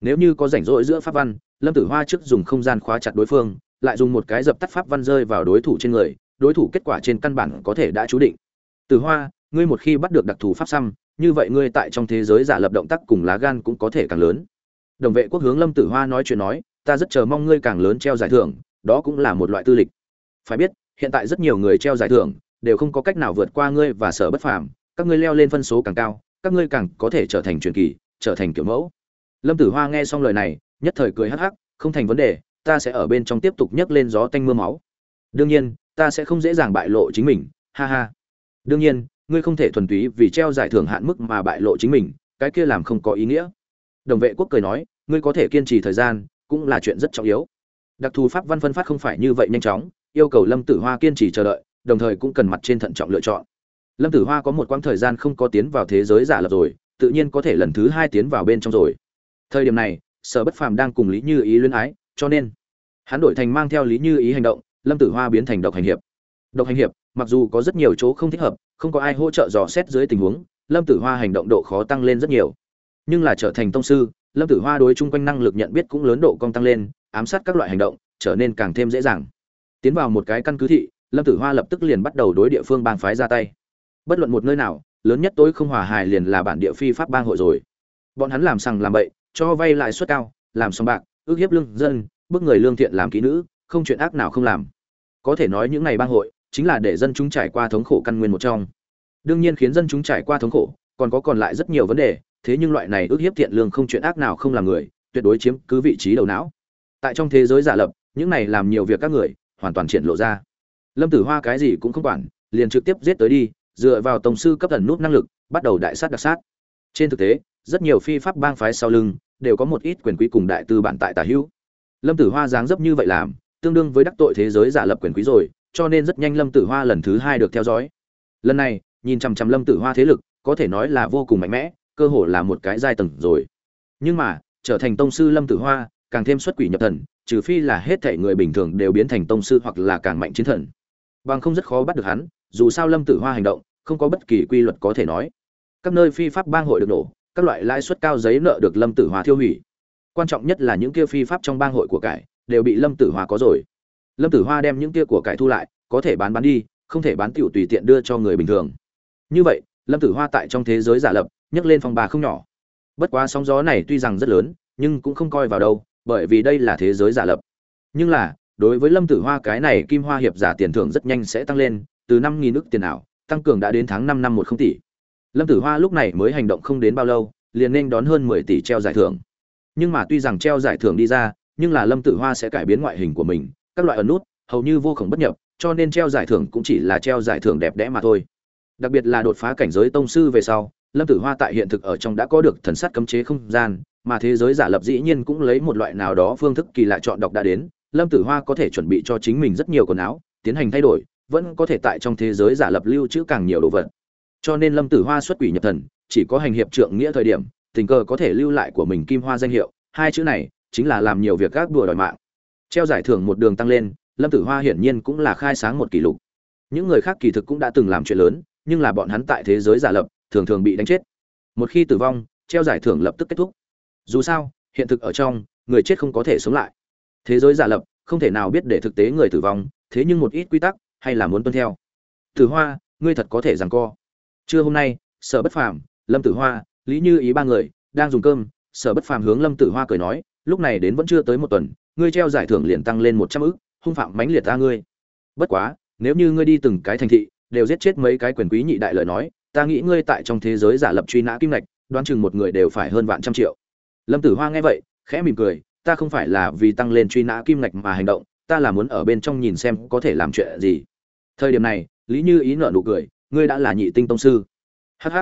nếu như có rảnh rỗi giữa pháp văn, lâm tử hoa trước dùng không gian khóa chặt đối phương, lại dùng một cái dập tắt pháp văn rơi vào đối thủ trên người, đối thủ kết quả trên căn bản có thể đã chú định. Tử hoa, ngươi một khi bắt được đặc thù pháp xăm, như vậy ngươi tại trong thế giới giả lập động tác cùng lá gan cũng có thể càng lớn. Đồng vệ quốc hướng lâm tử hoa nói chuyện nói, ta rất chờ mong ngươi càng lớn treo giải thưởng, đó cũng là một loại tư lịch. Phải biết, hiện tại rất nhiều người treo giải thưởng, đều không có cách nào vượt qua ngươi và sở bất phàm, các ngươi leo lên phân số càng cao, các ngươi càng có thể trở thành truyền kỳ, trở thành kiểu mẫu lâm tử hoa nghe xong lời này, nhất thời cười hắc hắc, không thành vấn đề, ta sẽ ở bên trong tiếp tục nhấc lên gió tanh mưa máu. Đương nhiên, ta sẽ không dễ dàng bại lộ chính mình, ha ha. Đương nhiên, ngươi không thể thuần túy vì treo giải thưởng hạn mức mà bại lộ chính mình, cái kia làm không có ý nghĩa. Đồng vệ quốc cười nói, ngươi có thể kiên trì thời gian, cũng là chuyện rất trọng yếu. Đặc thù pháp văn phân phát không phải như vậy nhanh chóng, yêu cầu lâm tử hoa kiên trì chờ đợi, đồng thời cũng cần mặt trên thận trọng lựa chọn. Lâm tử hoa có một quãng thời gian không có tiến vào thế giới giả lập rồi, tự nhiên có thể lần thứ hai tiến vào bên trong rồi thời điểm này, sở bất phàm đang cùng lý như ý luyến ái, cho nên hắn đổi thành mang theo lý như ý hành động, lâm tử hoa biến thành độc hành hiệp. Độc hành hiệp, mặc dù có rất nhiều chỗ không thích hợp, không có ai hỗ trợ dò xét dưới tình huống, lâm tử hoa hành động độ khó tăng lên rất nhiều. Nhưng là trở thành tông sư, lâm tử hoa đối chung quanh năng lực nhận biết cũng lớn độ cong tăng lên, ám sát các loại hành động, trở nên càng thêm dễ dàng. Tiến vào một cái căn cứ thị, lâm tử hoa lập tức liền bắt đầu đối địa phương bang phái ra tay. Bất luận một nơi nào, lớn nhất tối không hòa hài liền là bản địa phi pháp bang hội rồi. Bọn hắn làm sằng làm bậy cho vay lãi suất cao, làm xong bạc, ước hiếp lương dân, bức người lương thiện làm kỹ nữ, không chuyện ác nào không làm. Có thể nói những ngày bang hội, chính là để dân chúng trải qua thống khổ căn nguyên một trong. Đương nhiên khiến dân chúng trải qua thống khổ, còn có còn lại rất nhiều vấn đề, thế nhưng loại này ước hiếp thiện lương không chuyện ác nào không làm người, tuyệt đối chiếm cứ vị trí đầu não. Tại trong thế giới giả lập, những này làm nhiều việc các người, hoàn toàn triển lộ ra. Lâm tử hoa cái gì cũng không quản, liền trực tiếp giết tới đi, dựa vào tổng sư cấp thần nút năng lực, bắt đầu đại sát đặc sát trên thực tế, rất nhiều phi pháp bang phái sau lưng đều có một ít quyền quý cùng đại tư bản tại tả hữu. Lâm tử hoa dáng dấp như vậy làm, tương đương với đắc tội thế giới giả lập quyền quý rồi, cho nên rất nhanh lâm tử hoa lần thứ hai được theo dõi. Lần này, nhìn chằm chằm lâm tử hoa thế lực, có thể nói là vô cùng mạnh mẽ, cơ hồ là một cái giai tầng rồi. Nhưng mà, trở thành tông sư lâm tử hoa, càng thêm xuất quỷ nhập thần, trừ phi là hết thể người bình thường đều biến thành tông sư hoặc là càng mạnh chiến thần. Bằng không rất khó bắt được hắn, dù sao lâm tử hoa hành động, không có bất kỳ quy luật có thể nói các nơi phi pháp bang hội được nổ, các loại lãi suất cao giấy nợ được lâm tử hoa thiêu hủy. Quan trọng nhất là những kia phi pháp trong bang hội của cải đều bị lâm tử hoa có rồi. Lâm tử hoa đem những kia của cải thu lại, có thể bán bán đi, không thể bán tiểu tùy tiện đưa cho người bình thường. Như vậy, lâm tử hoa tại trong thế giới giả lập, nhấc lên phòng bà không nhỏ. Bất quá sóng gió này tuy rằng rất lớn, nhưng cũng không coi vào đâu, bởi vì đây là thế giới giả lập. Nhưng là, đối với lâm tử hoa cái này kim hoa hiệp giả tiền thưởng rất nhanh sẽ tăng lên, từ năm nghìn nước tiền ảo, tăng cường đã đến tháng năm năm một không tỷ lâm tử hoa lúc này mới hành động không đến bao lâu, liền nên đón hơn mười tỷ treo giải thưởng. Nhưng mà tuy rằng treo giải thưởng đi ra, nhưng là lâm tử hoa sẽ cải biến ngoại hình của mình, các loại ẩn nút, hầu như vô khổng bất nhập, cho nên treo giải thưởng cũng chỉ là treo giải thưởng đẹp đẽ mà thôi. Đặc biệt là đột phá cảnh giới tông sư về sau, lâm tử hoa tại hiện thực ở trong đã có được thần sát cấm chế không gian, mà thế giới giả lập dĩ nhiên cũng lấy một loại nào đó phương thức kỳ lạ chọn đọc đã đến, lâm tử hoa có thể chuẩn bị cho chính mình rất nhiều quần áo, tiến hành thay đổi, vẫn có thể tại trong thế giới giả lập lưu trữ càng nhiều đồ vật cho nên lâm tử hoa xuất quỷ nhập thần, chỉ có hành hiệp trượng nghĩa thời điểm, tình cờ có thể lưu lại của mình kim hoa danh hiệu, hai chữ này chính là làm nhiều việc gác đùa đòi mạng. Treo giải thưởng một đường tăng lên, lâm tử hoa hiển nhiên cũng là khai sáng một kỷ lục. Những người khác kỳ thực cũng đã từng làm chuyện lớn, nhưng là bọn hắn tại thế giới giả lập, thường thường bị đánh chết. Một khi tử vong, treo giải thưởng lập tức kết thúc. Dù sao, hiện thực ở trong, người chết không có thể sống lại. Thế giới giả lập, không thể nào biết để thực tế người tử vong, thế nhưng một ít quy tắc, hay là muốn tuân theo. Tử hoa, ngươi thật có thể rằng co trưa hôm nay, sở bất phàm, lâm tử hoa, lý như ý ba người đang dùng cơm. Sở bất phàm hướng lâm tử hoa cười nói, lúc này đến vẫn chưa tới một tuần, ngươi treo giải thưởng liền tăng lên một trăm ức, hung phạm mãnh liệt ta ngươi. Bất quá, nếu như ngươi đi từng cái thành thị, đều giết chết mấy cái quyền quý nhị đại lời nói, ta nghĩ ngươi tại trong thế giới giả lập truy nã kim ngạch, đoán chừng một người đều phải hơn vạn trăm triệu. Lâm tử hoa nghe vậy, khẽ mỉm cười, ta không phải là vì tăng lên truy nã kim ngạch mà hành động, ta là muốn ở bên trong nhìn xem có thể làm chuyện gì. Thời điểm này, lý như ý nợ nụ cười ngươi đã là nhị tinh tông sư. Hh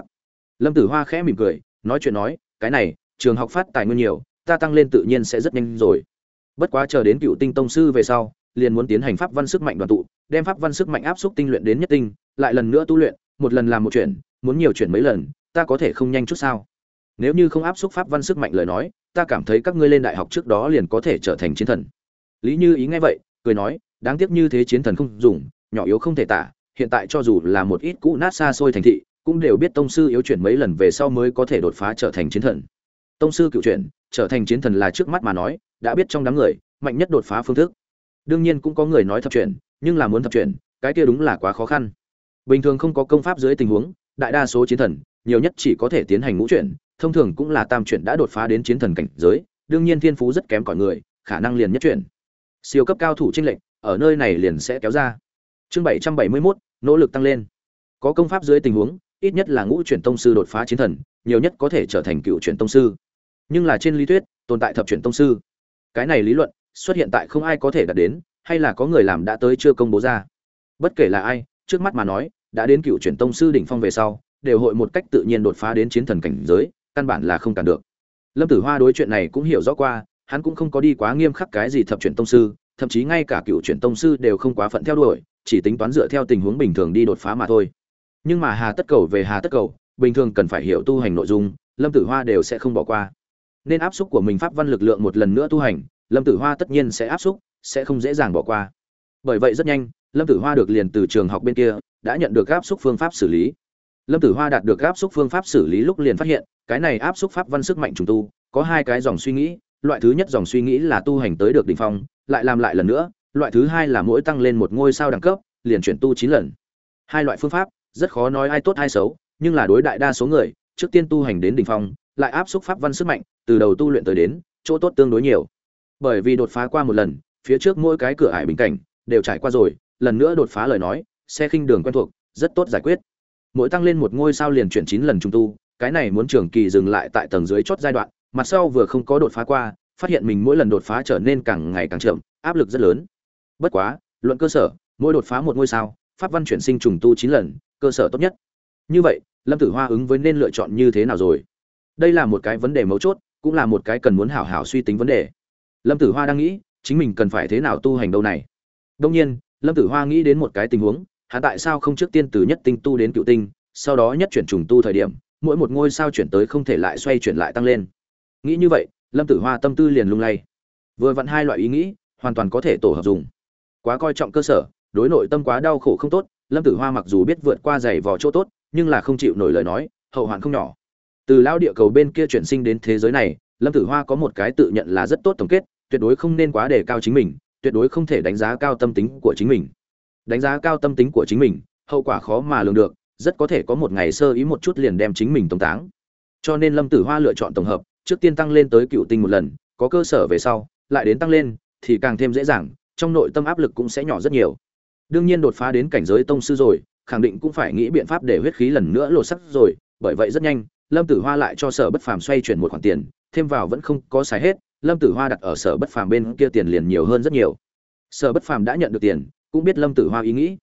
lâm tử hoa khẽ mỉm cười, nói chuyện nói, cái này, trường học phát tài nguyên nhiều, ta tăng lên tự nhiên sẽ rất nhanh rồi. Bất quá chờ đến cựu tinh tông sư về sau, liền muốn tiến hành pháp văn sức mạnh đoàn tụ, đem pháp văn sức mạnh áp xúc tinh luyện đến nhất tinh, lại lần nữa tu luyện, một lần làm một chuyện, muốn nhiều chuyện mấy lần, ta có thể không nhanh chút sao? Nếu như không áp xúc pháp văn sức mạnh lời nói, ta cảm thấy các ngươi lên đại học trước đó liền có thể trở thành chiến thần. Lý như ý nghe vậy, cười nói, đáng tiếc như thế chiến thần không dùng, nhỏ yếu không thể tả hiện tại cho dù là một ít cũ nát xa xôi thành thị cũng đều biết tông sư yếu chuyển mấy lần về sau mới có thể đột phá trở thành chiến thần. Tông sư cựu chuyển trở thành chiến thần là trước mắt mà nói đã biết trong đám người mạnh nhất đột phá phương thức. Đương nhiên cũng có người nói thập chuyển nhưng là muốn thập chuyển cái kia đúng là quá khó khăn. Bình thường không có công pháp dưới tình huống đại đa số chiến thần nhiều nhất chỉ có thể tiến hành ngũ chuyển thông thường cũng là tam chuyển đã đột phá đến chiến thần cảnh giới đương nhiên thiên phú rất kém cỏi người khả năng liền nhất chuyển. Siêu cấp cao thủ tranh lệnh ở nơi này liền sẽ kéo ra. Chương bảy trăm bảy mươi 771, nỗ lực tăng lên. Có công pháp dưới tình huống, ít nhất là ngũ chuyển tông sư đột phá chiến thần, nhiều nhất có thể trở thành cựu chuyển tông sư. Nhưng là trên lý thuyết, tồn tại thập chuyển tông sư. Cái này lý luận, xuất hiện tại không ai có thể đạt đến, hay là có người làm đã tới chưa công bố ra. Bất kể là ai, trước mắt mà nói, đã đến cựu chuyển tông sư đỉnh phong về sau, đều hội một cách tự nhiên đột phá đến chiến thần cảnh giới, căn bản là không cản được. Lâm tử hoa đối chuyện này cũng hiểu rõ qua, hắn cũng không có đi quá nghiêm khắc cái gì thập chuyển tông sư, thậm chí ngay cả cựu chuyển tông sư đều không quá phận theo đuổi chỉ tính toán dựa theo tình huống bình thường đi đột phá mà thôi. Nhưng mà hà tất cầu về hà tất cầu, bình thường cần phải hiểu tu hành nội dung, lâm tử hoa đều sẽ không bỏ qua. Nên áp xúc của mình pháp văn lực lượng một lần nữa tu hành, lâm tử hoa tất nhiên sẽ áp xúc, sẽ không dễ dàng bỏ qua. Bởi vậy rất nhanh, lâm tử hoa được liền từ trường học bên kia, đã nhận được áp xúc phương pháp xử lý. Lâm tử hoa đạt được áp xúc phương pháp xử lý lúc liền phát hiện, cái này áp xúc pháp văn sức mạnh trùng tu, có hai cái dòng suy nghĩ, loại thứ nhất dòng suy nghĩ là tu hành tới được đ ỉ n h phong, lại làm lại lần nữa loại thứ hai là mỗi tăng lên một ngôi sao đẳng cấp, liền chuyển tu chín lần. Hai loại phương pháp, rất khó nói ai tốt ai xấu, nhưng là đối đại đa số người, trước tiên tu hành đến đ ỉ n h phong, lại áp xúc pháp văn sức mạnh, từ đầu tu luyện tới đến, chỗ tốt tương đối nhiều. Bởi vì đột phá qua một lần, phía trước mỗi cái cửa ải bình cảnh, đều trải qua rồi, lần nữa đột phá lời nói, xe khinh đường quen thuộc, rất tốt giải quyết. Mỗi tăng lên một ngôi sao liền chuyển chín lần trung tu, cái này muốn trường kỳ dừng lại tại tầng dưới chót giai đoạn, mặt sau vừa không có đột phá qua, phát hiện mình mỗi lần đột phá trở nên càng ngày càng chậm, áp lực rất lớn bất quá, luận cơ sở, mỗi đột phá một ngôi sao, pháp văn chuyển sinh trùng tu chín lần, cơ sở tốt nhất. Như vậy, lâm tử hoa ứng với nên lựa chọn như thế nào rồi? Đây là một cái vấn đề mấu chốt, cũng là một cái cần muốn hảo hảo suy tính vấn đề. Lâm tử hoa đang nghĩ, chính mình cần phải thế nào tu hành đâu này? Đông nhiên, lâm tử hoa nghĩ đến một cái tình huống hạ tại sao không trước tiên từ nhất tinh tu đến cựu tinh, sau đó nhất chuyển trùng tu thời điểm, mỗi một ngôi sao chuyển tới không thể lại xoay chuyển lại tăng lên. Nghĩ như vậy, lâm tử hoa tâm tư liền lung lay. Vừa vặn hai loại ý nghĩ, hoàn toàn có thể tổ hợp dùng quá coi trọng cơ sở, đối nội tâm quá đau khổ không tốt, lâm tử hoa mặc dù biết vượt qua giày vò chỗ tốt, nhưng là không chịu nổi lời nói, hậu hoạn không nhỏ. Từ lao địa cầu bên kia chuyển sinh đến thế giới này, lâm tử hoa có một cái tự nhận là rất tốt tổng kết, tuyệt đối không nên quá đề cao chính mình, tuyệt đối không thể đánh giá cao tâm tính của chính mình. Đánh giá cao tâm tính của chính mình, hậu quả khó mà lường được, rất có thể có một ngày sơ ý một chút liền đem chính mình tống táng. Cho nên lâm tử hoa lựa chọn tổng hợp, trước tiên tăng lên tới cựu tinh một lần, có cơ sở về sau, lại đến tăng lên, thì càng thêm dễ dàng trong nội tâm áp lực cũng sẽ nhỏ rất nhiều. Đương nhiên đột phá đến cảnh giới tông sư rồi, khẳng định cũng phải nghĩ biện pháp để huyết khí lần nữa lột sắc rồi, bởi vậy rất nhanh, lâm tử hoa lại cho sở bất phàm xoay chuyển một khoản tiền, thêm vào vẫn không có xài hết, lâm tử hoa đặt ở sở bất phàm bên kia tiền liền nhiều hơn rất nhiều. Sở bất phàm đã nhận được tiền, cũng biết lâm tử hoa ý nghĩ.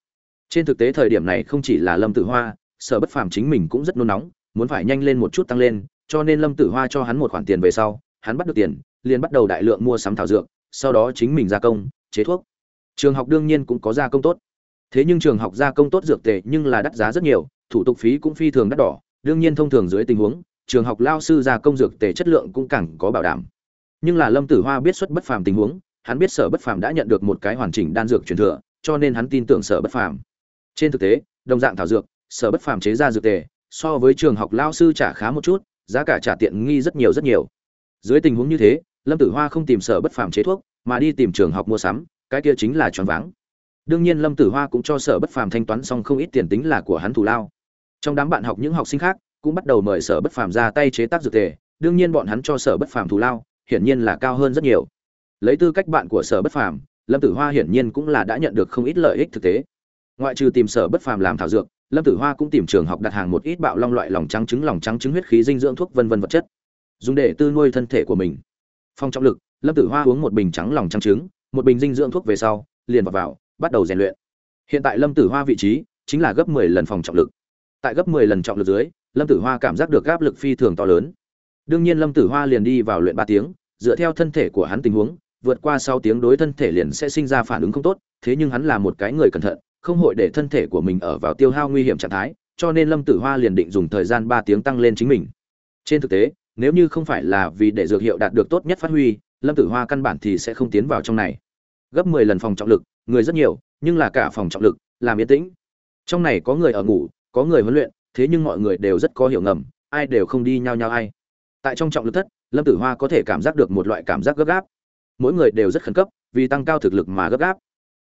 Trên thực tế thời điểm này không chỉ là lâm tử hoa, sở bất phàm chính mình cũng rất nôn nóng, muốn phải nhanh lên một chút tăng lên, cho nên lâm tử hoa cho hắn một khoản tiền về sau, hắn bắt được tiền, liền bắt đầu đại lượng mua sắm thảo dược, sau đó chính mình gia công chế thuốc. Trường học đương nhiên cũng có gia công tốt. Thế nhưng trường học gia công tốt dược tệ nhưng là đắt giá rất nhiều, thủ tục phí cũng phi thường đắt đỏ. Đương nhiên thông thường dưới tình huống, trường học lao sư gia công dược tề chất lượng cũng càng có bảo đảm. Nhưng là lâm tử hoa biết xuất bất phàm tình huống, hắn biết sở bất phàm đã nhận được một cái hoàn chỉnh đan dược truyền thừa, cho nên hắn tin tưởng sở bất phàm. Trên thực tế, đồng dạng thảo dược, sở bất phàm chế ra dược tề, so với trường học lao sư trả khá một chút, giá cả trả tiện nghi rất nhiều rất nhiều. Dưới tình huống như thế, lâm tử hoa không tìm sở bất phàm chế thuốc mà đi tìm trường học mua sắm, cái kia chính là choáng váng. Đương nhiên lâm tử hoa cũng cho sở bất phàm thanh toán xong không ít tiền tính là của hắn thù lao. Trong đám bạn học những học sinh khác cũng bắt đầu mời sở bất phàm ra tay chế tác dược tề, đương nhiên bọn hắn cho sở bất phàm thù lao, hiển nhiên là cao hơn rất nhiều. Lấy tư cách bạn của sở bất phàm, lâm tử hoa hiển nhiên cũng là đã nhận được không ít lợi ích thực tế. Ngoại trừ tìm sở bất phàm làm thảo dược, lâm tử hoa cũng tìm trường học đặt hàng một ít bạo long loại lòng trắng trứng, lòng trắng trứng huyết khí dinh dưỡng thuốc vân vân vật chất, dùng để tư nuôi thân thể của mình. Phong trọng lực lâm tử hoa uống một bình trắng lòng trắng trứng một bình dinh dưỡng thuốc về sau liền vào, vào bắt đầu rèn luyện. Hiện tại lâm tử hoa vị trí chính là gấp 10 lần phòng trọng lực. Tại gấp 10 lần trọng lực dưới lâm tử hoa cảm giác được áp lực phi thường to lớn. Đương nhiên lâm tử hoa liền đi vào luyện ba tiếng dựa theo thân thể của hắn tình huống vượt qua sau tiếng đối thân thể liền sẽ sinh ra phản ứng không tốt thế nhưng hắn là một cái người cẩn thận không hội để thân thể của mình ở vào tiêu hao nguy hiểm trạng thái cho nên lâm tử hoa liền định dùng thời gian ba tiếng tăng lên chính mình. Trên thực tế nếu như không phải là vì để dược hiệu đạt được tốt nhất phát huy lâm tử hoa căn bản thì sẽ không tiến vào trong này. Gấp mười lần phòng trọng lực người rất nhiều nhưng là cả phòng trọng lực làm yên tĩnh. Trong này có người ở ngủ có người huấn luyện thế nhưng mọi người đều rất có hiểu ngầm ai đều không đi nhau nhau ai. Tại trong trọng lực thất lâm tử hoa có thể cảm giác được một loại cảm giác gấp gáp. Mỗi người đều rất khẩn cấp vì tăng cao thực lực mà gấp gáp.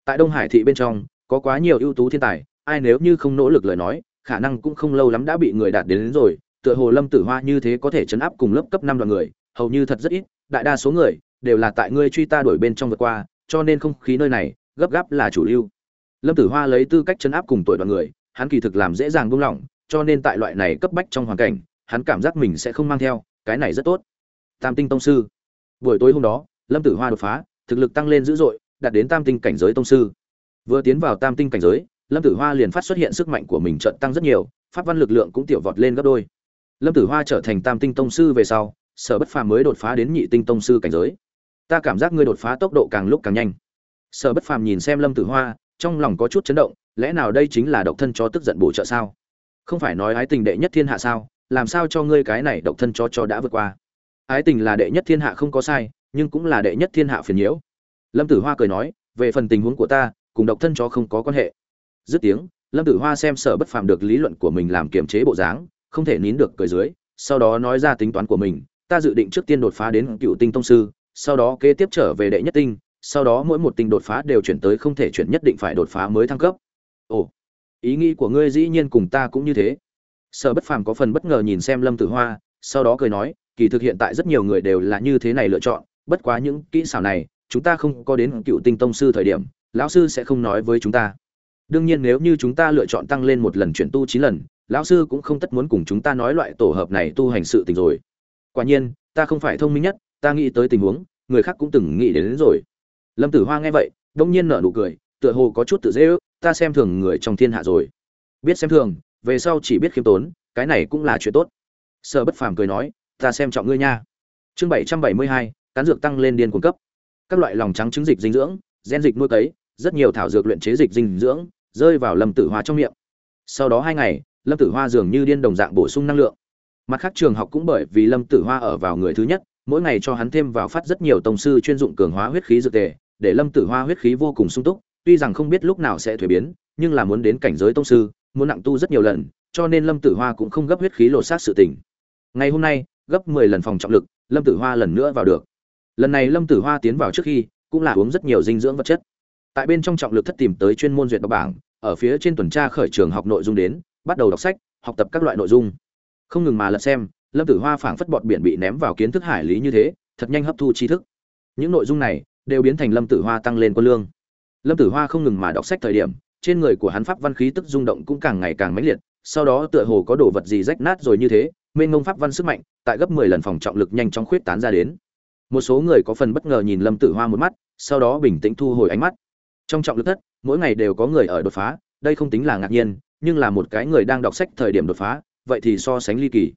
Tại đông hải thị bên trong có quá nhiều ưu tú thiên tài ai nếu như không nỗ lực lời nói khả năng cũng không lâu lắm đã bị người đạt đến, đến rồi. Tựa hồ lâm tử hoa như thế có thể chấn áp cùng lớp cấp năm đoàn người hầu như thật rất ít đại đa số người đều là tại ngươi truy ta đuổi bên trong vượt qua, cho nên không khí nơi này, gấp gáp là chủ lưu. Lâm tử hoa lấy tư cách chấn áp cùng tuổi đoàn người, hắn kỳ thực làm dễ dàng buông lỏng, cho nên tại loại này cấp bách trong hoàn cảnh, hắn cảm giác mình sẽ không mang theo, cái này rất tốt. Tam tinh tông sư. Buổi tối hôm đó, lâm tử hoa đột phá, thực lực tăng lên dữ dội, đạt đến tam tinh cảnh giới tông sư. Vừa tiến vào tam tinh cảnh giới, lâm tử hoa liền phát xuất hiện sức mạnh của mình trận tăng rất nhiều, pháp văn lực lượng cũng tiểu vọt lên gấp đôi. Lâm tử hoa trở thành tam tinh tông sư về sau sở bất phàm mới đột phá đến nhị tinh tông sư cảnh giới. Ta cảm giác ngươi đột phá tốc độ càng lúc càng nhanh. Sở bất phàm nhìn xem lâm tử hoa, trong lòng có chút chấn động, lẽ nào đây chính là độc thân cho tức giận bổ trợ sao? Không phải nói ái tình đệ nhất thiên hạ sao? Làm sao cho ngươi cái này độc thân cho cho đã vượt qua? Ái tình là đệ nhất thiên hạ không có sai, nhưng cũng là đệ nhất thiên hạ phiền nhiễu. Lâm tử hoa cười nói, về phần tình huống của ta, cùng độc thân chó không có quan hệ. Dứt tiếng, lâm tử hoa xem sở bất phàm được lý luận của mình làm kiềm chế bộ dáng, không thể nín được cười dưới, sau đó nói ra tính toán của mình ta dự định trước tiên đột phá đến cựu tinh tông sư, sau đó kế tiếp trở về đệ nhất tinh, sau đó mỗi một tinh đột phá đều chuyển tới không thể chuyển nhất định phải đột phá mới thăng cấp. Ồ, ý nghĩ của ngươi dĩ nhiên cùng ta cũng như thế. Sở bất phàm có phần bất ngờ nhìn xem lâm tử hoa, sau đó cười nói, kỳ thực hiện tại rất nhiều người đều là như thế này lựa chọn, bất quá những kỹ xảo này, chúng ta không có đến cựu tinh tông sư thời điểm, lão sư sẽ không nói với chúng ta. Đương nhiên nếu như chúng ta lựa chọn tăng lên một lần chuyển tu chín lần, lão sư cũng không tất muốn cùng chúng ta nói loại tổ hợp này tu hành sự tình rồi quả nhiên ta không phải thông minh nhất ta nghĩ tới tình huống người khác cũng từng nghĩ đến, đến rồi. Lâm tử hoa nghe vậy đông nhiên nở nụ cười tựa hồ có chút tự dễ ước ta xem thường người trong thiên hạ rồi. Biết xem thường về sau chỉ biết khiêm tốn cái này cũng là chuyện tốt. Sở bất phàm cười nói ta xem trọng ngươi nha. Chương bảy trăm bảy mươi hai cán dược tăng lên điên cuồng cấp. Các loại lòng trắng trứng dịch dinh dưỡng gen dịch nuôi cấy rất nhiều thảo dược luyện chế dịch dinh dưỡng rơi vào lâm tử hoa trong miệng. Sau đó hai ngày lâm tử hoa dường như điên đồng dạng bổ sung năng lượng mặt khác trường học cũng bởi vì lâm tử hoa ở vào người thứ nhất, mỗi ngày cho hắn thêm vào phát rất nhiều tổng sư chuyên dụng cường hóa huyết khí dược tề, để lâm tử hoa huyết khí vô cùng sung túc, tuy rằng không biết lúc nào sẽ thuế biến, nhưng là muốn đến cảnh giới tông sư, muốn nặng tu rất nhiều lần, cho nên lâm tử hoa cũng không gấp huyết khí lột xác sự tình. Ngày hôm nay, gấp mười lần phòng trọng lực, lâm tử hoa lần nữa vào được. Lần này lâm tử hoa tiến vào trước khi, cũng là uống rất nhiều dinh dưỡng vật chất. Tại bên trong trọng lực thất tìm tới chuyên môn duyệt đọc bảng, ở phía trên tuần tra khởi trường học nội dung đến, bắt đầu đọc sách, học tập các loại nội dung không ngừng mà lật xem, lâm tử hoa phảng phất bọt biển bị ném vào kiến thức hải lý như thế, thật nhanh hấp thu tri thức. Những nội dung này đều biến thành lâm tử hoa tăng lên quân lương. Lâm tử hoa không ngừng mà đọc sách thời điểm, trên người của hắn pháp văn khí tức rung động cũng càng ngày càng mãnh liệt, sau đó tựa hồ có đồ vật gì rách nát rồi như thế, mênh ngông pháp văn sức mạnh tại gấp mười lần phòng trọng lực nhanh chóng khuyết tán ra đến. Một số người có phần bất ngờ nhìn lâm tử hoa một mắt, sau đó bình tĩnh thu hồi ánh mắt. Trong trọng lực thất, mỗi ngày đều có người ở đột phá, đây không tính là ngạc nhiên, nhưng là một cái người đang đọc sách thời điểm đột phá vậy thì so sánh ly kỳ.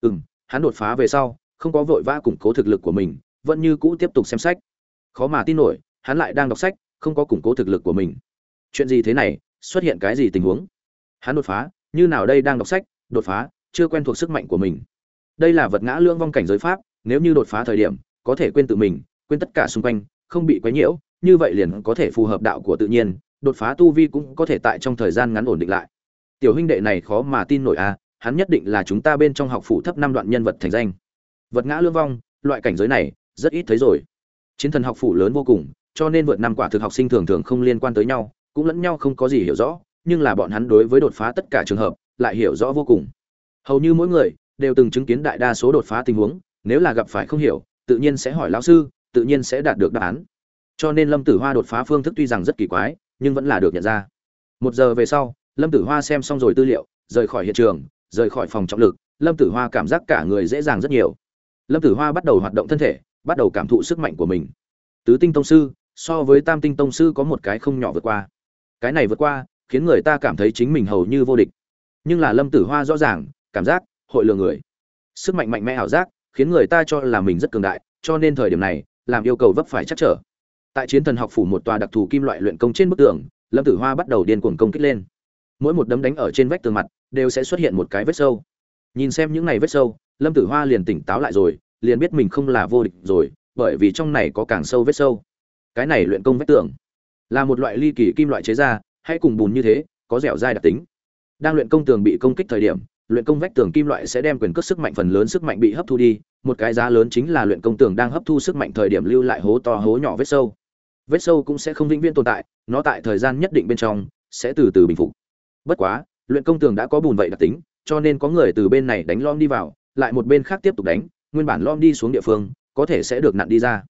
Ừ m hắn đột phá về sau không có vội vã củng cố thực lực của mình vẫn như cũ tiếp tục xem sách. Khó mà tin nổi hắn lại đang đọc sách không có củng cố thực lực của mình. Chuyện gì thế này xuất hiện cái gì tình huống? Hắn đột phá như nào đây đang đọc sách đột phá chưa quen thuộc sức mạnh của mình. Đây là vật ngã lương vong cảnh giới pháp nếu như đột phá thời điểm có thể quên tự mình quên tất cả xung quanh không bị quấy nhiễu như vậy liền có thể phù hợp đạo của tự nhiên đột phá tu vi cũng có thể tại trong thời gian ngắn ổn định lại. Tiểu huynh đệ này khó mà tin nổi a à, hắn nhất định là chúng ta bên trong học phủ thấp năm đoạn nhân vật thành danh. Vật ngã lương vong, loại cảnh giới này, rất ít thấy rồi. Chiến thần học phủ lớn vô cùng, cho nên vượt năm quả thực học sinh thường thường không liên quan tới nhau, cũng lẫn nhau không có gì hiểu rõ, nhưng là bọn hắn đối với đột phá tất cả trường hợp, lại hiểu rõ vô cùng. Hầu như mỗi người, đều từng chứng kiến đại đa số đột phá tình huống, nếu là gặp phải không hiểu, tự nhiên sẽ hỏi lão sư, tự nhiên sẽ đạt được đáp án. Cho nên lâm tử hoa đột phá phương thức tuy rằng rất kỳ quái, nhưng vẫn là được nhận ra. Một giờ về sau, lâm tử hoa xem xong rồi tư liệu, rời khỏi hiện trường rời khỏi phòng trọng lực, lâm tử hoa cảm giác cả người dễ dàng rất nhiều. Lâm tử hoa bắt đầu hoạt động thân thể, bắt đầu cảm thụ sức mạnh của mình. Tứ tinh tông sư, so với tam tinh tông sư có một cái không nhỏ vượt qua. Cái này vượt qua, khiến người ta cảm thấy chính mình hầu như vô địch. Nhưng là lâm tử hoa rõ ràng, cảm giác, hội lừa người. Sức mạnh mạnh mẽ ảo giác, khiến người ta cho là mình rất cường đại, cho nên thời điểm này, làm yêu cầu vấp phải chắc trở. Tại chiến thần học phủ một tòa đặc thù kim loại luyện công trên bức tường, lâm tử hoa bắt đầu điên cuồng công kích lên. Mỗi một đấm đánh ở trên vách tường mặt đều sẽ xuất hiện một cái vết sâu. Nhìn xem những này vết sâu, lâm tử hoa liền tỉnh táo lại rồi, liền biết mình không là vô địch rồi, bởi vì trong này có càng sâu vết sâu. Cái này luyện công vách tường, là một loại ly kỳ kim loại chế ra, hay cùng bùn như thế, có dẻo dai đặc tính. Đang luyện công tường bị công kích thời điểm, luyện công vách tường kim loại sẽ đem quyền cước sức mạnh phần lớn sức mạnh bị hấp thu đi, một cái giá lớn chính là luyện công tường đang hấp thu sức mạnh thời điểm lưu lại hố to hố nhỏ vết sâu. Vết sâu cũng sẽ không vĩnh viễn tồn tại, nó tại thời gian nhất định bên trong sẽ từ từ bình phục. Bất quá luyện công tường đã có bùn vậy đặc tính, cho nên có người từ bên này đánh lom đi vào, lại một bên khác tiếp tục đánh, nguyên bản lom đi xuống địa phương, có thể sẽ được nặn đi ra.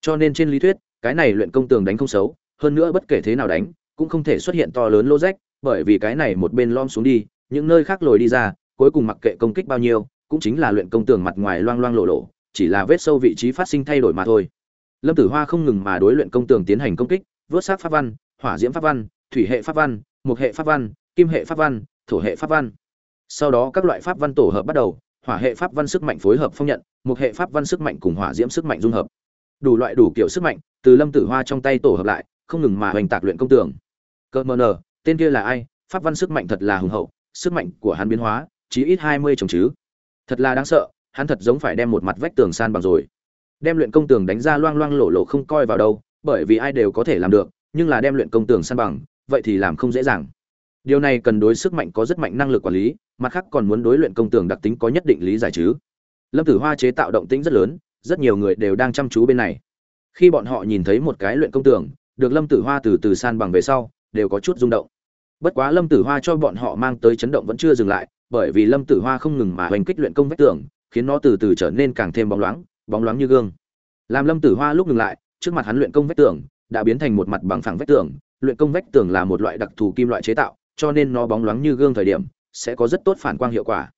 Cho nên trên lý thuyết, cái này luyện công tường đánh không xấu, hơn nữa bất kể thế nào đánh, cũng không thể xuất hiện to lớn lô rách, bởi vì cái này một bên lom xuống đi, những nơi khác lồi đi ra, cuối cùng mặc kệ công kích bao nhiêu, cũng chính là luyện công tường mặt ngoài loang loang lộ lộ, chỉ là vết sâu vị trí phát sinh thay đổi mà thôi. Lâm tử hoa không ngừng mà đối luyện công tường tiến hành công kích, vớt xác pháp văn, hỏa diễm pháp văn, thủy hệ pháp văn, mục hệ pháp văn kim hệ pháp văn, thổ hệ pháp văn. Sau đó các loại pháp văn tổ hợp bắt đầu, hỏa hệ pháp văn sức mạnh phối hợp phong nhận, mục hệ pháp văn sức mạnh cùng hỏa diễm sức mạnh dung hợp. Đủ loại đủ kiểu sức mạnh, từ lâm tử hoa trong tay tổ hợp lại, không ngừng mà hoành tạc luyện công tường. Cơ mờ nờ, tên kia là ai? Pháp văn sức mạnh thật là hùng hậu, sức mạnh của hắn biến hóa, chí ít hai mươi chồng chứ. Thật là đáng sợ, hắn thật giống phải đem một mặt vách tường san bằng rồi. Đem luyện công tường đánh ra loang loang lộ lộ không coi vào đâu, bởi vì ai đều có thể làm được, nhưng là đem luyện công tường san bằng, vậy thì làm không dễ dàng điều này cần đối sức mạnh có rất mạnh năng lực quản lý, mặt khác còn muốn đối luyện công tường đặc tính có nhất định lý giải chứ. Lâm tử hoa chế tạo động tĩnh rất lớn, rất nhiều người đều đang chăm chú bên này. Khi bọn họ nhìn thấy một cái luyện công tường, được lâm tử hoa từ từ san bằng về sau, đều có chút rung động. Bất quá lâm tử hoa cho bọn họ mang tới chấn động vẫn chưa dừng lại, bởi vì lâm tử hoa không ngừng mà hoành kích luyện công vách tường, khiến nó từ từ trở nên càng thêm bóng loáng bóng loáng như gương. Làm lâm tử hoa lúc ngừng lại, trước mặt hắn luyện công vách tường, đã biến thành một mặt bằng phẳng vách tường. Luyện công vách tường là một loại đặc thù kim loại chế tạo cho nên nó bóng loáng như gương thời điểm, sẽ có rất tốt phản quang hiệu quả.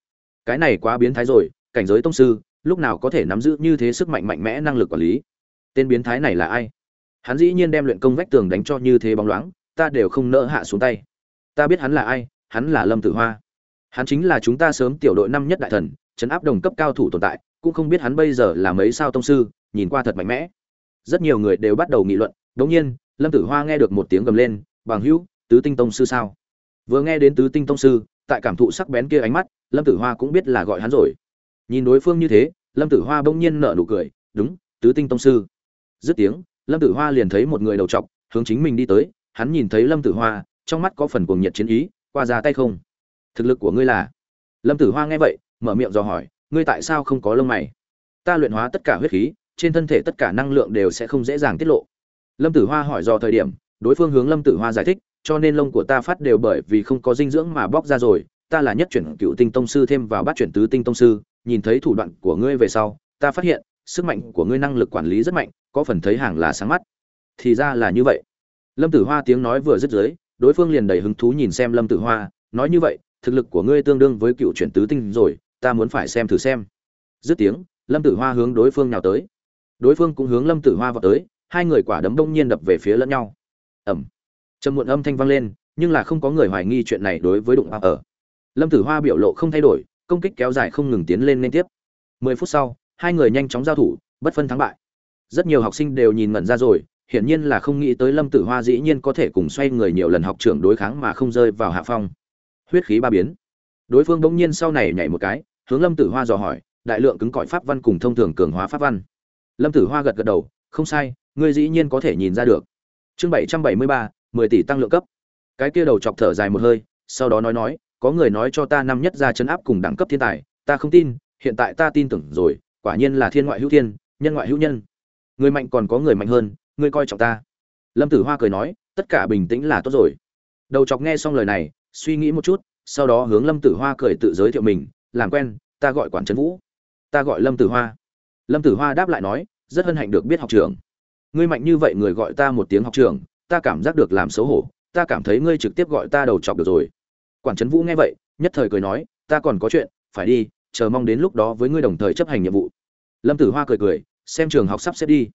Cái này quá biến thái rồi, cảnh giới tông sư, lúc nào có thể nắm giữ như thế sức mạnh mạnh mẽ năng lực quản lý? Tên biến thái này là ai? Hắn dĩ nhiên đem luyện công vách tường đánh cho như thế bóng loáng, ta đều không nỡ hạ xuống tay. Ta biết hắn là ai, hắn là lâm tử hoa. Hắn chính là chúng ta sớm tiểu đội năm nhất đại thần, chấn áp đồng cấp cao thủ tồn tại, cũng không biết hắn bây giờ là mấy sao tông sư, nhìn qua thật mạnh mẽ. Rất nhiều người đều bắt đầu nghị luận, đống nhiên, lâm tử hoa nghe được một tiếng gầm lên, bằng hữu, tứ tinh tông sư sao? Vừa nghe đến tứ tinh tông sư, tại cảm thụ sắc bén kia ánh mắt, lâm tử hoa cũng biết là gọi hắn rồi. Nhìn đối phương như thế, lâm tử hoa bỗng nhiên nở nụ cười, đúng, tứ tinh tông sư. Dứt tiếng, lâm tử hoa liền thấy một người đầu t hướng chính mình đi tới, hắn nhìn thấy lâm tử hoa, trong mắt có phần cuồng nhiệt chiến ý, qua ra tay không? Thực lực của ngươi là? Lâm tử hoa nghe vậy, mở miệng dò hỏi, ngươi tại sao không có lông mày? Ta luyện hóa tất cả huyết khí, trên thân thể tất cả năng lượng đều sẽ không dễ dàng tiết lộ. Lâm tử hoa hỏi do thời điểm, đối phương hướng lâm tử hoa giải thích cho nên lông của ta phát đều bởi vì không có dinh dưỡng mà bóc ra rồi. Ta là nhất chuyển cựu tinh tông sư thêm vào bát chuyển tứ tinh tông sư. Nhìn thấy thủ đoạn của ngươi về sau, ta phát hiện, sức mạnh của ngươi năng lực quản lý rất mạnh, có phần thấy hàng là sáng mắt. Thì ra là như vậy. Lâm tử hoa tiếng nói vừa dứt dưới, đối phương liền đầy hứng thú nhìn xem lâm tử hoa, nói như vậy, thực lực của ngươi tương đương với cựu chuyển tứ tinh rồi, ta muốn phải xem thử xem. Dứt tiếng, lâm tử hoa hướng đối phương nào tới. Đối phương cũng hướng lâm tử hoa vào tới, hai người quả đấm đông nhiên đập về phía lẫn nhau. Ẩm trầm muộn âm thanh vang lên, nhưng là không có người hoài nghi chuyện này đối với đụng hoa ở. Lâm tử hoa biểu lộ không thay đổi, công kích kéo dài không ngừng tiến lên liên tiếp. Mười phút sau, hai người nhanh chóng giao thủ, bất phân thắng bại. Rất nhiều học sinh đều nhìn ngẩn ra rồi, hiển nhiên là không nghĩ tới lâm tử hoa dĩ nhiên có thể cùng xoay người nhiều lần học trưởng đối kháng mà không rơi vào hạ phong. Huyết khí ba biến. Đối phương bỗng nhiên sau này nhảy một cái, hướng lâm tử hoa dò hỏi, đại lượng cứng cỏi pháp văn cùng thông thường cường hóa pháp văn. Lâm tử hoa gật gật đầu, không sai, ngươi dĩ nhiên có thể nhìn ra được. Chương bảy trăm bảy mươi ba mười tỷ tăng lượng cấp. Cái kia đầu chọc thở dài một hơi sau đó nói nói có người nói cho ta năm nhất ra chấn áp cùng đẳng cấp thiên tài ta không tin hiện tại ta tin tưởng rồi quả nhiên là thiên ngoại hữu thiên nhân ngoại hữu nhân. Người mạnh còn có người mạnh hơn ngươi coi trọng ta. Lâm tử hoa cười nói tất cả bình tĩnh là tốt rồi. Đầu chọc nghe xong lời này suy nghĩ một chút sau đó hướng lâm tử hoa cười tự giới thiệu mình làm quen ta gọi quản trấn vũ. Ta gọi lâm tử hoa. Lâm tử hoa đáp lại nói rất hân hạnh được biết học trưởng, ngươi mạnh như vậy người gọi ta một tiếng học trưởng ta cảm giác được làm xấu hổ, ta cảm thấy ngươi trực tiếp gọi ta đầu chọc được rồi. Quản trấn vũ nghe vậy, nhất thời cười nói, ta còn có chuyện, phải đi, chờ mong đến lúc đó với ngươi đồng thời chấp hành nhiệm vụ. Lâm tử hoa cười cười, xem trường học sắp xếp đi.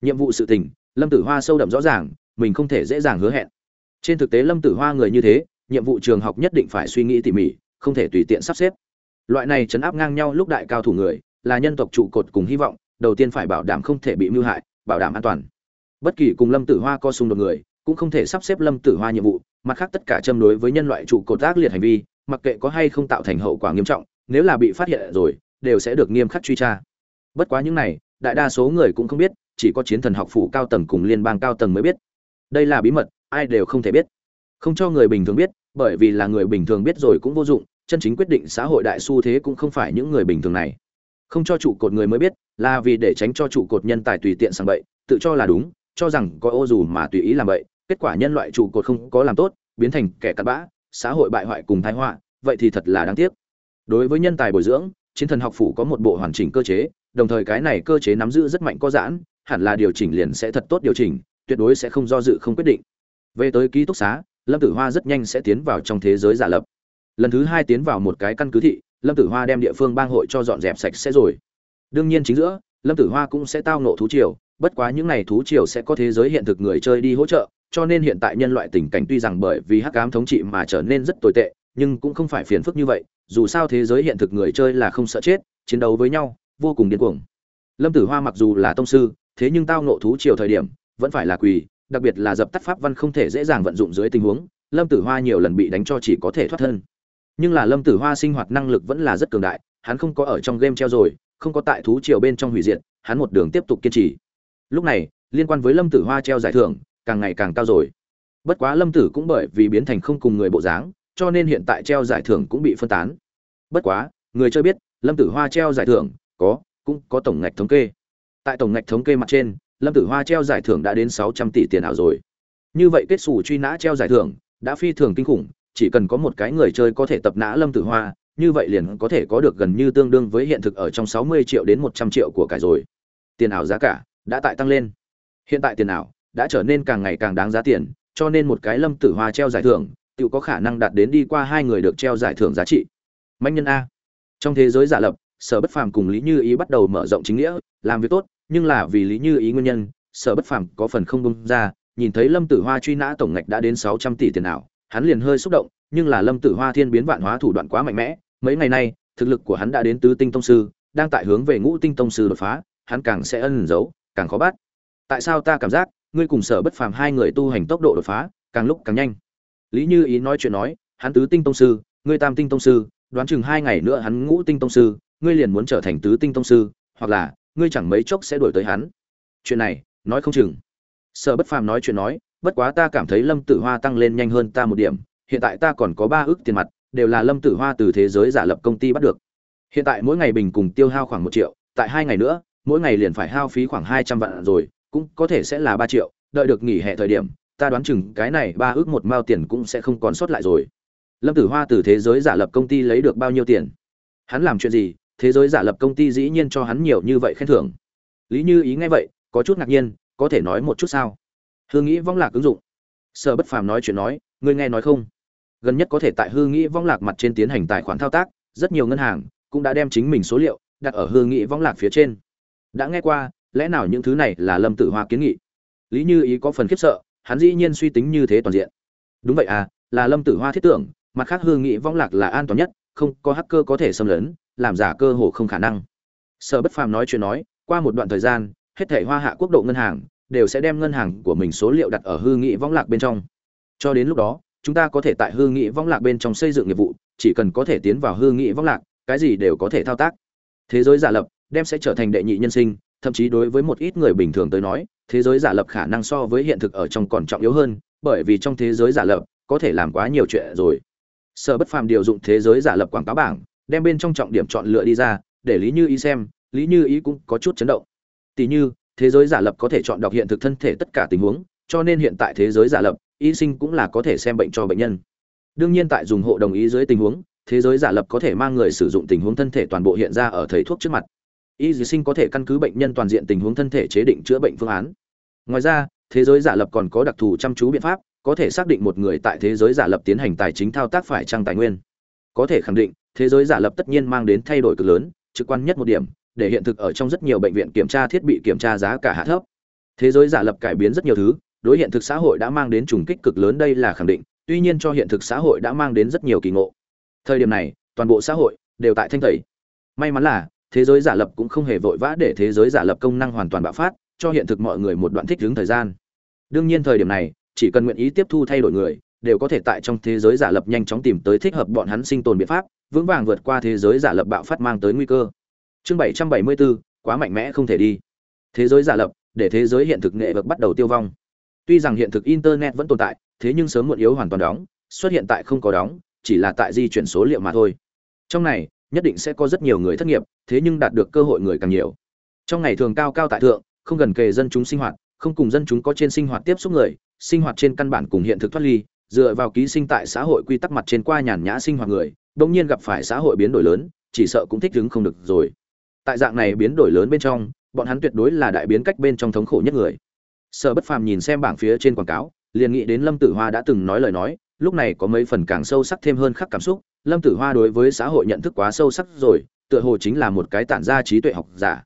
Nhiệm vụ sự tình, lâm tử hoa sâu đậm rõ ràng, mình không thể dễ dàng hứa hẹn. Trên thực tế lâm tử hoa người như thế, nhiệm vụ trường học nhất định phải suy nghĩ tỉ mỉ, không thể tùy tiện sắp xếp. Loại này chấn áp ngang nhau lúc đại cao thủ người, là nhân tộc trụ cột cùng hy vọng, đầu tiên phải bảo đảm không thể bị mưu hại, bảo đảm an toàn bất kỳ cùng lâm tử hoa co xung đột người, cũng không thể sắp xếp lâm tử hoa nhiệm vụ, mặt khác tất cả châm đối với nhân loại trụ cột ác liệt hành vi, mặc kệ có hay không tạo thành hậu quả nghiêm trọng, nếu là bị phát hiện rồi, đều sẽ được nghiêm khắc truy tra. Bất quá những này, đại đa số người cũng không biết, chỉ có chiến thần học phủ cao tầng cùng liên bang cao tầng mới biết. Đây là bí mật, ai đều không thể biết. Không cho người bình thường biết, bởi vì là người bình thường biết rồi cũng vô dụng, chân chính quyết định xã hội đại xu thế cũng không phải những người bình thường này. Không cho trụ cột người mới biết, là vì để tránh cho trụ cột nhân tài tùy tiện sang bậy, tự cho là đúng cho rằng có ô dù mà tùy ý làm vậy, kết quả nhân loại trụ cột không có làm tốt biến thành kẻ cặn bã xã hội bại hoại cùng thái họa vậy thì thật là đáng tiếc. Đối với nhân tài bồi dưỡng chiến thần học phủ có một bộ hoàn chỉnh cơ chế đồng thời cái này cơ chế nắm giữ rất mạnh có giãn hẳn là điều chỉnh liền sẽ thật tốt điều chỉnh tuyệt đối sẽ không do dự không quyết định. Về tới ký túc xá lâm tử hoa rất nhanh sẽ tiến vào trong thế giới giả lập. Lần thứ hai tiến vào một cái căn cứ thị lâm tử hoa đem địa phương bang hội cho dọn dẹp sạch sẽ rồi. Đương nhiên chính giữa lâm tử hoa cũng sẽ tao nộ thú triều, bất quá những n à y thú triều sẽ có thế giới hiện thực người chơi đi hỗ trợ, cho nên hiện tại nhân loại tình cảnh tuy rằng bởi vì hắc ám thống trị mà trở nên rất tồi tệ, nhưng cũng không phải phiền phức như vậy, dù sao thế giới hiện thực người chơi là không sợ chết, chiến đấu với nhau, vô cùng điên cuồng. Lâm tử hoa mặc dù là tông sư, thế nhưng tao nộ thú triều thời điểm, vẫn phải là quỳ, đặc biệt là dập tắt pháp văn không thể dễ dàng vận dụng dưới tình huống, lâm tử hoa nhiều lần bị đánh cho chỉ có thể thoát thân. Nhưng là lâm tử hoa sinh hoạt năng lực vẫn là rất cường đại, hắn không có ở trong game treo rồi không có tại thú triều bên trong hủy diệt, hắn một đường tiếp tục kiên trì. Lúc này, liên quan với lâm tử hoa treo giải thưởng, càng ngày càng cao rồi. Bất quá lâm tử cũng bởi vì biến thành không cùng người bộ dáng, cho nên hiện tại treo giải thưởng cũng bị phân tán. Bất quá, người chơi biết, lâm tử hoa treo giải thưởng, có, cũng có tổng ngạch thống kê. Tại tổng ngạch thống kê mặt trên, lâm tử hoa treo giải thưởng đã đến sáu trăm tỷ tiền ảo rồi. Như vậy kết sủ truy nã treo giải thưởng, đã phi thường kinh khủng, chỉ cần có một cái người chơi có thể tập nã lâm tử hoa như vậy liền có thể có được gần như tương đương với hiện thực ở trong sáu mươi triệu đến một trăm triệu của cải rồi. Tiền ảo giá cả đã tại tăng lên. Hiện tại tiền ảo đã trở nên càng ngày càng đáng giá tiền, cho nên một cái lâm tử hoa treo giải thưởng, tự có khả năng đạt đến đi qua hai người được treo giải thưởng giá trị. Mạnh nhân a. Trong thế giới giả lập, sở bất phàm cùng lý như ý bắt đầu mở rộng chính nghĩa, làm việc tốt, nhưng là vì lý như ý nguyên nhân, sở bất phàm có phần không bông ra, nhìn thấy lâm tử hoa truy nã tổng ngạch đã đến sáu trăm tỷ tiền ảo, hắn liền hơi xúc động, nhưng là lâm tử hoa thiên biến vạn hóa thủ đoạn quá mạnh mẽ mấy ngày nay, thực lực của hắn đã đến tứ tinh tông sư, đang tại hướng về ngũ tinh tông sư đột phá, hắn càng sẽ ân giấu, càng khó bắt. Tại sao ta cảm giác, ngươi cùng sở bất phàm hai người tu hành tốc độ đột phá, càng lúc càng nhanh? Lý như ý nói chuyện nói, hắn tứ tinh tông sư, ngươi tam tinh tông sư, đoán chừng hai ngày nữa hắn ngũ tinh tông sư, ngươi liền muốn trở thành tứ tinh tông sư, hoặc là, ngươi chẳng mấy chốc sẽ đuổi tới hắn. Chuyện này, nói không chừng. Sở bất phàm nói chuyện nói, bất quá ta cảm thấy lâm tử hoa tăng lên nhanh hơn ta một điểm, hiện tại ta còn có ba ước tiền mặt đều là lâm tử hoa từ thế giới giả lập công ty bắt được. Hiện tại mỗi ngày bình cùng tiêu hao khoảng một triệu, tại hai ngày nữa, mỗi ngày liền phải hao phí khoảng hai trăm vạn rồi, cũng có thể sẽ là ba triệu, đợi được nghỉ hè thời điểm, ta đoán chừng cái này ba ước một mao tiền cũng sẽ không còn sót lại rồi. Lâm tử hoa từ thế giới giả lập công ty lấy được bao nhiêu tiền? Hắn làm chuyện gì? Thế giới giả lập công ty dĩ nhiên cho hắn nhiều như vậy khen thưởng. Lý như ý nghe vậy, có chút ngạc nhiên, có thể nói một chút sao? Hương nghĩ vong lạc ứng dụng. Sở bất phàm nói chuyện nói, ngươi nghe nói không? Gần nhất có thể tại hư nghĩ vong lạc mặt trên tiến hành tài khoản thao tác, rất nhiều ngân hàng cũng đã đem chính mình số liệu đặt ở hư nghĩ vong lạc phía trên. Đã nghe qua, lẽ nào những thứ này là lâm tử hoa kiến nghị? Lý như ý có phần khiếp sợ, hắn dĩ nhiên suy tính như thế toàn diện. Đúng vậy à là lâm tử hoa thiết tưởng, mặt khác hư nghĩ vong lạc là an toàn nhất, không có hacker có thể xâm lấn, làm giả cơ hồ không khả năng. Sở bất phàm nói chuyện nói, qua một đoạn thời gian, hết thể hoa hạ quốc độ ngân hàng đều sẽ đem ngân hàng của mình số liệu đặt ở hư nghị vong lạc bên trong. Cho đến lúc đó chúng ta có thể tại hư nghị vong lạc bên trong xây dựng nghiệp vụ, chỉ cần có thể tiến vào hư nghị vong lạc, cái gì đều có thể thao tác. Thế giới giả lập đem sẽ trở thành đệ nhị nhân sinh, thậm chí đối với một ít người bình thường tới nói, thế giới giả lập khả năng so với hiện thực ở trong còn trọng yếu hơn, bởi vì trong thế giới giả lập có thể làm quá nhiều chuyện rồi. Sở bất phàm điều dụng thế giới giả lập quảng cáo bảng, đem bên trong trọng điểm chọn lựa đi ra, để lý như ý xem, lý như ý cũng có chút chấn động. Tỷ như, thế giới giả lập có thể chọn đọc hiện thực thân thể tất cả tình huống, cho nên hiện tại thế giới giả lập y sinh cũng là có thể xem bệnh cho bệnh nhân. Đương nhiên tại dùng hộ đồng ý dưới tình huống, thế giới giả lập có thể mang người sử dụng tình huống thân thể toàn bộ hiện ra ở thầy thuốc trước mặt. Y dì sinh có thể căn cứ bệnh nhân toàn diện tình huống thân thể chế định chữa bệnh phương án. Ngoài ra, thế giới giả lập còn có đặc thù chăm chú biện pháp, có thể xác định một người tại thế giới giả lập tiến hành tài chính thao tác phải trăng tài nguyên. Có thể khẳng định, thế giới giả lập tất nhiên mang đến thay đổi cực lớn, trực quan nhất một điểm, để hiện thực ở trong rất nhiều bệnh viện kiểm tra thiết bị kiểm tra giá cả hạ thấp. Thế giới giả lập cải biến rất nhiều thứ đối hiện thực xã hội đã mang đến trùng kích cực lớn, đây là khẳng định, tuy nhiên cho hiện thực xã hội đã mang đến rất nhiều kỳ ngộ. Thời điểm này, toàn bộ xã hội đều tại thanh tẩy. May mắn là, thế giới giả lập cũng không hề vội vã để thế giới giả lập công năng hoàn toàn bạo phát, cho hiện thực mọi người một đoạn thích ứng thời gian. Đương nhiên thời điểm này, chỉ cần nguyện ý tiếp thu thay đổi người, đều có thể tại trong thế giới giả lập nhanh chóng tìm tới thích hợp bọn hắn sinh tồn biện pháp, vững vàng vượt qua thế giới giả lập bạo phát mang tới nguy cơ. Chương bảy trăm bảy mươi bốn quá mạnh mẽ không thể đi. Thế giới giả lập, để thế giới hiện thực nghệ vực bắt đầu tiêu vong tuy rằng hiện thực internet vẫn tồn tại, thế nhưng sớm muộn yếu hoàn toàn đóng, xuất hiện tại không có đóng, chỉ là tại di chuyển số liệu mà thôi. Trong này, nhất định sẽ có rất nhiều người thất nghiệp, thế nhưng đạt được cơ hội người càng nhiều. Trong ngày thường cao cao tại thượng, không gần kề dân chúng sinh hoạt, không cùng dân chúng có trên sinh hoạt tiếp xúc người, sinh hoạt trên căn bản cùng hiện thực thoát ly, dựa vào ký sinh tại xã hội quy tắc mặt trên qua nhàn nhã sinh hoạt người đông nhiên gặp phải xã hội biến đổi lớn, chỉ sợ cũng thích ứng không được rồi. Tại dạng này biến đổi lớn bên trong, bọn hắn tuyệt đối là đại biến cách bên trong thống khổ nhất người sở bất phàm nhìn xem bảng phía trên quảng cáo, liền nghĩ đến lâm tử hoa đã từng nói lời nói, lúc này có mấy phần càng sâu sắc thêm hơn khắc cảm xúc. Lâm tử hoa đối với xã hội nhận thức quá sâu sắc rồi, tựa hồ chính là một cái tản ra trí tuệ học giả.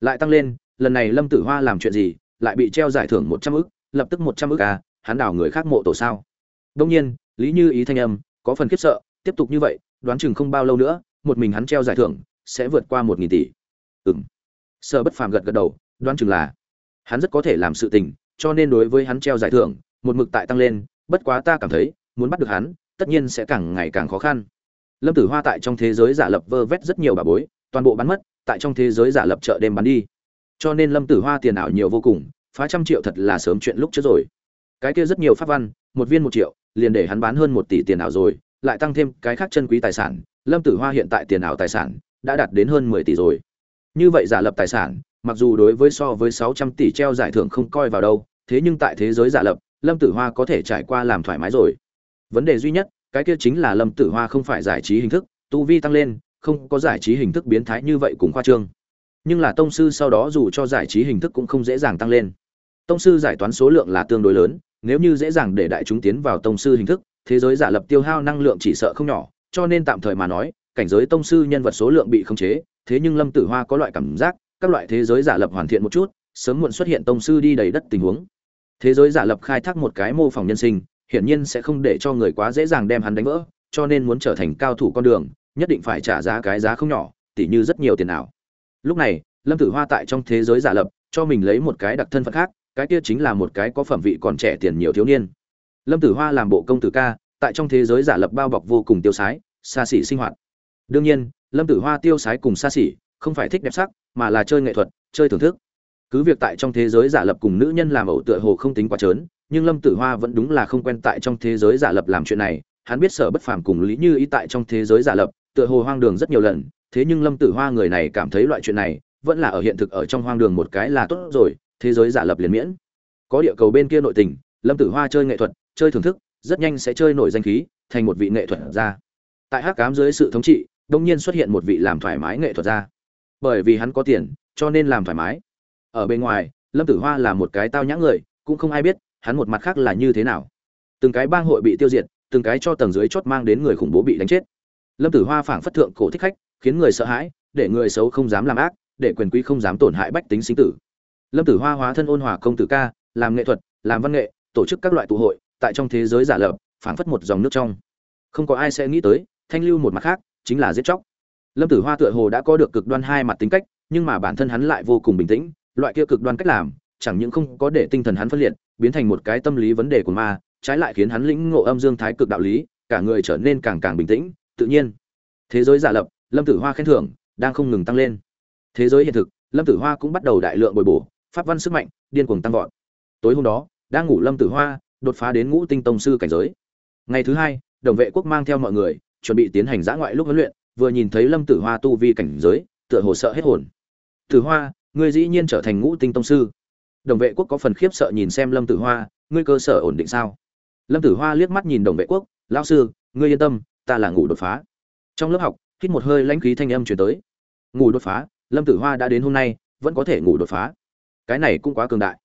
Lại tăng lên, lần này lâm tử hoa làm chuyện gì, lại bị treo giải thưởng một trăm ức, lập tức một trăm ức à hắn đào người khác mộ tổ sao? Đông nhiên, lý như ý thanh âm, có phần khiếp sợ, tiếp tục như vậy, đoán chừng không bao lâu nữa, một mình hắn treo giải thưởng, sẽ vượt qua một nghìn tỷ. Ừng sợ bất phàm gật gật đầu, đoán chừng là hắn rất có thể làm sự tình, cho nên đối với hắn treo giải thưởng, một mực tại tăng lên, bất quá ta cảm thấy, muốn bắt được hắn, tất nhiên sẽ càng ngày càng khó khăn. Lâm tử hoa tại trong thế giới giả lập vơ vét rất nhiều bà bối, toàn bộ bán mất, tại trong thế giới giả lập chợ đêm bán đi. Cho nên lâm tử hoa tiền ảo nhiều vô cùng, phá trăm triệu thật là sớm chuyện lúc trước rồi. Cái kia rất nhiều pháp văn, một viên một triệu, liền để hắn bán hơn một tỷ tiền ảo rồi, lại tăng thêm cái khác chân quý tài sản, lâm tử hoa hiện tại tiền ảo tài sản, đã đạt đến hơn mười tỷ rồi. Như vậy giả lập tài sản mặc dù đối với so với sáu trăm tỷ treo giải thưởng không coi vào đâu, thế nhưng tại thế giới giả lập, lâm tử hoa có thể trải qua làm thoải mái rồi. Vấn đề duy nhất, cái kia chính là lâm tử hoa không phải giải trí hình thức, tu vi tăng lên, không có giải trí hình thức biến thái như vậy cũng khoa trương. Nhưng là tông sư sau đó dù cho giải trí hình thức cũng không dễ dàng tăng lên. Tông sư giải toán số lượng là tương đối lớn, nếu như dễ dàng để đại chúng tiến vào tông sư hình thức, thế giới giả lập tiêu hao năng lượng chỉ sợ không nhỏ, cho nên tạm thời mà nói, cảnh giới tông sư nhân vật số lượng bị khống chế, thế nhưng lâm tử hoa có loại cảm giác các loại thế giới giả lập hoàn thiện một chút, sớm muộn xuất hiện tông sư đi đầy đất tình huống. Thế giới giả lập khai thác một cái mô phỏng nhân sinh, hiển nhiên sẽ không để cho người quá dễ dàng đem hắn đánh vỡ, cho nên muốn trở thành cao thủ con đường, nhất định phải trả giá cái giá không nhỏ, tỉ như rất nhiều tiền ảo. Lúc này, lâm tử hoa tại trong thế giới giả lập, cho mình lấy một cái đặc thân phận khác, cái kia chính là một cái có phẩm vị còn trẻ tiền nhiều thiếu niên. Lâm tử hoa làm bộ công tử ca, tại trong thế giới giả lập bao bọc vô cùng tiêu sái, xa xỉ sinh hoạt. Đương nhiên, lâm tử hoa tiêu sái cùng xa xỉ, không phải thích đẹp sắc mà là chơi nghệ thuật, chơi thưởng thức. Cứ việc tại trong thế giới giả lập cùng nữ nhân làm ẩu tựa hồ không tính quá trớn, nhưng lâm tử hoa vẫn đúng là không quen tại trong thế giới giả lập làm chuyện này. Hắn biết sở bất phàm cùng lý như ý tại trong thế giới giả lập, tựa hồ hoang đường rất nhiều lần, thế nhưng lâm tử hoa người này cảm thấy loại chuyện này vẫn là ở hiện thực ở trong hoang đường một cái là tốt rồi, thế giới giả lập liền miễn. Có địa cầu bên kia nội tình, lâm tử hoa chơi nghệ thuật, chơi thưởng thức, rất nhanh sẽ chơi nổi danh khí, thành một vị nghệ thuật gia. Tại hắc cám dưới sự thống trị đông nhiên xuất hiện một vị làm thoải mái nghệ thuật gia bởi vì hắn có tiền, cho nên làm thoải mái. Ở bên ngoài, lâm tử hoa là một cái tao nhã người, cũng không ai biết hắn một mặt khác là như thế nào. Từng cái bang hội bị tiêu diệt, từng cái cho tầng dưới chót mang đến người khủng bố bị đánh chết. Lâm tử hoa phảng phất thượng cổ thích khách, khiến người sợ hãi, để người xấu không dám làm ác, để quyền quý không dám tổn hại bách tính sinh tử. Lâm tử hoa hóa thân ôn hòa công tử ca, làm nghệ thuật, làm văn nghệ, tổ chức các loại tụ hội, tại trong thế giới giả lập, phảng phất một dòng nước trong. Không có ai sẽ nghĩ tới, thanh lưu một mặt khác, chính là giết chóc lâm tử hoa tựa hồ đã có được cực đoan hai mặt tính cách, nhưng mà bản thân hắn lại vô cùng bình tĩnh, loại kia cực đoan cách làm, chẳng những không có để tinh thần hắn phân liệt, biến thành một cái tâm lý vấn đề của ma, trái lại khiến hắn lĩnh ngộ âm dương thái cực đạo lý, cả người trở nên càng càng bình tĩnh, tự nhiên. Thế giới giả lập, lâm tử hoa khen thưởng, đang không ngừng tăng lên. Thế giới hiện thực, lâm tử hoa cũng bắt đầu đại lượng bồi bổ, pháp văn sức mạnh, điên cuồng tăng vọt. Tối hôm đó, đang ngủ lâm tử hoa, đột phá đến ngũ tinh tông sư cảnh giới. Ngày thứ hai, đồng vệ quốc mang theo mọi người, chuẩn bị tiến hành giã ngoại lúc huấn luyện vừa nhìn thấy lâm tử hoa tu vi cảnh giới, tựa hồ sợ hết hồn. Tử hoa, ngươi dĩ nhiên trở thành ngũ tinh tông sư. Đồng vệ quốc có phần khiếp sợ nhìn xem lâm tử hoa, ngươi cơ sở ổn định sao? Lâm tử hoa liếc mắt nhìn đồng vệ quốc, lão sư, ngươi yên tâm, ta là ngủ đột phá. Trong lớp học, hít một hơi lãnh khí thanh âm truyền tới. Ngủ đột phá, lâm tử hoa đã đến hôm nay, vẫn có thể ngủ đột phá. Cái này cũng quá cường đại.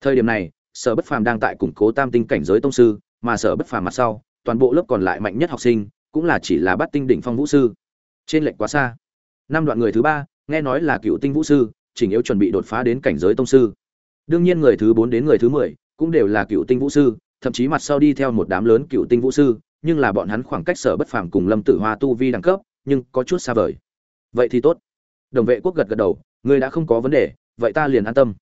Thời điểm này, sở bất phàm đang tại củng cố tam tinh cảnh giới tông sư, mà sở bất phàm mặt sau, toàn bộ lớp còn lại mạnh nhất học sinh, cũng là chỉ là bát tinh đỉnh phong vũ sư trên lệch quá xa. Năm đoạn người thứ ba, nghe nói là cựu tinh vũ sư, chỉnh yếu chuẩn bị đột phá đến cảnh giới tông sư. Đương nhiên người thứ bốn đến người thứ mười cũng đều là cựu tinh vũ sư, thậm chí mặt sau đi theo một đám lớn cựu tinh vũ sư, nhưng là bọn hắn khoảng cách sở bất phàm cùng lâm tử hoa tu vi đẳng cấp, nhưng có chút xa vời. Vậy thì tốt. Đồng vệ quốc gật gật đầu ngươi đã không có vấn đề, vậy ta liền an tâm.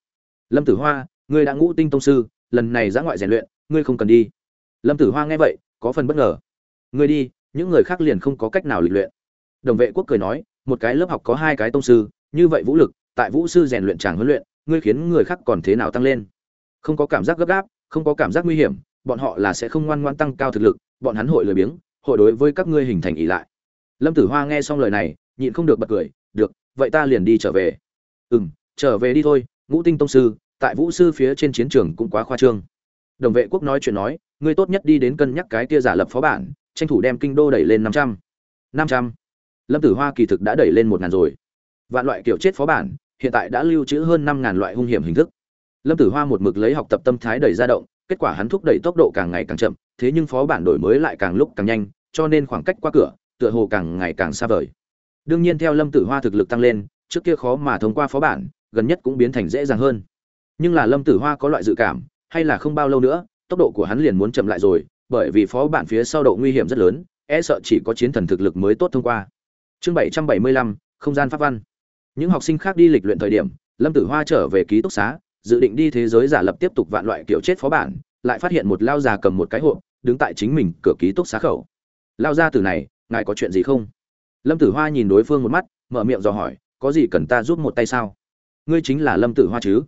Lâm tử hoa ngươi đã ngũ tinh tông sư, lần này ra ngoại rèn luyện, ngươi không cần đi. Lâm tử hoa nghe vậy, có phần bất ngờ. Ngươi đi, những người khác liền không có cách nào lịch luyện đồng vệ quốc cười nói, một cái lớp học có hai cái tông sư, như vậy vũ lực, tại vũ sư rèn luyện tràng huấn luyện, ngươi khiến người khác còn thế nào tăng lên? Không có cảm giác gấp gáp, không có cảm giác nguy hiểm, bọn họ là sẽ không ngoan ngoan tăng cao thực lực, bọn hắn hội lười biếng, hội đối với các ngươi hình thành ỷ lại. Lâm tử hoa nghe xong lời này, nhịn không được bật cười, được, vậy ta liền đi trở về. Ừ m trở về đi thôi, ngũ tinh tông sư, tại vũ sư phía trên chiến trường cũng quá khoa trương. Đồng vệ quốc nói chuyện nói, ngươi tốt nhất đi đến cân nhắc cái kia giả lập phó bản, tranh thủ đem kinh đô đẩy lên năm trăm. Năm trăm lâm tử hoa kỳ thực đã đẩy lên một ngàn rồi. Vạn loại kiểu chết phó bản, hiện tại đã lưu trữ hơn năm ngàn loại hung hiểm hình thức. Lâm tử hoa một mực lấy học tập tâm thái đẩy ra động, kết quả hắn thúc đẩy tốc độ càng ngày càng chậm, thế nhưng phó bản đổi mới lại càng lúc càng nhanh, cho nên khoảng cách qua cửa, tựa hồ càng ngày càng xa vời. Đương nhiên theo lâm tử hoa thực lực tăng lên, trước kia khó mà thông qua phó bản, gần nhất cũng biến thành dễ dàng hơn. Nhưng là lâm tử hoa có loại dự cảm, hay là không bao lâu nữa, tốc độ của hắn liền muốn chậm lại rồi, bởi vì phó bản phía sau độ nguy hiểm rất lớn e sợ chỉ có chiến thần thực lực mới tốt thông qua chương bảy trăm bảy mươi lăm, không gian pháp văn. Những học sinh khác đi lịch luyện thời điểm, lâm tử hoa trở về ký túc xá, dự định đi thế giới giả lập tiếp tục vạn loại kiểu chết phó bản, lại phát hiện một lao già cầm một cái hộp, đứng tại chính mình cửa ký túc xá khẩu. Lao ra từ này, ngài có chuyện gì không? Lâm tử hoa nhìn đối phương một mắt, mở miệng dò hỏi, có gì cần ta giúp một tay sao? Ngươi chính là lâm tử hoa chứ?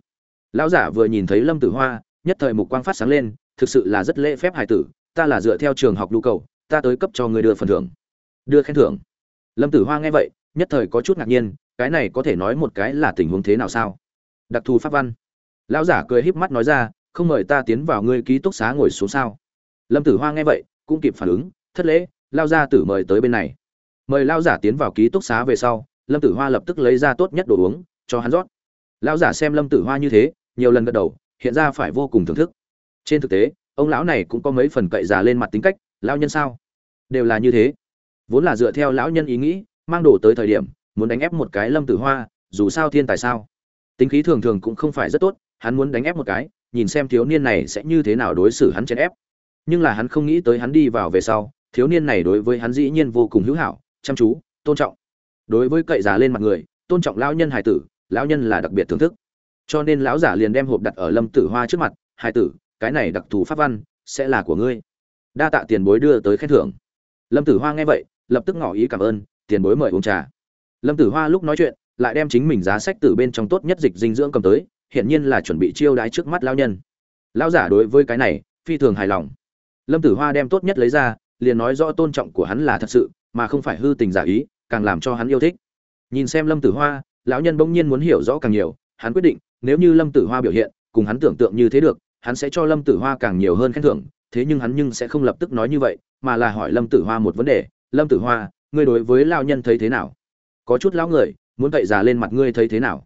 Lão giả vừa nhìn thấy lâm tử hoa, nhất thời mục quang phát sáng lên, thực sự là rất lễ phép hài tử, ta là dựa theo trường học nhu cầu, ta tới cấp cho người đưa phần thưởng. Đưa khen thưởng? Lâm tử hoa nghe vậy, nhất thời có chút ngạc nhiên, cái này có thể nói một cái là tình huống thế nào sao? Đặc thù pháp văn. Lão giả cười híp mắt nói ra, không mời ta tiến vào ngươi ký túc xá ngồi xuống sao? Lâm tử hoa nghe vậy, cũng kịp phản ứng, thất lễ lao gia tử mời tới bên này. Mời lao giả tiến vào ký túc xá về sau, lâm tử hoa lập tức lấy ra tốt nhất đồ uống, cho hắn rót. Lão giả xem lâm tử hoa như thế, nhiều lần gật đầu, hiện ra phải vô cùng thưởng thức. Trên thực tế, ông lão này cũng có mấy phần cậy già lên mặt tính cách lao nhân sao? Đều là như thế vốn là dựa theo lão nhân ý nghĩ, mang đồ tới thời điểm, muốn đánh ép một cái lâm tử hoa, dù sao thiên tài sao? Tính khí thường thường cũng không phải rất tốt, hắn muốn đánh ép một cái, nhìn xem thiếu niên này sẽ như thế nào đối xử hắn chèn ép. Nhưng là hắn không nghĩ tới hắn đi vào về sau, thiếu niên này đối với hắn dĩ nhiên vô cùng hữu hảo, chăm chú, tôn trọng. Đối với cậy già lên mặt người, tôn trọng lão nhân hải tử, lão nhân là đặc biệt thưởng thức. Cho nên lão giả liền đem hộp đặt ở lâm tử hoa trước mặt, hải tử, cái này đặc thù pháp văn sẽ là của ngươi. Đa tạ tiền bối đưa tới khen thưởng. Lâm tử hoa nghe vậy lập tức ngỏ ý cảm ơn, tiền bối mời uống trà. Lâm tử hoa lúc nói chuyện, lại đem chính mình giá sách từ bên trong tốt nhất dịch dinh dưỡng cầm tới, hiển nhiên là chuẩn bị chiêu đãi trước mắt lão nhân. Lão giả đối với cái này, phi thường hài lòng. Lâm tử hoa đem tốt nhất lấy ra, liền nói rõ tôn trọng của hắn là thật sự, mà không phải hư tình giả ý, càng làm cho hắn yêu thích. Nhìn xem lâm tử hoa, lão nhân bỗng nhiên muốn hiểu rõ càng nhiều, hắn quyết định, nếu như lâm tử hoa biểu hiện, cùng hắn tưởng tượng như thế được, hắn sẽ cho lâm tử hoa càng nhiều hơn khen thưởng, thế nhưng hắn nhưng sẽ không lập tức nói như vậy, mà là hỏi lâm tử hoa một vấn đề lâm tử hoa, ngươi đối với lao nhân thấy thế nào? Có chút lão người, muốn cậy già lên mặt ngươi thấy thế nào?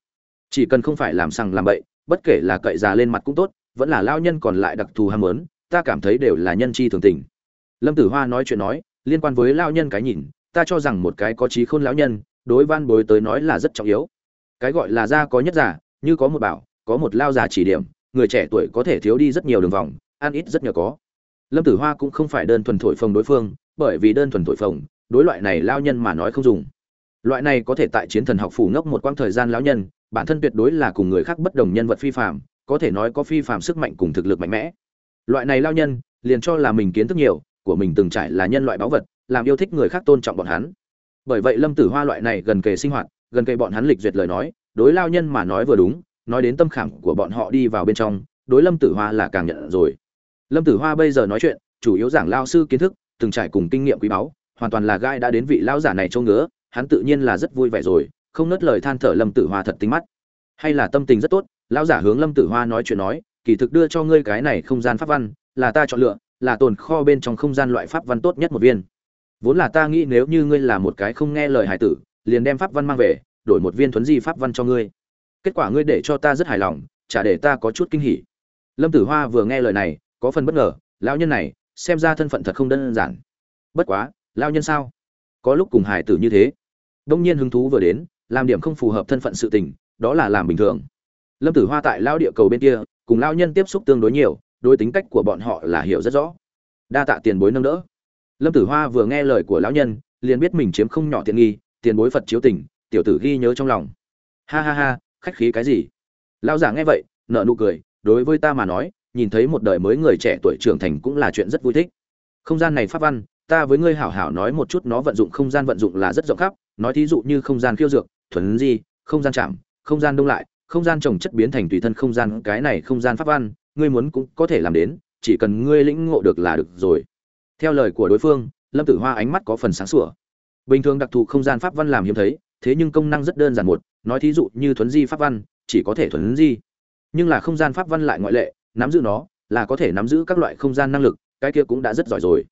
Chỉ cần không phải làm sằng làm bậy, bất kể là cậy già lên mặt cũng tốt, vẫn là lao nhân còn lại đặc thù ham muốn, ta cảm thấy đều là nhân chi thường tình. Lâm tử hoa nói chuyện nói, liên quan với lao nhân cái nhìn, ta cho rằng một cái có trí khôn lão nhân, đối van bối tới nói là rất trọng yếu. Cái gọi là gia có nhất giả như có một bảo, có một lao già chỉ điểm, người trẻ tuổi có thể thiếu đi rất nhiều đường vòng, ăn ít rất nhờ có. Lâm tử hoa cũng không phải đơn thuần thổi phồng đối phương bởi vì đơn thuần thổi phồng, đối loại này lao nhân mà nói không dùng. Loại này có thể tại chiến thần học phủ ngốc một quãng thời gian lão nhân, bản thân tuyệt đối là cùng người khác bất đồng nhân vật phi phạm có thể nói có phi phạm sức mạnh cùng thực lực mạnh mẽ. Loại này lao nhân, liền cho là mình kiến thức nhiều, của mình từng trải là nhân loại báu vật, làm yêu thích người khác tôn trọng bọn hắn. Bởi vậy lâm tử hoa loại này gần kề sinh hoạt, gần kề bọn hắn lịch duyệt lời nói, đối lao nhân mà nói vừa đúng, nói đến tâm khảm của bọn họ đi vào bên trong, đối lâm tử hoa là càng nhận rồi. Lâm tử hoa bây giờ nói chuyện, chủ yếu giảng lao sư kiến thức từng trải cùng kinh nghiệm quý báu, hoàn toàn là gai đã đến vị lão giả này trông ngứa, hắn tự nhiên là rất vui vẻ rồi, không nớt lời than thở lâm tử hoa thật tinh mắt. Hay là tâm tình rất tốt, lão giả hướng lâm tử hoa nói chuyện nói, kỳ thực đưa cho ngươi cái này không gian pháp văn, là ta chọn lựa, là tồn kho bên trong không gian loại pháp văn tốt nhất một viên. Vốn là ta nghĩ nếu như ngươi là một cái không nghe lời hải tử, liền đem pháp văn mang về, đổi một viên thuấn di pháp văn cho ngươi. Kết quả ngươi để cho ta rất hài lòng, chả để ta có chút kinh hỉ. Lâm tử hoa vừa nghe lời này, có phần bất ngờ, lão nhân này xem ra thân phận thật không đơn giản. Bất quá lão nhân sao? Có lúc cùng hải tử như thế. Đông nhiên hứng thú vừa đến, làm điểm không phù hợp thân phận sự tình, đó là làm bình thường. Lâm tử hoa tại lão địa cầu bên kia, cùng lão nhân tiếp xúc tương đối nhiều, đối tính cách của bọn họ là hiểu rất rõ. Đa tạ tiền bối nâng đỡ. Lâm tử hoa vừa nghe lời của lão nhân, liền biết mình chiếm không nhỏ tiện nghi, tiền bối phật chiếu tình, tiểu tử ghi nhớ trong lòng. Ha ha ha, khách khí cái gì? Lão giả nghe vậy nợ nụ cười, đối với ta mà nói nhìn thấy một đời mới người trẻ tuổi trưởng thành cũng là chuyện rất vui thích. Không gian này pháp văn, ta với ngươi hảo hảo nói một chút, nó vận dụng không gian vận dụng là rất rộng khắp. Nói thí dụ như không gian khiêu dược, thuần di, không gian chạm, không gian đông lại, không gian trồng chất biến thành tùy thân không gian, cái này không gian pháp văn, ngươi muốn cũng có thể làm đến, chỉ cần ngươi lĩnh ngộ được là được rồi. Theo lời của đối phương, lâm tử hoa ánh mắt có phần sáng sủa. Bình thường đặc thù không gian pháp văn làm hiếm thấy, thế nhưng công năng rất đơn giản một, nói thí dụ như thuấn di pháp văn, chỉ có thể thuấn di. Nhưng là không gian pháp văn lại ngoại lệ nắm giữ nó, là có thể nắm giữ các loại không gian năng lực, cái kia cũng đã rất giỏi rồi.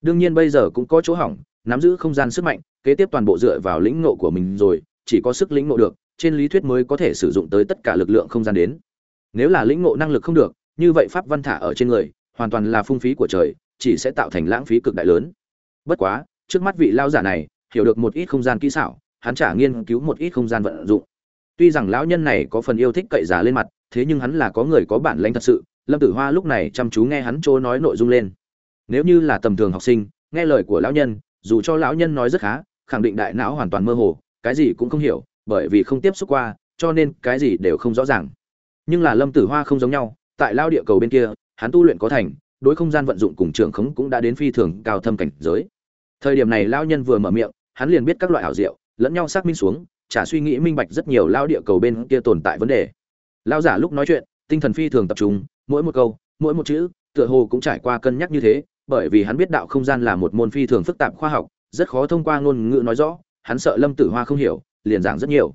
Đương nhiên bây giờ cũng có chỗ hỏng, nắm giữ không gian sức mạnh, kế tiếp toàn bộ dựa vào lĩnh ngộ của mình rồi, chỉ có sức lĩnh ngộ được, trên lý thuyết mới có thể sử dụng tới tất cả lực lượng không gian đến. Nếu là lĩnh ngộ năng lực không được, như vậy pháp văn thả ở trên người, hoàn toàn là phung phí của trời, chỉ sẽ tạo thành lãng phí cực đại lớn. Bất quá, trước mắt vị lao giả này, hiểu được một ít không gian kỹ xảo, hắn trả nghiên cứu một ít không gian vận dụng. Tuy rằng lão nhân này có phần yêu thích cậy giả lên mặt thế nhưng hắn là có người có bản lĩnh thật sự, lâm tử hoa lúc này chăm chú nghe hắn chỗ nói nội dung lên. Nếu như là tầm thường học sinh, nghe lời của lão nhân, dù cho lão nhân nói rất khá, khẳng định đại não hoàn toàn mơ hồ, cái gì cũng không hiểu, bởi vì không tiếp xúc qua, cho nên cái gì đều không rõ ràng. Nhưng là lâm tử hoa không giống nhau, tại lao địa cầu bên kia, hắn tu luyện có thành, đối không gian vận dụng cùng trường khống cũng đã đến phi thường cao thâm cảnh giới. Thời điểm này lao nhân vừa mở miệng, hắn liền biết các loại ảo diệu, lẫn nhau xác minh xuống, chả suy nghĩ minh bạch rất nhiều lao địa cầu bên kia tồn tại vấn đề. Lão giả lúc nói chuyện, tinh thần phi thường tập trung, mỗi một câu, mỗi một chữ, tựa hồ cũng trải qua cân nhắc như thế, bởi vì hắn biết đạo không gian là một môn phi thường phức tạp khoa học, rất khó thông qua ngôn ngữ nói rõ, hắn sợ lâm tử hoa không hiểu, liền giảng rất nhiều.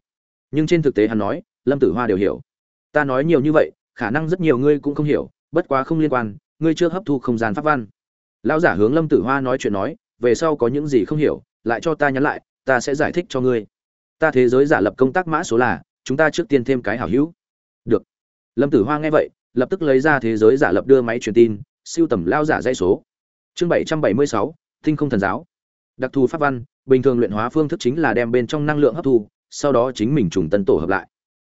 Nhưng trên thực tế hắn nói, lâm tử hoa đều hiểu. Ta nói nhiều như vậy, khả năng rất nhiều ngươi cũng không hiểu, bất quá không liên quan, ngươi chưa hấp thu không gian pháp văn. Lão giả hướng lâm tử hoa nói chuyện nói, về sau có những gì không hiểu, lại cho ta nhắn lại, ta sẽ giải thích cho ngươi. Ta thế giới giả lập công tác mã số là, chúng ta trước tiên thêm cái hảo hữu lâm tử hoa nghe vậy, lập tức lấy ra thế giới giả lập đưa máy truyền tin, siêu tầm lao giả dây số. Chương bảy trăm bảy mươi sáu, tinh không thần giáo. Đặc thù pháp văn, bình thường luyện hóa phương thức chính là đem bên trong năng lượng hấp thu, sau đó chính mình trùng tân tổ hợp lại.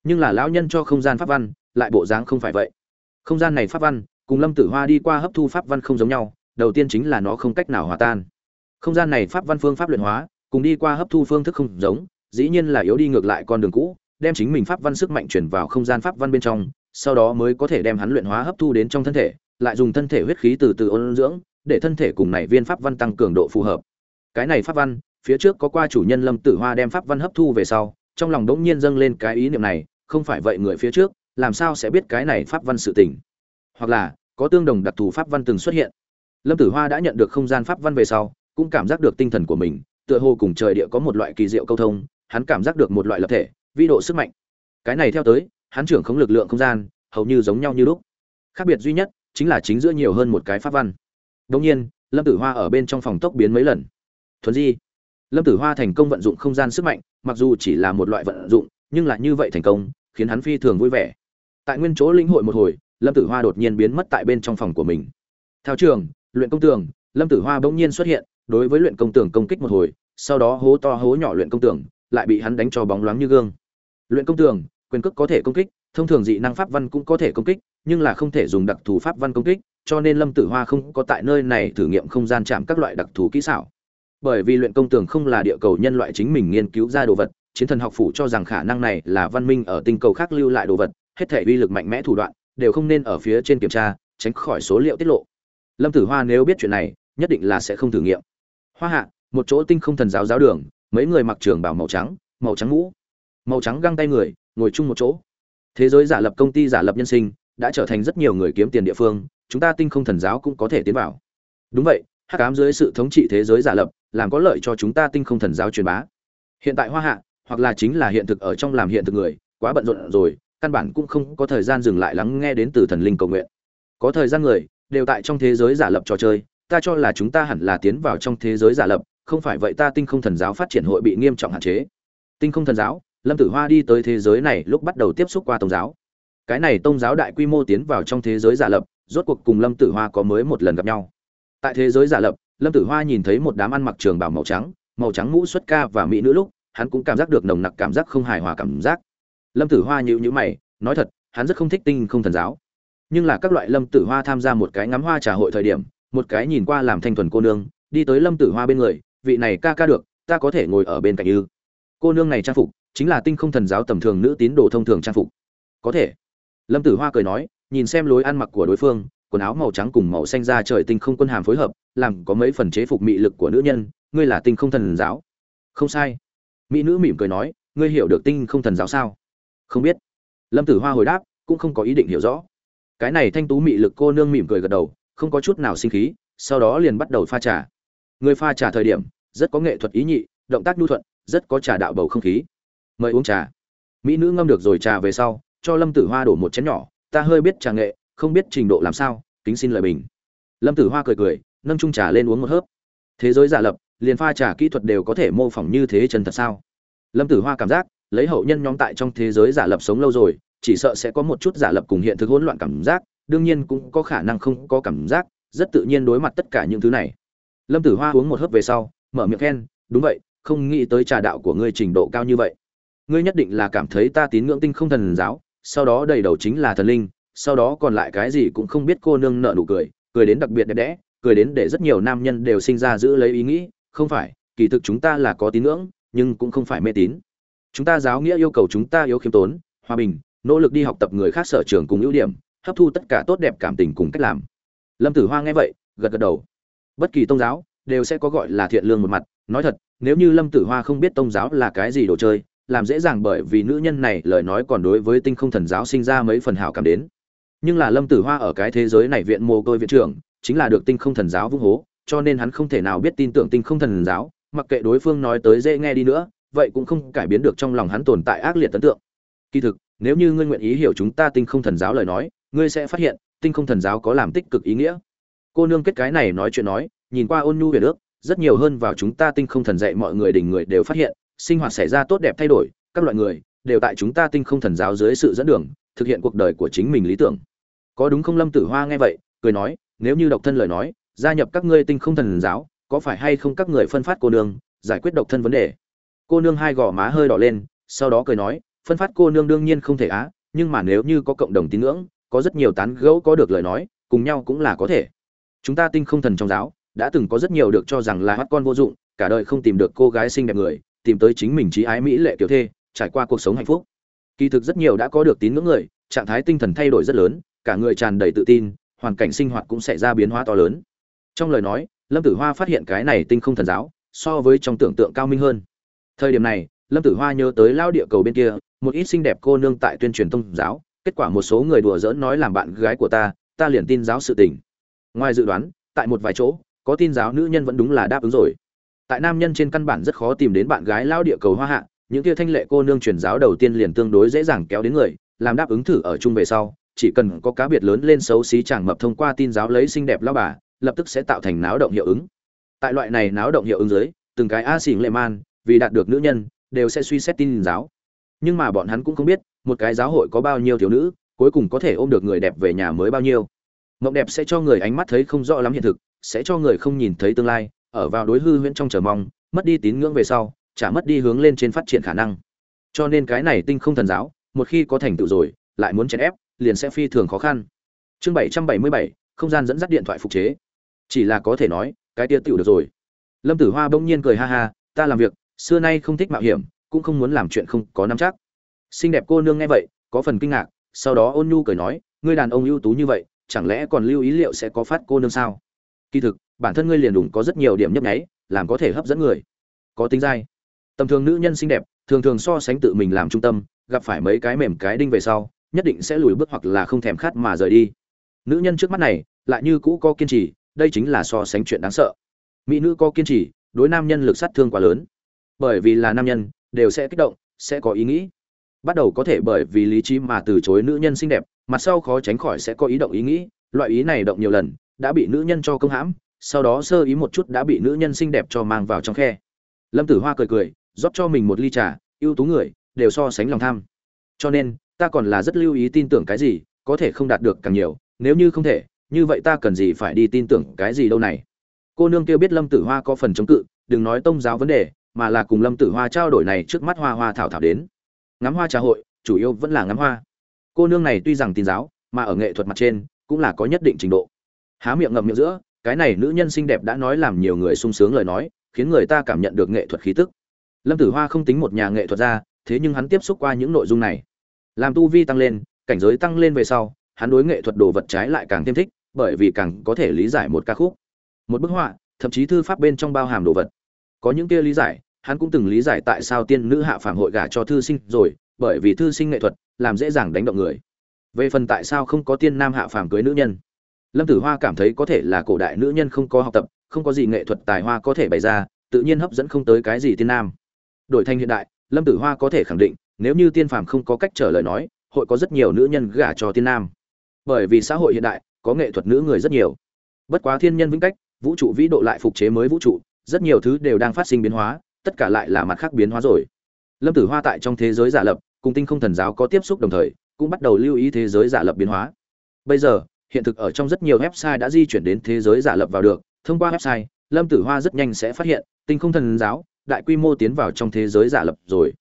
Nhưng là lão nhân cho không gian pháp văn, lại bộ dáng không phải vậy. Không gian này pháp văn, cùng lâm tử hoa đi qua hấp thu pháp văn không giống nhau, đầu tiên chính là nó không cách nào hòa tan. Không gian này pháp văn phương pháp luyện hóa, cùng đi qua hấp thu phương thức không giống, dĩ nhiên là yếu đi ngược lại con đường cũ, đem chính mình pháp văn sức mạnh chuyển vào không gian pháp văn bên trong sau đó mới có thể đem hắn luyện hóa hấp thu đến trong thân thể, lại dùng thân thể huyết khí từ từ ôn dưỡng, để thân thể cùng này viên pháp văn tăng cường độ phù hợp. Cái này pháp văn, phía trước có qua chủ nhân lâm tử hoa đem pháp văn hấp thu về sau, trong lòng đống nhiên dâng lên cái ý niệm này, không phải vậy người phía trước, làm sao sẽ biết cái này pháp văn sự tình? Hoặc là, có tương đồng đặc thù pháp văn từng xuất hiện. Lâm tử hoa đã nhận được không gian pháp văn về sau, cũng cảm giác được tinh thần của mình, tựa hồ cùng trời địa có một loại kỳ diệu câu thông, hắn cảm giác được một loại lập thể vi độ sức mạnh. Cái này theo tới hắn trưởng không lực lượng không gian, hầu như giống nhau như lúc. Khác biệt duy nhất chính là chính giữa nhiều hơn một cái pháp văn. Đông nhiên, lâm tử hoa ở bên trong phòng tốc biến mấy lần. Thuần di, lâm tử hoa thành công vận dụng không gian sức mạnh, mặc dù chỉ là một loại vận dụng, nhưng là như vậy thành công, khiến hắn phi thường vui vẻ. Tại nguyên chỗ lĩnh hội một hồi, lâm tử hoa đột nhiên biến mất tại bên trong phòng của mình. Theo trường, luyện công tường, lâm tử hoa bỗng nhiên xuất hiện, đối với luyện công tường công kích một hồi, sau đó hố to hố nhỏ luyện công tường, lại bị hắn đánh cho bóng loáng như gương. Luyện công tường quyền cước có thể công kích, thông thường dị năng pháp văn cũng có thể công kích, nhưng là không thể dùng đặc thù pháp văn công kích, cho nên lâm tử hoa không có tại nơi này thử nghiệm không gian chạm các loại đặc thù kỹ xảo. Bởi vì luyện công tường không là địa cầu nhân loại chính mình nghiên cứu ra đồ vật, chiến thần học phủ cho rằng khả năng này là văn minh ở tinh cầu khác lưu lại đồ vật, hết thể uy lực mạnh mẽ thủ đoạn, đều không nên ở phía trên kiểm tra, tránh khỏi số liệu tiết lộ. Lâm tử hoa nếu biết chuyện này, nhất định là sẽ không thử nghiệm. Hoa hạ, một chỗ tinh không thần giáo giáo đường, mấy người mặc trường bảo màu trắng màu trắng mũ, màu trắng găng tay người ngồi chung một chỗ. Thế giới giả lập công ty giả lập nhân sinh, đã trở thành rất nhiều người kiếm tiền địa phương, chúng ta tinh không thần giáo cũng có thể tiến vào. Đúng vậy, hắc ám dưới sự thống trị thế giới giả lập, làm có lợi cho chúng ta tinh không thần giáo truyền bá. Hiện tại hoa hạ, hoặc là chính là hiện thực ở trong làm hiện thực người, quá bận rộn rồi, căn bản cũng không có thời gian dừng lại lắng nghe đến từ thần linh cầu nguyện. Có thời gian người, đều tại trong thế giới giả lập trò chơi, ta cho là chúng ta hẳn là tiến vào trong thế giới giả lập, không phải vậy ta tinh không thần giáo phát triển hội bị nghiêm trọng hạn chế. Tinh không thần giáo lâm tử hoa đi tới thế giới này lúc bắt đầu tiếp xúc qua tôn giáo. Cái này tôn giáo đại quy mô tiến vào trong thế giới giả lập, rốt cuộc cùng lâm tử hoa có mới một lần gặp nhau. Tại thế giới giả lập, lâm tử hoa nhìn thấy một đám ăn mặc trường bảo màu trắng màu trắng mũ xuất ca và mỹ nữ lúc, hắn cũng cảm giác được nồng nặc cảm giác không hài hòa cảm giác. Lâm tử hoa nhịu nhữ mày, nói thật, hắn rất không thích tinh không thần giáo. Nhưng là các loại lâm tử hoa tham gia một cái ngắm hoa trà hội thời điểm, một cái nhìn qua làm thanh thuần cô nương, đi tới lâm tử hoa bên người, vị này ca ca được, ta có thể ngồi ở bên cạnh ư? Cô nương này trang phục chính là tinh không thần giáo tầm thường nữ tín đồ thông thường trang phục. Có thể. Lâm tử hoa cười nói, nhìn xem lối ăn mặc của đối phương, quần áo màu trắng cùng màu xanh ra trời tinh không quân hàm phối hợp, làm có mấy phần chế phục mị lực của nữ nhân, ngươi là tinh không thần giáo. Không sai. Mỹ nữ mỉm cười nói, ngươi hiểu được tinh không thần giáo sao? Không biết. Lâm tử hoa hồi đáp, cũng không có ý định hiểu rõ. Cái này thanh tú mị lực cô nương mỉm cười gật đầu, không có chút nào sinh khí, sau đó liền bắt đầu pha trà. Người pha trà thời điểm, rất có nghệ thuật ý nhị, động tác nhu thuận rất có trà đạo bầu không khí. Mời uống trà. Mỹ nữ ngâm được rồi trà về sau, cho lâm tử hoa đổ một chén nhỏ. Ta hơi biết trà nghệ, không biết trình độ làm sao, kính xin lời bình. Lâm tử hoa cười cười, nâng chung trà lên uống một hớp. Thế giới giả lập, liền pha trà kỹ thuật đều có thể mô phỏng như thế chân thật sao? Lâm tử hoa cảm giác, lấy hậu nhân nhóm tại trong thế giới giả lập sống lâu rồi, chỉ sợ sẽ có một chút giả lập cùng hiện thực hỗn loạn cảm giác, đương nhiên cũng có khả năng không có cảm giác, rất tự nhiên đối mặt tất cả những thứ này. Lâm tử hoa uống một hớp về sau, mở miệng khen, đúng vậy không nghĩ tới trà đạo của ngươi trình độ cao như vậy. Ngươi nhất định là cảm thấy ta tín ngưỡng tinh không thần giáo, sau đó đầy đầu chính là thần linh, sau đó còn lại cái gì cũng không biết cô nương nợ nụ cười cười đến đặc biệt đẹp đẽ, cười đến để rất nhiều nam nhân đều sinh ra giữ lấy ý nghĩ, không phải, kỳ thực chúng ta là có tín ngưỡng, nhưng cũng không phải mê tín. Chúng ta giáo nghĩa yêu cầu chúng ta yếu khiêm tốn, hòa bình, nỗ lực đi học tập người khác sở trường cùng ưu điểm, hấp thu tất cả tốt đẹp cảm tình cùng cách làm. Lâm tử hoa nghe vậy, gật gật đầu. Bất kỳ tôn giáo đều sẽ có gọi là thiện lương một mặt, nói thật nếu như lâm tử hoa không biết tông giáo là cái gì đồ chơi, làm dễ dàng bởi vì nữ nhân này lời nói còn đối với tinh không thần giáo sinh ra mấy phần hảo cảm đến. Nhưng là lâm tử hoa ở cái thế giới này viện mồ côi viện trưởng, chính là được tinh không thần giáo vung hố, cho nên hắn không thể nào biết tin tưởng tinh không thần giáo, mặc kệ đối phương nói tới dễ nghe đi nữa, vậy cũng không cải biến được trong lòng hắn tồn tại ác liệt ấn tượng. Kỳ thực, nếu như ngươi nguyện ý hiểu chúng ta tinh không thần giáo lời nói, ngươi sẽ phát hiện, tinh không thần giáo có làm tích cực ý nghĩa. Cô nương kết cái này nói chuyện nói, nhìn qua ôn nhu về nước rất nhiều hơn vào chúng ta tinh không thần dạy mọi người đỉnh người đều phát hiện, sinh hoạt xảy ra tốt đẹp thay đổi, các loại người đều tại chúng ta tinh không thần giáo dưới sự dẫn đường, thực hiện cuộc đời của chính mình lý tưởng. Có đúng không lâm tử hoa nghe vậy, cười nói, nếu như độc thân lời nói, gia nhập các ngươi tinh không thần giáo, có phải hay không các người phân phát cô nương, giải quyết độc thân vấn đề? Cô nương hai gò má hơi đỏ lên, sau đó cười nói, phân phát cô nương đương nhiên không thể á, nhưng mà nếu như có cộng đồng tín ngưỡng, có rất nhiều tán gẫu có được lời nói, cùng nhau cũng là có thể. Chúng ta tinh không thần trong giáo đã từng có rất nhiều được cho rằng là hát con vô dụng, cả đời không tìm được cô gái xinh đẹp người, tìm tới chính mình trí ái mỹ lệ tiểu thê, trải qua cuộc sống hạnh phúc. Kỳ thực rất nhiều đã có được tín ngưỡng người, trạng thái tinh thần thay đổi rất lớn, cả người tràn đầy tự tin, hoàn cảnh sinh hoạt cũng sẽ ra biến hóa to lớn. Trong lời nói, lâm tử hoa phát hiện cái này tinh không thần giáo, so với trong tưởng tượng cao minh hơn. Thời điểm này, lâm tử hoa nhớ tới lao địa cầu bên kia, một ít xinh đẹp cô nương tại tuyên truyền tôn giáo, kết quả một số người đùa giỡn nói làm bạn gái của ta ta liền tin giáo sự tình. Ngoài dự đoán, tại một vài chỗ có tin giáo nữ nhân vẫn đúng là đáp ứng rồi. Tại nam nhân trên căn bản rất khó tìm đến bạn gái lao địa cầu hoa hạ, những kia thanh lệ cô nương truyền giáo đầu tiên liền tương đối dễ dàng kéo đến người, làm đáp ứng thử ở chung về sau, chỉ cần có cá biệt lớn lên xấu xí chàng mập thông qua tin giáo lấy xinh đẹp lao bà, lập tức sẽ tạo thành náo động hiệu ứng. Tại loại này náo động hiệu ứng dưới, từng cái a xỉn lệ man, vì đạt được nữ nhân, đều sẽ suy xét tin giáo. Nhưng mà bọn hắn cũng không biết, một cái giáo hội có bao nhiêu thiếu nữ, cuối cùng có thể ôm được người đẹp về nhà mới bao nhiêu. Mộng đẹp sẽ cho người ánh mắt thấy không rõ lắm hiện thực sẽ cho người không nhìn thấy tương lai, ở vào đối hư huyễn trong chờ mong, mất đi tín ngưỡng về sau, chả mất đi hướng lên trên phát triển khả năng. Cho nên cái này tinh không thần giáo, một khi có thành tựu rồi, lại muốn chèn ép, liền sẽ phi thường khó khăn. Chương bảy trăm bảy mươi bảy, không gian dẫn dắt điện thoại phục chế. Chỉ là có thể nói, cái tia tựu được rồi. Lâm tử hoa bỗng nhiên cười ha ha, ta làm việc, xưa nay không thích mạo hiểm, cũng không muốn làm chuyện không có nắm chắc. Xinh đẹp cô nương nghe vậy, có phần kinh ngạc, sau đó ôn nhu cười nói, ngươi đàn ông ưu tú như vậy, chẳng lẽ còn lưu ý liệu sẽ có phát cô nương sao? Kỳ thực, bản thân ngươi liền đủng có rất nhiều điểm nhấp nháy, làm có thể hấp dẫn người. Có tính dai. Tầm thường nữ nhân xinh đẹp, thường thường so sánh tự mình làm trung tâm, gặp phải mấy cái mềm cái đinh về sau, nhất định sẽ lùi bước hoặc là không thèm khát mà rời đi. Nữ nhân trước mắt này, lại như cũ có kiên trì, đây chính là so sánh chuyện đáng sợ. Mỹ nữ có kiên trì, đối nam nhân lực sát thương quá lớn. Bởi vì là nam nhân, đều sẽ kích động, sẽ có ý nghĩ. Bắt đầu có thể bởi vì lý trí mà từ chối nữ nhân xinh đẹp, mặt sau khó tránh khỏi sẽ có ý động ý nghĩ, loại ý này động nhiều lần đã bị nữ nhân cho công hãm, sau đó sơ ý một chút đã bị nữ nhân xinh đẹp cho mang vào trong khe. Lâm tử hoa cười cười, rót cho mình một ly trà, ưu tú người, đều so sánh lòng tham. Cho nên, ta còn là rất lưu ý tin tưởng cái gì, có thể không đạt được càng nhiều, nếu như không thể, như vậy ta cần gì phải đi tin tưởng cái gì đâu này. Cô nương kêu biết lâm tử hoa có phần chống cự, đừng nói tông giáo vấn đề, mà là cùng lâm tử hoa trao đổi này trước mắt hoa hoa thảo thảo đến. Ngắm hoa trà hội, chủ yếu vẫn là ngắm hoa. Cô nương này tuy rằng tin giáo, mà ở nghệ thuật mặt trên, cũng là có nhất định trình độ há miệng ngậm miệng giữa, cái này nữ nhân xinh đẹp đã nói làm nhiều người sung sướng lời nói, khiến người ta cảm nhận được nghệ thuật khí tức. Lâm tử hoa không tính một nhà nghệ thuật ra, thế nhưng hắn tiếp xúc qua những nội dung này. Làm tu vi tăng lên, cảnh giới tăng lên về sau, hắn đối nghệ thuật đồ vật trái lại càng thêm thích, bởi vì càng có thể lý giải một ca khúc. Một bức họa, thậm chí thư pháp bên trong bao hàm đồ vật. Có những kia lý giải, hắn cũng từng lý giải tại sao tiên nữ hạ phàm hội gả cho thư sinh rồi, bởi vì thư sinh nghệ thuật làm dễ dàng đánh động người. Về phần tại sao không có tiên nam hạ phàm cưới nữ nhân lâm tử hoa cảm thấy có thể là cổ đại nữ nhân không có học tập, không có gì nghệ thuật tài hoa có thể bày ra, tự nhiên hấp dẫn không tới cái gì tiên nam. Đổi thành hiện đại, lâm tử hoa có thể khẳng định, nếu như tiên phàm không có cách trở lời nói, hội có rất nhiều nữ nhân gả cho tiên nam. Bởi vì xã hội hiện đại, có nghệ thuật nữ người rất nhiều. Bất quá thiên nhân vĩnh cách, vũ trụ vĩ độ lại phục chế mới vũ trụ, rất nhiều thứ đều đang phát sinh biến hóa, tất cả lại là mặt khác biến hóa rồi. Lâm tử hoa tại trong thế giới giả lập, cùng tinh không thần giáo có tiếp xúc đồng thời, cũng bắt đầu lưu ý thế giới giả lập biến hóa. Bây giờ hiện thực ở trong rất nhiều website đã di chuyển đến thế giới giả lập vào được. Thông qua website, lâm tử hoa rất nhanh sẽ phát hiện, tinh không thần giáo, đại quy mô tiến vào trong thế giới giả lập rồi.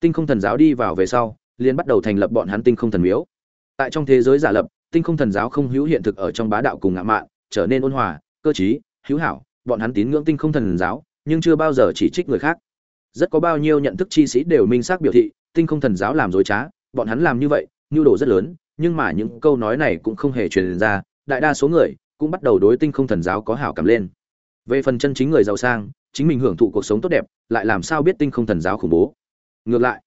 Tinh không thần giáo đi vào về sau, liền bắt đầu thành lập bọn hắn tinh không thần miếu. Tại trong thế giới giả lập, tinh không thần giáo không hữu hiện thực ở trong bá đạo cùng ngã mạn, trở nên ôn hòa, cơ trí, hữu hảo, bọn hắn tín ngưỡng tinh không thần giáo, nhưng chưa bao giờ chỉ trích người khác. Rất có bao nhiêu nhận thức chi sĩ đều minh xác biểu thị, tinh không thần giáo làm dối trá, bọn hắn làm như vậy, nhu đồ rất lớn nhưng mà những câu nói này cũng không hề truyền ra, đại đa số người cũng bắt đầu đối tinh không thần giáo có hảo cảm lên. Về phần chân chính người giàu sang, chính mình hưởng thụ cuộc sống tốt đẹp, lại làm sao biết tinh không thần giáo khủng bố? Ngược lại,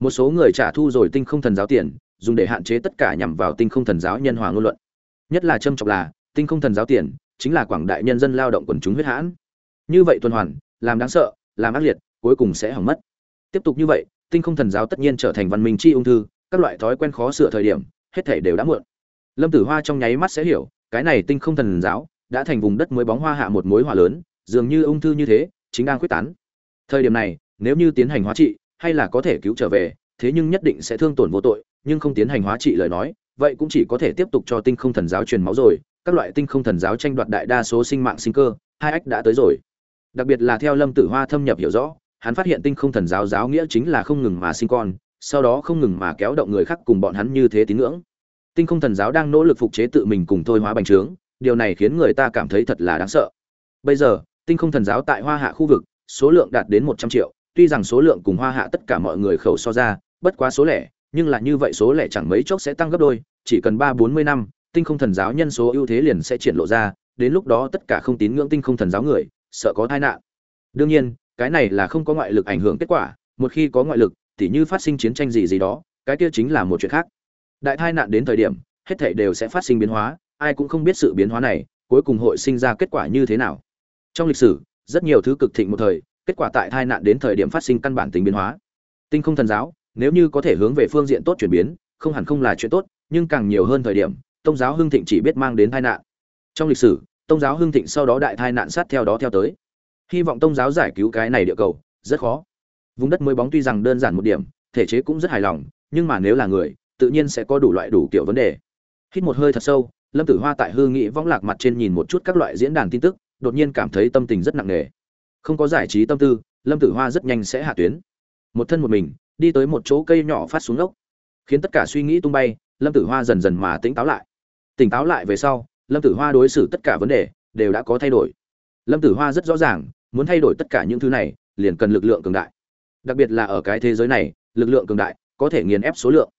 một số người trả thu rồi tinh không thần giáo tiền, dùng để hạn chế tất cả nhằm vào tinh không thần giáo nhân hòa ngôn luận. Nhất là châm trọng là, tinh không thần giáo tiền chính là quảng đại nhân dân lao động quần chúng huyết hãn. Như vậy tuần hoàn, làm đáng sợ, làm ác liệt, cuối cùng sẽ hỏng mất. Tiếp tục như vậy, tinh không thần giáo tất nhiên trở thành văn minh chi ung thư, các loại thói quen khó sửa thời điểm hết thể đều đã muộn. Lâm tử hoa trong nháy mắt sẽ hiểu, cái này tinh không thần giáo, đã thành vùng đất mới bóng hoa hạ một mối hoa lớn, dường như ung thư như thế, chính đang quyết tán. Thời điểm này, nếu như tiến hành hóa trị, hay là có thể cứu trở về, thế nhưng nhất định sẽ thương tổn vô tội, nhưng không tiến hành hóa trị lời nói, vậy cũng chỉ có thể tiếp tục cho tinh không thần giáo truyền máu rồi, các loại tinh không thần giáo tranh đoạt đại đa số sinh mạng sinh cơ, hai ách đã tới rồi. Đặc biệt là theo lâm tử hoa thâm nhập hiểu rõ, hắn phát hiện tinh không thần giáo giáo nghĩa chính là không ngừng mà sinh con sau đó không ngừng mà kéo động người khác cùng bọn hắn như thế tín ngưỡng. Tinh không thần giáo đang nỗ lực phục chế tự mình cùng thôi hóa bành trướng, điều này khiến người ta cảm thấy thật là đáng sợ. Bây giờ, tinh không thần giáo tại hoa hạ khu vực, số lượng đạt đến một trăm triệu, tuy rằng số lượng cùng hoa hạ tất cả mọi người khẩu so ra, bất quá số lẻ, nhưng là như vậy số lẻ chẳng mấy chốc sẽ tăng gấp đôi, chỉ cần ba bốn mươi năm, tinh không thần giáo nhân số ưu thế liền sẽ triển lộ ra, đến lúc đó tất cả không tín ngưỡng tinh không thần giáo người, sợ có tai nạn. Đương nhiên, cái này là không có ngoại lực ảnh hưởng kết quả, một khi có ngoại lực tỉ như phát sinh chiến tranh gì gì đó, cái kia chính là một chuyện khác. Đại tai nạn đến thời điểm, hết thảy đều sẽ phát sinh biến hóa, ai cũng không biết sự biến hóa này, cuối cùng hội sinh ra kết quả như thế nào. Trong lịch sử, rất nhiều thứ cực thịnh một thời, kết quả tại tai nạn đến thời điểm phát sinh căn bản tính biến hóa. Tinh không thần giáo, nếu như có thể hướng về phương diện tốt chuyển biến, không hẳn không là chuyện tốt, nhưng càng nhiều hơn thời điểm, tông giáo hưng thịnh chỉ biết mang đến tai nạn. Trong lịch sử, tông giáo hưng thịnh sau đó đại tai nạn sát theo đó theo tới. Hy vọng tông giáo giải cứu cái này địa cầu, rất khó vùng đất mới bóng tuy rằng đơn giản một điểm, thể chế cũng rất hài lòng, nhưng mà nếu là người, tự nhiên sẽ có đủ loại đủ kiểu vấn đề. Hít một hơi thật sâu, lâm tử hoa tại hư nghị võng lạc mặt trên nhìn một chút các loại diễn đàn tin tức, đột nhiên cảm thấy tâm tình rất nặng nề. Không có giải trí tâm tư, lâm tử hoa rất nhanh sẽ hạ tuyến. Một thân một mình, đi tới một chỗ cây nhỏ phát xuống ốc. Khiến tất cả suy nghĩ tung bay, lâm tử hoa dần dần mà tỉnh táo lại. Tỉnh táo lại về sau, lâm tử hoa đối xử tất cả vấn đề, đều đã có thay đổi. Lâm tử hoa rất rõ ràng, muốn thay đổi tất cả những thứ này, liền cần lực lượng cường đại đặc biệt là ở cái thế giới này, lực lượng cường đại có thể nghiền ép số lượng.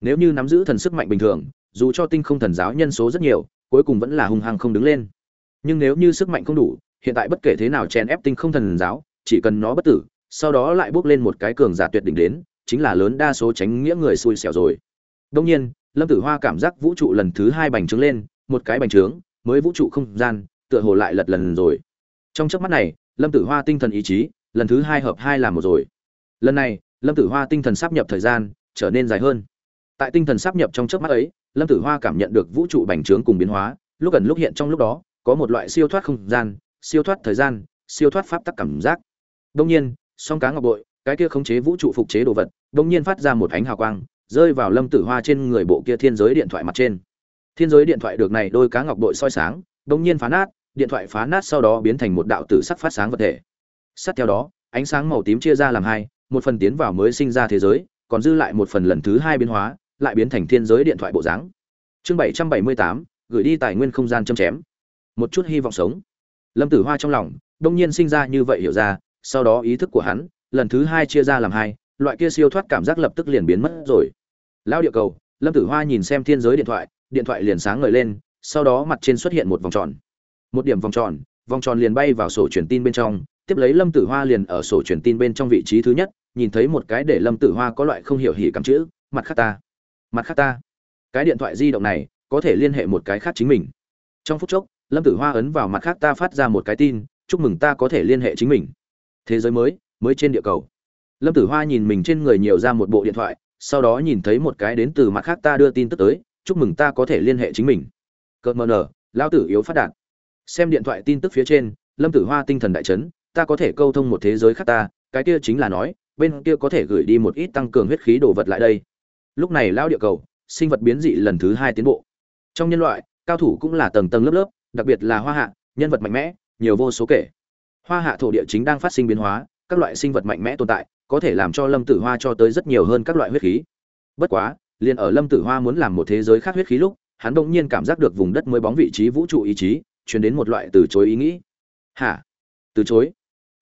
Nếu như nắm giữ thần sức mạnh bình thường, dù cho tinh không thần giáo nhân số rất nhiều, cuối cùng vẫn là hung hăng không đứng lên. Nhưng nếu như sức mạnh không đủ, hiện tại bất kể thế nào chèn ép tinh không thần giáo, chỉ cần nó bất tử, sau đó lại bước lên một cái cường giả tuyệt đỉnh đến, chính là lớn đa số tránh nghĩa người xui xẻo rồi. Đông nhiên, lâm tử hoa cảm giác vũ trụ lần thứ hai bành trướng lên, một cái bành trướng, mới vũ trụ không gian, tựa hồ lại lật lần rồi. Trong chớp mắt này, lâm tử hoa tinh thần ý chí, lần thứ hai hợp hai làm một rồi lần này, lâm tử hoa tinh thần sắp nhập thời gian trở nên dài hơn. Tại tinh thần sắp nhập trong trước mắt ấy, lâm tử hoa cảm nhận được vũ trụ bành trướng cùng biến hóa, lúc gần lúc hiện trong lúc đó, có một loại siêu thoát không gian, siêu thoát thời gian, siêu thoát pháp tắc cảm giác. Đông nhiên, song cá ngọc bội, cái kia khống chế vũ trụ phục chế đồ vật đông nhiên phát ra một ánh hào quang, rơi vào lâm tử hoa trên người bộ kia thiên giới điện thoại mặt trên. Thiên giới điện thoại được này đôi cá ngọc bội soi sáng đông nhiên phá nát, điện thoại phá nát sau đó biến thành một đạo tử sắc phát sáng vật thể. Sát theo đó, ánh sáng màu tím chia ra làm hai một phần tiến vào mới sinh ra thế giới, còn dư lại một phần lần thứ hai biến hóa, lại biến thành thiên giới điện thoại bộ dáng. Chương bảy trăm bảy mươi tám, gửi đi tài nguyên không gian châm chém. Một chút hy vọng sống. Lâm tử hoa trong lòng, đông nhiên sinh ra như vậy hiểu ra, sau đó ý thức của hắn, lần thứ hai chia ra làm hai, loại kia siêu thoát cảm giác lập tức liền biến mất rồi. Lao địa cầu, lâm tử hoa nhìn xem thiên giới điện thoại điện thoại liền sáng ngời lên, sau đó mặt trên xuất hiện một vòng tròn. Một điểm vòng tròn vòng tròn liền bay vào sổ truyền tin bên trong, tiếp lấy lâm tử hoa liền ở sổ truyền tin bên trong vị trí thứ nhất nhìn thấy một cái để lâm tử hoa có loại không hiểu hỉ cảm chữ, mặt khác ta, mặt khác ta. Cái điện thoại di động này, có thể liên hệ một cái khác chính mình. Trong phút chốc, lâm tử hoa ấn vào mặt khác ta phát ra một cái tin, chúc mừng ta có thể liên hệ chính mình. Thế giới mới mới trên địa cầu. Lâm tử hoa nhìn mình trên người nhiều ra một bộ điện thoại, sau đó nhìn thấy một cái đến từ mặt khác ta đưa tin tức tới, chúc mừng ta có thể liên hệ chính mình. Cợt mờ nở, lão tử yếu phát đạt. Xem điện thoại tin tức phía trên, lâm tử hoa tinh thần đại chấn, ta có thể câu thông một thế giới khác ta, cái kia chính là nói bên kia có thể gửi đi một ít tăng cường huyết khí đồ vật lại đây. Lúc này lao địa cầu, sinh vật biến dị lần thứ hai tiến bộ. Trong nhân loại, cao thủ cũng là tầng tầng lớp lớp, đặc biệt là hoa hạ, nhân vật mạnh mẽ, nhiều vô số kể. Hoa hạ thổ địa chính đang phát sinh biến hóa, các loại sinh vật mạnh mẽ tồn tại, có thể làm cho lâm tử hoa cho tới rất nhiều hơn các loại huyết khí. Bất quá, liền ở lâm tử hoa muốn làm một thế giới khác huyết khí lúc, hắn đông nhiên cảm giác được vùng đất mới bóng vị trí vũ trụ ý chí chuyển đến một loại từ chối ý nghĩ. Hả? Từ chối?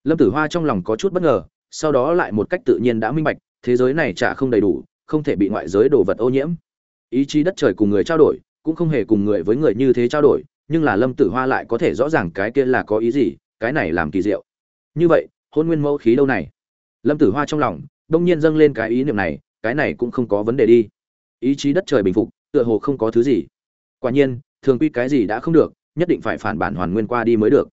Lâm tử hoa trong lòng có chút bất ngờ sau đó lại một cách tự nhiên đã minh bạch, thế giới này chả không đầy đủ, không thể bị ngoại giới đồ vật ô nhiễm. Ý chí đất trời cùng người trao đổi, cũng không hề cùng người với người như thế trao đổi, nhưng là lâm tử hoa lại có thể rõ ràng cái kia là có ý gì, cái này làm kỳ diệu. Như vậy, hôn nguyên mẫu khí đâu này? Lâm tử hoa trong lòng, đông nhiên dâng lên cái ý niệm này, cái này cũng không có vấn đề đi. Ý chí đất trời bình phục, tựa hồ không có thứ gì. Quả nhiên, thường quy cái gì đã không được, nhất định phải phản bản hoàn nguyên qua đi mới được.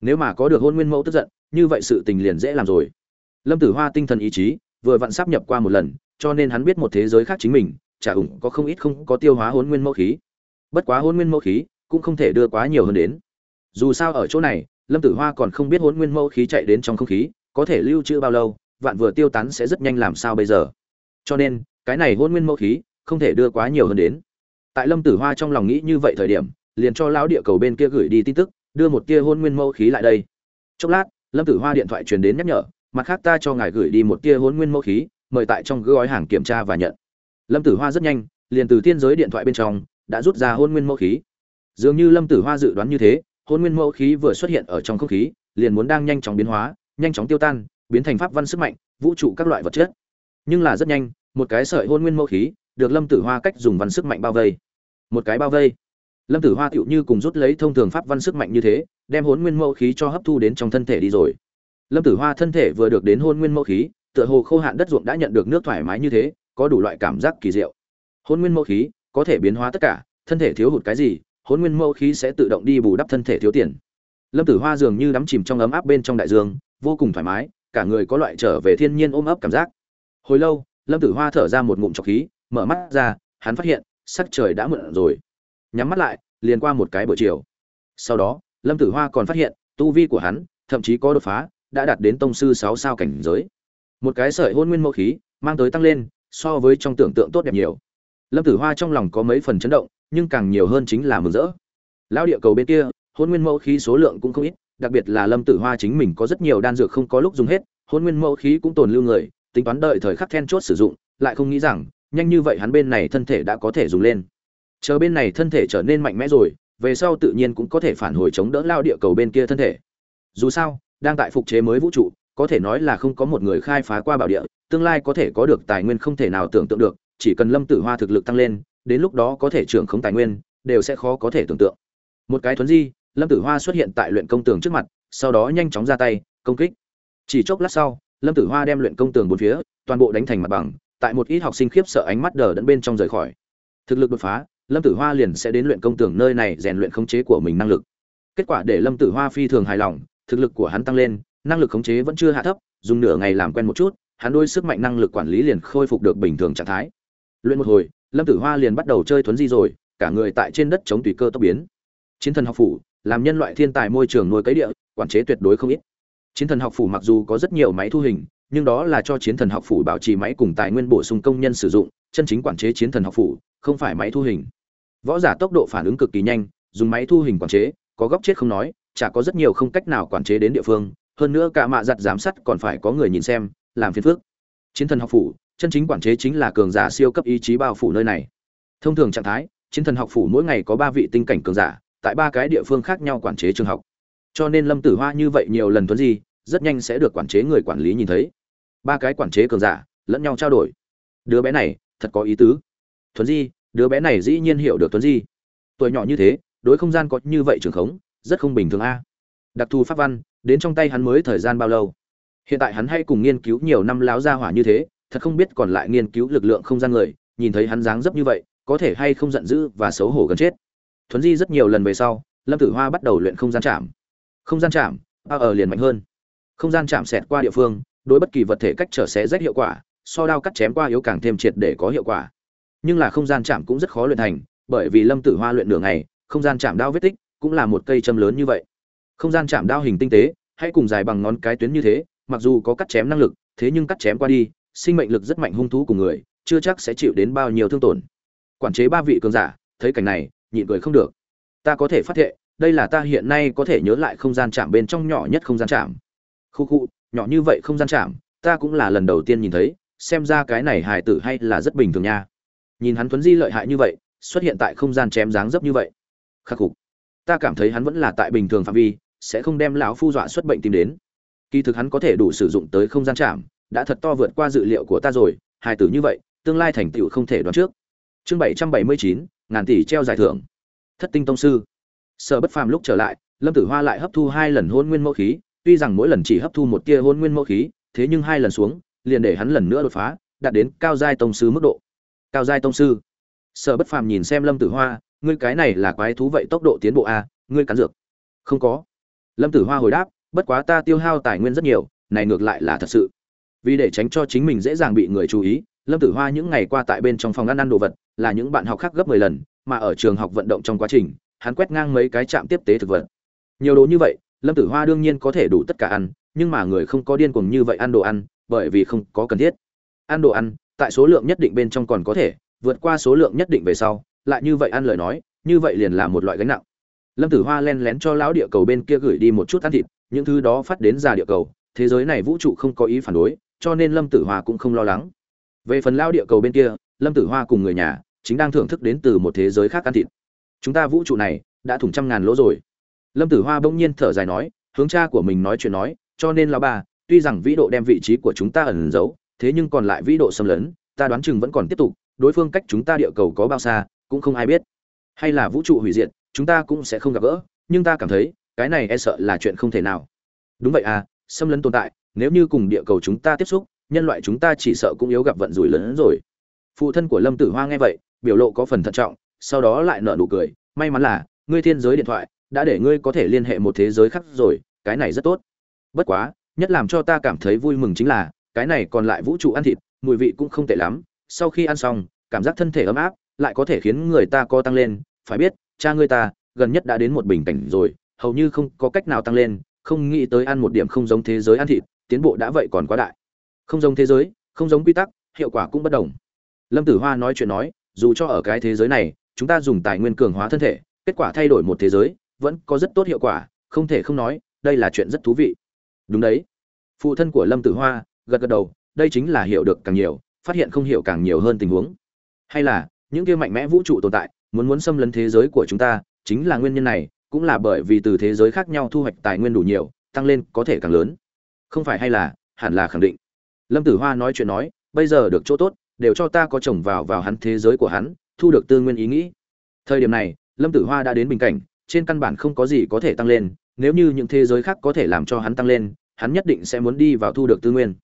Nếu mà có được hôn nguyên mẫu tức giận, như vậy sự tình liền dễ làm rồi lâm tử hoa tinh thần ý chí vừa vặn sắp nhập qua một lần, cho nên hắn biết một thế giới khác chính mình, chả ủng có không ít không có tiêu hóa hôn nguyên mẫu khí. Bất quá hôn nguyên mẫu khí cũng không thể đưa quá nhiều hơn đến. Dù sao ở chỗ này, lâm tử hoa còn không biết hôn nguyên mẫu khí chạy đến trong không khí, có thể lưu trữ bao lâu, vạn vừa tiêu tán sẽ rất nhanh làm sao bây giờ. Cho nên, cái này hôn nguyên mẫu khí không thể đưa quá nhiều hơn đến. Tại lâm tử hoa trong lòng nghĩ như vậy thời điểm, liền cho lão địa cầu bên kia gửi đi tin tức, đưa một tia hôn nguyên mẫu khí lại đây. Chốc lát, lâm tử hoa điện thoại truyền đến nhắc nhở mặt khác ta cho ngài gửi đi một tia hôn nguyên mẫu khí, mời tại trong gói hàng kiểm tra và nhận. Lâm tử hoa rất nhanh, liền từ tiên giới điện thoại bên trong, đã rút ra hôn nguyên mẫu khí. Dường như lâm tử hoa dự đoán như thế, hôn nguyên mẫu khí vừa xuất hiện ở trong không khí, liền muốn đang nhanh chóng biến hóa, nhanh chóng tiêu tan, biến thành pháp văn sức mạnh, vũ trụ các loại vật chất. Nhưng là rất nhanh, một cái sợi hôn nguyên mẫu khí được lâm tử hoa cách dùng văn sức mạnh bao vây. Một cái bao vây. Lâm tử hoa tựu như cùng rút lấy thông thường pháp văn sức mạnh như thế, đem hôn nguyên mẫu khí cho hấp thu đến trong thân thể đi rồi lâm tử hoa thân thể vừa được đến hôn nguyên mẫu khí, tựa hồ khô hạn đất ruộng đã nhận được nước thoải mái như thế, có đủ loại cảm giác kỳ diệu. Hôn nguyên mẫu khí có thể biến hóa tất cả, thân thể thiếu hụt cái gì, hôn nguyên mẫu khí sẽ tự động đi bù đắp thân thể thiếu tiền. Lâm tử hoa dường như đắm chìm trong ấm áp bên trong đại dương, vô cùng thoải mái, cả người có loại trở về thiên nhiên ôm ấp cảm giác. Hồi lâu, lâm tử hoa thở ra một ngụm trọc khí, mở mắt ra, hắn phát hiện, sắc trời đã mượn rồi. Nhắm mắt lại, liền qua một cái buổi chiều. Sau đó, lâm tử hoa còn phát hiện, tu vi của hắn thậm chí có đột phá đã đạt đến tông sư sáu sao cảnh giới. Một cái sợi hôn nguyên mẫu khí, mang tới tăng lên, so với trong tưởng tượng tốt đẹp nhiều. Lâm tử hoa trong lòng có mấy phần chấn động, nhưng càng nhiều hơn chính là mừng rỡ. Lão địa cầu bên kia, hôn nguyên mẫu khí số lượng cũng không ít, đặc biệt là lâm tử hoa chính mình có rất nhiều đan dược không có lúc dùng hết, hôn nguyên mẫu khí cũng tồn lưu người, tính toán đợi thời khắc then chốt sử dụng, lại không nghĩ rằng, nhanh như vậy hắn bên này thân thể đã có thể dùng lên. Chờ bên này thân thể trở nên mạnh mẽ rồi, về sau tự nhiên cũng có thể phản hồi chống đỡ lao địa cầu bên kia thân thể. Dù sao đang tại phục chế mới vũ trụ, có thể nói là không có một người khai phá qua bảo địa, tương lai có thể có được tài nguyên không thể nào tưởng tượng được, chỉ cần lâm tử hoa thực lực tăng lên, đến lúc đó có thể trưởng không tài nguyên, đều sẽ khó có thể tưởng tượng. Một cái thuấn di, lâm tử hoa xuất hiện tại luyện công tường trước mặt, sau đó nhanh chóng ra tay, công kích. Chỉ chốc lát sau, lâm tử hoa đem luyện công tường bốn phía, toàn bộ đánh thành mặt bằng, tại một ít học sinh khiếp sợ ánh mắt đờ đẫn bên trong rời khỏi. Thực lực đột phá, lâm tử hoa liền sẽ đến luyện công tường nơi này rèn luyện khống chế của mình năng lực. Kết quả để lâm tử hoa phi thường hài lòng thực lực của hắn tăng lên, năng lực khống chế vẫn chưa hạ thấp, dùng nửa ngày làm quen một chút, hắn đôi sức mạnh năng lực quản lý liền khôi phục được bình thường trạng thái. Luyện một hồi, lâm tử hoa liền bắt đầu chơi thuấn di rồi, cả người tại trên đất chống tùy cơ tốc biến. Chiến thần học phủ, làm nhân loại thiên tài môi trường nuôi cấy địa, quản chế tuyệt đối không ít. Chiến thần học phủ mặc dù có rất nhiều máy thu hình, nhưng đó là cho chiến thần học phủ bảo trì máy cùng tài nguyên bổ sung công nhân sử dụng, chân chính quản chế chiến thần học phủ, không phải máy thu hình. Võ giả tốc độ phản ứng cực kỳ nhanh, dùng máy thu hình quản chế, có góc chết không nói chả có rất nhiều không cách nào quản chế đến địa phương, hơn nữa cả mạ giặt giám sát còn phải có người nhìn xem, làm phiền phước chiến thần học phủ, chân chính quản chế chính là cường giả siêu cấp ý chí bao phủ nơi này. Thông thường trạng thái, chiến thần học phủ mỗi ngày có ba vị tinh cảnh cường giả, tại ba cái địa phương khác nhau quản chế trường học. Cho nên lâm tử hoa như vậy nhiều lần tuấn di, rất nhanh sẽ được quản chế người quản lý nhìn thấy. Ba cái quản chế cường giả, lẫn nhau trao đổi. Đứa bé này, thật có ý tứ. Thuấn di, đứa bé này dĩ nhiên hiểu được tuấn di. Tuổi nhỏ như thế, đối không gian có như vậy trường khống rất không bình thường a. Đặc thù pháp văn, đến trong tay hắn mới thời gian bao lâu? Hiện tại hắn hay cùng nghiên cứu nhiều năm láo ra hỏa như thế, thật không biết còn lại nghiên cứu lực lượng không gian người, nhìn thấy hắn dáng dấp như vậy, có thể hay không giận dữ và xấu hổ gần chết. Thuấn di rất nhiều lần về sau, lâm tử hoa bắt đầu luyện không gian chạm. Không gian chạm, a ở liền mạnh hơn. Không gian chạm xẹt qua địa phương, đối bất kỳ vật thể cách trở sẽ rách hiệu quả, so đao cắt chém qua yếu càng thêm triệt để có hiệu quả. Nhưng là không gian chạm cũng rất khó luyện thành, bởi vì lâm tử hoa luyện nửa ngày, không gian chạm đao vết tích cũng là một cây châm lớn như vậy. Không gian chạm đao hình tinh tế, hay cùng dài bằng ngón cái tuyến như thế, mặc dù có cắt chém năng lực, thế nhưng cắt chém qua đi, sinh mệnh lực rất mạnh hung thú của người, chưa chắc sẽ chịu đến bao nhiêu thương tổn. Quản chế ba vị cường giả, thấy cảnh này, nhịn cười không được. Ta có thể phát hiện đây là ta hiện nay có thể nhớ lại không gian chạm bên trong nhỏ nhất không gian chạm. Khu khu, nhỏ như vậy không gian chạm, ta cũng là lần đầu tiên nhìn thấy, xem ra cái này hài tử hay là rất bình thường nha. Nhìn hắn tuấn di lợi hại như vậy, xuất hiện tại không gian chém dáng dấp như vậy. Khắc phục ta cảm thấy hắn vẫn là tại bình thường phạm vi, sẽ không đem lão phu dọa xuất bệnh tìm đến. Kỳ thực hắn có thể đủ sử dụng tới không gian chạm, đã thật to vượt qua dự liệu của ta rồi, hài tử như vậy, tương lai thành tựu không thể đoán trước. Chương bảy trăm bảy mươi chín, ngàn tỷ treo giải thưởng. Thất tinh tông sư. Sở bất phàm lúc trở lại, lâm tử hoa lại hấp thu hai lần hôn nguyên mẫu khí, tuy rằng mỗi lần chỉ hấp thu một tia hôn nguyên mẫu khí, thế nhưng hai lần xuống, liền để hắn lần nữa đột phá, đạt đến cao giai tông sư mức độ. Cao giai tông sư. Sở bất phàm nhìn xem lâm tử hoa ngươi cái này là quái thú vậy tốc độ tiến bộ a, ngươi cắn dược. Không có. Lâm tử hoa hồi đáp, bất quá ta tiêu hao tài nguyên rất nhiều, này ngược lại là thật sự. Vì để tránh cho chính mình dễ dàng bị người chú ý, lâm tử hoa những ngày qua tại bên trong phòng ăn ăn đồ vật, là những bạn học khác gấp mười lần, mà ở trường học vận động trong quá trình, hắn quét ngang mấy cái trạm tiếp tế thực vật. Nhiều đồ như vậy, lâm tử hoa đương nhiên có thể đủ tất cả ăn, nhưng mà người không có điên cuồng như vậy ăn đồ ăn, bởi vì không có cần thiết. Ăn đồ ăn, tại số lượng nhất định bên trong còn có thể, vượt qua số lượng nhất định về sau lại như vậy ăn lời nói, như vậy liền là một loại gánh nặng. Lâm tử hoa len lén cho lão địa cầu bên kia gửi đi một chút ăn thịt, những thứ đó phát đến già địa cầu, thế giới này vũ trụ không có ý phản đối, cho nên lâm tử hoa cũng không lo lắng. Về phần lão địa cầu bên kia, lâm tử hoa cùng người nhà, chính đang thưởng thức đến từ một thế giới khác ăn thịt. Chúng ta vũ trụ này, đã thủng trăm ngàn lỗ rồi. Lâm tử hoa bỗng nhiên thở dài nói, hướng cha của mình nói chuyện nói, cho nên lão ba tuy rằng vĩ độ đem vị trí của chúng ta ẩn giấu, thế nhưng còn lại vĩ độ xâm lấn, ta đoán chừng vẫn còn tiếp tục, đối phương cách chúng ta địa cầu có bao xa cũng không ai biết. Hay là vũ trụ hủy diệt, chúng ta cũng sẽ không gặp gỡ, nhưng ta cảm thấy, cái này e sợ là chuyện không thể nào. Đúng vậy à xâm lấn tồn tại, nếu như cùng địa cầu chúng ta tiếp xúc, nhân loại chúng ta chỉ sợ cũng yếu gặp vận rủi lớn hơn rồi. Phụ thân của lâm tử hoa nghe vậy, biểu lộ có phần thận trọng, sau đó lại nở nụ cười, may mắn là, ngươi thiên giới điện thoại, đã để ngươi có thể liên hệ một thế giới khác rồi, cái này rất tốt. Bất quá, nhất làm cho ta cảm thấy vui mừng chính là, cái này còn lại vũ trụ ăn thịt, mùi vị cũng không tệ lắm, sau khi ăn xong, cảm giác thân thể ấm áp lại có thể khiến người ta co tăng lên, phải biết, cha ngươi ta, gần nhất đã đến một bình cảnh rồi, hầu như không có cách nào tăng lên, không nghĩ tới ăn một điểm không giống thế giới ăn thịt, tiến bộ đã vậy còn quá đại. Không giống thế giới, không giống quy tắc, hiệu quả cũng bất đồng. Lâm tử hoa nói chuyện nói, dù cho ở cái thế giới này, chúng ta dùng tài nguyên cường hóa thân thể, kết quả thay đổi một thế giới, vẫn có rất tốt hiệu quả, không thể không nói, đây là chuyện rất thú vị. Đúng đấy. Phụ thân của lâm tử hoa gật gật đầu, đây chính là hiểu được càng nhiều, phát hiện không hiểu càng nhiều hơn tình huống. Hay là những kia mạnh mẽ vũ trụ tồn tại, muốn muốn xâm lấn thế giới của chúng ta, chính là nguyên nhân này, cũng là bởi vì từ thế giới khác nhau thu hoạch tài nguyên đủ nhiều, tăng lên có thể càng lớn. Không phải hay là, hẳn là khẳng định. Lâm tử hoa nói chuyện nói, bây giờ được chỗ tốt, đều cho ta có chồng vào vào hắn thế giới của hắn, thu được tư nguyên ý nghĩ. Thời điểm này, lâm tử hoa đã đến bình cảnh, trên căn bản không có gì có thể tăng lên, nếu như những thế giới khác có thể làm cho hắn tăng lên, hắn nhất định sẽ muốn đi vào thu được tư nguyên.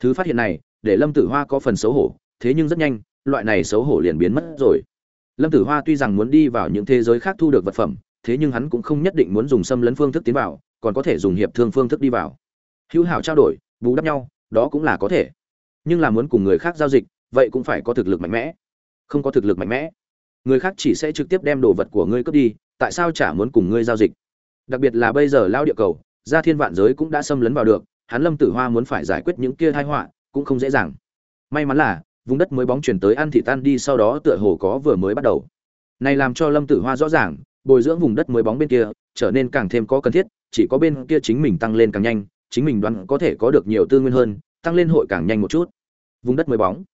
Thứ phát hiện này, để lâm tử hoa có phần xấu hổ, thế nhưng rất nhanh loại này xấu hổ liền biến mất rồi. Lâm tử hoa tuy rằng muốn đi vào những thế giới khác thu được vật phẩm, thế nhưng hắn cũng không nhất định muốn dùng xâm lấn phương thức tiến vào, còn có thể dùng hiệp thương phương thức đi vào. Hữu hảo trao đổi, bù đắp nhau, đó cũng là có thể. Nhưng là muốn cùng người khác giao dịch, vậy cũng phải có thực lực mạnh mẽ. Không có thực lực mạnh mẽ, người khác chỉ sẽ trực tiếp đem đồ vật của ngươi cướp đi, tại sao chả muốn cùng ngươi giao dịch? Đặc biệt là bây giờ lao địa cầu, gia thiên vạn giới cũng đã xâm lấn vào được, hắn lâm tử hoa muốn phải giải quyết những kia tai họa cũng không dễ dàng. May mắn là vùng đất mới bóng chuyển tới ăn thị tan đi sau đó tựa hồ có vừa mới bắt đầu. Này làm cho lâm tử hoa rõ ràng, bồi dưỡng vùng đất mới bóng bên kia, trở nên càng thêm có cần thiết, chỉ có bên kia chính mình tăng lên càng nhanh, chính mình đoán có thể có được nhiều tư nguyên hơn, tăng lên hội càng nhanh một chút. Vùng đất mới bóng.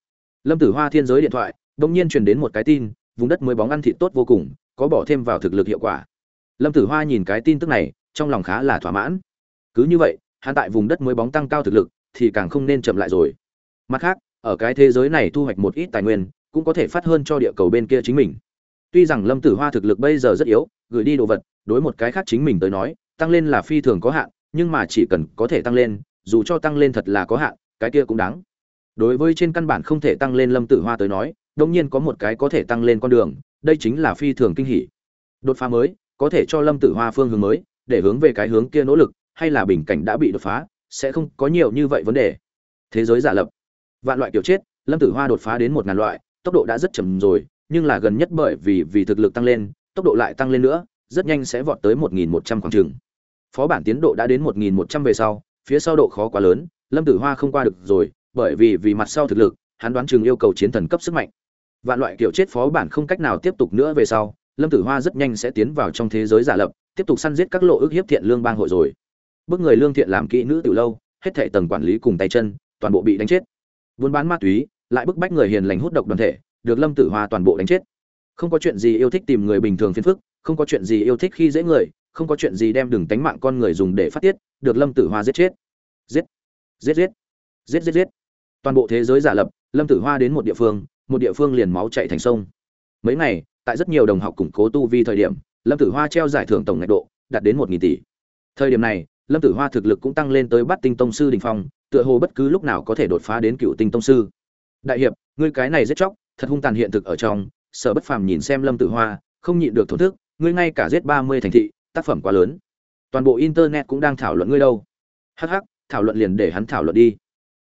Lâm tử hoa thiên giới điện thoại đông nhiên truyền đến một cái tin, vùng đất mới bóng ăn thịt tốt vô cùng, có bỏ thêm vào thực lực hiệu quả. Lâm tử hoa nhìn cái tin tức này, trong lòng khá là thỏa mãn. Cứ như vậy, hắn tại vùng đất mới bóng tăng cao thực lực, thì càng không nên chậm lại rồi. Mặt khác ở cái thế giới này thu hoạch một ít tài nguyên, cũng có thể phát hơn cho địa cầu bên kia chính mình. Tuy rằng lâm tử hoa thực lực bây giờ rất yếu, gửi đi đồ vật, đối một cái khác chính mình tới nói, tăng lên là phi thường có hạn, nhưng mà chỉ cần có thể tăng lên, dù cho tăng lên thật là có hạn, cái kia cũng đáng. Đối với trên căn bản không thể tăng lên lâm tử hoa tới nói đông nhiên có một cái có thể tăng lên con đường, đây chính là phi thường kinh hỉ. Đột phá mới, có thể cho lâm tử hoa phương hướng mới, để hướng về cái hướng kia nỗ lực, hay là bình cảnh đã bị đột phá, sẽ không có nhiều như vậy vấn đề. Thế giới giả lập vạn loại kiểu chết, lâm tử hoa đột phá đến một ngàn loại, tốc độ đã rất chậm rồi, nhưng là gần nhất bởi vì vì thực lực tăng lên, tốc độ lại tăng lên nữa, rất nhanh sẽ vọt tới một nghìn một trăm khoảng chừng phó bản tiến độ đã đến một nghìn một trăm về sau, phía sau độ khó quá lớn, lâm tử hoa không qua được rồi, bởi vì vì mặt sau thực lực, hắn đoán chừng yêu cầu chiến thần cấp sức mạnh. Vạn loại kiểu chết phó bản không cách nào tiếp tục nữa về sau, lâm tử hoa rất nhanh sẽ tiến vào trong thế giới giả lập, tiếp tục săn giết các lộ ước hiếp thiện lương bang hội rồi. Bước người lương thiện làm kỹ nữ từ lâu, hết thảy tầng quản lý cùng tay chân, toàn bộ bị đánh chết buôn bán ma túy, lại bức bách người hiền lành hút độc đoàn thể, được lâm tử hoa toàn bộ đánh chết. Không có chuyện gì yêu thích tìm người bình thường phiền phức, không có chuyện gì yêu thích khi dễ người, không có chuyện gì đem đường tánh mạng con người dùng để phát tiết, được lâm tử hoa giết chết. Giết giết giết giết giết giết. Toàn bộ thế giới giả lập, lâm tử hoa đến một địa phương, một địa phương liền máu chạy thành sông. Mấy ngày, tại rất nhiều đồng học củng cố tu vi thời điểm, lâm tử hoa treo giải thưởng tổng ngạch độ, đạt đến một nghìn tỷ. Thời điểm này, lâm tử hoa thực lực cũng tăng lên tới bắt tinh tông sư đình phong tựa hồ bất cứ lúc nào có thể đột phá đến cựu tinh tông sư. Đại hiệp, ngươi cái này giết chóc, thật hung tàn hiện thực ở trong, sở bất phàm nhìn xem lâm tử hoa, không nhịn được thổn thức, ngươi ngay cả giết ba mươi thành thị, tác phẩm quá lớn. Toàn bộ internet cũng đang thảo luận ngươi đâu. Hh thảo luận liền để hắn thảo luận đi.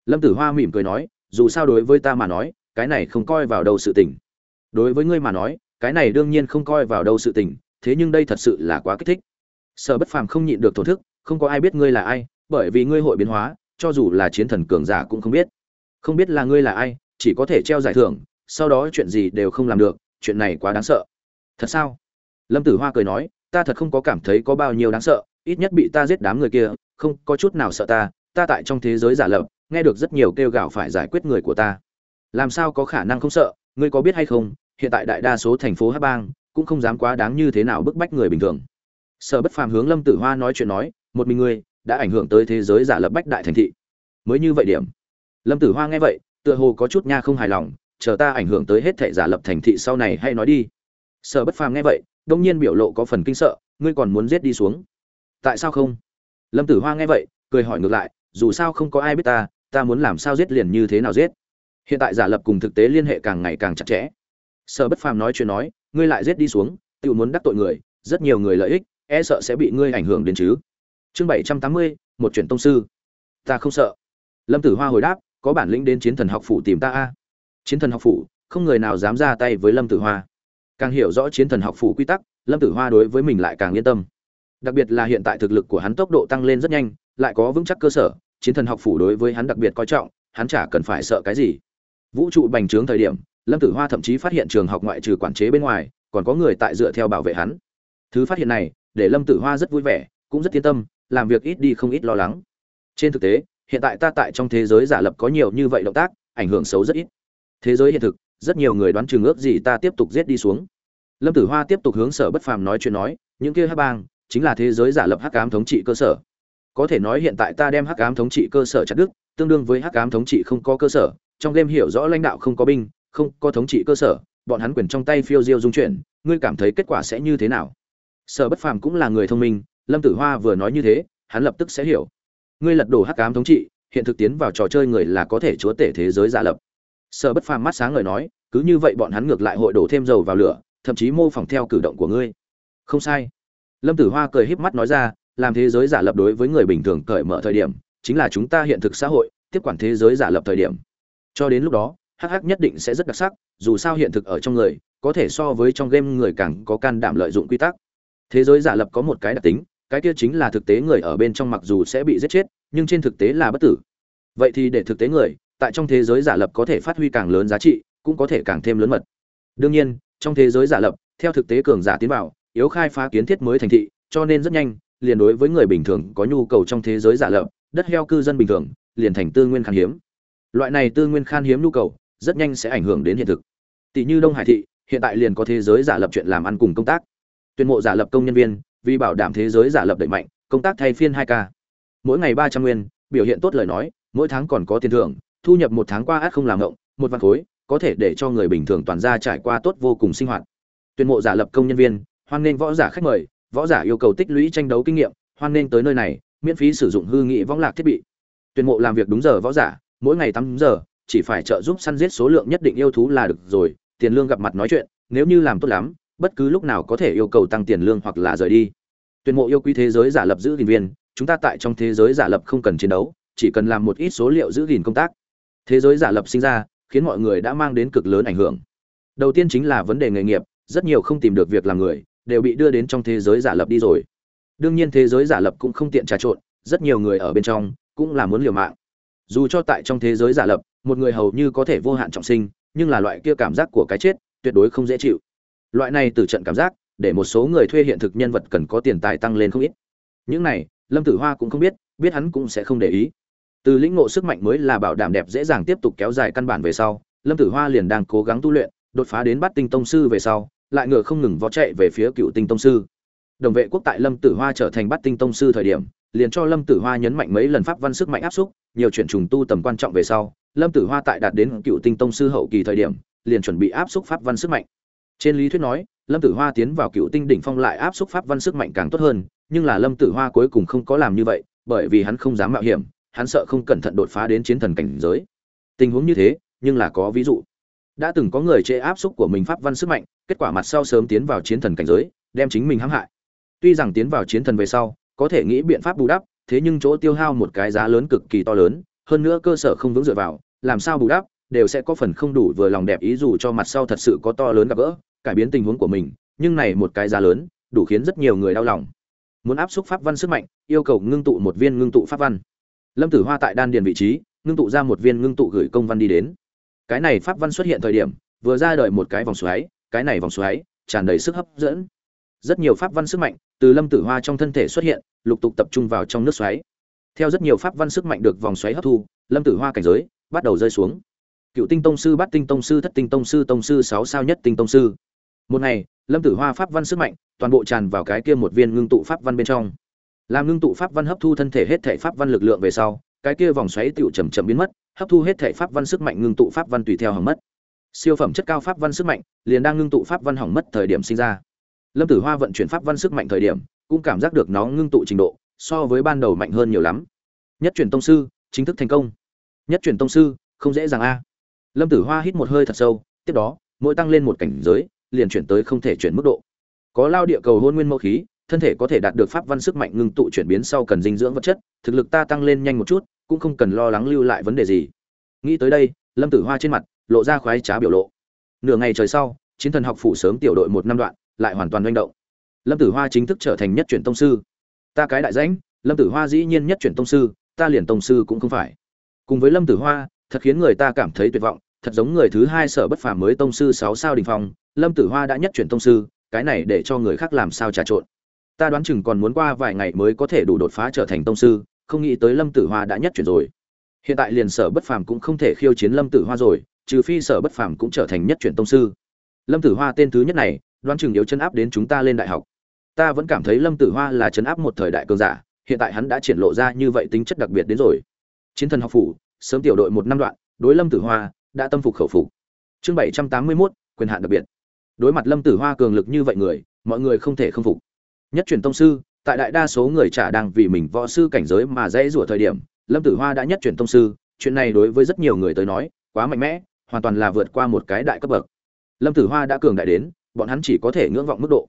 Lâm tử hoa mỉm cười nói, dù sao đối với ta mà nói, cái này không coi vào đâu sự tình. Đối với ngươi mà nói, cái này đương nhiên không coi vào đâu sự tình, thế nhưng đây thật sự là quá kích thích. Sở bất phàm không nhịn được thổn thức, không có ai biết ngươi là ai, bởi vì ngươi hội biến hóa cho dù là chiến thần cường giả cũng không biết. Không biết là ngươi là ai, chỉ có thể treo giải thưởng, sau đó chuyện gì đều không làm được, chuyện này quá đáng sợ. Thật sao? Lâm tử hoa cười nói, ta thật không có cảm thấy có bao nhiêu đáng sợ, ít nhất bị ta giết đám người kia, không có chút nào sợ ta ta tại trong thế giới giả lập, nghe được rất nhiều kêu gào phải giải quyết người của ta. Làm sao có khả năng không sợ, ngươi có biết hay không, hiện tại đại đa số thành phố hát bang cũng không dám quá đáng như thế nào bức bách người bình thường. Sở bất phàm hướng lâm tử hoa nói chuyện nói, một mình ngươi đã ảnh hưởng tới thế giới giả lập bách đại thành thị. Mới như vậy điểm. Lâm tử hoa nghe vậy, tựa hồ có chút nha không hài lòng, chờ ta ảnh hưởng tới hết thệ giả lập thành thị sau này hay nói đi. Sở bất phàm nghe vậy, đông nhiên biểu lộ có phần kinh sợ, ngươi còn muốn giết đi xuống. Tại sao không? Lâm tử hoa nghe vậy, cười hỏi ngược lại, dù sao không có ai biết ta ta muốn làm sao giết liền như thế nào giết? Hiện tại giả lập cùng thực tế liên hệ càng ngày càng chặt chẽ. Sở bất phàm nói chuyện nói, ngươi lại giết đi xuống, tự muốn đắc tội người, rất nhiều người lợi ích e sợ sẽ bị ngươi ảnh hưởng đến chứ chương bảy trăm tám mươi, một chuyển tông sư. Ta không sợ. Lâm tử hoa hồi đáp, có bản lĩnh đến chiến thần học phủ tìm ta a. Chiến thần học phủ, không người nào dám ra tay với lâm tử hoa. Càng hiểu rõ chiến thần học phủ quy tắc, lâm tử hoa đối với mình lại càng yên tâm. Đặc biệt là hiện tại thực lực của hắn tốc độ tăng lên rất nhanh, lại có vững chắc cơ sở, chiến thần học phủ đối với hắn đặc biệt coi trọng, hắn chả cần phải sợ cái gì. Vũ trụ bành trướng thời điểm, lâm tử hoa thậm chí phát hiện trường học ngoại trừ quản chế bên ngoài, còn có người tại dựa theo bảo vệ hắn. Thứ phát hiện này, để lâm tử hoa rất vui vẻ, cũng rất yên tâm làm việc ít đi không ít lo lắng. Trên thực tế, hiện tại ta tại trong thế giới giả lập có nhiều như vậy động tác, ảnh hưởng xấu rất ít. Thế giới hiện thực, rất nhiều người đoán chừng ước gì ta tiếp tục giết đi xuống. Lâm tử hoa tiếp tục hướng sở bất phàm nói chuyện nói, những kia hắc bang, chính là thế giới giả lập hắc ám thống trị cơ sở. Có thể nói hiện tại ta đem hắc ám thống trị cơ sở chặt đứt, tương đương với hắc ám thống trị không có cơ sở, trong game hiểu rõ lãnh đạo không có binh, không có thống trị cơ sở, bọn hắn quyền trong tay phiêu diêu dung chuyển, ngươi cảm thấy kết quả sẽ như thế nào? Sở bất phàm cũng là người thông minh lâm tử hoa vừa nói như thế, hắn lập tức sẽ hiểu. Ngươi lật đổ hắc ám thống trị, hiện thực tiến vào trò chơi người là có thể chúa tể thế giới giả lập. Sở bất phàm mắt sáng ngời nói, cứ như vậy bọn hắn ngược lại hội đổ thêm dầu vào lửa, thậm chí mô phỏng theo cử động của ngươi. Không sai. Lâm tử hoa cười híp mắt nói ra, làm thế giới giả lập đối với người bình thường cởi mở thời điểm, chính là chúng ta hiện thực xã hội, tiếp quản thế giới giả lập thời điểm. Cho đến lúc đó, hắc nhất định sẽ rất đặc sắc, dù sao hiện thực ở trong người, có thể so với trong game người càng có can đảm lợi dụng quy tắc. Thế giới giả lập có một cái đặc tính cái kia chính là thực tế người ở bên trong mặc dù sẽ bị giết chết, nhưng trên thực tế là bất tử. Vậy thì để thực tế người, tại trong thế giới giả lập có thể phát huy càng lớn giá trị, cũng có thể càng thêm lớn mật. Đương nhiên, trong thế giới giả lập, theo thực tế cường giả tiến vào, yếu khai phá kiến thiết mới thành thị, cho nên rất nhanh, liền đối với người bình thường có nhu cầu trong thế giới giả lập, đất heo cư dân bình thường, liền thành tư nguyên khan hiếm. Loại này tư nguyên khan hiếm nhu cầu, rất nhanh sẽ ảnh hưởng đến hiện thực. Tỷ như đông hải thị, hiện tại liền có thế giới giả lập chuyện làm ăn cùng công tác. Tuyển mộ giả lập công nhân viên vì bảo đảm thế giới giả lập đẩy mạnh, công tác thay phiên hai k mỗi ngày ba trăm nguyên, biểu hiện tốt lời nói, mỗi tháng còn có tiền thưởng, thu nhập một tháng qua át không làm ngộng, một vạn khối, có thể để cho người bình thường toàn ra trải qua tốt vô cùng sinh hoạt. Tuyển mộ giả lập công nhân viên, hoan nghênh võ giả khách mời, võ giả yêu cầu tích lũy tranh đấu kinh nghiệm, hoan nghênh tới nơi này, miễn phí sử dụng hư nghị võng lạc thiết bị. Tuyển mộ làm việc đúng giờ võ giả, mỗi ngày tám giờ, chỉ phải trợ giúp săn giết số lượng nhất định yêu thú là được rồi, tiền lương gặp mặt nói chuyện, nếu như làm tốt lắm, bất cứ lúc nào có thể yêu cầu tăng tiền lương hoặc là rời đi tuyển mộ yêu quý thế giới giả lập giữ gìn viên, chúng ta tại trong thế giới giả lập không cần chiến đấu, chỉ cần làm một ít số liệu giữ gìn công tác. Thế giới giả lập sinh ra, khiến mọi người đã mang đến cực lớn ảnh hưởng. Đầu tiên chính là vấn đề nghề nghiệp, rất nhiều không tìm được việc làm người, đều bị đưa đến trong thế giới giả lập đi rồi. Đương nhiên thế giới giả lập cũng không tiện trà trộn, rất nhiều người ở bên trong cũng là muốn liều mạng. Dù cho tại trong thế giới giả lập, một người hầu như có thể vô hạn trọng sinh, nhưng là loại kia cảm giác của cái chết, tuyệt đối không dễ chịu. Loại này từ trận cảm giác để một số người thuê hiện thực nhân vật cần có tiền tài tăng lên không ít. Những này, lâm tử hoa cũng không biết biết hắn cũng sẽ không để ý. Từ lĩnh ngộ sức mạnh mới là bảo đảm đẹp dễ dàng tiếp tục kéo dài căn bản về sau, lâm tử hoa liền đang cố gắng tu luyện, đột phá đến bắt tinh tông sư về sau, lại ngựa không ngừng vó chạy về phía cựu tinh tông sư. Đồng vệ quốc tại lâm tử hoa trở thành bắt tinh tông sư thời điểm, liền cho lâm tử hoa nhấn mạnh mấy lần pháp văn sức mạnh áp xúc, nhiều chuyển trùng tu tầm quan trọng về sau, lâm tử hoa tại đạt đến cựu tinh tông sư hậu kỳ thời điểm, liền chuẩn bị áp xúc pháp văn sức mạnh. Trên lý thuyết nói lâm tử hoa tiến vào cựu tinh đỉnh phong lại áp xúc pháp văn sức mạnh càng tốt hơn, nhưng là lâm tử hoa cuối cùng không có làm như vậy, bởi vì hắn không dám mạo hiểm, hắn sợ không cẩn thận đột phá đến chiến thần cảnh giới. Tình huống như thế, nhưng là có ví dụ. Đã từng có người chế áp xúc của mình pháp văn sức mạnh, kết quả mặt sau sớm tiến vào chiến thần cảnh giới, đem chính mình hãm hại. Tuy rằng tiến vào chiến thần về sau, có thể nghĩ biện pháp bù đắp, thế nhưng chỗ tiêu hao một cái giá lớn cực kỳ to lớn, hơn nữa cơ sở không vững dựa vào, làm sao bù đắp, đều sẽ có phần không đủ vừa lòng đẹp ý dù cho mặt sau thật sự có to lớn gặp gỡ cải biến tình huống của mình, nhưng này một cái giá lớn, đủ khiến rất nhiều người đau lòng. Muốn áp xúc pháp văn sức mạnh, yêu cầu ngưng tụ một viên ngưng tụ pháp văn. Lâm tử hoa tại đan điền vị trí, ngưng tụ ra một viên ngưng tụ gửi công văn đi đến. Cái này pháp văn xuất hiện thời điểm, vừa ra đời một cái vòng xoáy, cái này vòng xoáy tràn đầy sức hấp dẫn. Rất nhiều pháp văn sức mạnh từ lâm tử hoa trong thân thể xuất hiện, lục tục tập trung vào trong nước xoáy. Theo rất nhiều pháp văn sức mạnh được vòng xoáy hấp thu, lâm tử hoa cảnh giới bắt đầu rơi xuống. Cựu tinh tông sư, bát tinh tông sư, thất tinh tông sư tông sư sáu sao nhất tinh tông sư một ngày, lâm tử hoa pháp văn sức mạnh, toàn bộ tràn vào cái kia một viên ngưng tụ pháp văn bên trong. Làm ngưng tụ pháp văn hấp thu thân thể hết thể pháp văn lực lượng về sau, cái kia vòng xoáy tựu chầm chậm biến mất, hấp thu hết thể pháp văn sức mạnh ngưng tụ pháp văn tùy theo hỏng mất. Siêu phẩm chất cao pháp văn sức mạnh liền đang ngưng tụ pháp văn hỏng mất thời điểm sinh ra. Lâm tử hoa vận chuyển pháp văn sức mạnh thời điểm, cũng cảm giác được nó ngưng tụ trình độ so với ban đầu mạnh hơn nhiều lắm. Nhất truyền tông sư, chính thức thành công. Nhất truyền tông sư, không dễ dàng a. Lâm tử hoa hít một hơi thật sâu, tiếp đó, mỗi tăng lên một cảnh giới liền chuyển tới không thể chuyển mức độ. Có lao địa cầu hôn nguyên mẫu khí, thân thể có thể đạt được pháp văn sức mạnh ngưng tụ chuyển biến sau cần dinh dưỡng vật chất, thực lực ta tăng lên nhanh một chút, cũng không cần lo lắng lưu lại vấn đề gì. Nghĩ tới đây, lâm tử hoa trên mặt, lộ ra khoái trá biểu lộ. Nửa ngày trời sau, chiến thần học phủ sớm tiểu đội một năm đoạn, lại hoàn toàn manh động. Lâm tử hoa chính thức trở thành nhất chuyển tông sư. Ta cái đại danh lâm tử hoa dĩ nhiên nhất chuyển tông sư, ta liền tông sư cũng không phải. Cùng với lâm tử hoa, thật khiến người ta cảm thấy tuyệt vọng, thật giống người thứ hai sở bất phàm mới tông sư sáu sao đình phong lâm tử hoa đã nhất chuyển tông sư, cái này để cho người khác làm sao trà trộn. Ta đoán chừng còn muốn qua vài ngày mới có thể đủ đột phá trở thành tông sư, không nghĩ tới lâm tử hoa đã nhất chuyển rồi. Hiện tại liền sở bất phàm cũng không thể khiêu chiến lâm tử hoa rồi, trừ phi sở bất phàm cũng trở thành nhất chuyển tông sư. Lâm tử hoa tên thứ nhất này, đoán chừng yếu chân áp đến chúng ta lên đại học. Ta vẫn cảm thấy lâm tử hoa là chấn áp một thời đại cường giả, hiện tại hắn đã triển lộ ra như vậy tính chất đặc biệt đến rồi. Chiến thần học phủ, sớm tiểu đội một năm đoạn, đối lâm tử hoa, đã tâm phục khẩu phục. Chương bảy trăm tám mươi mốt, quyền hạn đặc biệt đối mặt lâm tử hoa cường lực như vậy người, mọi người không thể không phục. Nhất truyền tông sư, tại đại đa số người trả đang vì mình võ sư cảnh giới mà dễ rủa thời điểm, lâm tử hoa đã nhất truyền tông sư, chuyện này đối với rất nhiều người tới nói, quá mạnh mẽ, hoàn toàn là vượt qua một cái đại cấp bậc. Lâm tử hoa đã cường đại đến, bọn hắn chỉ có thể ngưỡng vọng mức độ.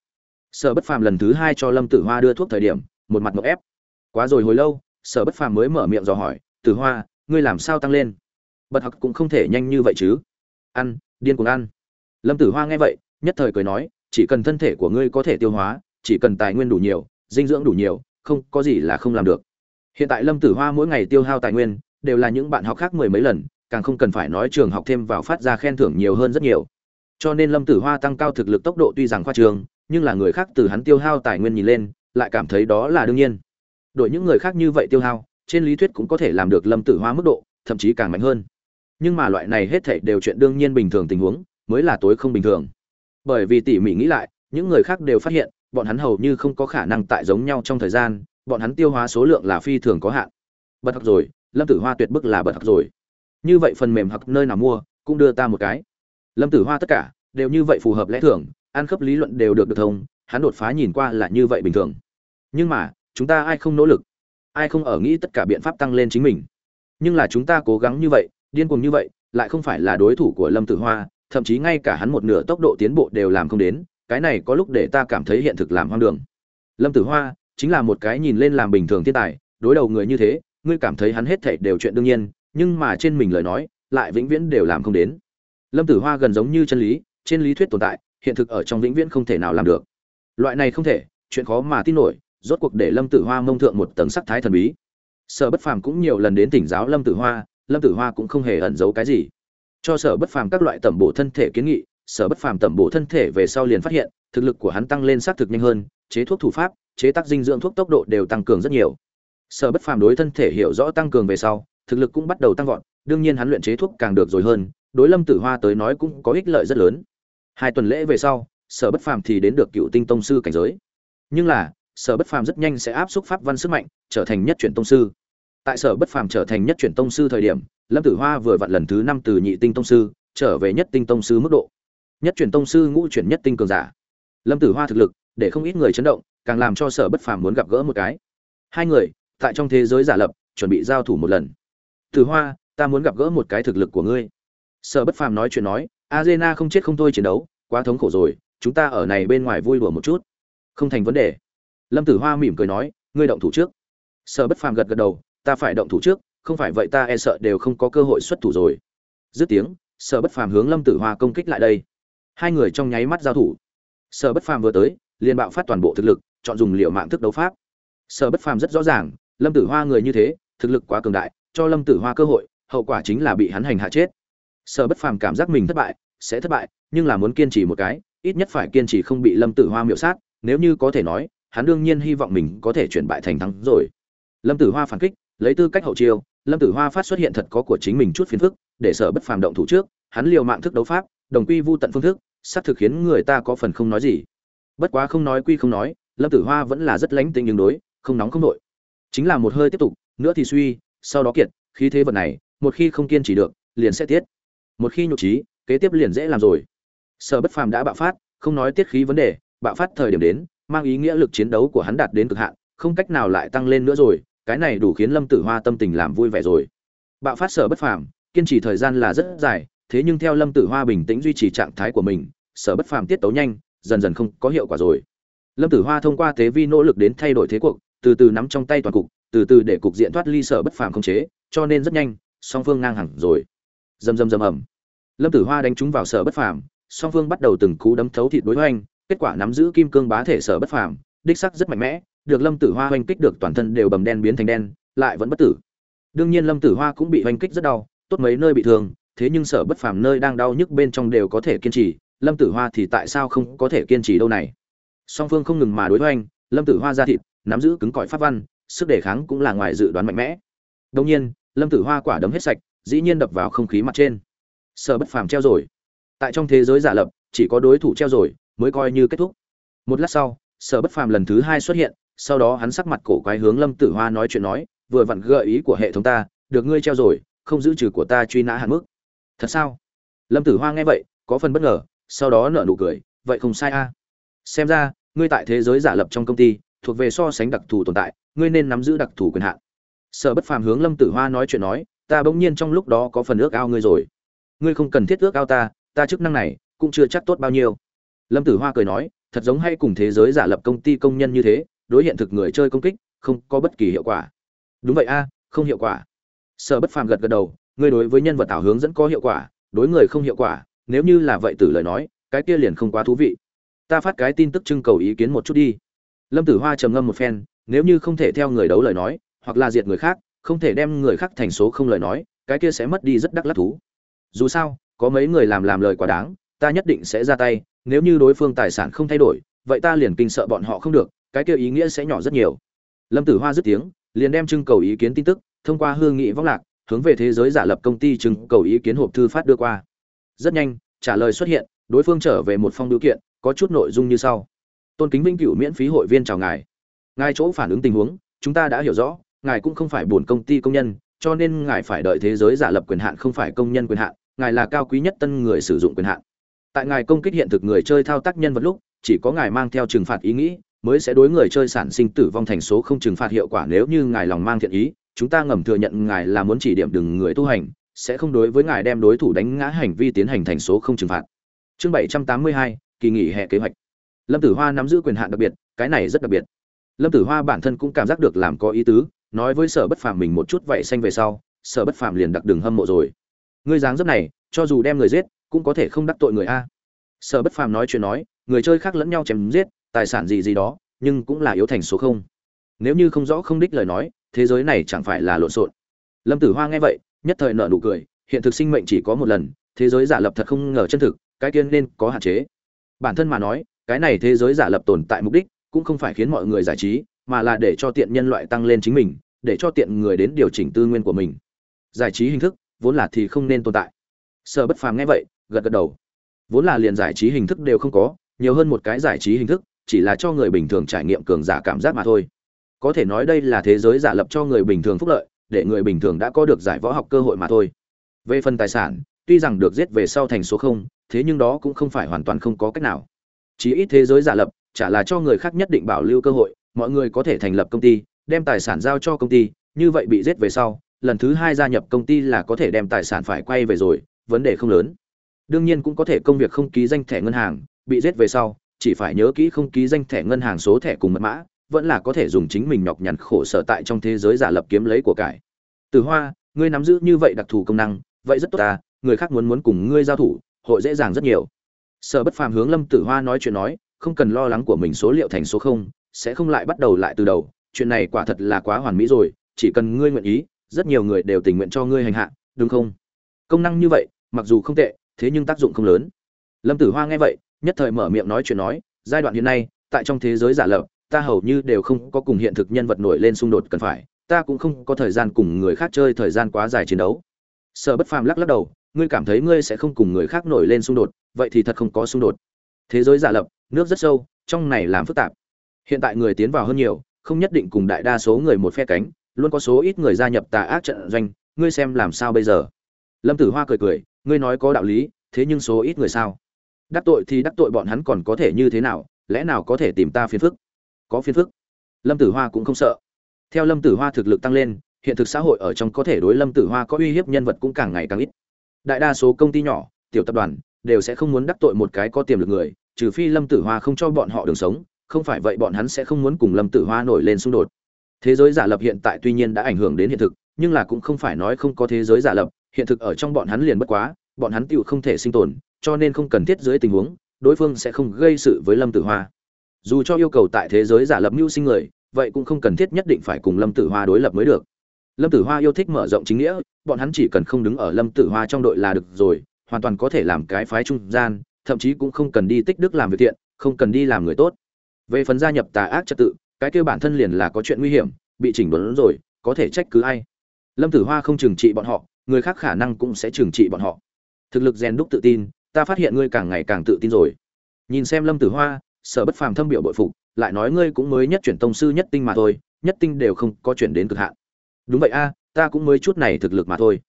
Sở bất phàm lần thứ hai cho lâm tử hoa đưa thuốc thời điểm, một mặt ngọc ép. Quá rồi hồi lâu, sở bất phàm mới mở miệng dò hỏi, tử hoa, ngươi làm sao tăng lên? Bật học cũng không thể nhanh như vậy chứ. Ăn, điên cuồng ăn. Lâm tử hoa nghe vậy nhất thời cười nói, chỉ cần thân thể của ngươi có thể tiêu hóa, chỉ cần tài nguyên đủ nhiều, dinh dưỡng đủ nhiều, không có gì là không làm được. Hiện tại lâm tử hoa mỗi ngày tiêu hao tài nguyên, đều là những bạn học khác mười mấy lần, càng không cần phải nói trường học thêm vào phát ra khen thưởng nhiều hơn rất nhiều. Cho nên lâm tử hoa tăng cao thực lực tốc độ tuy rằng khoa trường, nhưng là người khác từ hắn tiêu hao tài nguyên nhìn lên, lại cảm thấy đó là đương nhiên. Đội những người khác như vậy tiêu hao, trên lý thuyết cũng có thể làm được lâm tử hoa mức độ, thậm chí càng mạnh hơn. Nhưng mà loại này hết thảy đều chuyện đương nhiên bình thường tình huống, mới là tối không bình thường bởi vì tỉ mỉ nghĩ lại, những người khác đều phát hiện, bọn hắn hầu như không có khả năng tại giống nhau trong thời gian, bọn hắn tiêu hóa số lượng là phi thường có hạn. Bật học rồi, lâm tử hoa tuyệt bức là bật học rồi. Như vậy phần mềm học nơi nào mua, cũng đưa ta một cái. Lâm tử hoa tất cả, đều như vậy phù hợp lẽ thường, ăn khớp lý luận đều được được thông, hắn đột phá nhìn qua là như vậy bình thường. Nhưng mà, chúng ta ai không nỗ lực? Ai không ở nghĩ tất cả biện pháp tăng lên chính mình? Nhưng là chúng ta cố gắng như vậy, điên cuồng như vậy, lại không phải là đối thủ của lâm tử hoa thậm chí ngay cả hắn một nửa tốc độ tiến bộ đều làm không đến, cái này có lúc để ta cảm thấy hiện thực làm hoang đường. Lâm tử hoa chính là một cái nhìn lên làm bình thường thiên tài, đối đầu người như thế, ngươi cảm thấy hắn hết thảy đều chuyện đương nhiên, nhưng mà trên mình lời nói, lại vĩnh viễn đều làm không đến. Lâm tử hoa gần giống như chân lý, trên lý thuyết tồn tại, hiện thực ở trong vĩnh viễn không thể nào làm được. Loại này không thể, chuyện khó mà tin nổi, rốt cuộc để lâm tử hoa mông thượng một tầng sắc thái thần bí. Sở bất phàm cũng nhiều lần đến tỉnh giáo lâm tử hoa, lâm tử hoa cũng không hề ẩn giấu cái gì cho sở bất phàm các loại tẩm bổ thân thể kiến nghị, sở bất phàm tẩm bổ thân thể về sau liền phát hiện, thực lực của hắn tăng lên xác thực nhanh hơn, chế thuốc thủ pháp, chế tác dinh dưỡng thuốc tốc độ đều tăng cường rất nhiều. Sở bất phàm đối thân thể hiểu rõ tăng cường về sau, thực lực cũng bắt đầu tăng vọt, đương nhiên hắn luyện chế thuốc càng được rồi hơn, đối lâm tử hoa tới nói cũng có ích lợi rất lớn. Hai tuần lễ về sau, sở bất phàm thì đến được cựu tinh tông sư cảnh giới. Nhưng là, sở bất phàm rất nhanh sẽ áp xúc pháp văn sức mạnh, trở thành nhất chuyển tông sư tại sở bất phàm trở thành nhất chuyển tông sư thời điểm, lâm tử hoa vừa vặn lần thứ năm từ nhị tinh tông sư, trở về nhất tinh tông sư mức độ. Nhất chuyển tông sư ngũ chuyển nhất tinh cường giả. Lâm tử hoa thực lực, để không ít người chấn động, càng làm cho sở bất phàm muốn gặp gỡ một cái. Hai người, tại trong thế giới giả lập, chuẩn bị giao thủ một lần. Tử hoa, ta muốn gặp gỡ một cái thực lực của ngươi. Sở bất phàm nói chuyện nói, Azena không chết không thôi chiến đấu, quá thống khổ rồi, chúng ta ở này bên ngoài vui đùa một chút. Không thành vấn đề. Lâm tử hoa mỉm cười nói, ngươi động thủ trước. Sở bất phàm gật gật đầu ta phải động thủ trước, không phải vậy ta e sợ đều không có cơ hội xuất thủ rồi. Dứt tiếng, sở bất phàm hướng lâm tử hoa công kích lại đây. Hai người trong nháy mắt giao thủ. Sở bất phàm vừa tới, liền bạo phát toàn bộ thực lực, chọn dùng liệu mạng thức đấu pháp. Sở bất phàm rất rõ ràng, lâm tử hoa người như thế, thực lực quá cường đại, cho lâm tử hoa cơ hội, hậu quả chính là bị hắn hành hạ chết. Sở bất phàm cảm giác mình thất bại, sẽ thất bại, nhưng là muốn kiên trì một cái, ít nhất phải kiên trì không bị lâm tử hoa miễu sát, nếu như có thể nói, hắn đương nhiên hy vọng mình có thể chuyển bại thành thắng rồi. Lâm tử hoa phản kích lấy tư cách hậu chiêu, lâm tử hoa phát xuất hiện thật có của chính mình chút phiền phức, để sở bất phàm động thủ trước, hắn liều mạng thức đấu pháp, đồng quy vu tận phương thức, sắp thực khiến người ta có phần không nói gì. Bất quá không nói quy không nói, lâm tử hoa vẫn là rất lánh tính nhưng đối, không nóng không nội chính là một hơi tiếp tục, nữa thì suy, sau đó kiệt, khí thế vật này, một khi không kiên trì được, liền sẽ tiết. Một khi nhục trí, kế tiếp liền dễ làm rồi. Sở bất phàm đã bạo phát, không nói tiết khí vấn đề, bạo phát thời điểm đến, mang ý nghĩa lực chiến đấu của hắn đạt đến cực hạn, không cách nào lại tăng lên nữa rồi cái này đủ khiến lâm tử hoa tâm tình làm vui vẻ rồi. Bạo phát sở bất phàm, kiên trì thời gian là rất dài, thế nhưng theo lâm tử hoa bình tĩnh duy trì trạng thái của mình, sở bất phàm tiết tấu nhanh, dần dần không có hiệu quả rồi. Lâm tử hoa thông qua tế vi nỗ lực đến thay đổi thế cuộc, từ từ nắm trong tay toàn cục, từ từ để cục diện thoát ly sở bất phàm không chế, cho nên rất nhanh, song phương ngang hẳn rồi. Dầm dầm dầm ẩm lâm tử hoa đánh trúng vào sở bất phàm, song phương bắt đầu từng cú đấm thấu thịt đối hoành, kết quả nắm giữ kim cương bá thể sở bất phàm, đích sắc rất mạnh mẽ được lâm tử hoa hoành kích được toàn thân đều bầm đen biến thành đen, lại vẫn bất tử. Đương nhiên lâm tử hoa cũng bị hoành kích rất đau, tốt mấy nơi bị thương, thế nhưng sở bất phàm nơi đang đau nhức bên trong đều có thể kiên trì, lâm tử hoa thì tại sao không có thể kiên trì đâu này? Song phương không ngừng mà đối hoành, lâm tử hoa ra thịt, nắm giữ cứng cỏi pháp văn, sức đề kháng cũng là ngoài dự đoán mạnh mẽ. Đông nhiên, lâm tử hoa quả đấm hết sạch, dĩ nhiên đập vào không khí mặt trên. Sở bất phàm treo rồi. Tại trong thế giới giả lập, chỉ có đối thủ treo rồi, mới coi như kết thúc. Một lát sau, sở bất phàm lần thứ hai xuất hiện sau đó hắn sắc mặt cổ quái hướng lâm tử hoa nói chuyện nói, vừa vặn gợi ý của hệ thống ta, được ngươi treo rồi, không giữ trừ của ta truy nã hạn mức. Thật sao? Lâm tử hoa nghe vậy, có phần bất ngờ, sau đó nở nụ cười, vậy không sai a. Xem ra, ngươi tại thế giới giả lập trong công ty, thuộc về so sánh đặc thù tồn tại, ngươi nên nắm giữ đặc thù quyền hạn. Sở bất phàm hướng lâm tử hoa nói chuyện nói, ta bỗng nhiên trong lúc đó có phần ước ao ngươi rồi. Ngươi không cần thiết ước ao ta ta chức năng này, cũng chưa chắc tốt bao nhiêu. Lâm tử hoa cười nói, thật giống hay cùng thế giới giả lập công ty công nhân như thế đối hiện thực người chơi công kích, không có bất kỳ hiệu quả. Đúng vậy a, không hiệu quả. Sở bất phàm gật gật đầu, ngươi đối với nhân vật ảo hướng dẫn có hiệu quả, đối người không hiệu quả, nếu như là vậy tử lời nói, cái kia liền không quá thú vị. Ta phát cái tin tức trưng cầu ý kiến một chút đi. Lâm tử hoa trầm ngâm một phen, nếu như không thể theo người đấu lời nói, hoặc là diệt người khác, không thể đem người khác thành số không lời nói, cái kia sẽ mất đi rất đắc lắc thú. Dù sao, có mấy người làm làm lời quá đáng, ta nhất định sẽ ra tay, nếu như đối phương tài sản không thay đổi, vậy ta liền kinh sợ bọn họ không được cái kia ý nghĩa sẽ nhỏ rất nhiều. Lâm tử hoa dứt tiếng, liền đem trưng cầu ý kiến tin tức, thông qua hương nghị vóc lạc, hướng về thế giới giả lập công ty trưng cầu ý kiến hộp thư phát đưa qua. Rất nhanh, trả lời xuất hiện, đối phương trở về một phong điều kiện, có chút nội dung như sau. Tôn kính vinh cửu miễn phí hội viên chào ngài. Ngài chỗ phản ứng tình huống, chúng ta đã hiểu rõ, ngài cũng không phải buồn công ty công nhân, cho nên ngài phải đợi thế giới giả lập quyền hạn không phải công nhân quyền hạn, ngài là cao quý nhất tân người sử dụng quyền hạn. Tại ngài công kích hiện thực người chơi thao tác nhân vật lúc, chỉ có ngài mang theo trừng phạt ý nghĩ mới sẽ đối người chơi sản sinh tử vong thành số không trừng phạt hiệu quả nếu như ngài lòng mang thiện ý, chúng ta ngầm thừa nhận ngài là muốn chỉ điểm đừng người tu hành, sẽ không đối với ngài đem đối thủ đánh ngã hành vi tiến hành thành số không trừng phạt. Chương bảy trăm tám mươi hai, kỳ nghỉ hè kế hoạch. Lâm tử hoa nắm giữ quyền hạn đặc biệt, cái này rất đặc biệt. Lâm tử hoa bản thân cũng cảm giác được làm có ý tứ, nói với sở bất phàm mình một chút vậy xanh về sau, sở bất phàm liền đặc đường hâm mộ rồi. Ngươi dáng dấp này, cho dù đem người giết, cũng có thể không đắc tội người a. Sở bất phàm nói chuyện nói, người chơi khác lẫn nhau chém giết tài sản gì gì đó, nhưng cũng là yếu thành số không. Nếu như không rõ không đích lời nói, thế giới này chẳng phải là lộn xộn. Lâm tử hoa nghe vậy, nhất thời nợ nụ cười, hiện thực sinh mệnh chỉ có một lần, thế giới giả lập thật không ngờ chân thực, cái kiên nên có hạn chế. Bản thân mà nói, cái này thế giới giả lập tồn tại mục đích, cũng không phải khiến mọi người giải trí, mà là để cho tiện nhân loại tăng lên chính mình, để cho tiện người đến điều chỉnh tư nguyên của mình. Giải trí hình thức, vốn là thì không nên tồn tại. Sở bất phàm nghe vậy, gật gật đầu. Vốn là liền giải trí hình thức đều không có, nhiều hơn một cái giải trí hình thức chỉ là cho người bình thường trải nghiệm cường giả cảm giác mà thôi. Có thể nói đây là thế giới giả lập cho người bình thường phúc lợi, để người bình thường đã có được giải võ học cơ hội mà thôi. Về phần tài sản, tuy rằng được giết về sau thành số không, thế nhưng đó cũng không phải hoàn toàn không có cách nào. Chỉ ít thế giới giả lập, chả là cho người khác nhất định bảo lưu cơ hội, mọi người có thể thành lập công ty, đem tài sản giao cho công ty, như vậy bị giết về sau, lần thứ hai gia nhập công ty là có thể đem tài sản phải quay về rồi, vấn đề không lớn. Đương nhiên cũng có thể công việc không ký danh thẻ ngân hàng, bị giết về sau chỉ phải nhớ kỹ không ký danh thẻ ngân hàng số thẻ cùng mật mã, vẫn là có thể dùng chính mình nhọc nhằn khổ sở tại trong thế giới giả lập kiếm lấy của cải. Từ hoa, ngươi nắm giữ như vậy đặc thù công năng, vậy rất tốt ta, người khác muốn muốn cùng ngươi giao thủ, hội dễ dàng rất nhiều. Sở bất phàm hướng lâm tử hoa nói chuyện nói, không cần lo lắng của mình số liệu thành số không, sẽ không lại bắt đầu lại từ đầu, chuyện này quả thật là quá hoàn mỹ rồi, chỉ cần ngươi nguyện ý, rất nhiều người đều tình nguyện cho ngươi hành hạ, đúng không? Công năng như vậy, mặc dù không tệ, thế nhưng tác dụng không lớn. Lâm tử hoa nghe vậy nhất thời mở miệng nói chuyện nói, giai đoạn hiện nay, tại trong thế giới giả lập, ta hầu như đều không có cùng hiện thực nhân vật nổi lên xung đột cần phải, ta cũng không có thời gian cùng người khác chơi thời gian quá dài chiến đấu. Sở bất phàm lắc lắc đầu, ngươi cảm thấy ngươi sẽ không cùng người khác nổi lên xung đột, vậy thì thật không có xung đột. Thế giới giả lập, nước rất sâu, trong này làm phức tạp. Hiện tại người tiến vào hơn nhiều, không nhất định cùng đại đa số người một phe cánh, luôn có số ít người gia nhập tà ác trận doanh, ngươi xem làm sao bây giờ? Lâm tử hoa cười cười, ngươi nói có đạo lý, thế nhưng số ít người sao? Đắc tội thì đắc tội bọn hắn còn có thể như thế nào, lẽ nào có thể tìm ta phiền phức? Có phiền phức? Lâm tử hoa cũng không sợ. Theo lâm tử hoa thực lực tăng lên, hiện thực xã hội ở trong có thể đối lâm tử hoa có uy hiếp nhân vật cũng càng ngày càng ít. Đại đa số công ty nhỏ, tiểu tập đoàn đều sẽ không muốn đắc tội một cái có tiềm lực người, trừ phi lâm tử hoa không cho bọn họ đường sống, không phải vậy bọn hắn sẽ không muốn cùng lâm tử hoa nổi lên xung đột. Thế giới giả lập hiện tại tuy nhiên đã ảnh hưởng đến hiện thực, nhưng là cũng không phải nói không có thế giới giả lập, hiện thực ở trong bọn hắn liền bất quá, bọn hắn tựu không thể sinh tồn cho nên không cần thiết dưới tình huống, đối phương sẽ không gây sự với lâm tử hoa. Dù cho yêu cầu tại thế giới giả lập mưu sinh người, vậy cũng không cần thiết nhất định phải cùng lâm tử hoa đối lập mới được. Lâm tử hoa yêu thích mở rộng chính nghĩa, bọn hắn chỉ cần không đứng ở lâm tử hoa trong đội là được rồi, hoàn toàn có thể làm cái phái trung gian, thậm chí cũng không cần đi tích đức làm việc thiện, không cần đi làm người tốt. Về phần gia nhập tà ác trật tự, cái kêu bản thân liền là có chuyện nguy hiểm, bị chỉnh đốn rồi, có thể trách cứ ai. Lâm tử hoa không trừng trị bọn họ, người khác khả năng cũng sẽ trừng trị bọn họ. Thực lực rèn đúc tự tin ta phát hiện ngươi càng ngày càng tự tin rồi. Nhìn xem lâm tử hoa, sở bất phàm thâm biểu bội phục, lại nói ngươi cũng mới nhất chuyển tông sư nhất tinh mà thôi, nhất tinh đều không có chuyển đến cực hạn. Đúng vậy a, ta cũng mới chút này thực lực mà thôi.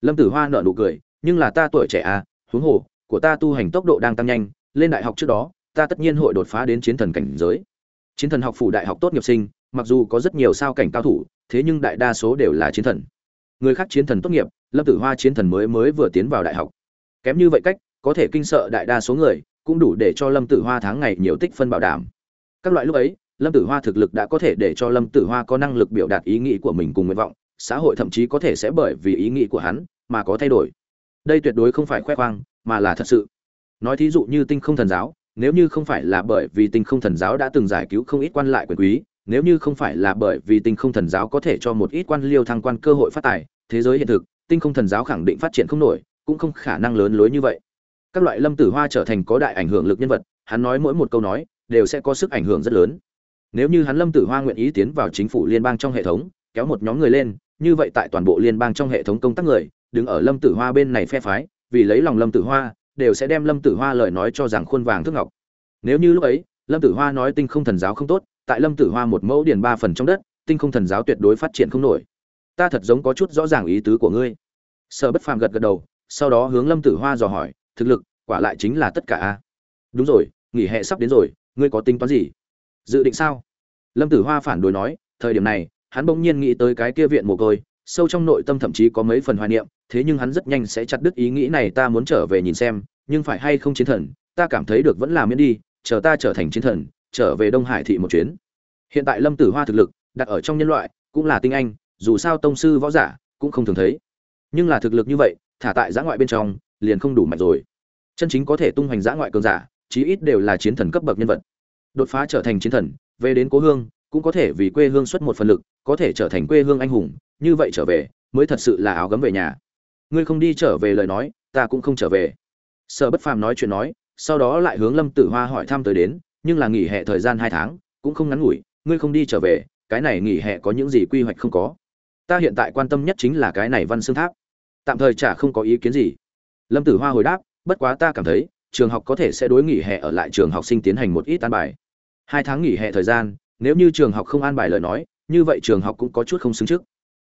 Lâm tử hoa nợ nụ cười, nhưng là ta tuổi trẻ a, huống hồ, của ta tu hành tốc độ đang tăng nhanh, lên đại học trước đó, ta tất nhiên hội đột phá đến chiến thần cảnh giới. Chiến thần học phủ đại học tốt nghiệp sinh, mặc dù có rất nhiều sao cảnh cao thủ, thế nhưng đại đa số đều là chiến thần. Người khác chiến thần tốt nghiệp, lâm tử hoa chiến thần mới mới vừa tiến vào đại học. Kém như vậy cách có thể kinh sợ đại đa số người, cũng đủ để cho lâm tử hoa tháng ngày nhiều tích phân bảo đảm. Các loại lúc ấy, lâm tử hoa thực lực đã có thể để cho lâm tử hoa có năng lực biểu đạt ý nghĩ của mình cùng nguyện vọng, xã hội thậm chí có thể sẽ bởi vì ý nghĩ của hắn mà có thay đổi. Đây tuyệt đối không phải khoe khoang, mà là thật sự. Nói thí dụ như tinh không thần giáo, nếu như không phải là bởi vì tinh không thần giáo đã từng giải cứu không ít quan lại quyền quý, nếu như không phải là bởi vì tinh không thần giáo có thể cho một ít quan liêu thăng quan cơ hội phát tài, thế giới hiện thực, tinh không thần giáo khẳng định phát triển không nổi, cũng không khả năng lớn lối như vậy các loại lâm tử hoa trở thành có đại ảnh hưởng lực nhân vật, hắn nói mỗi một câu nói, đều sẽ có sức ảnh hưởng rất lớn. Nếu như hắn lâm tử hoa nguyện ý tiến vào chính phủ liên bang trong hệ thống, kéo một nhóm người lên, như vậy tại toàn bộ liên bang trong hệ thống công tác người, đứng ở lâm tử hoa bên này phe phái, vì lấy lòng lâm tử hoa, đều sẽ đem lâm tử hoa lời nói cho rằng khuôn vàng thước ngọc. Nếu như lúc ấy, lâm tử hoa nói tinh không thần giáo không tốt, tại lâm tử hoa một mẫu điền ba phần trong đất, tinh không thần giáo tuyệt đối phát triển không nổi. Ta thật giống có chút rõ ràng ý tứ của ngươi. Sở bất phàm gật gật đầu, sau đó hướng lâm tử hoa dò hỏi thực lực, quả lại chính là tất cả a. Đúng rồi, nghỉ hè sắp đến rồi, ngươi có tính toán gì? Dự định sao? Lâm tử hoa phản đối nói, thời điểm này, hắn bỗng nhiên nghĩ tới cái kia viện mồ côi, sâu trong nội tâm thậm chí có mấy phần hoài niệm, thế nhưng hắn rất nhanh sẽ chặt đứt ý nghĩ này ta muốn trở về nhìn xem, nhưng phải hay không chiến thần, ta cảm thấy được vẫn là miễn đi, chờ ta trở thành chiến thần, trở về đông hải thị một chuyến. Hiện tại lâm tử hoa thực lực, đặt ở trong nhân loại, cũng là tinh anh, dù sao tông sư võ giả, cũng không thường thấy. Nhưng là thực lực như vậy, thả tại giã ngoại bên trong liền không đủ mạnh rồi. Chân chính có thể tung hoành giã ngoại cường giả, chí ít đều là chiến thần cấp bậc nhân vật. Đột phá trở thành chiến thần, về đến cố hương, cũng có thể vì quê hương xuất một phần lực, có thể trở thành quê hương anh hùng, như vậy trở về, mới thật sự là áo gấm về nhà. Ngươi không đi trở về lời nói, ta cũng không trở về. Sở bất phàm nói chuyện nói, sau đó lại hướng lâm tử hoa hỏi thăm tới đến, nhưng là nghỉ hè thời gian hai tháng, cũng không ngắn ngủi, ngươi không đi trở về, cái này nghỉ hè có những gì quy hoạch không có? Ta hiện tại quan tâm nhất chính là cái này văn xương tháp. Tạm thời chả không có ý kiến gì lâm tử hoa hồi đáp, bất quá ta cảm thấy, trường học có thể sẽ đối nghỉ hè ở lại trường học sinh tiến hành một ít an bài. Hai tháng nghỉ hè thời gian, nếu như trường học không an bài lời nói, như vậy trường học cũng có chút không xứng trước.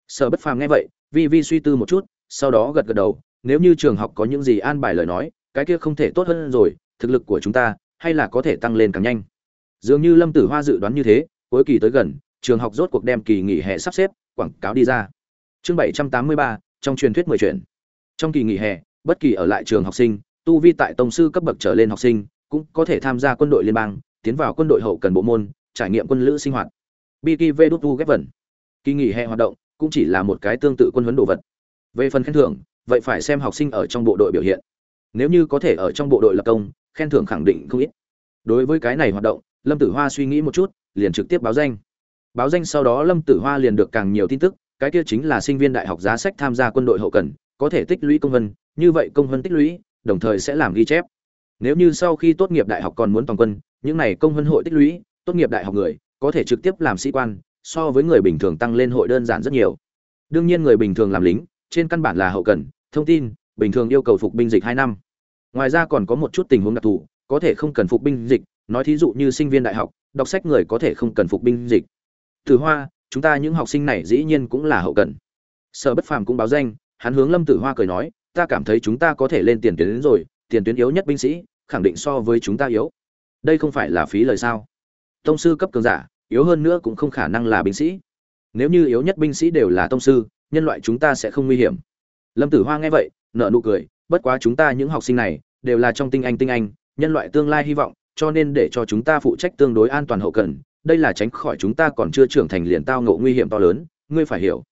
Sở bất phàm nghe vậy, vi vi suy tư một chút, sau đó gật gật đầu, nếu như trường học có những gì an bài lời nói, cái kia không thể tốt hơn rồi, thực lực của chúng ta hay là có thể tăng lên càng nhanh. Dường như lâm tử hoa dự đoán như thế, cuối kỳ tới gần, trường học rốt cuộc đem kỳ nghỉ hè sắp xếp, quảng cáo đi ra. Chương bảy trăm tám mươi ba, trong truyền thuyết mười chuyện. Trong kỳ nghỉ hè bất kỳ ở lại trường học sinh tu vi tại tông sư cấp bậc trở lên học sinh cũng có thể tham gia quân đội liên bang tiến vào quân đội hậu cần bộ môn trải nghiệm quân lữ sinh hoạt. Bkv Dutu Gavin. kỳ nghỉ hè hoạt động cũng chỉ là một cái tương tự quân huấn đồ vật. Về phần khen thưởng vậy phải xem học sinh ở trong bộ đội biểu hiện. Nếu như có thể ở trong bộ đội lập công khen thưởng khẳng định không ít. Đối với cái này hoạt động lâm tử hoa suy nghĩ một chút liền trực tiếp báo danh. Báo danh sau đó lâm tử hoa liền được càng nhiều tin tức cái kia chính là sinh viên đại học giá sách tham gia quân đội hậu cần có thể tích lũy công văn, như vậy công hơn tích lũy, đồng thời sẽ làm ghi chép. Nếu như sau khi tốt nghiệp đại học còn muốn toàn quân, những này công hơn hội tích lũy, tốt nghiệp đại học người, có thể trực tiếp làm sĩ quan, so với người bình thường tăng lên hội đơn giản rất nhiều. Đương nhiên người bình thường làm lính, trên căn bản là hậu cần, thông tin, bình thường yêu cầu phục binh dịch hai năm. Ngoài ra còn có một chút tình huống đặc thù, có thể không cần phục binh dịch, nói thí dụ như sinh viên đại học, đọc sách người có thể không cần phục binh dịch. Từ hoa, chúng ta những học sinh này dĩ nhiên cũng là hậu cần. Sở bất phàm cũng báo danh, hắn hướng lâm tử hoa cười nói ta cảm thấy chúng ta có thể lên tiền tuyến đến rồi, tiền tuyến yếu nhất binh sĩ, khẳng định so với chúng ta yếu. Đây không phải là phí lời sao? Tông sư cấp cường giả, yếu hơn nữa cũng không khả năng là binh sĩ. Nếu như yếu nhất binh sĩ đều là tông sư, nhân loại chúng ta sẽ không nguy hiểm. Lâm tử hoa nghe vậy nợ nụ cười, bất quá chúng ta những học sinh này, đều là trong tinh anh tinh anh, nhân loại tương lai hy vọng, cho nên để cho chúng ta phụ trách tương đối an toàn hậu cần, đây là tránh khỏi chúng ta còn chưa trưởng thành liền tao ngộ nguy hiểm to lớn, ngươi phải hiểu.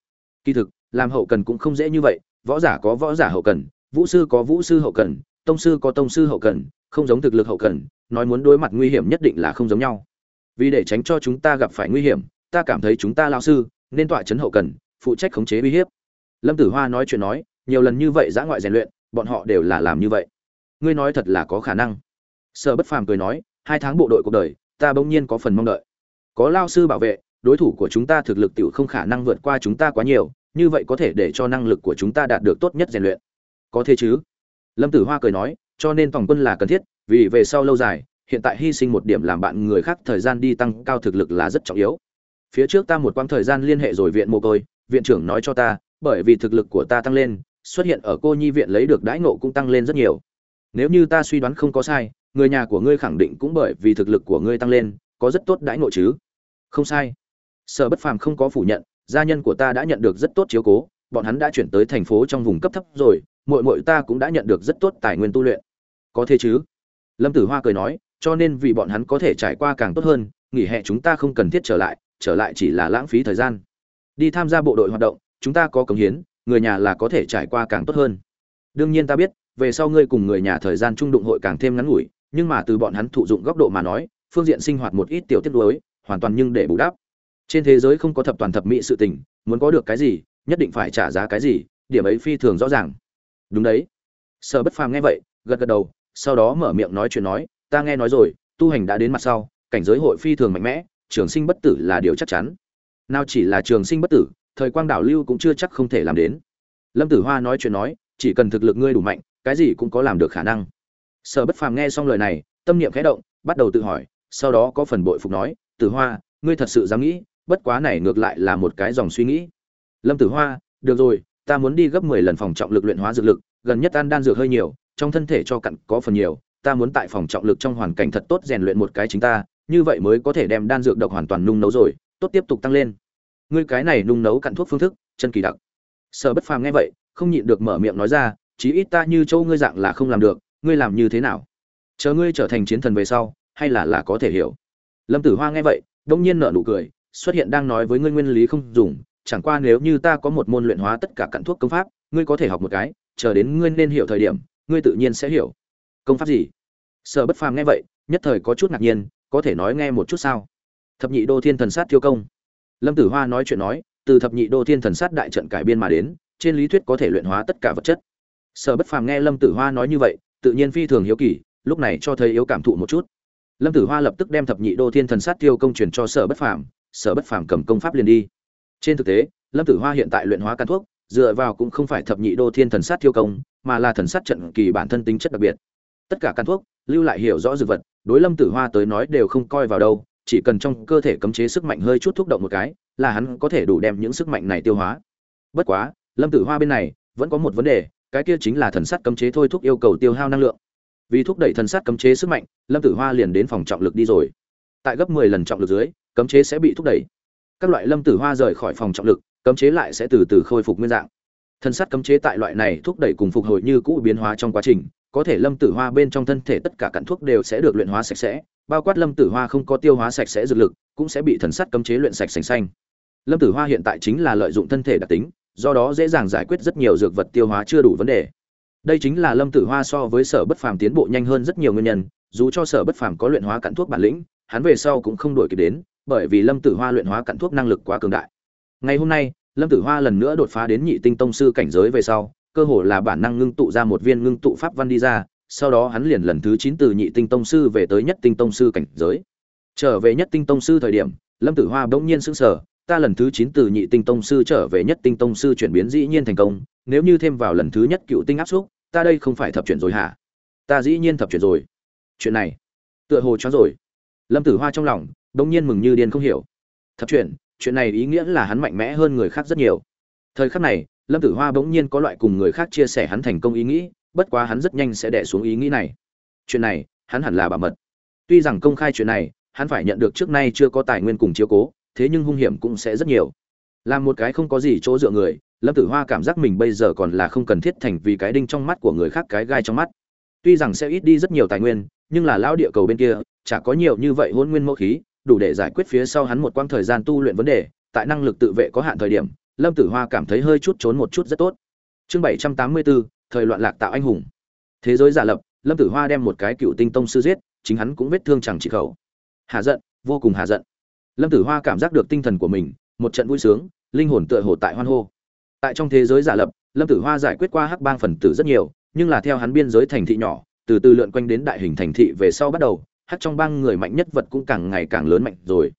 Kỳ thực, làm hậu cần cũng không dễ như vậy võ giả có võ giả hậu cần, vũ sư có vũ sư hậu cần, tông sư có tông sư hậu cần, không giống thực lực hậu cần, nói muốn đối mặt nguy hiểm nhất định là không giống nhau. Vì để tránh cho chúng ta gặp phải nguy hiểm, ta cảm thấy chúng ta lao sư nên tọa chấn hậu cần, phụ trách khống chế uy hiếp. Lâm tử hoa nói chuyện nói, nhiều lần như vậy giã ngoại rèn luyện, bọn họ đều là làm như vậy. Ngươi nói thật là có khả năng. Sở bất phàm cười nói, hai tháng bộ đội cuộc đời, ta bỗng nhiên có phần mong đợi. Có lao sư bảo vệ, đối thủ của chúng ta thực lực tiểu không khả năng vượt qua chúng ta quá nhiều như vậy có thể để cho năng lực của chúng ta đạt được tốt nhất rèn luyện. Có thế chứ? Lâm tử hoa cười nói, cho nên tổng quân là cần thiết, vì về sau lâu dài, hiện tại hy sinh một điểm làm bạn người khác thời gian đi tăng cao thực lực là rất trọng yếu. Phía trước ta một quãng thời gian liên hệ rồi viện mồ côi, viện trưởng nói cho ta, bởi vì thực lực của ta tăng lên, xuất hiện ở cô nhi viện lấy được đãi ngộ cũng tăng lên rất nhiều. Nếu như ta suy đoán không có sai, người nhà của ngươi khẳng định cũng bởi vì thực lực của ngươi tăng lên, có rất tốt đãi ngộ chứ? Không sai. Sở bất phàm không có phủ nhận gia nhân của ta đã nhận được rất tốt chiếu cố, bọn hắn đã chuyển tới thành phố trong vùng cấp thấp rồi, muội muội ta cũng đã nhận được rất tốt tài nguyên tu luyện. Có thế chứ? Lâm tử hoa cười nói, cho nên vì bọn hắn có thể trải qua càng tốt hơn, nghỉ hè chúng ta không cần thiết trở lại trở lại chỉ là lãng phí thời gian. Đi tham gia bộ đội hoạt động, chúng ta có cống hiến, người nhà là có thể trải qua càng tốt hơn. Đương nhiên ta biết, về sau ngươi cùng người nhà thời gian chung đụng hội càng thêm ngắn ngủi, nhưng mà từ bọn hắn thụ dụng góc độ mà nói, phương diện sinh hoạt một ít tiểu tiết đối hoàn toàn nhưng để bù đắp trên thế giới không có thập toàn thập mỹ sự tình, muốn có được cái gì, nhất định phải trả giá cái gì, điểm ấy phi thường rõ ràng. Đúng đấy. Sở bất phàm nghe vậy, gật gật đầu, sau đó mở miệng nói chuyện nói, ta nghe nói rồi, tu hành đã đến mặt sau, cảnh giới hội phi thường mạnh mẽ, trường sinh bất tử là điều chắc chắn. Nào chỉ là trường sinh bất tử, thời quang đảo lưu cũng chưa chắc không thể làm đến. Lâm tử hoa nói chuyện nói, chỉ cần thực lực ngươi đủ mạnh, cái gì cũng có làm được khả năng. Sở bất phàm nghe xong lời này, tâm niệm khẽ động, bắt đầu tự hỏi, sau đó có phần bội phục nói, tử hoa, ngươi thật sự dám nghĩ bất quá này ngược lại là một cái dòng suy nghĩ. Lâm tử hoa, được rồi, ta muốn đi gấp mười lần phòng trọng lực luyện hóa dược lực, gần nhất ăn đan dược hơi nhiều, trong thân thể cho cặn có phần nhiều, ta muốn tại phòng trọng lực trong hoàn cảnh thật tốt rèn luyện một cái chính ta, như vậy mới có thể đem đan dược độc hoàn toàn nung nấu rồi, tốt tiếp tục tăng lên. Ngươi cái này nung nấu cặn thuốc phương thức, chân kỳ đặc. Sở bất phàm nghe vậy, không nhịn được mở miệng nói ra, chí ít ta như châu ngươi dạng là không làm được, ngươi làm như thế nào? Chờ ngươi trở thành chiến thần về sau, hay là là có thể hiểu. Lâm tử hoa nghe vậy, đông nhiên nở nụ cười xuất hiện đang nói với ngươi nguyên lý không dùng, chẳng qua nếu như ta có một môn luyện hóa tất cả cặn thuốc công pháp, ngươi có thể học một cái, chờ đến ngươi nên hiểu thời điểm, ngươi tự nhiên sẽ hiểu. Công pháp gì? Sở bất phàm nghe vậy, nhất thời có chút ngạc nhiên, có thể nói nghe một chút sao? Thập nhị đô thiên thần sát tiêu công. Lâm tử hoa nói chuyện nói, từ thập nhị đô thiên thần sát đại trận cải biên mà đến, trên lý thuyết có thể luyện hóa tất cả vật chất. Sở bất phàm nghe lâm tử hoa nói như vậy, tự nhiên phi thường hiếu kỳ, lúc này cho thấy yếu cảm thụ một chút. Lâm tử hoa lập tức đem thập nhị đô thiên thần sát tiêu công truyền cho sở bất phàm sở bất phàm cầm công pháp liền đi. Trên thực tế, lâm tử hoa hiện tại luyện hóa căn thuốc, dựa vào cũng không phải thập nhị đô thiên thần sát tiêu công, mà là thần sát trận kỳ bản thân tính chất đặc biệt. Tất cả căn thuốc, lưu lại hiểu rõ dược vật, đối lâm tử hoa tới nói đều không coi vào đâu, chỉ cần trong cơ thể cấm chế sức mạnh hơi chút thúc động một cái, là hắn có thể đủ đem những sức mạnh này tiêu hóa. Bất quá, lâm tử hoa bên này, vẫn có một vấn đề, cái kia chính là thần sát cấm chế thôi thúc yêu cầu tiêu hao năng lượng. Vì thúc đẩy thần sát cấm chế sức mạnh, lâm tử hoa liền đến phòng trọng lực đi rồi. Tại gấp mười lần trọng lực dưới cấm chế sẽ bị thúc đẩy. Các loại lâm tử hoa rời khỏi phòng trọng lực, cấm chế lại sẽ từ từ khôi phục nguyên dạng. Thần sắt cấm chế tại loại này thúc đẩy cùng phục hồi như cũ biến hóa trong quá trình, có thể lâm tử hoa bên trong thân thể tất cả cặn thuốc đều sẽ được luyện hóa sạch sẽ, bao quát lâm tử hoa không có tiêu hóa sạch sẽ dược lực, cũng sẽ bị thần sắt cấm chế luyện sạch sành xanh. Lâm tử hoa hiện tại chính là lợi dụng thân thể đặc tính, do đó dễ dàng giải quyết rất nhiều dược vật tiêu hóa chưa đủ vấn đề. Đây chính là lâm tử hoa so với sở bất phàm tiến bộ nhanh hơn rất nhiều nguyên nhân, dù cho sở bất phàm có luyện hóa cặn thuốc bản lĩnh, hắn về sau cũng không đổi kịp đến bởi vì lâm tử hoa luyện hóa cặn thuốc năng lực quá cường đại. Ngày hôm nay, lâm tử hoa lần nữa đột phá đến nhị tinh tông sư cảnh giới về sau, cơ hồ là bản năng ngưng tụ ra một viên ngưng tụ pháp văn đi ra, sau đó hắn liền lần thứ chín từ nhị tinh tông sư về tới nhất tinh tông sư cảnh giới. Trở về nhất tinh tông sư thời điểm, lâm tử hoa bỗng nhiên sững sờ, ta lần thứ chín từ nhị tinh tông sư trở về nhất tinh tông sư chuyển biến dĩ nhiên thành công, nếu như thêm vào lần thứ nhất cựu tinh áp xúc, ta đây không phải thập chuyển rồi hả? Ta dĩ nhiên thập chuyển rồi. Chuyện này, tựa hồ cho rồi. Lâm tử hoa trong lòng đông nhiên mừng như điên không hiểu. Thập chuyện, chuyện này ý nghĩa là hắn mạnh mẽ hơn người khác rất nhiều. Thời khắc này lâm tử hoa bỗng nhiên có loại cùng người khác chia sẻ hắn thành công ý nghĩ bất quá hắn rất nhanh sẽ đẻ xuống ý nghĩ này. Chuyện này hắn hẳn là bảo mật. Tuy rằng công khai chuyện này hắn phải nhận được trước nay chưa có tài nguyên cùng chiếu cố thế nhưng hung hiểm cũng sẽ rất nhiều. Làm một cái không có gì chỗ dựa người lâm tử hoa cảm giác mình bây giờ còn là không cần thiết thành vì cái đinh trong mắt của người khác cái gai trong mắt. Tuy rằng sẽ ít đi rất nhiều tài nguyên nhưng là lão địa cầu bên kia chả có nhiều như vậy hôn nguyên mẫu khí đủ để giải quyết phía sau hắn một quãng thời gian tu luyện vấn đề, tại năng lực tự vệ có hạn thời điểm, lâm tử hoa cảm thấy hơi chút trốn một chút rất tốt. Chương bảy trăm tám mươi bốn thời loạn lạc tạo anh hùng. Thế giới giả lập, lâm tử hoa đem một cái cựu tinh tông sư giết, chính hắn cũng vết thương chẳng trị khẩu. Hà giận, vô cùng hà giận. Lâm tử hoa cảm giác được tinh thần của mình, một trận vui sướng, linh hồn tựa hồ tại hoan hô. Tại trong thế giới giả lập, lâm tử hoa giải quyết qua hắc bang phần tử rất nhiều, nhưng là theo hắn biên giới thành thị nhỏ, từ từ lượn quanh đến đại hình thành thị về sau bắt đầu hắc trong bang người mạnh nhất vật cũng càng ngày càng lớn mạnh rồi.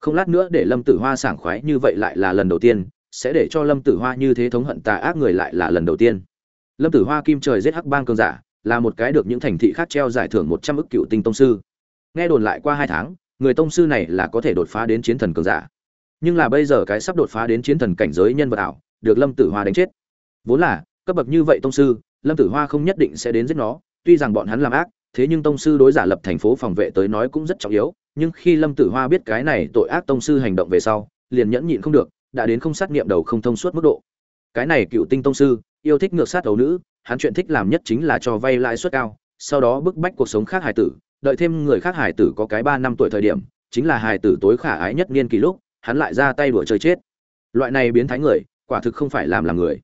Không lát nữa để lâm tử hoa sảng khoái như vậy lại là lần đầu tiên, sẽ để cho lâm tử hoa như thế thống hận tà ác người lại là lần đầu tiên. Lâm tử hoa kim trời giết hắc bang cường giả, là một cái được những thành thị khác treo giải thưởng một trăm ức cựu tinh tông sư. Nghe đồn lại qua hai tháng, người tông sư này là có thể đột phá đến chiến thần cường giả. Nhưng là bây giờ cái sắp đột phá đến chiến thần cảnh giới nhân vật ảo, được lâm tử hoa đánh chết. Vốn là, cấp bậc như vậy tông sư, lâm tử hoa không nhất định sẽ đến giết nó, tuy rằng bọn hắn làm ác thế nhưng tông sư đối giả lập thành phố phòng vệ tới nói cũng rất trọng yếu, nhưng khi lâm tử hoa biết cái này tội ác tông sư hành động về sau, liền nhẫn nhịn không được, đã đến không sát nghiệm đầu không thông suốt mức độ. Cái này cựu tinh tông sư, yêu thích ngược sát đầu nữ, hắn chuyện thích làm nhất chính là cho vay lãi suất cao, sau đó bức bách cuộc sống khác hải tử, đợi thêm người khác hải tử có cái ba năm tuổi thời điểm, chính là hải tử tối khả ái nhất niên kỳ lúc, hắn lại ra tay đùa chơi chết. Loại này biến thái người, quả thực không phải làm làm người.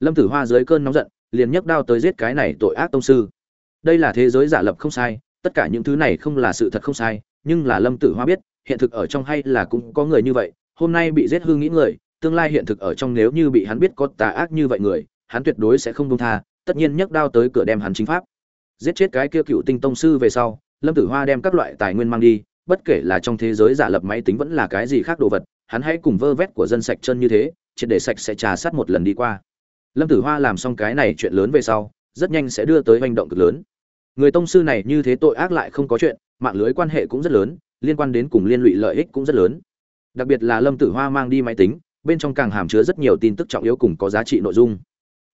Lâm tử hoa dưới cơn nóng giận, liền nhấc đao tới giết cái này tội ác tông sư đây là thế giới giả lập không sai, tất cả những thứ này không là sự thật không sai, nhưng là lâm tử hoa biết, hiện thực ở trong hay là cũng có người như vậy, hôm nay bị giết hư nghĩ người, tương lai hiện thực ở trong nếu như bị hắn biết có tà ác như vậy người, hắn tuyệt đối sẽ không đông tha, tất nhiên nhấc đao tới cửa đem hắn chính pháp. Giết chết cái kia cựu tinh tông sư về sau, lâm tử hoa đem các loại tài nguyên mang đi, bất kể là trong thế giới giả lập máy tính vẫn là cái gì khác đồ vật, hắn hãy cùng vơ vét của dân sạch chân như thế, triệt để sạch sẽ trà sát một lần đi qua. Lâm tử hoa làm xong cái này chuyện lớn về sau, rất nhanh sẽ đưa tới hành động cực lớn người tông sư này như thế tội ác lại không có chuyện, mạng lưới quan hệ cũng rất lớn, liên quan đến cùng liên lụy lợi ích cũng rất lớn. Đặc biệt là lâm tử hoa mang đi máy tính, bên trong càng hàm chứa rất nhiều tin tức trọng yếu cùng có giá trị nội dung.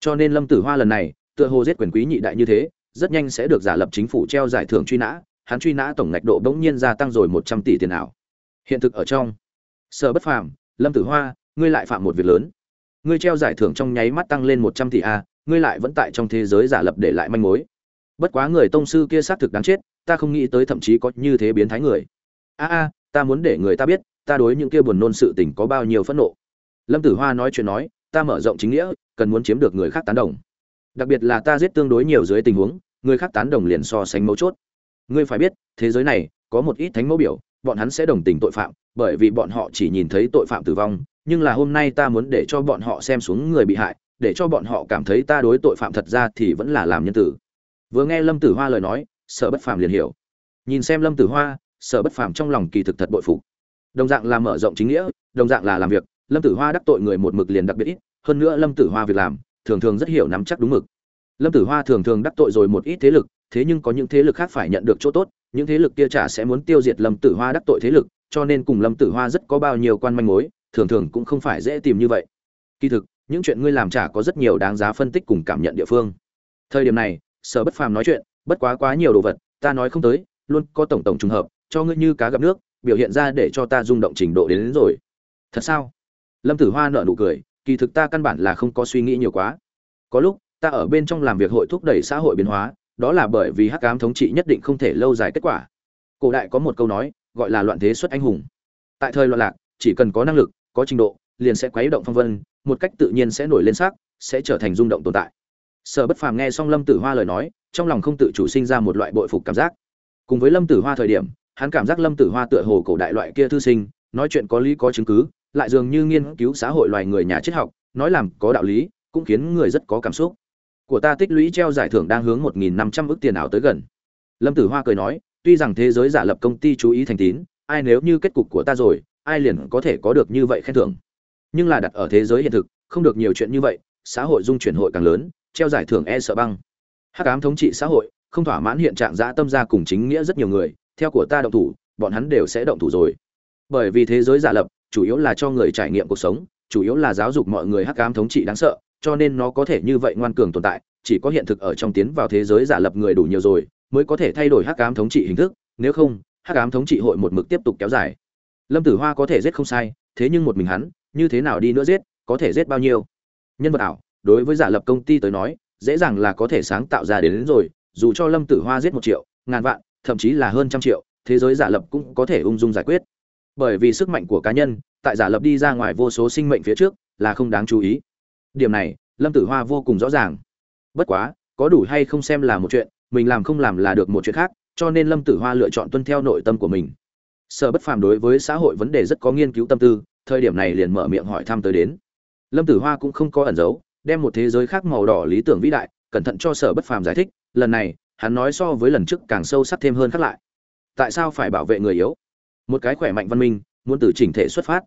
Cho nên lâm tử hoa lần này, tựa hồ giết quyền quý nhị đại như thế, rất nhanh sẽ được giả lập chính phủ treo giải thưởng truy nã, hắn truy nã tổng ngạch độ bỗng nhiên gia tăng rồi một trăm tỷ tiền ảo. Hiện thực ở trong, sở bất phàm, lâm tử hoa, ngươi lại phạm một việc lớn. Ngươi treo giải thưởng trong nháy mắt tăng lên một trăm tỷ a, ngươi lại vẫn tại trong thế giới giả lập để lại manh mối bất quá người tông sư kia xác thực đáng chết, ta không nghĩ tới thậm chí có như thế biến thái người. A a, ta muốn để người ta biết, ta đối những kia buồn nôn sự tình có bao nhiêu phẫn nộ. Lâm tử hoa nói chuyện nói, ta mở rộng chính nghĩa, cần muốn chiếm được người khác tán đồng. Đặc biệt là ta giết tương đối nhiều dưới tình huống, người khác tán đồng liền so sánh mấu chốt. Ngươi phải biết, thế giới này, có một ít thánh mẫu biểu, bọn hắn sẽ đồng tình tội phạm, bởi vì bọn họ chỉ nhìn thấy tội phạm tử vong, nhưng là hôm nay ta muốn để cho bọn họ xem xuống người bị hại, để cho bọn họ cảm thấy ta đối tội phạm thật ra thì vẫn là làm nhân tử vừa nghe lâm tử hoa lời nói, sở bất phàm liền hiểu. Nhìn xem lâm tử hoa, sở bất phàm trong lòng kỳ thực thật bội phục. Đồng dạng là mở rộng chính nghĩa, đồng dạng là làm việc, lâm tử hoa đắc tội người một mực liền đặc biệt ít, hơn nữa lâm tử hoa việc làm, thường thường rất hiểu nắm chắc đúng mực. Lâm tử hoa thường thường đắc tội rồi một ít thế lực, thế nhưng có những thế lực khác phải nhận được chỗ tốt, những thế lực kia trả sẽ muốn tiêu diệt lâm tử hoa đắc tội thế lực, cho nên cùng lâm tử hoa rất có bao nhiêu quan manh mối, thường thường cũng không phải dễ tìm như vậy. Kỳ thực, những chuyện ngươi làm trả có rất nhiều đáng giá phân tích cùng cảm nhận địa phương. Thời điểm này sở bất phàm nói chuyện bất quá quá nhiều đồ vật ta nói không tới luôn có tổng tổng trùng hợp cho ngươi như cá gặp nước biểu hiện ra để cho ta rung động trình độ đến, đến rồi. Thật sao? Lâm tử hoa nợ nụ cười kỳ thực ta căn bản là không có suy nghĩ nhiều quá. Có lúc ta ở bên trong làm việc hội thúc đẩy xã hội biến hóa đó là bởi vì hắc ám thống trị nhất định không thể lâu dài kết quả. Cổ đại có một câu nói gọi là loạn thế xuất anh hùng. Tại thời loạn lạc chỉ cần có năng lực có trình độ liền sẽ quấy động phong vân một cách tự nhiên sẽ nổi lên sắc sẽ trở thành rung động tồn tại sở bất phàm nghe xong lâm tử hoa lời nói, trong lòng không tự chủ sinh ra một loại bội phục cảm giác. Cùng với lâm tử hoa thời điểm, hắn cảm giác lâm tử hoa tựa hồ cổ đại loại kia thư sinh, nói chuyện có lý có chứng cứ, lại dường như nghiên cứu xã hội loài người nhà triết học, nói làm có đạo lý, cũng khiến người rất có cảm xúc. Của ta tích lũy treo giải thưởng đang hướng một nghìn năm trăm ước tiền ảo tới gần. Lâm tử hoa cười nói, tuy rằng thế giới giả lập công ty chú ý thành tín, ai nếu như kết cục của ta rồi, ai liền có thể có được như vậy khen thưởng. Nhưng là đặt ở thế giới hiện thực, không được nhiều chuyện như vậy, xã hội dung chuyển hội càng lớn treo giải thưởng e sợ băng. Hắc ám thống trị xã hội, không thỏa mãn hiện trạng dã tâm gia cùng chính nghĩa rất nhiều người, theo của ta động thủ, bọn hắn đều sẽ động thủ rồi. Bởi vì thế giới giả lập, chủ yếu là cho người trải nghiệm cuộc sống, chủ yếu là giáo dục mọi người hắc ám thống trị đáng sợ, cho nên nó có thể như vậy ngoan cường tồn tại, chỉ có hiện thực ở trong tiến vào thế giới giả lập người đủ nhiều rồi, mới có thể thay đổi hắc ám thống trị hình thức, nếu không, hắc ám thống trị hội một mực tiếp tục kéo dài. Lâm tử hoa có thể giết không sai, thế nhưng một mình hắn, như thế nào đi nữa giết, có thể giết bao nhiêu? Nhân vật ảo đối với giả lập công ty tới nói dễ dàng là có thể sáng tạo ra đến, đến rồi dù cho lâm tử hoa giết một triệu ngàn vạn thậm chí là hơn trăm triệu thế giới giả lập cũng có thể ung dung giải quyết. Bởi vì sức mạnh của cá nhân tại giả lập đi ra ngoài vô số sinh mệnh phía trước là không đáng chú ý. Điểm này lâm tử hoa vô cùng rõ ràng. Bất quá có đủ hay không xem là một chuyện mình làm không làm là được một chuyện khác cho nên lâm tử hoa lựa chọn tuân theo nội tâm của mình. Sở bất phàm đối với xã hội vấn đề rất có nghiên cứu tâm tư thời điểm này liền mở miệng hỏi thăm tới đến. Lâm tử hoa cũng không có ẩn giấu đem một thế giới khác màu đỏ lý tưởng vĩ đại, cẩn thận cho sở bất phàm giải thích, lần này, hắn nói so với lần trước càng sâu sắc thêm hơn khác lại. Tại sao phải bảo vệ người yếu? Một cái khỏe mạnh văn minh, muốn từ chỉnh thể xuất phát.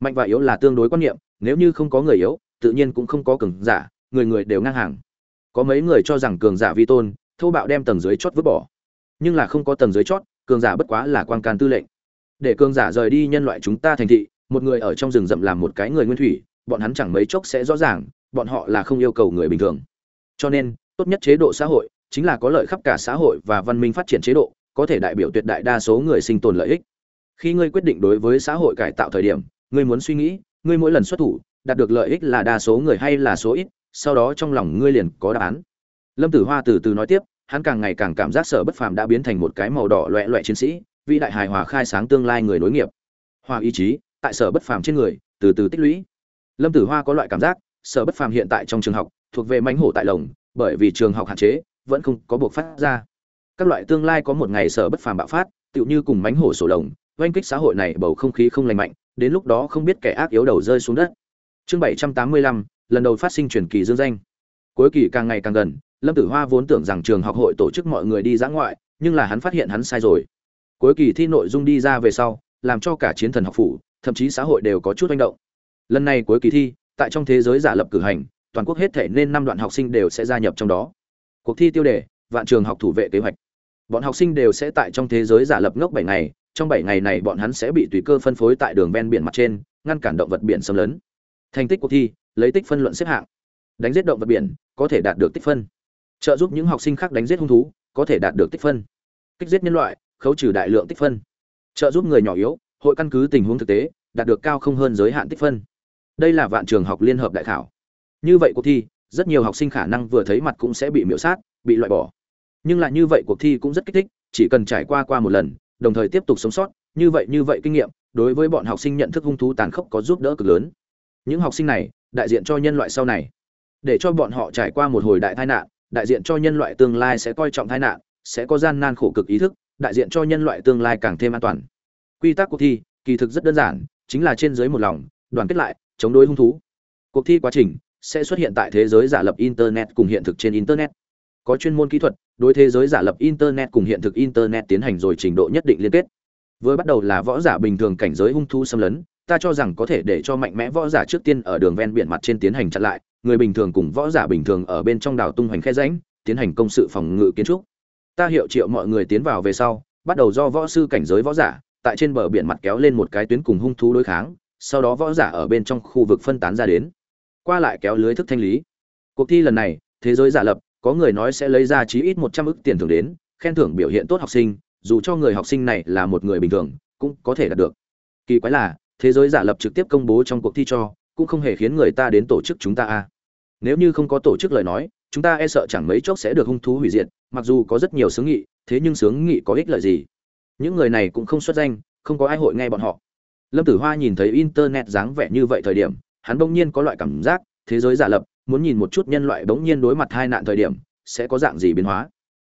Mạnh và yếu là tương đối quan niệm, nếu như không có người yếu, tự nhiên cũng không có cường giả, người người đều ngang hàng. Có mấy người cho rằng cường giả vi tôn, thô bạo đem tầng dưới chót vứt bỏ. Nhưng là không có tầng dưới chót, cường giả bất quá là quan can tư lệnh. Để cường giả rời đi nhân loại chúng ta thành thị, một người ở trong rừng rậm làm một cái người nguyên thủy, bọn hắn chẳng mấy chốc sẽ rõ ràng bọn họ là không yêu cầu người bình thường. Cho nên, tốt nhất chế độ xã hội chính là có lợi khắp cả xã hội và văn minh phát triển chế độ, có thể đại biểu tuyệt đại đa số người sinh tồn lợi ích. Khi ngươi quyết định đối với xã hội cải tạo thời điểm, ngươi muốn suy nghĩ, ngươi mỗi lần xuất thủ, đạt được lợi ích là đa số người hay là số ít, sau đó trong lòng ngươi liền có đáp án. Lâm tử hoa từ từ nói tiếp, hắn càng ngày càng cảm giác sở bất phàm đã biến thành một cái màu đỏ loẹ loẹ chiến sĩ, vĩ đại hài hòa khai sáng tương lai người nối nghiệp. Hòa ý chí, tại sở bất phàm trên người, từ từ tích lũy. Lâm tử hoa có loại cảm giác sở bất phàm hiện tại trong trường học, thuộc về mánh hổ tại lồng, bởi vì trường học hạn chế, vẫn không có buộc phát ra. Các loại tương lai có một ngày sở bất phàm bạo phát, tựu như cùng mánh hổ sổ lồng, oanh kích xã hội này bầu không khí không lành mạnh, đến lúc đó không biết kẻ ác yếu đầu rơi xuống đất. Chương bảy trăm tám mươi lăm, lần đầu phát sinh truyền kỳ dương danh. Cuối kỳ càng ngày càng gần, lâm tử hoa vốn tưởng rằng trường học hội tổ chức mọi người đi dã ngoại, nhưng là hắn phát hiện hắn sai rồi. Cuối kỳ thi nội dung đi ra về sau, làm cho cả chiến thần học phủ, thậm chí xã hội đều có chút manh động. Lần này cuối kỳ thi tại trong thế giới giả lập cử hành, toàn quốc hết thể nên năm đoạn học sinh đều sẽ gia nhập trong đó. Cuộc thi tiêu đề, vạn trường học thủ vệ kế hoạch. Bọn học sinh đều sẽ tại trong thế giới giả lập ngốc bảy ngày, trong bảy ngày này bọn hắn sẽ bị tùy cơ phân phối tại đường ven biển mặt trên, ngăn cản động vật biển xâm lấn. Thành tích cuộc thi, lấy tích phân luận xếp hạng. Đánh giết động vật biển, có thể đạt được tích phân. Trợ giúp những học sinh khác đánh giết hung thú, có thể đạt được tích phân. Kích giết nhân loại, khấu trừ đại lượng tích phân. Trợ giúp người nhỏ yếu, hội căn cứ tình huống thực tế, đạt được cao không hơn giới hạn tích phân đây là vạn trường học liên hợp đại khảo. Như vậy cuộc thi, rất nhiều học sinh khả năng vừa thấy mặt cũng sẽ bị miễu sát, bị loại bỏ. Nhưng lại như vậy cuộc thi cũng rất kích thích, chỉ cần trải qua qua một lần, đồng thời tiếp tục sống sót, như vậy như vậy kinh nghiệm, đối với bọn học sinh nhận thức hung thú tàn khốc có giúp đỡ cực lớn. Những học sinh này, đại diện cho nhân loại sau này. Để cho bọn họ trải qua một hồi đại tai nạn, đại diện cho nhân loại tương lai sẽ coi trọng tai nạn, sẽ có gian nan khổ cực ý thức, đại diện cho nhân loại tương lai càng thêm an toàn. Quy tắc cuộc thi, kỳ thực rất đơn giản, chính là trên dưới một lòng, đoàn kết lại chống đối hung thú. Cuộc thi quá trình sẽ xuất hiện tại thế giới giả lập internet cùng hiện thực trên internet. Có chuyên môn kỹ thuật, đối thế giới giả lập internet cùng hiện thực internet tiến hành rồi trình độ nhất định liên kết. Vừa bắt đầu là võ giả bình thường cảnh giới hung thú xâm lấn, ta cho rằng có thể để cho mạnh mẽ võ giả trước tiên ở đường ven biển mặt trên tiến hành chặn lại, người bình thường cùng võ giả bình thường ở bên trong đảo tung hoành khe rãnh, tiến hành công sự phòng ngự kiến trúc. Ta hiệu triệu mọi người tiến vào về sau, bắt đầu do võ sư cảnh giới võ giả, tại trên bờ biển mặt kéo lên một cái tuyến cùng hung thú đối kháng sau đó võ giả ở bên trong khu vực phân tán ra đến, qua lại kéo lưới thức thanh lý. Cuộc thi lần này, thế giới giả lập, có người nói sẽ lấy ra chí ít một trăm ức tiền thưởng đến, khen thưởng biểu hiện tốt học sinh, dù cho người học sinh này là một người bình thường, cũng có thể đạt được. Kỳ quái là, thế giới giả lập trực tiếp công bố trong cuộc thi cho, cũng không hề khiến người ta đến tổ chức chúng ta a. Nếu như không có tổ chức lời nói, chúng ta e sợ chẳng mấy chốc sẽ được hung thú hủy diệt, mặc dù có rất nhiều sướng nghị, thế nhưng sướng nghị có ích lợi gì? Những người này cũng không xuất danh, không có ai hội nghe bọn họ lâm tử hoa nhìn thấy internet dáng vẻ như vậy thời điểm, hắn bỗng nhiên có loại cảm giác, thế giới giả lập, muốn nhìn một chút nhân loại bỗng nhiên đối mặt hai nạn thời điểm, sẽ có dạng gì biến hóa.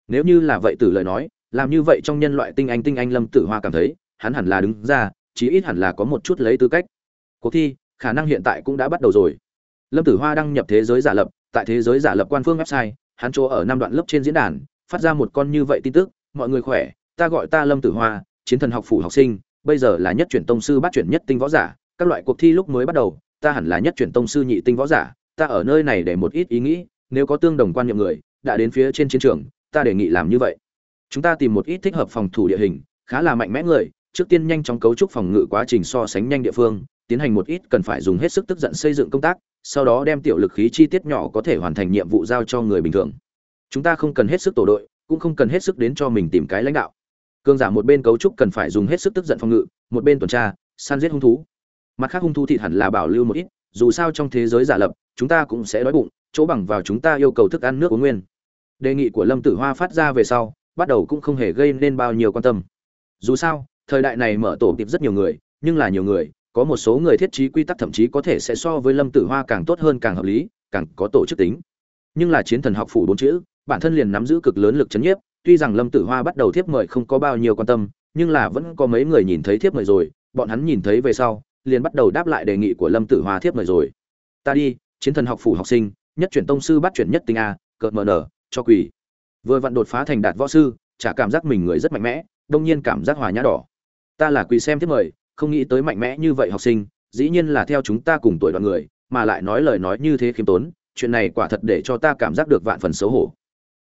Nếu như là vậy từ lời nói, làm như vậy trong nhân loại tinh anh tinh anh lâm tử hoa cảm thấy, hắn hẳn là đứng ra, chí ít hẳn là có một chút lấy tư cách. Cuộc thi, khả năng hiện tại cũng đã bắt đầu rồi. Lâm tử hoa đăng nhập thế giới giả lập, tại thế giới giả lập quan phương website, hắn chỗ ở năm đoạn lớp trên diễn đàn, phát ra một con như vậy tin tức, mọi người khỏe, ta gọi ta lâm tử hoa, chiến thần học phủ học sinh bây giờ là nhất chuyển tông sư bát chuyển nhất tinh võ giả, các loại cuộc thi lúc mới bắt đầu, ta hẳn là nhất chuyển tông sư nhị tinh võ giả, ta ở nơi này để một ít ý nghĩ, nếu có tương đồng quan niệm người, đã đến phía trên chiến trường, ta đề nghị làm như vậy. Chúng ta tìm một ít thích hợp phòng thủ địa hình, khá là mạnh mẽ người, trước tiên nhanh chóng cấu trúc phòng ngự quá trình so sánh nhanh địa phương, tiến hành một ít cần phải dùng hết sức tức giận xây dựng công tác, sau đó đem tiểu lực khí chi tiết nhỏ có thể hoàn thành nhiệm vụ giao cho người bình thường. Chúng ta không cần hết sức tổ đội, cũng không cần hết sức đến cho mình tìm cái lãnh đạo cương giả một bên cấu trúc cần phải dùng hết sức tức giận phòng ngự, một bên tuần tra, săn giết hung thú. Mặt khác hung thú thịt hẳn là bảo lưu một ít, dù sao trong thế giới giả lập, chúng ta cũng sẽ đói bụng, chỗ bằng vào chúng ta yêu cầu thức ăn nước uống nguyên. Đề nghị của lâm tử hoa phát ra về sau, bắt đầu cũng không hề gây nên bao nhiêu quan tâm. Dù sao, thời đại này mở tổ tiệp rất nhiều người, nhưng là nhiều người, có một số người thiết trí quy tắc thậm chí có thể sẽ so với lâm tử hoa càng tốt hơn càng hợp lý, càng có tổ chức tính. Nhưng là chiến thần học phủ bốn chữ, bản thân liền nắm giữ cực lớn lực chấn nhiếp tuy rằng lâm tử hoa bắt đầu thiếp mời không có bao nhiêu quan tâm, nhưng là vẫn có mấy người nhìn thấy thiếp mời rồi, bọn hắn nhìn thấy về sau, liền bắt đầu đáp lại đề nghị của lâm tử hoa thiếp mời rồi. Ta đi, chiến thần học phủ học sinh, nhất chuyển tông sư bắt chuyển nhất tinh a, cợt mờ nở, cho quỷ vừa vặn đột phá thành đạt võ sư, chả cảm giác mình người rất mạnh mẽ, đông nhiên cảm giác hòa nhã đỏ. Ta là quỳ xem thiếp mời, không nghĩ tới mạnh mẽ như vậy học sinh, dĩ nhiên là theo chúng ta cùng tuổi đoàn người, mà lại nói lời nói như thế khiêm tốn, chuyện này quả thật để cho ta cảm giác được vạn phần xấu hổ.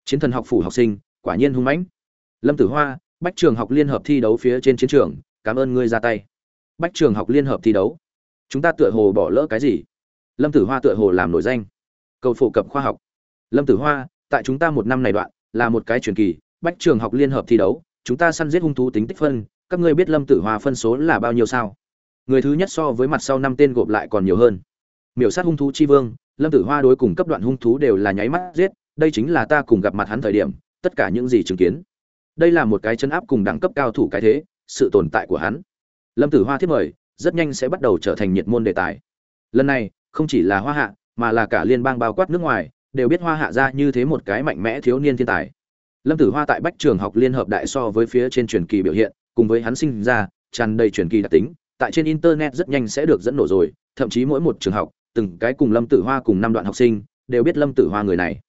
Chiến thần học phủ học sinh quả nhiên hung mãnh. Lâm tử hoa, bách trường học liên hợp thi đấu phía trên chiến trường, cảm ơn ngươi ra tay. Bách trường học liên hợp thi đấu. Chúng ta tựa hồ bỏ lỡ cái gì? Lâm tử hoa tựa hồ làm nổi danh. Cầu phổ cập khoa học. Lâm tử hoa, tại chúng ta một năm này đoạn, là một cái truyền kỳ, bách trường học liên hợp thi đấu, chúng ta săn giết hung thú tính tích phân, các ngươi biết lâm tử hoa phân số là bao nhiêu sao? Người thứ nhất so với mặt sau năm tên gộp lại còn nhiều hơn. Miểu sát hung thú chi vương, lâm tử hoa đối cùng cấp đoạn hung thú đều là nháy mắt giết, đây chính là ta cùng gặp mặt hắn thời điểm tất cả những gì chứng kiến. Đây là một cái chân áp cùng đẳng cấp cao thủ cái thế, sự tồn tại của hắn. Lâm tử hoa thiết mời, rất nhanh sẽ bắt đầu trở thành nhiệt môn đề tài. Lần này, không chỉ là hoa hạ, mà là cả liên bang bao quát nước ngoài, đều biết hoa hạ ra như thế một cái mạnh mẽ thiếu niên thiên tài. Lâm tử hoa tại bách trường học liên hợp đại so với phía trên truyền kỳ biểu hiện, cùng với hắn sinh ra, tràn đầy truyền kỳ đặc tính, tại trên internet rất nhanh sẽ được dẫn nổ rồi, thậm chí mỗi một trường học, từng cái cùng lâm tử hoa cùng năm đoạn học sinh, đều biết lâm tử hoa người này.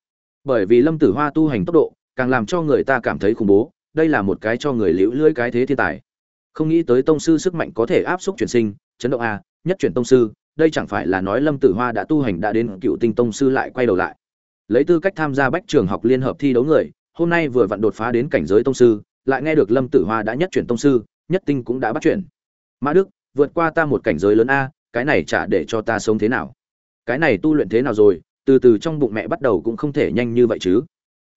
Bởi vì lâm tử hoa tu hành tốc độ càng làm cho người ta cảm thấy khủng bố, đây là một cái cho người liễu lưỡi cái thế thiên tài. Không nghĩ tới tông sư sức mạnh có thể áp xúc chuyển sinh, chấn động a, nhất chuyển tông sư, đây chẳng phải là nói lâm tử hoa đã tu hành đã đến cựu tinh tông sư lại quay đầu lại. Lấy tư cách tham gia bách trường học liên hợp thi đấu người, hôm nay vừa vặn đột phá đến cảnh giới tông sư, lại nghe được lâm tử hoa đã nhất chuyển tông sư, nhất tinh cũng đã bắt chuyển. Mã đức, vượt qua ta một cảnh giới lớn a, cái này chả để cho ta sống thế nào? Cái này tu luyện thế nào rồi? Từ từ trong bụng mẹ bắt đầu cũng không thể nhanh như vậy chứ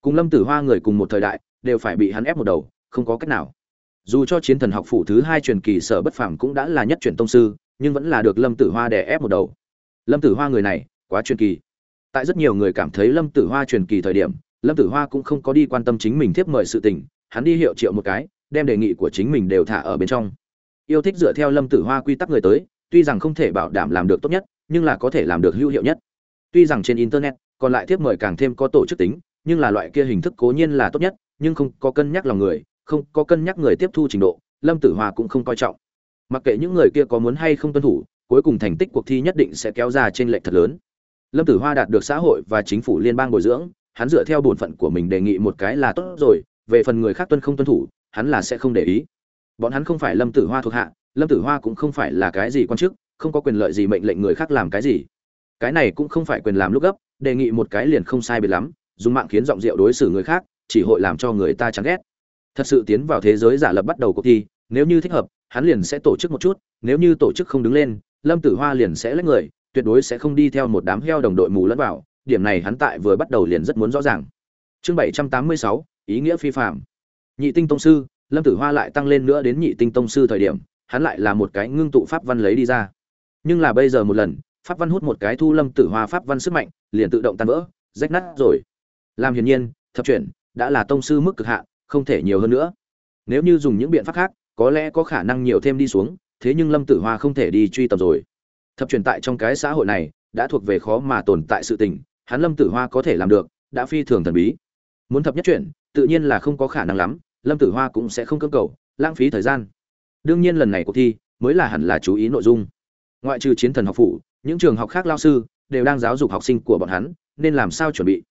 cùng lâm tử hoa người cùng một thời đại, đều phải bị hắn ép một đầu, không có cách nào. Dù cho chiến thần học phủ thứ hai truyền kỳ sở bất phàm cũng đã là nhất truyền tông sư, nhưng vẫn là được lâm tử hoa đè ép một đầu. Lâm tử hoa người này, quá truyền kỳ. Tại rất nhiều người cảm thấy lâm tử hoa truyền kỳ thời điểm, lâm tử hoa cũng không có đi quan tâm chính mình tiếp mời sự tình, hắn đi hiệu triệu một cái, đem đề nghị của chính mình đều thả ở bên trong. Yêu thích dựa theo lâm tử hoa quy tắc người tới, tuy rằng không thể bảo đảm làm được tốt nhất, nhưng là có thể làm được hữu hiệu nhất. Tuy rằng trên internet, còn lại tiếp mời càng thêm có tổ chức tính nhưng là loại kia hình thức cố nhiên là tốt nhất, nhưng không có cân nhắc lòng người, không có cân nhắc người tiếp thu trình độ, lâm tử hoa cũng không coi trọng. Mặc kệ những người kia có muốn hay không tuân thủ, cuối cùng thành tích cuộc thi nhất định sẽ kéo ra trên lệch thật lớn. Lâm tử hoa đạt được xã hội và chính phủ liên bang bồi dưỡng, hắn dựa theo bổn phận của mình đề nghị một cái là tốt rồi, về phần người khác tuân không tuân thủ, hắn là sẽ không để ý. Bọn hắn không phải lâm tử hoa thuộc hạ, lâm tử hoa cũng không phải là cái gì quan chức, không có quyền lợi gì mệnh lệnh người khác làm cái gì. Cái này cũng không phải quyền làm lúc gấp, đề nghị một cái liền không sai biệt lắm dùng mạng khiến giọng rượu đối xử người khác, chỉ hội làm cho người ta chán ghét. Thật sự tiến vào thế giới giả lập bắt đầu cuộc thi, nếu như thích hợp, hắn liền sẽ tổ chức một chút, nếu như tổ chức không đứng lên, lâm tử hoa liền sẽ lấy người, tuyệt đối sẽ không đi theo một đám heo đồng đội mù lẫn vào, điểm này hắn tại vừa bắt đầu liền rất muốn rõ ràng. Chương bảy trăm tám mươi sáu, ý nghĩa phi phạm. Nhị tinh tông sư, lâm tử hoa lại tăng lên nữa đến nhị tinh tông sư thời điểm, hắn lại là một cái ngưng tụ pháp văn lấy đi ra. Nhưng là bây giờ một lần, pháp văn hút một cái thu lâm tử hoa pháp văn sức mạnh, liền tự động tan vỡ, rách nát rồi làm hiển nhiên, thập chuyển, đã là tông sư mức cực hạn, không thể nhiều hơn nữa. Nếu như dùng những biện pháp khác, có lẽ có khả năng nhiều thêm đi xuống, thế nhưng lâm tử hoa không thể đi truy tầm rồi. Thập truyền tại trong cái xã hội này, đã thuộc về khó mà tồn tại sự tình, hắn lâm tử hoa có thể làm được, đã phi thường thần bí. Muốn thập nhất chuyển, tự nhiên là không có khả năng lắm, lâm tử hoa cũng sẽ không cơ cầu, lãng phí thời gian. Đương nhiên lần này cuộc thi, mới là hẳn là chú ý nội dung. Ngoại trừ chiến thần học phủ, những trường học khác lao sư, đều đang giáo dục học sinh của bọn hắn, nên làm sao chuẩn bị?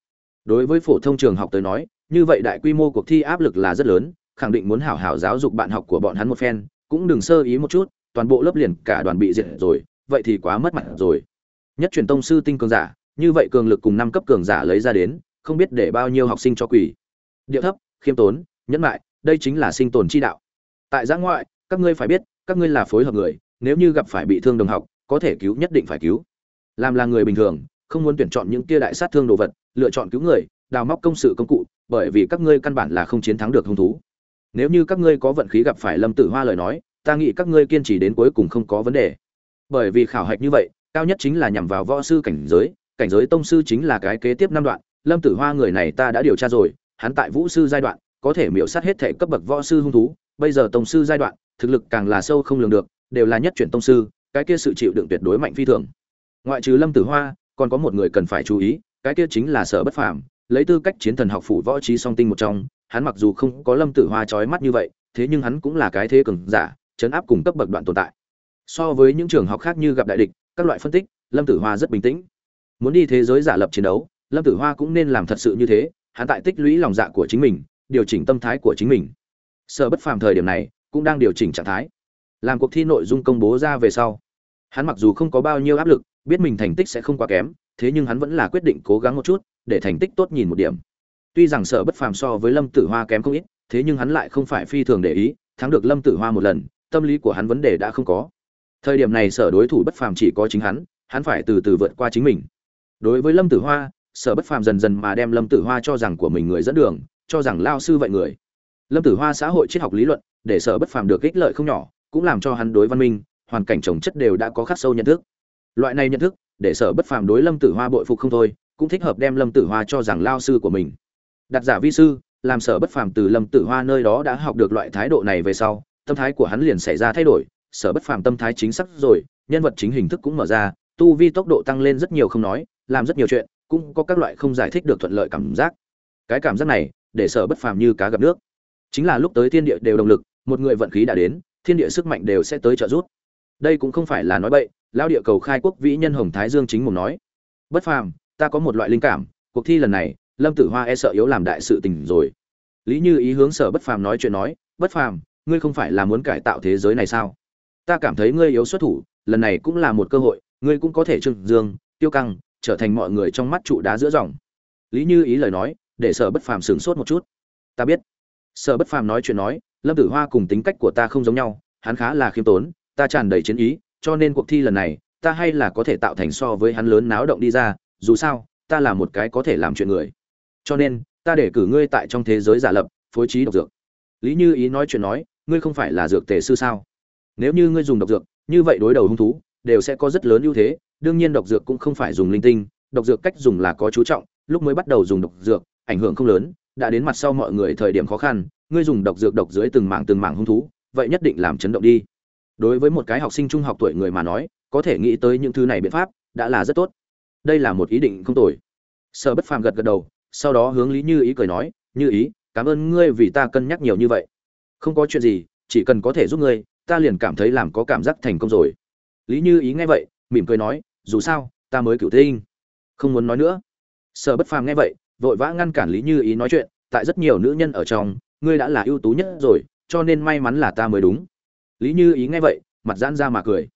Đối với phổ thông trường học tới nói, như vậy đại quy mô cuộc thi áp lực là rất lớn, khẳng định muốn hảo hảo giáo dục bạn học của bọn hắn một phen, cũng đừng sơ ý một chút, toàn bộ lớp liền cả đoàn bị diệt rồi, vậy thì quá mất mặt rồi. Nhất truyền tông sư tinh cường giả, như vậy cường lực cùng năm cấp cường giả lấy ra đến, không biết để bao nhiêu học sinh cho quỷ. Điệu thấp, khiêm tốn, nhẫn lại đây chính là sinh tồn chi đạo. Tại giã ngoại, các ngươi phải biết, các ngươi là phối hợp người, nếu như gặp phải bị thương đồng học, có thể cứu nhất định phải cứu. Làm là người bình thường không muốn tuyển chọn những kia đại sát thương đồ vật, lựa chọn cứu người, đào móc công sự công cụ, bởi vì các ngươi căn bản là không chiến thắng được hung thú. Nếu như các ngươi có vận khí gặp phải lâm tử hoa lời nói, ta nghĩ các ngươi kiên trì đến cuối cùng không có vấn đề. Bởi vì khảo hạch như vậy, cao nhất chính là nhằm vào võ sư cảnh giới cảnh giới tông sư chính là cái kế tiếp năm đoạn, lâm tử hoa người này ta đã điều tra rồi, hắn tại vũ sư giai đoạn, có thể miễu sát hết thể cấp bậc võ sư hung thú, bây giờ tông sư giai đoạn, thực lực càng là sâu không lường được, đều là nhất chuyển tông sư, cái kia sự chịu đựng tuyệt đối mạnh phi thường. Ngoại trừ lâm tử hoa còn có một người cần phải chú ý, cái kia chính là sở bất phàm. Lấy tư cách chiến thần học phủ võ trí song tinh một trong, hắn mặc dù không có lâm tử hoa trói mắt như vậy, thế nhưng hắn cũng là cái thế cường giả, chấn áp cùng cấp bậc đoạn tồn tại. So với những trường học khác như gặp đại địch, các loại phân tích, lâm tử hoa rất bình tĩnh. Muốn đi thế giới giả lập chiến đấu, lâm tử hoa cũng nên làm thật sự như thế, hắn tại tích lũy lòng dạ của chính mình, điều chỉnh tâm thái của chính mình. Sở bất phàm thời điểm này cũng đang điều chỉnh trạng thái. Làm cuộc thi nội dung công bố ra về sau, hắn mặc dù không có bao nhiêu áp lực biết mình thành tích sẽ không quá kém, thế nhưng hắn vẫn là quyết định cố gắng một chút, để thành tích tốt nhìn một điểm. Tuy rằng sở bất phàm so với lâm tử hoa kém không ít, thế nhưng hắn lại không phải phi thường để ý, thắng được lâm tử hoa một lần, tâm lý của hắn vấn đề đã không có. Thời điểm này sở đối thủ bất phàm chỉ có chính hắn hắn phải từ từ vượt qua chính mình. Đối với lâm tử hoa, sở bất phàm dần dần mà đem lâm tử hoa cho rằng của mình người dẫn đường, cho rằng lao sư vậy người. Lâm tử hoa xã hội triết học lý luận, để sở bất phàm được ích lợi không nhỏ, cũng làm cho hắn đối văn minh, hoàn cảnh trồng chất đều đã có khắc sâu nhận thức loại này nhận thức, để sở bất phàm đối lâm tử hoa bội phục không thôi, cũng thích hợp đem lâm tử hoa cho rằng lao sư của mình. Đặt giả vi sư, làm sở bất phàm từ lâm tử hoa nơi đó đã học được loại thái độ này về sau, tâm thái của hắn liền xảy ra thay đổi, sở bất phàm tâm thái chính xác rồi, nhân vật chính hình thức cũng mở ra, tu vi tốc độ tăng lên rất nhiều không nói, làm rất nhiều chuyện, cũng có các loại không giải thích được thuận lợi cảm giác. Cái cảm giác này, để sở bất phàm như cá gặp nước. Chính là lúc tới thiên địa đều động lực, một người vận khí đã đến, thiên địa sức mạnh đều sẽ tới trợ giúp. Đây cũng không phải là nói bậy lao địa cầu khai quốc vĩ nhân hồng thái dương chính mồm nói, bất phàm, ta có một loại linh cảm, cuộc thi lần này, lâm tử hoa e sợ yếu làm đại sự tình rồi. Lý như ý hướng sở bất phàm nói chuyện nói, bất phàm, ngươi không phải là muốn cải tạo thế giới này sao? Ta cảm thấy ngươi yếu xuất thủ, lần này cũng là một cơ hội, ngươi cũng có thể trưng dương, tiêu căng, trở thành mọi người trong mắt trụ đá giữa dòng. Lý như ý lời nói, để sở bất phàm sửng sốt một chút. Ta biết. Sở bất phàm nói chuyện nói, lâm tử hoa cùng tính cách của ta không giống nhau, hắn khá là khiêm tốn, ta tràn đầy chiến ý cho nên cuộc thi lần này, ta hay là có thể tạo thành so với hắn lớn náo động đi ra, dù sao, ta là một cái có thể làm chuyện người. Cho nên, ta để cử ngươi tại trong thế giới giả lập, phối trí độc dược. Lý như ý nói chuyện nói, ngươi không phải là dược tề sư sao? Nếu như ngươi dùng độc dược, như vậy đối đầu hung thú, đều sẽ có rất lớn ưu thế. Đương nhiên độc dược cũng không phải dùng linh tinh, độc dược cách dùng là có chú trọng. Lúc mới bắt đầu dùng độc dược, ảnh hưởng không lớn, đã đến mặt sau mọi người thời điểm khó khăn, ngươi dùng độc dược độc dưới từng mảng từng mảng hung thú, vậy nhất định làm chấn động đi đối với một cái học sinh trung học tuổi người mà nói, có thể nghĩ tới những thứ này biện pháp đã là rất tốt. Đây là một ý định không tồi. Sở bất phàm gật gật đầu, sau đó hướng lý như ý cười nói, như ý, cảm ơn ngươi vì ta cân nhắc nhiều như vậy. Không có chuyện gì, chỉ cần có thể giúp ngươi, ta liền cảm thấy làm có cảm giác thành công rồi. Lý như ý nghe vậy, mỉm cười nói, dù sao, ta mới cửu tinh. Không muốn nói nữa. Sở bất phàm nghe vậy, vội vã ngăn cản lý như ý nói chuyện, tại rất nhiều nữ nhân ở trong, ngươi đã là ưu tú nhất rồi, cho nên may mắn là ta mới đúng lý như ý nghe vậy, mặt giãn ra mà cười.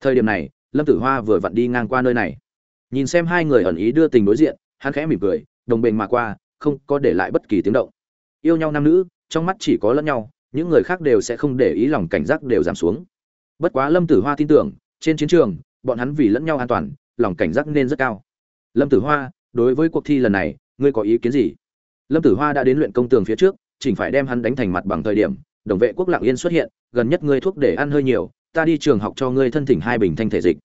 Thời điểm này, lâm tử hoa vừa vặn đi ngang qua nơi này. Nhìn xem hai người ẩn ý đưa tình đối diện, hắn khẽ mỉm cười, đồng bình mà qua, không có để lại bất kỳ tiếng động. Yêu nhau nam nữ, trong mắt chỉ có lẫn nhau, những người khác đều sẽ không để ý lòng cảnh giác đều giảm xuống. Bất quá lâm tử hoa tin tưởng, trên chiến trường, bọn hắn vì lẫn nhau an toàn, lòng cảnh giác nên rất cao. Lâm tử hoa, đối với cuộc thi lần này, ngươi có ý kiến gì? Lâm tử hoa đã đến luyện công tường phía trước, chỉnh phải đem hắn đánh thành mặt bằng thời điểm đồng vệ quốc lạng yên xuất hiện, gần nhất ngươi thuốc để ăn hơi nhiều, ta đi trường học cho ngươi thân thỉnh hai bình thanh thể dịch.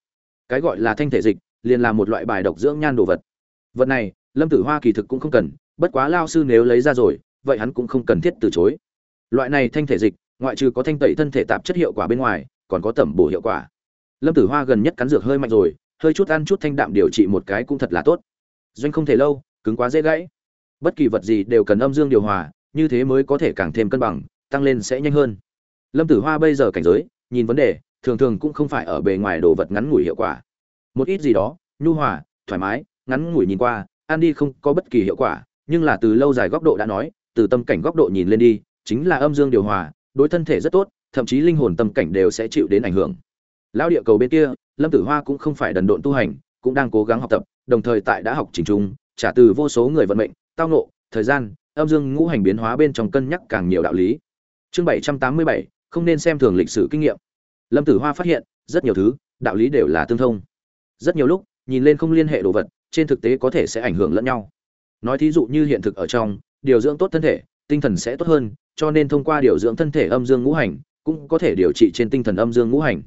Cái gọi là thanh thể dịch, liền là một loại bài độc dưỡng nhan đồ vật. Vật này, lâm tử hoa kỳ thực cũng không cần, bất quá lao sư nếu lấy ra rồi, vậy hắn cũng không cần thiết từ chối. Loại này thanh thể dịch, ngoại trừ có thanh tẩy thân thể tạp chất hiệu quả bên ngoài, còn có tẩm bổ hiệu quả. Lâm tử hoa gần nhất cắn dược hơi mạnh rồi, hơi chút ăn chút thanh đạm điều trị một cái cũng thật là tốt. Doanh không thể lâu, cứng quá dễ gãy. Bất kỳ vật gì đều cần âm dương điều hòa, như thế mới có thể càng thêm cân bằng tăng lên sẽ nhanh hơn. Lâm tử hoa bây giờ cảnh giới, nhìn vấn đề, thường thường cũng không phải ở bề ngoài đồ vật ngắn ngủi hiệu quả. Một ít gì đó, nhu hòa, thoải mái, ngắn ngủi nhìn qua, ăn đi không có bất kỳ hiệu quả, nhưng là từ lâu dài góc độ đã nói, từ tâm cảnh góc độ nhìn lên đi, chính là âm dương điều hòa, đối thân thể rất tốt, thậm chí linh hồn tâm cảnh đều sẽ chịu đến ảnh hưởng. Lão địa cầu bên kia, lâm tử hoa cũng không phải đần độn tu hành, cũng đang cố gắng học tập, đồng thời tại đã học trình trung, trả từ vô số người vận mệnh, tao nộ thời gian, âm dương ngũ hành biến hóa bên trong cân nhắc càng nhiều đạo lý chương bảy trăm tám mươi bảy, không nên xem thường lịch sử kinh nghiệm. Lâm tử hoa phát hiện, rất nhiều thứ, đạo lý đều là tương thông. Rất nhiều lúc, nhìn lên không liên hệ đồ vật, trên thực tế có thể sẽ ảnh hưởng lẫn nhau. Nói thí dụ như hiện thực ở trong, điều dưỡng tốt thân thể, tinh thần sẽ tốt hơn, cho nên thông qua điều dưỡng thân thể âm dương ngũ hành, cũng có thể điều trị trên tinh thần âm dương ngũ hành.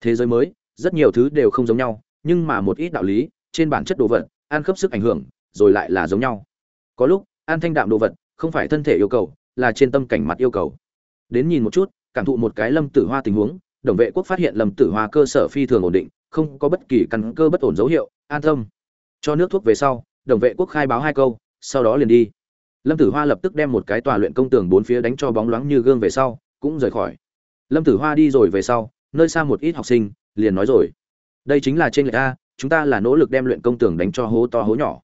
Thế giới mới, rất nhiều thứ đều không giống nhau, nhưng mà một ít đạo lý, trên bản chất đồ vật, ăn khớp sức ảnh hưởng, rồi lại là giống nhau. Có lúc, ăn thanh đạm đồ vật, không phải thân thể yêu cầu, là trên tâm cảnh mặt yêu cầu đến nhìn một chút, cảm thụ một cái lâm tử hoa tình huống, đồng vệ quốc phát hiện lâm tử hoa cơ sở phi thường ổn định, không có bất kỳ căn cơ bất ổn dấu hiệu, an tâm. Cho nước thuốc về sau, đồng vệ quốc khai báo hai câu, sau đó liền đi. Lâm tử hoa lập tức đem một cái tòa luyện công tường bốn phía đánh cho bóng loáng như gương về sau, cũng rời khỏi. Lâm tử hoa đi rồi về sau, nơi xa một ít học sinh, liền nói rồi. Đây chính là trên lệch a, chúng ta là nỗ lực đem luyện công tường đánh cho hố to hố nhỏ.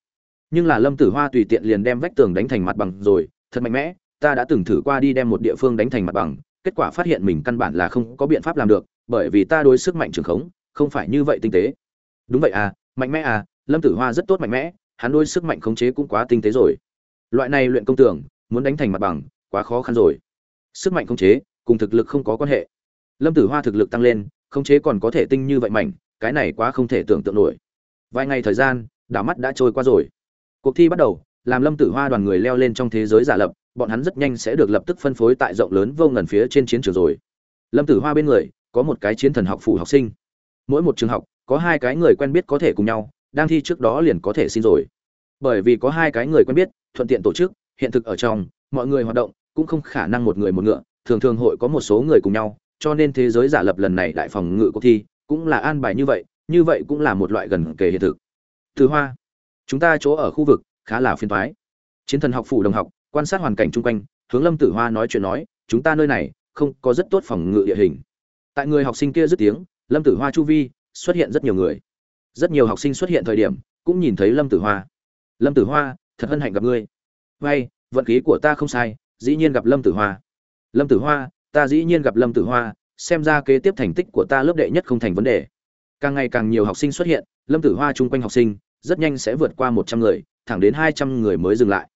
Nhưng là lâm tử hoa tùy tiện liền đem vách tường đánh thành mặt bằng rồi, thật mạnh mẽ ta đã từng thử qua đi đem một địa phương đánh thành mặt bằng, kết quả phát hiện mình căn bản là không có biện pháp làm được, bởi vì ta đối sức mạnh trường khống, không phải như vậy tinh tế. Đúng vậy à mạnh mẽ à lâm tử hoa rất tốt mạnh mẽ, hắn đôi sức mạnh khống chế cũng quá tinh tế rồi. Loại này luyện công tưởng, muốn đánh thành mặt bằng, quá khó khăn rồi. Sức mạnh khống chế, cùng thực lực không có quan hệ. Lâm tử hoa thực lực tăng lên, khống chế còn có thể tinh như vậy mạnh cái này quá không thể tưởng tượng nổi. Vài ngày thời gian, đảo mắt đã trôi qua rồi. Cuộc thi bắt đầu, làm lâm tử hoa đoàn người leo lên trong thế giới giả lập bọn hắn rất nhanh sẽ được lập tức phân phối tại rộng lớn vô ngần phía trên chiến trường rồi. Lâm tử hoa bên người, có một cái chiến thần học phủ học sinh. Mỗi một trường học, có hai cái người quen biết có thể cùng nhau, đang thi trước đó liền có thể xin rồi. Bởi vì có hai cái người quen biết, thuận tiện tổ chức, hiện thực ở trong, mọi người hoạt động, cũng không khả năng một người một ngựa, thường thường hội có một số người cùng nhau, cho nên thế giới giả lập lần này đại phòng ngự cuộc thi, cũng là an bài như vậy như vậy cũng là một loại gần kề hiện thực. Từ hoa, chúng ta chỗ ở khu vực khá là phiền toái. chiến thần học phủ đồng học quan sát hoàn cảnh chung quanh, hướng lâm tử hoa nói chuyện nói, chúng ta nơi này không có rất tốt phòng ngự địa hình. Tại người học sinh kia dứt tiếng, lâm tử hoa chu vi xuất hiện rất nhiều người. Rất nhiều học sinh xuất hiện thời điểm, cũng nhìn thấy lâm tử hoa. Lâm tử hoa, thật hân hạnh gặp ngươi. Vay, vận khí của ta không sai, dĩ nhiên gặp lâm tử hoa. Lâm tử hoa, ta dĩ nhiên gặp lâm tử hoa, xem ra kế tiếp thành tích của ta lớp đệ nhất không thành vấn đề. Càng ngày càng nhiều học sinh xuất hiện, lâm tử hoa chung quanh học sinh rất nhanh sẽ vượt qua một trăm người, thẳng đến hai trăm người mới dừng lại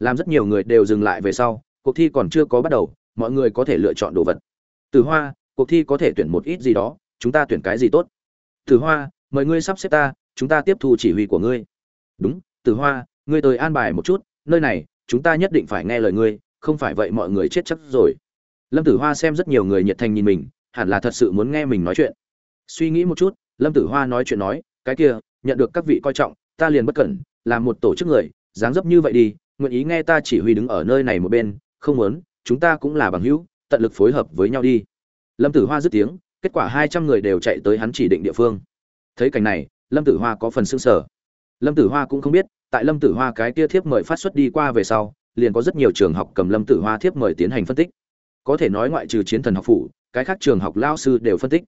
làm rất nhiều người đều dừng lại về sau, cuộc thi còn chưa có bắt đầu, mọi người có thể lựa chọn đồ vật. Từ hoa, cuộc thi có thể tuyển một ít gì đó, chúng ta tuyển cái gì tốt? Từ hoa, mời ngươi sắp xếp ta, chúng ta tiếp thu chỉ huy của ngươi. Đúng, Từ hoa, ngươi tới an bài một chút, nơi này, chúng ta nhất định phải nghe lời ngươi, không phải vậy mọi người chết chắc rồi. Lâm tử hoa xem rất nhiều người nhiệt thành nhìn mình, hẳn là thật sự muốn nghe mình nói chuyện. Suy nghĩ một chút, lâm tử hoa nói chuyện nói, cái kia, nhận được các vị coi trọng, ta liền bất cẩn làm một tổ chức người, dáng dấp như vậy đi nguyện ý nghe ta chỉ huy đứng ở nơi này một bên, không muốn, chúng ta cũng là bằng hữu, tận lực phối hợp với nhau đi. Lâm tử hoa dứt tiếng, kết quả hai trăm người đều chạy tới hắn chỉ định địa phương. Thấy cảnh này, lâm tử hoa có phần s ư n g sở lâm tử hoa cũng không biết, tại lâm tử hoa cái kia thiếp mời phát xuất đi qua về sau, liền có rất nhiều trường học cầm lâm tử hoa thiếp mời tiến hành phân tích. Có thể nói ngoại trừ chiến thần học phủ, cái khác trường học lao sư đều phân tích.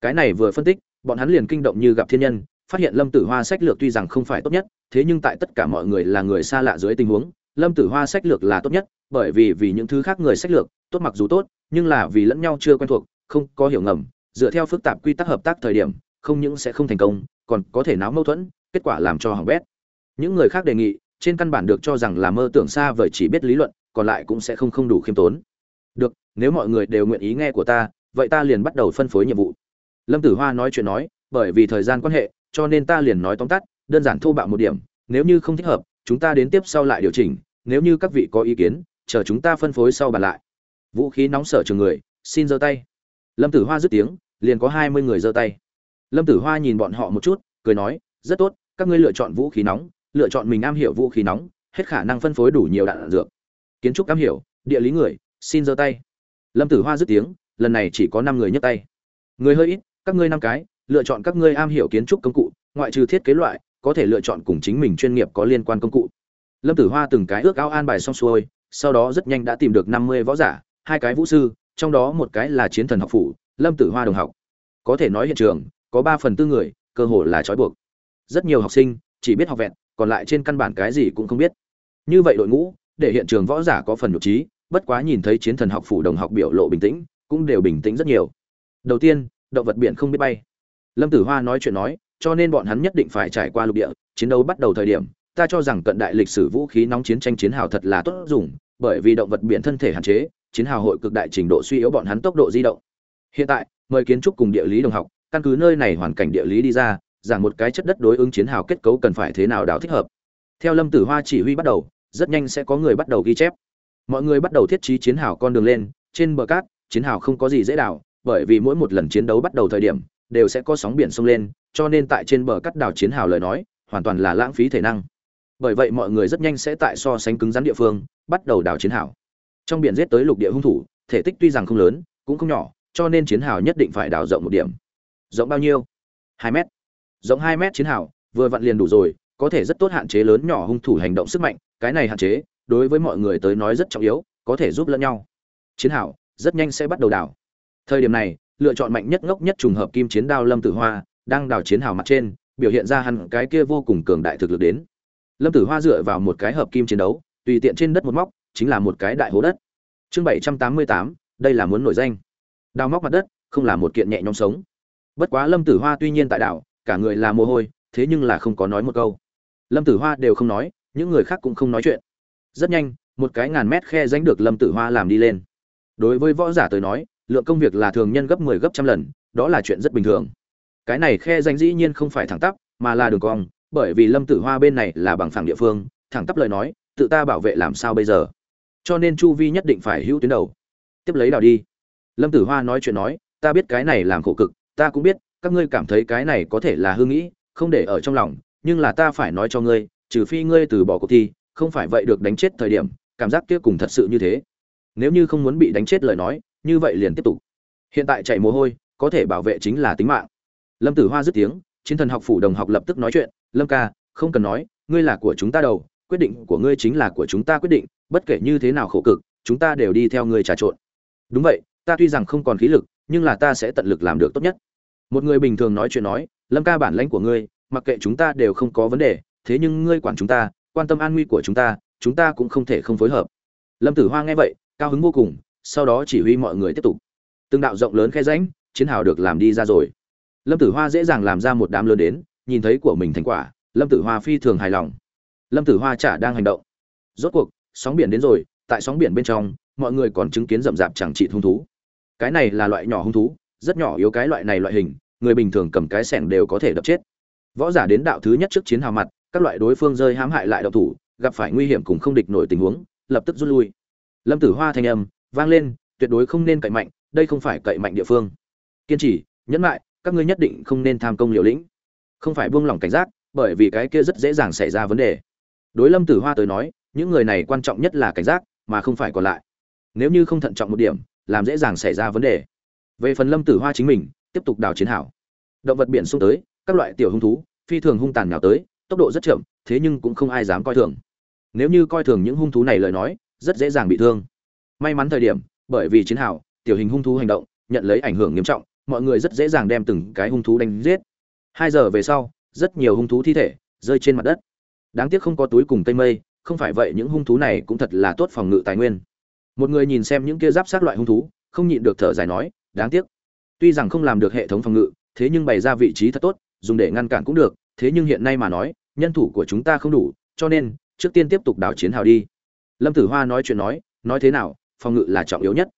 Cái này vừa phân tích, bọn hắn liền kinh động như gặp thiên nhân phát hiện lâm tử hoa sách lược tuy rằng không phải tốt nhất, thế nhưng tại tất cả mọi người là người xa lạ dưới tình huống, lâm tử hoa sách lược là tốt nhất, bởi vì vì những thứ khác người sách lược, tốt mặc dù tốt, nhưng là vì lẫn nhau chưa quen thuộc, không có hiểu ngầm, dựa theo phức tạp quy tắc hợp tác thời điểm, không những sẽ không thành công, còn có thể náo mâu thuẫn, kết quả làm cho hỏng bét. Những người khác đề nghị, trên căn bản được cho rằng là mơ tưởng xa vời chỉ biết lý luận, còn lại cũng sẽ không không đủ khiêm tốn. Được, nếu mọi người đều nguyện ý nghe của ta, vậy ta liền bắt đầu phân phối nhiệm vụ. Lâm tử hoa nói chuyện nói, bởi vì thời gian quan hệ cho nên ta liền nói tóm tắt đơn giản thô bạo một điểm nếu như không thích hợp chúng ta đến tiếp sau lại điều chỉnh nếu như các vị có ý kiến chờ chúng ta phân phối sau bàn lại. Vũ khí nóng sở trường người xin giơ tay. Lâm tử hoa dứt tiếng liền có hai mươi người giơ tay. Lâm tử hoa nhìn bọn họ một chút cười nói rất tốt các ngươi lựa chọn vũ khí nóng lựa chọn mình am hiểu vũ khí nóng hết khả năng phân phối đủ nhiều đạn, đạn dược. Kiến trúc am hiểu địa lý người xin giơ tay. Lâm tử hoa dứt tiếng lần này chỉ có năm người nhấc tay. Người hơi ít các ngươi năm cái lựa chọn các ngươi am hiểu kiến trúc công cụ, ngoại trừ thiết kế loại, có thể lựa chọn cùng chính mình chuyên nghiệp có liên quan công cụ. Lâm tử hoa từng cái ước ao an bài xong xuôi, sau đó rất nhanh đã tìm được năm mươi võ giả, hai cái vũ sư, trong đó một cái là chiến thần học phủ, lâm tử hoa đồng học. Có thể nói hiện trường, có ba phần tư người, cơ hồ là trói buộc. Rất nhiều học sinh, chỉ biết học vẹn, còn lại trên căn bản cái gì cũng không biết. Như vậy đội ngũ, để hiện trường võ giả có phần nhục trí bất quá nhìn thấy chiến thần học phủ đồng học biểu lộ bình tĩnh, cũng đều bình tĩnh rất nhiều. Đầu tiên, động vật biển không biết bay lâm tử hoa nói chuyện nói, cho nên bọn hắn nhất định phải trải qua lục địa, chiến đấu bắt đầu thời điểm, ta cho rằng cận đại lịch sử vũ khí nóng chiến tranh chiến hào thật là tốt dùng, bởi vì động vật biển thân thể hạn chế, chiến hào hội cực đại trình độ suy yếu bọn hắn tốc độ di động. Hiện tại, mời kiến trúc cùng địa lý đồng học, căn cứ nơi này hoàn cảnh địa lý đi ra, giảng một cái chất đất đối ứng chiến hào kết cấu cần phải thế nào đào thích hợp. Theo lâm tử hoa chỉ huy bắt đầu, rất nhanh sẽ có người bắt đầu ghi chép. Mọi người bắt đầu thiết trí chiến hào con đường lên, trên bờ cát, chiến hào không có gì dễ đào, bởi vì mỗi một lần chiến đấu bắt đầu thời điểm đều sẽ có sóng biển sông lên, cho nên tại trên bờ cát đảo chiến hào lời nói, hoàn toàn là lãng phí thể năng. Bởi vậy mọi người rất nhanh sẽ tại so sánh cứng rắn địa phương, bắt đầu đào chiến hào. Trong biển giết tới lục địa hung thủ, thể tích tuy rằng không lớn, cũng không nhỏ, cho nên chiến hào nhất định phải đào rộng một điểm. Rộng bao nhiêu? Hai mét. Rộng hai mét chiến hào, vừa vặn liền đủ rồi, có thể rất tốt hạn chế lớn nhỏ hung thủ hành động sức mạnh, cái này hạn chế, đối với mọi người tới nói rất trọng yếu, có thể giúp lẫn nhau. Chiến hào, rất nhanh sẽ bắt đầu đào thời điểm này lựa chọn mạnh nhất ngốc nhất trùng hợp kim chiến đao lâm tử hoa, đang đào chiến hào mặt trên, biểu hiện ra hẳn cái kia vô cùng cường đại thực lực đến. Lâm tử hoa dựa vào một cái hợp kim chiến đấu, tùy tiện trên đất một móc, chính là một cái đại hố đất. Chương bảy trăm tám mươi tám, đây là muốn nổi danh. Đào móc mặt đất, không là một kiện nhẹ nhõm sống. Bất quá lâm tử hoa tuy nhiên tại đảo, cả người là mồ hôi, thế nhưng là không có nói một câu. Lâm tử hoa đều không nói, những người khác cũng không nói chuyện. Rất nhanh, một cái ngàn mét khe danh được lâm tử hoa làm đi lên. Đối với võ giả tới nói lượng công việc là thường nhân gấp 10 gấp trăm lần, đó là chuyện rất bình thường. Cái này khe danh dĩ nhiên không phải thẳng tắp, mà là đường cong, bởi vì lâm tử hoa bên này là bằng phẳng địa phương, thẳng tắp lời nói, tự ta bảo vệ làm sao bây giờ? Cho nên chu vi nhất định phải hữu tuyến đầu. Tiếp lấy đào đi. Lâm tử hoa nói chuyện nói, ta biết cái này làm khổ cực, ta cũng biết, các ngươi cảm thấy cái này có thể là hư nghĩ, không để ở trong lòng, nhưng là ta phải nói cho ngươi, trừ phi ngươi từ bỏ cuộc thi, không phải vậy được đánh chết thời điểm, cảm giác kia cùng thật sự như thế. Nếu như không muốn bị đánh chết lời nói như vậy liền tiếp tục. Hiện tại chạy mồ hôi, có thể bảo vệ chính là tính mạng. Lâm tử hoa dứt tiếng, chiến thần học phủ đồng học lập tức nói chuyện, lâm ca, không cần nói, ngươi là của chúng ta đầu, quyết định của ngươi chính là của chúng ta quyết định, bất kể như thế nào khổ cực, chúng ta đều đi theo ngươi trà trộn. Đúng vậy, ta tuy rằng không còn khí lực, nhưng là ta sẽ tận lực làm được tốt nhất. Một người bình thường nói chuyện nói, lâm ca bản lãnh của ngươi, mặc kệ chúng ta đều không có vấn đề, thế nhưng ngươi quản chúng ta, quan tâm an nguy của chúng ta chúng ta cũng không thể không phối hợp. Lâm tử hoa nghe vậy, cao hứng vô cùng sau đó chỉ huy mọi người tiếp tục. Từng đạo rộng lớn khe rãnh, chiến hào được làm đi ra rồi. Lâm tử hoa dễ dàng làm ra một đám lớn đến, nhìn thấy của mình thành quả, lâm tử hoa phi thường hài lòng. Lâm tử hoa chả đang hành động. Rốt cuộc, sóng biển đến rồi, tại sóng biển bên trong, mọi người còn chứng kiến rậm rạp chẳng trị hung thú. Cái này là loại nhỏ hung thú, rất nhỏ yếu cái loại này loại hình, người bình thường cầm cái sẻng đều có thể đập chết. Võ giả đến đạo thứ nhất trước chiến hào mặt, các loại đối phương rơi hãm hại lại độc thủ, gặp phải nguy hiểm cùng không địch nổi tình huống, lập tức rút lui. Lâm tử hoa thanh âm vang lên, tuyệt đối không nên cậy mạnh, đây không phải cậy mạnh địa phương. Kiên trì, nhẫn lại các ngươi nhất định không nên tham công liều lĩnh. Không phải buông lỏng cảnh giác, bởi vì cái kia rất dễ dàng xảy ra vấn đề. Đối lâm tử hoa tới nói, những người này quan trọng nhất là cảnh giác, mà không phải còn lại. Nếu như không thận trọng một điểm, làm dễ dàng xảy ra vấn đề. Về phần lâm tử hoa chính mình, tiếp tục đào chiến hảo. Động vật biển xung tới, các loại tiểu hung thú, phi thường hung tàn nhào tới, tốc độ rất chậm, thế nhưng cũng không ai dám coi thường. Nếu như coi thường những hung thú này lời nói, rất dễ dàng bị thương may mắn thời điểm, bởi vì chiến hào, tiểu hình hung thú hành động, nhận lấy ảnh hưởng nghiêm trọng, mọi người rất dễ dàng đem từng cái hung thú đánh giết. Hai giờ về sau, rất nhiều hung thú thi thể rơi trên mặt đất. Đáng tiếc không có túi cùng tây mây, không phải vậy những hung thú này cũng thật là tốt phòng ngự tài nguyên. Một người nhìn xem những kia giáp sát loại hung thú, không nhịn được thở dài nói, đáng tiếc. Tuy rằng không làm được hệ thống phòng ngự, thế nhưng bày ra vị trí thật tốt, dùng để ngăn cản cũng được, thế nhưng hiện nay mà nói, nhân thủ của chúng ta không đủ, cho nên trước tiên tiếp tục đảo chiến hào đi. Lâm tử hoa nói chuyện nói nói thế nào phòng ngự là trọng yếu nhất.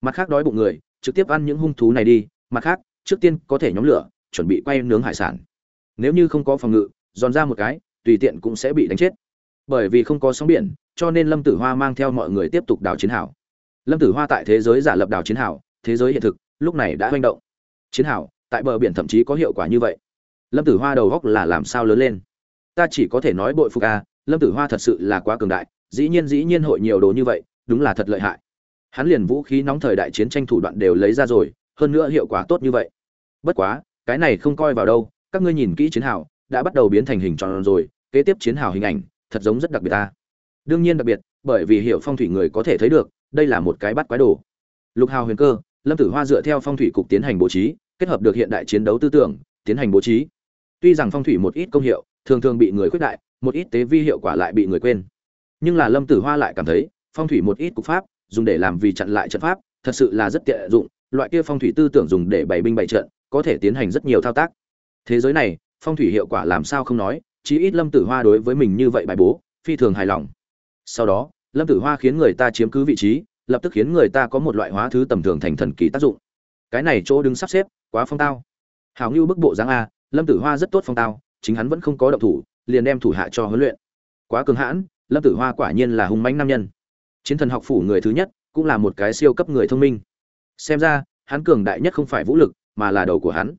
Mặt khác đói bụng người, trực tiếp ăn những hung thú này đi. Mặt khác, trước tiên có thể nhóm lửa, chuẩn bị quay nướng hải sản. Nếu như không có phòng ngự giòn ra một cái, tùy tiện cũng sẽ bị đánh chết. Bởi vì không có sóng biển, cho nên lâm tử hoa mang theo mọi người tiếp tục đào chiến hào. Lâm tử hoa tại thế giới giả lập đào chiến hào, thế giới hiện thực, lúc này đã manh động. Chiến hào, tại bờ biển thậm chí có hiệu quả như vậy. Lâm tử hoa đầu góc là làm sao lớn lên? Ta chỉ có thể nói bội phục a lâm tử hoa thật sự là quá cường đại, dĩ nhiên dĩ nhiên hội nhiều đồ như vậy, đúng là thật lợi hại hắn liền vũ khí nóng thời đại chiến tranh thủ đoạn đều lấy ra rồi, hơn nữa hiệu quả tốt như vậy. Bất quá, cái này không coi vào đâu, các ngươi nhìn kỹ chiến hào, đã bắt đầu biến thành hình tròn rồi, kế tiếp chiến hào hình ảnh, thật giống rất đặc biệt ta. Đương nhiên đặc biệt, bởi vì hiểu phong thủy người có thể thấy được, đây là một cái bắt quái đồ. Lục hào huyền cơ, lâm tử hoa dựa theo phong thủy cục tiến hành bố trí, kết hợp được hiện đại chiến đấu tư tưởng, tiến hành bố trí. Tuy rằng phong thủy một ít công hiệu, thường thường bị người khuyết đại, một ít tế vi hiệu quả lại bị người quên. Nhưng là lâm tử hoa lại cảm thấy, phong thủy một ít cục pháp dùng để làm vì chặn lại trận pháp, thật sự là rất tiện dụng. Loại kia phong thủy tư tưởng dùng để bày binh bày trận, có thể tiến hành rất nhiều thao tác. Thế giới này, phong thủy hiệu quả làm sao không nói, chí ít lâm tử hoa đối với mình như vậy bài bố, phi thường hài lòng. Sau đó, lâm tử hoa khiến người ta chiếm cứ vị trí, lập tức khiến người ta có một loại hóa thứ tầm thường thành thần kỳ tác dụng. Cái này chỗ đứng sắp xếp, quá phong tao. Hảo Nưu bức bộ dáng a, lâm tử hoa rất tốt phong tao, chính hắn vẫn không có động thủ, liền đem thủ hạ cho huấn luyện. Quá cường hãn, lâm tử hoa quả nhiên là hung mãnh nam nhân chiến thần học phủ người thứ nhất cũng là một cái siêu cấp người thông minh. Xem ra, hắn cường đại nhất không phải vũ lực, mà là đầu của hắn.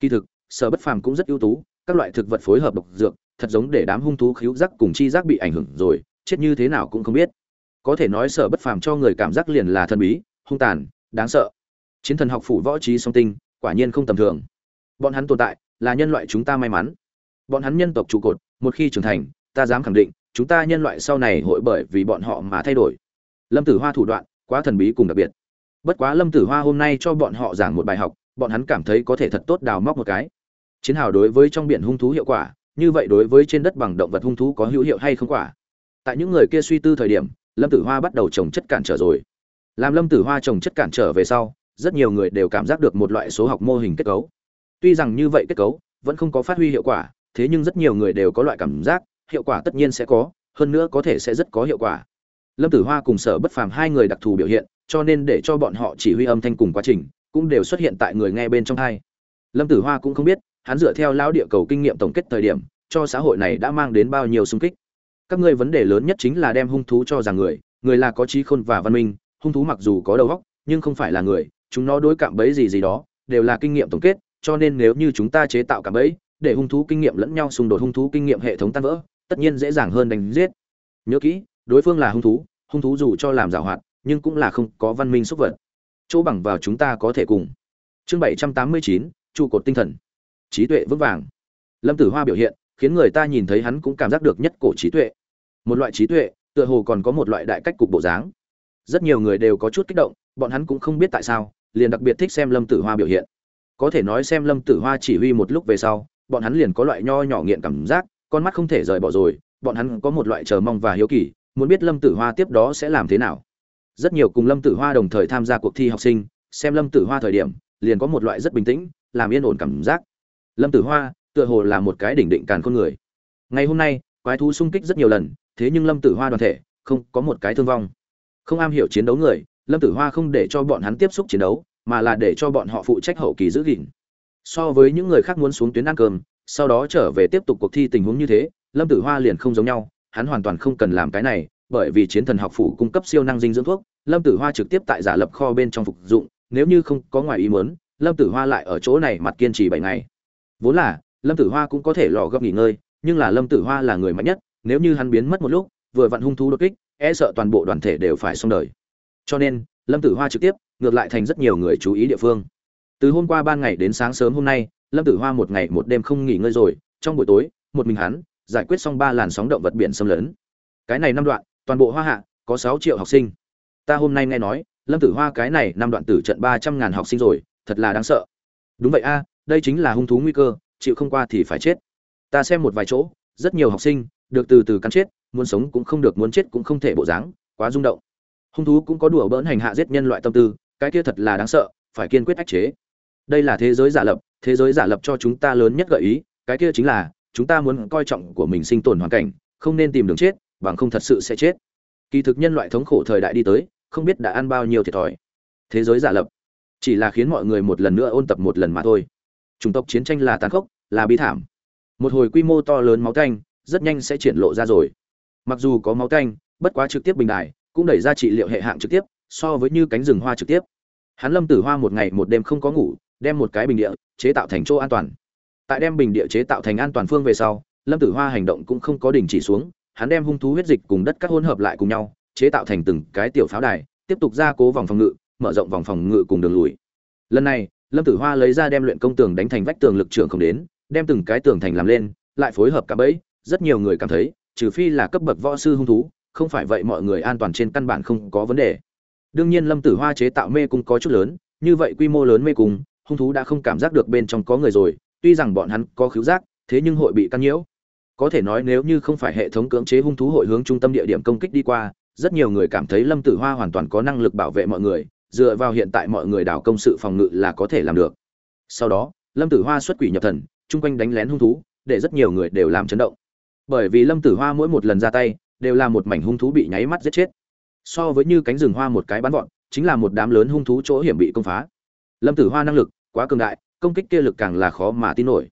Kỳ thực, sở bất phàm cũng rất ưu tú, các loại thực vật phối hợp độc dược, thật giống để đám hung thú khíu giác cùng chi giác bị ảnh hưởng rồi, chết như thế nào cũng không biết. Có thể nói sở bất phàm cho người cảm giác liền là thân bí, hung tàn, đáng sợ. Chiến thần học phủ võ trí song tinh, quả nhiên không tầm thường. Bọn hắn tồn tại là nhân loại chúng ta may mắn. Bọn hắn nhân tộc trụ cột, một khi trưởng thành, ta dám khẳng định chúng ta nhân loại sau này hội bởi vì bọn họ mà thay đổi. Lâm tử hoa thủ đoạn quá thần bí cùng đặc biệt. Bất quá lâm tử hoa hôm nay cho bọn họ giảng một bài học, bọn hắn cảm thấy có thể thật tốt đào móc một cái. Chiến hào đối với trong biển hung thú hiệu quả, như vậy đối với trên đất bằng động vật hung thú có hữu hiệu hay không quả? Tại những người kia suy tư thời điểm, lâm tử hoa bắt đầu trồng chất cản trở rồi. Làm lâm tử hoa trồng chất cản trở về sau, rất nhiều người đều cảm giác được một loại số học mô hình kết cấu. Tuy rằng như vậy kết cấu vẫn không có phát huy hiệu quả, thế nhưng rất nhiều người đều có loại cảm giác hiệu quả tất nhiên sẽ có, hơn nữa có thể sẽ rất có hiệu quả. Lâm tử hoa cùng sở bất phàm hai người đặc thù biểu hiện, cho nên để cho bọn họ chỉ huy âm thanh cùng quá trình, cũng đều xuất hiện tại người nghe bên trong hai. Lâm tử hoa cũng không biết, hắn dựa theo lão địa cầu kinh nghiệm tổng kết thời điểm, cho xã hội này đã mang đến bao nhiêu sung kích. Các ngươi vấn đề lớn nhất chính là đem hung thú cho rằng người người là có trí khôn và văn minh, hung thú mặc dù có đầu óc, nhưng không phải là người, chúng nó đối cảm bẫy gì gì đó, đều là kinh nghiệm tổng kết, cho nên nếu như chúng ta chế tạo cảm bẫy, để hung thú kinh nghiệm lẫn nhau xung đột, hung thú kinh nghiệm hệ thống tan vỡ tất nhiên dễ dàng hơn đánh giết. Nhớ kỹ, đối phương là hung thú hung thú dù cho làm giảo hoạt, nhưng cũng là không có văn minh xúc vật. Chỗ bằng vào chúng ta có thể cùng. Chương bảy trăm tám mươi chín, trụ cột tinh thần. Trí tuệ vững vàng. Lâm tử hoa biểu hiện, khiến người ta nhìn thấy hắn cũng cảm giác được nhất cổ trí tuệ. Một loại trí tuệ, tựa hồ còn có một loại đại cách cục bộ dáng. Rất nhiều người đều có chút kích động, bọn hắn cũng không biết tại sao, liền đặc biệt thích xem lâm tử hoa biểu hiện. Có thể nói xem lâm tử hoa chỉ huy một lúc về sau, bọn hắn liền có loại nho nhỏ nghiện cảm giác con mắt không thể rời bỏ rồi, bọn hắn có một loại chờ mong và hiếu kỳ, muốn biết lâm tử hoa tiếp đó sẽ làm thế nào. Rất nhiều cùng lâm tử hoa đồng thời tham gia cuộc thi học sinh, xem lâm tử hoa thời điểm, liền có một loại rất bình tĩnh, làm yên ổn cảm giác. Lâm tử hoa, tựa hồ là một cái đỉnh định càn con người. Ngày hôm nay, quái thú xung kích rất nhiều lần, thế nhưng lâm tử hoa đoàn thể, không có một cái thương vong. Không am hiểu chiến đấu người, lâm tử hoa không để cho bọn hắn tiếp xúc chiến đấu, mà là để cho bọn họ phụ trách hậu kỳ giữ gìn. So với những người khác muốn xuống tuyến ăn cơm sau đó trở về tiếp tục cuộc thi tình huống như thế, lâm tử hoa liền không giống nhau, hắn hoàn toàn không cần làm cái này, bởi vì chiến thần học phủ cung cấp siêu năng dinh dưỡng thuốc, lâm tử hoa trực tiếp tại giả lập kho bên trong phục dụng, nếu như không có ngoài ý muốn, lâm tử hoa lại ở chỗ này mặt kiên trì bảy ngày. Vốn là, lâm tử hoa cũng có thể lò gấp nghỉ ngơi, nhưng là lâm tử hoa là người mạnh nhất, nếu như hắn biến mất một lúc, vừa vặn hung thú đột kích e sợ toàn bộ đoàn thể đều phải xong đời. Cho nên, lâm tử hoa trực tiếp, ngược lại thành rất nhiều người chú ý địa phương. Từ hôm qua ban ngày đến sáng sớm hôm nay lâm tử hoa một ngày một đêm không nghỉ ngơi rồi, trong buổi tối, một mình hắn, giải quyết xong ba làn sóng động vật biển xâm lấn. Cái này năm đoạn, toàn bộ hoa hạ, có sáu triệu học sinh. Ta hôm nay nghe nói, lâm tử hoa cái này năm đoạn tử trận ba trăm ngàn học sinh rồi, thật là đáng sợ. Đúng vậy a, đây chính là hung thú nguy cơ, chịu không qua thì phải chết. Ta xem một vài chỗ, rất nhiều học sinh, được từ từ cắn chết, muốn sống cũng không được, muốn chết cũng không thể bộ dáng, quá rung động. Hung thú cũng có đùa bỡn hành hạ giết nhân loại tâm tư, cái kia thật là đáng sợ, phải kiên quyết ách chế. Đây là thế giới giả lập thế giới giả lập cho chúng ta lớn nhất gợi ý, cái kia chính là, chúng ta muốn coi trọng của mình sinh tồn hoàn cảnh, không nên tìm đường chết, bằng không thật sự sẽ chết. Kỳ thực nhân loại thống khổ thời đại đi tới, không biết đã ăn bao nhiêu thiệt thòi. Thế giới giả lập, chỉ là khiến mọi người một lần nữa ôn tập một lần mà thôi. Chủng tộc chiến tranh là tàn khốc, là bi thảm. Một hồi quy mô to lớn máu canh rất nhanh sẽ triển lộ ra rồi. Mặc dù có máu canh bất quá trực tiếp bình đài, cũng đẩy ra trị liệu hệ hạng trực tiếp, so với như cánh rừng hoa trực tiếp. Hắn lâm tử hoa một ngày một đêm không có ngủ đem một cái bình địa chế tạo thành chỗ an toàn. Tại đem bình địa chế tạo thành an toàn phương về sau, lâm tử hoa hành động cũng không có đình chỉ xuống, hắn đem hung thú huyết dịch cùng đất các hỗn hợp lại cùng nhau, chế tạo thành từng cái tiểu pháo đài, tiếp tục gia cố vòng phòng ngự, mở rộng vòng phòng ngự cùng đường lùi. Lần này, lâm tử hoa lấy ra đem luyện công tường đánh thành vách tường lực trưởng không đến, đem từng cái tường thành làm lên, lại phối hợp cả bẫy, rất nhiều người cảm thấy, trừ phi là cấp bậc võ sư hung thú, không phải vậy mọi người an toàn trên căn bản không có vấn đề. Đương nhiên lâm tử hoa chế tạo mê cung có chút lớn, như vậy quy mô lớn mê cung hung thú đã không cảm giác được bên trong có người rồi tuy rằng bọn hắn có khứu giác thế nhưng hội bị căn nhiễu. Có thể nói nếu như không phải hệ thống cưỡng chế hung thú hội hướng trung tâm địa điểm công kích đi qua rất nhiều người cảm thấy lâm tử hoa hoàn toàn có năng lực bảo vệ mọi người dựa vào hiện tại mọi người đảo công sự phòng ngự là có thể làm được. Sau đó lâm tử hoa xuất quỷ nhập thần chung quanh đánh lén hung thú để rất nhiều người đều làm chấn động. Bởi vì lâm tử hoa mỗi một lần ra tay đều là một mảnh hung thú bị nháy mắt giết chết. So với như cánh rừng hoa một cái bắn vọn, chính là một đám lớn hung thú chỗ hiểm bị công phá. Lâm tử hoa năng lực quá cường đại, công kích kia lực càng là khó mà tin nổi.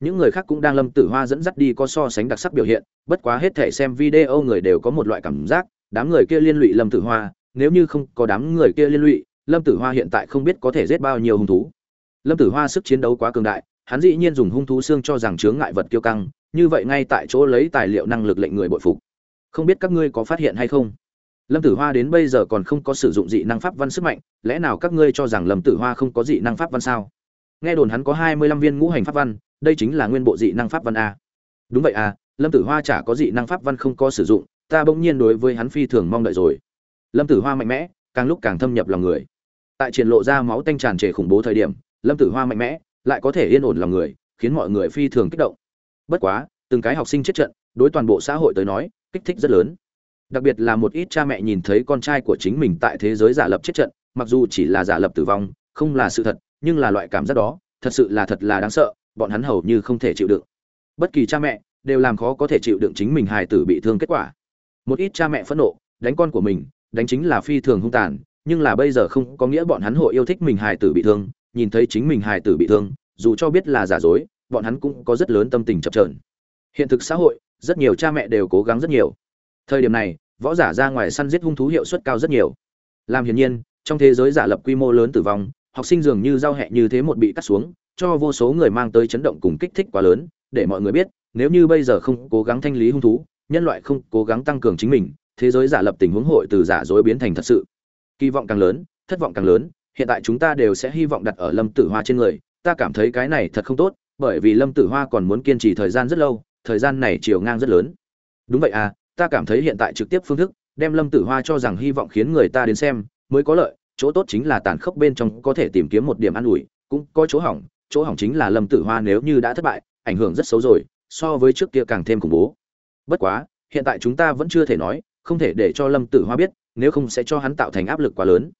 Những người khác cũng đang lâm tử hoa dẫn dắt đi có so sánh đặc sắc biểu hiện, bất quá hết thể xem video người đều có một loại cảm giác, đám người kia liên lụy lâm tử hoa, nếu như không có đám người kia liên lụy, lâm tử hoa hiện tại không biết có thể giết bao nhiêu hung thú. Lâm tử hoa sức chiến đấu quá cường đại, hắn dĩ nhiên dùng hung thú xương cho rằng chướng ngại vật kiêu căng, như vậy ngay tại chỗ lấy tài liệu năng lực lệnh người bội phục. Không biết các ngươi có phát hiện hay không? Lâm tử hoa đến bây giờ còn không có sử dụng dị năng pháp văn sức mạnh, lẽ nào các ngươi cho rằng lâm tử hoa không có dị năng pháp văn sao? Nghe đồn hắn có hai mươi lăm viên ngũ hành pháp văn, đây chính là nguyên bộ dị năng pháp văn a. Đúng vậy à lâm tử hoa chả có dị năng pháp văn không có sử dụng, ta bỗng nhiên đối với hắn phi thường mong đợi rồi. Lâm tử hoa mạnh mẽ, càng lúc càng thâm nhập lòng người. Tại triển lộ ra máu tanh tràn trề khủng bố thời điểm, lâm tử hoa mạnh mẽ, lại có thể yên ổn lòng người, khiến mọi người phi thường kích động. Bất quá, từng cái học sinh chết trận, đối toàn bộ xã hội tới nói, kích thích rất lớn đặc biệt là một ít cha mẹ nhìn thấy con trai của chính mình tại thế giới giả lập chết trận, mặc dù chỉ là giả lập tử vong, không là sự thật, nhưng là loại cảm giác đó, thật sự là thật là đáng sợ, bọn hắn hầu như không thể chịu đựng. Bất kỳ cha mẹ đều làm khó có thể chịu đựng chính mình hài tử bị thương kết quả. Một ít cha mẹ phẫn nộ, đánh con của mình, đánh chính là phi thường hung tàn, nhưng là bây giờ không có nghĩa bọn hắn hội yêu thích mình hài tử bị thương, nhìn thấy chính mình hài tử bị thương, dù cho biết là giả dối, bọn hắn cũng có rất lớn tâm tình chập trờn hiện thực xã hội, rất nhiều cha mẹ đều cố gắng rất nhiều thời điểm này, võ giả ra ngoài săn giết hung thú hiệu suất cao rất nhiều. Làm hiển nhiên, trong thế giới giả lập quy mô lớn tử vong, học sinh dường như giao hẹ như thế một bị cắt xuống, cho vô số người mang tới chấn động cùng kích thích quá lớn, để mọi người biết, nếu như bây giờ không cố gắng thanh lý hung thú, nhân loại không cố gắng tăng cường chính mình, thế giới giả lập tình huống hội từ giả dối biến thành thật sự. Kỳ vọng càng lớn, thất vọng càng lớn, hiện tại chúng ta đều sẽ hy vọng đặt ở lâm tử hoa trên người, ta cảm thấy cái này thật không tốt, bởi vì lâm tử hoa còn muốn kiên trì thời gian rất lâu, thời gian này chiều ngang rất lớn. Đúng vậy à ta cảm thấy hiện tại trực tiếp phương thức, đem lâm tử hoa cho rằng hy vọng khiến người ta đến xem, mới có lợi, chỗ tốt chính là tàn khốc bên trong có thể tìm kiếm một điểm an ủi, cũng có chỗ hỏng chỗ hỏng chính là lâm tử hoa nếu như đã thất bại, ảnh hưởng rất xấu rồi, so với trước kia càng thêm khủng bố. Bất quá, hiện tại chúng ta vẫn chưa thể nói, không thể để cho lâm tử hoa biết, nếu không sẽ cho hắn tạo thành áp lực quá lớn.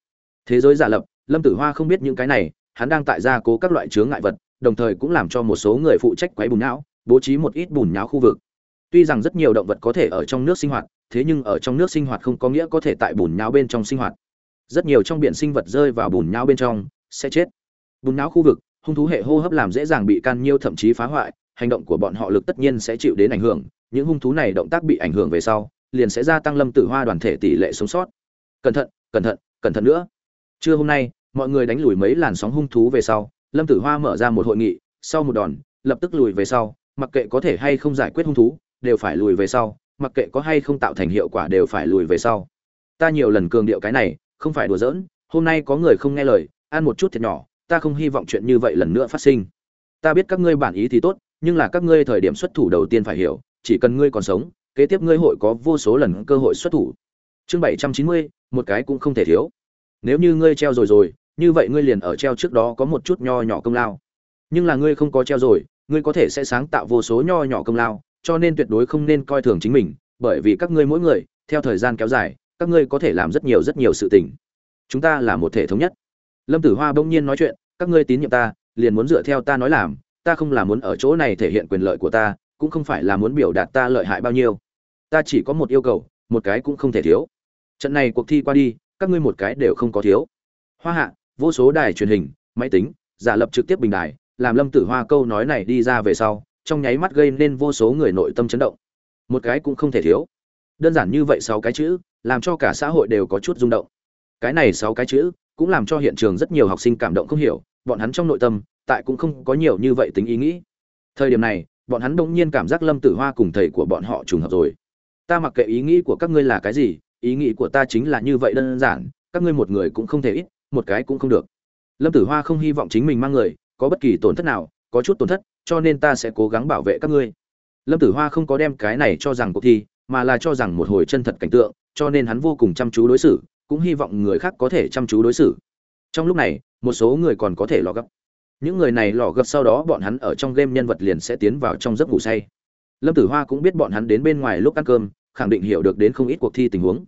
Thế giới giả lập, lâm tử hoa không biết những cái này, hắn đang tại gia cố các loại chướng ngại vật, đồng thời cũng làm cho một số người phụ trách quấy bùn não, bố trí một ít bùn nháo khu vực tuy rằng rất nhiều động vật có thể ở trong nước sinh hoạt, thế nhưng ở trong nước sinh hoạt không có nghĩa có thể tại bùn nhão bên trong sinh hoạt. Rất nhiều trong biển sinh vật rơi vào bùn nhão bên trong, sẽ chết. Bùn nhão khu vực, hung thú hệ hô hấp làm dễ dàng bị can nhiêu thậm chí phá hoại, hành động của bọn họ lực tất nhiên sẽ chịu đến ảnh hưởng, những hung thú này động tác bị ảnh hưởng về sau, liền sẽ gia tăng lâm tử hoa đoàn thể tỷ lệ sống sót. Cẩn thận cẩn thận cẩn thận nữa. Trưa hôm nay, mọi người đánh lùi mấy làn sóng hung thú về sau, lâm tử hoa mở ra một hội nghị, sau một đòn, lập tức lùi về sau, mặc kệ có thể hay không giải quyết hung thú đều phải lùi về sau, mặc kệ có hay không tạo thành hiệu quả đều phải lùi về sau. Ta nhiều lần cường điệu cái này, không phải đùa giỡn, hôm nay có người không nghe lời, ăn một chút thiệt nhỏ, ta không hy vọng chuyện như vậy lần nữa phát sinh. Ta biết các ngươi bản ý thì tốt, nhưng là các ngươi thời điểm xuất thủ đầu tiên phải hiểu, chỉ cần ngươi còn sống, kế tiếp ngươi hội có vô số lần cơ hội xuất thủ. Chương bảy trăm chín mươi, một cái cũng không thể thiếu. Nếu như ngươi treo rồi rồi, như vậy ngươi liền ở treo trước đó có một chút nho nhỏ công lao. Nhưng là ngươi không có treo rồi, ngươi có thể sẽ sáng tạo vô số nho nhỏ công lao cho nên tuyệt đối không nên coi thường chính mình, bởi vì các ngươi mỗi người, theo thời gian kéo dài, các ngươi có thể làm rất nhiều rất nhiều sự tình. Chúng ta là một thể thống nhất. Lâm tử hoa bỗng nhiên nói chuyện, các ngươi tín nhiệm ta, liền muốn dựa theo ta nói làm, ta không là muốn ở chỗ này thể hiện quyền lợi của ta, cũng không phải là muốn biểu đạt ta lợi hại bao nhiêu. Ta chỉ có một yêu cầu, một cái cũng không thể thiếu. Trận này cuộc thi qua đi, các ngươi một cái đều không có thiếu. Hoa hạ, vô số đài truyền hình, máy tính, giả lập trực tiếp bình đài, làm lâm tử hoa câu nói này đi ra về sau trong nháy mắt gây nên vô số người nội tâm chấn động. Một cái cũng không thể thiếu. Đơn giản như vậy sáu cái chữ, làm cho cả xã hội đều có chút rung động. Cái này sáu cái chữ, cũng làm cho hiện trường rất nhiều học sinh cảm động không hiểu, bọn hắn trong nội tâm, tại cũng không có nhiều như vậy tính ý nghĩ. Thời điểm này, bọn hắn đông nhiên cảm giác lâm tử hoa cùng thầy của bọn họ trùng hợp rồi. Ta mặc kệ ý nghĩ của các ngươi là cái gì, ý nghĩ của ta chính là như vậy đơn giản, các ngươi một người cũng không thể ít, một cái cũng không được. Lâm tử hoa không hy vọng chính mình mang người, có bất kỳ tổn thất nào, có chút tổn thất cho nên ta sẽ cố gắng bảo vệ các ngươi. Lâm tử hoa không có đem cái này cho rằng cuộc thi, mà là cho rằng một hồi chân thật cảnh tượng, cho nên hắn vô cùng chăm chú đối xử, cũng hy vọng người khác có thể chăm chú đối xử. Trong lúc này, một số người còn có thể lò gấp. Những người này lò gấp sau đó bọn hắn ở trong game nhân vật liền sẽ tiến vào trong giấc ngủ say. Lâm tử hoa cũng biết bọn hắn đến bên ngoài lúc ăn cơm, khẳng định hiểu được đến không ít cuộc thi tình huống.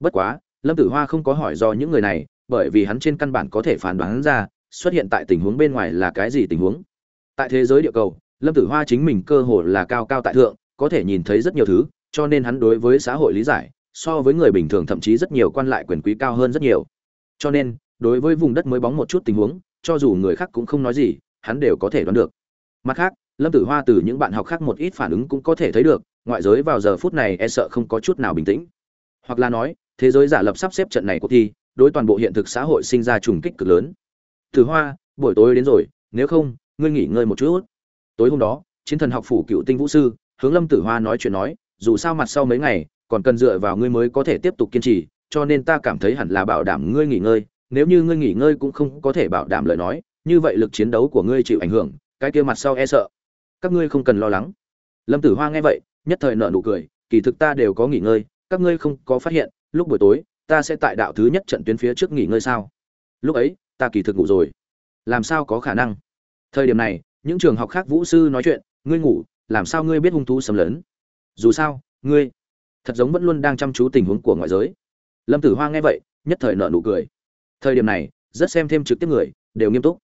Bất quá, lâm tử hoa không có hỏi do những người này, bởi vì hắn trên căn bản có thể phán đoán ra, xuất hiện tại tình huống bên ngoài là cái gì tình huống tại thế giới địa cầu, lâm tử hoa chính mình cơ hồ là cao cao tại thượng, có thể nhìn thấy rất nhiều thứ, cho nên hắn đối với xã hội lý giải, so với người bình thường thậm chí rất nhiều quan lại quyền quý cao hơn rất nhiều. Cho nên, đối với vùng đất mới bóng một chút tình huống, cho dù người khác cũng không nói gì, hắn đều có thể đoán được. Mặt khác, lâm tử hoa từ những bạn học khác một ít phản ứng cũng có thể thấy được, ngoại giới vào giờ phút này e sợ không có chút nào bình tĩnh. Hoặc là nói, thế giới giả lập sắp xếp trận này cuộc thi, đối toàn bộ hiện thực xã hội sinh ra trùng kích cực lớn. Tử hoa, buổi tối đến rồi, nếu không ngươi nghỉ ngơi một chút. Tối hôm đó, chiến thần học phủ cựu tinh vũ sư, hướng lâm tử hoa nói chuyện nói, dù sao mặt sau mấy ngày, còn cần dựa vào ngươi mới có thể tiếp tục kiên trì, cho nên ta cảm thấy hẳn là bảo đảm ngươi nghỉ ngơi, nếu như ngươi nghỉ ngơi cũng không có thể bảo đảm lời nói, như vậy lực chiến đấu của ngươi chịu ảnh hưởng, cái kia mặt sau e sợ. Các ngươi không cần lo lắng. Lâm tử hoa nghe vậy, nhất thời nợ nụ cười, kỳ thực ta đều có nghỉ ngơi, các ngươi không có phát hiện, lúc buổi tối, ta sẽ tại đạo thứ nhất trận tuyến phía trước nghỉ ngơi sao? Lúc ấy, ta kỳ thực ngủ rồi. Làm sao có khả năng? Thời điểm này, những trường học khác vũ sư nói chuyện, ngươi ngủ, làm sao ngươi biết hung thú xâm lấn dù sao, ngươi thật giống vẫn luôn đang chăm chú tình huống của ngoại giới. Lâm tử hoa nghe vậy, nhất thời nợ nụ cười. Thời điểm này, rất xem thêm trực tiếp người, đều nghiêm túc.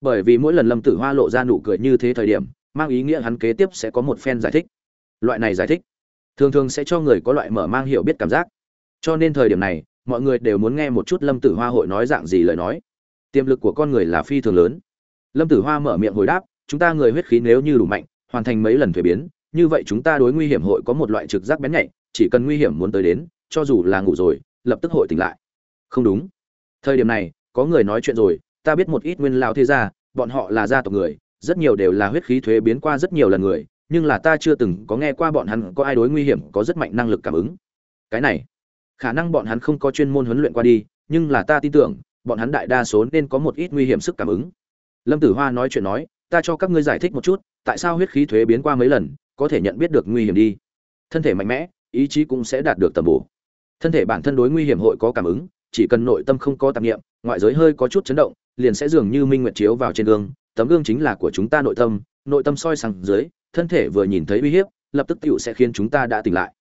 Bởi vì mỗi lần lâm tử hoa lộ ra nụ cười như thế thời điểm, mang ý nghĩa hắn kế tiếp sẽ có một phen giải thích. Loại này giải thích, thường thường sẽ cho người có loại mở mang hiểu biết cảm giác. Cho nên thời điểm này, mọi người đều muốn nghe một chút lâm tử hoa hội nói dạng gì lời nói. Tiềm lực của con người là phi thường lớn lâm tử hoa mở miệng hồi đáp, chúng ta người huyết khí nếu như đủ mạnh, hoàn thành mấy lần thuế biến, như vậy chúng ta đối nguy hiểm hội có một loại trực giác bén nhạy, chỉ cần nguy hiểm muốn tới đến, cho dù là ngủ rồi, lập tức hội tỉnh lại. Không đúng. Thời điểm này, có người nói chuyện rồi, ta biết một ít nguyên lao thế gia, bọn họ là gia tộc người, rất nhiều đều là huyết khí thuế biến qua rất nhiều lần người, nhưng là ta chưa từng có nghe qua bọn hắn có ai đối nguy hiểm, có rất mạnh năng lực cảm ứng. Cái này, khả năng bọn hắn không có chuyên môn huấn luyện qua đi, nhưng là ta tin tưởng, bọn hắn đại đa số nên có một ít nguy hiểm sức cảm ứng lâm tử hoa nói chuyện nói, ta cho các ngươi giải thích một chút, tại sao huyết khí thuế biến qua mấy lần, có thể nhận biết được nguy hiểm đi. Thân thể mạnh mẽ, ý chí cũng sẽ đạt được tầm bổ. Thân thể bản thân đối nguy hiểm hội có cảm ứng, chỉ cần nội tâm không có tạp nghiệm ngoại giới hơi có chút chấn động, liền sẽ dường như minh nguyệt chiếu vào trên gương, tấm gương chính là của chúng ta nội tâm nội tâm soi sáng dưới, thân thể vừa nhìn thấy uy hiếp, lập tức tựu sẽ khiến chúng ta đã tỉnh lại.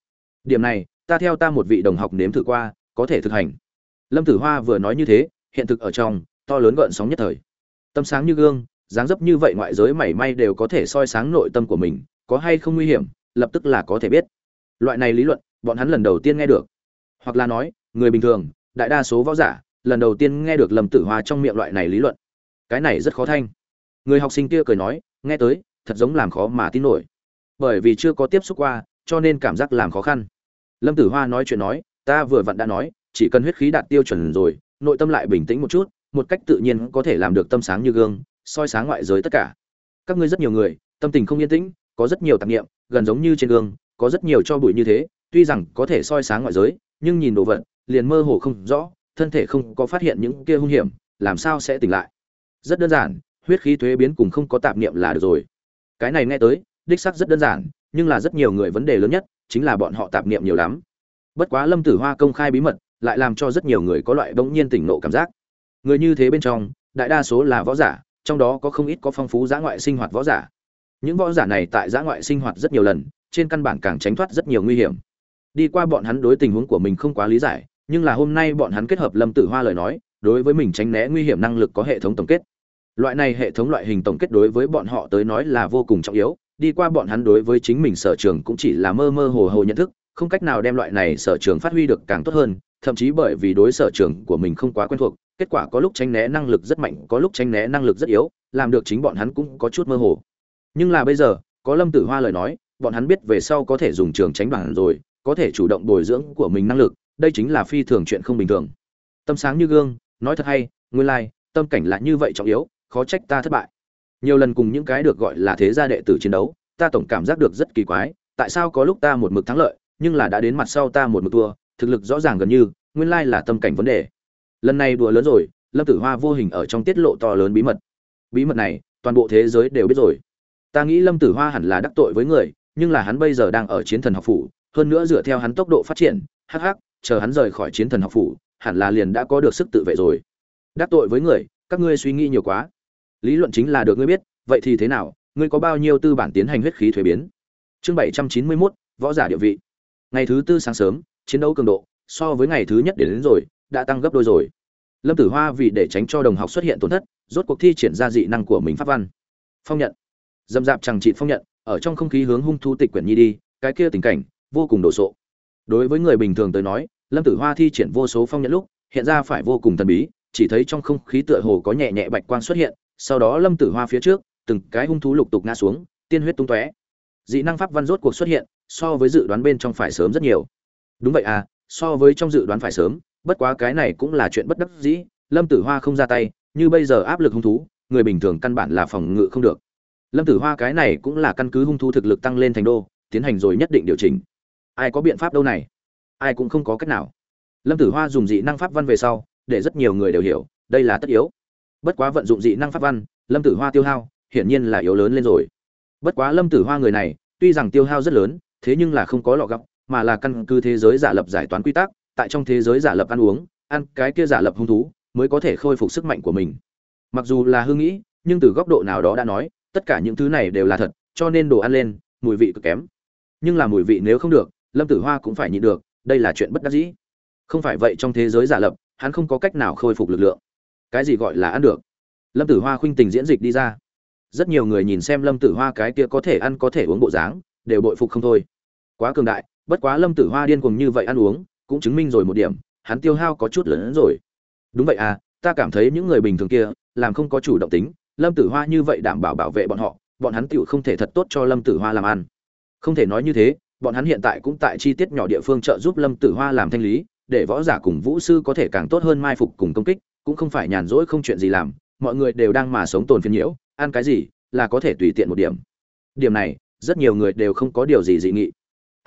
Điểm này, ta theo ta một vị đồng học nếm thử qua, có thể thực hành. Lâm tử hoa vừa nói như thế, hiện thực ở trong, to lớn gợn sóng nhất thời tâm sáng như gương, dáng dấp như vậy ngoại giới mảy may đều có thể soi sáng nội tâm của mình, có hay không nguy hiểm, lập tức là có thể biết. Loại này lý luận, bọn hắn lần đầu tiên nghe được. Hoặc là nói, người bình thường, đại đa số võ giả, lần đầu tiên nghe được lâm tử hoa trong miệng loại này lý luận. Cái này rất khó thanh. Người học sinh kia cười nói, nghe tới, thật giống làm khó mà tin nổi. Bởi vì chưa có tiếp xúc qua, cho nên cảm giác làm khó khăn. Lâm tử hoa nói chuyện nói, ta vừa vặn đã nói, chỉ cần huyết khí đạt tiêu chuẩn rồi, nội tâm lại bình tĩnh một chút một cách tự nhiên có thể làm được tâm sáng như gương, soi sáng ngoại giới tất cả. Các ngươi rất nhiều người, tâm tình không yên tĩnh, có rất nhiều tạp nghiệm gần giống như trên gương, có rất nhiều cho bụi như thế, tuy rằng có thể soi sáng ngoại giới, nhưng nhìn đồ vật, liền mơ hồ không rõ, thân thể không có phát hiện những kia hung hiểm, làm sao sẽ tỉnh lại? Rất đơn giản, huyết khí thuế biến cùng không có tạp niệm là được rồi. Cái này nghe tới, đích xác rất đơn giản, nhưng là rất nhiều người vấn đề lớn nhất, chính là bọn họ tạp niệm nhiều lắm. Bất quá lâm tử hoa công khai bí mật, lại làm cho rất nhiều người có loại bỗng nhiên tỉnh nộ cảm giác người như thế bên trong, đại đa số là võ giả, trong đó có không ít có phong phú giã ngoại sinh hoạt võ giả. Những võ giả này tại giã ngoại sinh hoạt rất nhiều lần, trên căn bản càng tránh thoát rất nhiều nguy hiểm. Đi qua bọn hắn đối tình huống của mình không quá lý giải, nhưng là hôm nay bọn hắn kết hợp lâm tử hoa lời nói, đối với mình tránh né nguy hiểm năng lực có hệ thống tổng kết. Loại này hệ thống loại hình tổng kết đối với bọn họ tới nói là vô cùng trọng yếu, đi qua bọn hắn đối với chính mình sở trường cũng chỉ là mơ mơ hồ hồ nhận thức, không cách nào đem loại này sở trường phát huy được càng tốt hơn thậm chí bởi vì đối sở trường của mình không quá quen thuộc kết quả có lúc tránh né năng lực rất mạnh có lúc tránh né năng lực rất yếu làm được chính bọn hắn cũng có chút mơ hồ. Nhưng là bây giờ có lâm tử hoa lời nói bọn hắn biết về sau có thể dùng trường tránh bản rồi có thể chủ động bồi dưỡng của mình năng lực đây chính là phi thường chuyện không bình thường. Tâm sáng như gương nói thật hay nguyên lai、like, tâm cảnh là như vậy trọng yếu khó trách ta thất bại. Nhiều lần cùng những cái được gọi là thế gia đệ tử chiến đấu ta tổng cảm giác được rất kỳ quái tại sao có lúc ta một mực thắng lợi nhưng là đã đến mặt sau ta một mực thua thực lực rõ ràng gần như, nguyên lai là tâm cảnh vấn đề. Lần này đùa lớn rồi, lâm tử hoa vô hình ở trong tiết lộ to lớn bí mật. Bí mật này, toàn bộ thế giới đều biết rồi. Ta nghĩ lâm tử hoa hẳn là đắc tội với người, nhưng là hắn bây giờ đang ở chiến thần học phủ, hơn nữa dựa theo hắn tốc độ phát triển, hắc hắc, chờ hắn rời khỏi chiến thần học phủ, hẳn là liền đã có được sức tự vệ rồi. Đắc tội với người, các ngươi suy nghĩ nhiều quá. Lý luận chính là được ngươi biết, vậy thì thế nào, ngươi có bao nhiêu tư bản tiến hành huyết khí thuế biến? Chương bảy trăm chín mươi mốt, võ giả địa vị. Ngày thứ tư sáng sớm chiến đấu cường độ so với ngày thứ nhất đến, đến rồi đã tăng gấp đôi rồi. Lâm tử hoa vì để tránh cho đồng học xuất hiện tổn thất rốt cuộc thi triển ra dị năng của mình pháp văn. Phong nhận. Dâm dạp chẳng trị phong nhận ở trong không khí hướng hung thu tịch quyển nhi đi cái kia tình cảnh vô cùng đồ sộ. Đối với người bình thường tới nói lâm tử hoa thi triển vô số phong nhận lúc hiện ra phải vô cùng thần bí chỉ thấy trong không khí tựa hồ có nhẹ nhẹ bạch quang xuất hiện sau đó lâm tử hoa phía trước từng cái hung thú lục tục ngã xuống tiên huyết tung tóe. Dị năng pháp văn rốt cuộc xuất hiện so với dự đoán bên trong phải sớm rất nhiều đúng vậy à so với trong dự đoán phải sớm, bất quá cái này cũng là chuyện bất đắc dĩ, lâm tử hoa không ra tay, như bây giờ áp lực hung thú, người bình thường căn bản là phòng ngự không được. Lâm tử hoa cái này cũng là căn cứ hung thú thực lực tăng lên thành đô, tiến hành rồi nhất định điều chỉnh. Ai có biện pháp đâu này? Ai cũng không có cách nào. Lâm tử hoa dùng dị năng pháp văn về sau, để rất nhiều người đều hiểu, đây là tất yếu. Bất quá vận dụng dị năng pháp văn, lâm tử hoa tiêu hao, hiển nhiên là yếu lớn lên rồi. Bất quá lâm tử hoa người này, tuy rằng tiêu hao rất lớn, thế nhưng là không có lọ gọc mà là căn cứ thế giới giả lập giải toán quy tắc, tại trong thế giới giả lập ăn uống, ăn cái kia giả lập hung thú, mới có thể khôi phục sức mạnh của mình. Mặc dù là hư nghĩ, nhưng từ góc độ nào đó đã nói, tất cả những thứ này đều là thật, cho nên đồ ăn lên, mùi vị cực kém. Nhưng là mùi vị nếu không được, lâm tử hoa cũng phải nhịn được, đây là chuyện bất đắc dĩ. Không phải vậy trong thế giới giả lập, hắn không có cách nào khôi phục lực lượng. Cái gì gọi là ăn được? Lâm tử hoa khuynh tình diễn dịch đi ra. Rất nhiều người nhìn xem lâm tử hoa cái kia có thể ăn có thể uống bộ dáng, đều bội phục không thôi. Quá cường đại bất quá lâm tử hoa điên cuồng như vậy ăn uống, cũng chứng minh rồi một điểm, hắn tiêu hao có chút lớn hơn rồi. Đúng vậy à ta cảm thấy những người bình thường kia, làm không có chủ động tính, lâm tử hoa như vậy đảm bảo bảo vệ bọn họ, bọn hắn tựu không thể thật tốt cho lâm tử hoa làm ăn. Không thể nói như thế, bọn hắn hiện tại cũng tại chi tiết nhỏ địa phương trợ giúp lâm tử hoa làm thanh lý, để võ giả cùng vũ sư có thể càng tốt hơn mai phục cùng công kích, cũng không phải nhàn rỗi không chuyện gì làm, mọi người đều đang mà sống tồn phiền nhiễu, ăn cái gì là có thể tùy tiện một điểm. Điểm này, rất nhiều người đều không có điều gì dị nghị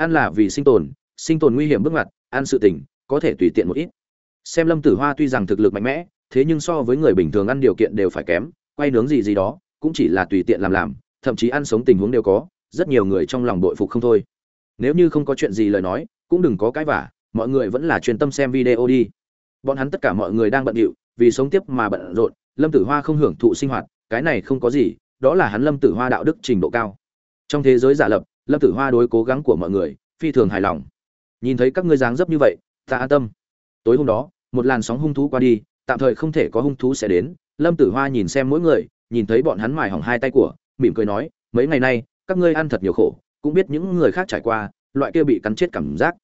ăn là vì sinh tồn sinh tồn nguy hiểm bước ngoặt, ăn sự tình, có thể tùy tiện một ít. Xem lâm tử hoa tuy rằng thực lực mạnh mẽ, thế nhưng so với người bình thường ăn điều kiện đều phải kém, quay nướng gì gì đó, cũng chỉ là tùy tiện làm làm, thậm chí ăn sống tình huống đều có, rất nhiều người trong lòng bội phục không thôi. Nếu như không có chuyện gì lời nói, cũng đừng có cái vả mọi người vẫn là chuyên tâm xem video đi. Bọn hắn tất cả mọi người đang bận rộn vì sống tiếp mà bận rộn, lâm tử hoa không hưởng thụ sinh hoạt, cái này không có gì, đó là hắn lâm tử hoa đạo đức trình độ cao. Trong thế giới giả lập lâm tử hoa đối cố gắng của mọi người, phi thường hài lòng. Nhìn thấy các ngươi dáng dấp như vậy, ta an tâm. Tối hôm đó, một làn sóng hung thú qua đi, tạm thời không thể có hung thú sẽ đến. Lâm tử hoa nhìn xem mỗi người, nhìn thấy bọn hắn mài hỏng hai tay của, mỉm cười nói, mấy ngày nay, các ngươi ăn thật nhiều khổ, cũng biết những người khác trải qua, loại kia bị cắn chết cảm giác.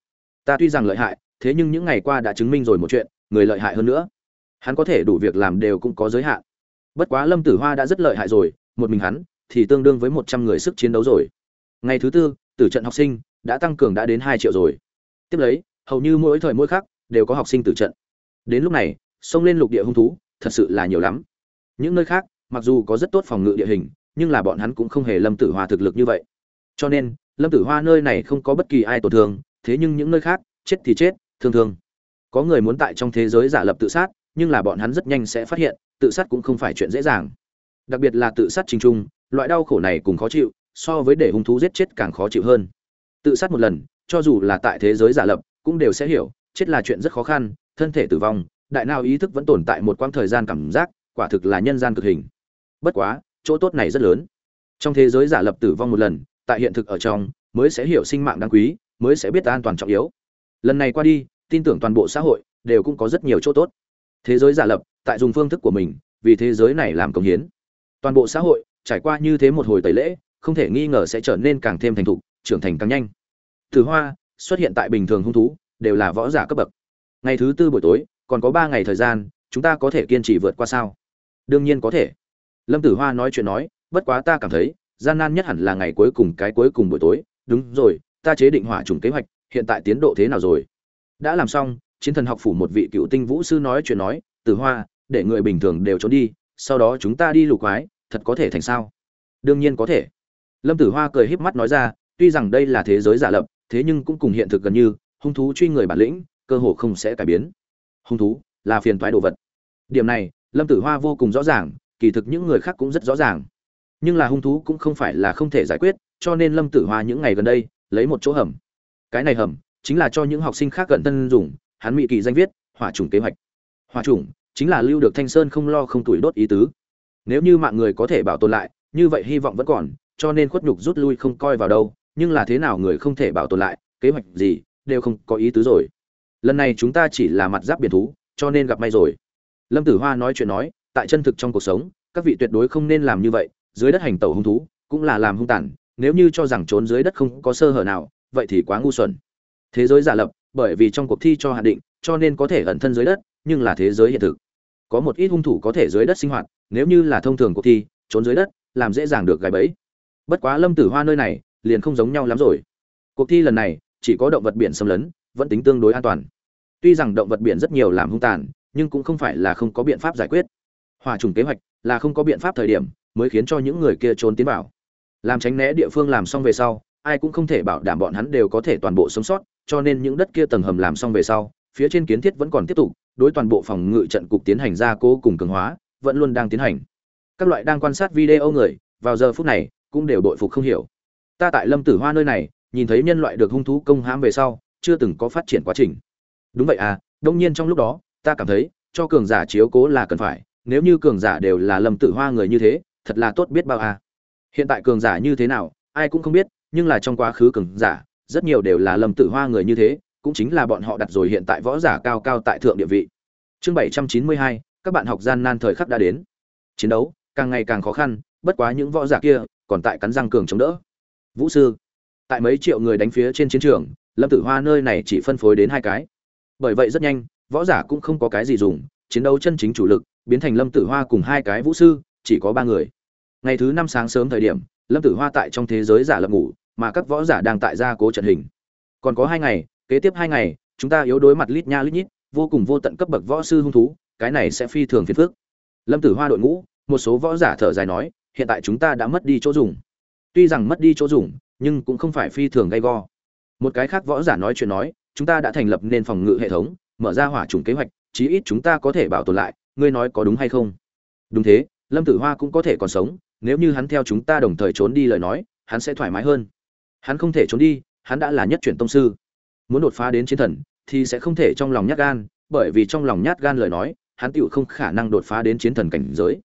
Ta tuy rằng lợi hại, thế nhưng những ngày qua đã chứng minh rồi một chuyện, người lợi hại hơn nữa. Hắn có thể đủ việc làm đều cũng có giới hạn. Bất quá lâm tử hoa đã rất lợi hại rồi, một mình hắn thì tương đương với một trăm người sức chiến đấu rồi ngày thứ tư, tử trận học sinh đã tăng cường đã đến hai triệu rồi. Tiếp lấy, hầu như mỗi thời mỗi khác đều có học sinh tử trận. Đến lúc này xông lên lục địa hung thú thật sự là nhiều lắm. Những nơi khác, mặc dù có rất tốt phòng ngự địa hình, nhưng là bọn hắn cũng không hề lâm tử hoa thực lực như vậy. Cho nên, lâm tử hoa nơi này không có bất kỳ ai tổn thương, thế nhưng những nơi khác, chết thì chết, thương thương. Có người muốn tại trong thế giới giả lập tự sát, nhưng là bọn hắn rất nhanh sẽ phát hiện, tự sát cũng không phải chuyện dễ dàng. Đặc biệt là tự sát trình trung, loại đau khổ này cùng khó chịu so với để hung thú giết chết càng khó chịu hơn. Tự sát một lần, cho dù là tại thế giới giả lập, cũng đều sẽ hiểu, chết là chuyện rất khó khăn, thân thể tử vong, đại nào ý thức vẫn tồn tại một quãng thời gian cảm giác, quả thực là nhân gian cực hình. Bất quá, chỗ tốt này rất lớn. Trong thế giới giả lập tử vong một lần, tại hiện thực ở trong, mới sẽ hiểu sinh mạng đáng quý, mới sẽ biết an toàn trọng yếu. Lần này qua đi, tin tưởng toàn bộ xã hội đều cũng có rất nhiều chỗ tốt. Thế giới giả lập, tại dùng phương thức của mình, vì thế giới này làm công hiến. Toàn bộ xã hội, trải qua như thế một hồi tẩy lễ không thể nghi ngờ sẽ trở nên càng thêm thành thục, trưởng thành càng nhanh. Từ hoa xuất hiện tại bình thường hung thú, đều là võ giả cấp bậc. Ngày thứ tư buổi tối, còn có ba ngày thời gian, chúng ta có thể kiên trì vượt qua sao? Đương nhiên có thể. Lâm tử hoa nói chuyện nói, bất quá ta cảm thấy, gian nan nhất hẳn là ngày cuối cùng cái cuối cùng buổi tối. Đúng rồi, ta chế định hỏa trùng kế hoạch, hiện tại tiến độ thế nào rồi? Đã làm xong, chiến thần học phủ một vị cựu tinh vũ sư nói chuyện nói, tử hoa, để người bình thường đều trốn đi, sau đó chúng ta đi lục quái, thật có thể thành sao? Đương nhiên có thể lâm tử hoa cười híp mắt nói ra, tuy rằng đây là thế giới giả lập, thế nhưng cũng cùng hiện thực gần như, hung thú truy người bản lĩnh, cơ hồ không sẽ cải biến. Hung thú là phiền toái đồ vật. Điểm này, lâm tử hoa vô cùng rõ ràng, kỳ thực những người khác cũng rất rõ ràng. Nhưng là hung thú cũng không phải là không thể giải quyết, cho nên lâm tử hoa những ngày gần đây, lấy một chỗ hầm. Cái này hầm, chính là cho những học sinh khác gần tân dùng, hắn mỹ kỳ danh viết, hỏa chủng kế hoạch. Hỏa chủng, chính là lưu được thanh sơn không lo không tuổi đốt ý tứ. Nếu như mạng người có thể bảo tồn lại, như vậy hy vọng vẫn còn cho nên khuất nhục rút lui không coi vào đâu, nhưng là thế nào người không thể bảo tồn lại, kế hoạch gì, đều không có ý tứ rồi. Lần này chúng ta chỉ là mặt giáp biển thú, cho nên gặp may rồi. Lâm tử hoa nói chuyện nói, tại chân thực trong cuộc sống, các vị tuyệt đối không nên làm như vậy, dưới đất hành tẩu hung thú, cũng là làm hung tàn, nếu như cho rằng trốn dưới đất không có sơ hở nào, vậy thì quá ngu xuẩn. Thế giới giả lập, bởi vì trong cuộc thi cho hạn định, cho nên có thể ẩn thân dưới đất, nhưng là thế giới hiện thực. Có một ít hung thủ có thể dưới đất sinh hoạt, nếu như là thông thường cuộc thi, trốn dưới đất, làm dễ dàng được gài bẫy bất quá lâm tử hoa nơi này, liền không giống nhau lắm rồi. Cuộc thi lần này, chỉ có động vật biển xâm lấn, vẫn tính tương đối an toàn. Tuy rằng động vật biển rất nhiều làm hung tàn, nhưng cũng không phải là không có biện pháp giải quyết. Hòa trùng kế hoạch, là không có biện pháp thời điểm, mới khiến cho những người kia trốn tiến vào. Làm tránh né địa phương làm xong về sau, ai cũng không thể bảo đảm bọn hắn đều có thể toàn bộ sống sót, cho nên những đất kia tầng hầm làm xong về sau, phía trên kiến thiết vẫn còn tiếp tục, đối toàn bộ phòng ngự trận cục tiến hành gia cố cùng cường hóa, vẫn luôn đang tiến hành. Các loại đang quan sát video người, vào giờ phút này cũng đều bội phục không hiểu. Ta tại lâm tử hoa nơi này, nhìn thấy nhân loại được hung thú công hãm về sau, chưa từng có phát triển quá trình. Đúng vậy à đông nhiên trong lúc đó, ta cảm thấy, cho cường giả chiếu cố là cần phải, nếu như cường giả đều là lâm tử hoa người như thế, thật là tốt biết bao à. Hiện tại cường giả như thế nào, ai cũng không biết, nhưng là trong quá khứ cường giả, rất nhiều đều là lâm tử hoa người như thế, cũng chính là bọn họ đặt rồi hiện tại võ giả cao cao tại thượng địa vị. Chương bảy trăm chín mươi hai, các bạn học gian nan thời khắc đã đến. Chiến đấu, càng ngày càng khó khăn, bất quá những võ giả kia còn tại cắn răng cường chống đỡ. Vũ sư, tại mấy triệu người đánh phía trên chiến trường, lâm tử hoa nơi này chỉ phân phối đến hai cái. Bởi vậy rất nhanh, võ giả cũng không có cái gì dùng, chiến đấu chân chính chủ lực, biến thành lâm tử hoa cùng hai cái vũ sư, chỉ có ba người. Ngày thứ năm sáng sớm thời điểm, lâm tử hoa tại trong thế giới giả lập ngủ, mà các võ giả đang tại gia cố trận hình. Còn có hai ngày, kế tiếp hai ngày, chúng ta yếu đối mặt lít nha lít nhít, vô cùng vô tận cấp bậc võ sư hung thú, cái này sẽ phi thường phiền phức. Lâm tử hoa đội ngũ, một số võ giả thở dài nói hiện tại chúng ta đã mất đi chỗ dùng. Tuy rằng mất đi chỗ dùng, nhưng cũng không phải phi thường gay go. Một cái khác võ giả nói chuyện nói, chúng ta đã thành lập nên phòng ngự hệ thống, mở ra hỏa trùng kế hoạch, chí ít chúng ta có thể bảo tồn lại, ngươi nói có đúng hay không? Đúng thế, lâm tử hoa cũng có thể còn sống, nếu như hắn theo chúng ta đồng thời trốn đi lời nói, hắn sẽ thoải mái hơn. Hắn không thể trốn đi, hắn đã là nhất chuyển tông sư. Muốn đột phá đến chiến thần, thì sẽ không thể trong lòng nhát gan, bởi vì trong lòng nhát gan lời nói, hắn tựu không khả năng đột phá đến chiến thần cảnh giới.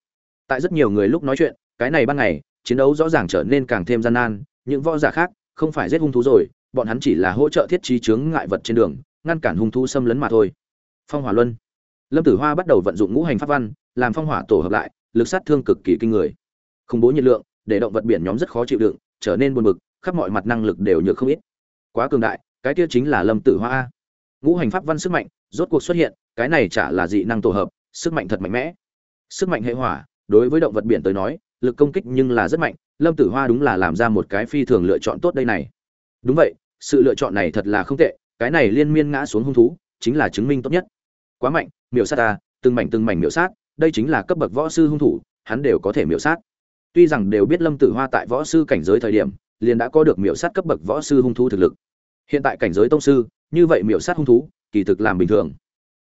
Tại rất nhiều người lúc nói chuyện cái này ban ngày, chiến đấu rõ ràng trở nên càng thêm gian nan, những võ giả khác không phải giết hung thú rồi, bọn hắn chỉ là hỗ trợ thiết trí chướng ngại vật trên đường, ngăn cản hung thú xâm lấn mà thôi. Phong hỏa luân. Lâm tử hoa bắt đầu vận dụng ngũ hành pháp văn, làm phong hỏa tổ hợp lại, lực sát thương cực kỳ kinh người. Khủng bố nhiệt lượng, để động vật biển nhóm rất khó chịu đựng, trở nên buồn bực, khắp mọi mặt năng lực đều nhược không ít. Quá cường đại, cái kia chính là lâm tử hoa ngũ hành pháp văn sức mạnh, rốt cuộc xuất hiện, cái này chả là dị năng tổ hợp, sức mạnh thật mạnh mẽ. Sức mạnh hệ hỏa, đối với động vật biển tới nói lực công kích nhưng là rất mạnh, lâm tử hoa đúng là làm ra một cái phi thường lựa chọn tốt đây này. Đúng vậy, sự lựa chọn này thật là không tệ, cái này liên miên ngã xuống hung thú, chính là chứng minh tốt nhất. Quá mạnh, miểu sát ta, từng mảnh từng mảnh miểu sát, đây chính là cấp bậc võ sư hung thủ, hắn đều có thể miểu sát. Tuy rằng đều biết lâm tử hoa tại võ sư cảnh giới thời điểm, liền đã có được miểu sát cấp bậc võ sư hung thú thực lực. Hiện tại cảnh giới tông sư, như vậy miểu sát hung thú, kỳ thực làm bình thường.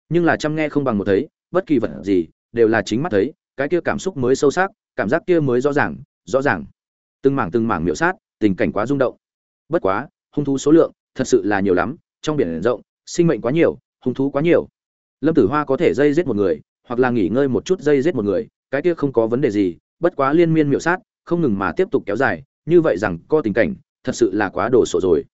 Nhưng là chăm nghe không bằng một thấy, bất kỳ vật gì, đều là chính mắt thấy, cái kia cảm xúc mới sâu sắc cảm giác kia mới rõ ràng rõ ràng. Từng mảng từng mảng miệu sát, tình cảnh quá rung động. Bất quá, hung thú số lượng thật sự là nhiều lắm, trong biển rộng, sinh mệnh quá nhiều, hung thú quá nhiều. Lâm tử hoa có thể dây giết một người, hoặc là nghỉ ngơi một chút dây giết một người, cái kia không có vấn đề gì, bất quá liên miên miệu sát, không ngừng mà tiếp tục kéo dài, như vậy rằng co tình cảnh, thật sự là quá đồ sộ rồi.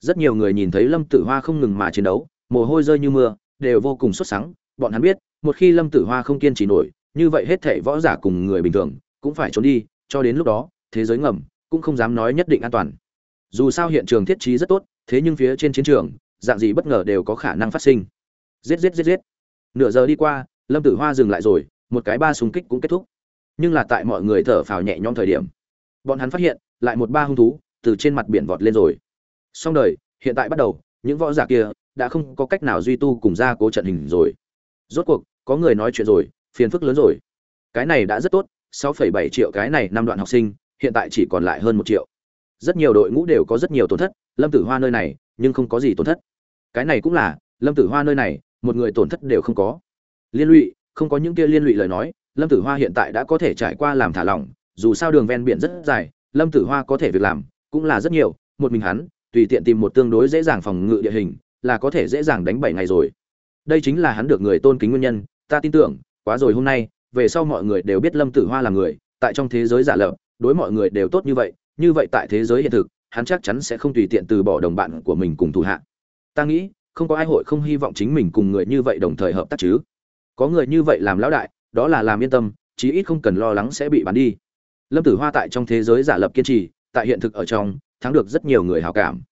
Rất nhiều người nhìn thấy lâm tử hoa không ngừng mà chiến đấu, mồ hôi rơi như mưa, đều vô cùng xuất sắc bọn hắn biết, một khi lâm tử hoa không kiên trì nổi như vậy hết thảy võ giả cùng người bình thường cũng phải trốn đi, cho đến lúc đó, thế giới ngầm cũng không dám nói nhất định an toàn. Dù sao hiện trường thiết trí rất tốt, thế nhưng phía trên chiến trường, dạng gì bất ngờ đều có khả năng phát sinh. Giết giết giết giết. Nửa giờ đi qua, lâm tử hoa dừng lại rồi, một cái ba súng kích cũng kết thúc. Nhưng là tại mọi người thở phào nhẹ nhõm thời điểm, bọn hắn phát hiện lại một ba hung thú từ trên mặt biển vọt lên rồi. Xong đời, hiện tại bắt đầu, những võ giả kia đã không có cách nào duy tu cùng ra cố trận hình rồi. Rốt cuộc, có người nói chuyện rồi phiền phức lớn rồi. Cái này đã rất tốt 6,7 triệu cái này năm đoạn học sinh hiện tại chỉ còn lại hơn một triệu. Rất nhiều đội ngũ đều có rất nhiều tổn thất lâm tử hoa nơi này nhưng không có gì tổn thất. Cái này cũng là lâm tử hoa nơi này một người tổn thất đều không có. Liên lụy không có những kia liên lụy lời nói lâm tử hoa hiện tại đã có thể trải qua làm thả lỏng dù sao đường ven biển rất dài lâm tử hoa có thể việc làm cũng là rất nhiều một mình hắn tùy tiện tìm một tương đối dễ dàng phòng ngự địa hình là có thể dễ dàng đánh bảy ngày rồi. Đây chính là hắn được người tôn kính nguyên nhân ta tin tưởng quá rồi hôm nay, về sau mọi người đều biết lâm tử hoa là người, tại trong thế giới giả lập, đối mọi người đều tốt như vậy như vậy tại thế giới hiện thực, hắn chắc chắn sẽ không tùy tiện từ bỏ đồng bạn của mình cùng thủ hạ. Ta nghĩ, không có ai hội không hy vọng chính mình cùng người như vậy đồng thời hợp tác chứ. Có người như vậy làm lão đại, đó là làm yên tâm, chí ít không cần lo lắng sẽ bị bắn đi. Lâm tử hoa tại trong thế giới giả lập kiên trì, tại hiện thực ở trong, thắng được rất nhiều người hào cảm.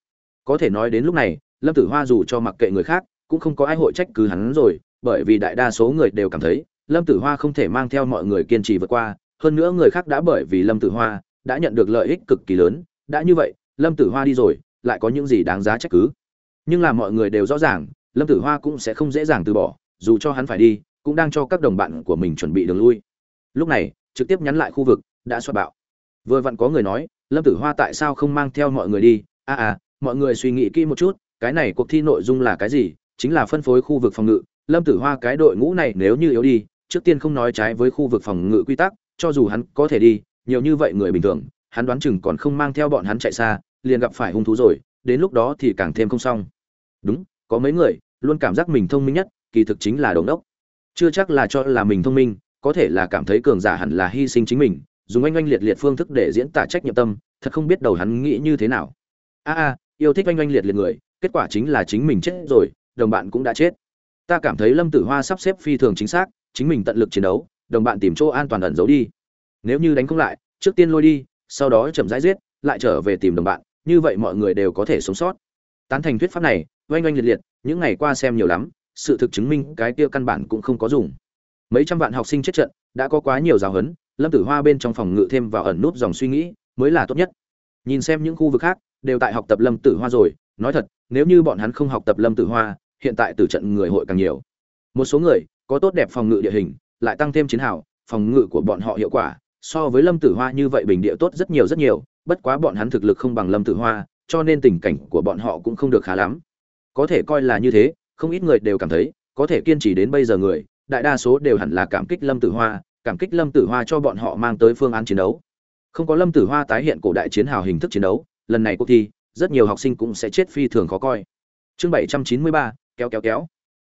Có thể nói đến lúc này, lâm tử hoa dù cho mặc kệ người khác, cũng không có ai hội trách cứ hắn rồi, bởi vì đại đa số người đều cảm thấy lâm tử hoa không thể mang theo mọi người kiên trì vượt qua hơn nữa người khác đã bởi vì lâm tử hoa đã nhận được lợi ích cực kỳ lớn đã như vậy lâm tử hoa đi rồi lại có những gì đáng giá trách cứ? Nhưng là mọi người đều rõ ràng lâm tử hoa cũng sẽ không dễ dàng từ bỏ dù cho hắn phải đi cũng đang cho các đồng bạn của mình chuẩn bị đường lui. Lúc này trực tiếp nhắn lại khu vực đã xoát bạo. Vừa vặn có người nói lâm tử hoa tại sao không mang theo mọi người đi? A à, à mọi người suy nghĩ kỹ một chút cái này cuộc thi nội dung là cái gì? Chính là phân phối khu vực phòng ngự. Lâm tử hoa cái đội ngũ này nếu như yếu đi trước tiên không nói trái với khu vực phòng ngự quy tắc, cho dù hắn có thể đi, nhiều như vậy người bình thường, hắn đoán chừng còn không mang theo bọn hắn chạy xa, liền gặp phải hung thú rồi, đến lúc đó thì càng thêm không xong. Đúng, có mấy người, luôn cảm giác mình thông minh nhất, kỳ thực chính là đồng đốc. Chưa chắc là cho là mình thông minh, có thể là cảm thấy cường giả hẳn là hy sinh chính mình, dùng oanh oanh liệt liệt phương thức để diễn tả trách nhiệm tâm, thật không biết đầu hắn nghĩ như thế nào. A a, yêu thích oanh oanh liệt liệt người, kết quả chính là chính mình chết rồi, đồng bạn cũng đã chết. Ta cảm thấy lâm tử hoa sắp xếp phi thường chính xác chính mình tận lực chiến đấu, đồng bạn tìm chỗ an toàn ẩn giấu đi. Nếu như đánh không lại, trước tiên lôi đi, sau đó chậm rãi giết, lại trở về tìm đồng bạn, như vậy mọi người đều có thể sống sót. Tán thành thuyết pháp này, oanh oanh liệt liệt, những ngày qua xem nhiều lắm, sự thực chứng minh cái kia căn bản cũng không có dùng. Mấy trăm vạn học sinh chết trận, đã có quá nhiều giáo huấn, lâm tử hoa bên trong phòng ngự thêm vào ẩn nút dòng suy nghĩ, mới là tốt nhất. Nhìn xem những khu vực khác, đều tại học tập lâm tử hoa rồi, nói thật, nếu như bọn hắn không học tập lâm tử hoa, hiện tại tử trận người hội càng nhiều. Một số người có tốt đẹp phòng ngự địa hình, lại tăng thêm chiến hào, phòng ngự của bọn họ hiệu quả, so với lâm tử hoa như vậy bình địa tốt rất nhiều rất nhiều, bất quá bọn hắn thực lực không bằng lâm tử hoa, cho nên tình cảnh của bọn họ cũng không được khá lắm. Có thể coi là như thế, không ít người đều cảm thấy, có thể kiên trì đến bây giờ người, đại đa số đều hẳn là cảm kích lâm tử hoa, cảm kích lâm tử hoa cho bọn họ mang tới phương án chiến đấu. Không có lâm tử hoa tái hiện cổ đại chiến hào hình thức chiến đấu, lần này cuộc thi, rất nhiều học sinh cũng sẽ chết phi thường khó coi. Chương bảy trăm chín mươi ba, kéo kéo kéo.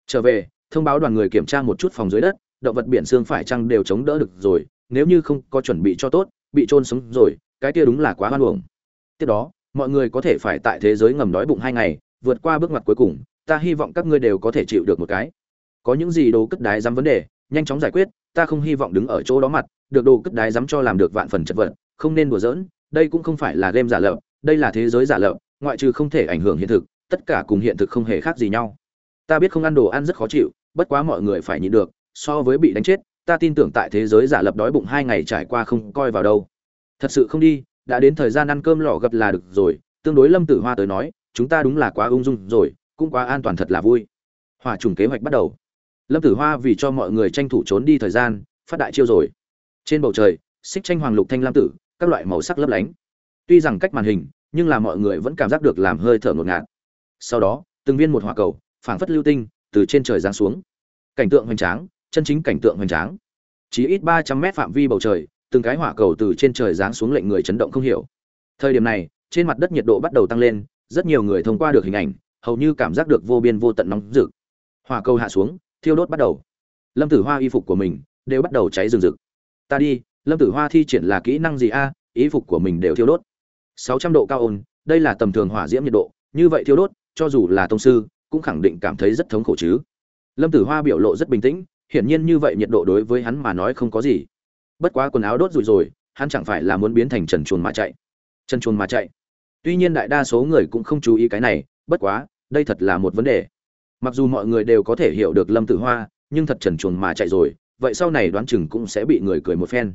Trở về thông báo đoàn người kiểm tra một chút phòng dưới đất, động vật biển xương phải chăng đều chống đỡ được rồi, nếu như không có chuẩn bị cho tốt, bị trôn sống rồi, cái kia đúng là quá hoan uổng. Tiếp đó, mọi người có thể phải tại thế giới ngầm đói bụng hai ngày, vượt qua bước ngoặt cuối cùng, ta hy vọng các ngươi đều có thể chịu được một cái. Có những gì đồ cất đái dám vấn đề, nhanh chóng giải quyết, ta không hy vọng đứng ở chỗ đó mặt, được đồ cất đái dám cho làm được vạn phần chật vật, không nên đùa giỡn, đây cũng không phải là game giả lập, đây là thế giới giả lập, ngoại trừ không thể ảnh hưởng hiện thực, tất cả cùng hiện thực không hề khác gì nhau ta biết không ăn đồ ăn rất khó chịu, bất quá mọi người phải nhịn được, so với bị đánh chết, ta tin tưởng tại thế giới giả lập đói bụng hai ngày trải qua không coi vào đâu. Thật sự không đi, đã đến thời gian ăn cơm lò gập là được rồi, tương đối lâm tử hoa tới nói, chúng ta đúng là quá ung dung rồi, cũng quá an toàn thật là vui. Hòa trùng kế hoạch bắt đầu. Lâm tử hoa vì cho mọi người tranh thủ trốn đi thời gian, phát đại chiêu rồi. Trên bầu trời, xích tranh hoàng lục thanh lam tử, các loại màu sắc lấp lánh. Tuy rằng cách màn hình, nhưng là mọi người vẫn cảm giác được làm hơi thở ngột ngạt. Sau đó, từng viên một hỏa cầu phảng phất lưu tinh, từ trên trời giáng xuống. Cảnh tượng hoành tráng, chân chính cảnh tượng hoành tráng. Chỉ ít ba trăm mét phạm vi bầu trời, từng cái hỏa cầu từ trên trời giáng xuống lệnh người chấn động không hiểu. Thời điểm này, trên mặt đất nhiệt độ bắt đầu tăng lên, rất nhiều người thông qua được hình ảnh, hầu như cảm giác được vô biên vô tận nóng rực. Hỏa cầu hạ xuống, thiêu đốt bắt đầu. Lâm tử hoa y phục của mình đều bắt đầu cháy rừng rực. Ta đi, lâm tử hoa thi triển là kỹ năng gì a? Y phục của mình đều thiêu đốt. Sáu trăm độ cao ôn, đây là tầm thường hỏa diễm nhiệt độ, như vậy thiêu đốt, cho dù là tông sư cũng khẳng định cảm thấy rất thống khổ chứ. Lâm tử hoa biểu lộ rất bình tĩnh, hiển nhiên như vậy nhiệt độ đối với hắn mà nói không có gì. Bất quá quần áo đốt rụi rồi, hắn chẳng phải là muốn biến thành trần chuồn mà chạy. Trần chuồn mà chạy. Tuy nhiên đại đa số người cũng không chú ý cái này, bất quá, đây thật là một vấn đề. Mặc dù mọi người đều có thể hiểu được lâm tử hoa, nhưng thật trần chuồn mà chạy rồi, vậy sau này đoán chừng cũng sẽ bị người cười một phen.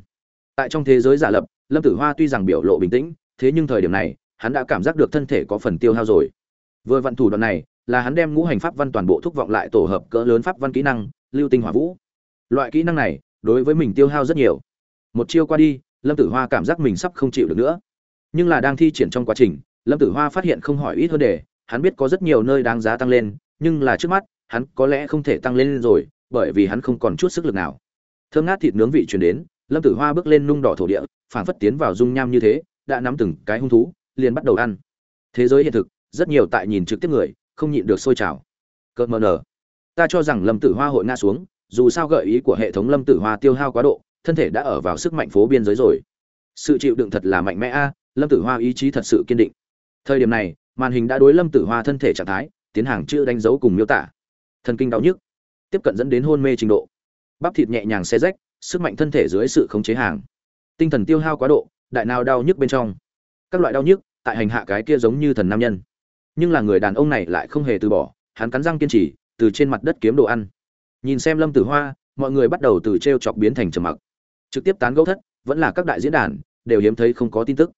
Tại trong thế giới giả lập, lâm tử hoa tuy rằng biểu lộ bình tĩnh, thế nhưng thời điểm này, hắn đã cảm giác được thân thể có phần tiêu hao rồi. Vừa vặn thủ đoạn này là hắn đem ngũ hành pháp văn toàn bộ thúc vọng lại tổ hợp cỡ lớn pháp văn kỹ năng, lưu tinh hỏa vũ. Loại kỹ năng này, đối với mình tiêu hao rất nhiều. Một chiêu qua đi, lâm tử hoa cảm giác mình sắp không chịu được nữa. Nhưng là đang thi triển trong quá trình, lâm tử hoa phát hiện không hỏi ít hơn để, hắn biết có rất nhiều nơi đáng giá tăng lên, nhưng là trước mắt, hắn có lẽ không thể tăng lên rồi, bởi vì hắn không còn chút sức lực nào. Thơm ngát thịt nướng vị truyền đến, lâm tử hoa bước lên nung đỏ thổ địa, phảng phất tiến vào dung nham như thế, đã nắm từng cái hung thú, liền bắt đầu ăn. Thế giới hiện thực, rất nhiều tại nhìn trực tiếp người không nhịn được sôi trào. Cợt mờ nở. Ta cho rằng lâm tử hoa hội ngã xuống, dù sao gợi ý của hệ thống lâm tử hoa tiêu hao quá độ, thân thể đã ở vào sức mạnh phố biên giới rồi. Sự chịu đựng thật là mạnh mẽ a à, lâm tử hoa ý chí thật sự kiên định. Thời điểm này, màn hình đã đối lâm tử hoa thân thể trạng thái, tiến hàng chữ đánh dấu cùng miêu tả. Thần kinh đau nhức, tiếp cận dẫn đến hôn mê trình độ. Bắp thịt nhẹ nhàng xe rách, sức mạnh thân thể dưới sự khống chế hàng. Tinh thần tiêu hao quá độ, đại nào đau nhức bên trong. Các loại đau nhức, tại hành hạ cái kia giống như thần nam nhân nhưng là người đàn ông này lại không hề từ bỏ, hắn cắn răng kiên trì, từ trên mặt đất kiếm đồ ăn. Nhìn xem lâm tử hoa, mọi người bắt đầu từ t r e o chọc biến thành trầm mặc. Trực tiếp tán gẫu thất, vẫn là các đại diễn đàn, đều hiếm thấy không có tin tức.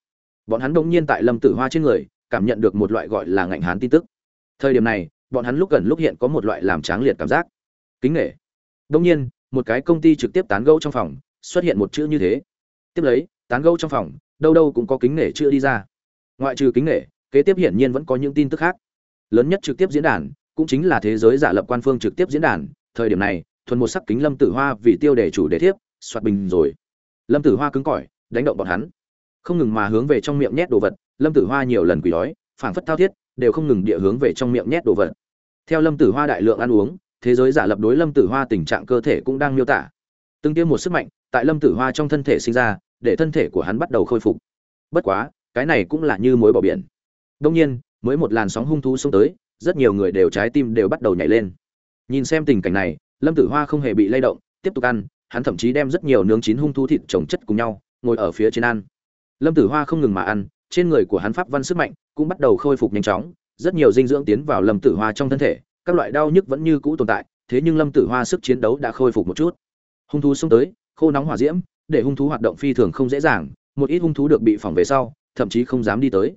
Bọn hắn đông nhiên tại lâm tử hoa trên người, cảm nhận được một loại gọi là ngạnh hán tin tức. Thời điểm này, bọn hắn lúc gần lúc hiện có một loại làm tráng liệt cảm giác. Kính nghệ đông nhiên, một cái công ty trực tiếp tán gẫu trong phòng, xuất hiện một chữ như thế. Tiếp lấy, tán gẫu trong phòng, đâu đâu cũng có kính nể chưa đi ra. Ngoại trừ kính nể kế tiếp hiển nhiên vẫn có những tin tức khác. Lớn nhất trực tiếp diễn đàn, cũng chính là thế giới giả lập quan phương trực tiếp diễn đàn. Thời điểm này, thuần một sắc kính lâm tử hoa vì tiêu đề chủ đề thiếp, soạt bình rồi. Lâm tử hoa cứng cỏi, đánh động bọn hắn. Không ngừng mà hướng về trong miệng nhét đồ vật, lâm tử hoa nhiều lần quỷ đói, phảng phất thao thiết, đều không ngừng địa hướng về trong miệng nhét đồ vật. Theo lâm tử hoa đại lượng ăn uống, thế giới giả lập đối lâm tử hoa tình trạng cơ thể cũng đang miêu tả. Từng tiêm một sức mạnh, tại lâm tử hoa trong thân thể sinh ra, để thân thể của hắn bắt đầu khôi phục. Bất quá, cái này cũng là như mối bỏ biển đông nhiên, mới một làn sóng hung thú xông tới, rất nhiều người đều trái tim đều bắt đầu nhảy lên. Nhìn xem tình cảnh này, lâm tử hoa không hề bị lay động, tiếp tục ăn, hắn thậm chí đem rất nhiều nướng chín hung thú thịt trồng chất cùng nhau, ngồi ở phía trên ăn. Lâm tử hoa không ngừng mà ăn, trên người của hắn pháp văn sức mạnh cũng bắt đầu khôi phục nhanh chóng, rất nhiều dinh dưỡng tiến vào lâm tử hoa trong thân thể, các loại đau nhức vẫn như cũ tồn tại, thế nhưng lâm tử hoa sức chiến đấu đã khôi phục một chút. Hung thú xông tới, khô nóng hỏa diễm, để hung thú hoạt động phi thường không dễ dàng, một ít hung thú được bị phòng về sau, thậm chí không dám đi tới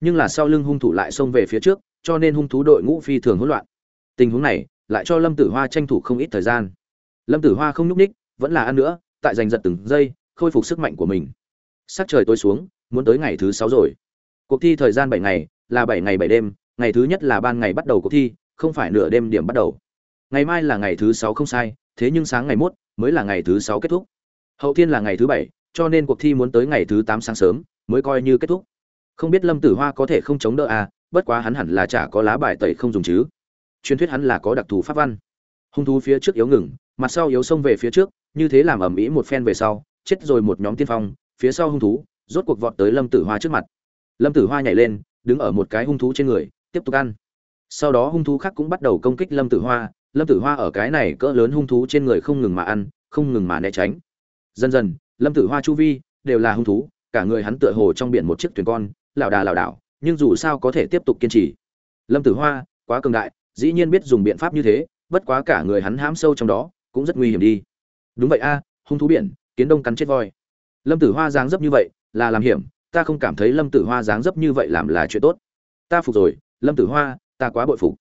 nhưng là sau lưng hung thủ lại xông về phía trước, cho nên hung thú đội ngũ phi thường hỗn loạn. Tình huống này lại cho lâm tử hoa tranh thủ không ít thời gian. Lâm tử hoa không nhúc ních vẫn là ăn nữa, tại giành giật từng giây, khôi phục sức mạnh của mình. Sắc trời tối xuống, muốn tới ngày thứ sáu rồi. Cuộc thi thời gian bảy ngày, là bảy ngày bảy đêm, ngày thứ nhất là ban ngày bắt đầu cuộc thi, không phải nửa đêm điểm bắt đầu. Ngày mai là ngày thứ sáu không sai, thế nhưng sáng ngày mốt mới là ngày thứ sáu kết thúc. Hậu thiên là ngày thứ bảy, cho nên cuộc thi muốn tới ngày thứ tám sáng sớm mới coi như kết thúc không biết lâm tử hoa có thể không chống đỡ à bất quá hắn hẳn là chả có lá bài tẩy không dùng chứ. Truyền thuyết hắn là có đặc thù pháp văn. Hung thú phía trước yếu ngừng, mặt sau yếu xông về phía trước, như thế làm ầm ĩ một phen về sau, chết rồi một nhóm tiên phong, phía sau hung thú, rốt cuộc vọt tới lâm tử hoa trước mặt. Lâm tử hoa nhảy lên, đứng ở một cái hung thú trên người, tiếp tục ăn. Sau đó hung thú khác cũng bắt đầu công kích lâm tử hoa, lâm tử hoa ở cái này cỡ lớn hung thú trên người không ngừng mà ăn, không ngừng mà né tránh. Dần dần, lâm tử hoa chu vi đều là hung thú, cả người hắn tựa hồ trong biển một chiếc thuyền con lảo đà lảo đảo, nhưng dù sao có thể tiếp tục kiên trì. Lâm tử hoa, quá cường đại, dĩ nhiên biết dùng biện pháp như thế, bất quá cả người hắn hãm sâu trong đó, cũng rất nguy hiểm đi. Đúng vậy a, hung thú biển, kiến đông cắn chết voi. Lâm tử hoa dáng dấp như vậy, là làm hiểm, ta không cảm thấy lâm tử hoa dáng dấp như vậy làm là chuyện tốt. Ta phục rồi, lâm tử hoa, ta quá bội phục.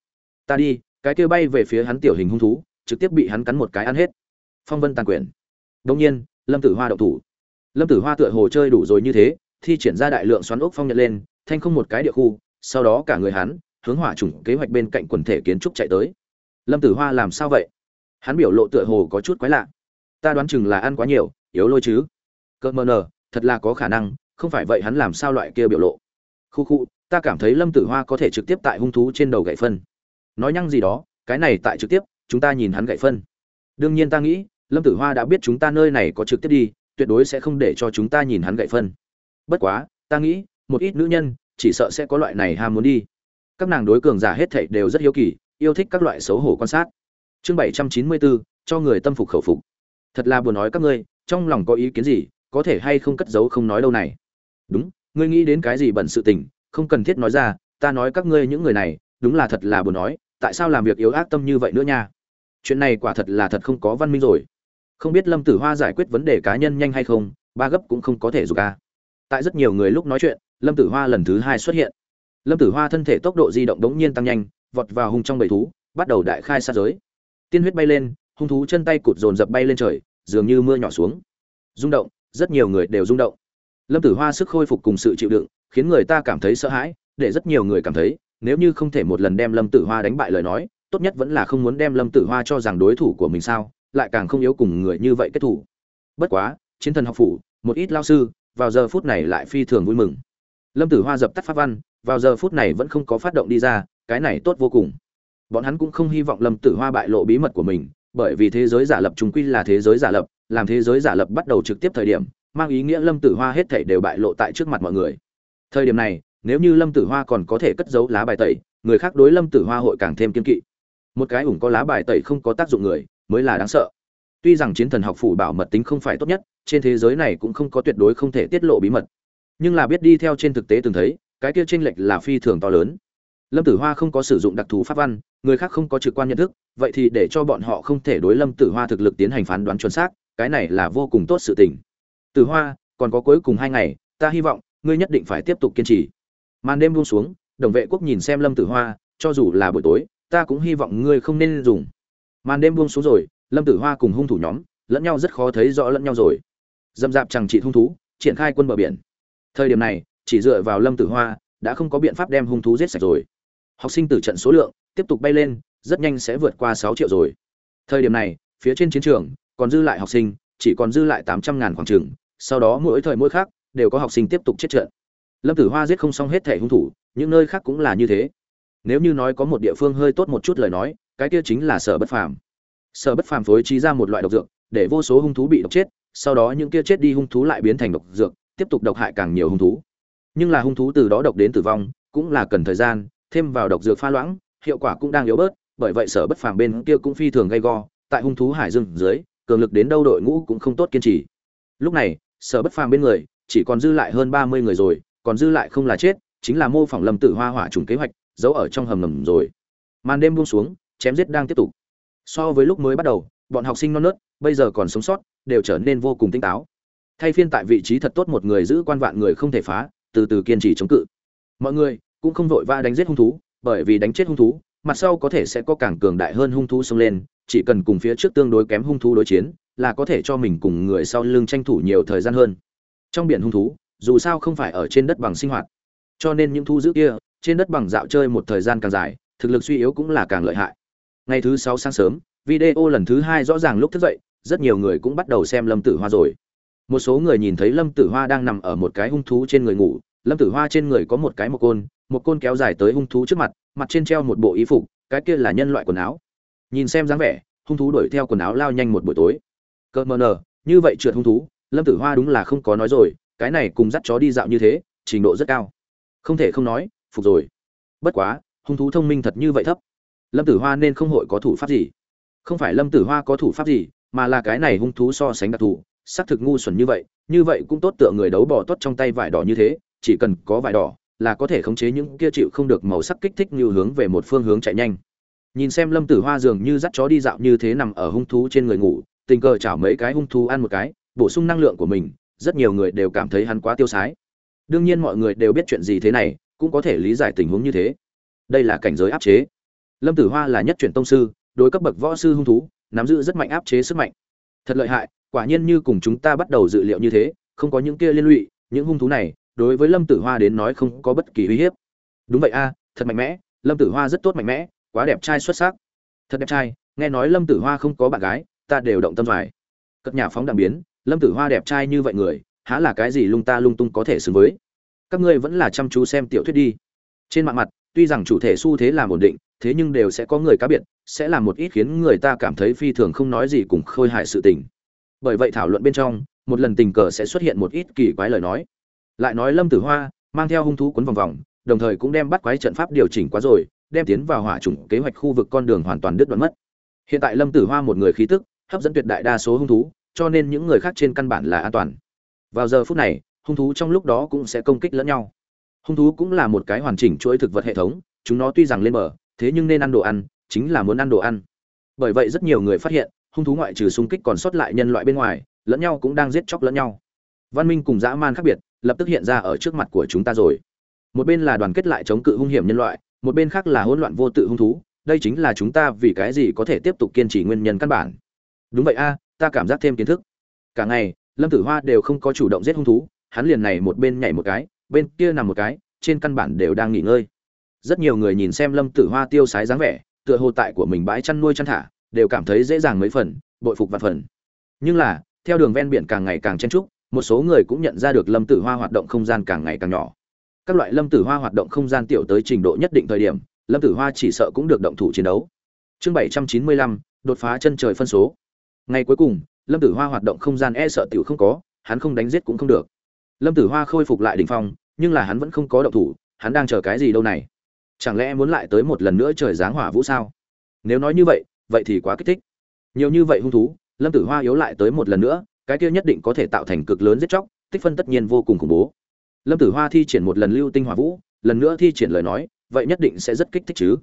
Ta đi, cái kia bay về phía hắn tiểu hình hung thú, trực tiếp bị hắn cắn một cái ăn hết. Phong vân tàn quyển. Đông nhiên, lâm tử hoa động thủ. Lâm tử hoa tựa hồ chơi đủ rồi như thế thi triển ra đại lượng xoắn ốc phong nhận lên, thanh không một cái địa khu, sau đó cả người hắn, hướng hỏa chủng kế hoạch bên cạnh quần thể kiến trúc chạy tới. Lâm tử hoa làm sao vậy? Hắn biểu lộ tựa hồ có chút quái lạ. Ta đoán chừng là ăn quá nhiều, yếu lôi chứ. Cơ mờ nở thật là có khả năng, không phải vậy hắn làm sao loại kia biểu lộ? Khu khu, ta cảm thấy lâm tử hoa có thể trực tiếp tại hung thú trên đầu gậy phân. Nói nhăng gì đó, cái này tại trực tiếp, chúng ta nhìn hắn gậy phân. Đương nhiên ta nghĩ, lâm tử hoa đã biết chúng ta nơi này có trực tiếp đi, tuyệt đối sẽ không để cho chúng ta nhìn hắn gậy phân bất quá, ta nghĩ, một ít nữ nhân, chỉ sợ sẽ có loại này ham muốn đi. Các nàng đối cường giả hết thảy đều rất hiếu kỳ, yêu thích các loại xấu hổ quan sát. Chương bảy trăm chín mươi bốn, cho người tâm phục khẩu phục. Thật là buồn nói các ngươi, trong lòng có ý kiến gì, có thể hay không cất giấu không nói đâu này? Đúng, ngươi nghĩ đến cái gì bẩn sự tình, không cần thiết nói ra, ta nói các ngươi những người này, đúng là thật là buồn nói, tại sao làm việc yếu ác tâm như vậy nữa nha? Chuyện này quả thật là thật không có văn minh rồi. Không biết lâm tử hoa giải quyết vấn đề cá nhân nhanh hay không, ba gấp cũng không có thể dù ca à tại rất nhiều người lúc nói chuyện, lâm tử hoa lần thứ hai xuất hiện. Lâm tử hoa thân thể tốc độ di động đống nhiên tăng nhanh, vọt vào hung trong bầy thú, bắt đầu đại khai sát giới. Tiên huyết bay lên, hung thú chân tay cụt dồn dập bay lên trời, dường như mưa nhỏ xuống. Rung động, rất nhiều người đều rung động. Lâm tử hoa sức khôi phục cùng sự chịu đựng, khiến người ta cảm thấy sợ hãi, để rất nhiều người cảm thấy, nếu như không thể một lần đem lâm tử hoa đánh bại lời nói, tốt nhất vẫn là không muốn đem lâm tử hoa cho rằng đối thủ của mình sao, lại càng không yếu cùng người như vậy kết thủ. Bất quá, chiến thần học phủ, một ít lao sư vào giờ phút này lại phi thường vui mừng. Lâm tử hoa dập tắt pháp văn, vào giờ phút này vẫn không có phát động đi ra, cái này tốt vô cùng. Bọn hắn cũng không hy vọng lâm tử hoa bại lộ bí mật của mình, bởi vì thế giới giả lập chúng quy là thế giới giả lập, làm thế giới giả lập bắt đầu trực tiếp thời điểm, mang ý nghĩa lâm tử hoa hết thảy đều bại lộ tại trước mặt mọi người. Thời điểm này, nếu như lâm tử hoa còn có thể cất giấu lá bài tẩy, người khác đối lâm tử hoa hội càng thêm kiên kỵ. Một cái ủng có lá bài tẩy không có tác dụng người, mới là đáng sợ. Tuy rằng chiến thần học phủ bảo mật tính không phải tốt nhất trên thế giới này cũng không có tuyệt đối không thể tiết lộ bí mật. Nhưng là biết đi theo trên thực tế từng thấy, cái kia tranh lệch là phi thường to lớn. Lâm tử hoa không có sử dụng đặc thù pháp văn, người khác không có trực quan nhận thức, vậy thì để cho bọn họ không thể đối lâm tử hoa thực lực tiến hành phán đoán chuẩn xác, cái này là vô cùng tốt sự tình. Tử hoa, còn có cuối cùng hai ngày, ta hy vọng, ngươi nhất định phải tiếp tục kiên trì. Màn đêm buông xuống, đồng vệ quốc nhìn xem lâm tử hoa, cho dù là buổi tối, ta cũng hy vọng ngươi không nên dùng. Màn đêm buông xuống rồi, lâm tử hoa cùng hung thủ nhóm, lẫn nhau rất khó thấy rõ lẫn nhau rồi dâm dạp chẳng trị hung thú, triển khai quân bờ biển. Thời điểm này, chỉ dựa vào lâm tử hoa đã không có biện pháp đem hung thú giết sạch rồi. Học sinh tử trận số lượng tiếp tục bay lên, rất nhanh sẽ vượt qua sáu triệu rồi. Thời điểm này, phía trên chiến trường còn dư lại học sinh, chỉ còn dư lại tám trăm ngàn khoảng trường sau đó mỗi thời mỗi khác đều có học sinh tiếp tục chết trận. Lâm tử hoa giết không xong hết thể hung thủ, những nơi khác cũng là như thế. Nếu như nói có một địa phương hơi tốt một chút lời nói, cái kia chính là sở bất phàm. Sở bất phàm phối trí ra một loại độc dược, để vô số hung thú bị độc chết sau đó những kia chết đi hung thú lại biến thành độc dược, tiếp tục độc hại càng nhiều hung thú. Nhưng là hung thú từ đó độc đến tử vong, cũng là cần thời gian, thêm vào độc dược pha loãng, hiệu quả cũng đang yếu bớt, bởi vậy sở bất phàm bên kia cũng phi thường gay go, tại hung thú hải dương dưới, cường lực đến đâu đội ngũ cũng không tốt kiên trì. Lúc này, sở bất phàm bên người, chỉ còn dư lại hơn ba mươi người rồi, còn dư lại không là chết, chính là mô phỏng lâm tử hoa hỏa trùng kế hoạch, giấu ở trong hầm ngầm rồi. Màn đêm buông xuống, chém giết đang tiếp tục. So với lúc mới bắt đầu, bọn học sinh non nớt, bây giờ còn sống sót đều trở nên vô cùng tinh táo. Thay phiên tại vị trí thật tốt một người giữ quan vạn người không thể phá, từ từ kiên trì chống cự. Mọi người cũng không vội va đánh giết hung thú, bởi vì đánh chết hung thú, mặt sau có thể sẽ có càng cường đại hơn hung thú xông lên, chỉ cần cùng phía trước tương đối kém hung thú đối chiến, là có thể cho mình cùng người sau lưng tranh thủ nhiều thời gian hơn. Trong biển hung thú, dù sao không phải ở trên đất bằng sinh hoạt. Cho nên những thu giữ kia, trên đất bằng dạo chơi một thời gian càng dài, thực lực suy yếu cũng là càng lợi hại. Ngày thứ sáu sáng sớm, video lần thứ hai rõ ràng lúc thức dậy rất nhiều người cũng bắt đầu xem lâm tử hoa rồi. Một số người nhìn thấy lâm tử hoa đang nằm ở một cái hung thú trên người ngủ, lâm tử hoa trên người có một cái một côn một côn kéo dài tới hung thú trước mặt mặt trên treo một bộ y phục, cái kia là nhân loại quần áo. Nhìn xem dáng vẻ, hung thú đuổi theo quần áo lao nhanh một buổi tối. Cơ mờ nờ, như vậy trượt hung thú, lâm tử hoa đúng là không có nói rồi, cái này cùng dắt chó đi dạo như thế, trình độ rất cao. Không thể không nói, phục rồi. Bất quá, hung thú thông minh thật như vậy thấp. Lâm tử hoa nên không hội có thủ pháp gì. Không phải lâm tử hoa có thủ pháp gì mà là cái này hung thú so sánh đặc thù, xác thực ngu xuẩn như vậy như vậy cũng tốt tựa người đấu bỏ tốt trong tay vải đỏ như thế, chỉ cần có vải đỏ là có thể khống chế những kia chịu không được màu sắc kích thích như hướng về một phương hướng chạy nhanh. Nhìn xem lâm tử hoa dường như dắt chó đi dạo như thế nằm ở hung thú trên người ngủ, tình cờ chảo mấy cái hung thú ăn một cái, bổ sung năng lượng của mình, rất nhiều người đều cảm thấy hắn quá tiêu sái. Đương nhiên mọi người đều biết chuyện gì thế này, cũng có thể lý giải tình huống như thế. Đây là cảnh giới áp chế. Lâm tử hoa là nhất chuyển tông sư, đối cấp bậc võ sư hung thú nắm giữ rất mạnh áp chế sức mạnh. Thật lợi hại, quả nhiên như cùng chúng ta bắt đầu dự liệu như thế, không có những kia liên lụy, những hung thú này, đối với lâm tử hoa đến nói không có bất kỳ uy hiếp. Đúng vậy a, thật mạnh mẽ, lâm tử hoa rất tốt mạnh mẽ, quá đẹp trai xuất sắc. Thật đẹp trai, nghe nói lâm tử hoa không có bạn gái, ta đều động tâm vải cất nhà phóng đạm biến, lâm tử hoa đẹp trai như vậy người, há là cái gì lung ta lung tung có thể xứng với? Các ngươi vẫn là chăm chú xem tiểu thuyết đi. Trên mạng mặt, tuy rằng chủ thể xu thế làm ổn định thế nhưng đều sẽ có người cá biệt, sẽ làm một ít khiến người ta cảm thấy phi thường không nói gì cùng khôi hài sự tình. Bởi vậy thảo luận bên trong, một lần tình cờ sẽ xuất hiện một ít kỳ quái lời nói. Lại nói lâm tử hoa, mang theo hung thú quấn vòng vòng, đồng thời cũng đem bắt quái trận pháp điều chỉnh quá rồi, đem tiến vào hỏa chủng kế hoạch khu vực con đường hoàn toàn đứt đoạn mất. Hiện tại lâm tử hoa một người khí tức, hấp dẫn tuyệt đại đa số hung thú, cho nên những người khác trên căn bản là an toàn. Vào giờ phút này, hung thú trong lúc đó cũng sẽ công kích lẫn nhau. Hung thú cũng là một cái hoàn chỉnh chuỗi thực vật hệ thống, chúng nó tuy rằng lên bờ thế nhưng nên ăn đồ ăn, chính là muốn ăn đồ ăn. Bởi vậy rất nhiều người phát hiện, hung thú ngoại trừ xung kích còn sót lại nhân loại bên ngoài, lẫn nhau cũng đang giết chóc lẫn nhau. Văn minh cùng dã man khác biệt, lập tức hiện ra ở trước mặt của chúng ta rồi. Một bên là đoàn kết lại chống cự hung hiểm nhân loại, một bên khác là hỗn loạn vô tự hung thú, đây chính là chúng ta vì cái gì có thể tiếp tục kiên trì nguyên nhân căn bản. Đúng vậy a, ta cảm giác thêm kiến thức. Cả ngày, lâm tử hoa đều không có chủ động giết hung thú, hắn liền này một bên nhảy một cái, bên kia nằm một cái, trên căn bản đều đang nghỉ ngơi rất nhiều người nhìn xem lâm tử hoa tiêu sái dáng vẻ, tựa hồ tại của mình bãi chăn nuôi chăn thả, đều cảm thấy dễ dàng mấy phần, bội phục vạn phần. Nhưng là, theo đường ven biển càng ngày càng chen trúc, một số người cũng nhận ra được lâm tử hoa hoạt động không gian càng ngày càng nhỏ. Các loại lâm tử hoa hoạt động không gian tiểu tới trình độ nhất định thời điểm, lâm tử hoa chỉ sợ cũng được động thủ chiến đấu. Chương bảy trăm chín mươi lăm, đột phá chân trời phân số. Ngày cuối cùng, lâm tử hoa hoạt động không gian e sợ tiểu không có, hắn không đánh giết cũng không được. Lâm tử hoa khôi phục lại đ ỉ n h phong, nhưng là hắn vẫn không có động thủ, hắn đang chờ cái gì đâu này? Chẳng lẽ muốn lại tới một lần nữa trời giáng hỏa vũ sao? Nếu nói như vậy vậy thì quá kích thích. Nhiều như vậy hung thú, lâm tử hoa yếu lại tới một lần nữa, cái kia nhất định có thể tạo thành cực lớn giết chóc, tích phân tất nhiên vô cùng khủng bố. Lâm tử hoa thi triển một lần lưu tinh hỏa vũ, lần nữa thi triển lời nói, vậy nhất định sẽ rất kích thích chứ.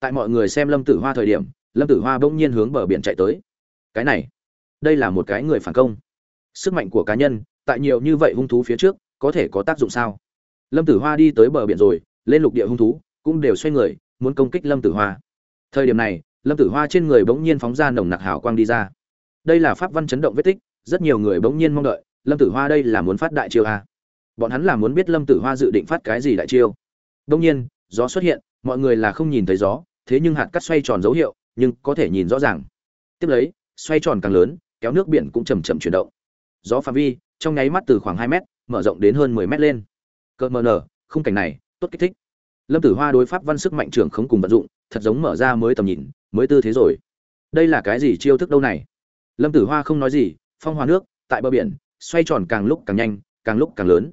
Tại mọi người xem lâm tử hoa thời điểm, lâm tử hoa bỗng nhiên hướng bờ biển chạy tới. Cái này, đây là một cái người phản công. Sức mạnh của cá nhân, tại nhiều như vậy hung thú phía trước, có thể có tác dụng sao? Lâm tử hoa đi tới bờ biển rồi, lên lục địa hung thú cũng đều xoay người, muốn công kích lâm tử hoa. Thời điểm này, lâm tử hoa trên người bỗng nhiên phóng ra nồng nặc hào quang đi ra. Đây là pháp văn chấn động vết tích, rất nhiều người bỗng nhiên mong đợi, lâm tử hoa đây là muốn phát đại chiêu a bọn hắn là muốn biết lâm tử hoa dự định phát cái gì đại chiêu. Bỗng nhiên, gió xuất hiện, mọi người là không nhìn thấy gió, thế nhưng hạt cắt xoay tròn dấu hiệu, nhưng có thể nhìn rõ ràng. Tiếp lấy, xoay tròn càng lớn, kéo nước biển cũng chầm chậm chuyển động. Gió phạm vi, trong nháy mắt từ khoảng hai mét, mở rộng đến hơn mười mét lên. Cơn mờ nở, khung cảnh này, tốt kích thích lâm tử hoa đối pháp văn sức mạnh trưởng không cùng vận dụng, thật giống mở ra mới tầm nhìn, mới tư thế rồi. Đây là cái gì chiêu thức đâu này? Lâm tử hoa không nói gì, phong hoa nước, tại bờ biển, xoay tròn càng lúc càng nhanh, càng lúc càng lớn.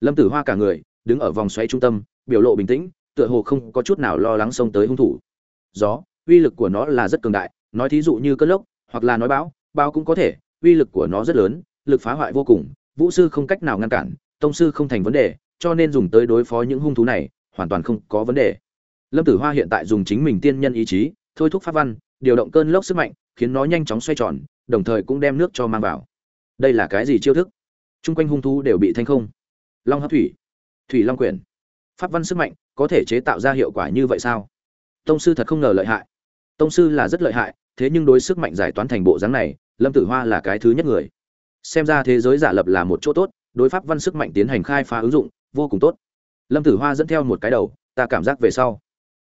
Lâm tử hoa cả người, đứng ở vòng xoay trung tâm, biểu lộ bình tĩnh, tựa hồ không có chút nào lo lắng xông tới hung thủ. Gió, uy lực của nó là rất cường đại, nói thí dụ như cơn lốc, hoặc là nói bão bão cũng có thể, uy lực của nó rất lớn, lực phá hoại vô cùng, vũ sư không cách nào ngăn cản, tông sư không thành vấn đề, cho nên dùng tới đối phó những hung thú này hoàn toàn không có vấn đề. Lâm tử hoa hiện tại dùng chính mình tiên nhân ý chí, thôi thúc pháp văn, điều động cơn lốc sức mạnh, khiến nó nhanh chóng xoay tròn, đồng thời cũng đem nước cho mang vào. Đây là cái gì chiêu thức? Chung quanh hung thú đều bị thanh không. Long hấp thủy. Thủy long quyển. Pháp văn sức mạnh có thể chế tạo ra hiệu quả như vậy sao? Tông sư thật không ngờ lợi hại. Tông sư là rất lợi hại, thế nhưng đối sức mạnh giải toán thành bộ dáng này, lâm tử hoa là cái thứ nhất người. Xem ra thế giới giả lập là một chỗ tốt, đối pháp văn sức mạnh tiến hành khai phá ứng dụng, vô cùng tốt lâm tử hoa dẫn theo một cái đầu, ta cảm giác về sau.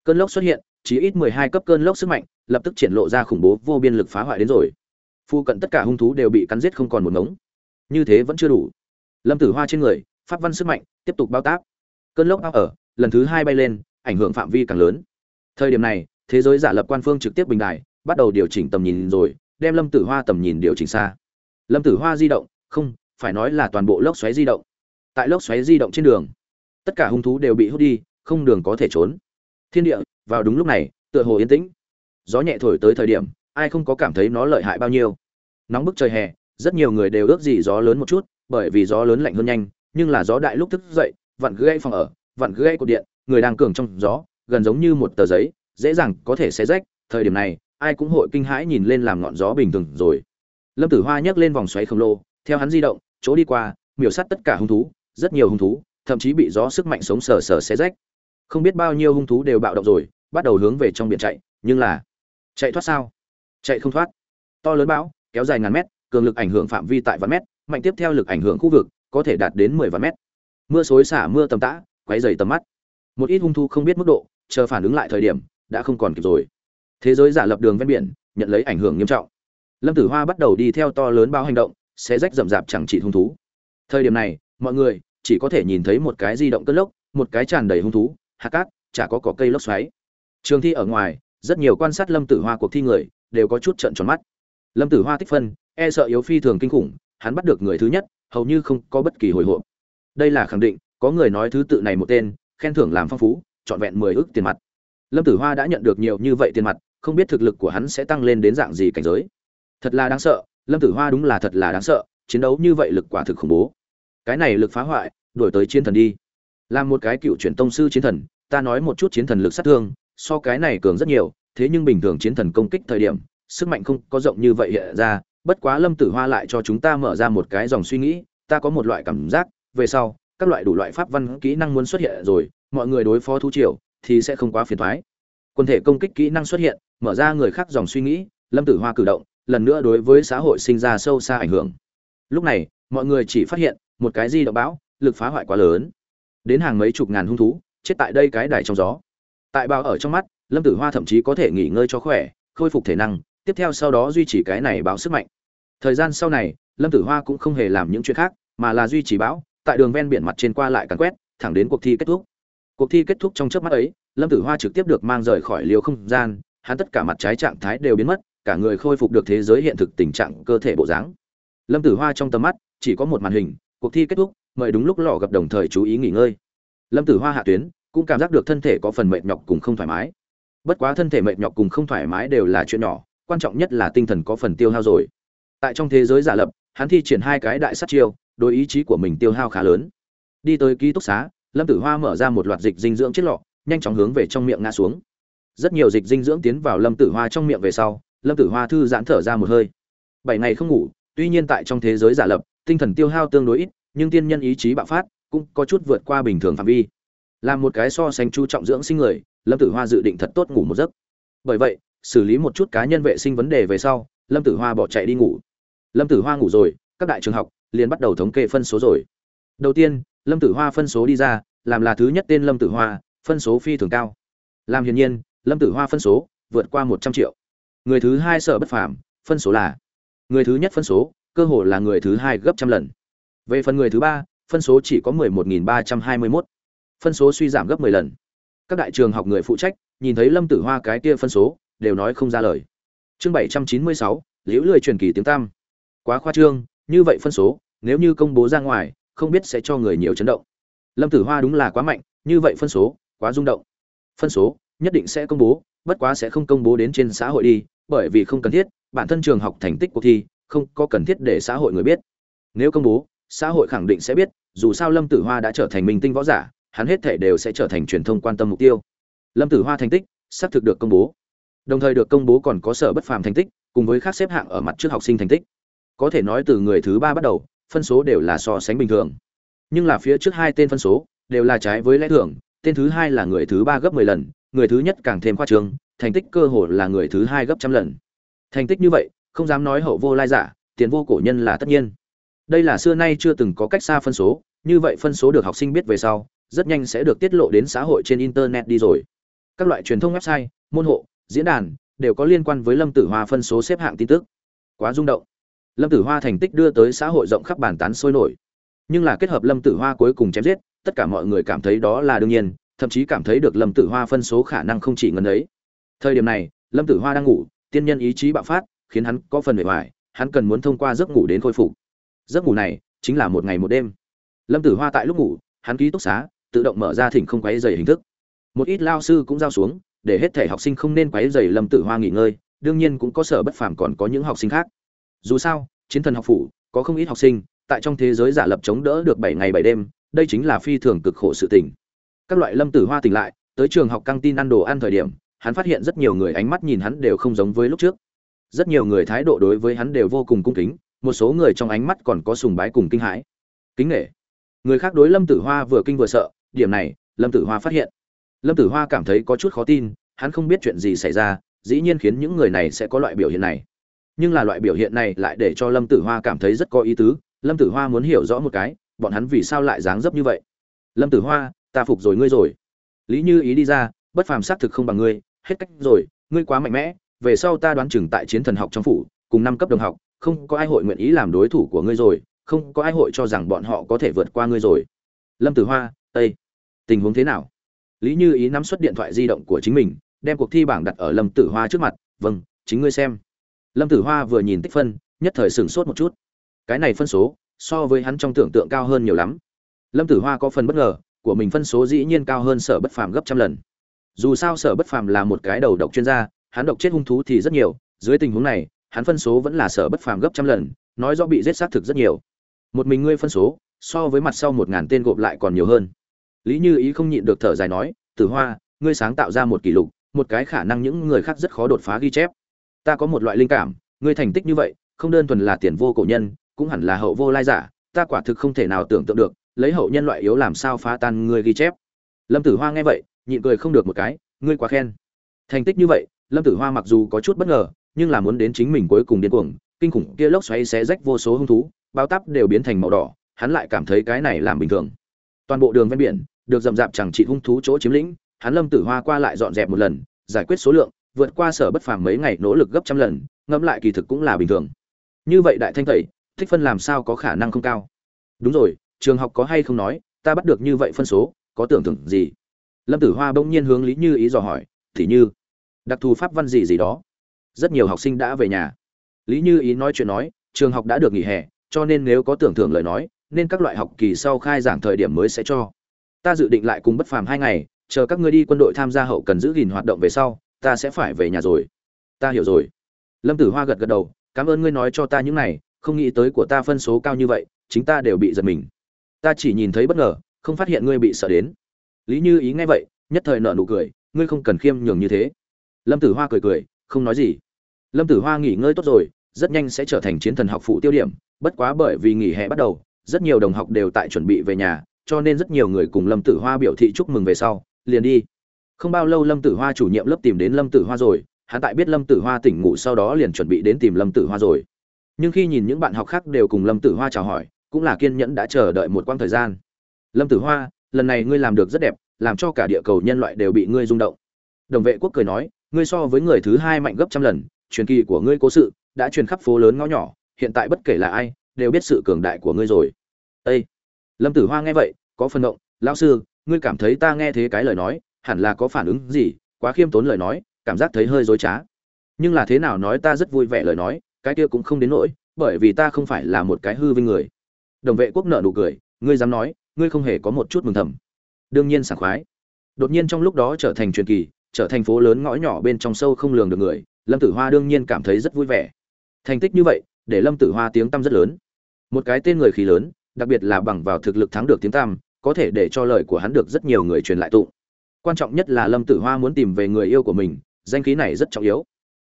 Cơn lốc xuất hiện chỉ ít mười hai cấp cơn lốc sức mạnh, lập tức triển lộ ra khủng bố, vô biên lực phá hoại đến rồi. Phu cận tất cả hung thú đều bị cắn giết không còn một ngống. Như thế vẫn chưa đủ. Lâm tử hoa trên người, pháp văn sức mạnh, tiếp tục bao tác. Cơn lốc ao ở, lần thứ hai bay lên, ảnh hưởng phạm vi càng lớn. Thời điểm này, thế giới giả lập quan phương trực tiếp bình đài, bắt đầu điều chỉnh tầm nhìn rồi, đem lâm tử hoa tầm nhìn điều chỉnh xa. Lâm tử hoa di động, không, phải nói là toàn bộ lốc xoáy di động. Tại lốc xoáy di động trên đường tất cả hung thú đều bị hút đi, không đường có thể trốn. Thiên địa, vào đúng lúc này, tựa hồ yên tĩnh. Gió nhẹ thổi tới thời điểm, ai không có cảm thấy nó lợi hại bao nhiêu. Nóng bức trời hè, rất nhiều người đều ước gì gió lớn một chút, bởi vì gió lớn lạnh hơn nhanh, nhưng là gió đại lúc thức dậy, vặn gây phòng ở, vặn gây cột điện, người đang cường trong gió, gần giống như một tờ giấy, dễ dàng có thể xé rách. Thời điểm này, ai cũng hội kinh hãi nhìn lên làm ngọn gió bình thường rồi. Lâm tử hoa nhấc lên vòng xoáy khổng lồ, theo hắn di động, chỗ đi qua, miểu sát tất cả hung thú, rất nhiều hung thú thậm chí bị gió sức mạnh sống sờ sờ xé rách. Không biết bao nhiêu hung thú đều bạo động rồi, bắt đầu hướng về trong biển chạy, nhưng là chạy thoát sao? Chạy không thoát. To lớn bão, kéo dài ngàn mét, cường lực ảnh hưởng phạm vi tại vạn mét, mạnh tiếp theo lực ảnh hưởng khu vực, có thể đạt đến mười vạn mét. Mưa xối xả, mưa tầm tã, quấy dày tầm mắt. Một ít hung thú không biết mức độ, chờ phản ứng lại thời điểm, đã không còn kịp rồi. Thế giới giả lập đường ven biển, nhận lấy ảnh hưởng nghiêm trọng. Lâm tử hoa bắt đầu đi theo to lớn bao hành động sẽ rách rậm rạp chẳng chỉ hung thú. Thời điểm này, mọi người chỉ có thể nhìn thấy một cái di động cất lốc, một cái tràn đầy hung thú, hạt cát, chả có cỏ cây lốc xoáy. Trường thi ở ngoài, rất nhiều quan sát lâm tử hoa cuộc thi người, đều có chút trận tròn mắt. Lâm tử hoa tích phân e sợ yếu phi thường kinh khủng, hắn bắt được người thứ nhất, hầu như không có bất kỳ hồi hộp. Đây là khẳng định, có người nói thứ tự này một tên, khen thưởng làm phong phú, trọn vẹn mười ước tiền mặt. Lâm tử hoa đã nhận được nhiều như vậy tiền mặt, không biết thực lực của hắn sẽ tăng lên đến dạng gì cảnh giới. Thật là đáng sợ, lâm tử hoa đúng là thật là đáng sợ, chiến đấu như vậy lực quả thực khủng bố. Cái này lực phá hoại đổi tới chiến thần đi. Làm một cái cựu truyền tông sư chiến thần, ta nói một chút chiến thần lực sát thương, so cái này cường rất nhiều, thế nhưng bình thường chiến thần công kích thời điểm, sức mạnh không có rộng như vậy hiện ra, bất quá lâm tử hoa lại cho chúng ta mở ra một cái dòng suy nghĩ, ta có một loại cảm giác, về sau, các loại đủ loại pháp văn kỹ năng muốn xuất hiện rồi, mọi người đối phó thú triều, thì sẽ không quá phiền thoái. Quân thể công kích kỹ năng xuất hiện, mở ra người khác dòng suy nghĩ, lâm tử hoa cử động, lần nữa đối với xã hội sinh ra sâu xa ảnh hưởng. Lúc này, mọi người chỉ phát hiện, một cái di động bão lực phá hoại quá lớn. Đến hàng mấy chục ngàn hung thú, chết tại đây cái đài trong gió. Tại bao ở trong mắt, lâm tử hoa thậm chí có thể nghỉ ngơi cho khỏe, khôi phục thể năng, tiếp theo sau đó duy trì cái này báo sức mạnh. Thời gian sau này, lâm tử hoa cũng không hề làm những chuyện khác, mà là duy trì bão, tại đường ven biển mặt trên qua lại càn quét, thẳng đến cuộc thi kết thúc. Cuộc thi kết thúc trong chớp mắt ấy, lâm tử hoa trực tiếp được mang rời khỏi liều không gian, hắn tất cả mặt trái trạng thái đều biến mất, cả người khôi phục được thế giới hiện thực tình trạng cơ thể bộ dáng. Lâm tử hoa trong tầm mắt, chỉ có một màn hình cuộc thi kết thúc, mời đúng lúc lò gặp đồng thời chú ý nghỉ ngơi. Lâm tử hoa hạ tuyến, cũng cảm giác được thân thể có phần mệt nhọc cùng không thoải mái. Bất quá thân thể mệt nhọc cùng không thoải mái đều là chuyện nhỏ, quan trọng nhất là tinh thần có phần tiêu hao rồi. Tại trong thế giới giả lập, hắn thi triển hai cái đại sát chiêu, đối ý chí của mình tiêu hao khá lớn. Đi tới ký túc xá, lâm tử hoa mở ra một loạt dịch dinh dưỡng chiếc lọ, nhanh chóng hướng về trong miệng ngã xuống. Rất nhiều dịch dinh dưỡng tiến vào lâm tử hoa trong miệng về sau, lâm tử hoa thư giãn thở ra một hơi. Bảy ngày không ngủ, tuy nhiên tại trong thế giới giả lập tinh thần tiêu hao tương đối ít, nhưng tiên nhân ý chí bạo phát cũng có chút vượt qua bình thường phạm vi. Làm một cái so sánh chú trọng dưỡng sinh người, lâm tử hoa dự định thật tốt ngủ một giấc. Bởi vậy, xử lý một chút cá nhân vệ sinh vấn đề về sau, lâm tử hoa bỏ chạy đi ngủ. Lâm tử hoa ngủ rồi, các đại trường học liền bắt đầu thống kê phân số rồi. Đầu tiên, lâm tử hoa phân số đi ra, làm là thứ nhất tên lâm tử hoa, phân số phi thường cao. Làm hiển nhiên, lâm tử hoa phân số vượt qua một trăm triệu. Người thứ hai sợ bất phàm, phân số là, người thứ nhất phân số cơ hồ là người thứ hai gấp trăm lần. Về phần người thứ ba, phân số chỉ có mười một nghìn ba trăm hai mươi mốt. Phân số suy giảm gấp mười lần. Các đại trường học người phụ trách, nhìn thấy lâm tử hoa cái kia phân số, đều nói không ra lời. Chương bảy trăm chín mươi sáu, liễu lười truyền kỳ tiếng tam. Quá khoa trương, như vậy phân số, nếu như công bố ra ngoài, không biết sẽ cho người nhiều chấn động. Lâm tử hoa đúng là quá mạnh, như vậy phân số, quá rung động. Phân số, nhất định sẽ công bố, bất quá sẽ không công bố đến trên xã hội đi, bởi vì không cần thiết, bản thân trường học thành tích cuộc thi không có cần thiết để xã hội người biết. Nếu công bố, xã hội khẳng định sẽ biết, dù sao lâm tử hoa đã trở thành minh tinh võ giả, hắn hết thể đều sẽ trở thành truyền thông quan tâm mục tiêu. Lâm tử hoa thành tích, xác thực được công bố. Đồng thời được công bố còn có sở bất phàm thành tích, cùng với khác xếp hạng ở mặt trước học sinh thành tích. Có thể nói từ người thứ ba bắt đầu, phân số đều là so sánh bình thường. Nhưng là phía trước hai tên phân số, đều là trái với lẽ thường, tên thứ hai là người thứ ba gấp mười lần, người thứ nhất càng thêm khoa trương, thành tích cơ hồ là người thứ hai gấp trăm lần. Thành tích như vậy không dám nói hậu vô lai giả, tiền vô cổ nhân là tất nhiên. Đây là xưa nay chưa từng có cách xa phân số, như vậy phân số được học sinh biết về sau, rất nhanh sẽ được tiết lộ đến xã hội trên internet đi rồi. Các loại truyền thông website, môn hộ, diễn đàn đều có liên quan với lâm tử hoa phân số xếp hạng tin tức. Quá rung động. Lâm tử hoa thành tích đưa tới xã hội rộng khắp bàn tán sôi nổi. Nhưng là kết hợp lâm tử hoa cuối cùng chém giết, tất cả mọi người cảm thấy đó là đương nhiên, thậm chí cảm thấy được lâm tử hoa phân số khả năng không chỉ ngần ấy. Thời điểm này, lâm tử hoa đang ngủ, tiên nhân ý chí bạo phát khiến hắn có phần bề ngoài, hắn cần muốn thông qua giấc ngủ đến khôi phục. Giấc ngủ này chính là một ngày một đêm. Lâm tử hoa tại lúc ngủ, hắn ký túc xá, tự động mở ra thỉnh không quấy dày hình thức. Một ít lao sư cũng giao xuống, để hết thể học sinh không nên quấy dày lâm tử hoa nghỉ ngơi, đương nhiên cũng có sở bất phàm còn có những học sinh khác. Dù sao, chiến thần học phủ, có không ít học sinh, tại trong thế giới giả lập chống đỡ được bảy ngày bảy đêm, đây chính là phi thường cực khổ sự tình. Các loại lâm tử hoa tỉnh lại, tới trường học căng tin ăn đồ ăn thời điểm, hắn phát hiện rất nhiều người ánh mắt nhìn hắn đều không giống với lúc trước rất nhiều người thái độ đối với hắn đều vô cùng cung kính, một số người trong ánh mắt còn có sùng bái cùng kinh hãi. Kính nghệ người khác đối lâm tử hoa vừa kinh vừa sợ, điểm này, lâm tử hoa phát hiện. Lâm tử hoa cảm thấy có chút khó tin, hắn không biết chuyện gì xảy ra, dĩ nhiên khiến những người này sẽ có loại biểu hiện này. Nhưng là loại biểu hiện này lại để cho lâm tử hoa cảm thấy rất có ý tứ, lâm tử hoa muốn hiểu rõ một cái, bọn hắn vì sao lại dáng dấp như vậy? Lâm tử hoa, ta phục rồi ngươi rồi. Lý như ý đi ra, bất phàm xác thực không bằng ngươi, hết cách rồi, ngươi quá mạnh mẽ về sau ta đoán chừng tại chiến thần học trong phủ, cùng năm cấp đồng học, không có ai hội nguyện ý làm đối thủ của ngươi rồi, không có ai hội cho rằng bọn họ có thể vượt qua ngươi rồi. Lâm tử hoa tây tình huống thế nào? Lý như ý nắm xuất điện thoại di động của chính mình, đem cuộc thi bảng đặt ở lâm tử hoa trước mặt vâng chính ngươi xem. Lâm tử hoa vừa nhìn tích phân, nhất thời sửng sốt một chút. Cái này phân số, so với hắn trong tưởng tượng cao hơn nhiều lắm. Lâm tử hoa có phần bất ngờ, của mình phân số dĩ nhiên cao hơn sở bất phàm gấp trăm lần. Dù sao sở bất phàm là một cái đầu độc chuyên gia hắn độc chết hung thú thì rất nhiều, dưới tình huống này, hắn phân số vẫn là sở bất phàm gấp trăm lần, nói rõ bị giết sát thực rất nhiều. Một mình ngươi phân số, so với mặt sau một ngàn tên gộp lại còn nhiều hơn. Lý như ý không nhịn được thở dài nói, tử hoa, ngươi sáng tạo ra một kỷ lục, một cái khả năng những người khác rất khó đột phá ghi chép. Ta có một loại linh cảm, ngươi thành tích như vậy, không đơn thuần là tiền vô cổ nhân, cũng hẳn là hậu vô lai giả, ta quả thực không thể nào tưởng tượng được, lấy hậu nhân loại yếu làm sao phá tan ngươi ghi chép. Lâm tử hoa nghe vậy, nhịn cười không được một cái, ngươi quá khen. Thành tích như vậy lâm tử hoa mặc dù có chút bất ngờ, nhưng là muốn đến chính mình cuối cùng điên cuồng, kinh khủng kia lốc xoáy xé rách vô số hung thú, bao tắp đều biến thành màu đỏ, hắn lại cảm thấy cái này làm bình thường. Toàn bộ đường ven biển, được rậm rạp chẳng trị hung thú chỗ chiếm lĩnh, hắn lâm tử hoa qua lại dọn dẹp một lần, giải quyết số lượng, vượt qua sở bất phàm mấy ngày nỗ lực gấp trăm lần, ngẫm lại kỳ thực cũng là bình thường. Như vậy đại thanh tẩy, thích phân làm sao có khả năng không cao. Đúng rồi, trường học có hay không nói, ta bắt được như vậy phân số, có tưởng tượng gì? Lâm tử hoa bỗng nhiên hướng lý như ý dò hỏi, thì như đặc thù pháp văn gì gì đó. Rất nhiều học sinh đã về nhà. Lý như ý nói chuyện nói, trường học đã được nghỉ hè, cho nên nếu có tưởng thưởng lời nói, nên các loại học kỳ sau khai giảng thời điểm mới sẽ cho. Ta dự định lại cùng bất phàm hai ngày, chờ các ngươi đi quân đội tham gia hậu cần giữ gìn hoạt động về sau, ta sẽ phải về nhà rồi. Ta hiểu rồi. Lâm tử hoa gật gật đầu, cảm ơn ngươi nói cho ta những này, không nghĩ tới của ta phân số cao như vậy, chính ta đều bị giật mình. Ta chỉ nhìn thấy bất ngờ, không phát hiện ngươi bị sợ đến. Lý như ý nghe vậy, nhất thời nợ nụ cười, ngươi không cần khiêm nhường như thế lâm tử hoa cười cười, không nói gì. Lâm tử hoa nghỉ ngơi tốt rồi, rất nhanh sẽ trở thành chiến thần học phụ tiêu điểm, bất quá bởi vì nghỉ hè bắt đầu, rất nhiều đồng học đều tại chuẩn bị về nhà, cho nên rất nhiều người cùng lâm tử hoa biểu thị chúc mừng về sau, liền đi. Không bao lâu lâm tử hoa chủ nhiệm lớp tìm đến lâm tử hoa rồi, hắn tại biết lâm tử hoa tỉnh ngủ sau đó liền chuẩn bị đến tìm lâm tử hoa rồi. Nhưng khi nhìn những bạn học khác đều cùng lâm tử hoa chào hỏi, cũng là kiên nhẫn đã chờ đợi một quãng thời gian. Lâm tử hoa, lần này ngươi làm được rất đẹp, làm cho cả địa cầu nhân loại đều bị ngươi rung động. Đồng vệ quốc cười nói ngươi so với người thứ hai mạnh gấp trăm lần, truyền kỳ của ngươi cố sự đã truyền khắp phố lớn ngõ nhỏ, hiện tại bất kể là ai, đều biết sự cường đại của ngươi rồi. Ê! lâm tử hoa nghe vậy, có phần động, lão sư, ngươi cảm thấy ta nghe thế cái lời nói, hẳn là có phản ứng gì? Quá khiêm tốn lời nói, cảm giác thấy hơi dối trá. Nhưng là thế nào nói ta rất vui vẻ lời nói, cái kia cũng không đến nỗi, bởi vì ta không phải là một cái hư vinh người. Đồng vệ quốc nợ nụ cười, ngươi dám nói, ngươi không hề có một chút mừng thầm. Đương nhiên sảng khoái. Đột nhiên trong lúc đó trở thành truyền kỳ trở thành phố lớn ngõ nhỏ bên trong sâu không lường được người, lâm tử hoa đương nhiên cảm thấy rất vui vẻ. Thành tích như vậy, để lâm tử hoa tiếng tăm rất lớn. Một cái tên người khí lớn, đặc biệt là bằng vào thực lực thắng được tiếng tăm, có thể để cho lời của hắn được rất nhiều người truyền lại tụng. Quan trọng nhất là lâm tử hoa muốn tìm về người yêu của mình, danh khí này rất trọng yếu.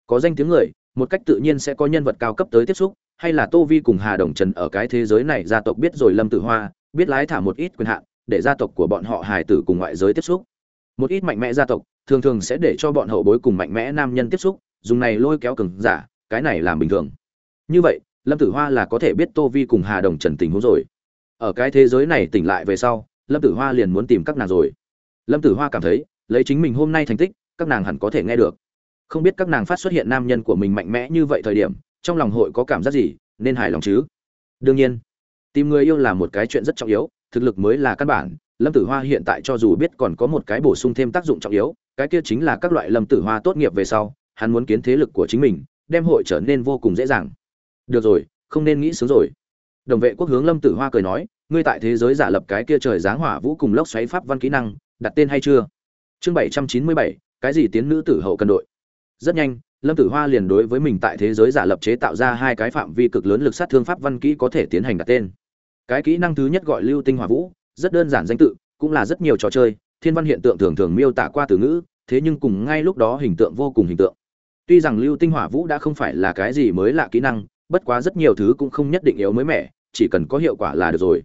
Có danh tiếng người, một cách tự nhiên sẽ có nhân vật cao cấp tới tiếp xúc, hay là tô vi cùng hà đồng trần ở cái thế giới này gia tộc biết rồi lâm tử hoa, biết lái thả một ít quyền hạn, để gia tộc của bọn họ hài tử cùng ngoại giới tiếp xúc một ít mạnh mẽ gia tộc, thường thường sẽ để cho bọn hậu bối cùng mạnh mẽ nam nhân tiếp xúc, dùng này lôi kéo cường giả, cái này làm bình thường. Như vậy, lâm tử hoa là có thể biết tô vi cùng hà đồng trần tình huống rồi. Ở cái thế giới này tỉnh lại về sau, lâm tử hoa liền muốn tìm các nàng rồi. Lâm tử hoa cảm thấy, lấy chính mình hôm nay thành tích, các nàng hẳn có thể nghe được. Không biết các nàng phát xuất hiện nam nhân của mình mạnh mẽ như vậy thời điểm, trong lòng hội có cảm giác gì, nên hài lòng chứ? Đương nhiên, tìm người yêu là một cái chuyện rất trọng yếu, thực lực mới là căn bản lâm tử hoa hiện tại cho dù biết còn có một cái bổ sung thêm tác dụng trọng yếu, cái kia chính là các loại lâm tử hoa tốt nghiệp về sau, hắn muốn kiến thế lực của chính mình, đem hội trở nên vô cùng dễ dàng. Được rồi, không nên nghĩ sướng rồi. Đồng vệ quốc hướng lâm tử hoa cười nói, ngươi tại thế giới giả lập cái kia trời giáng hỏa vũ cùng lốc xoáy pháp văn kỹ năng, đặt tên hay chưa? Chương bảy trăm chín mươi bảy, cái gì tiến nữ tử hậu cần đội? Rất nhanh, lâm tử hoa liền đối với mình tại thế giới giả lập chế tạo ra hai cái phạm vi cực lớn lực sát thương pháp văn kỹ có thể tiến hành đặt tên. Cái kỹ năng thứ nhất gọi lưu tinh hỏa vũ rất đơn giản danh tự, cũng là rất nhiều trò chơi, thiên văn hiện tượng thường thường miêu tả qua từ ngữ, thế nhưng cùng ngay lúc đó hình tượng vô cùng hình tượng. Tuy rằng lưu tinh hỏa vũ đã không phải là cái gì mới lạ kỹ năng, bất quá rất nhiều thứ cũng không nhất định yếu mới mẻ, chỉ cần có hiệu quả là được rồi.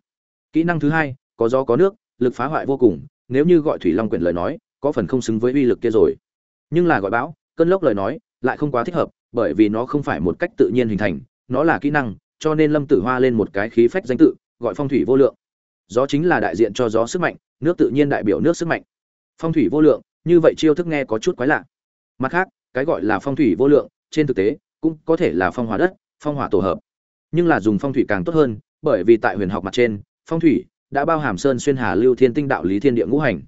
Kỹ năng thứ hai, có gió có nước, lực phá hoại vô cùng, nếu như gọi thủy long quyển lời nói, có phần không xứng với uy lực kia rồi. Nhưng là gọi bão, cơn lốc lời nói, lại không quá thích hợp, bởi vì nó không phải một cách tự nhiên hình thành, nó là kỹ năng, cho nên lâm tử hoa lên một cái khí phách danh tự, gọi phong thủy vô lượng gió chính là đại diện cho gió sức mạnh, nước tự nhiên đại biểu nước sức mạnh. Phong thủy vô lượng, như vậy chiêu thức nghe có chút quái lạ. Mặt khác, cái gọi là phong thủy vô lượng, trên thực tế, cũng có thể là phong hỏa đất, phong hỏa tổ hợp. Nhưng là dùng phong thủy càng tốt hơn, bởi vì tại huyền học mặt trên, phong thủy đã bao hàm sơn xuyên hà lưu thiên tinh đạo lý thiên địa ngũ hành.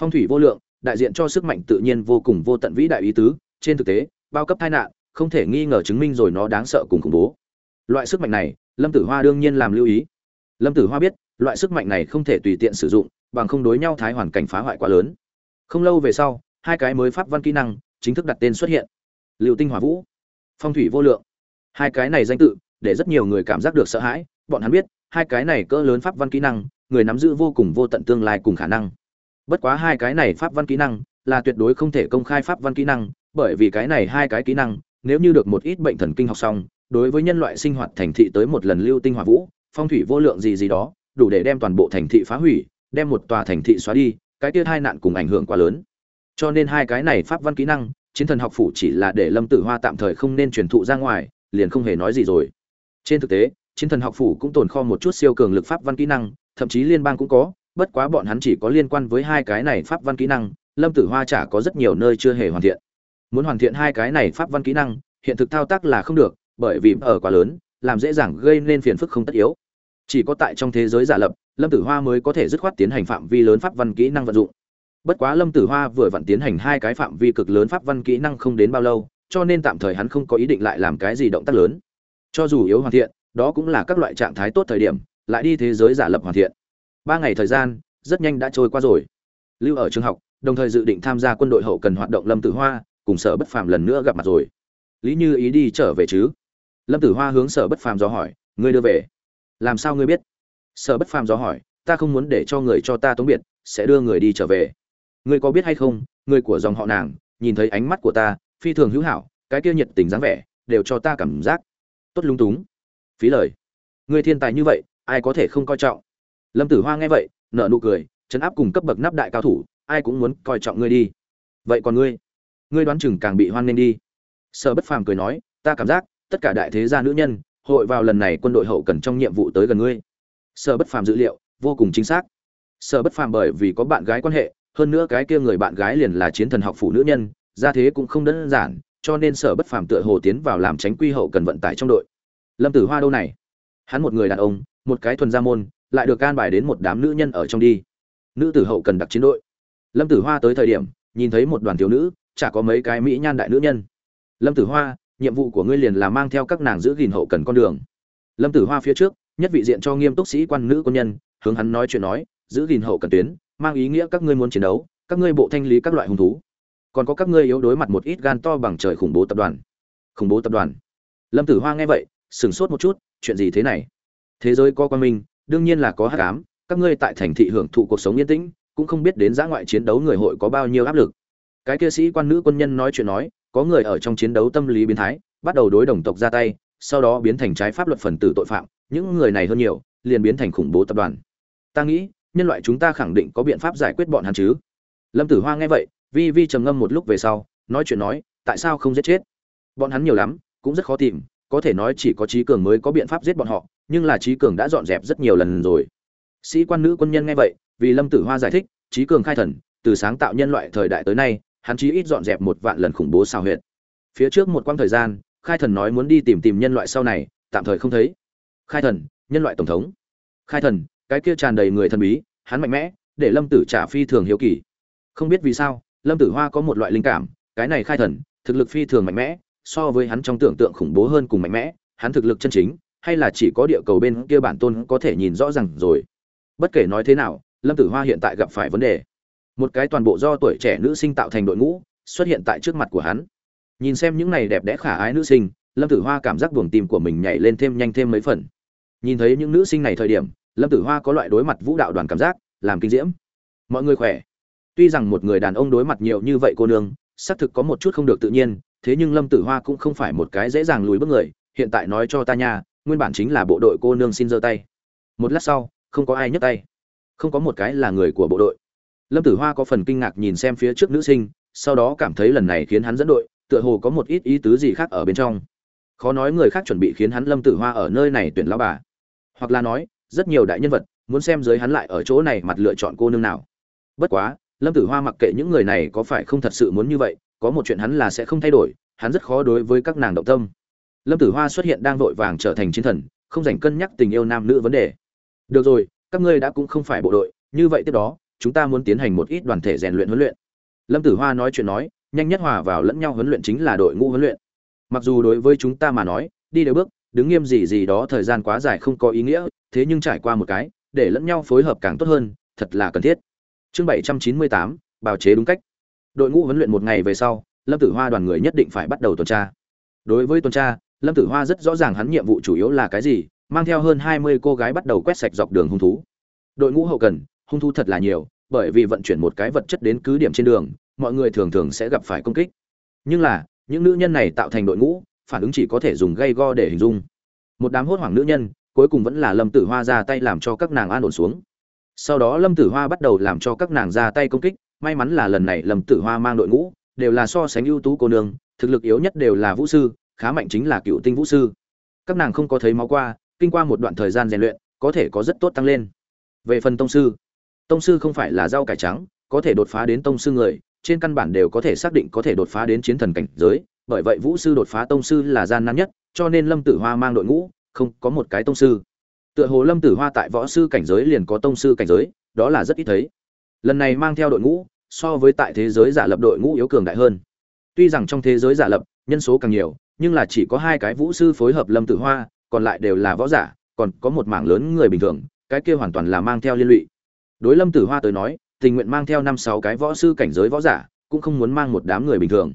Phong thủy vô lượng, đại diện cho sức mạnh tự nhiên vô cùng vô tận vĩ đại ý tứ, trên thực tế, bao cấp tai nạn, không thể nghi ngờ chứng minh rồi nó đáng sợ cùng khủng bố. Loại sức mạnh này, lâm tử hoa đương nhiên làm lưu ý. Lâm tử hoa biết loại sức mạnh này không thể tùy tiện sử dụng, bằng không đối nhau thái hoàn cảnh phá hoại quá lớn. Không lâu về sau, hai cái mới pháp văn kỹ năng chính thức đặt tên xuất hiện. Liệu tinh hỏa vũ, phong thủy vô lượng. Hai cái này danh tự, để rất nhiều người cảm giác được sợ hãi, bọn hắn biết, hai cái này cỡ lớn pháp văn kỹ năng, người nắm giữ vô cùng vô tận tương lai cùng khả năng. Bất quá hai cái này pháp văn kỹ năng là tuyệt đối không thể công khai pháp văn kỹ năng, bởi vì cái này hai cái kỹ năng, nếu như được một ít bệnh thần kinh học xong, đối với nhân loại sinh hoạt thành thị tới một lần lưu tinh hỏa vũ, phong thủy vô lượng gì gì đó đủ để đem toàn bộ thành thị phá hủy, đem một tòa thành thị xóa đi, cái kia hai nạn cùng ảnh hưởng quá lớn. Cho nên hai cái này pháp văn kỹ năng, chiến thần học phủ chỉ là để lâm tử hoa tạm thời không nên truyền thụ ra ngoài, liền không hề nói gì rồi. Trên thực tế, chiến thần học phủ cũng tồn kho một chút siêu cường lực pháp văn kỹ năng, thậm chí liên bang cũng có, bất quá bọn hắn chỉ có liên quan với hai cái này pháp văn kỹ năng, lâm tử hoa chả có rất nhiều nơi chưa hề hoàn thiện. Muốn hoàn thiện hai cái này pháp văn kỹ năng, hiện thực thao tác là không được, bởi vì ở quá lớn, làm dễ dàng gây nên phiền phức không tất yếu chỉ có tại trong thế giới giả lập, lâm tử hoa mới có thể dứt khoát tiến hành phạm vi lớn pháp văn kỹ năng vận dụng. Bất quá lâm tử hoa vừa vặn tiến hành hai cái phạm vi cực lớn pháp văn kỹ năng không đến bao lâu, cho nên tạm thời hắn không có ý định lại làm cái gì động tác lớn. Cho dù yếu hoàn thiện, đó cũng là các loại trạng thái tốt thời điểm, lại đi thế giới giả lập hoàn thiện. Ba ngày thời gian, rất nhanh đã trôi qua rồi. Lưu ở trường học, đồng thời dự định tham gia quân đội hậu cần hoạt động lâm tử hoa, cùng sở bất phàm lần nữa gặp mặt rồi. Lý như ý đi trở về chứ? Lâm tử hoa hướng sở bất phàm do hỏi, ngươi đưa về? Làm sao ngươi biết? Sở bất phàm do hỏi, ta không muốn để cho người cho ta tống biệt, sẽ đưa người đi trở về. Ngươi có biết hay không, người của dòng họ nàng, nhìn thấy ánh mắt của ta, phi thường hữu hảo, cái kia nhiệt tình dáng vẻ, đều cho ta cảm giác. Tốt lung túng. Phí lời. Ngươi thiên tài như vậy, ai có thể không coi trọng? Lâm tử hoa nghe vậy nợ nụ cười chấn áp cùng cấp bậc nắp đại cao thủ, ai cũng muốn coi trọng ngươi đi. Vậy còn ngươi? Ngươi đoán chừng càng bị hoan nghênh đi. Sở bất phàm cười nói, ta cảm giác, tất cả đại thế gia nữ nhân hội vào lần này quân đội hậu cần trong nhiệm vụ tới gần ngươi. Sở bất phàm dữ liệu, vô cùng chính xác. Sở bất phàm bởi vì có bạn gái quan hệ, hơn nữa cái kia người bạn gái liền là chiến thần học phụ nữ nhân, ra thế cũng không đơn giản, cho nên sở bất phàm tựa hồ tiến vào làm tránh quy hậu cần vận tải trong đội. Lâm tử hoa đâu này? Hắn một người đàn ông, một cái thuần gia môn, lại được can bài đến một đám nữ nhân ở trong đi. Nữ tử hậu cần đặc chiến đội. Lâm tử hoa tới thời điểm, nhìn thấy một đoàn thiếu nữ, chả có mấy cái mỹ nhan đại nữ nhân. Lâm tử hoa nhiệm vụ của ngươi liền là mang theo các nàng giữ gìn hậu cần con đường. Lâm tử hoa phía trước, nhất vị diện cho nghiêm túc sĩ quan nữ quân nhân, hướng hắn nói chuyện nói, giữ gìn hậu cần tuyến, mang ý nghĩa các ngươi muốn chiến đấu, các ngươi bộ thanh lý các loại hung thú. Còn có các ngươi yếu đối mặt một ít gan to bằng trời khủng bố tập đoàn. Khủng bố tập đoàn. Lâm tử hoa nghe vậy, sửng sốt một chút, chuyện gì thế này? Thế giới có quan minh, đương nhiên là có hát cám các ngươi tại thành thị hưởng thụ cuộc sống yên tĩnh, cũng không biết đến giã ngoại chiến đấu người hội có bao nhiêu áp lực. Cái kia sĩ quan nữ quân nhân nói chuyện nói có người ở trong chiến đấu tâm lý biến thái, bắt đầu đối đồng tộc ra tay, sau đó biến thành trái pháp luật phần tử tội phạm, những người này hơn nhiều, liền biến thành khủng bố tập đoàn. Ta nghĩ, nhân loại chúng ta khẳng định có biện pháp giải quyết bọn hắn chứ. Lâm tử hoa nghe vậy, vi vi trầm ngâm một lúc về sau, nói chuyện nói, tại sao không giết chết? Bọn hắn nhiều lắm, cũng rất khó tìm, có thể nói chỉ có trí cường mới có biện pháp giết bọn họ, nhưng là trí cường đã dọn dẹp rất nhiều lần rồi. Sĩ quan nữ quân nhân nghe vậy, vì lâm tử hoa giải thích trí cường khai thần, từ sáng tạo nhân loại thời đại tới nay hắn chí ít dọn dẹp một vạn lần khủng bố xào huyệt. Phía trước một quãng thời gian, khai thần nói muốn đi tìm tìm nhân loại sau này, tạm thời không thấy. Khai thần, nhân loại tổng thống. Khai thần, cái kia tràn đầy người thần bí, hắn mạnh mẽ, để lâm tử trả phi thường hiếu kỳ. Không biết vì sao, lâm tử hoa có một loại linh cảm, cái này khai thần, thực lực phi thường mạnh mẽ, so với hắn trong tưởng tượng khủng bố hơn cùng mạnh mẽ, hắn thực lực chân chính, hay là chỉ có địa cầu bên kia bản tôn có thể nhìn rõ ràng rồi. Bất kể nói thế nào, lâm tử hoa hiện tại gặp phải vấn đề một cái toàn bộ do tuổi trẻ nữ sinh tạo thành đội ngũ, xuất hiện tại trước mặt của hắn. Nhìn xem những này đẹp đẽ khả ái nữ sinh, lâm tử hoa cảm giác buồng tim của mình nhảy lên thêm nhanh thêm mấy phần. Nhìn thấy những nữ sinh này thời điểm, lâm tử hoa có loại đối mặt vũ đạo đoàn cảm giác, làm kinh diễm. Mọi người khỏe. Tuy rằng một người đàn ông đối mặt nhiều như vậy cô nương, xác thực có một chút không được tự nhiên, thế nhưng lâm tử hoa cũng không phải một cái dễ dàng lùi bước người, hiện tại nói cho ta nha, nguyên bản chính là bộ đội cô nương xin giơ tay. Một lát sau, không có ai nhấc tay. Không có một cái là người của bộ đội lâm tử hoa có phần kinh ngạc nhìn xem phía trước nữ sinh, sau đó cảm thấy lần này khiến hắn dẫn đội, tựa hồ có một ít ý tứ gì khác ở bên trong. Khó nói người khác chuẩn bị khiến hắn lâm tử hoa ở nơi này tuyển lao bà. Hoặc là nói, rất nhiều đại nhân vật muốn xem giới hắn lại ở chỗ này mặt lựa chọn cô nương nào. Bất quá, lâm tử hoa mặc kệ những người này có phải không thật sự muốn như vậy, có một chuyện hắn là sẽ không thay đổi, hắn rất khó đối với các nàng động tâm. Lâm tử hoa xuất hiện đang vội vàng trở thành chiến thần, không dành cân nhắc tình yêu nam nữ vấn đề. Được rồi, các ngươi đã cũng không phải bộ đội, như vậy tiếp đó chúng ta muốn tiến hành một ít đoàn thể rèn luyện huấn luyện. Lâm tử hoa nói chuyện nói, nhanh nhất hòa vào lẫn nhau huấn luyện chính là đội ngũ huấn luyện. Mặc dù đối với chúng ta mà nói, đi đều bước, đứng nghiêm gì gì đó thời gian quá dài không có ý nghĩa, thế nhưng trải qua một cái, để lẫn nhau phối hợp càng tốt hơn, thật là cần thiết. Chương bảy trăm chín mươi tám, bào chế đúng cách. Đội ngũ huấn luyện một ngày về sau, lâm tử hoa đoàn người nhất định phải bắt đầu tuần tra. Đối với tuần tra, lâm tử hoa rất rõ ràng hắn nhiệm vụ chủ yếu là cái gì, mang theo hơn hai mươi cô gái bắt đầu quét sạch dọc đường hung thú. Đội ngũ hậu cần hung thú thật là nhiều, bởi vì vận chuyển một cái vật chất đến cứ điểm trên đường, mọi người thường thường sẽ gặp phải công kích. Nhưng là, những nữ nhân này tạo thành đội ngũ, phản ứng chỉ có thể dùng gây go để hình dung. Một đám hốt hoảng nữ nhân, cuối cùng vẫn là lâm tử hoa ra tay làm cho các nàng an ổn xuống. Sau đó lâm tử hoa bắt đầu làm cho các nàng ra tay công kích, may mắn là lần này lâm tử hoa mang đội ngũ, đều là so sánh ưu tú cô nương, thực lực yếu nhất đều là vũ sư, khá mạnh chính là cựu tinh vũ sư. Các nàng không có thấy máu qua, kinh qua một đoạn thời gian rèn luyện, có thể có rất tốt tăng lên. Về phần tông sư tông sư không phải là rau cải trắng, có thể đột phá đến tông sư người, trên căn bản đều có thể xác định có thể đột phá đến chiến thần cảnh giới, bởi vậy vũ sư đột phá tông sư là gian nan nhất, cho nên lâm tử hoa mang đội ngũ, không có một cái tông sư. Tựa hồ lâm tử hoa tại võ sư cảnh giới liền có tông sư cảnh giới, đó là rất ít thấy. Lần này mang theo đội ngũ, so với tại thế giới giả lập đội ngũ yếu cường đại hơn. Tuy rằng trong thế giới giả lập, nhân số càng nhiều, nhưng là chỉ có hai cái vũ sư phối hợp lâm tử hoa, còn lại đều là võ giả, còn có một mảng lớn người bình thường, cái kia hoàn toàn là mang theo liên lụy đối lâm tử hoa tới nói, tình nguyện mang theo năm sáu cái võ sư cảnh giới võ giả, cũng không muốn mang một đám người bình thường.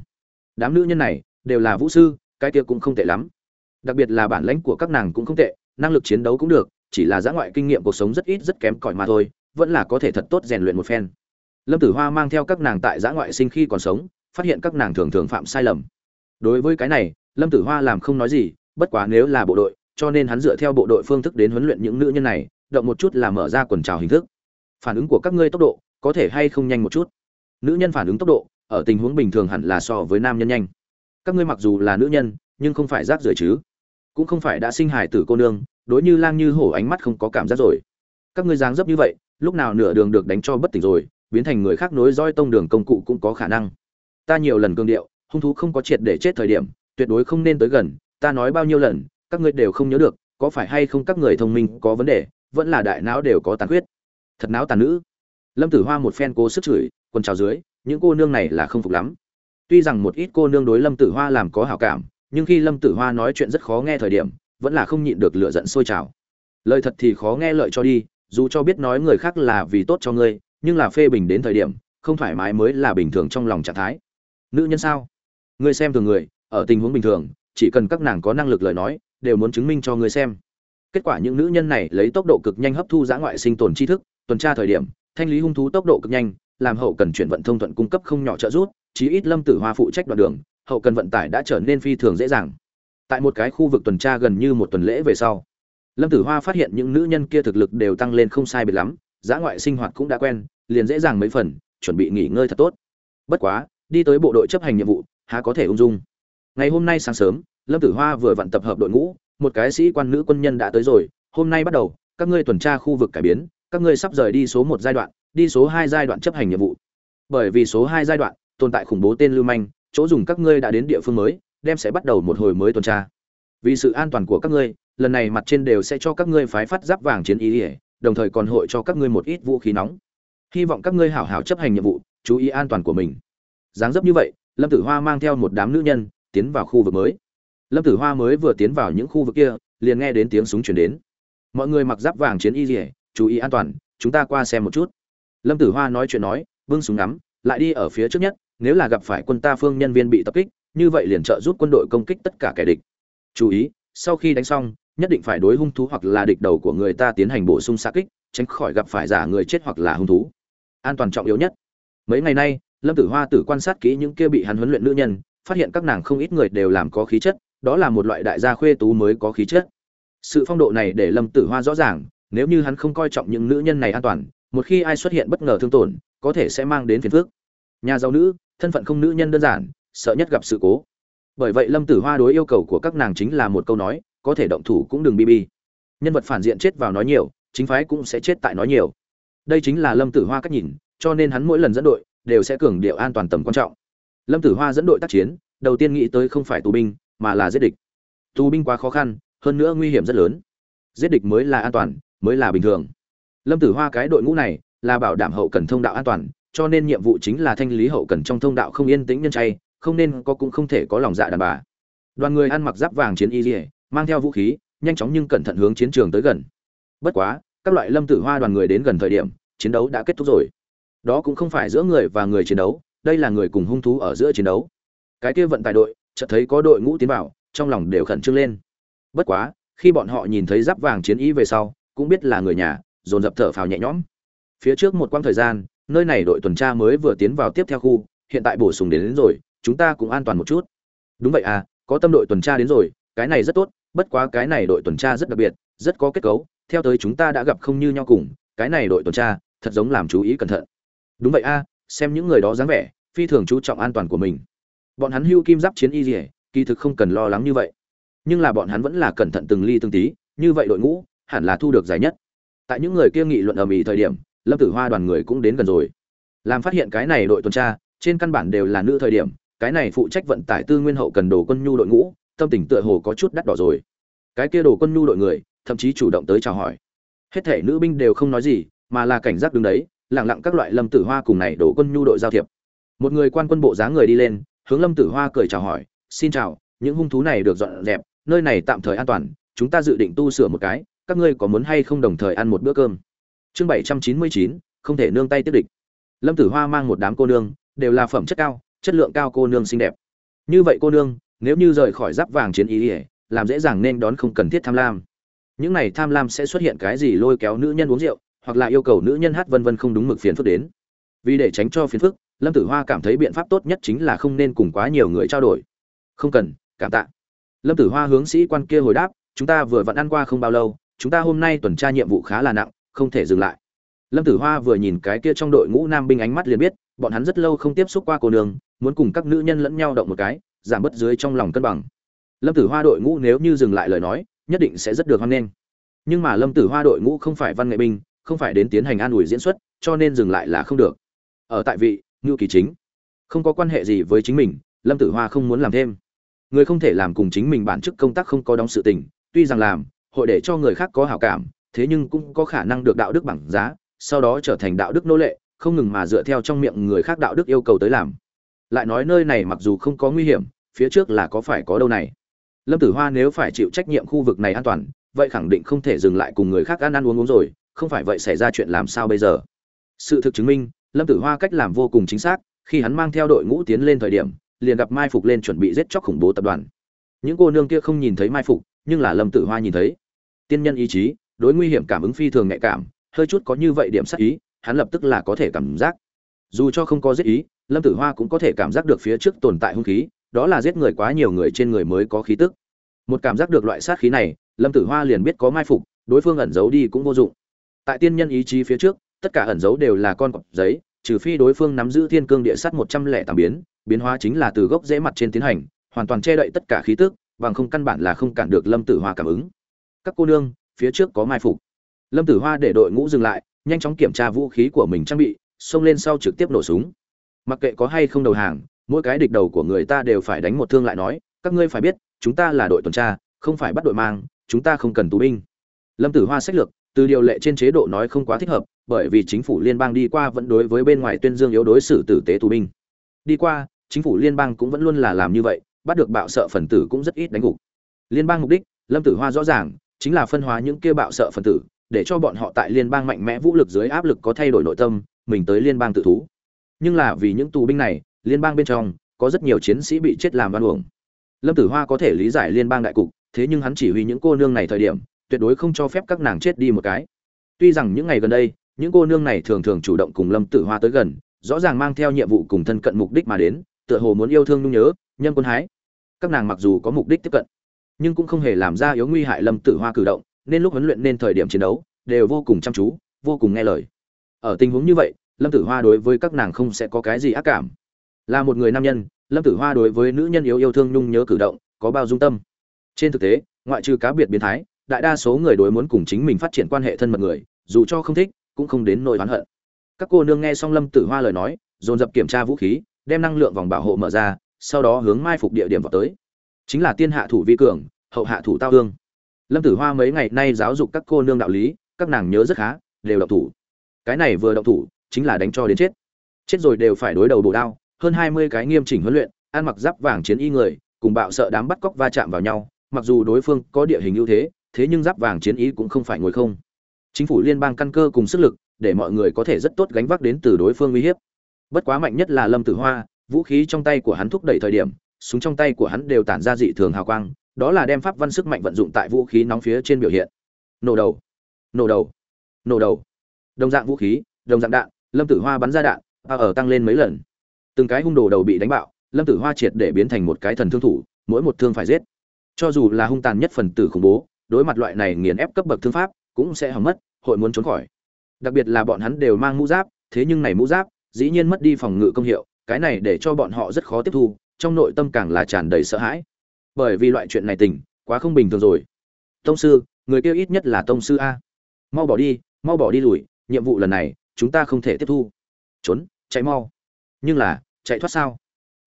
Đám nữ nhân này, đều là vũ sư, cái kia cũng không tệ lắm. Đặc biệt là bản lãnh của các nàng cũng không tệ, năng lực chiến đấu cũng được, chỉ là giã ngoại kinh nghiệm cuộc sống rất ít rất kém cỏi mà thôi, vẫn là có thể thật tốt rèn luyện một phen. Lâm tử hoa mang theo các nàng tại giã ngoại sinh khi còn sống, phát hiện các nàng thường thường phạm sai lầm. Đối với cái này, lâm tử hoa làm không nói gì, bất quá nếu là bộ đội, cho nên hắn dựa theo bộ đội phương thức đến huấn luyện những nữ nhân này, động một chút là mở ra quần trào hình thức phản ứng của các ngươi tốc độ có thể hay không nhanh một chút? Nữ nhân phản ứng tốc độ, ở tình huống bình thường hẳn là so với nam nhân nhanh. Các ngươi mặc dù là nữ nhân, nhưng không phải rác rưởi chứ. Cũng không phải đã sinh hài tử cô nương, đối như lang như hổ ánh mắt không có cảm giác rồi. Các ngươi dáng dấp như vậy, lúc nào nửa đường được đánh cho bất tỉnh rồi, biến thành người khác nối roi tông đường công cụ cũng có khả năng. Ta nhiều lần cương điệu, hung thú không có triệt để chết thời điểm, tuyệt đối không nên tới gần, ta nói bao nhiêu lần, các ngươi đều không nhớ được, có phải hay không các người thông minh có vấn đề, vẫn là đại não đều có tàn khuyết thật não tàn nữ. Lâm tử hoa một phen cố sức chửi, quần trào dưới, những cô nương này là không phục lắm. Tuy rằng một ít cô nương đối lâm tử hoa làm có hảo cảm, nhưng khi lâm tử hoa nói chuyện rất khó nghe thời điểm, vẫn là không nhịn được lựa giận sôi trào. Lời thật thì khó nghe lợi cho đi, dù cho biết nói người khác là vì tốt cho ngươi, nhưng là phê bình đến thời điểm, không thoải mái mới là bình thường trong lòng trạng thái. Nữ nhân sao? Ngươi xem thường người, ở tình huống bình thường, chỉ cần các nàng có năng lực lời nói, đều muốn chứng minh cho ngươi xem. Kết quả những nữ nhân này lấy tốc độ cực nhanh hấp thu giã ngoại sinh tồn tri thức tuần tra thời điểm, thanh lý hung thú tốc độ cực nhanh, làm hậu cần chuyển vận thông thuận cung cấp không nhỏ trợ giúp, chí ít lâm tử hoa phụ trách đoạn đường, hậu cần vận tải đã trở nên phi thường dễ dàng. Tại một cái khu vực tuần tra gần như một tuần lễ về sau, lâm tử hoa phát hiện những nữ nhân kia thực lực đều tăng lên không sai biệt lắm giã ngoại sinh hoạt cũng đã quen, liền dễ dàng mấy phần, chuẩn bị nghỉ ngơi thật tốt. Bất quá, đi tới bộ đội chấp hành nhiệm vụ, há có thể ung dung. Ngày hôm nay sáng sớm, lâm tử hoa vừa vặn tập hợp đội ngũ, một cái sĩ quan nữ quân nhân đã tới rồi, hôm nay bắt đầu, các ngươi tuần tra khu vực cải biến các ngươi sắp rời đi số một giai đoạn, đi số hai giai đoạn chấp hành nhiệm vụ. Bởi vì số hai giai đoạn, tồn tại khủng bố tên lưu manh, chỗ dùng các ngươi đã đến địa phương mới, đem sẽ bắt đầu một hồi mới tuần tra. Vì sự an toàn của các ngươi, lần này mặt trên đều sẽ cho các ngươi phái phát giáp vàng chiến ý ỉa, đồng thời còn hội cho các ngươi một ít vũ khí nóng. Hy vọng các ngươi hảo hảo chấp hành nhiệm vụ, chú ý an toàn của mình. Dáng dấp như vậy, lâm tử hoa mang theo một đám nữ nhân, tiến vào khu vực mới. Lâm tử hoa mới vừa tiến vào những khu vực kia, liền nghe đến tiếng súng chuyển đến. Mọi người mặc giáp vàng chiến y dỉa chú ý an toàn, chúng ta qua xem một chút. Lâm tử hoa nói chuyện nói vương súng ngắm, lại đi ở phía trước nhất, nếu là gặp phải quân ta phương nhân viên bị tập kích, như vậy liền trợ giúp quân đội công kích tất cả kẻ địch. Chú ý, sau khi đánh xong, nhất định phải đối hung thú hoặc là địch đầu của người ta tiến hành bổ sung xa kích, tránh khỏi gặp phải giả người chết hoặc là hung thú. An toàn trọng yếu nhất. Mấy ngày nay, lâm tử hoa tử quan sát kỹ những kia bị hắn huấn luyện nữ nhân, phát hiện các nàng không ít người đều làm có khí chất, đó là một loại đại gia khuê tú mới có khí chất. Sự phong độ này để lâm tử hoa rõ ràng nếu như hắn không coi trọng những nữ nhân này an toàn, một khi ai xuất hiện bất ngờ thương tổn, có thể sẽ mang đến phiền phức. Nhà giàu nữ, thân phận không nữ nhân đơn giản, sợ nhất gặp sự cố. Bởi vậy lâm tử hoa đối yêu cầu của các nàng chính là một câu nói, có thể động thủ cũng đừng bi bi. Nhân vật phản diện chết vào nói nhiều, chính phái cũng sẽ chết tại nói nhiều. Đây chính là lâm tử hoa cách nhìn, cho nên hắn mỗi lần dẫn đội, đều sẽ cường điệu an toàn tầm quan trọng. Lâm tử hoa dẫn đội tác chiến, đầu tiên nghĩ tới không phải tù binh, mà là giết địch. Tù binh quá khó khăn, hơn nữa nguy hiểm rất lớn. Giết địch mới là an toàn mới là bình thường. Lâm tử hoa cái đội ngũ này là bảo đảm hậu cần thông đạo an toàn, cho nên nhiệm vụ chính là thanh lý hậu cần trong thông đạo không yên tĩnh nhân chay, không nên có cũng không thể có lòng dạ đàn bà. Đoàn người ăn mặc giáp vàng chiến y dỉa mang theo vũ khí, nhanh chóng nhưng cẩn thận hướng chiến trường tới gần. Bất quá, các loại lâm tử hoa đoàn người đến gần thời điểm, chiến đấu đã kết thúc rồi. Đó cũng không phải giữa người và người chiến đấu, đây là người cùng hung thú ở giữa chiến đấu. Cái kia vận tải đội, chợt thấy có đội ngũ tiến vào, trong lòng đều khẩn trương lên. Bất quá, khi bọn họ nhìn thấy giáp vàng chiến y về sau cũng biết là người nhà dồn dập thở phào nhẹ nhõm. Phía trước một quãng thời gian nơi này đội tuần tra mới vừa tiến vào tiếp theo khu hiện tại bổ sung đến, đến rồi chúng ta cũng an toàn một chút. Đúng vậy à có tâm đội tuần tra đến rồi cái này rất tốt bất quá cái này đội tuần tra rất đặc biệt rất có kết cấu theo tới chúng ta đã gặp không như nhau cùng cái này đội tuần tra thật giống làm chú ý cẩn thận. Đúng vậy a xem những người đó dáng vẻ phi thường chú trọng an toàn của mình. Bọn hắn hưu kim giáp chiến y dỉa kỳ thực không cần lo lắng như vậy. Nhưng là bọn hắn vẫn là cẩn thận từng ly từng tí như vậy đội ngũ hẳn là thu được giải nhất. Tại những người kia nghị luận ầm ĩ thời điểm, lâm tử hoa đoàn người cũng đến gần rồi. Làm phát hiện cái này đội tuần tra, trên căn bản đều là nữ thời điểm, cái này phụ trách vận tải tư nguyên hậu cần đồ quân nhu đội ngũ, tâm tình tựa hồ có chút đắt đỏ rồi. Cái kia đồ quân nhu đội người, thậm chí chủ động tới chào hỏi. Hết thể nữ binh đều không nói gì, mà là cảnh giác đứng đấy lẳng lặng các loại lâm tử hoa cùng này đồ quân nhu đội giao thiệp. Một người quan quân bộ dáng người đi lên, hướng lâm tử hoa cười chào hỏi, xin chào, những hung thú này được dọn dẹp, nơi này tạm thời an toàn, chúng ta dự định tu sửa một cái các ngươi có muốn hay không đồng thời ăn một bữa cơm? Chương bảy trăm chín mươi chín, không thể nương tay tiếp địch. Lâm tử hoa mang một đám cô nương, đều là phẩm chất cao, chất lượng cao cô nương xinh đẹp. Như vậy cô nương, nếu như rời khỏi giáp vàng chiến ý ỉa làm dễ dàng nên đón không cần thiết tham lam. Những này tham lam sẽ xuất hiện cái gì lôi kéo nữ nhân uống rượu, hoặc là yêu cầu nữ nhân hát vân vân không đúng mực phiền phức đến. Vì để tránh cho phiền phức, lâm tử hoa cảm thấy biện pháp tốt nhất chính là không nên cùng quá nhiều người trao đổi. Không cần, cảm tạ. Lâm tử hoa hướng sĩ quan kia hồi đáp, chúng ta vừa vặn ăn qua không bao lâu chúng ta hôm nay tuần tra nhiệm vụ khá là nặng, không thể dừng lại. Lâm tử hoa vừa nhìn cái kia trong đội ngũ nam binh ánh mắt liền biết, bọn hắn rất lâu không tiếp xúc qua cô nương, muốn cùng các nữ nhân lẫn nhau động một cái, giảm bớt dưới trong lòng cân bằng. Lâm tử hoa đội ngũ nếu như dừng lại lời nói, nhất định sẽ rất được hoan nghênh. Nhưng mà lâm tử hoa đội ngũ không phải văn nghệ binh, không phải đến tiến hành an ủi diễn xuất, cho nên dừng lại là không được. Ở tại vị, ngưu kỳ chính, không có quan hệ gì với chính mình, lâm tử hoa không muốn làm thêm. Người không thể làm cùng chính mình bản chức công tác không có đóng sự tình, tuy rằng làm hội để cho người khác có hảo cảm, thế nhưng cũng có khả năng được đạo đức bằng giá, sau đó trở thành đạo đức nô lệ, không ngừng mà dựa theo trong miệng người khác đạo đức yêu cầu tới làm. Lại nói nơi này mặc dù không có nguy hiểm, phía trước là có phải có đâu này? Lâm tử hoa nếu phải chịu trách nhiệm khu vực này an toàn, vậy khẳng định không thể dừng lại cùng người khác ăn ăn uống uống rồi, không phải vậy xảy ra chuyện làm sao bây giờ? Sự thực chứng minh, lâm tử hoa cách làm vô cùng chính xác, khi hắn mang theo đội ngũ tiến lên thời điểm, liền gặp mai phục lên chuẩn bị giết chóc khủng bố tập đoàn. Những cô nương kia không nhìn thấy mai phục, nhưng là lâm tử hoa nhìn thấy tiên nhân ý chí, đối nguy hiểm cảm ứng phi thường nhạy cảm, hơi chút có như vậy điểm sắc ý, hắn lập tức là có thể cảm giác. Dù cho không có giết ý, lâm tử hoa cũng có thể cảm giác được phía trước tồn tại hung khí, đó là giết người quá nhiều người trên người mới có khí tức. Một cảm giác được loại sát khí này, lâm tử hoa liền biết có mai phục, đối phương ẩn giấu đi cũng vô dụng. Tại tiên nhân ý chí phía trước, tất cả ẩn giấu đều là con cọp giấy, trừ phi đối phương nắm giữ thiên cương địa sắt một trăm lẻ tám biến biến hóa chính là từ gốc rễ mặt trên tiến hành, hoàn toàn che đậy tất cả khí tức, bằng không căn bản là không cản được lâm tử hoa cảm ứng các cô nương, phía trước có mai phục. Lâm tử hoa để đội ngũ dừng lại, nhanh chóng kiểm tra vũ khí của mình trang bị, xông lên sau trực tiếp nổ súng. Mặc kệ có hay không đầu hàng, mỗi cái địch đầu của người ta đều phải đánh một thương lại nói, các ngươi phải biết, chúng ta là đội tuần tra, không phải bắt đội mang, chúng ta không cần tù binh. Lâm tử hoa sách lược, từ điều lệ trên chế độ nói không quá thích hợp, bởi vì chính phủ liên bang đi qua vẫn đối với bên ngoài tuyên dương yếu đối xử tử tế tù binh. Đi qua, chính phủ liên bang cũng vẫn luôn là làm như vậy, bắt được bạo sợ phần tử cũng rất ít đánh gục. Liên bang mục đích, lâm tử hoa rõ ràng chính là phân hóa những kia bạo sợ phần tử, để cho bọn họ tại liên bang mạnh mẽ vũ lực dưới áp lực có thay đổi nội tâm, mình tới liên bang tự thú. Nhưng là vì những tù binh này, liên bang bên trong có rất nhiều chiến sĩ bị chết làm văn uổng. Lâm tử hoa có thể lý giải liên bang đại cục, thế nhưng hắn chỉ huy những cô nương này thời điểm, tuyệt đối không cho phép các nàng chết đi một cái. Tuy rằng những ngày gần đây, những cô nương này thường thường chủ động cùng lâm tử hoa tới gần, rõ ràng mang theo nhiệm vụ cùng thân cận mục đích mà đến, tựa hồ muốn yêu thương nhung nhớ nhân quân hái. Các nàng mặc dù có mục đích tiếp cận nhưng cũng không hề làm ra yếu nguy hại lâm tử hoa cử động, nên lúc huấn luyện nên thời điểm chiến đấu, đều vô cùng chăm chú, vô cùng nghe lời. Ở tình huống như vậy, lâm tử hoa đối với các nàng không sẽ có cái gì ác cảm. Là một người nam nhân, lâm tử hoa đối với nữ nhân yếu yêu thương nhung nhớ cử động, có bao dung tâm. Trên thực tế, ngoại trừ cá biệt biến thái, đại đa số người đối muốn cùng chính mình phát triển quan hệ thân mật người, dù cho không thích, cũng không đến nỗi oán hận. Các cô nương nghe xong lâm tử hoa lời nói, dồn dập kiểm tra vũ khí, đem năng lượng vòng bảo hộ mở ra, sau đó hướng mai phục địa điểm vào tới chính là tiên hạ thủ vi cường, hậu hạ thủ tao hương lâm tử hoa mấy ngày nay giáo dục các cô nương đạo lý, các nàng nhớ rất khá, đều độc thủ. Cái này vừa độc thủ, chính là đánh cho đến chết. Chết rồi đều phải đối đầu bổ đao, hơn hai mươi cái nghiêm chỉnh huấn luyện, ăn mặc giáp vàng chiến y người, cùng bạo sợ đám bắt cóc va chạm vào nhau, mặc dù đối phương có địa hình ưu thế thế nhưng giáp vàng chiến y cũng không phải ngồi không. Chính phủ liên bang căn cơ cùng sức lực, để mọi người có thể rất tốt gánh vác đến từ đối phương uy hiếp. Bất quá mạnh nhất là lâm tử hoa, vũ khí trong tay của hắn thúc đẩy thời điểm súng trong tay của hắn đều tản ra dị thường hào quang, đó là đem pháp văn sức mạnh vận dụng tại vũ khí nóng phía trên biểu hiện. Nổ đầu nổ đầu nổ đầu. Đồng dạng vũ khí, đồng dạng đạn, lâm tử hoa bắn ra đạn và ở tăng lên mấy lần. Từng cái hung đồ đầu bị đánh bạo, lâm tử hoa triệt để biến thành một cái thần thương thủ, mỗi một thương phải giết. Cho dù là hung tàn nhất phần tử khủng bố, đối mặt loại này nghiền ép cấp bậc thương pháp, cũng sẽ hỏng mất, hội muốn trốn khỏi. Đặc biệt là bọn hắn đều mang mũ giáp, thế nhưng này mũ giáp, dĩ nhiên mất đi phòng ngự công hiệu, cái này để cho bọn họ rất khó tiếp thu trong nội tâm càng là tràn đầy sợ hãi. Bởi vì loại chuyện này tình, quá không bình thường rồi. Tông sư, người kia ít nhất là tông sư a. Mau bỏ đi, mau bỏ đi lùi, nhiệm vụ lần này, chúng ta không thể tiếp thu. Trốn, chạy mau. Nhưng là, chạy thoát sao?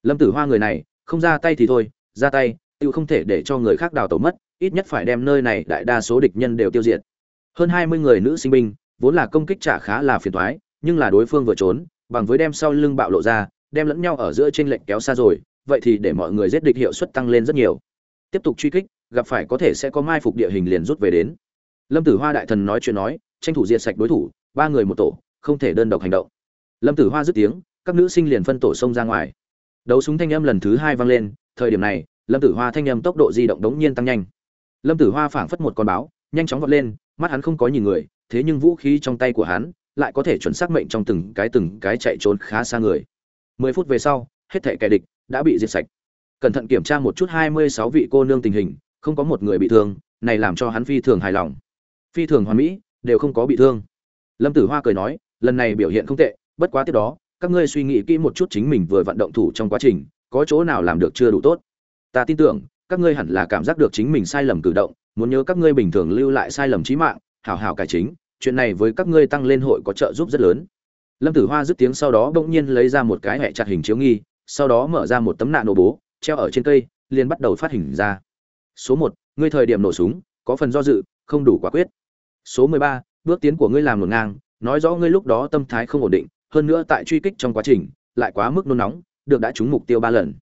Lâm tử hoa người này, không ra tay thì thôi, ra tay tự không thể để cho người khác đào tẩu mất, ít nhất phải đem nơi này đại đa số địch nhân đều tiêu diệt. Hơn hai mươi người nữ sinh binh, vốn là công kích trả khá là phiền toái, nhưng là đối phương vừa trốn, bằng với đem sau lưng bạo lộ ra, đem lẫn nhau ở giữa trên lệnh kéo xa rồi vậy thì để mọi người giết địch hiệu suất tăng lên rất nhiều. Tiếp tục truy kích, gặp phải có thể sẽ có mai phục địa hình liền rút về đến. Lâm tử hoa đại thần nói chuyện nói, tranh thủ diệt sạch đối thủ, ba người một tổ, không thể đơn độc hành động. Lâm tử hoa dứt tiếng, các nữ sinh liền phân tổ xông ra ngoài. Đấu súng thanh âm lần thứ hai vang lên, thời điểm này, lâm tử hoa thanh âm tốc độ di động đống nhiên tăng nhanh. Lâm tử hoa phảng phất một con báo, nhanh chóng vọt lên, mắt hắn không có nhìn người, thế nhưng vũ khí trong tay của hắn lại có thể chuẩn xác mệnh trong từng cái từng cái chạy trốn khá xa người. Mười phút về sau, hết thảy kẻ địch đã bị diệt sạch. Cẩn thận kiểm tra một chút hai mươi sáu vị cô nương tình hình, không có một người bị thương, này làm cho hắn phi thường hài lòng. Phi thường hoàn mỹ, đều không có bị thương. Lâm tử hoa cười nói, lần này biểu hiện không tệ, bất quá tiếp đó, các ngươi suy nghĩ kỹ một chút chính mình vừa vận động thủ trong quá trình, có chỗ nào làm được chưa đủ tốt. Ta tin tưởng, các ngươi hẳn là cảm giác được chính mình sai lầm cử động, muốn nhớ các ngươi bình thường lưu lại sai lầm trí mạng, hảo hảo cải chính, chuyện này với các ngươi tăng lên hội có trợ giúp rất lớn. Lâm tử hoa dứt tiếng sau đó bỗng nhiên lấy ra một cái hẹ chặt hình chiếu nghi sau đó mở ra một tấm nạ nổ bố, treo ở trên cây, liền bắt đầu phát hình ra. Số một, ngươi thời điểm nổ súng, có phần do dự, không đủ quả quyết. Số mười ba, bước tiến của ngươi làm ngổn ngang, nói rõ ngươi lúc đó tâm thái không ổn định, hơn nữa tại truy kích trong quá trình, lại quá mức nôn nóng, được đã trúng mục tiêu ba lần.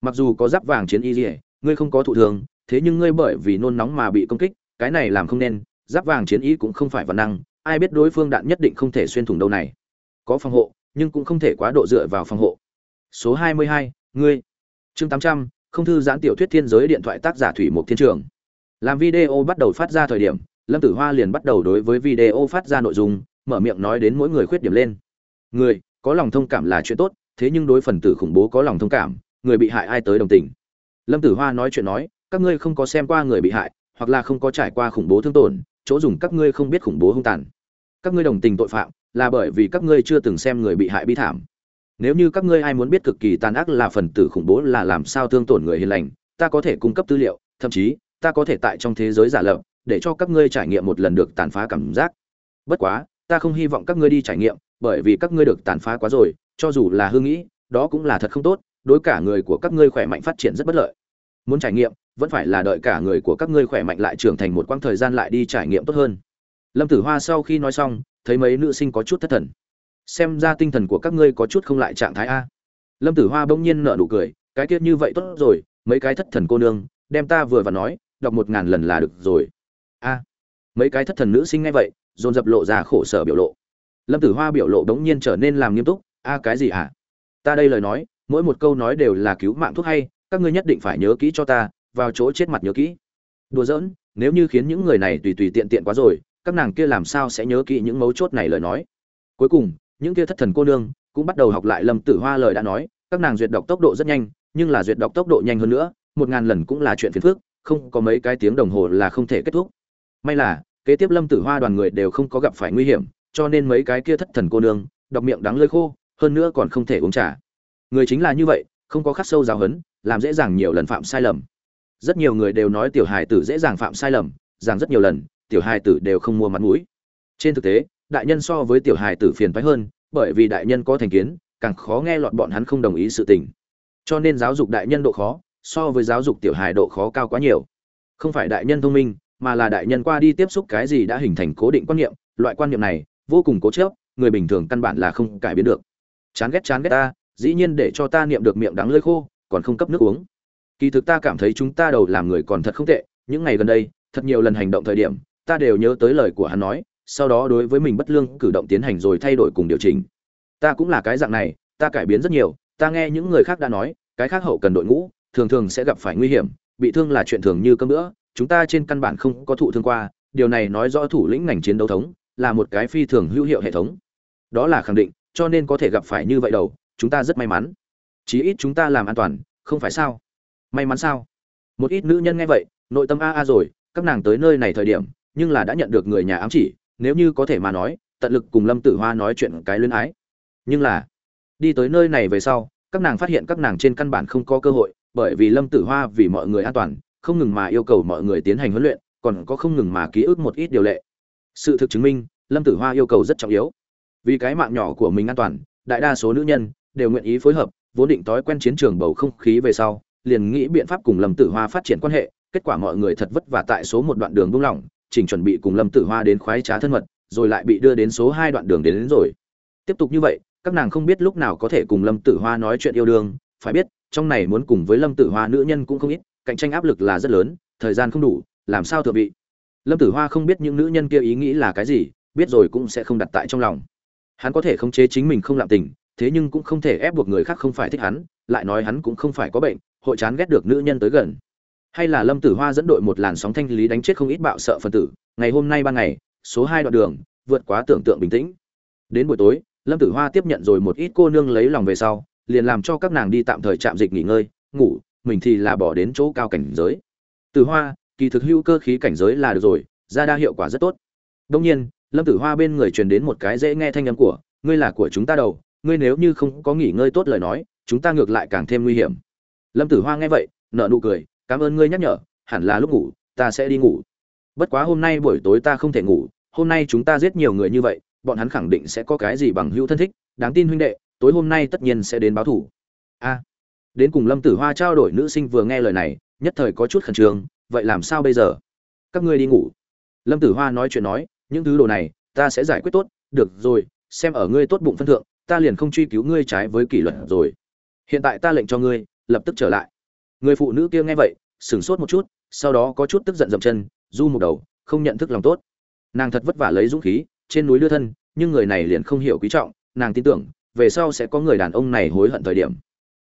Mặc dù có giáp vàng chiến y dỉa ngươi không có thụ thường thế nhưng ngươi bởi vì nôn nóng mà bị công kích, cái này làm không nên, giáp vàng chiến y cũng không phải văn năng, ai biết đối phương đạn nhất định không thể xuyên thủng đâu này. Có phòng hộ, nhưng cũng không thể quá độ dựa vào phòng hộ số 22, ngươi. Chương 800, không thư giãn tiểu thuyết thiên giới điện thoại tác giả thủy mục thiên trường. Làm video bắt đầu phát ra thời điểm lâm tử hoa liền bắt đầu đối với video phát ra nội dung mở miệng nói đến mỗi người khuyết điểm lên. Người có lòng thông cảm là chuyện tốt thế nhưng đối phần tử khủng bố có lòng thông cảm người bị hại ai tới đồng tình. Lâm tử hoa nói chuyện nói các ngươi không có xem qua người bị hại hoặc là không có trải qua khủng bố thương tổn chỗ dùng các ngươi không biết khủng bố hung tàn. Các ngươi đồng tình tội phạm là bởi vì các ngươi chưa từng xem người bị hại bi thảm nếu như các ngươi ai muốn biết cực kỳ tàn ác là phần tử khủng bố là làm sao thương tổn người hiền lành, ta có thể cung cấp tư liệu, thậm chí, ta có thể tại trong thế giới giả lập, để cho các ngươi trải nghiệm một lần được tàn phá cảm giác. Bất quá, ta không hy vọng các ngươi đi trải nghiệm, bởi vì các ngươi được tàn phá quá rồi, cho dù là hư nghĩ, đó cũng là thật không tốt, đối cả người của các ngươi khỏe mạnh phát triển rất bất lợi. Muốn trải nghiệm, vẫn phải là đợi cả người của các ngươi khỏe mạnh lại trưởng thành một quãng thời gian lại đi trải nghiệm tốt hơn. Lâm tử hoa sau khi nói xong, thấy mấy nữ sinh có chút thất thần xem ra tinh thần của các ngươi có chút không lại trạng thái a. Lâm tử hoa bỗng nhiên nở nụ cười, cái tiết như vậy tốt rồi, mấy cái thất thần cô nương, đem ta vừa và nói, đọc một ngàn lần là được rồi. A. Mấy cái thất thần nữ sinh ngay vậy, dồn dập lộ ra khổ sở biểu lộ. Lâm tử hoa biểu lộ đống nhiên trở nên làm nghiêm túc, a, cái gì à ta đây lời nói, mỗi một câu nói đều là cứu mạng thuốc hay, các ngươi nhất định phải nhớ kỹ cho ta, vào chỗ chết mặt nhớ kỹ. Đùa giỡn, nếu như khiến những người này tùy tùy tiện tiện quá rồi, các nàng kia làm sao sẽ nhớ kỹ những mấu chốt này lời nói? Cuối cùng những kia thất thần cô nương cũng bắt đầu học lại lâm tử hoa lời đã nói, các nàng duyệt đọc tốc độ rất nhanh, nhưng là duyệt đọc tốc độ nhanh hơn nữa, một ngàn lần cũng là chuyện phiền phức, không có mấy cái tiếng đồng hồ là không thể kết thúc. May là, kế tiếp lâm tử hoa đoàn người đều không có gặp phải nguy hiểm, cho nên mấy cái kia thất thần cô nương, đọc miệng đắng lơi khô, hơn nữa còn không thể uống trà. Người chính là như vậy, không có khắc sâu giáo hấn làm dễ dàng nhiều lần phạm sai lầm. Rất nhiều người đều nói tiểu hài tử dễ dàng phạm sai lầm rằng rất nhiều lần, tiểu hài tử đều không mua mặt mũi. Trên thực tế đại nhân so với tiểu hài tử phiền phái hơn, bởi vì đại nhân có thành kiến, càng khó nghe lọt bọn hắn không đồng ý sự tình. Cho nên giáo dục đại nhân độ khó, so với giáo dục tiểu hài độ khó cao quá nhiều. Không phải đại nhân thông minh, mà là đại nhân qua đi tiếp xúc cái gì đã hình thành cố định quan niệm, loại quan niệm này, vô cùng cố chấp, người bình thường căn bản là không cải biến được. Chán ghét chán ghét ta, dĩ nhiên để cho ta niệm được miệng đắng lưỡi khô, còn không cấp nước uống. Kỳ thực ta cảm thấy chúng ta đầu làm người còn thật không tệ, những ngày gần đây, thật nhiều lần hành động thời điểm, ta đều nhớ tới lời của hắn nói sau đó đối với mình bất lương cử động tiến hành rồi thay đổi cùng điều chỉnh. Ta cũng là cái dạng này, ta cải biến rất nhiều, ta nghe những người khác đã nói, cái khác hậu cần đội ngũ, thường thường sẽ gặp phải nguy hiểm, bị thương là chuyện thường như cơm nữa chúng ta trên căn bản không có thụ thương qua, điều này nói rõ thủ lĩnh ngành chiến đấu thống là một cái phi thường hữu hiệu hệ thống. Đó là khẳng định, cho nên có thể gặp phải như vậy đầu, chúng ta rất may mắn. Chí ít chúng ta làm an toàn, không phải sao? May mắn sao? Một ít nữ nhân nghe vậy, nội tâm a a rồi, các nàng tới nơi này thời điểm, nhưng là đã nhận được người nhà ám chỉ nếu như có thể mà nói, tận lực cùng lâm tử hoa nói chuyện cái luyến ái. Nhưng là, đi tới nơi này về sau, các nàng phát hiện các nàng trên căn bản không có cơ hội, bởi vì lâm tử hoa vì mọi người an toàn, không ngừng mà yêu cầu mọi người tiến hành huấn luyện, còn có không ngừng mà ký ức một ít điều lệ. Sự thực chứng minh, lâm tử hoa yêu cầu rất trọng yếu. Vì cái mạng nhỏ của mình an toàn, đại đa số nữ nhân đều nguyện ý phối hợp, vốn định thói quen chiến trường bầu không khí về sau, liền nghĩ biện pháp cùng lâm tử hoa phát triển quan hệ, kết quả mọi người thật vất vả tại số một đoạn đường buông lỏng chỉnh chuẩn bị cùng lâm tử hoa đến khoái trá thân mật rồi lại bị đưa đến số hai đoạn đường đến, đến rồi. Tiếp tục như vậy các nàng không biết lúc nào có thể cùng lâm tử hoa nói chuyện yêu đương. Phải biết trong này muốn cùng với lâm tử hoa nữ nhân cũng không ít cạnh tranh áp lực là rất lớn thời gian không đủ làm sao thừa vị? Lâm tử hoa không biết những nữ nhân kia ý nghĩ là cái gì biết rồi cũng sẽ không đặt tại trong lòng. Hắn có thể khống chế chính mình không làm tình thế nhưng cũng không thể ép buộc người khác không phải thích hắn lại nói hắn cũng không phải có bệnh hội chán ghét được nữ nhân tới gần hay là lâm tử hoa dẫn đội một làn sóng thanh lý đánh chết không ít bạo sợ phân tử, ngày hôm nay ban ngày, số hai đoạn đường, vượt quá tưởng tượng bình tĩnh. Đến buổi tối, lâm tử hoa tiếp nhận rồi một ít cô nương lấy lòng về sau, liền làm cho các nàng đi tạm thời chạm dịch nghỉ ngơi, ngủ, mình thì là bỏ đến chỗ cao cảnh giới. Tử hoa, kỳ thực hữu cơ khí cảnh giới là được rồi, ra đa hiệu quả rất tốt. Đông nhiên, lâm tử hoa bên người truyền đến một cái dễ nghe thanh âm của, ngươi là của chúng ta đầu ngươi nếu như không có nghỉ ngơi tốt lời nói, chúng ta ngược lại càng thêm nguy hiểm. Lâm tử hoa nghe vậy nợ nụ cười cảm ơn ngươi nhắc nhở, hẳn là lúc ngủ, ta sẽ đi ngủ. Bất quá hôm nay buổi tối ta không thể ngủ, hôm nay chúng ta giết nhiều người như vậy, bọn hắn khẳng định sẽ có cái gì bằng hữu thân thích, đáng tin huynh đệ, tối hôm nay tất nhiên sẽ đến báo thủ a. Đến cùng lâm tử hoa trao đổi nữ sinh vừa nghe lời này, nhất thời có chút khẩn trương, vậy làm sao bây giờ? Các ngươi đi ngủ. Lâm tử hoa nói chuyện nói, những thứ đồ này, ta sẽ giải quyết tốt, được rồi, xem ở ngươi tốt bụng phân thượng, ta liền không truy cứu ngươi trái với kỷ luật rồi. Hiện tại ta lệnh cho ngươi, lập tức trở lại người phụ nữ kia nghe vậy, sửng sốt một chút, sau đó có chút tức giận dậm chân, du một đầu, không nhận thức lòng tốt. Nàng thật vất vả lấy dũng khí, trên núi đưa thân, nhưng người này liền không hiểu quý trọng, nàng tin tưởng, về sau sẽ có người đàn ông này hối hận thời điểm.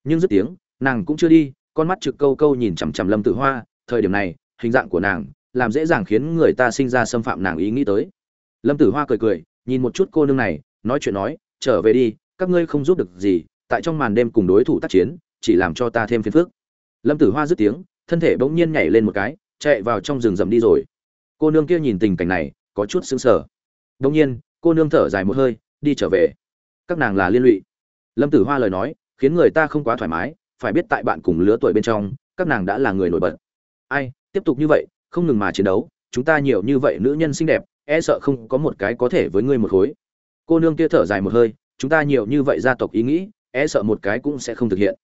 Nhưng dứt tiếng, nàng cũng chưa đi, con mắt trực câu câu nhìn chằm chằm lâm tử hoa, thời điểm này, hình dạng của nàng, làm dễ dàng khiến người ta sinh ra xâm phạm nàng ý nghĩ tới. Lâm tử hoa cười cười, nhìn một chút cô nương này, nói chuyện nói, trở về đi, các ngươi không giúp được gì, tại trong màn đêm cùng đối thủ tác chiến, chỉ làm cho ta thêm phiền phức lâm tử hoa dứt tiếng, thân thể bỗng nhiên nhảy lên một cái, chạy vào trong rừng rậm đi rồi. Cô nương kia nhìn tình cảnh này, có chút sững sờ. Bỗng nhiên, cô nương thở dài một hơi, đi trở về. Các nàng là liên lụy. Lâm tử hoa lời nói, khiến người ta không quá thoải mái, phải biết tại bạn cùng lứa tuổi bên trong, các nàng đã là người nổi bật. Ai, tiếp tục như vậy, không ngừng mà chiến đấu, chúng ta nhiều như vậy nữ nhân xinh đẹp e sợ không có một cái có thể với ngươi một khối. Cô nương kia thở dài một hơi, chúng ta nhiều như vậy gia tộc ý nghĩ e sợ một cái cũng sẽ không thực hiện.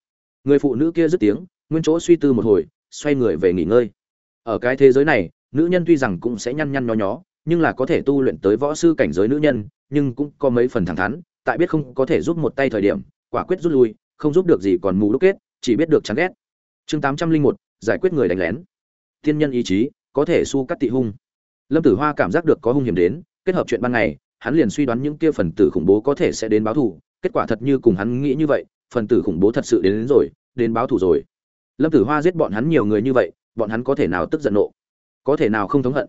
Người phụ nữ kia dứt tiếng nguyên chỗ suy tư một hồi xoay người về nghỉ ngơi. Ở cái thế giới này nữ nhân tuy rằng cũng sẽ nhăn nhăn nho nhó nhưng là có thể tu luyện tới võ sư cảnh giới nữ nhân nhưng cũng có mấy phần thẳng thắn tại biết không có thể giúp một tay thời điểm quả quyết rút lui không giúp được gì còn mù đúc kết chỉ biết được chán ghét. Chương tám trăm linh một giải quyết người đánh lén. Thiên nhân ý chí có thể su cắt tị hung. Lâm tử hoa cảm giác được có hung hiểm đến kết hợp chuyện ban ngày hắn liền suy đoán những kia phần tử khủng bố có thể sẽ đến báo thù kết quả thật như cùng hắn nghĩ như vậy phần tử khủng bố thật sự đến, đến rồi đến báo thù rồi lâm tử hoa giết bọn hắn nhiều người như vậy, bọn hắn có thể nào tức giận nộ? Có thể nào không thống hận?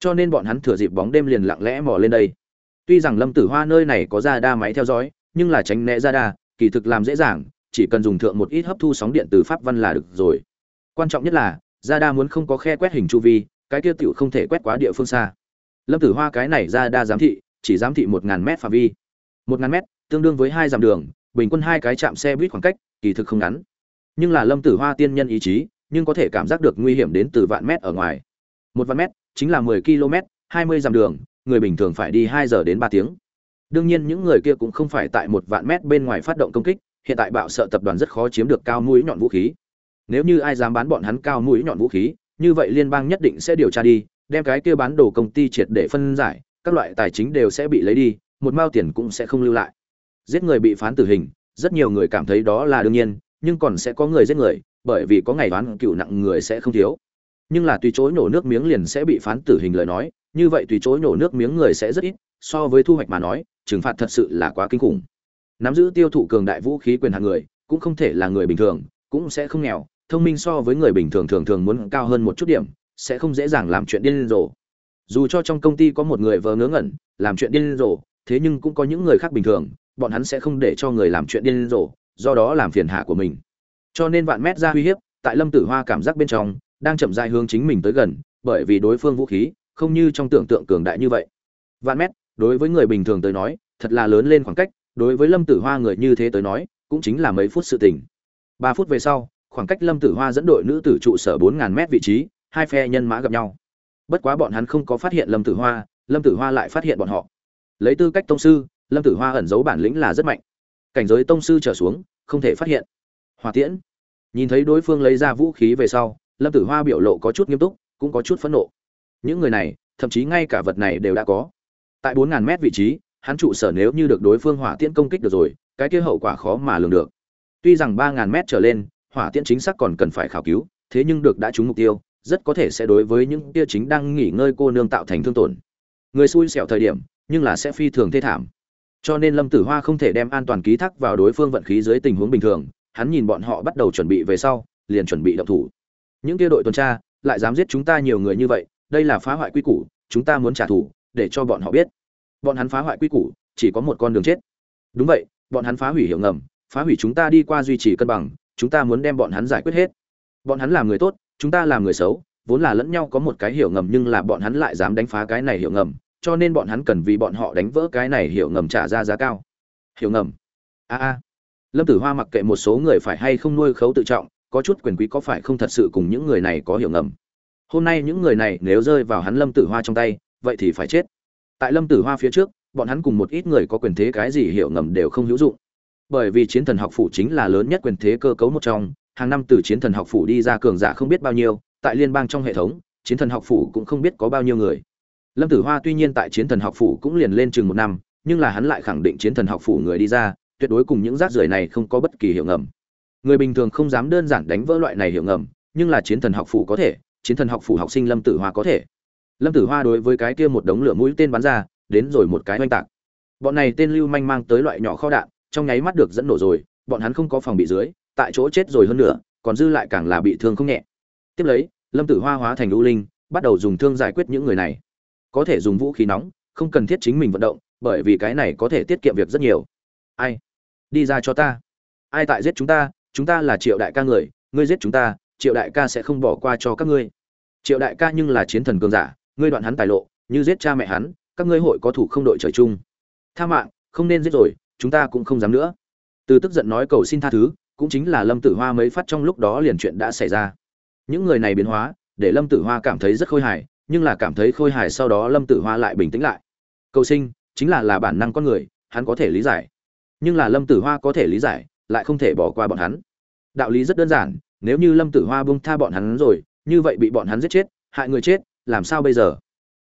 Cho nên bọn hắn thừa dịp bóng đêm liền lặng lẽ mò lên đây. Tuy rằng lâm tử hoa nơi này có ra đa máy theo dõi, nhưng là tránh né ra đa, kỳ thực làm dễ dàng, chỉ cần dùng thượng một ít hấp thu sóng điện từ pháp văn là được rồi. Quan trọng nhất là, ra đa muốn không có khe quét hình chu vi, cái tiêu tiểu không thể quét quá địa phương xa. Lâm tử hoa cái này ra đa giám thị, chỉ giám thị một ngàn mét phạm vi. Một ngàn mét, tương đương với hai dặm đường, bình quân hai cái chạm xe buýt khoảng cách, kỳ thực không ngắn nhưng là lâm tử hoa tiên nhân ý chí, nhưng có thể cảm giác được nguy hiểm đến từ vạn mét ở ngoài. Một vạn mét, chính là mười km hai mươi dặm đường, người bình thường phải đi hai giờ đến ba tiếng. Đương nhiên những người kia cũng không phải tại một vạn mét bên ngoài phát động công kích, hiện tại bạo sợ tập đoàn rất khó chiếm được cao mũi nhọn vũ khí. Nếu như ai dám bán bọn hắn cao mũi nhọn vũ khí, như vậy liên bang nhất định sẽ điều tra đi, đem cái kia bán đồ công ty triệt để phân giải, các loại tài chính đều sẽ bị lấy đi, một mao tiền cũng sẽ không lưu lại. Giết người bị phán tử hình, rất nhiều người cảm thấy đó là đương nhiên nhưng còn sẽ có người giết người, bởi vì có ngày đoán cựu nặng người sẽ không thiếu. Nhưng là tùy chối nổ nước miếng liền sẽ bị phán tử hình lời nói, như vậy tùy chối nổ nước miếng người sẽ rất ít, so với thu hoạch mà nói, trừng phạt thật sự là quá kinh khủng. Nắm giữ tiêu thụ cường đại vũ khí quyền hạng người, cũng không thể là người bình thường, cũng sẽ không nghèo, thông minh so với người bình thường thường thường muốn cao hơn một chút điểm, sẽ không dễ dàng làm chuyện điên rồ. Dù cho trong công ty có một người vờ ngớ ngẩn, làm chuyện điên rồ, thế nhưng cũng có những người khác bình thường, bọn hắn sẽ không để cho người làm chuyện điên rồ do đó làm phiền hạ của mình. Cho nên vạn mét ra uy hiếp, tại lâm tử hoa cảm giác bên trong, đang chậm rãi hướng chính mình tới gần, bởi vì đối phương vũ khí, không như trong tưởng tượng cường đại như vậy. Vạn mét, đối với người bình thường tới nói, thật là lớn lên khoảng cách, đối với lâm tử hoa người như thế tới nói, cũng chính là mấy phút sự tình. Ba phút về sau, khoảng cách lâm tử hoa dẫn đội nữ tử trụ sở bốn ngàn mét vị trí, hai phe nhân mã gặp nhau. Bất quá bọn hắn không có phát hiện lâm tử hoa, lâm tử hoa lại phát hiện bọn họ. Lấy tư cách tông sư, lâm tử hoa ẩn giấu bản lĩnh là rất mạnh cảnh giới tông sư trở xuống, không thể phát hiện. Hòa tiễn. Nhìn thấy đối phương lấy ra vũ khí về sau, lâm tử hoa biểu lộ có chút nghiêm túc, cũng có chút phẫn nộ. Những người này, thậm chí ngay cả vật này đều đã có. Tại bốn ngàn mét vị trí, hắn trụ sở nếu như được đối phương hỏa tiễn công kích được rồi, cái kia hậu quả khó mà lường được. Tuy rằng ba ngàn mét trở lên, hỏa tiễn chính xác còn cần phải khảo cứu, thế nhưng được đã trúng mục tiêu, rất có thể sẽ đối với những kia chính đang nghỉ ngơi cô nương tạo thành thương tổn. Người xui xẻo thời điểm, nhưng là sẽ phi thường thê thảm cho nên lâm tử hoa không thể đem an toàn ký thác vào đối phương vận khí dưới tình huống bình thường. Hắn nhìn bọn họ bắt đầu chuẩn bị về sau, liền chuẩn bị động thủ. Những kia đội tuần tra lại dám giết chúng ta nhiều người như vậy, đây là phá hoại quy củ, chúng ta muốn trả thù, để cho bọn họ biết. Bọn hắn phá hoại quy củ, chỉ có một con đường chết. Đúng vậy, bọn hắn phá hủy hiệu ngầm, phá hủy chúng ta đi qua duy trì cân bằng, chúng ta muốn đem bọn hắn giải quyết hết. Bọn hắn làm người tốt, chúng ta làm người xấu, vốn là lẫn nhau có một cái hiểu ngầm nhưng là bọn hắn lại dám đánh phá cái này hiểu ngầm cho nên bọn hắn cần vì bọn họ đánh vỡ cái này hiểu ngầm trả ra giá cao. Hiểu ngầm? A a. Lâm tử hoa mặc kệ một số người phải hay không nuôi khấu tự trọng, có chút quyền quý có phải không thật sự cùng những người này có hiểu ngầm? Hôm nay những người này nếu rơi vào hắn lâm tử hoa trong tay, vậy thì phải chết. Tại lâm tử hoa phía trước, bọn hắn cùng một ít người có quyền thế cái gì hiểu ngầm đều không hữu dụng. Bởi vì chiến thần học phủ chính là lớn nhất quyền thế cơ cấu một trong, hàng năm từ chiến thần học phủ đi ra cường giả không biết bao nhiêu, tại liên bang trong hệ thống, chiến thần học phủ cũng không biết có bao nhiêu người lâm tử hoa tuy nhiên tại chiến thần học phủ cũng liền lên chừng một năm, nhưng là hắn lại khẳng định chiến thần học phủ người đi ra, tuyệt đối cùng những rác rưởi này không có bất kỳ hiệu ngầm. Người bình thường không dám đơn giản đánh vỡ loại này hiệu ngầm, nhưng là chiến thần học phủ có thể, chiến thần học phủ học sinh lâm tử hoa có thể. Lâm tử hoa đối với cái kia một đống lửa mũi tên bắn ra, đến rồi một cái oanh tạc. Bọn này tên lưu manh mang tới loại nhỏ kho đạn, trong nháy mắt được dẫn nổ rồi, bọn hắn không có phòng bị dưới, tại chỗ chết rồi hơn nữa còn dư lại càng là bị thương không nhẹ. Tiếp lấy, lâm tử hoa hóa thành u linh, bắt đầu dùng thương giải quyết những người này có thể dùng vũ khí nóng, không cần thiết chính mình vận động, bởi vì cái này có thể tiết kiệm việc rất nhiều. Ai? Đi ra cho ta. Ai tại giết chúng ta chúng ta là triệu đại ca người, ngươi giết chúng ta, triệu đại ca sẽ không bỏ qua cho các ngươi. Triệu đại ca nhưng là chiến thần cường giả, ngươi đoạn hắn tài lộ, như giết cha mẹ hắn, các ngươi hội có thủ không đội trời chung. Tha mạng, không nên giết rồi, chúng ta cũng không dám nữa. Từ tức giận nói cầu xin tha thứ, cũng chính là lâm tử hoa mới phát trong lúc đó liền chuyện đã xảy ra. Những người này biến hóa, để lâm tử hoa cảm thấy rất khôi hài nhưng là cảm thấy khôi hài sau đó lâm tử hoa lại bình tĩnh lại. Cầu sinh, chính là là bản năng con người, hắn có thể lý giải. Nhưng là lâm tử hoa có thể lý giải, lại không thể bỏ qua bọn hắn. Đạo lý rất đơn giản, nếu như lâm tử hoa bông tha bọn hắn rồi, như vậy bị bọn hắn giết chết, hại người chết, làm sao bây giờ?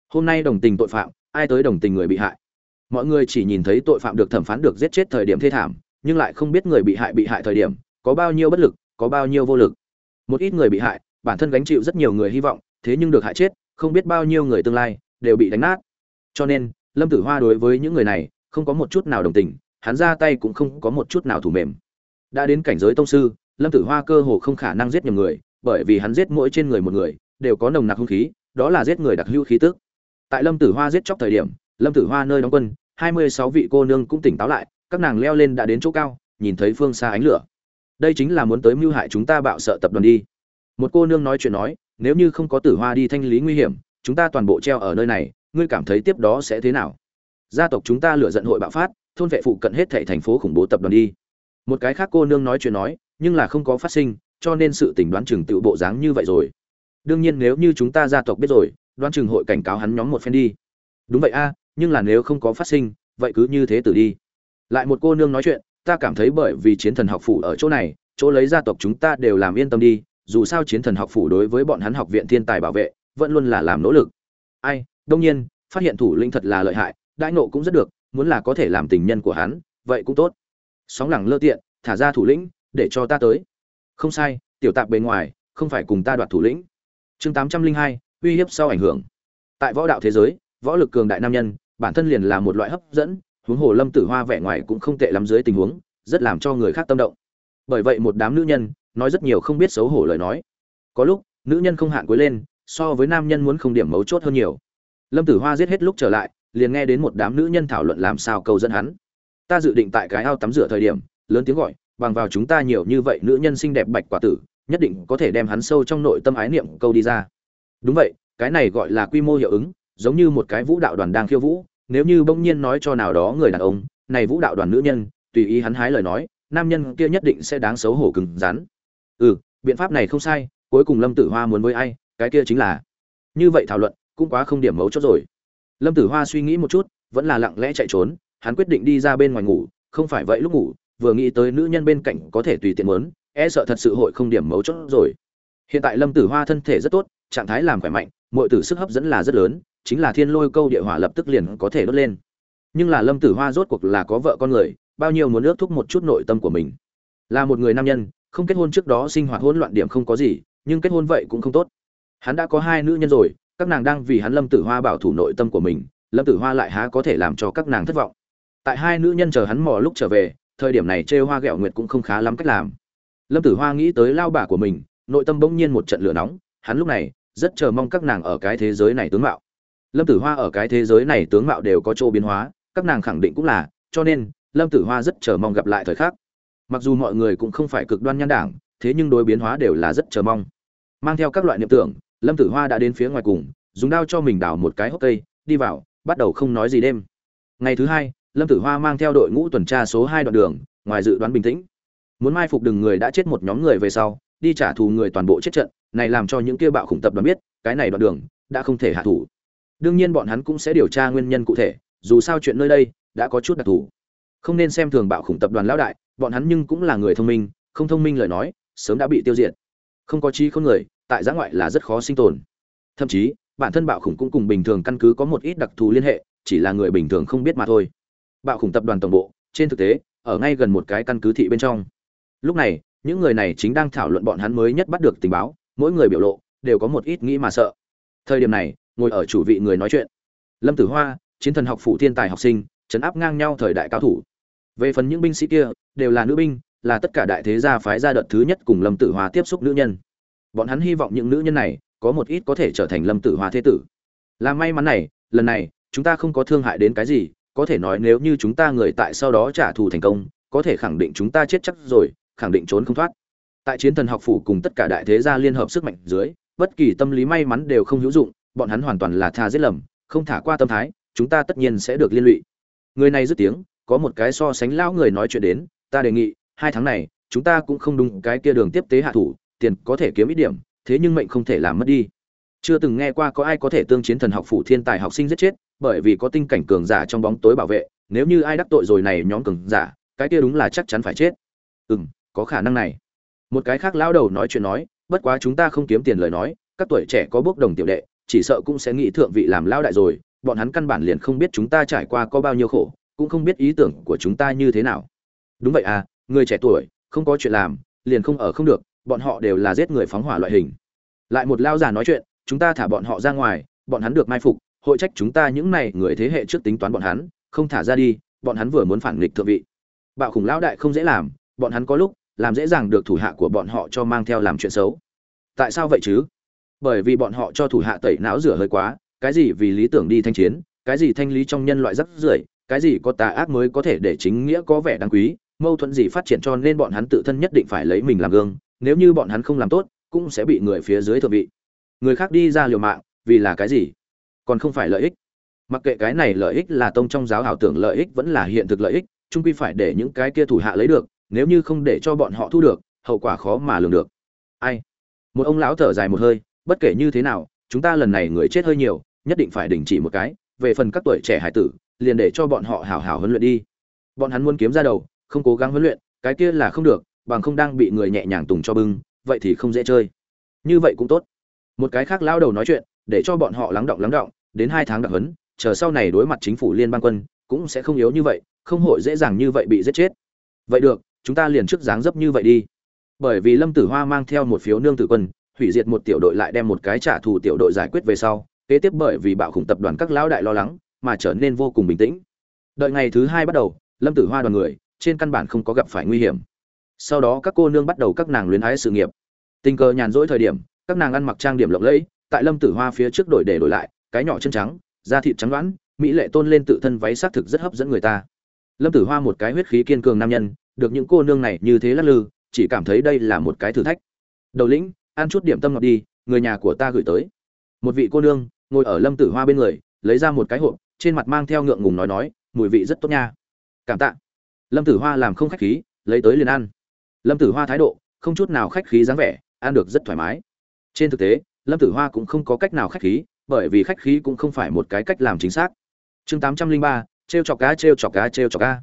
Hôm nay đồng tình tội phạm, ai tới đồng tình người bị hại? Mọi người chỉ nhìn thấy tội phạm được thẩm phán được giết chết thời điểm thê thảm, nhưng lại không biết người bị hại bị hại thời điểm, có bao nhiêu bất lực, có bao nhiêu vô lực. Một ít người bị hại, bản thân gánh chịu rất nhiều người hy vọng, thế nhưng được hại chết không biết bao nhiêu người tương lai đều bị đánh nát. Cho nên, lâm tử hoa đối với những người này không có một chút nào đồng tình, hắn ra tay cũng không có một chút nào thủ mềm. Đã đến cảnh giới tông sư, lâm tử hoa cơ hồ không khả năng giết nhiều người, bởi vì hắn giết mỗi trên người một người đều có nồng nặc hung khí, đó là giết người đặc hữu khí tức. Tại lâm tử hoa giết chóc thời điểm, lâm tử hoa nơi đóng quân, hai mươi sáu vị cô nương cũng tỉnh táo lại, các nàng leo lên đã đến chỗ cao, nhìn thấy phương xa ánh lửa. Đây chính là muốn tới mưu hại chúng ta bạo sợ tập đoàn đi. Một cô nương nói chuyện nói nếu như không có tử hoa đi thanh lý nguy hiểm, chúng ta toàn bộ treo ở nơi này, ngươi cảm thấy tiếp đó sẽ thế nào? Gia tộc chúng ta lựa giận hội bạo phát, thôn vệ phụ cận hết thảy thành phố khủng bố tập đoàn đi. Một cái khác cô nương nói chuyện nói, nhưng là không có phát sinh, cho nên sự tình đoán chừng tự bộ dáng như vậy rồi. Đương nhiên nếu như chúng ta gia tộc biết rồi, đoán chừng hội cảnh cáo hắn nhóm một phen đi. Đúng vậy a, nhưng là nếu không có phát sinh, vậy cứ như thế tử đi. Lại một cô nương nói chuyện, ta cảm thấy bởi vì chiến thần học phủ ở chỗ này, chỗ lấy gia tộc chúng ta đều làm yên tâm đi dù sao chiến thần học phủ đối với bọn hắn học viện thiên tài bảo vệ, vẫn luôn là làm nỗ lực. Ai đông nhiên, phát hiện thủ lĩnh thật là lợi hại, đãi nộ cũng rất được, muốn là có thể làm tình nhân của hắn, vậy cũng tốt. Sóng lẳng lơ tiện, thả ra thủ lĩnh, để cho ta tới. Không sai, tiểu tạp bề ngoài, không phải cùng ta đoạt thủ lĩnh. Chương tám trăm linh hai, uy hiếp sau ảnh hưởng. Tại võ đạo thế giới, võ lực cường đại nam nhân, bản thân liền là một loại hấp dẫn, huống hồ lâm tử hoa vẻ ngoài cũng không tệ lắm dưới tình huống, rất làm cho người khác tâm động. Bởi vậy một đám nữ nhân nói rất nhiều không biết xấu hổ lời nói. Có lúc, nữ nhân không hạn cuối lên, so với nam nhân muốn không điểm mấu chốt hơn nhiều. Lâm tử hoa giết hết lúc trở lại, liền nghe đến một đám nữ nhân thảo luận làm sao cầu dẫn hắn. Ta dự định tại cái ao tắm rửa thời điểm, lớn tiếng gọi, bằng vào chúng ta nhiều như vậy nữ nhân xinh đẹp bạch quả tử, nhất định có thể đem hắn sâu trong nội tâm ái niệm câu đi ra. Đúng vậy, cái này gọi là quy mô hiệu ứng, giống như một cái vũ đạo đoàn đang khiêu vũ, nếu như bỗng nhiên nói cho nào đó người đàn ông, này vũ đạo đoàn nữ nhân, tùy ý hắn hái lời nói, nam nhân kia nhất định sẽ đáng xấu hổ cứng rắn ừ biện pháp này không sai, cuối cùng lâm tử hoa muốn với ai, cái kia chính là. Như vậy thảo luận, cũng quá không điểm mấu chốt rồi. Lâm tử hoa suy nghĩ một chút, vẫn là lặng lẽ chạy trốn, hắn quyết định đi ra bên ngoài ngủ, không phải vậy lúc ngủ, vừa nghĩ tới nữ nhân bên cạnh có thể tùy tiện mớn e sợ thật sự hội không điểm mấu chốt rồi. Hiện tại lâm tử hoa thân thể rất tốt, trạng thái làm khỏe mạnh, mọi tử sức hấp dẫn là rất lớn, chính là thiên lôi câu địa hỏa lập tức liền có thể đốt lên. Nhưng là lâm tử hoa rốt cuộc là có vợ con người, bao nhiêu muốn ước thúc một chút nội tâm của mình. Là một người nam nhân không kết hôn trước đó sinh hoạt hỗn loạn điểm không có gì, nhưng kết hôn vậy cũng không tốt. Hắn đã có hai nữ nhân rồi, các nàng đang vì hắn lâm tử hoa bảo thủ nội tâm của mình, lâm tử hoa lại há có thể làm cho các nàng thất vọng. Tại hai nữ nhân chờ hắn mò lúc trở về, thời điểm này trêu hoa ghẹo nguyệt cũng không khá lắm cách làm. Lâm tử hoa nghĩ tới lao bà của mình, nội tâm bỗng nhiên một trận lửa nóng, hắn lúc này rất chờ mong các nàng ở cái thế giới này tướng mạo. Lâm tử hoa ở cái thế giới này tướng mạo đều có chỗ biến hóa, các nàng khẳng định cũng là, cho nên lâm tử hoa rất chờ mong gặp lại thời khắc mặc dù mọi người cũng không phải cực đoan nhan đảng, thế nhưng đối biến hóa đều là rất chờ mong. Mang theo các loại niệm tưởng, lâm tử hoa đã đến phía ngoài cùng, dùng đao cho mình đào một cái hốc cây, đi vào, bắt đầu không nói gì đêm. Ngày thứ hai, lâm tử hoa mang theo đội ngũ tuần tra số hai đoạn đường, ngoài dự đoán bình tĩnh. Muốn mai phục đừng người đã chết một nhóm người về sau, đi trả thù người toàn bộ chết trận, này làm cho những kia bạo khủng tập đoàn biết, cái này đoạn đường đã không thể hạ thủ. Đương nhiên bọn hắn cũng sẽ điều tra nguyên nhân cụ thể, dù sao chuyện nơi đây đã có chút đặc thù. Không nên xem thường bạo khủng tập đoàn lão đại bọn hắn nhưng cũng là người thông minh, không thông minh lời nói, sớm đã bị tiêu diệt. Không có trí không người, tại giã ngoại là rất khó sinh tồn. Thậm chí, bản thân bạo khủng cũng cùng bình thường căn cứ có một ít đặc thù liên hệ, chỉ là người bình thường không biết mà thôi. Bạo khủng tập đoàn tổng bộ, trên thực tế, ở ngay gần một cái căn cứ thị bên trong. Lúc này, những người này chính đang thảo luận bọn hắn mới nhất bắt được tình báo, mỗi người biểu lộ, đều có một ít nghĩ mà sợ. Thời điểm này, ngồi ở chủ vị người nói chuyện. Lâm tử hoa, chiến thần học phụ thiên tài học sinh, chấn áp ngang nhau thời đại cao thủ về phần những binh sĩ kia, đều là nữ binh, là tất cả đại thế gia phái ra đợt thứ nhất cùng lâm tử hoa tiếp xúc nữ nhân. Bọn hắn hy vọng những nữ nhân này có một ít có thể trở thành lâm tử hoa thế tử. Là may mắn này, lần này, chúng ta không có thương hại đến cái gì, có thể nói nếu như chúng ta người tại sau đó trả thù thành công, có thể khẳng định chúng ta chết chắc rồi, khẳng định trốn không thoát. Tại chiến thần học phủ cùng tất cả đại thế gia liên hợp sức mạnh dưới, bất kỳ tâm lý may mắn đều không hữu dụng, bọn hắn hoàn toàn là tha giết lầm, không thả qua tâm thái, chúng ta tất nhiên sẽ được liên lụy. Người này dứt tiếng có một cái so sánh lão người nói chuyện đến, ta đề nghị, hai tháng này, chúng ta cũng không đúng cái kia đường tiếp tế hạ thủ, tiền có thể kiếm ít điểm, thế nhưng mệnh không thể làm mất đi. Chưa từng nghe qua có ai có thể tương chiến thần học phủ thiên tài học sinh giết chết, bởi vì có tinh cảnh cường giả trong bóng tối bảo vệ, nếu như ai đắc tội rồi này nhóm cường giả, cái kia đúng là chắc chắn phải chết. Ừ có khả năng này. Một cái khác lão đầu nói chuyện nói, bất quá chúng ta không kiếm tiền lời nói, các tuổi trẻ có bước đồng tiểu đệ, chỉ sợ cũng sẽ nghĩ thượng vị làm lão đại rồi, bọn hắn căn bản liền không biết chúng ta trải qua có bao nhiêu khổ cũng không biết ý tưởng của chúng ta như thế nào. Đúng vậy à người trẻ tuổi, không có chuyện làm, liền không ở không được, bọn họ đều là giết người phóng hỏa loại hình. Lại một lao già nói chuyện, chúng ta thả bọn họ ra ngoài, bọn hắn được mai phục, hội trách chúng ta những này người thế hệ trước tính toán bọn hắn, không thả ra đi, bọn hắn vừa muốn phản nghịch thượng vị. Bạo khủng lão đại không dễ làm, bọn hắn có lúc, làm dễ dàng được thủ hạ của bọn họ cho mang theo làm chuyện xấu. Tại sao vậy chứ? Bởi vì bọn họ cho thủ hạ tẩy não rửa hơi quá, cái gì vì lý tưởng đi thanh chiến, cái gì thanh lý trong nhân loại rất rưởi cái gì có tà ác mới có thể để chính nghĩa có vẻ đáng quý, mâu thuẫn gì phát triển cho nên bọn hắn tự thân nhất định phải lấy mình làm gương, nếu như bọn hắn không làm tốt, cũng sẽ bị người phía dưới thượng vị. Người khác đi ra liều mạng, vì là cái gì? Còn không phải lợi ích. Mặc kệ cái này lợi ích là tông trong giáo ảo tưởng lợi ích vẫn là hiện thực lợi ích, chung quy phải để những cái kia thủ hạ lấy được, nếu như không để cho bọn họ thu được, hậu quả khó mà lường được. Ai? Một ông lão thở dài một hơi, bất kể như thế nào, chúng ta lần này người chết hơi nhiều, nhất định phải đình chỉ một cái, về phần các tuổi trẻ hải tử liền để cho bọn họ hảo hảo huấn luyện đi. Bọn hắn muốn kiếm ra đầu, không cố gắng huấn luyện, cái kia là không được, bằng không đang bị người nhẹ nhàng tùng cho bưng, vậy thì không dễ chơi. Như vậy cũng tốt. Một cái khác lao đầu nói chuyện, để cho bọn họ lắng động lắng động, đến hai tháng đặc huấn, chờ sau này đối mặt chính phủ liên bang quân, cũng sẽ không yếu như vậy, không hội dễ dàng như vậy bị giết chết. Vậy được, chúng ta liền trước dáng dấp như vậy đi. Bởi vì lâm tử hoa mang theo một phiếu nương tử quân, hủy diệt một tiểu đội lại đem một cái trả thù tiểu đội giải quyết về sau, kế tiếp bởi vì bạo khủng tập đoàn các lão đại lo lắng mà trở nên vô cùng bình tĩnh. Đợi ngày thứ hai bắt đầu, lâm tử hoa đoàn người, trên căn bản không có gặp phải nguy hiểm. Sau đó các cô nương bắt đầu các nàng luyến ái sự nghiệp. Tình cờ nhàn rỗi thời điểm, các nàng ăn mặc trang điểm lộng lẫy, tại lâm tử hoa phía trước đổi để đổi lại, cái nhỏ chân trắng, da thịt trắng đoán, mỹ lệ tôn lên tự thân váy xác thực rất hấp dẫn người ta. Lâm tử hoa một cái huyết khí kiên cường nam nhân, được những cô nương này như thế lắc lư, chỉ cảm thấy đây là một cái thử thách. Đầu lĩnh, ăn chút điểm tâm ngọt đi, người nhà của ta gửi tới. Một vị cô nương, ngồi ở lâm tử hoa bên người, lấy ra một cái hộp trên mặt mang theo ngượng ngùng nói nói, mùi vị rất tốt nha. Cảm tạ. Lâm tử hoa làm không khách khí, lấy tới liền ăn. Lâm tử hoa thái độ, không chút nào khách khí dáng vẻ, ăn được rất thoải mái. Trên thực tế, lâm tử hoa cũng không có cách nào khách khí, bởi vì khách khí cũng không phải một cái cách làm chính xác. Chương tám trăm linh ba, trêu chọc cá, trêu chọc cá, trêu chọc cá.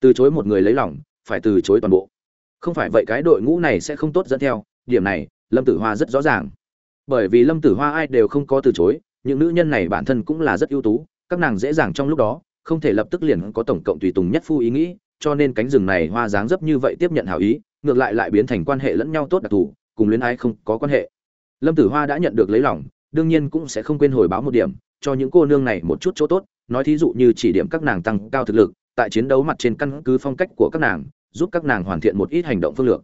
Từ chối một người lấy lòng, phải từ chối toàn bộ. Không phải vậy cái đội ngũ này sẽ không tốt dẫn theo, điểm này, lâm tử hoa rất rõ ràng. Bởi vì lâm tử hoa ai đều không có từ chối, những nữ nhân này bản thân cũng là rất ưu tú các nàng dễ dàng trong lúc đó, không thể lập tức liền có tổng cộng tùy tùng nhất phu ý nghĩ, cho nên cánh rừng này hoa dáng dấp như vậy tiếp nhận hảo ý, ngược lại lại biến thành quan hệ lẫn nhau tốt đặc thù, cùng luyến ái không có quan hệ. Lâm tử hoa đã nhận được lấy lòng, đương nhiên cũng sẽ không quên hồi báo một điểm, cho những cô nương này một chút chỗ tốt, nói thí dụ như chỉ điểm các nàng tăng cao thực lực, tại chiến đấu mặt trên căn cứ phong cách của các nàng, giúp các nàng hoàn thiện một ít hành động phương lược.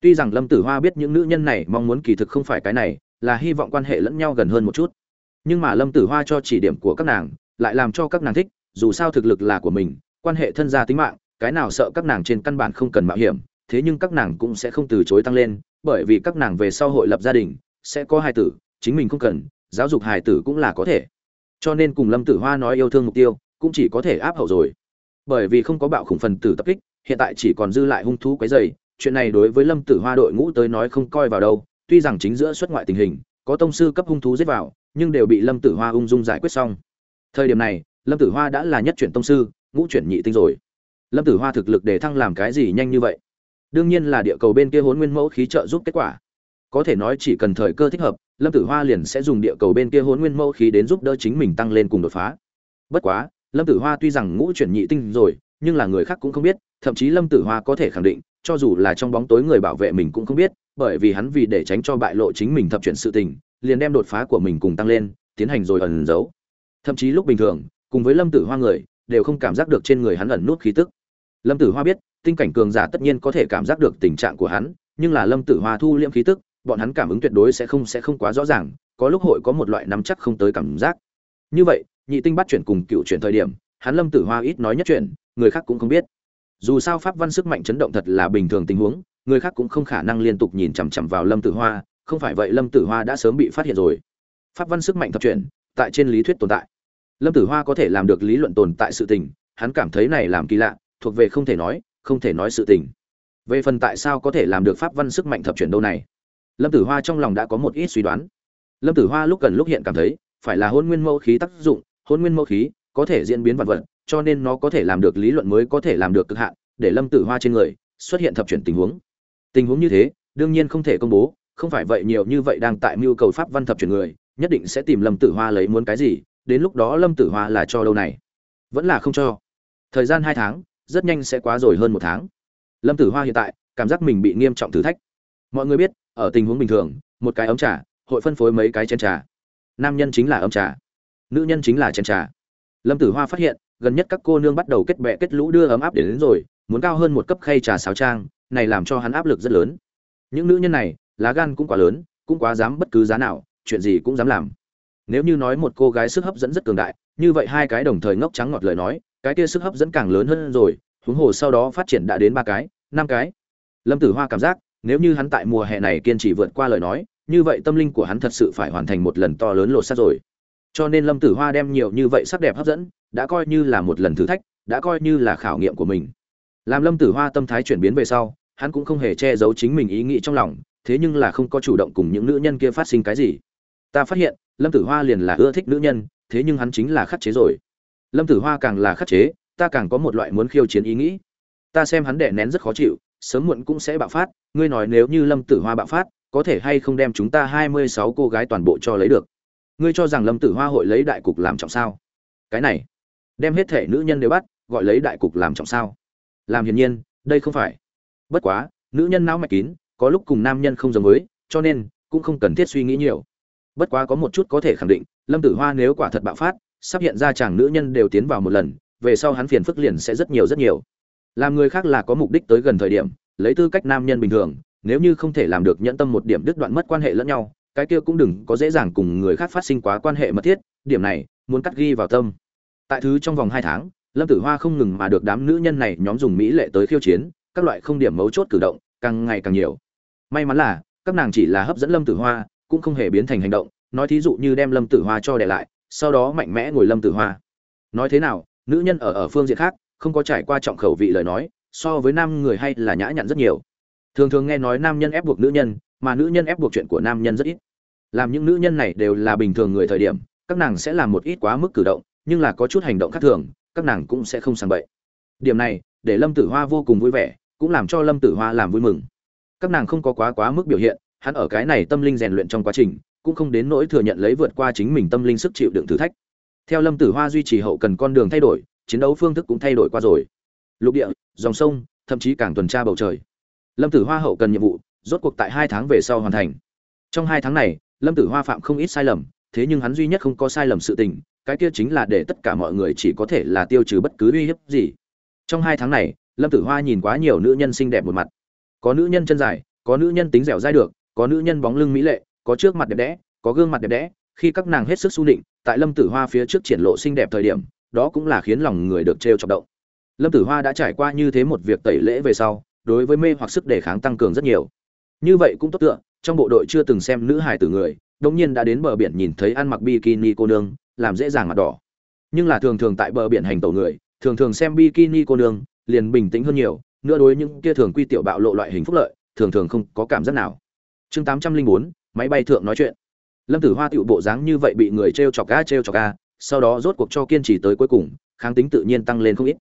Tuy rằng lâm tử hoa biết những nữ nhân này mong muốn kỳ thực không phải cái này, là hy vọng quan hệ lẫn nhau gần hơn một chút. Nhưng mà lâm tử hoa cho chỉ điểm của các nàng lại làm cho các nàng thích, dù sao thực lực là của mình, quan hệ thân gia tính mạng, cái nào sợ các nàng trên căn bản không cần mạo hiểm, thế nhưng các nàng cũng sẽ không từ chối tăng lên, bởi vì các nàng về sau hội lập gia đình, sẽ có hài tử, chính mình không cần, giáo dục hài tử cũng là có thể. Cho nên cùng lâm tử hoa nói yêu thương mục tiêu, cũng chỉ có thể áp hậu rồi. Bởi vì không có bạo khủng phần tử tập kích, hiện tại chỉ còn dư lại hung thú quấy dày chuyện này đối với lâm tử hoa đội ngũ tới nói không coi vào đâu, tuy rằng chính giữa xuất ngoại tình hình, có tông sư cấp hung thú giết vào, nhưng đều bị lâm tử hoa ung dung giải quyết xong thời điểm này, lâm tử hoa đã là nhất chuyển tông sư, ngũ chuyển nhị tinh rồi. Lâm tử hoa thực lực để thăng làm cái gì nhanh như vậy? Đương nhiên là địa cầu bên kia hôn nguyên mẫu khí trợ giúp kết quả. Có thể nói chỉ cần thời cơ thích hợp, lâm tử hoa liền sẽ dùng địa cầu bên kia hôn nguyên mẫu khí đến giúp đỡ chính mình tăng lên cùng đột phá. Bất quá, lâm tử hoa tuy rằng ngũ chuyển nhị tinh rồi, nhưng là người khác cũng không biết, thậm chí lâm tử hoa có thể khẳng định, cho dù là trong bóng tối người bảo vệ mình cũng không biết, bởi vì hắn vì để tránh cho bại lộ chính mình thập chuyển sự tình, liền đem đột phá của mình cùng tăng lên, tiến hành rồi ẩn giấu thậm chí lúc bình thường, cùng với lâm tử hoa người, đều không cảm giác được trên người hắn ẩn nút khí tức. Lâm tử hoa biết, tinh cảnh cường giả tất nhiên có thể cảm giác được tình trạng của hắn, nhưng là lâm tử hoa thu liễm khí tức, bọn hắn cảm ứng tuyệt đối sẽ không sẽ không quá rõ ràng, có lúc hội có một loại nắm chắc không tới cảm giác. Như vậy, nhị tinh bắt chuyển cùng cựu chuyển thời điểm, hắn lâm tử hoa ít nói nhất chuyện, người khác cũng không biết. Dù sao pháp văn sức mạnh chấn động thật là bình thường tình huống, người khác cũng không khả năng liên tục nhìn chằm chằm vào lâm tử hoa, không phải vậy lâm tử hoa đã sớm bị phát hiện rồi. Pháp văn sức mạnh thập chuyển, tại trên lý thuyết tồn tại lâm tử hoa có thể làm được lý luận tồn tại sự tình, hắn cảm thấy này làm kỳ lạ, thuộc về không thể nói, không thể nói sự tình. Về phần tại sao có thể làm được pháp văn sức mạnh thập chuyển đâu này? Lâm tử hoa trong lòng đã có một ít suy đoán. Lâm tử hoa lúc gần lúc hiện cảm thấy, phải là hôn nguyên mẫu khí tác dụng, hôn nguyên mẫu khí có thể diễn biến vật vật, cho nên nó có thể làm được lý luận mới có thể làm được cực hạn, để lâm tử hoa trên người xuất hiện thập chuyển tình huống. Tình huống như thế, đương nhiên không thể công bố, không phải vậy nhiều như vậy đang tại mưu cầu pháp văn thập chuyển người, nhất định sẽ tìm lâm tử hoa lấy muốn cái gì đến lúc đó lâm tử hoa là cho đâu này? Vẫn là không cho. Thời gian hai tháng rất nhanh sẽ quá rồi hơn một tháng. Lâm tử hoa hiện tại cảm giác mình bị nghiêm trọng thử thách. Mọi người biết ở tình huống bình thường một cái ấm trà hội phân phối mấy cái chén trà. Nam nhân chính là ấm trà nữ nhân chính là chén trà. Lâm tử hoa phát hiện gần nhất các cô nương bắt đầu kết bẹ kết lũ đưa ấm áp đến, đến rồi muốn cao hơn một cấp khay trà sáo trang này làm cho hắn áp lực rất lớn. Những nữ nhân này lá gan cũng quá lớn cũng quá dám bất cứ giá nào chuyện gì cũng dám làm nếu như nói một cô gái sức hấp dẫn rất cường đại, như vậy hai cái đồng thời ngốc trắng ngọt lời nói, cái kia sức hấp dẫn càng lớn hơn rồi, huống hồ sau đó phát triển đã đến ba cái, năm cái. Lâm tử hoa cảm giác, nếu như hắn tại mùa hè này kiên trì vượt qua lời nói, như vậy tâm linh của hắn thật sự phải hoàn thành một lần to lớn lột xác rồi. Cho nên lâm tử hoa đem nhiều như vậy sắc đẹp hấp dẫn, đã coi như là một lần thử thách, đã coi như là khảo nghiệm của mình. Làm lâm tử hoa tâm thái chuyển biến về sau, hắn cũng không hề che giấu chính mình ý nghĩ trong lòng, thế nhưng là không có chủ động cùng những nữ nhân kia phát sinh cái gì. Ta phát hiện lâm tử hoa liền là ưa thích nữ nhân, thế nhưng hắn chính là khắc chế rồi. Lâm tử hoa càng là khắc chế, ta càng có một loại muốn khiêu chiến ý nghĩ. Ta xem hắn đẻ nén rất khó chịu, sớm muộn cũng sẽ bạo phát, ngươi nói nếu như lâm tử hoa bạo phát, có thể hay không đem chúng ta hai mươi sáu cô gái toàn bộ cho lấy được? Ngươi cho rằng lâm tử hoa hội lấy đại cục làm trọng sao? Cái này, đem hết thể nữ nhân đều bắt, gọi lấy đại cục làm trọng sao? Làm hiển nhiên, đây không phải. Bất quá, nữ nhân não mạch kín, có lúc cùng nam nhân không giống với, cho nên cũng không cần thiết suy nghĩ nhiều bất quá có một chút có thể khẳng định, lâm tử hoa nếu quả thật bạo phát, sắp hiện ra chàng nữ nhân đều tiến vào một lần, về sau hắn phiền phức liền sẽ rất nhiều rất nhiều. Làm người khác là có mục đích tới gần thời điểm, lấy tư cách nam nhân bình thường, nếu như không thể làm được nhẫn tâm một điểm đứt đoạn mất quan hệ lẫn nhau, cái kia cũng đừng có dễ dàng cùng người khác phát sinh quá quan hệ mật thiết, điểm này, muốn cắt ghi vào tâm. Tại thứ trong vòng hai tháng, lâm tử hoa không ngừng mà được đám nữ nhân này nhóm dùng mỹ lệ tới khiêu chiến, các loại không điểm mấu chốt cử động, càng ngày càng nhiều. May mắn là, các nàng chỉ là hấp dẫn lâm tử hoa cũng không hề biến thành hành động, nói thí dụ như đem lâm tử hoa cho để lại, sau đó mạnh mẽ ngồi lâm tử hoa. Nói thế nào, nữ nhân ở ở phương diện khác, không có trải qua trọng khẩu vị lời nói, so với nam người hay là nhã nhặn rất nhiều. Thường thường nghe nói nam nhân ép buộc nữ nhân, mà nữ nhân ép buộc chuyện của nam nhân rất ít. Làm những nữ nhân này đều là bình thường người thời điểm, các nàng sẽ làm một ít quá mức cử động, nhưng là có chút hành động khác thường, các nàng cũng sẽ không sàng bậy. Điểm này, để lâm tử hoa vô cùng vui vẻ, cũng làm cho lâm tử hoa làm vui mừng. Các nàng không có quá quá mức biểu hiện hắn ở cái này tâm linh rèn luyện trong quá trình, cũng không đến nỗi thừa nhận lấy vượt qua chính mình tâm linh sức chịu đựng thử thách. Theo lâm tử hoa duy trì hậu cần con đường thay đổi, chiến đấu phương thức cũng thay đổi qua rồi. Lục địa, dòng sông, thậm chí càng tuần tra bầu trời. Lâm tử hoa hậu cần nhiệm vụ, rốt cuộc tại hai tháng về sau hoàn thành. Trong hai tháng này, lâm tử hoa phạm không ít sai lầm, thế nhưng hắn duy nhất không có sai lầm sự tình, cái kia chính là để tất cả mọi người chỉ có thể là tiêu trừ bất cứ uy hiếp gì. Trong hai tháng này, lâm tử hoa nhìn quá nhiều nữ nhân xinh đẹp một mặt. Có nữ nhân chân dài, có nữ nhân tính dẻo dai được có nữ nhân bóng lưng mỹ lệ, có trước mặt đẹp đẽ, có gương mặt đẹp đẽ, khi các nàng hết sức s u nịnh, tại lâm tử hoa phía trước triển lộ xinh đẹp thời điểm, đó cũng là khiến lòng người được trêu chọc động. Lâm tử hoa đã trải qua như thế một việc tẩy lễ về sau, đối với mê hoặc sức đề kháng tăng cường rất nhiều. Như vậy cũng tốt tựa, trong bộ đội chưa từng xem nữ hài tử người, đống nhiên đã đến bờ biển nhìn thấy ăn mặc bikini cô nương, làm dễ dàng mặt đỏ. Nhưng là thường thường tại bờ biển hành tẩu người, thường thường xem bikini cô nương, liền bình tĩnh hơn nhiều, nữa đối những kia thường quy tiểu bạo lộ loại hình phúc lợi, thường thường không có cảm giác nào chương tám trăm linh bốn, máy bay thượng nói chuyện. Lâm tử hoa tựu bộ dáng như vậy bị người t r e o chọc ga t r e o chọc ga, sau đó rốt cuộc cho kiên trì tới cuối cùng, kháng tính tự nhiên tăng lên không ít.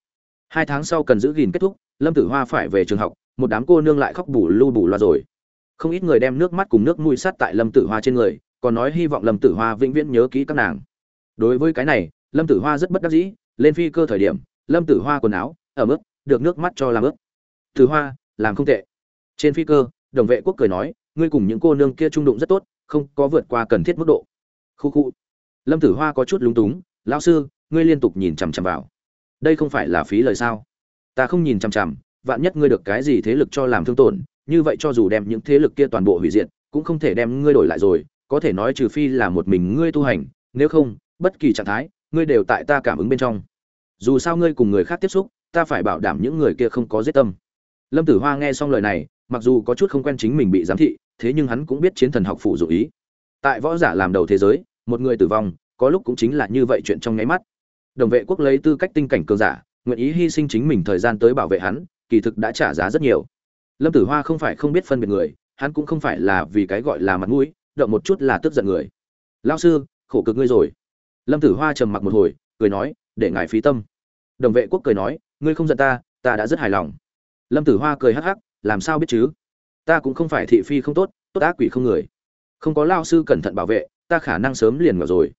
Hai tháng sau cần giữ gìn kết thúc, lâm tử hoa phải về trường học, một đám cô nương lại khóc bù lu bù loa rồi. Không ít người đem nước mắt cùng nước mũi sát tại lâm tử hoa trên người, còn nói hy vọng lâm tử hoa vĩnh viễn nhớ kỹ các nàng. Đối với cái này, lâm tử hoa rất bất đắc dĩ, lên phi cơ thời điểm, lâm tử hoa quần áo ở mức được nước mắt cho làm ướt. Tử hoa, làm không tệ. Trên phi cơ, đồng vệ quốc cười nói ngươi cùng những cô nương kia trung đụng rất tốt, không có vượt qua cần thiết mức độ. Khu khu. Lâm tử hoa có chút lúng túng, lão sư, ngươi liên tục nhìn chằm chằm vào. Đây không phải là phí lời sao? Ta không nhìn chằm chằm, vạn nhất ngươi được cái gì thế lực cho làm thương tổn, như vậy cho dù đem những thế lực kia toàn bộ hủy diệt, cũng không thể đem ngươi đổi lại rồi, có thể nói trừ phi là một mình ngươi tu hành, nếu không, bất kỳ trạng thái, ngươi đều tại ta cảm ứng bên trong. Dù sao ngươi cùng người khác tiếp xúc, ta phải bảo đảm những người kia không có giết tâm. Lâm tử hoa nghe xong lời này, mặc dù có chút không quen chính mình bị giám thị thế nhưng hắn cũng biết chiến thần học phụ dụ ý. Tại võ giả làm đầu thế giới, một người tử vong, có lúc cũng chính là như vậy chuyện trong nháy mắt. Đồng vệ quốc lấy tư cách tinh cảnh cường giả, nguyện ý hy sinh chính mình thời gian tới bảo vệ hắn, kỳ thực đã trả giá rất nhiều. Lâm tử hoa không phải không biết phân biệt người, hắn cũng không phải là vì cái gọi là mặt mũi, động một chút là tức giận người. Lao sư, khổ cực ngươi rồi. Lâm tử hoa trầm mặc một hồi, cười nói, để ngài phí tâm. Đồng vệ quốc cười nói, ngươi không giận ta ta đã rất hài lòng. Lâm tử hoa cười hắc hắc, làm sao biết chứ? Ta cũng không phải thị phi không tốt tốt ác quỷ không người. Không có lao sư cẩn thận bảo vệ, ta khả năng sớm liền ngờ rồi.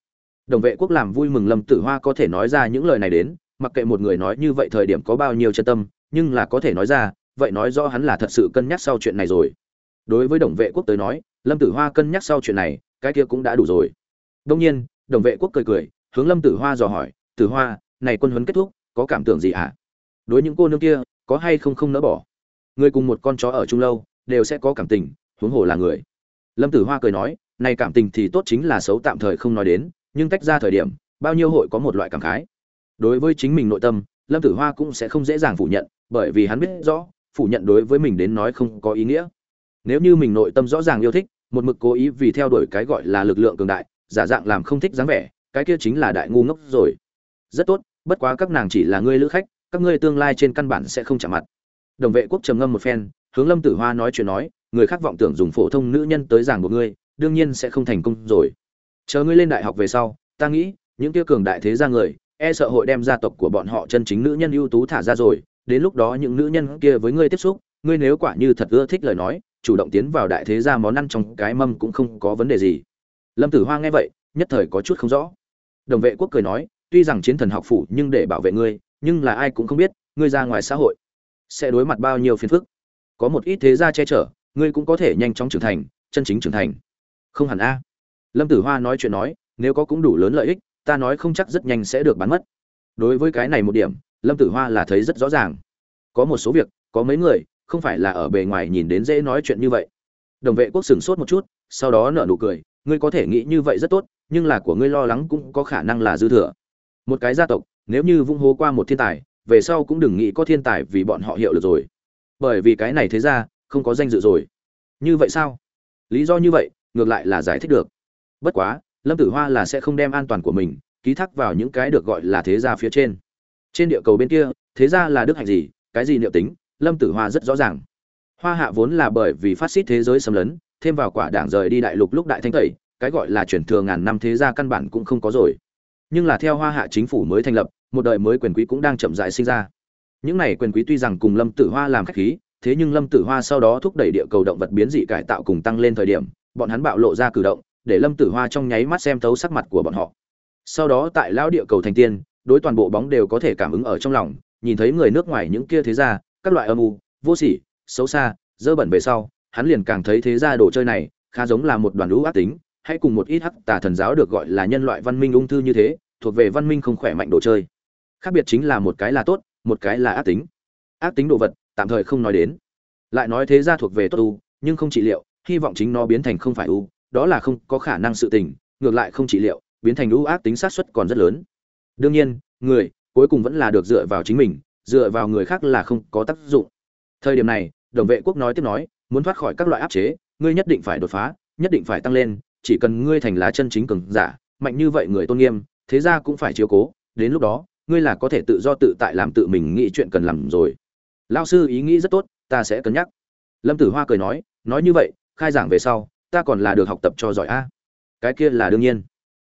Đồng vệ quốc làm vui mừng lâm tử hoa có thể nói ra những lời này đến, mặc kệ một người nói như vậy thời điểm có bao nhiêu chân tâm, nhưng là có thể nói ra, vậy nói rõ hắn là thật sự cân nhắc sau chuyện này rồi. Đối với đồng vệ quốc tới nói, lâm tử hoa cân nhắc sau chuyện này, cái kia cũng đã đủ rồi. Đông nhiên, đồng vệ quốc cười cười, hướng lâm tử hoa dò hỏi, tử hoa, này quân huấn kết thúc, có cảm tưởng gì ạ à? đối những cô nương kia, có hay không không nỡ bỏ? Người cùng một con chó ở chung lâu đều sẽ có cảm tình, huống hồ là người. Lâm tử hoa cười nói, này cảm tình thì tốt chính là xấu tạm thời không nói đến, nhưng tách ra thời điểm, bao nhiêu hội có một loại cảm khái. Đối với chính mình nội tâm, lâm tử hoa cũng sẽ không dễ dàng phủ nhận, bởi vì hắn biết rõ, phủ nhận đối với mình đến nói không có ý nghĩa. Nếu như mình nội tâm rõ ràng yêu thích, một mực cố ý vì theo đuổi cái gọi là lực lượng cường đại, giả dạng làm không thích dáng vẻ, cái kia chính là đại ngu ngốc rồi. Rất tốt, bất quá các nàng chỉ là ngươi lữ khách, các ngươi tương lai trên căn bản sẽ không chạm mặt. Đồng vệ quốc trầm ngâm một phen hướng lâm tử hoa nói chuyện nói, người khác vọng tưởng dùng phổ thông nữ nhân tới giảng của ngươi, đương nhiên sẽ không thành công rồi. Chờ ngươi lên đại học về sau, ta nghĩ, những tiêu cường đại thế gia người e sợ hội đem gia tộc của bọn họ chân chính nữ nhân ưu tú thả ra rồi, đến lúc đó những nữ nhân kia với ngươi tiếp xúc, ngươi nếu quả như thật ưa thích lời nói, chủ động tiến vào đại thế gia món ăn trong cái mâm cũng không có vấn đề gì. Lâm tử hoa nghe vậy, nhất thời có chút không rõ. Đồng vệ quốc cười nói, tuy rằng chiến thần học phủ nhưng để bảo vệ ngươi, nhưng là ai cũng không biết, ngươi ra ngoài xã hội sẽ đối mặt bao nhiêu phiền phức có một ít thế gia che chở, ngươi cũng có thể nhanh chóng trưởng thành, chân chính trưởng thành. Không hẳn a. Lâm tử hoa nói chuyện nói, nếu có cũng đủ lớn lợi ích, ta nói không chắc rất nhanh sẽ được bán mất. Đối với cái này một điểm, lâm tử hoa là thấy rất rõ ràng. Có một số việc, có mấy người, không phải là ở bề ngoài nhìn đến dễ nói chuyện như vậy. Đồng vệ quốc sửng sốt một chút, sau đó nở nụ cười, ngươi có thể nghĩ như vậy rất tốt, nhưng là của ngươi lo lắng cũng có khả năng là dư thừa. Một cái gia tộc, nếu như vung hố qua một thiên tài, về sau cũng đừng nghĩ có thiên tài vì bọn họ hiệu lực rồi bởi vì cái này thế ra, không có danh dự rồi. Như vậy sao? Lý do như vậy, ngược lại là giải thích được. Bất quá, lâm tử hoa là sẽ không đem an toàn của mình ký thác vào những cái được gọi là thế gia phía trên. Trên địa cầu bên kia, thế gia là đức hạnh gì, cái gì liệu tính, lâm tử hoa rất rõ ràng. Hoa hạ vốn là bởi vì phát xít thế giới xâm lấn, thêm vào quả đảng rời đi đại lục lúc đại thanh tẩy, cái gọi là chuyển thừa ngàn năm thế gia căn bản cũng không có rồi. Nhưng là theo hoa hạ chính phủ mới thành lập, một đời mới quyền quý cũng đang chậm rãi sinh ra những này quyền quý tuy rằng cùng lâm tử hoa làm khách khí, thế nhưng lâm tử hoa sau đó thúc đẩy địa cầu động vật biến dị cải tạo cùng tăng lên thời điểm, bọn hắn bạo lộ ra cử động, để lâm tử hoa trong nháy mắt xem thấu sắc mặt của bọn họ. Sau đó tại lão địa cầu thành tiên, đối toàn bộ bóng đều có thể cảm ứng ở trong lòng, nhìn thấy người nước ngoài những kia thế ra các loại âm u, vô sỉ, xấu xa, dơ bẩn về sau, hắn liền càng thấy thế ra đồ chơi này, khá giống là một đoàn lũ ác tính, hay cùng một ít hắc tà thần giáo được gọi là nhân loại văn minh ung thư như thế, thuộc về văn minh không khỏe mạnh đồ chơi. Khác biệt chính là một cái là tốt một cái là ác tính. Ác tính đồ vật, tạm thời không nói đến. Lại nói thế gia thuộc về tốt u, nhưng không trị liệu, hy vọng chính nó biến thành không phải u, đó là không có khả năng sự tình, ngược lại không trị liệu, biến thành u ác tính sát suất còn rất lớn. Đương nhiên, người, cuối cùng vẫn là được dựa vào chính mình, dựa vào người khác là không có tác dụng. Thời điểm này, đồng vệ quốc nói tiếp nói, muốn thoát khỏi các loại áp chế, ngươi nhất định phải đột phá, nhất định phải tăng lên, chỉ cần ngươi thành lá chân chính cường giả, mạnh như vậy người tôn nghiêm, thế ra cũng phải chiếu cố, đến lúc đó ngươi là có thể tự do tự tại làm tự mình nghĩ chuyện cần làm rồi. Lao sư ý nghĩ rất tốt, ta sẽ cân nhắc. Lâm tử hoa cười nói nói như vậy, khai giảng về sau, ta còn là được học tập cho giỏi a. Cái kia là đương nhiên.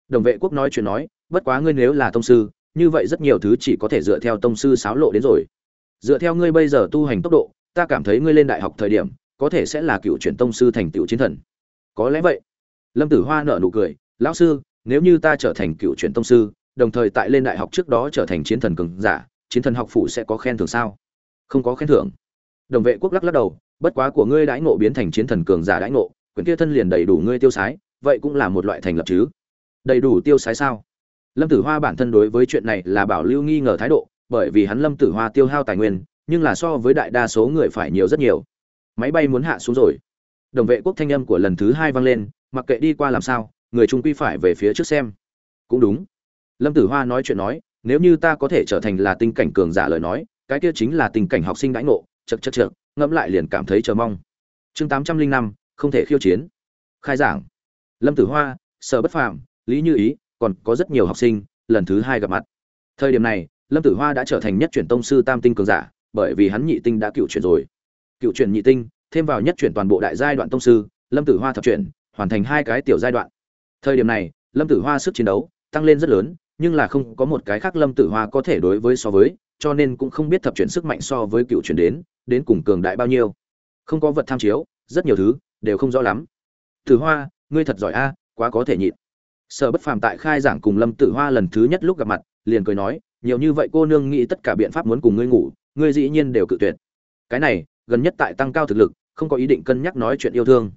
Đồng vệ quốc nói chuyện nói, bất quá ngươi nếu là tông sư, như vậy rất nhiều thứ chỉ có thể dựa theo tông sư sáo lộ đến rồi. Dựa theo ngươi bây giờ tu hành tốc độ, ta cảm thấy ngươi lên đại học thời điểm, có thể sẽ là cựu truyền tông sư thành tựu chiến thần. Có lẽ vậy. Lâm tử hoa nở nụ cười, lão sư, nếu như ta trở thành cựu truyền tông sư đồng thời tại lên đại học trước đó trở thành chiến thần cường giả, chiến thần học phủ sẽ có khen thưởng sao? Không có khen thưởng. Đồng vệ quốc lắc lắc đầu, bất quá của ngươi đãi ngộ biến thành chiến thần cường giả đãi ngộ quyển kia thân liền đầy đủ ngươi tiêu sái, vậy cũng là một loại thành lập chứ. Đầy đủ tiêu sái sao? Lâm tử hoa bản thân đối với chuyện này là bảo lưu nghi ngờ thái độ, bởi vì hắn lâm tử hoa tiêu hao tài nguyên, nhưng là so với đại đa số người phải nhiều rất nhiều. Máy bay muốn hạ xuống rồi. Đồng vệ quốc thanh âm của lần thứ hai vang lên, mặc kệ đi qua làm sao, người trung quy phải về phía trước xem. Cũng đúng lâm tử hoa nói chuyện nói, nếu như ta có thể trở thành là tinh cảnh cường giả lời nói, cái kia chính là tình cảnh học sinh đãi ngộ chật chật chật ngẫm lại liền cảm thấy chờ mong. Chương tám trăm linh năm, không thể khiêu chiến. Khai giảng. Lâm tử hoa sở bất phàm, lý như ý, còn có rất nhiều học sinh, lần thứ hai gặp mặt. Thời điểm này, lâm tử hoa đã trở thành nhất chuyển tông sư tam tinh cường giả, bởi vì hắn nhị tinh đã cựu chuyển rồi. Cựu chuyển nhị tinh, thêm vào nhất chuyển toàn bộ đại giai đoạn tông sư, lâm tử hoa thập chuyển, hoàn thành hai cái tiểu giai đoạn. Thời điểm này, lâm tử hoa sức chiến đấu tăng lên rất lớn nhưng là không có một cái khác lâm tử hoa có thể đối với so với, cho nên cũng không biết thập chuyển sức mạnh so với cựu chuyển đến đến cùng cường đại bao nhiêu. Không có vật tham chiếu, rất nhiều thứ, đều không rõ lắm. Tử hoa, ngươi thật giỏi a, quá có thể nhịn. Sở bất phàm tại khai giảng cùng lâm tử hoa lần thứ nhất lúc gặp mặt, liền cười nói, nhiều như vậy cô nương nghĩ tất cả biện pháp muốn cùng ngươi ngủ, ngươi dĩ nhiên đều cự tuyệt. Cái này, gần nhất tại tăng cao thực lực, không có ý định cân nhắc nói chuyện yêu thương.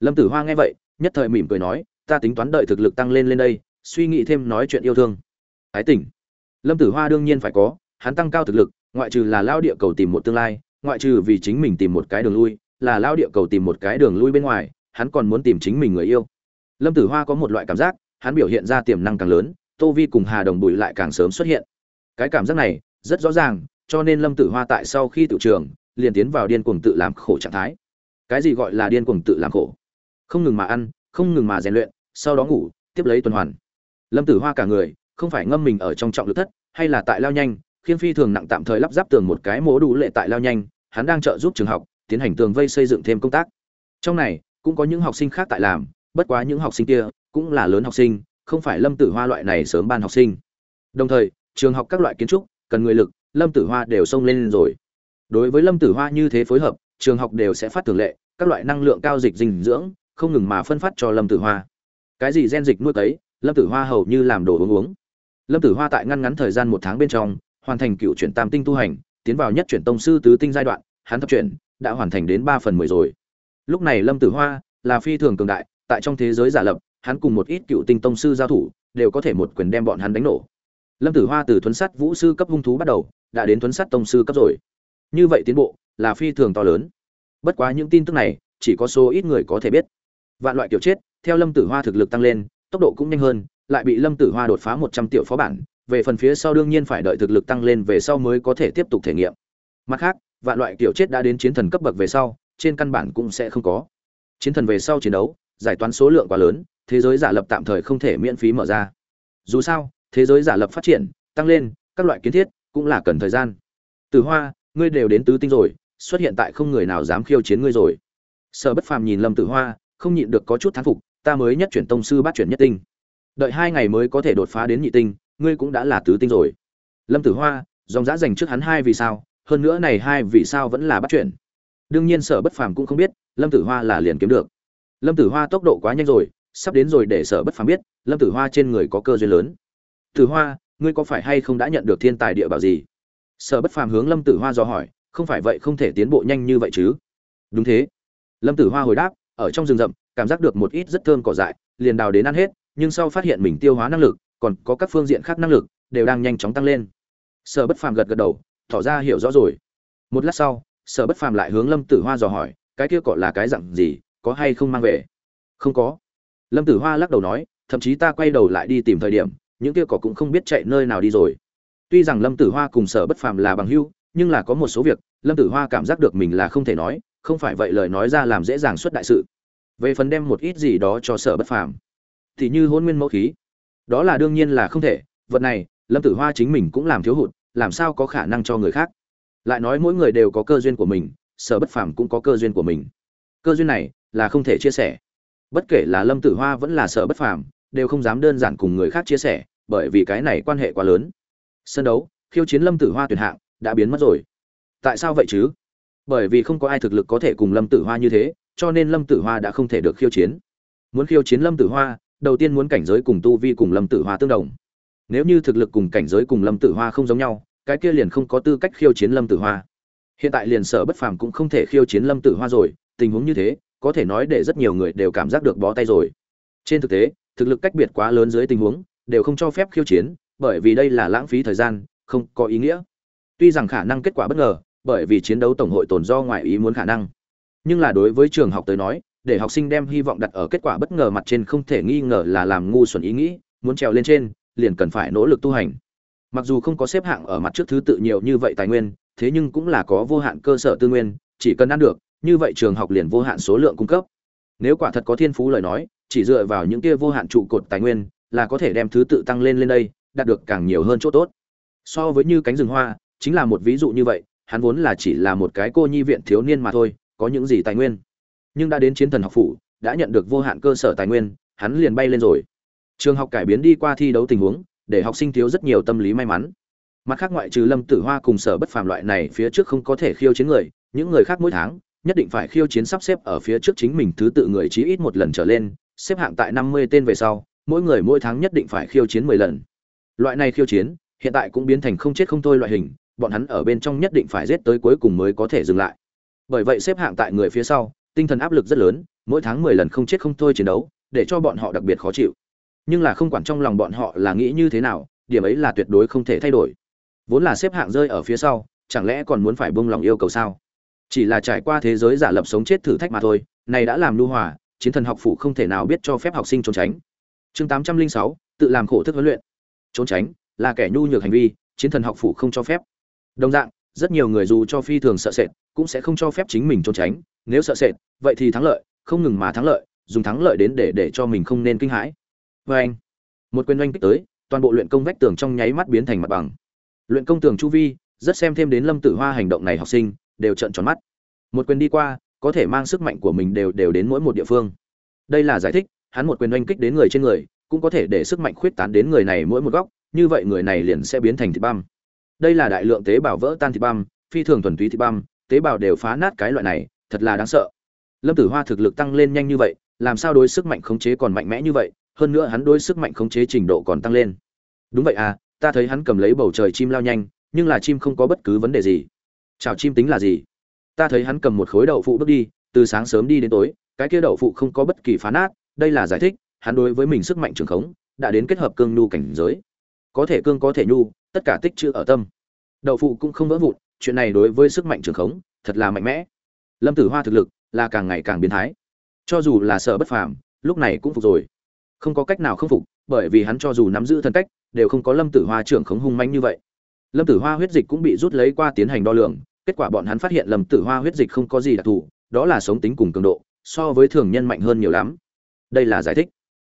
Lâm tử hoa nghe vậy, nhất thời mỉm cười nói, ta tính toán đợi thực lực tăng lên lên đây suy nghĩ thêm nói chuyện yêu thương. Ái tỉnh. Lâm tử hoa đương nhiên phải có, hắn tăng cao thực lực, ngoại trừ là lao địa cầu tìm một tương lai, ngoại trừ vì chính mình tìm một cái đường lui, là lao địa cầu tìm một cái đường lui bên ngoài, hắn còn muốn tìm chính mình người yêu. Lâm tử hoa có một loại cảm giác, hắn biểu hiện ra tiềm năng càng lớn, tô vi cùng hà đồng bùi lại càng sớm xuất hiện. Cái cảm giác này, rất rõ ràng, cho nên lâm tử hoa tại sau khi tự trường, liền tiến vào điên cuồng tự làm khổ trạng thái. Cái gì gọi là điên cuồng tự làm khổ? Không ngừng mà ăn, không ngừng mà rèn luyện, sau đó ngủ, tiếp lấy tuần hoàn lâm tử hoa cả người, không phải ngâm mình ở trong trọng lực thất, hay là tại lao nhanh, khiến phi thường nặng tạm thời lắp ráp tường một cái mố đủ lệ tại lao nhanh, hắn đang trợ giúp trường học, tiến hành tường vây xây dựng thêm công tác. Trong này, cũng có những học sinh khác tại làm, bất quá những học sinh kia cũng là lớn học sinh, không phải lâm tử hoa loại này sớm ban học sinh. Đồng thời, trường học các loại kiến trúc, cần người lực, lâm tử hoa đều xông lên rồi. Đối với lâm tử hoa như thế phối hợp, trường học đều sẽ phát thường lệ, các loại năng lượng cao dịch dinh dưỡng, không ngừng mà phân phát cho lâm tử hoa. Cái gì gen dịch nuôi cấy lâm tử hoa hầu như làm đồ uống uống. Lâm tử hoa tại ngăn ngắn thời gian một tháng bên trong, hoàn thành cựu chuyển tam tinh tu hành, tiến vào nhất chuyển tông sư tứ tinh giai đoạn, hắn thập chuyển đã hoàn thành đến ba phần mười rồi. Lúc này lâm tử hoa là phi thường cường đại, tại trong thế giới giả lập, hắn cùng một ít cựu tinh tông sư giao thủ, đều có thể một quyền đem bọn hắn đánh nổ. Lâm tử hoa từ thuấn sắt vũ sư cấp hung thú bắt đầu, đã đến thuấn sắt tông sư cấp rồi. Như vậy tiến bộ là phi thường to lớn. Bất quá những tin tức này chỉ có số ít người có thể biết. Vạn loại kiểu chết, theo lâm tử hoa thực lực tăng lên tốc độ cũng nhanh hơn, lại bị lâm tử hoa đột phá một trăm tiểu phó bản, về phần phía sau đương nhiên phải đợi thực lực tăng lên về sau mới có thể tiếp tục thể nghiệm. Mặt khác, vạn loại kiểu chết đã đến chiến thần cấp bậc về sau, trên căn bản cũng sẽ không có. Chiến thần về sau chiến đấu, giải toán số lượng quá lớn, thế giới giả lập tạm thời không thể miễn phí mở ra. Dù sao, thế giới giả lập phát triển, tăng lên, các loại kiến thiết cũng là cần thời gian. Từ hoa, ngươi đều đến tứ tinh rồi, xuất hiện tại không người nào dám khiêu chiến ngươi rồi. Sở bất phàm nhìn lâm tử hoa, không nhịn được có chút thán phục ta mới nhất chuyển tông sư bát chuyển nhất tinh. Đợi hai ngày mới có thể đột phá đến nhị tinh, ngươi cũng đã là tứ tinh rồi. Lâm tử hoa, dòng giã dành trước hắn hai vì sao, hơn nữa này hai vì sao vẫn là bắt chuyển. Đương nhiên sở bất phàm cũng không biết, lâm tử hoa là liền kiếm được. Lâm tử hoa tốc độ quá nhanh rồi, sắp đến rồi để sở bất phàm biết, lâm tử hoa trên người có cơ duyên lớn. Tử hoa, ngươi có phải hay không đã nhận được thiên tài địa bảo gì? Sở bất phàm hướng lâm tử hoa do hỏi, không phải vậy không thể tiến bộ nhanh như vậy chứ? Đúng thế. Lâm tử hoa hồi đáp, ở trong rừng rậm cảm giác được một ít rất thơm cỏ dại, liền đào đến ăn hết, nhưng sau phát hiện mình tiêu hóa năng lực, còn có các phương diện khác năng lực, đều đang nhanh chóng tăng lên. Sở bất phàm gật gật đầu, tỏ ra hiểu rõ rồi. Một lát sau, sở bất phàm lại hướng lâm tử hoa dò hỏi, cái kia cỏ là cái dạng gì, có hay không mang về? Không có. Lâm tử hoa lắc đầu nói, thậm chí ta quay đầu lại đi tìm thời điểm, những kia cỏ cũng không biết chạy nơi nào đi rồi. Tuy rằng lâm tử hoa cùng sở bất phàm là bằng hữu, nhưng là có một số việc, lâm tử hoa cảm giác được mình là không thể nói, không phải vậy lời nói ra làm dễ dàng xuất đại sự về phần đem một ít gì đó cho sở bất phàm, thì như hôn nguyên mẫu khí, đó là đương nhiên là không thể, vật này, lâm tử hoa chính mình cũng làm thiếu hụt, làm sao có khả năng cho người khác. Lại nói mỗi người đều có cơ duyên của mình, sở bất phàm cũng có cơ duyên của mình. Cơ duyên này là không thể chia sẻ. Bất kể là lâm tử hoa vẫn là sở bất phàm, đều không dám đơn giản cùng người khác chia sẻ, bởi vì cái này quan hệ quá lớn. Sân đấu, khiêu chiến lâm tử hoa tuyển hạng, đã biến mất rồi. Tại sao vậy chứ? Bởi vì không có ai thực lực có thể cùng lâm tử hoa như thế cho nên lâm tử hoa đã không thể được khiêu chiến. Muốn khiêu chiến lâm tử hoa, đầu tiên muốn cảnh giới cùng tu vi cùng lâm tử hoa tương đồng. Nếu như thực lực cùng cảnh giới cùng lâm tử hoa không giống nhau, cái kia liền không có tư cách khiêu chiến lâm tử hoa. Hiện tại liền sở bất phàm cũng không thể khiêu chiến lâm tử hoa rồi, tình huống như thế, có thể nói để rất nhiều người đều cảm giác được bó tay rồi. Trên thực tế, thực lực cách biệt quá lớn dưới tình huống, đều không cho phép khiêu chiến, bởi vì đây là lãng phí thời gian, không có ý nghĩa. Tuy rằng khả năng kết quả bất ngờ, bởi vì chiến đấu tổng hội tồn do ngoài ý muốn khả năng nhưng là đối với trường học tới nói, để học sinh đem hy vọng đặt ở kết quả bất ngờ mặt trên không thể nghi ngờ là làm ngu xuẩn ý nghĩ, muốn trèo lên trên, liền cần phải nỗ lực tu hành. Mặc dù không có xếp hạng ở mặt trước thứ tự nhiều như vậy tài nguyên, thế nhưng cũng là có vô hạn cơ sở tư nguyên, chỉ cần ăn được, như vậy trường học liền vô hạn số lượng cung cấp. Nếu quả thật có thiên phú lời nói, chỉ dựa vào những kia vô hạn trụ cột tài nguyên, là có thể đem thứ tự tăng lên lên đây, đạt được càng nhiều hơn chỗ tốt. So với như cánh rừng hoa, chính là một ví dụ như vậy, hắn vốn là chỉ là một cái cô nhi viện thiếu niên mà thôi có những gì tài nguyên. Nhưng đã đến chiến thần học phủ, đã nhận được vô hạn cơ sở tài nguyên, hắn liền bay lên rồi. Trường học cải biến đi qua thi đấu tình huống, để học sinh thiếu rất nhiều tâm lý may mắn. Mặt khác ngoại trừ lâm tử hoa cùng sở bất phàm loại này phía trước không có thể khiêu chiến người, những người khác mỗi tháng, nhất định phải khiêu chiến sắp xếp ở phía trước chính mình thứ tự người chí ít một lần trở lên, xếp hạng tại năm mươi tên về sau, mỗi người mỗi tháng nhất định phải khiêu chiến mười lần. Loại này khiêu chiến, hiện tại cũng biến thành không chết không thôi loại hình, bọn hắn ở bên trong nhất định phải giết tới cuối cùng mới có thể dừng lại bởi vậy xếp hạng tại người phía sau, tinh thần áp lực rất lớn, mỗi tháng mười lần không chết không thôi chiến đấu, để cho bọn họ đặc biệt khó chịu. Nhưng là không quản trong lòng bọn họ là nghĩ như thế nào, điểm ấy là tuyệt đối không thể thay đổi. Vốn là xếp hạng rơi ở phía sau, chẳng lẽ còn muốn phải buông lòng yêu cầu sao? Chỉ là trải qua thế giới giả lập sống chết thử thách mà thôi, này đã làm lưu hòa, chiến thần học phủ không thể nào biết cho phép học sinh trốn tránh. Chương tám trăm linh sáu, tự làm khổ thức huấn luyện. Trốn tránh, là kẻ nhu nhược hành vi, chiến thần học phủ không cho phép. Đồng dạng, rất nhiều người dù cho phi thường sợ sệt cũng sẽ không cho phép chính mình trốn tránh, nếu sợ sệt, vậy thì thắng lợi, không ngừng mà thắng lợi, dùng thắng lợi đến để để cho mình không nên kinh hãi. Vê anh, một quyền oanh kích tới, toàn bộ luyện công vách tường trong nháy mắt biến thành mặt bằng. Luyện công tường chu vi, rất xem thêm đến lâm tử hoa hành động này học sinh, đều trợn tròn mắt. Một quyền đi qua, có thể mang sức mạnh của mình đều đều đến mỗi một địa phương. Đây là giải thích, hắn một quyền oanh kích đến người trên người, cũng có thể để sức mạnh khuyết tán đến người này mỗi một góc, như vậy người này liền sẽ biến thành thịt băm. Đây là đại lượng tế bào vỡ tan thịt băm, phi thường thuần túy thịt băm tế bào đều phá nát cái loại này, thật là đáng sợ. Lâm tử hoa thực lực tăng lên nhanh như vậy, làm sao đối sức mạnh khống chế còn mạnh mẽ như vậy, hơn nữa hắn đối sức mạnh khống chế trình độ còn tăng lên. Đúng vậy à ta thấy hắn cầm lấy bầu trời chim lao nhanh, nhưng là chim không có bất cứ vấn đề gì. Chào chim tính là gì? Ta thấy hắn cầm một khối đậu phụ bước đi, từ sáng sớm đi đến tối, cái kia đậu phụ không có bất kỳ phá nát, đây là giải thích, hắn đối với mình sức mạnh trường khống đã đến kết hợp cương nhu cảnh giới. Có thể cương có thể nhu, tất cả tích chữ ở tâm. Đậu phụ cũng không vỡ vụn chuyện này đối với sức mạnh trường khống thật là mạnh mẽ. Lâm tử hoa thực lực là càng ngày càng biến thái. Cho dù là sợ bất phàm, lúc này cũng phục rồi. Không có cách nào không phục, bởi vì hắn cho dù nắm giữ thân cách, đều không có lâm tử hoa trưởng khống hung manh như vậy. Lâm tử hoa huyết dịch cũng bị rút lấy qua tiến hành đo lường, kết quả bọn hắn phát hiện lâm tử hoa huyết dịch không có gì đặc thù, đó là sống tính cùng cường độ, so với thường nhân mạnh hơn nhiều lắm. Đây là giải thích.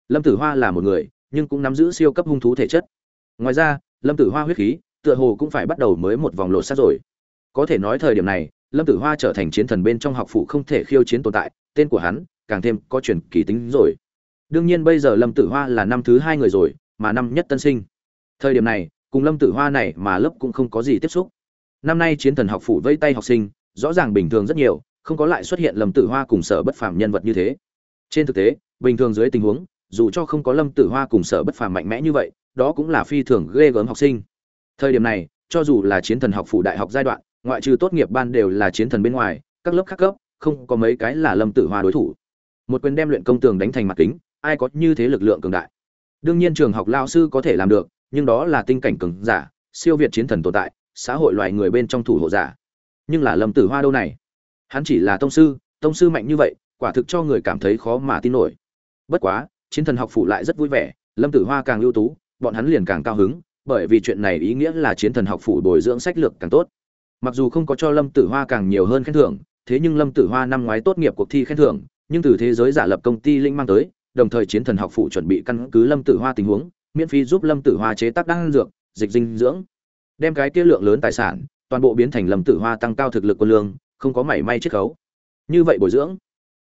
Lâm tử hoa là một người, nhưng cũng nắm giữ siêu cấp hung thú thể chất. Ngoài ra, lâm tử hoa huyết khí tựa hồ cũng phải bắt đầu mới một vòng lột sát rồi có thể nói thời điểm này, lâm tử hoa trở thành chiến thần bên trong học phụ không thể khiêu chiến tồn tại, tên của hắn càng thêm có truyền kỳ tính rồi. Đương nhiên bây giờ lâm tử hoa là năm thứ hai người rồi, mà năm nhất tân sinh. Thời điểm này, cùng lâm tử hoa này mà lớp cũng không có gì tiếp xúc. Năm nay chiến thần học phủ vây tay học sinh, rõ ràng bình thường rất nhiều, không có lại xuất hiện lâm tử hoa cùng sở bất phàm nhân vật như thế. Trên thực tế, bình thường dưới tình huống, dù cho không có lâm tử hoa cùng sở bất phàm mạnh mẽ như vậy, đó cũng là phi thường ghê gớm học sinh. Thời điểm này, cho dù là chiến thần học phủ đại học giai đoạn ngoại trừ tốt nghiệp ban đều là chiến thần bên ngoài, các lớp khác cấp, không có mấy cái là lâm tử hoa đối thủ. Một quyền đem luyện công tường đánh thành mặt kính, ai có như thế lực lượng cường đại? Đương nhiên trường học lao sư có thể làm được, nhưng đó là tinh cảnh cường giả, siêu việt chiến thần tồn tại, xã hội loài người bên trong thủ hộ giả. Nhưng là lâm tử hoa đâu này? Hắn chỉ là tông sư tông sư mạnh như vậy, quả thực cho người cảm thấy khó mà tin nổi. Bất quá, chiến thần học phụ lại rất vui vẻ, lâm tử hoa càng ưu tú, bọn hắn liền càng cao hứng, bởi vì chuyện này ý nghĩa là chiến thần học phủ bồi dưỡng sách lược càng tốt mặc dù không có cho lâm tử hoa càng nhiều hơn khen thưởng, thế nhưng lâm tử hoa năm ngoái tốt nghiệp cuộc thi khen thưởng, nhưng từ thế giới giả lập công ty linh mang tới, đồng thời chiến thần học phụ chuẩn bị căn cứ lâm tử hoa tình huống, miễn phí giúp lâm tử hoa chế tác đan dược, dịch dinh dưỡng, đem cái kia lượng lớn tài sản, toàn bộ biến thành lâm tử hoa tăng cao thực lực quân lương, không có mảy may chiết khấu. Như vậy bồi dưỡng,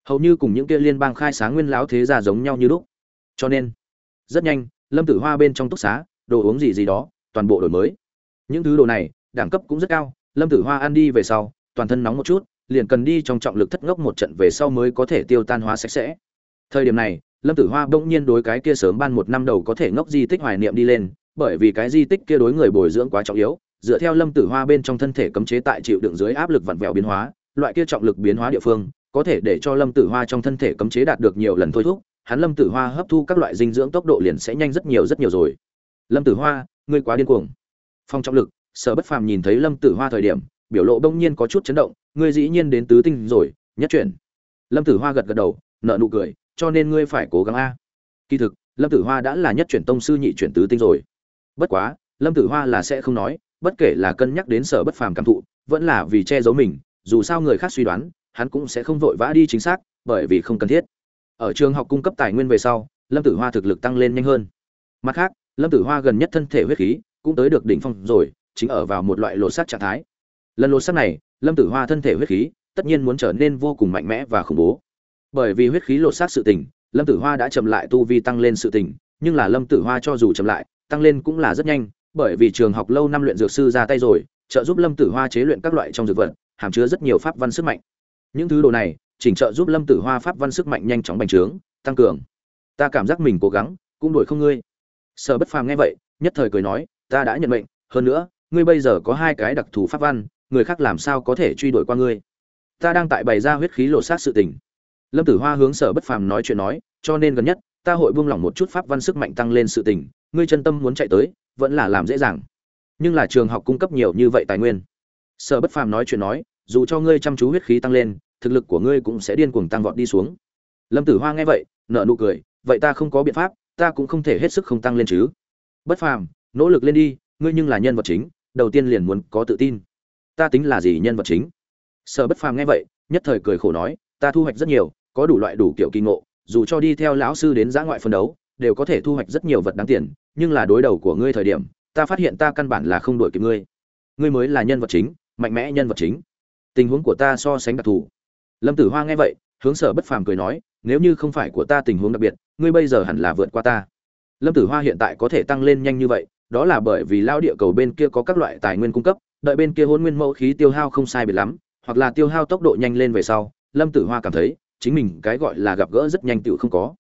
hầu như cùng những kia liên bang khai sáng nguyên lão thế gia giống nhau như lúc. Cho nên, rất nhanh, lâm tử hoa bên trong túc xá, đồ uống gì gì đó, toàn bộ đổi mới. Những thứ đồ này, đẳng cấp cũng rất cao lâm tử hoa ăn đi về sau, toàn thân nóng một chút, liền cần đi trong trọng lực thất ngốc một trận về sau mới có thể tiêu tan hóa sạch sẽ. Thời điểm này, lâm tử hoa bỗng nhiên đối cái kia sớm ban một năm đầu có thể ngốc di tích hoài niệm đi lên, bởi vì cái di tích kia đối người bồi dưỡng quá trọng yếu, dựa theo lâm tử hoa bên trong thân thể cấm chế tại chịu đựng dưới áp lực vặn vẹo biến hóa, loại kia trọng lực biến hóa địa phương, có thể để cho lâm tử hoa trong thân thể cấm chế đạt được nhiều lần thôi thúc, hắn lâm tử hoa hấp thu các loại dinh dưỡng tốc độ liền sẽ nhanh rất nhiều rất nhiều rồi. Lâm tử hoa, ngươi quá điên cuồng. Phong trọng lực sở bất phàm nhìn thấy lâm tử hoa thời điểm, biểu lộ bỗng nhiên có chút chấn động, ngươi dĩ nhiên đến tứ tinh rồi, nhất chuyển. Lâm tử hoa gật gật đầu nợ nụ cười, cho nên ngươi phải cố gắng a. Kỳ thực, lâm tử hoa đã là nhất chuyển tông sư nhị chuyển tứ tinh rồi. Bất quá, lâm tử hoa là sẽ không nói, bất kể là cân nhắc đến sở bất phàm cảm thụ, vẫn là vì che giấu mình, dù sao người khác suy đoán, hắn cũng sẽ không vội vã đi chính xác, bởi vì không cần thiết. Ở trường học cung cấp tài nguyên về sau, lâm tử hoa thực lực tăng lên nhanh hơn. Mặt khác, lâm tử hoa gần nhất thân thể huyết khí cũng tới được đỉnh phong rồi chính ở vào một loại lột xác trạng thái. Lần lột xác này, lâm tử hoa thân thể huyết khí tất nhiên muốn trở nên vô cùng mạnh mẽ và khủng bố. Bởi vì huyết khí lột xác sự tình, lâm tử hoa đã chậm lại tu vi tăng lên sự tình, nhưng là lâm tử hoa cho dù chậm lại, tăng lên cũng là rất nhanh, bởi vì trường học lâu năm luyện dược sư ra tay rồi, trợ giúp lâm tử hoa chế luyện các loại trong dược vật, hàm chứa rất nhiều pháp văn sức mạnh. Những thứ đồ này, chỉnh trợ giúp lâm tử hoa pháp văn sức mạnh nhanh chóng bành trướng, tăng cường. Ta cảm giác mình cố gắng, cũng đuổi không ngươi. Sở bất phàm nghe vậy, nhất thời cười nói, ta đã nhận mệnh, hơn nữa ngươi bây giờ có hai cái đặc thù pháp văn, người khác làm sao có thể truy đuổi qua ngươi? Ta đang tại bày ra huyết khí lộ sát sự tình. Lâm tử hoa hướng sở bất phàm nói chuyện nói, cho nên gần nhất, ta hội buông lỏng một chút pháp văn sức mạnh tăng lên sự tình, ngươi chân tâm muốn chạy tới, vẫn là làm dễ dàng. Nhưng là trường học cung cấp nhiều như vậy tài nguyên. Sở bất phàm nói chuyện nói, dù cho ngươi chăm chú huyết khí tăng lên, thực lực của ngươi cũng sẽ điên cuồng tăng vọt đi xuống. Lâm tử hoa nghe vậy, nở nụ cười, vậy ta không có biện pháp, ta cũng không thể hết sức không tăng lên chứ. Bất phàm, nỗ lực lên đi, ngươi nhưng là nhân vật chính đầu tiên liền muốn có tự tin. Ta tính là gì nhân vật chính? Sở bất phàm nghe vậy, nhất thời cười khổ nói, ta thu hoạch rất nhiều, có đủ loại đủ kiểu kỳ ngộ, dù cho đi theo lão sư đến giã ngoại phân đấu, đều có thể thu hoạch rất nhiều vật đáng tiền, nhưng là đối đầu của ngươi thời điểm, ta phát hiện ta căn bản là không đổi kịp ngươi. Ngươi mới là nhân vật chính, mạnh mẽ nhân vật chính. Tình huống của ta so sánh đặc thù. Lâm tử hoa nghe vậy, hướng sở bất phàm cười nói, nếu như không phải của ta tình huống đặc biệt, ngươi bây giờ hẳn là vượt qua ta. Lâm tử hoa hiện tại có thể tăng lên nhanh như vậy đó là bởi vì lao địa cầu bên kia có các loại tài nguyên cung cấp, đợi bên kia hôn nguyên mẫu khí tiêu hao không sai biệt lắm, hoặc là tiêu hao tốc độ nhanh lên về sau, lâm tử hoa cảm thấy, chính mình cái gọi là gặp gỡ rất nhanh tựu không có.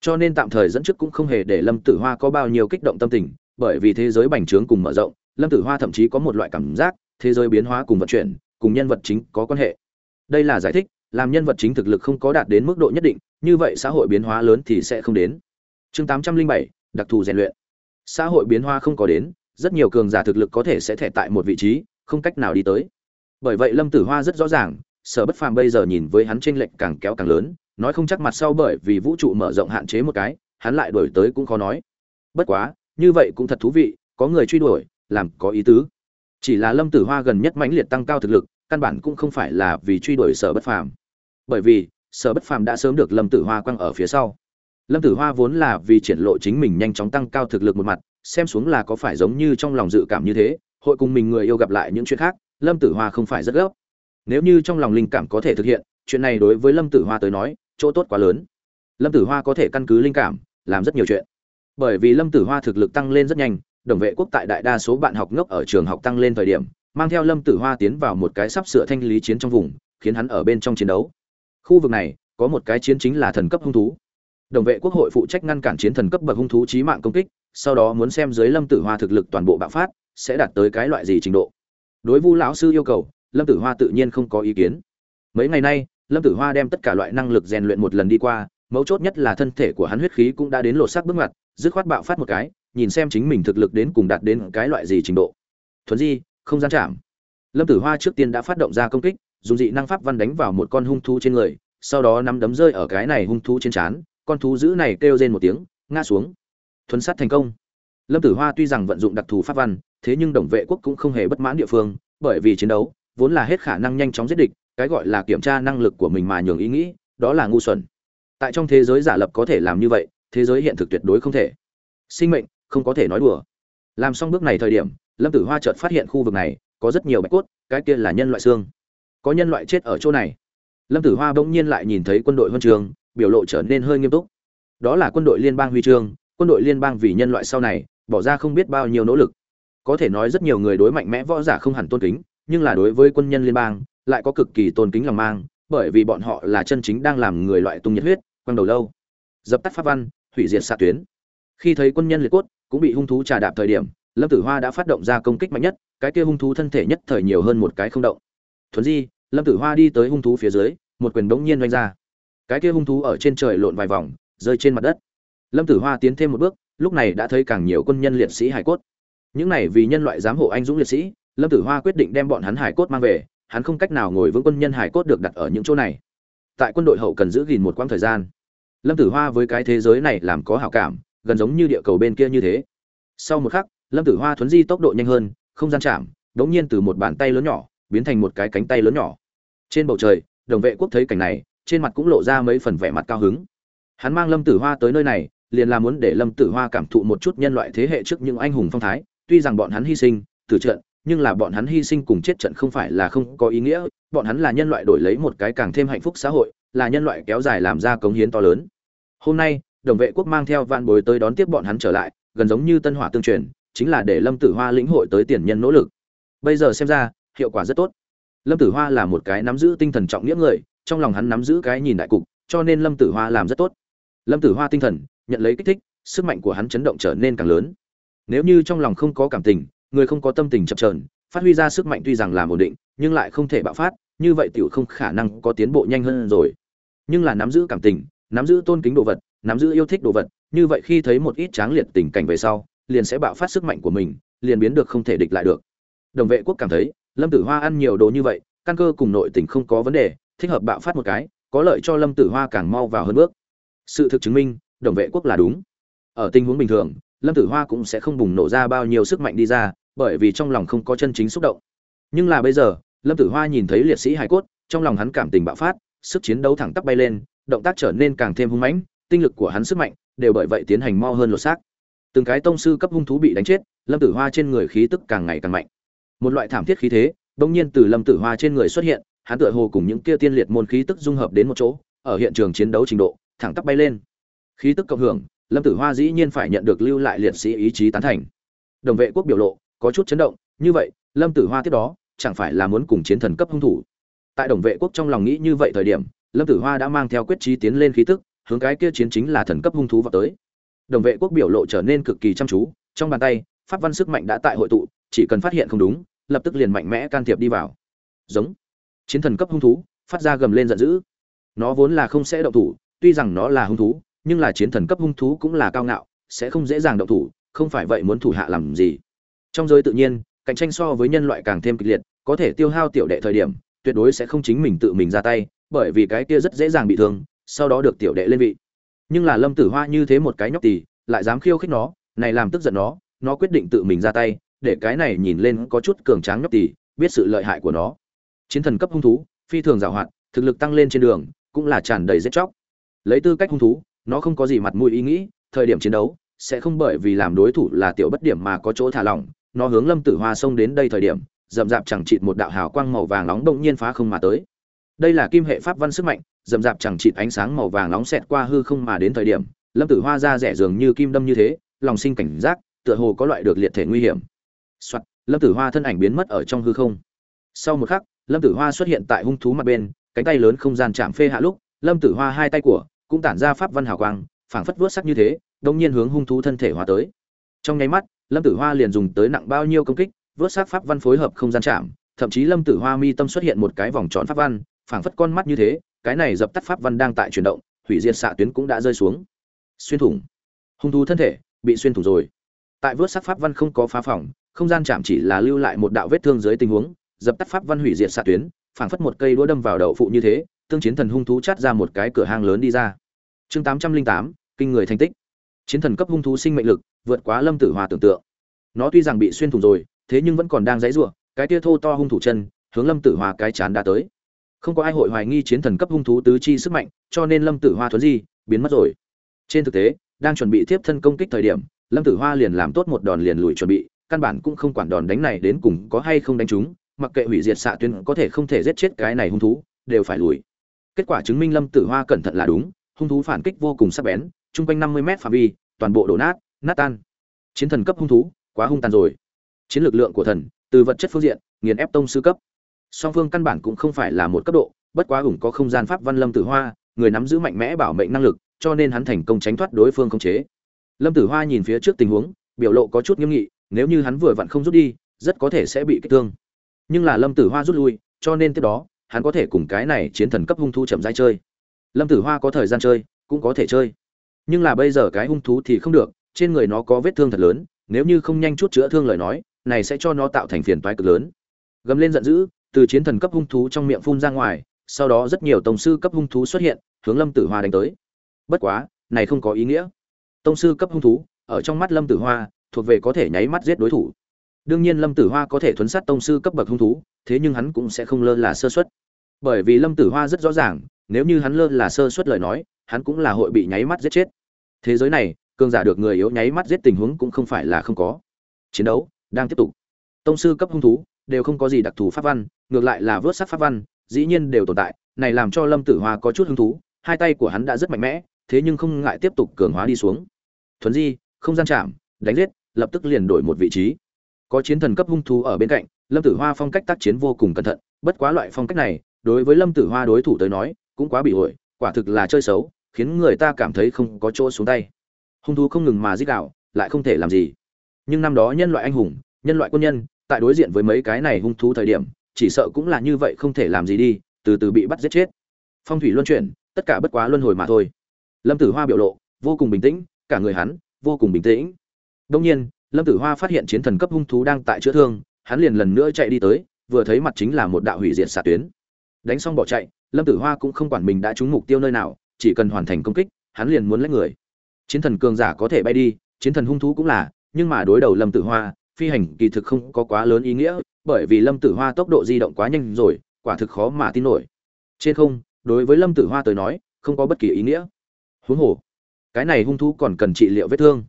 Cho nên tạm thời dẫn trước cũng không hề để lâm tử hoa có bao nhiêu kích động tâm tình, bởi vì thế giới bành trướng cùng mở rộng, lâm tử hoa thậm chí có một loại cảm giác, thế giới biến hóa cùng vận chuyển, cùng nhân vật chính có quan hệ. Đây là giải thích, làm nhân vật chính thực lực không có đạt đến mức độ nhất định, như vậy xã hội biến hóa lớn thì sẽ không đến. Chương tám trăm linh bảy, đặc thù rèn luyện xã hội biến hóa không có đến, rất nhiều cường giả thực lực có thể sẽ thẻ tại một vị trí, không cách nào đi tới. Bởi vậy lâm tử hoa rất rõ ràng, sở bất phàm bây giờ nhìn với hắn tranh lệch càng kéo càng lớn, nói không chắc mặt sau bởi vì vũ trụ mở rộng hạn chế một cái, hắn lại đổi tới cũng khó nói. Bất quá, như vậy cũng thật thú vị, có người truy đuổi, làm có ý tứ. Chỉ là lâm tử hoa gần nhất mãnh liệt tăng cao thực lực, căn bản cũng không phải là vì truy đuổi sở bất phàm. Bởi vì, sở bất phàm đã sớm được lâm tử hoa quăng ở phía sau lâm tử hoa vốn là vì triển lộ chính mình nhanh chóng tăng cao thực lực một mặt, xem xuống là có phải giống như trong lòng dự cảm như thế, hội cùng mình người yêu gặp lại những chuyện khác, lâm tử hoa không phải rất gấp. Nếu như trong lòng linh cảm có thể thực hiện, chuyện này đối với lâm tử hoa tới nói, chỗ tốt quá lớn. Lâm tử hoa có thể căn cứ linh cảm, làm rất nhiều chuyện. Bởi vì lâm tử hoa thực lực tăng lên rất nhanh, đồng vệ quốc tại đại đa số bạn học ngốc ở trường học tăng lên thời điểm, mang theo lâm tử hoa tiến vào một cái sắp sửa thanh lý chiến trong vùng, khiến hắn ở bên trong chiến đấu. Khu vực này, có một cái chiến chính là thần cấp hung thú đồng vệ quốc hội phụ trách ngăn cản chiến thần cấp bậc hung thú trí mạng công kích, sau đó muốn xem dưới lâm tử hoa thực lực toàn bộ bạo phát, sẽ đạt tới cái loại gì trình độ. Đối vu lão sư yêu cầu, lâm tử hoa tự nhiên không có ý kiến. Mấy ngày nay, lâm tử hoa đem tất cả loại năng lực rèn luyện một lần đi qua, mấu chốt nhất là thân thể của hắn huyết khí cũng đã đến lột xác bước ngoặt, dứt khoát bạo phát một cái, nhìn xem chính mình thực lực đến cùng đạt đến cái loại gì trình độ. Thuần di, không gian chạm. Lâm tử hoa trước tiên đã phát động ra công kích, dùng dị năng pháp văn đánh vào một con hung thú trên người, sau đó nắm đấm rơi ở cái này hung thú trên trán con thú dữ này kêu rên một tiếng, ngã xuống. Thuấn sát thành công. Lâm tử hoa tuy rằng vận dụng đặc thù pháp văn, thế nhưng đồng vệ quốc cũng không hề bất mãn địa phương, bởi vì chiến đấu vốn là hết khả năng nhanh chóng giết địch, cái gọi là kiểm tra năng lực của mình mà nhường ý nghĩ, đó là ngu xuẩn. Tại trong thế giới giả lập có thể làm như vậy, thế giới hiện thực tuyệt đối không thể. Sinh mệnh không có thể nói đùa. Làm xong bước này thời điểm, lâm tử hoa chợt phát hiện khu vực này có rất nhiều bạch cốt, cái kia là nhân loại xương. Có nhân loại chết ở chỗ này. Lâm tử hoa bỗng nhiên lại nhìn thấy quân đội huân trường biểu lộ trở nên hơi nghiêm túc. Đó là quân đội liên bang huy chương, quân đội liên bang vì nhân loại sau này, bỏ ra không biết bao nhiêu nỗ lực. Có thể nói rất nhiều người đối mạnh mẽ võ giả không hẳn tôn kính, nhưng là đối với quân nhân liên bang, lại có cực kỳ tôn kính lòng mang, bởi vì bọn họ là chân chính đang làm người loại tung nhiệt huyết, quăng đầu lâu. Dập tắt pháp văn, hủy diệt xạ tuyến. Khi thấy quân nhân liệt cốt, cũng bị hung thú trà đạp thời điểm, lâm tử hoa đã phát động ra công kích mạnh nhất, cái kia hung thú thân thể nhất thời nhiều hơn một cái không động. Thuấn di lâm tử hoa đi tới hung thú phía dưới, một quyền bỗng nhiên doanh ra cái kia hung thú ở trên trời lộn vài vòng, rơi trên mặt đất. Lâm tử hoa tiến thêm một bước, lúc này đã thấy càng nhiều quân nhân liệt sĩ hải cốt. Những này vì nhân loại giám hộ anh dũng liệt sĩ, lâm tử hoa quyết định đem bọn hắn hải cốt mang về, hắn không cách nào ngồi vững quân nhân hải cốt được đặt ở những chỗ này. Tại quân đội hậu cần giữ gìn một quãng thời gian, lâm tử hoa với cái thế giới này làm có hảo cảm, gần giống như địa cầu bên kia như thế. Sau một khắc, lâm tử hoa thuấn di tốc độ nhanh hơn, không gian chạm đ ố n g nhiên từ một bàn tay lớn nhỏ, biến thành một cái cánh tay lớn nhỏ. Trên bầu trời, đồng vệ quốc thấy cảnh này trên mặt cũng lộ ra mấy phần vẻ mặt cao hứng. Hắn mang lâm tử hoa tới nơi này, liền là muốn để lâm tử hoa cảm thụ một chút nhân loại thế hệ trước những anh hùng phong thái. Tuy rằng bọn hắn hy sinh tử trận, nhưng là bọn hắn hy sinh cùng chết trận không phải là không có ý nghĩa. Bọn hắn là nhân loại đổi lấy một cái càng thêm hạnh phúc xã hội, là nhân loại kéo dài làm ra cống hiến to lớn. Hôm nay, đồng vệ quốc mang theo vạn bồi tới đón tiếp bọn hắn trở lại, gần giống như tân hỏa tương truyền, chính là để lâm tử hoa lĩnh hội tới tiền nhân nỗ lực. Bây giờ xem ra, hiệu quả rất tốt. Lâm tử hoa là một cái nắm giữ tinh thần trọng nghĩa người trong lòng hắn nắm giữ cái nhìn đại cục cho nên lâm tử hoa làm rất tốt. Lâm tử hoa tinh thần nhận lấy kích thích sức mạnh của hắn chấn động trở nên càng lớn. Nếu như trong lòng không có cảm tình người không có tâm tình chập chờn, phát huy ra sức mạnh tuy rằng làm ổn định nhưng lại không thể bạo phát như vậy tiểu không khả năng có tiến bộ nhanh hơn rồi. Nhưng là nắm giữ cảm tình nắm giữ tôn kính đồ vật nắm giữ yêu thích đồ vật như vậy khi thấy một ít tráng liệt tình cảnh về sau liền sẽ bạo phát sức mạnh của mình liền biến được không thể địch lại được. Đồng vệ quốc cảm thấy lâm tử hoa ăn nhiều đồ như vậy căn cơ cùng nội tình không có vấn đề thích hợp bạo phát một cái, có lợi cho lâm tử hoa càng mau vào hơn bước. Sự thực chứng minh, đồng vệ quốc là đúng. Ở tình huống bình thường, lâm tử hoa cũng sẽ không bùng nổ ra bao nhiêu sức mạnh đi ra, bởi vì trong lòng không có chân chính xúc động. Nhưng là bây giờ, lâm tử hoa nhìn thấy liệt sĩ hải cốt, trong lòng hắn cảm tình bạo phát, sức chiến đấu thẳng tắp bay lên, động tác trở nên càng thêm hung mãnh, tinh lực của hắn sức mạnh đều bởi vậy tiến hành mo hơn lột xác. Từng cái tông sư cấp hung thú bị đánh chết, lâm tử hoa trên người khí tức càng ngày càng mạnh. Một loại thảm thiết khí thế, bỗng nhiên từ lâm tử hoa trên người xuất hiện hắn tựa hồ cùng những kia tiên liệt môn khí tức dung hợp đến một chỗ, ở hiện trường chiến đấu trình độ, thẳng tắp bay lên. Khí tức cộng hưởng, lâm tử hoa dĩ nhiên phải nhận được lưu lại liệt sĩ ý chí tán thành. Đồng vệ quốc biểu lộ, có chút chấn động, như vậy, lâm tử hoa tiếp đó, chẳng phải là muốn cùng chiến thần cấp hung thủ. Tại đồng vệ quốc trong lòng nghĩ như vậy thời điểm, lâm tử hoa đã mang theo quyết trí tiến lên khí tức, hướng cái kia chiến chính là thần cấp hung thú vào tới. Đồng vệ quốc biểu lộ trở nên cực kỳ chăm chú, trong bàn tay, pháp văn sức mạnh đã tại hội tụ, chỉ cần phát hiện không đúng, lập tức liền mạnh mẽ can thiệp đi vào. Giống chiến thần cấp hung thú, phát ra gầm lên giận dữ. Nó vốn là không sẽ động thủ, tuy rằng nó là hung thú, nhưng là chiến thần cấp hung thú cũng là cao ngạo, sẽ không dễ dàng động thủ, không phải vậy muốn thủ hạ làm gì. Trong giới tự nhiên, cạnh tranh so với nhân loại càng thêm kịch liệt, có thể tiêu hao tiểu đệ thời điểm, tuyệt đối sẽ không chính mình tự mình ra tay, bởi vì cái kia rất dễ dàng bị thương, sau đó được tiểu đệ lên vị. Nhưng là lâm tử hoa như thế một cái nhóc tì lại dám khiêu khích nó, này làm tức giận nó nó quyết định tự mình ra tay, để cái này nhìn lên có chút cường tráng nhóc tì biết sự lợi hại của nó chiến thần cấp hung thú phi thường giảo hoạt thực lực tăng lên trên đường cũng là tràn đầy giết chóc. Lấy tư cách hung thú nó không có gì mặt mũi ý nghĩ thời điểm chiến đấu sẽ không bởi vì làm đối thủ là tiểu bất điểm mà có chỗ thả lỏng nó hướng lâm tử hoa xông đến đây thời điểm rậm rạp chẳng chịt một đạo hào quang màu vàng nóng động nhiên phá không mà tới. Đây là kim hệ pháp văn sức mạnh rậm rạp chẳng chịt ánh sáng màu vàng nóng xẹt qua hư không mà đến thời điểm lâm tử hoa ra rẻ dường như kim đâm như thế lòng sinh cảnh giác tựa hồ có loại được liệt thể nguy hiểm. Soạt, lâm tử hoa thân ảnh biến mất ở trong hư không. Sau một khắc lâm tử hoa xuất hiện tại hung thú mặt bên, cánh tay lớn không gian chạm phê hạ lúc, lâm tử hoa hai tay của cũng tản ra pháp văn hào quang, phảng phất vớt sắc như thế đông nhiên hướng hung thú thân thể hóa tới. Trong nháy mắt, lâm tử hoa liền dùng tới nặng bao nhiêu công kích vớt sắc pháp văn phối hợp không gian chạm, thậm chí lâm tử hoa mi tâm xuất hiện một cái vòng tròn pháp văn, phảng phất con mắt như thế, cái này dập tắt pháp văn đang tại chuyển động, hủy diệt xạ tuyến cũng đã rơi xuống. Xuyên thủng. Hung thú thân thể bị xuyên thủng rồi. Tại vớt sắc pháp văn không có phá phỏng không gian chạm chỉ là lưu lại một đạo vết thương dưới tình huống dập tắt pháp văn hủy diệt xạ tuyến, phảng phất một cây đũa đâm vào đậu phụ như thế, tương chiến thần hung thú chát ra một cái cửa hang lớn đi ra. Chương tám trăm linh tám, kinh người thành tích. Chiến thần cấp hung thú sinh mệnh lực, vượt quá lâm tử hòa tưởng tượng. Nó tuy rằng bị xuyên thủng rồi, thế nhưng vẫn còn đang dãy ruộng cái tia thô to hung thủ chân, hướng lâm tử hòa cái chán đã tới. Không có ai hội hoài nghi chiến thần cấp hung thú tứ chi sức mạnh, cho nên lâm tử hoa thuấn di, biến mất rồi. Trên thực tế, đang chuẩn bị tiếp thân công kích thời điểm, lâm tử hoa liền làm tốt một đòn liền lùi chuẩn bị, căn bản cũng không quản đòn đánh này đến cùng có hay không đánh chúng mặc kệ hủy diệt xạ tuyến có thể không thể giết chết cái này hung thú, đều phải lùi. Kết quả chứng minh lâm tử hoa cẩn thận là đúng, hung thú phản kích vô cùng sắc bén, chung quanh năm mươi mét phạm vi, toàn bộ đổ nát nát tan. Chiến thần cấp hung thú, quá hung tàn rồi. Chiến lực lượng của thần, từ vật chất phương diện, nghiền ép tông sư cấp. Song phương căn bản cũng không phải là một cấp độ, bất quá hùng có không gian pháp văn lâm tử hoa, người nắm giữ mạnh mẽ bảo mệnh năng lực, cho nên hắn thành công tránh thoát đối phương không chế. Lâm tử hoa nhìn phía trước tình huống, biểu lộ có chút nghiêm nghị, nếu như hắn vừa vặn không rút đi, rất có thể sẽ bị kích thương nhưng là lâm tử hoa rút lui, cho nên tiếp đó, hắn có thể cùng cái này chiến thần cấp hung thú chậm rãi chơi. Lâm tử hoa có thời gian chơi, cũng có thể chơi. Nhưng là bây giờ cái hung thú thì không được, trên người nó có vết thương thật lớn, nếu như không nhanh chút chữa thương lời nói, này sẽ cho nó tạo thành phiền toái cực lớn. Gầm lên giận dữ, từ chiến thần cấp hung thú trong miệng phun ra ngoài, sau đó rất nhiều tổng sư cấp hung thú xuất hiện, hướng lâm tử hoa đánh tới. Bất quá, này không có ý nghĩa. Tông sư cấp hung thú, ở trong mắt lâm tử hoa, thuộc về có thể nháy mắt giết đối thủ đương nhiên lâm tử hoa có thể thuấn sát tông sư cấp bậc hung thú, thế nhưng hắn cũng sẽ không lơ là sơ suất. Bởi vì lâm tử hoa rất rõ ràng, nếu như hắn lơ là sơ suất lời nói, hắn cũng là hội bị nháy mắt giết chết. Thế giới này, cường giả được người yếu nháy mắt giết tình huống cũng không phải là không có. Chiến đấu đang tiếp tục. Tông sư cấp hung thú đều không có gì đặc thù pháp văn, ngược lại là vớt sắc pháp văn, dĩ nhiên đều tồn tại, này làm cho lâm tử hoa có chút hứng thú, hai tay của hắn đã rất mạnh mẽ, thế nhưng không ngại tiếp tục cường hóa đi xuống. Thuấn di, không gian chạm, đánh giết, lập tức liền đổi một vị trí có chiến thần cấp hung thú ở bên cạnh, lâm tử hoa phong cách tác chiến vô cùng cẩn thận, bất quá loại phong cách này, đối với lâm tử hoa đối thủ tới nói, cũng quá bị ổi quả thực là chơi xấu, khiến người ta cảm thấy không có chỗ xuống tay. Hung thú không ngừng mà giết đạo lại không thể làm gì. Nhưng năm đó nhân loại anh hùng, nhân loại quân nhân, tại đối diện với mấy cái này hung thú thời điểm, chỉ sợ cũng là như vậy không thể làm gì đi, từ từ bị bắt giết chết. Phong thủy luân chuyển, tất cả bất quá luân hồi mà thôi. Lâm tử hoa biểu lộ, vô cùng bình tĩnh, cả người hắn, vô cùng bình tĩnh. Đông nhiên lâm tử hoa phát hiện chiến thần cấp hung thú đang tại chữa thương, hắn liền lần nữa chạy đi tới, vừa thấy mặt chính là một đạo hủy diệt xạ tuyến. Đánh xong bỏ chạy, lâm tử hoa cũng không quản mình đã trúng mục tiêu nơi nào, chỉ cần hoàn thành công kích, hắn liền muốn lấy người. Chiến thần cường giả có thể bay đi, chiến thần hung thú cũng là, nhưng mà đối đầu lâm tử hoa, phi hành kỳ thực không có quá lớn ý nghĩa, bởi vì lâm tử hoa tốc độ di động quá nhanh rồi, quả thực khó mà tin nổi. Trên không, đối với lâm tử hoa tới nói, không có bất kỳ ý nghĩa. Huống hồ, cái này hung thú còn cần trị liệu vết thương.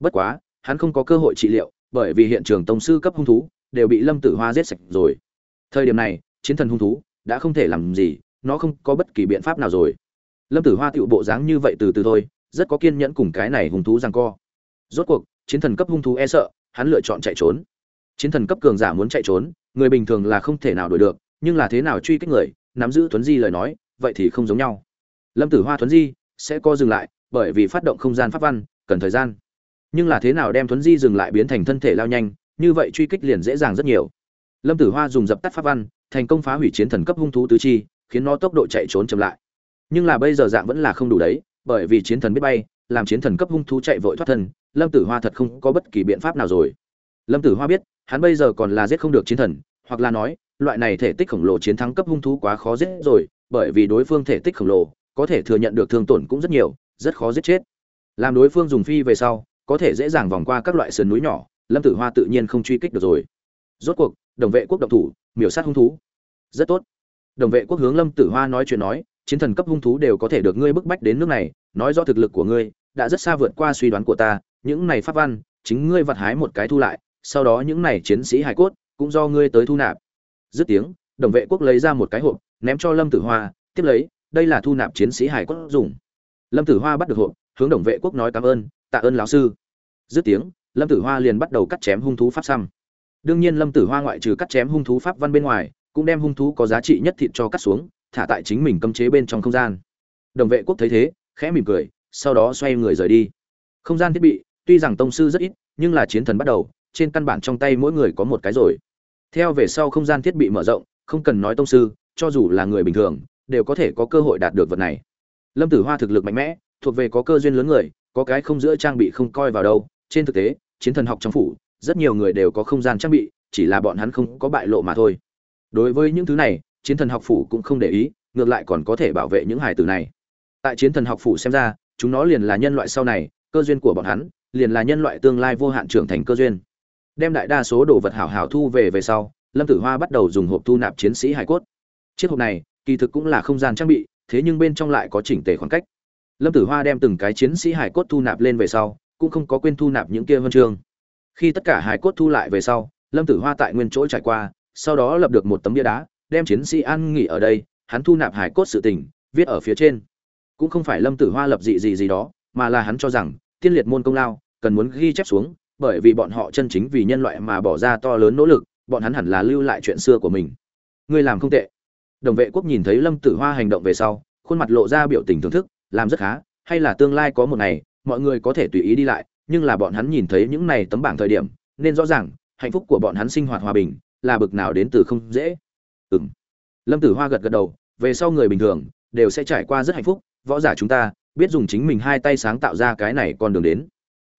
Bất quá hắn không có cơ hội trị liệu, bởi vì hiện trường tông sư cấp hung thú đều bị lâm tử hoa giết sạch rồi. Thời điểm này, chiến thần hung thú đã không thể làm gì, nó không có bất kỳ biện pháp nào rồi. Lâm tử hoa tiểu bộ dáng như vậy từ từ thôi, rất có kiên nhẫn cùng cái này hung thú giằng co. Rốt cuộc, chiến thần cấp hung thú e sợ, hắn lựa chọn chạy trốn. Chiến thần cấp cường giả muốn chạy trốn, người bình thường là không thể nào đuổi được, nhưng là thế nào truy kích người, nắm giữ Tuấn di lời nói, vậy thì không giống nhau. Lâm tử hoa Tuấn di sẽ co dừng lại, bởi vì phát động không gian pháp văn, cần thời gian nhưng là thế nào đem thuấn di dừng lại biến thành thân thể lao nhanh, như vậy truy kích liền dễ dàng rất nhiều. Lâm tử hoa dùng dập tắt pháp văn, thành công phá hủy chiến thần cấp hung thú tứ chi, khiến nó tốc độ chạy trốn chậm lại. Nhưng là bây giờ dạng vẫn là không đủ đấy, bởi vì chiến thần biết bay, làm chiến thần cấp hung thú chạy vội thoát thân, lâm tử hoa thật không có bất kỳ biện pháp nào rồi. Lâm tử hoa biết, hắn bây giờ còn là giết không được chiến thần, hoặc là nói, loại này thể tích khổng lồ chiến thắng cấp hung thú quá khó giết rồi, bởi vì đối phương thể tích khổng lồ, có thể thừa nhận được thương tổn cũng rất nhiều, rất khó giết chết. Làm đối phương dùng phi về sau có thể dễ dàng vòng qua các loại sườn núi nhỏ, lâm tử hoa tự nhiên không truy kích được rồi. Rốt cuộc, đồng vệ quốc độc thủ, miểu sát hung thú. Rất tốt. Đồng vệ quốc hướng lâm tử hoa nói chuyện nói, chiến thần cấp hung thú đều có thể được ngươi bức bách đến nước này, nói do thực lực của ngươi, đã rất xa vượt qua suy đoán của ta, những này pháp văn, chính ngươi vặt hái một cái thu lại, sau đó những này chiến sĩ hải cốt, cũng do ngươi tới thu nạp. Dứt tiếng, đồng vệ quốc lấy ra một cái hộp, ném cho lâm tử hoa, tiếp lấy, đây là thu nạp chiến sĩ hải cốt dùng. Lâm tử hoa bắt được hộp, hướng đồng vệ quốc nói cảm ơn tạ ơn lão sư. Dứt tiếng, lâm tử hoa liền bắt đầu cắt chém hung thú pháp xăm. Đương nhiên lâm tử hoa ngoại trừ cắt chém hung thú pháp văn bên ngoài, cũng đem hung thú có giá trị nhất thịt cho cắt xuống, thả tại chính mình cấm chế bên trong không gian. Đồng vệ quốc thấy thế, khẽ mỉm cười, sau đó xoay người rời đi. Không gian thiết bị, tuy rằng tông sư rất ít, nhưng là chiến thần bắt đầu, trên căn bản trong tay mỗi người có một cái rồi. Theo về sau không gian thiết bị mở rộng, không cần nói tông sư, cho dù là người bình thường, đều có thể có cơ hội đạt được vật này. Lâm tử hoa thực lực mạnh mẽ, thuộc về có cơ duyên lớn người có cái không giữa trang bị không coi vào đâu, trên thực tế, chiến thần học trong phủ, rất nhiều người đều có không gian trang bị, chỉ là bọn hắn không có bại lộ mà thôi. Đối với những thứ này, chiến thần học phủ cũng không để ý, ngược lại còn có thể bảo vệ những hải tử này. Tại chiến thần học phủ xem ra, chúng nó liền là nhân loại sau này, cơ duyên của bọn hắn, liền là nhân loại tương lai vô hạn trưởng thành cơ duyên. Đem đại đa số đồ vật hảo hảo thu về về sau, lâm tử hoa bắt đầu dùng hộp thu nạp chiến sĩ hải cốt. Chiếc hộp này, kỳ thực cũng là không gian trang bị, thế nhưng bên trong lại có chỉnh tề khoảng cách lâm tử hoa đem từng cái chiến sĩ hải cốt thu nạp lên về sau, cũng không có quên thu nạp những kia huân chương. Khi tất cả hải cốt thu lại về sau, lâm tử hoa tại nguyên chỗ trải qua, sau đó lập được một tấm bia đá, đem chiến sĩ an nghỉ ở đây, hắn thu nạp hải cốt sự tình, viết ở phía trên. Cũng không phải lâm tử hoa lập dị gì gì đó, mà là hắn cho rằng, tiên liệt môn công lao, cần muốn ghi chép xuống, bởi vì bọn họ chân chính vì nhân loại mà bỏ ra to lớn nỗ lực, bọn hắn hẳn là lưu lại chuyện xưa của mình. Ngươi làm không tệ. Đồng vệ quốc nhìn thấy lâm tử hoa hành động về sau, khuôn mặt lộ ra biểu tình thưởng thức làm rất khá, hay là tương lai có một ngày, mọi người có thể tùy ý đi lại, nhưng là bọn hắn nhìn thấy những này tấm bảng thời điểm, nên rõ ràng, hạnh phúc của bọn hắn sinh hoạt hòa bình là bực nào đến từ không dễ. Ừm. Lâm tử hoa gật gật đầu, về sau người bình thường, đều sẽ trải qua rất hạnh phúc. Võ giả chúng ta, biết dùng chính mình hai tay sáng tạo ra cái này con đường đến.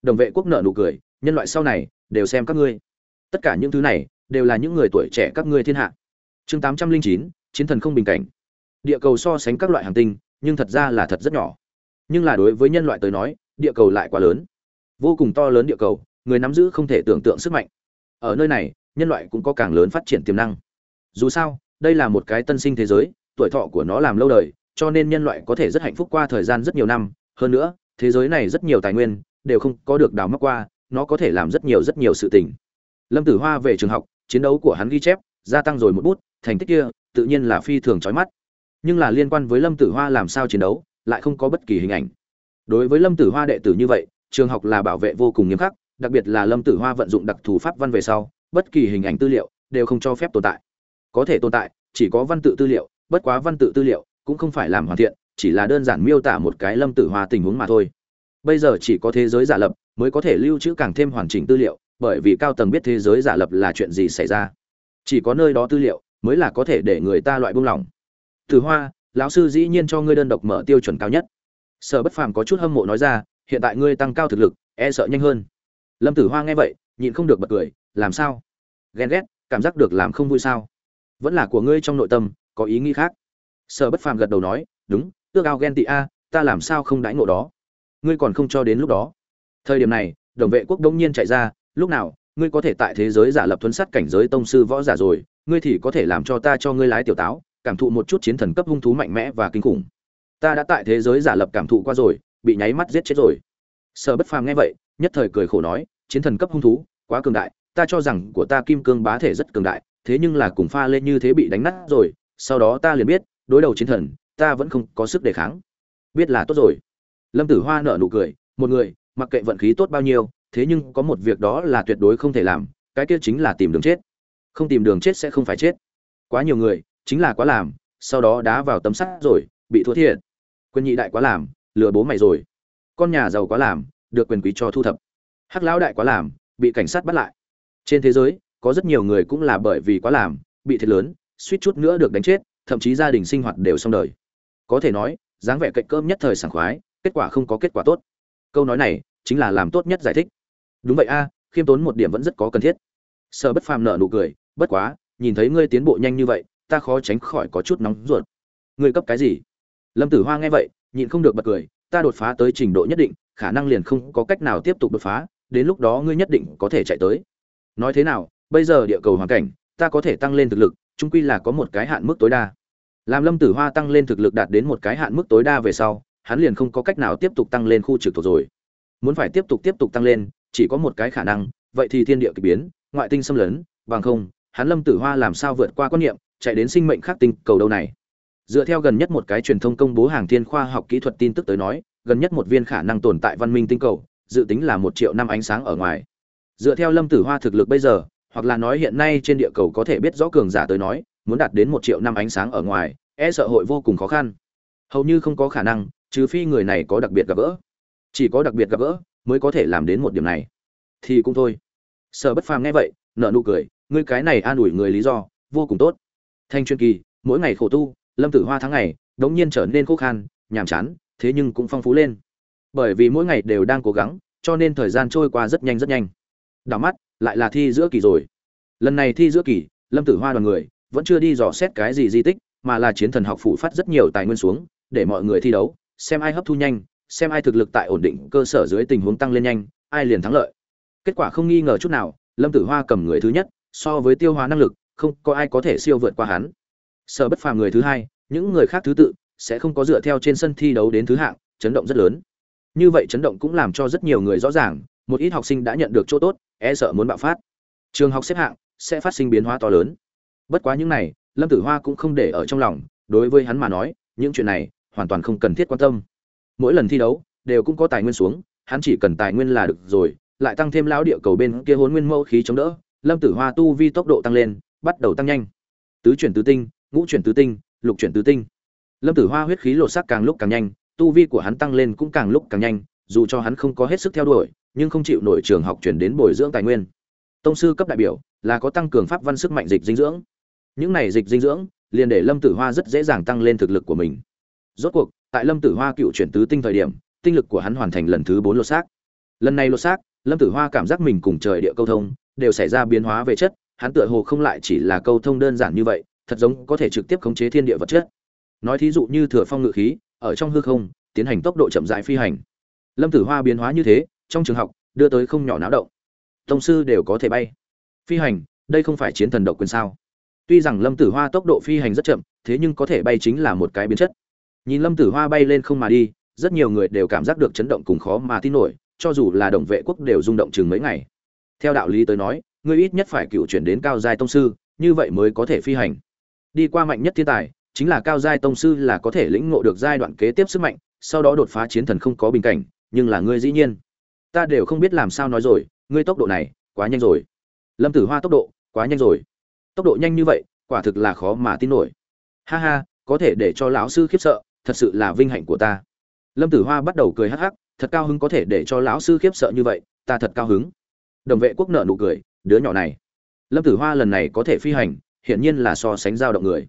Đồng vệ quốc nợ nụ cười, nhân loại sau này, đều xem các ngươi. Tất cả những thứ này, đều là những người tuổi trẻ các ngươi thiên hạ. Chương tám trăm linh chín, chiến thần không bình cảnh. Địa cầu so sánh các loại hành tinh nhưng thật ra là thật rất nhỏ. Nhưng là đối với nhân loại tới nói, địa cầu lại quá lớn. Vô cùng to lớn địa cầu, người nắm giữ không thể tưởng tượng sức mạnh. Ở nơi này, nhân loại cũng có càng lớn phát triển tiềm năng. Dù sao, đây là một cái tân sinh thế giới, tuổi thọ của nó làm lâu đời, cho nên nhân loại có thể rất hạnh phúc qua thời gian rất nhiều năm. Hơn nữa, thế giới này rất nhiều tài nguyên, đều không có được đào móc qua, nó có thể làm rất nhiều rất nhiều sự tình. Lâm tử hoa về trường học, chiến đấu của hắn ghi chép, gia tăng rồi một bút, thành tích kia, tự nhiên là phi thường chói mắt nhưng là liên quan với lâm tử hoa làm sao chiến đấu, lại không có bất kỳ hình ảnh. Đối với lâm tử hoa đệ tử như vậy, trường học là bảo vệ vô cùng nghiêm khắc, đặc biệt là lâm tử hoa vận dụng đặc thù pháp văn về sau, bất kỳ hình ảnh tư liệu đều không cho phép tồn tại. Có thể tồn tại, chỉ có văn tự tư liệu, bất quá văn tự tư liệu cũng không phải làm hoàn thiện, chỉ là đơn giản miêu tả một cái lâm tử hoa tình huống mà thôi. Bây giờ chỉ có thế giới giả lập mới có thể lưu trữ càng thêm hoàn chỉnh tư liệu, bởi vì cao tầng biết thế giới giả lập là chuyện gì xảy ra. Chỉ có nơi đó tư liệu mới là có thể để người ta loại buông lỏng từ hoa, lão sư dĩ nhiên cho ngươi đơn độc mở tiêu chuẩn cao nhất. Sở bất phàm có chút hâm mộ nói ra, hiện tại ngươi tăng cao thực lực e sợ nhanh hơn. Lâm tử hoa nghe vậy, nhịn không được bật cười, làm sao? Ghen ghét, cảm giác được làm không vui sao? Vẫn là của ngươi trong nội tâm, có ý nghĩ khác. Sở bất phàm gật đầu nói, đúng, ước ao ghen tị a, ta làm sao không đãi ngộ đó? Ngươi còn không cho đến lúc đó. Thời điểm này, đồng vệ quốc đông nhiên chạy ra, lúc nào, ngươi có thể tại thế giới giả lập thuấn sát cảnh giới tông sư võ giả rồi, ngươi thì có thể làm cho ta cho ngươi lái tiểu táo cảm thụ một chút chiến thần cấp hung thú mạnh mẽ và kinh khủng. Ta đã tại thế giới giả lập cảm thụ qua rồi, bị nháy mắt giết chết rồi. Sở bất phàm nghe vậy, nhất thời cười khổ nói, chiến thần cấp hung thú, quá cường đại, ta cho rằng của ta kim cương bá thể rất cường đại, thế nhưng là cùng pha lên như thế bị đánh nát rồi, sau đó ta liền biết, đối đầu chiến thần, ta vẫn không có sức đề kháng. Biết là tốt rồi. Lâm tử hoa nở nụ cười, một người, mặc kệ vận khí tốt bao nhiêu, thế nhưng có một việc đó là tuyệt đối không thể làm, cái kia chính là tìm đường chết. Không tìm đường chết sẽ không phải chết. Quá nhiều người chính là quá làm, sau đó đá vào tấm sắt rồi, bị thua thiệt. Quân nhị đại quá làm, lừa bố mày rồi. Con nhà giàu quá làm, được quyền quý cho thu thập. Hắc lão đại quá làm, bị cảnh sát bắt lại. Trên thế giới, có rất nhiều người cũng là bởi vì quá làm, bị thiệt lớn, suýt chút nữa được đánh chết, thậm chí gia đình sinh hoạt đều xong đời. Có thể nói, dáng vẻ cạnh cơm nhất thời sảng khoái, kết quả không có kết quả tốt. Câu nói này, chính là làm tốt nhất giải thích. Đúng vậy a, khiêm tốn một điểm vẫn rất có cần thiết. Sợ bất phàm nợ nụ cười, bất quá, nhìn thấy ngươi tiến bộ nhanh như vậy ta khó tránh khỏi có chút nóng ruột. Ngươi cấp cái gì? Lâm tử hoa nghe vậy, nhịn không được bật cười, ta đột phá tới trình độ nhất định, khả năng liền không có cách nào tiếp tục đột phá, đến lúc đó ngươi nhất định có thể chạy tới. Nói thế nào, bây giờ địa cầu hoàn cảnh, ta có thể tăng lên thực lực, chung quy là có một cái hạn mức tối đa. Làm lâm tử hoa tăng lên thực lực đạt đến một cái hạn mức tối đa về sau, hắn liền không có cách nào tiếp tục tăng lên khu trực thuộc rồi. Muốn phải tiếp tục tiếp tục tăng lên, chỉ có một cái khả năng, vậy thì thiên địa kỳ biến, ngoại tinh xâm lấn, bằng không, hắn lâm tử hoa làm sao vượt qua quan niệm chạy đến sinh mệnh khác tinh cầu đâu này. Dựa theo gần nhất một cái truyền thông công bố hàng thiên khoa học kỹ thuật tin tức tới nói, gần nhất một viên khả năng tồn tại văn minh tinh cầu, dự tính là một triệu năm ánh sáng ở ngoài. Dựa theo lâm tử hoa thực lực bây giờ, hoặc là nói hiện nay trên địa cầu có thể biết rõ cường giả tới nói, muốn đạt đến một triệu năm ánh sáng ở ngoài e sợ hội vô cùng khó khăn. Hầu như không có khả năng, trừ phi người này có đặc biệt gặp gỡ. Chỉ có đặc biệt gặp gỡ, mới có thể làm đến một điểm này. Thì cũng thôi. Sở bất phàm nghe vậy nợ nụ cười, ngươi cái này an ủi người lý do, vô cùng tốt thanh chuyên kỳ, mỗi ngày khổ tu, lâm tử hoa tháng ngày, đống nhiên trở nên khô khan, nhàm chán, thế nhưng cũng phong phú lên. Bởi vì mỗi ngày đều đang cố gắng, cho nên thời gian trôi qua rất nhanh rất nhanh. Đảo mắt, lại là thi giữa kỳ rồi. Lần này thi giữa kỳ, lâm tử hoa đoàn người vẫn chưa đi dò xét cái gì di tích, mà là chiến thần học phủ phát rất nhiều tài nguyên xuống, để mọi người thi đấu, xem ai hấp thu nhanh, xem ai thực lực tại ổn định, cơ sở dưới tình huống tăng lên nhanh, ai liền thắng lợi. Kết quả không nghi ngờ chút nào, lâm tử hoa cầm người thứ nhất, so với tiêu hóa năng lực không có ai có thể siêu vượt qua hắn. Sở bất phàm người thứ hai, những người khác thứ tự, sẽ không có dựa theo trên sân thi đấu đến thứ hạng, chấn động rất lớn. Như vậy chấn động cũng làm cho rất nhiều người rõ ràng, một ít học sinh đã nhận được chỗ tốt e sợ muốn bạo phát. Trường học xếp hạng sẽ phát sinh biến hóa to lớn. Bất quá những này, lâm tử hoa cũng không để ở trong lòng, đối với hắn mà nói, những chuyện này hoàn toàn không cần thiết quan tâm. Mỗi lần thi đấu, đều cũng có tài nguyên xuống, hắn chỉ cần tài nguyên là được rồi, lại tăng thêm lão địa cầu bên kia hồn nguyên mẫu khí chống đỡ, lâm tử hoa tu vi tốc độ tăng lên bắt đầu tăng nhanh. Tứ chuyển tứ tinh, ngũ chuyển tứ tinh, lục chuyển tứ tinh. Lâm tử hoa huyết khí lột sắc càng lúc càng nhanh, tu vi của hắn tăng lên cũng càng lúc càng nhanh, dù cho hắn không có hết sức theo đuổi, nhưng không chịu nổi trường học chuyển đến bồi dưỡng tài nguyên. Tông sư cấp đại biểu là có tăng cường pháp văn sức mạnh dịch dinh dưỡng. Những này dịch dinh dưỡng liền để lâm tử hoa rất dễ dàng tăng lên thực lực của mình. Rốt cuộc, tại lâm tử hoa cựu chuyển tứ tinh thời điểm, tinh lực của hắn hoàn thành lần thứ bốn lột xác. Lần này lột xác, lâm tử hoa cảm giác mình cùng trời địa câu thông, đều xảy ra biến hóa về chất hắn tựa hồ không lại chỉ là câu thông đơn giản như vậy, thật giống có thể trực tiếp khống chế thiên địa vật chất. Nói thí dụ như thừa phong ngự khí, ở trong hư không, tiến hành tốc độ chậm rãi phi hành. Lâm tử hoa biến hóa như thế, trong trường học, đưa tới không nhỏ náo động. Tông sư đều có thể bay. Phi hành, đây không phải chiến thần độc quyền sao? Tuy rằng lâm tử hoa tốc độ phi hành rất chậm, thế nhưng có thể bay chính là một cái biến chất. Nhìn lâm tử hoa bay lên không mà đi, rất nhiều người đều cảm giác được chấn động cùng khó mà tin nổi, cho dù là đồng vệ quốc đều rung động chừng mấy ngày. Theo đạo lý tới nói ngươi ít nhất phải cựu chuyển đến cao giai tông sư, như vậy mới có thể phi hành. Đi qua mạnh nhất thiên tài, chính là cao giai tông sư là có thể lĩnh ngộ được giai đoạn kế tiếp sức mạnh, sau đó đột phá chiến thần không có bình cảnh, nhưng là ngươi dĩ nhiên. Ta đều không biết làm sao nói rồi, ngươi tốc độ này, quá nhanh rồi. Lâm tử hoa tốc độ, quá nhanh rồi. Tốc độ nhanh như vậy, quả thực là khó mà tin nổi. Ha ha, có thể để cho lão sư khiếp sợ, thật sự là vinh hạnh của ta. Lâm tử hoa bắt đầu cười hắc hắc, thật cao hứng có thể để cho lão sư khiếp sợ như vậy, ta thật cao hứng. Đồng vệ quốc nợ nụ cười đứa nhỏ này. Lâm tử hoa lần này có thể phi hành, hiển nhiên là so sánh dao động người.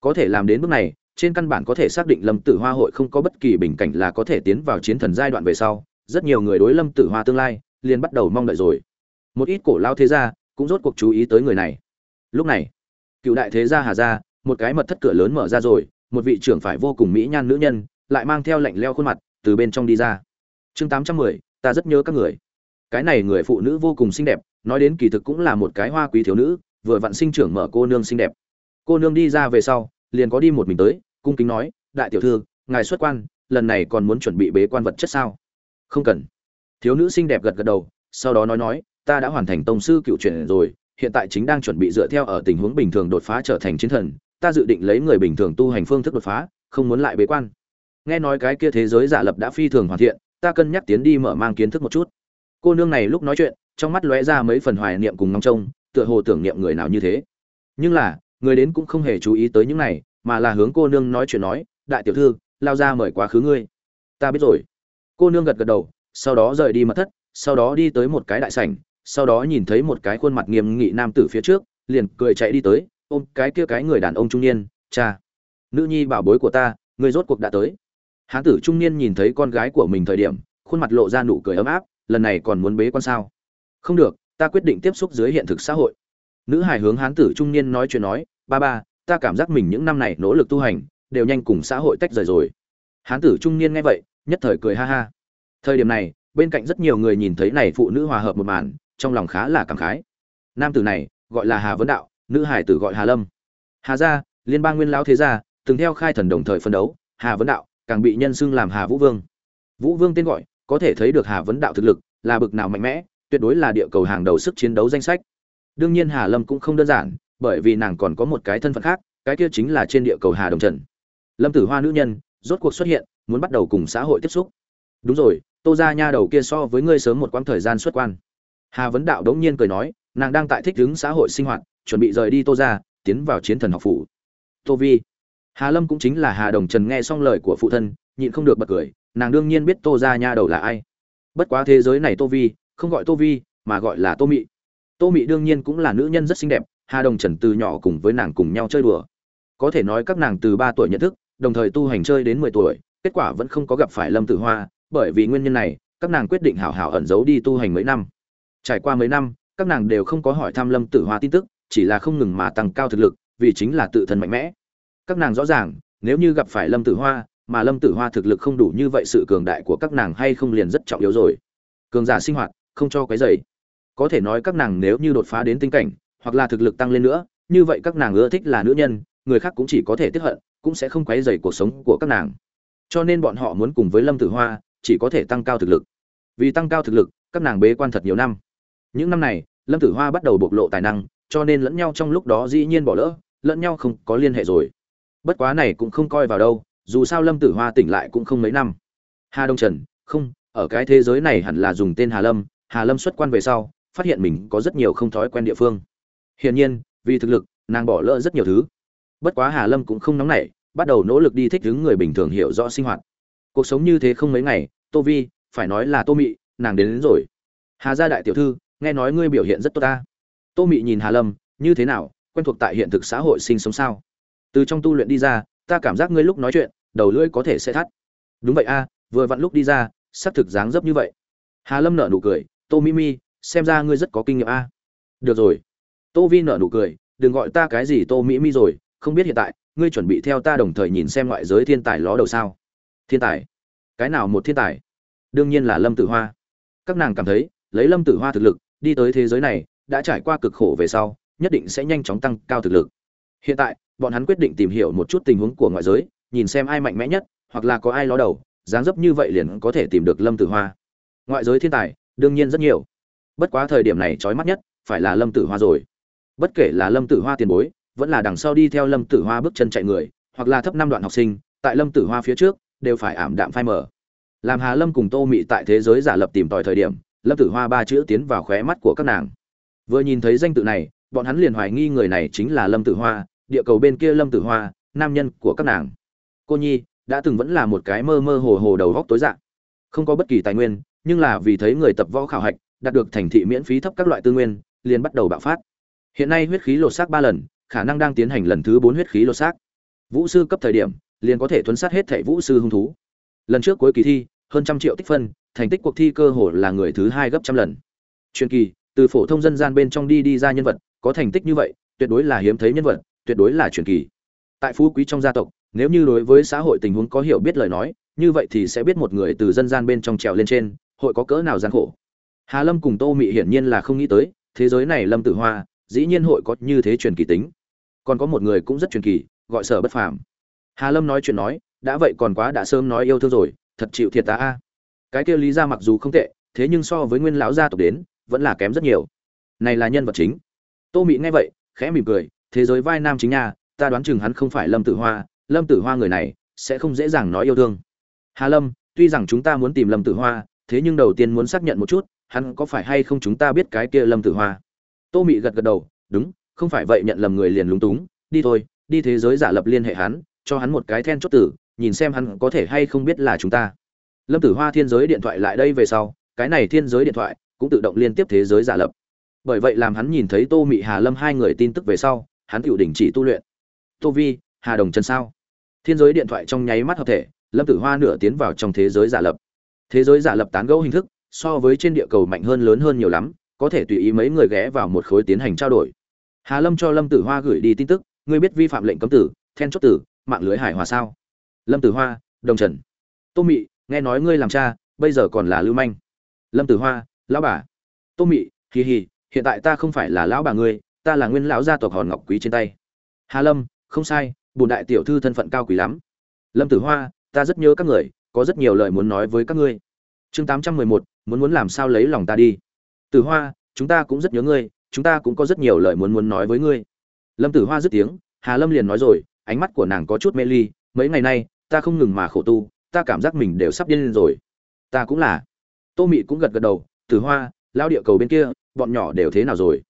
Có thể làm đến bước này, trên căn bản có thể xác định lâm tử hoa hội không có bất kỳ bình cảnh là có thể tiến vào chiến thần giai đoạn về sau. Rất nhiều người đối lâm tử hoa tương lai, liền bắt đầu mong đợi rồi. Một ít cổ lao thế gia cũng rốt cuộc chú ý tới người này. Lúc này, cựu đại thế gia hà gia, một cái mật thất cửa lớn mở ra rồi, một vị trưởng phải vô cùng mỹ nhan nữ nhân, lại mang theo lạnh leo khuôn mặt, từ bên trong đi ra. Chương tám trăm mười, ta rất nhớ các người. Cái này người phụ nữ vô cùng xinh đẹp nói đến kỳ thực cũng là một cái hoa quý thiếu nữ, vừa vặn sinh trưởng mở cô nương xinh đẹp. Cô nương đi ra về sau, liền có đi một mình tới, cung kính nói, đại tiểu thư, ngài xuất quan, lần này còn muốn chuẩn bị bế quan vật chất sao? Không cần. Thiếu nữ xinh đẹp gật gật đầu, sau đó nói nói, ta đã hoàn thành tông sư cựu chuyển rồi, hiện tại chính đang chuẩn bị dựa theo ở tình huống bình thường đột phá trở thành chiến thần, ta dự định lấy người bình thường tu hành phương thức đột phá, không muốn lại bế quan. Nghe nói cái kia thế giới giả lập đã phi thường hoàn thiện, ta cân nhắc tiến đi mở mang kiến thức một chút. Cô nương này lúc nói chuyện trong mắt lóe ra mấy phần hoài niệm cùng ngóng trông, tựa hồ tưởng niệm người nào như thế. Nhưng là, người đến cũng không hề chú ý tới những này, mà là hướng cô nương nói chuyện nói, đại tiểu thư, lao ra mời quá khứ ngươi. Ta biết rồi. Cô nương gật gật đầu, sau đó rời đi mật thất, sau đó đi tới một cái đại sảnh, sau đó nhìn thấy một cái khuôn mặt nghiêm nghị nam tử phía trước, liền cười chạy đi tới, ôm cái kia cái người đàn ông trung niên, cha. Nữ nhi bảo bối của ta, ngươi rốt cuộc đã tới. Hán tử trung niên nhìn thấy con gái của mình thời điểm, khuôn mặt lộ ra nụ cười ấm áp, lần này còn muốn bế con sao? Không được, ta quyết định tiếp xúc dưới hiện thực xã hội. Nữ hài hướng hán tử trung niên nói chuyện nói, ba ba, ta cảm giác mình những năm này nỗ lực tu hành, đều nhanh cùng xã hội tách rời rồi. Hán tử trung niên nghe vậy, nhất thời cười ha ha. Thời điểm này, bên cạnh rất nhiều người nhìn thấy này phụ nữ hòa hợp một màn, trong lòng khá là cảm khái. Nam tử này, gọi là hà vấn đạo, nữ hải tử gọi hà lâm. Hà gia, liên bang nguyên lão thế gia, từng theo khai thần đồng thời phân đấu, hà vấn đạo, càng bị nhân xưng làm hà vũ vương. Vũ vương tên gọi, có thể thấy được hà vấn đạo thực lực, là bực nào mạnh mẽ tuyệt đối là địa cầu hàng đầu sức chiến đấu danh sách. Đương nhiên hà lâm cũng không đơn giản, bởi vì nàng còn có một cái thân phận khác, cái kia chính là trên địa cầu hà đồng trần. Lâm tử hoa nữ nhân, rốt cuộc xuất hiện, muốn bắt đầu cùng xã hội tiếp xúc. Đúng rồi, tô gia nha đầu kia so với ngươi sớm một quãng thời gian xuất quan. Hà vấn đạo đống nhiên cười nói, nàng đang tại thích ứng xã hội sinh hoạt, chuẩn bị rời đi tô gia, tiến vào chiến thần học phủ. Tô vi. Hà lâm cũng chính là hà đồng trần nghe xong lời của phụ thân, nhịn không được bật cười, nàng đương nhiên biết tô gia nha đầu là ai. Bất quá thế giới này tô vi không gọi tô vi, mà gọi là tô mị. Tô mị đương nhiên cũng là nữ nhân rất xinh đẹp, hà đồng trần từ nhỏ cùng với nàng cùng nhau chơi đùa. Có thể nói các nàng từ ba tuổi nhận thức, đồng thời tu hành chơi đến mười tuổi, kết quả vẫn không có gặp phải lâm tử hoa, bởi vì nguyên nhân này, các nàng quyết định hảo hảo ẩn giấu đi tu hành mấy năm. Trải qua mấy năm, các nàng đều không có hỏi thăm lâm tử hoa tin tức, chỉ là không ngừng mà tăng cao thực lực, vì chính là tự thân mạnh mẽ. Các nàng rõ ràng, nếu như gặp phải lâm tử hoa, mà lâm tử hoa thực lực không đủ như vậy sự cường đại của các nàng hay không liền rất trọng yếu rồi. Cường giả sinh hoạt không cho quấy rầy, có thể nói các nàng nếu như đột phá đến tinh cảnh hoặc là thực lực tăng lên nữa như vậy các nàng ưa thích là nữ nhân người khác cũng chỉ có thể tiếc hận cũng sẽ không quấy rầy cuộc sống của các nàng. Cho nên bọn họ muốn cùng với lâm tử hoa chỉ có thể tăng cao thực lực. Vì tăng cao thực lực các nàng bế quan thật nhiều năm. Những năm này lâm tử hoa bắt đầu bộc lộ tài năng cho nên lẫn nhau trong lúc đó dĩ nhiên bỏ lỡ lẫn nhau không có liên hệ rồi. Bất quá này cũng không coi vào đâu dù sao lâm tử hoa tỉnh lại cũng không mấy năm. Hà đông trần không ở cái thế giới này hẳn là dùng tên hà lâm hà lâm xuất quan về sau phát hiện mình có rất nhiều không thói quen địa phương. Hiển nhiên vì thực lực nàng bỏ lỡ rất nhiều thứ. Bất quá hà lâm cũng không nóng nảy bắt đầu nỗ lực đi thích ứng người bình thường hiểu rõ sinh hoạt. Cuộc sống như thế không mấy ngày tô vi phải nói là tô mị nàng đến, đến rồi. Hà gia đại tiểu thư nghe nói ngươi biểu hiện rất tốt ta. Tô mị nhìn hà lâm như thế nào quen thuộc tại hiện thực xã hội sinh sống sao? Từ trong tu luyện đi ra ta cảm giác ngươi lúc nói chuyện đầu lưỡi có thể sẽ thắt. Đúng vậy a vừa vặn lúc đi ra sắp thực dáng dấp như vậy. Hà lâm nở nụ cười tô mi mi xem ra ngươi rất có kinh nghiệm a. Được rồi. Tô vi nở nụ cười, đừng gọi ta cái gì tô mỹ mi rồi, không biết hiện tại, ngươi chuẩn bị theo ta đồng thời nhìn xem ngoại giới thiên tài ló đầu sao? Thiên tài? Cái nào một thiên tài? Đương nhiên là lâm tử hoa. Các nàng cảm thấy, lấy lâm tử hoa thực lực, đi tới thế giới này, đã trải qua cực khổ về sau, nhất định sẽ nhanh chóng tăng cao thực lực. Hiện tại, bọn hắn quyết định tìm hiểu một chút tình huống của ngoại giới, nhìn xem ai mạnh mẽ nhất, hoặc là có ai ló đầu, dáng dấp như vậy liền có thể tìm được lâm tử hoa. Ngoại giới thiên tài đương nhiên rất nhiều. Bất quá thời điểm này trói mắt nhất phải là lâm tử hoa rồi. Bất kể là lâm tử hoa tiền bối, vẫn là đằng sau đi theo lâm tử hoa bước chân chạy người, hoặc là thấp năm đoạn học sinh, tại lâm tử hoa phía trước, đều phải ảm đạm phai mờ. Làm hà lâm cùng tô mị tại thế giới giả lập tìm tòi thời điểm, lâm tử hoa ba chữ tiến vào khóe mắt của các nàng. Vừa nhìn thấy danh tự này, bọn hắn liền hoài nghi người này chính là lâm tử hoa, địa cầu bên kia lâm tử hoa, nam nhân của các nàng. Cô nhi, đã từng vẫn là một cái mơ mơ hồ hồ đầu góc tối dạng không có bất kỳ tài nguyên nhưng là vì thấy người tập võ khảo hạch, đạt được thành thị miễn phí thấp các loại tư nguyên, liền bắt đầu bạo phát. Hiện nay huyết khí lột xác ba lần, khả năng đang tiến hành lần thứ bốn huyết khí lột xác. Vũ sư cấp thời điểm, liền có thể thuấn sát hết thảy vũ sư hung thú. Lần trước cuối kỳ thi, hơn trăm triệu tích phân, thành tích cuộc thi cơ hồ là người thứ hai gấp trăm lần. Truyền kỳ, từ phổ thông dân gian bên trong đi đi ra nhân vật, có thành tích như vậy, tuyệt đối là hiếm thấy nhân vật, tuyệt đối là truyền kỳ. Tại phú quý trong gia tộc, nếu như đối với xã hội tình huống có hiểu biết lời nói, như vậy thì sẽ biết một người từ dân gian bên trong trèo lên trên hội có cỡ nào gian khổ. Hà lâm cùng tô mị hiển nhiên là không nghĩ tới, thế giới này lâm tử hoa, dĩ nhiên hội có như thế truyền kỳ tính. Còn có một người cũng rất truyền kỳ, gọi sở bất phàm. Hà lâm nói chuyện nói, đã vậy còn quá đã sớm nói yêu thương rồi, thật chịu thiệt ta a. Cái kia lý ra mặc dù không tệ, thế nhưng so với nguyên lão gia tộc đến, vẫn là kém rất nhiều. Này là nhân vật chính. Tô mị nghe vậy, khẽ mỉm cười, thế giới vai nam chính nha, ta đoán chừng hắn không phải lâm tử hoa, lâm tử hoa người này sẽ không dễ dàng nói yêu thương. Hà lâm, tuy rằng chúng ta muốn tìm lâm tử hoa thế nhưng đầu tiên muốn xác nhận một chút, hắn có phải hay không chúng ta biết cái kia lâm tử hoa? Tô mị gật gật đầu, đúng, không phải vậy, nhận lầm người liền lúng túng, đi thôi, đi thế giới giả lập liên hệ hắn, cho hắn một cái then chốt tử, nhìn xem hắn có thể hay không biết là chúng ta. Lâm tử hoa thiên giới điện thoại lại đây về sau, cái này thiên giới điện thoại cũng tự động liên tiếp thế giới giả lập. Bởi vậy làm hắn nhìn thấy tô mị, hà lâm hai người tin tức về sau, hắn tự đình chỉ tu luyện. Tô vi, hà đồng trần sao? Thiên giới điện thoại trong nháy mắt hợp thể, lâm tử hoa nửa tiến vào trong thế giới giả lập thế giới giả lập tán gẫu hình thức, so với trên địa cầu mạnh hơn lớn hơn nhiều lắm, có thể tùy ý mấy người ghé vào một khối tiến hành trao đổi. Hà lâm cho lâm tử hoa gửi đi tin tức, ngươi biết vi phạm lệnh cấm tử, then chốt tử, mạng lưới hải hòa sao? Lâm tử hoa, đồng trần. Tô mị, nghe nói ngươi làm cha, bây giờ còn là lưu manh. Lâm tử hoa, lão bà. Tô mị, hì hì, hiện tại ta không phải là lão bà ngươi, ta là nguyên lão gia tộc hòn ngọc quý trên tay. Hà lâm, không sai bùn đại tiểu thư thân phận cao quý lắm. Lâm tử hoa, ta rất nhớ các người có rất nhiều lời muốn nói với các ngươi. Chương tám trăm mười một, muốn muốn làm sao lấy lòng ta đi. Tử hoa, chúng ta cũng rất nhớ ngươi, chúng ta cũng có rất nhiều lời muốn muốn nói với ngươi. Lâm tử hoa dứt tiếng, hà lâm liền nói rồi, ánh mắt của nàng có chút mê ly, mấy ngày nay, ta không ngừng mà khổ tu, ta cảm giác mình đều sắp điên lên rồi. Ta cũng là. Tô mị cũng gật gật đầu, tử hoa lao địa cầu bên kia, bọn nhỏ đều thế nào rồi?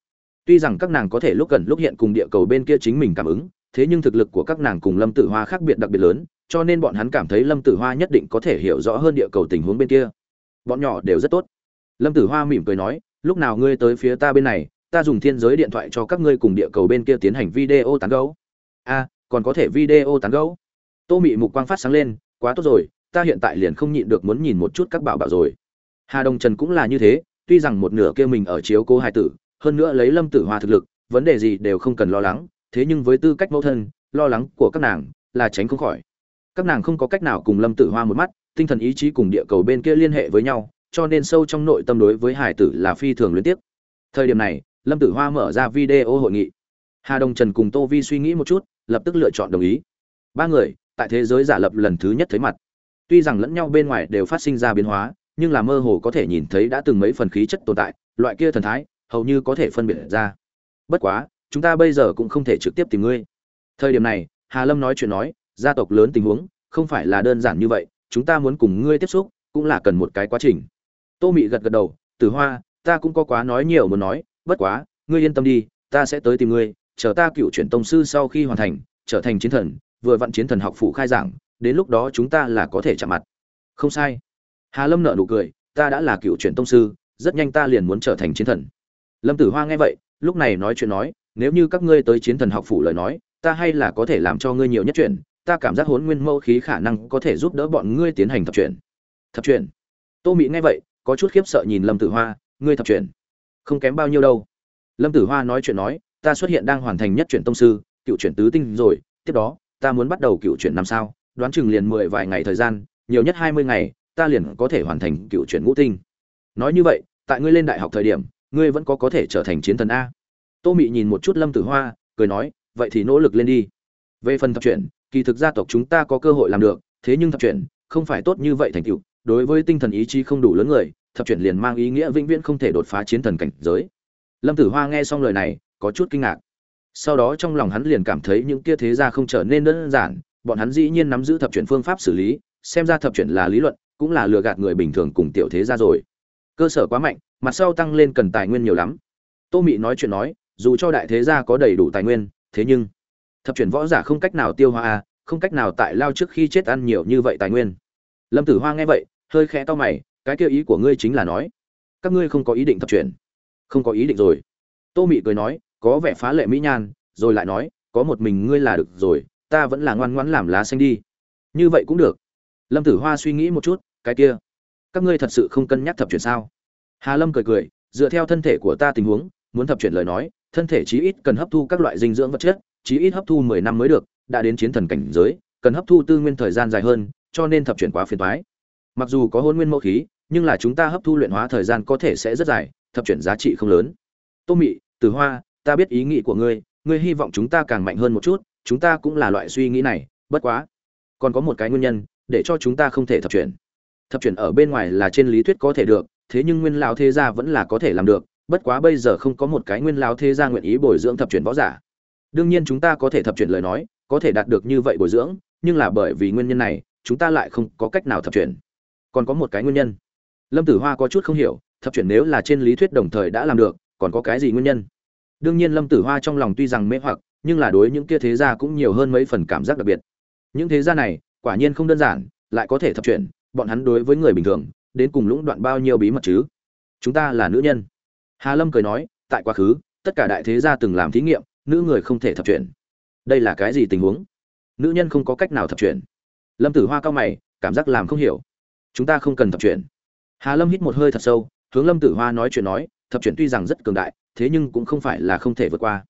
Tuy rằng các nàng có thể lúc gần lúc hiện cùng địa cầu bên kia chính mình cảm ứng, thế nhưng thực lực của các nàng cùng lâm tử hoa khác biệt đặc biệt lớn cho nên bọn hắn cảm thấy lâm tử hoa nhất định có thể hiểu rõ hơn địa cầu tình huống bên kia. Bọn nhỏ đều rất tốt. Lâm tử hoa mỉm cười nói, lúc nào ngươi tới phía ta bên này, ta dùng thiên giới điện thoại cho các ngươi cùng địa cầu bên kia tiến hành video tán gấu a, còn có thể video tán gấu tô mị mục quang phát sáng lên, quá tốt rồi, ta hiện tại liền không nhịn được muốn nhìn một chút các bảo bảo rồi. Hà đông trần cũng là như thế, tuy rằng một nửa kia mình ở chiếu cố hai tử, hơn nữa lấy lâm tử hoa thực lực, vấn đề gì đều không cần lo lắng, thế nhưng với tư cách mẫu thân, lo lắng của các nàng là tránh không khỏi các nàng không có cách nào cùng lâm tử hoa một mắt, tinh thần ý chí cùng địa cầu bên kia liên hệ với nhau, cho nên sâu trong nội tâm đối với hải tử là phi thường liên tiếp thời điểm này, lâm tử hoa mở ra video hội nghị. Hà đông trần cùng tô vi suy nghĩ một chút, lập tức lựa chọn đồng ý. Ba người, tại thế giới giả lập lần thứ nhất thấy mặt. Tuy rằng lẫn nhau bên ngoài đều phát sinh ra biến hóa, nhưng là mơ hồ có thể nhìn thấy đã từng mấy phần khí chất tồn tại, loại kia thần thái, hầu như có thể phân biệt ra. Bất quá, chúng ta bây giờ cũng không thể trực tiếp tìm ngươi. Thời điểm này, hà lâm nói chuyện nói gia tộc lớn tình huống, không phải là đơn giản như vậy, chúng ta muốn cùng ngươi tiếp xúc, cũng là cần một cái quá trình. Tô mị gật gật đầu, tử hoa, ta cũng có quá nói nhiều muốn nói, bất quá, ngươi yên tâm đi, ta sẽ tới tìm ngươi, chờ ta cựu chuyển tông sư sau khi hoàn thành, trở thành chiến thần, vừa vặn chiến thần học phụ khai giảng, đến lúc đó chúng ta là có thể chạm mặt. Không sai. Hà lâm nợ nụ cười, ta đã là cựu chuyển tông sư, rất nhanh ta liền muốn trở thành chiến thần. Lâm tử hoa nghe vậy, lúc này nói chuyện nói, nếu như các ngươi tới chiến thần học phủ lời nói, ta hay là có thể làm cho ngươi nhiều nhất chuyện ta cảm giác hốn nguyên mẫu khí khả năng có thể giúp đỡ bọn ngươi tiến hành thập chuyển thập chuyển tô mỹ nghe vậy, có chút khiếp sợ nhìn lâm tử hoa, ngươi thập chuyển không kém bao nhiêu đâu. Lâm tử hoa nói chuyện nói, ta xuất hiện đang hoàn thành nhất chuyển tông sư, cựu chuyển tứ tinh rồi, tiếp đó, ta muốn bắt đầu cựu chuyển năm sao, đoán chừng liền mười vài ngày thời gian, nhiều nhất hai mươi ngày, ta liền có thể hoàn thành cựu chuyển ngũ tinh. Nói như vậy, tại ngươi lên đại học thời điểm, ngươi vẫn có có thể trở thành chiến thần a. Tô mị nhìn một chút lâm tử hoa, cười nói, vậy thì nỗ lực lên đi. Về phần thập chuyển kỳ thực gia tộc chúng ta có cơ hội làm được, thế nhưng thập chuyển không phải tốt như vậy thành tựu. Đối với tinh thần ý chí không đủ lớn người, thập chuyển liền mang ý nghĩa vĩnh viễn không thể đột phá chiến thần cảnh giới. Lâm tử hoa nghe xong lời này, có chút kinh ngạc. Sau đó trong lòng hắn liền cảm thấy những kia thế gia không trở nên đơn giản, bọn hắn dĩ nhiên nắm giữ thập chuyển phương pháp xử lý, xem ra thập chuyển là lý luận, cũng là lừa gạt người bình thường cùng tiểu thế gia rồi. Cơ sở quá mạnh, mặt sau tăng lên cần tài nguyên nhiều lắm. Tô mị nói chuyện nói, dù cho đại thế gia có đầy đủ tài nguyên, thế nhưng thập chuyển võ giả không cách nào tiêu hóa a không cách nào tại lao trước khi chết ăn nhiều như vậy tài nguyên. Lâm tử hoa nghe vậy, hơi khẽ to mày, cái kêu ý của ngươi chính là nói, các ngươi không có ý định thập chuyển không có ý định rồi. Tô mị cười nói, có vẻ phá lệ mỹ nhan, rồi lại nói, có một mình ngươi là được rồi, ta vẫn là ngoan ngoãn làm lá xanh đi. Như vậy cũng được. Lâm tử hoa suy nghĩ một chút, cái kia, các ngươi thật sự không cân nhắc thập chuyển sao? Hà lâm cười cười, dựa theo thân thể của ta tình huống, muốn thập chuyển lời nói, thân thể chí ít cần hấp thu các loại dinh dưỡng vật chất chí ít hấp thu mười năm mới được, đã đến chiến thần cảnh giới, cần hấp thu tư nguyên thời gian dài hơn, cho nên thập chuyển quá phiền toái. Mặc dù có hôn nguyên mẫu khí, nhưng là chúng ta hấp thu luyện hóa thời gian có thể sẽ rất dài, thập chuyển giá trị không lớn. Tô mị từ hoa, ta biết ý nghĩ của ngươi ngươi hy vọng chúng ta càng mạnh hơn một chút, chúng ta cũng là loại suy nghĩ này, bất quá. Còn có một cái nguyên nhân, để cho chúng ta không thể thập chuyển. Thập chuyển ở bên ngoài là trên lý thuyết có thể được, thế nhưng nguyên lão thế gia vẫn là có thể làm được, bất quá bây giờ không có một cái nguyên lão thế gia nguyện ý bồi dưỡng thập chuyển võ giả đương nhiên chúng ta có thể thập chuyển lời nói, có thể đạt được như vậy bồi dưỡng, nhưng là bởi vì nguyên nhân này, chúng ta lại không có cách nào thập chuyển. Còn có một cái nguyên nhân. Lâm tử hoa có chút không hiểu, thập chuyển nếu là trên lý thuyết đồng thời đã làm được, còn có cái gì nguyên nhân? Đương nhiên lâm tử hoa trong lòng tuy rằng mê hoặc, nhưng là đối những kia thế gia cũng nhiều hơn mấy phần cảm giác đặc biệt. Những thế gia này, quả nhiên không đơn giản, lại có thể thập chuyển, bọn hắn đối với người bình thường, đến cùng lũng đoạn bao nhiêu bí mật chứ? Chúng ta là nữ nhân. Hà lâm cười nói, tại quá khứ, tất cả đại thế gia từng làm thí nghiệm nữ người không thể thập chuyển. Đây là cái gì tình huống? Nữ nhân không có cách nào thập chuyển. Lâm tử hoa cao mày, cảm giác làm không hiểu. Chúng ta không cần thập chuyển. Hà lâm hít một hơi thật sâu, hướng lâm tử hoa nói chuyện nói, thập chuyển tuy rằng rất cường đại, thế nhưng cũng không phải là không thể vượt qua.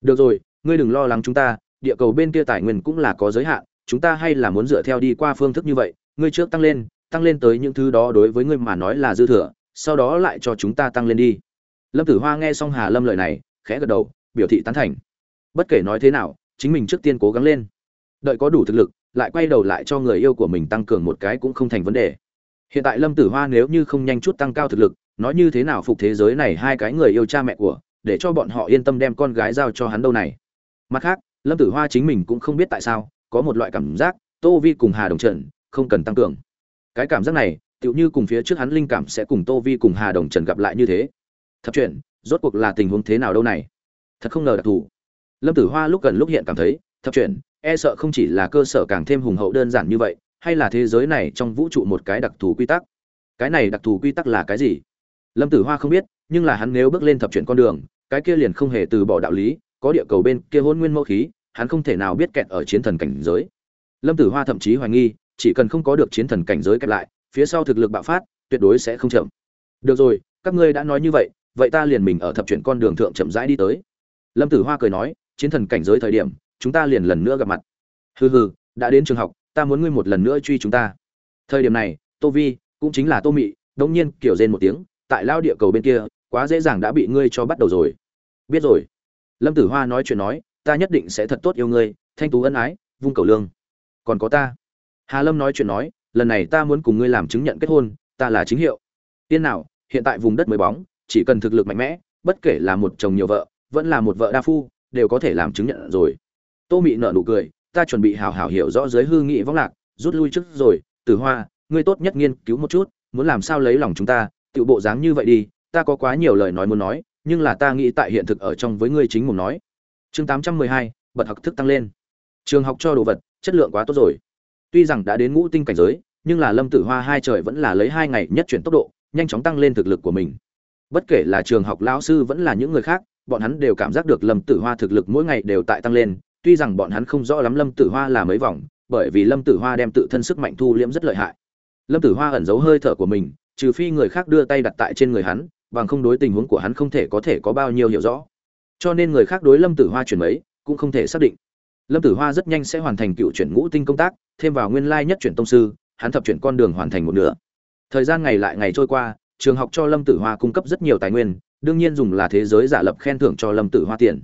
Được rồi, ngươi đừng lo lắng chúng ta, địa cầu bên kia tài nguyên cũng là có giới hạn, chúng ta hay là muốn dựa theo đi qua phương thức như vậy, ngươi trước tăng lên tăng lên tới những thứ đó đối với ngươi mà nói là dư thừa, sau đó lại cho chúng ta tăng lên đi. Lâm tử hoa nghe xong hà lâm lời này, khẽ gật đầu biểu thị tán thành. Bất kể nói thế nào, chính mình trước tiên cố gắng lên. Đợi có đủ thực lực, lại quay đầu lại cho người yêu của mình tăng cường một cái cũng không thành vấn đề. Hiện tại lâm tử hoa nếu như không nhanh chút tăng cao thực lực, nói như thế nào phục thế giới này hai cái người yêu cha mẹ của, để cho bọn họ yên tâm đem con gái giao cho hắn đâu này. Mặt khác, lâm tử hoa chính mình cũng không biết tại sao, có một loại cảm giác, tô vi cùng hà đồng trần không cần tăng cường. Cái cảm giác này, tựu như cùng phía trước hắn linh cảm sẽ cùng tô vi cùng hà đồng trần gặp lại như thế. Thập chuyện, rốt cuộc là tình huống thế nào đâu này? Thật không ngờ đặc thù. Lâm tử hoa lúc gần lúc hiện cảm thấy, thập chuyển e sợ không chỉ là cơ sở càng thêm hùng hậu đơn giản như vậy, hay là thế giới này trong vũ trụ một cái đặc thù quy tắc. Cái này đặc thù quy tắc là cái gì? Lâm tử hoa không biết, nhưng là hắn nếu bước lên thập chuyển con đường, cái kia liền không hề từ bỏ đạo lý, có địa cầu bên kia hôn nguyên mẫu khí, hắn không thể nào biết kẹt ở chiến thần cảnh giới. Lâm tử hoa thậm chí hoài nghi, chỉ cần không có được chiến thần cảnh giới kẹp lại, phía sau thực lực bạo phát, tuyệt đối sẽ không chậm. Được rồi, các ngươi đã nói như vậy vậy ta liền mình ở thập chuyển con đường thượng chậm rãi đi tới lâm tử hoa cười nói, chiến thần cảnh giới thời điểm, chúng ta liền lần nữa gặp mặt. Hừ hừ, đã đến trường học, ta muốn ngươi một lần nữa truy chúng ta. Thời điểm này, tô vi, cũng chính là tô mị đông nhiên kiểu rên một tiếng, tại lao địa cầu bên kia, quá dễ dàng đã bị ngươi cho bắt đầu rồi. Biết rồi. Lâm tử hoa nói chuyện nói, ta nhất định sẽ thật tốt yêu ngươi, thanh tú ân ái, vung cầu lương. Còn có ta. Hà lâm nói chuyện nói, lần này ta muốn cùng ngươi làm chứng nhận kết hôn, ta là chính hiệu. Tiên nào, hiện tại vùng đất mới bóng, chỉ cần thực lực mạnh mẽ, bất kể là một chồng nhiều vợ vẫn là một vợ đa phu, đều có thể làm chứng nhận rồi. Tô mị nợ nụ cười, ta chuẩn bị hào hào hiểu rõ giới hư nghị võng lạc, rút lui trước rồi, tử hoa, ngươi tốt nhất nghiên cứu một chút, muốn làm sao lấy lòng chúng ta tự bộ dáng như vậy đi, ta có quá nhiều lời nói muốn nói, nhưng là ta nghĩ tại hiện thực ở trong với ngươi chính mồm nói. Chương tám trăm mười hai, bật học thức tăng lên. Trường học cho đồ vật, chất lượng quá tốt rồi. Tuy rằng đã đến ngũ tinh cảnh giới, nhưng là lâm tử hoa hai trời vẫn là lấy hai ngày nhất chuyển tốc độ, nhanh chóng tăng lên thực lực của mình. Bất kể là trường học lão sư vẫn là những người khác bọn hắn đều cảm giác được lâm tử hoa thực lực mỗi ngày đều tại tăng lên, tuy rằng bọn hắn không rõ lắm lâm tử hoa là mấy vòng, bởi vì lâm tử hoa đem tự thân sức mạnh thu liễm rất lợi hại. Lâm tử hoa ẩn giấu hơi thở của mình, trừ phi người khác đưa tay đặt tại trên người hắn, bằng không đối tình huống của hắn không thể có thể có bao nhiêu hiểu rõ. Cho nên người khác đối lâm tử hoa chuyển mấy, cũng không thể xác định. Lâm tử hoa rất nhanh sẽ hoàn thành cựu chuyển ngũ tinh công tác, thêm vào nguyên lai nhất chuyển tông sư, hắn thập chuyển con đường hoàn thành một nửa. Thời gian ngày lại ngày trôi qua, trường học cho lâm tử hoa cung cấp rất nhiều tài nguyên đương nhiên dùng là thế giới giả lập khen thưởng cho lâm tử hoa tiền.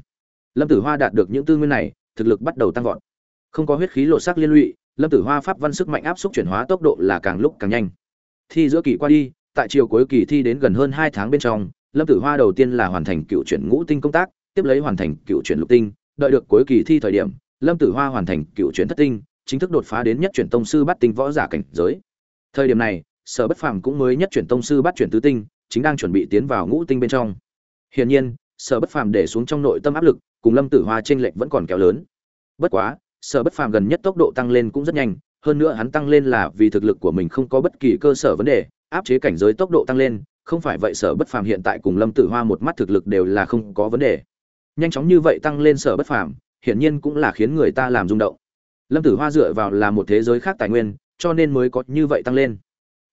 Lâm tử hoa đạt được những tư nguyên này, thực lực bắt đầu tăng vọt. Không có huyết khí lộ sắc liên lụy, lâm tử hoa pháp văn sức mạnh áp suất chuyển hóa tốc độ là càng lúc càng nhanh. Thi giữa kỳ qua đi, tại chiều cuối kỳ thi đến gần hơn hai tháng bên trong, lâm tử hoa đầu tiên là hoàn thành cựu chuyển ngũ tinh công tác, tiếp lấy hoàn thành cựu chuyển lục tinh. Đợi được cuối kỳ thi thời điểm, lâm tử hoa hoàn thành cựu chuyển thất tinh, chính thức đột phá đến nhất chuyển tông sư bắt tinh võ giả cảnh giới. Thời điểm này, sở bất phàm cũng mới nhất chuyển tông sư bắt chuyển tứ tinh chính đang chuẩn bị tiến vào ngũ tinh bên trong. Hiển nhiên, sở bất phàm để xuống trong nội tâm áp lực, cùng lâm tử hoa chênh lệch vẫn còn kéo lớn. Bất quá, sở bất phàm gần nhất tốc độ tăng lên cũng rất nhanh, hơn nữa hắn tăng lên là vì thực lực của mình không có bất kỳ cơ sở vấn đề, áp chế cảnh giới tốc độ tăng lên, không phải vậy sở bất phàm hiện tại cùng lâm tử hoa một mắt thực lực đều là không có vấn đề. Nhanh chóng như vậy tăng lên sở bất phàm, hiển nhiên cũng là khiến người ta làm rung động. Lâm tử hoa dựa vào là một thế giới khác tài nguyên, cho nên mới có như vậy tăng lên.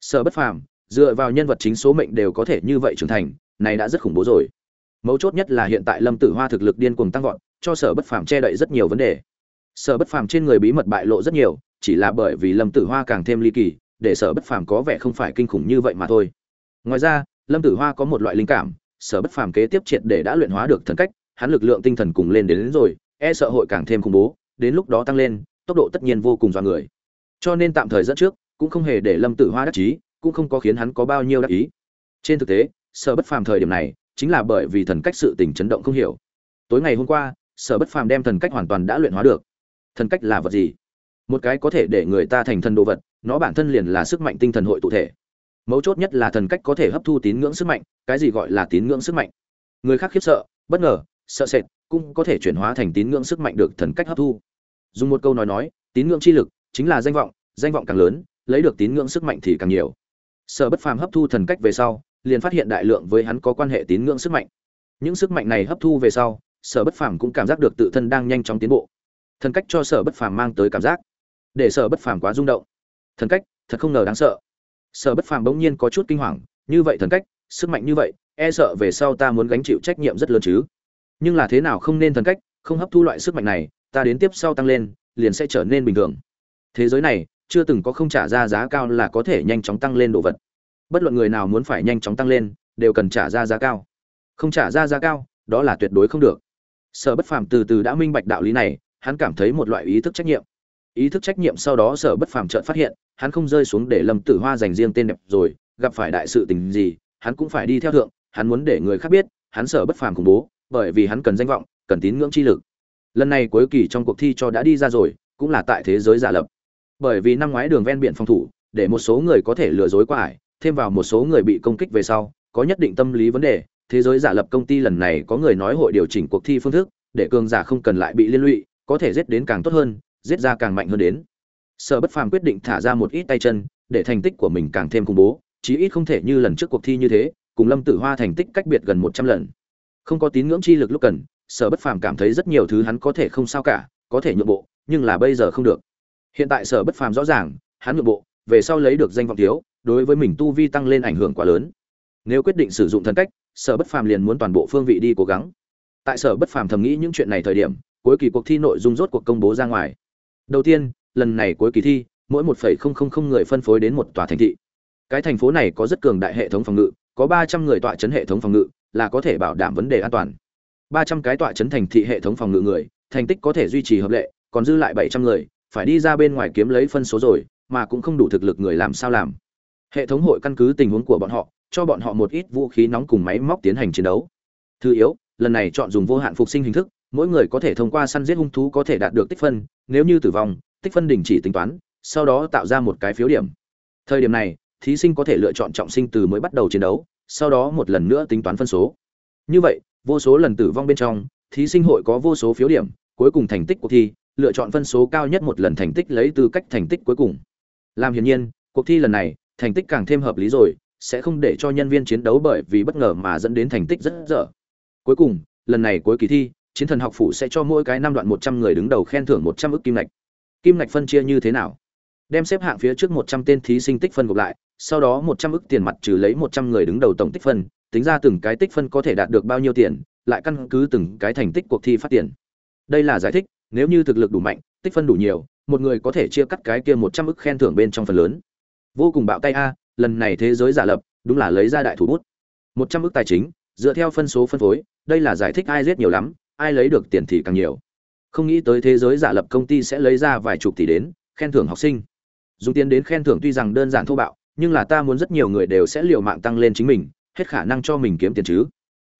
Sở bất phàm dựa vào nhân vật chính số mệnh đều có thể như vậy trưởng thành này đã rất khủng bố rồi. Mấu chốt nhất là hiện tại lâm tử hoa thực lực điên cuồng tăng vọt cho sở bất phàm che đậy rất nhiều vấn đề. Sở bất phàm trên người bí mật bại lộ rất nhiều chỉ là bởi vì lâm tử hoa càng thêm ly kỳ để sở bất phàm có vẻ không phải kinh khủng như vậy mà thôi. Ngoài ra lâm tử hoa có một loại linh cảm sở bất phàm kế tiếp triệt để đã luyện hóa được thần cách hắn lực lượng tinh thần cùng lên đến, đến rồi e sợ hội càng thêm khủng bố đến lúc đó tăng lên tốc độ tất nhiên vô cùng do người. Cho nên tạm thời dẫn trước cũng không hề để lâm tử hoa đắc chí cũng không có khiến hắn có bao nhiêu đắc ý. Trên thực tế, sở bất phàm thời điểm này chính là bởi vì thần cách sự tình chấn động không hiểu. Tối ngày hôm qua, sở bất phàm đem thần cách hoàn toàn đã luyện hóa được. Thần cách là vật gì? Một cái có thể để người ta thành thần đồ vật, nó bản thân liền là sức mạnh tinh thần hội tụ thể. Mấu chốt nhất là thần cách có thể hấp thu tín ngưỡng sức mạnh, cái gì gọi là tín ngưỡng sức mạnh? Người khác khiếp sợ, bất ngờ, sợ sệt, cũng có thể chuyển hóa thành tín ngưỡng sức mạnh được thần cách hấp thu. Dùng một câu nói nói, tín ngưỡng chi lực chính là danh vọng danh vọng càng lớn, lấy được tín ngưỡng sức mạnh thì càng nhiều sở bất phàm hấp thu thần cách về sau, liền phát hiện đại lượng với hắn có quan hệ tín ngưỡng sức mạnh. Những sức mạnh này hấp thu về sau, sở bất phàm cũng cảm giác được tự thân đang nhanh chóng tiến bộ. Thần cách cho sở bất phàm mang tới cảm giác. Để sở bất phàm quá rung động. Thần cách, thật không ngờ đáng sợ. Sở bất phàm bỗng nhiên có chút kinh hoàng, như vậy thần cách, sức mạnh như vậy e sợ về sau ta muốn gánh chịu trách nhiệm rất lớn chứ. Nhưng là thế nào không nên thần cách, không hấp thu loại sức mạnh này, ta đến tiếp sau tăng lên, liền sẽ trở nên bình thường. Thế giới này chưa từng có không trả ra giá cao là có thể nhanh chóng tăng lên đồ vật. Bất luận người nào muốn phải nhanh chóng tăng lên, đều cần trả ra giá cao. Không trả ra giá cao, đó là tuyệt đối không được. Sở bất phàm từ từ đã minh bạch đạo lý này, hắn cảm thấy một loại ý thức trách nhiệm. Ý thức trách nhiệm sau đó sở bất phàm chợt phát hiện, hắn không rơi xuống để lâm tử hoa dành riêng tên đẹp rồi, gặp phải đại sự tình gì, hắn cũng phải đi theo thượng, hắn muốn để người khác biết, hắn sở bất phàm khủng bố, bởi vì hắn cần danh vọng, cần tín ngưỡng chi lực. Lần này cuối kỳ trong cuộc thi cho đã đi ra rồi, cũng là tại thế giới giả lập bởi vì năm ngoái đường ven biển phòng thủ, để một số người có thể lừa dối qua ải, thêm vào một số người bị công kích về sau, có nhất định tâm lý vấn đề, thế giới giả lập công ty lần này có người nói hội điều chỉnh cuộc thi phương thức, để cường giả không cần lại bị liên lụy, có thể giết đến càng tốt hơn, giết ra càng mạnh hơn đến. Sở bất phàm quyết định thả ra một ít tay chân, để thành tích của mình càng thêm khủng bố, chí ít không thể như lần trước cuộc thi như thế, cùng lâm tử hoa thành tích cách biệt gần một trăm lần. Không có tín ngưỡng chi lực lúc cần, sở bất phàm cảm thấy rất nhiều thứ hắn có thể không sao cả, có thể nhượng bộ, nhưng là bây giờ không được hiện tại sở bất phàm rõ ràng, hắn nội bộ, về sau lấy được danh vọng thiếu, đối với mình tu vi tăng lên ảnh hưởng quá lớn. Nếu quyết định sử dụng thần cách, sở bất phàm liền muốn toàn bộ phương vị đi cố gắng. Tại sở bất phàm thầm nghĩ những chuyện này thời điểm, cuối kỳ cuộc thi nội dung rốt cuộc công bố ra ngoài. Đầu tiên, lần này cuối kỳ thi, mỗi một người phân phối đến một tòa thành thị. Cái thành phố này có rất cường đại hệ thống phòng ngự, có ba trăm người tọa chấn hệ thống phòng ngự, là có thể bảo đảm vấn đề an toàn. Ba trăm cái tọa chấn thành thị hệ thống phòng ngự người, thành tích có thể duy trì hợp lệ, còn dư lại bảy trăm người phải đi ra bên ngoài kiếm lấy phân số rồi, mà cũng không đủ thực lực người làm sao làm. Hệ thống hội căn cứ tình huống của bọn họ, cho bọn họ một ít vũ khí nóng cùng máy móc tiến hành chiến đấu. Thứ yếu, lần này chọn dùng vô hạn phục sinh hình thức, mỗi người có thể thông qua săn giết hung thú có thể đạt được tích phân, nếu như tử vong, tích phân đình chỉ tính toán, sau đó tạo ra một cái phiếu điểm. Thời điểm này, thí sinh có thể lựa chọn trọng sinh từ mới bắt đầu chiến đấu, sau đó một lần nữa tính toán phân số. Như vậy, vô số lần tử vong bên trong, thí sinh hội có vô số phiếu điểm, cuối cùng thành tích cuộc thi lựa chọn phân số cao nhất một lần thành tích lấy tư cách thành tích cuối cùng. Làm hiển nhiên, cuộc thi lần này, thành tích càng thêm hợp lý rồi, sẽ không để cho nhân viên chiến đấu bởi vì bất ngờ mà dẫn đến thành tích rất dở. Cuối cùng, lần này cuối kỳ thi, chiến thần học phủ sẽ cho mỗi cái năm đoạn một trăm người đứng đầu khen thưởng một trăm ức kim ngạch. Kim ngạch phân chia như thế nào? Đem xếp hạng phía trước một trăm tên thí sinh tích phân gộp lại, sau đó một trăm ức tiền mặt trừ lấy một trăm người đứng đầu tổng tích phân, tính ra từng cái tích phân có thể đạt được bao nhiêu tiền, lại căn cứ từng cái thành tích cuộc thi phát tiền. Đây là giải thích nếu như thực lực đủ mạnh, tích phân đủ nhiều, một người có thể chia cắt cái kia một trăm ức khen thưởng bên trong phần lớn. Vô cùng bạo tay a, lần này thế giới giả lập, đúng là lấy ra đại thủ bút. Một trăm ức tài chính, dựa theo phân số phân phối, đây là giải thích ai giết nhiều lắm, ai lấy được tiền thì càng nhiều. Không nghĩ tới thế giới giả lập công ty sẽ lấy ra vài chục tỷ đến, khen thưởng học sinh. Dùng tiền đến khen thưởng tuy rằng đơn giản thô bạo, nhưng là ta muốn rất nhiều người đều sẽ liều mạng tăng lên chính mình, hết khả năng cho mình kiếm tiền chứ.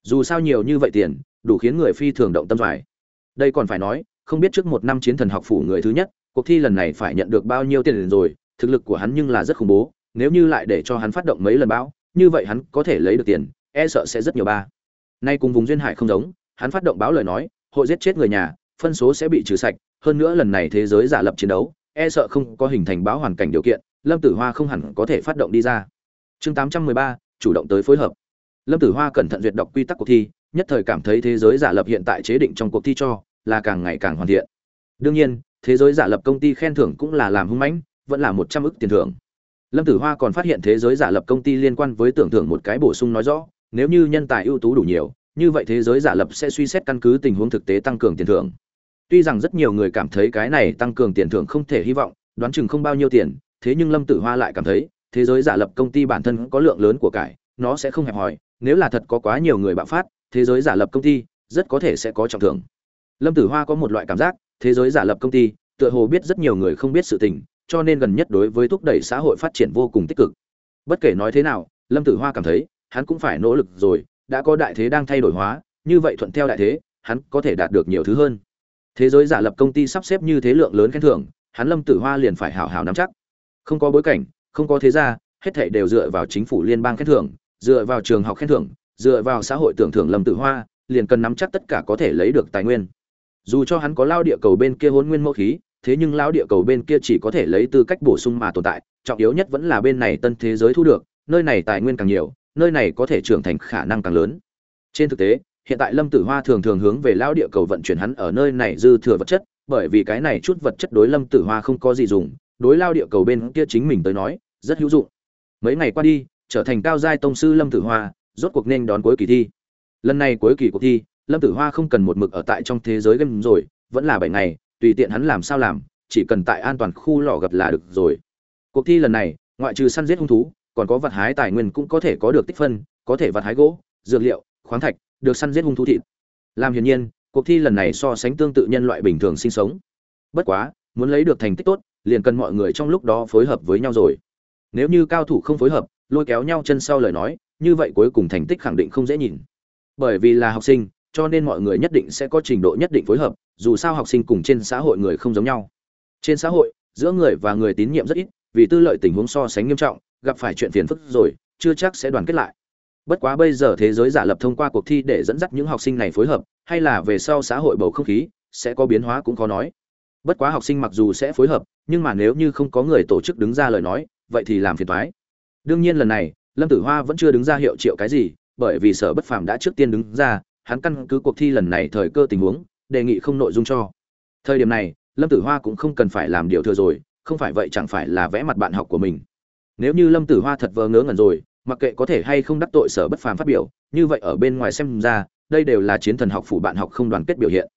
Dù sao nhiều như vậy tiền, đủ khiến người phi thường động tâm rồi. đây còn phải nói không biết trước một năm chiến thần học phủ người thứ nhất, cuộc thi lần này phải nhận được bao nhiêu tiền rồi, thực lực của hắn nhưng là rất khủng bố, nếu như lại để cho hắn phát động mấy lần bão, như vậy hắn có thể lấy được tiền e sợ sẽ rất nhiều ba. Nay cùng vùng duyên hải không giống, hắn phát động báo lời nói, hội giết chết người nhà, phân số sẽ bị trừ sạch, hơn nữa lần này thế giới giả lập chiến đấu e sợ không có hình thành báo hoàn cảnh điều kiện, lâm tử hoa không hẳn có thể phát động đi ra. Chương tám trăm mười ba, chủ động tới phối hợp. Lâm tử hoa cẩn thận duyệt đọc quy tắc cuộc thi, nhất thời cảm thấy thế giới giả lập hiện tại chế định trong cuộc thi cho là càng ngày càng hoàn thiện. Đương nhiên, thế giới giả lập công ty khen thưởng cũng là làm hung mãnh, vẫn là một trăm ức tiền thưởng. Lâm tử hoa còn phát hiện thế giới giả lập công ty liên quan với tưởng thưởng một cái bổ sung nói rõ, nếu như nhân tài ưu tú đủ nhiều, như vậy thế giới giả lập sẽ suy xét căn cứ tình huống thực tế tăng cường tiền thưởng. Tuy rằng rất nhiều người cảm thấy cái này tăng cường tiền thưởng không thể hy vọng, đoán chừng không bao nhiêu tiền, thế nhưng lâm tử hoa lại cảm thấy, thế giới giả lập công ty bản thân có lượng lớn của cải, nó sẽ không hẹp hòi, nếu là thật có quá nhiều người bạo phát, thế giới giả lập công ty rất có thể sẽ có trọng thưởng lâm tử hoa có một loại cảm giác, thế giới giả lập công ty, tựa hồ biết rất nhiều người không biết sự tình, cho nên gần nhất đối với thúc đẩy xã hội phát triển vô cùng tích cực. Bất kể nói thế nào, lâm tử hoa cảm thấy, hắn cũng phải nỗ lực rồi, đã có đại thế đang thay đổi hóa, như vậy thuận theo đại thế, hắn có thể đạt được nhiều thứ hơn. Thế giới giả lập công ty sắp xếp như thế lượng lớn khen thưởng, hắn lâm tử hoa liền phải hào hào nắm chắc. Không có bối cảnh, không có thế gia, hết thảy đều dựa vào chính phủ liên bang khen thưởng, dựa vào trường học khen thưởng, dựa vào xã hội tưởng thưởng lâm tử hoa, liền cần nắm chắc tất cả có thể lấy được tài nguyên dù cho hắn có lao địa cầu bên kia hôn nguyên mẫu khí, thế nhưng lao địa cầu bên kia chỉ có thể lấy tư cách bổ sung mà tồn tại, trọng yếu nhất vẫn là bên này tân thế giới thu được, nơi này tài nguyên càng nhiều, nơi này có thể trưởng thành khả năng càng lớn. Trên thực tế, hiện tại lâm tử hoa thường thường hướng về lao địa cầu vận chuyển hắn ở nơi này dư thừa vật chất, bởi vì cái này chút vật chất đối lâm tử hoa không có gì dùng, đối lao địa cầu bên kia chính mình tới nói, rất hữu dụng. Mấy ngày qua đi, trở thành cao giai tông sư lâm tử hoa, rốt cuộc nên đón cuối kỳ thi. Lần này cuối kỳ cuộc thi lâm tử hoa không cần một mực ở tại trong thế giới game rồi, vẫn là bảy ngày, tùy tiện hắn làm sao làm, chỉ cần tại an toàn khu lò gặp là được rồi. Cuộc thi lần này, ngoại trừ săn giết hung thú, còn có vật hái tài nguyên cũng có thể có được tích phân, có thể vật hái gỗ, dược liệu, khoáng thạch, được săn giết hung thú thịt. Làm hiển nhiên, cuộc thi lần này so sánh tương tự nhân loại bình thường sinh sống. Bất quá, muốn lấy được thành tích tốt, liền cần mọi người trong lúc đó phối hợp với nhau rồi. Nếu như cao thủ không phối hợp, lôi kéo nhau chân sau lời nói, như vậy cuối cùng thành tích khẳng định không dễ nhìn. Bởi vì là học sinh cho nên mọi người nhất định sẽ có trình độ nhất định phối hợp, dù sao học sinh cùng trên xã hội người không giống nhau. Trên xã hội, giữa người và người tín nhiệm rất ít, vì tư lợi tình huống so sánh nghiêm trọng, gặp phải chuyện phiền phức rồi, chưa chắc sẽ đoàn kết lại. Bất quá bây giờ thế giới giả lập thông qua cuộc thi để dẫn dắt những học sinh này phối hợp, hay là về sau xã hội bầu không khí, sẽ có biến hóa cũng khó nói. Bất quá học sinh mặc dù sẽ phối hợp, nhưng mà nếu như không có người tổ chức đứng ra lời nói, vậy thì làm phiền thoái đương nhiên lần này, lâm tử hoa vẫn chưa đứng ra hiệu triệu cái gì, bởi vì sở bất phàm đã trước tiên đứng ra hắn căn cứ cuộc thi lần này thời cơ tình huống, đề nghị không nội dung cho. Thời điểm này, lâm tử hoa cũng không cần phải làm điều thừa rồi, không phải vậy chẳng phải là vẽ mặt bạn học của mình. Nếu như lâm tử hoa thật vờ ngớ ngẩn rồi, mặc kệ có thể hay không đắc tội sở bất phàm phát biểu, như vậy ở bên ngoài xem ra, đây đều là chiến thần học phủ bạn học không đoàn kết biểu hiện.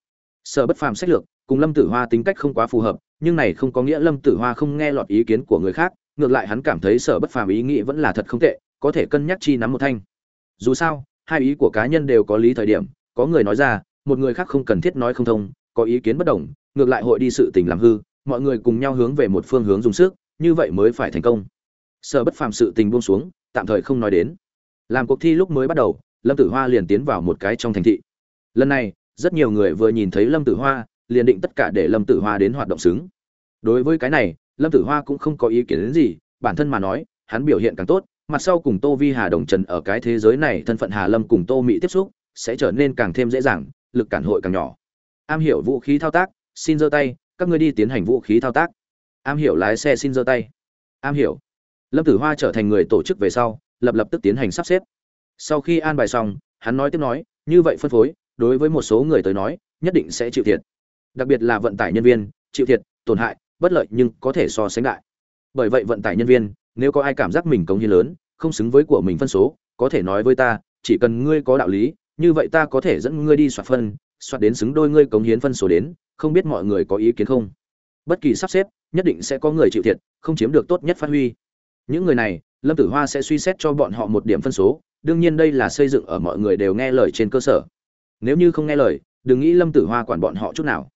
Sở bất phàm sách lược, cùng lâm tử hoa tính cách không quá phù hợp, nhưng này không có nghĩa lâm tử hoa không nghe lọt ý kiến của người khác, ngược lại hắn cảm thấy sở bất phàm ý nghĩ vẫn là thật không tệ, có thể cân nhắc chi nắm một thanh. Dù sao hai ý của cá nhân đều có lý thời điểm, có người nói ra, một người khác không cần thiết nói không thông, có ý kiến bất đồng, ngược lại hội đi sự tình làm hư, mọi người cùng nhau hướng về một phương hướng dùng sức, như vậy mới phải thành công. Sở bất phàm sự tình buông xuống, tạm thời không nói đến. Làm cuộc thi lúc mới bắt đầu, lâm tử hoa liền tiến vào một cái trong thành thị. Lần này, rất nhiều người vừa nhìn thấy lâm tử hoa, liền định tất cả để lâm tử hoa đến hoạt động xứng. Đối với cái này, lâm tử hoa cũng không có ý kiến đến gì, bản thân mà nói, hắn biểu hiện càng tốt mặt sau cùng tô vi hà đồng trần ở cái thế giới này thân phận hà lâm cùng tô mỹ tiếp xúc, sẽ trở nên càng thêm dễ dàng, lực cản hội càng nhỏ. Am hiểu vũ khí thao tác, xin giơ tay, các ngươi đi tiến hành vũ khí thao tác. Am hiểu lái xe xin giơ tay. Am hiểu. Lâm tử hoa trở thành người tổ chức về sau, lập lập tức tiến hành sắp xếp. Sau khi an bài xong, hắn nói tiếp nói, như vậy phân phối, đối với một số người tới nói, nhất định sẽ chịu thiệt. Đặc biệt là vận tải nhân viên, chịu thiệt, tổn hại, bất lợi nhưng có thể so sánh đại. Bởi vậy vận tải nhân viên nếu có ai cảm giác mình cống hiến lớn không xứng với của mình phân số có thể nói với ta chỉ cần ngươi có đạo lý như vậy ta có thể dẫn ngươi đi soạt phân soạt đến xứng đôi ngươi cống hiến phân số đến không biết mọi người có ý kiến không? Bất kỳ sắp xếp nhất định sẽ có người chịu thiệt không chiếm được tốt nhất phát huy. Những người này lâm tử hoa sẽ suy xét cho bọn họ một điểm phân số đương nhiên đây là xây dựng ở mọi người đều nghe lời trên cơ sở. Nếu như không nghe lời đừng nghĩ lâm tử hoa quản bọn họ chút nào.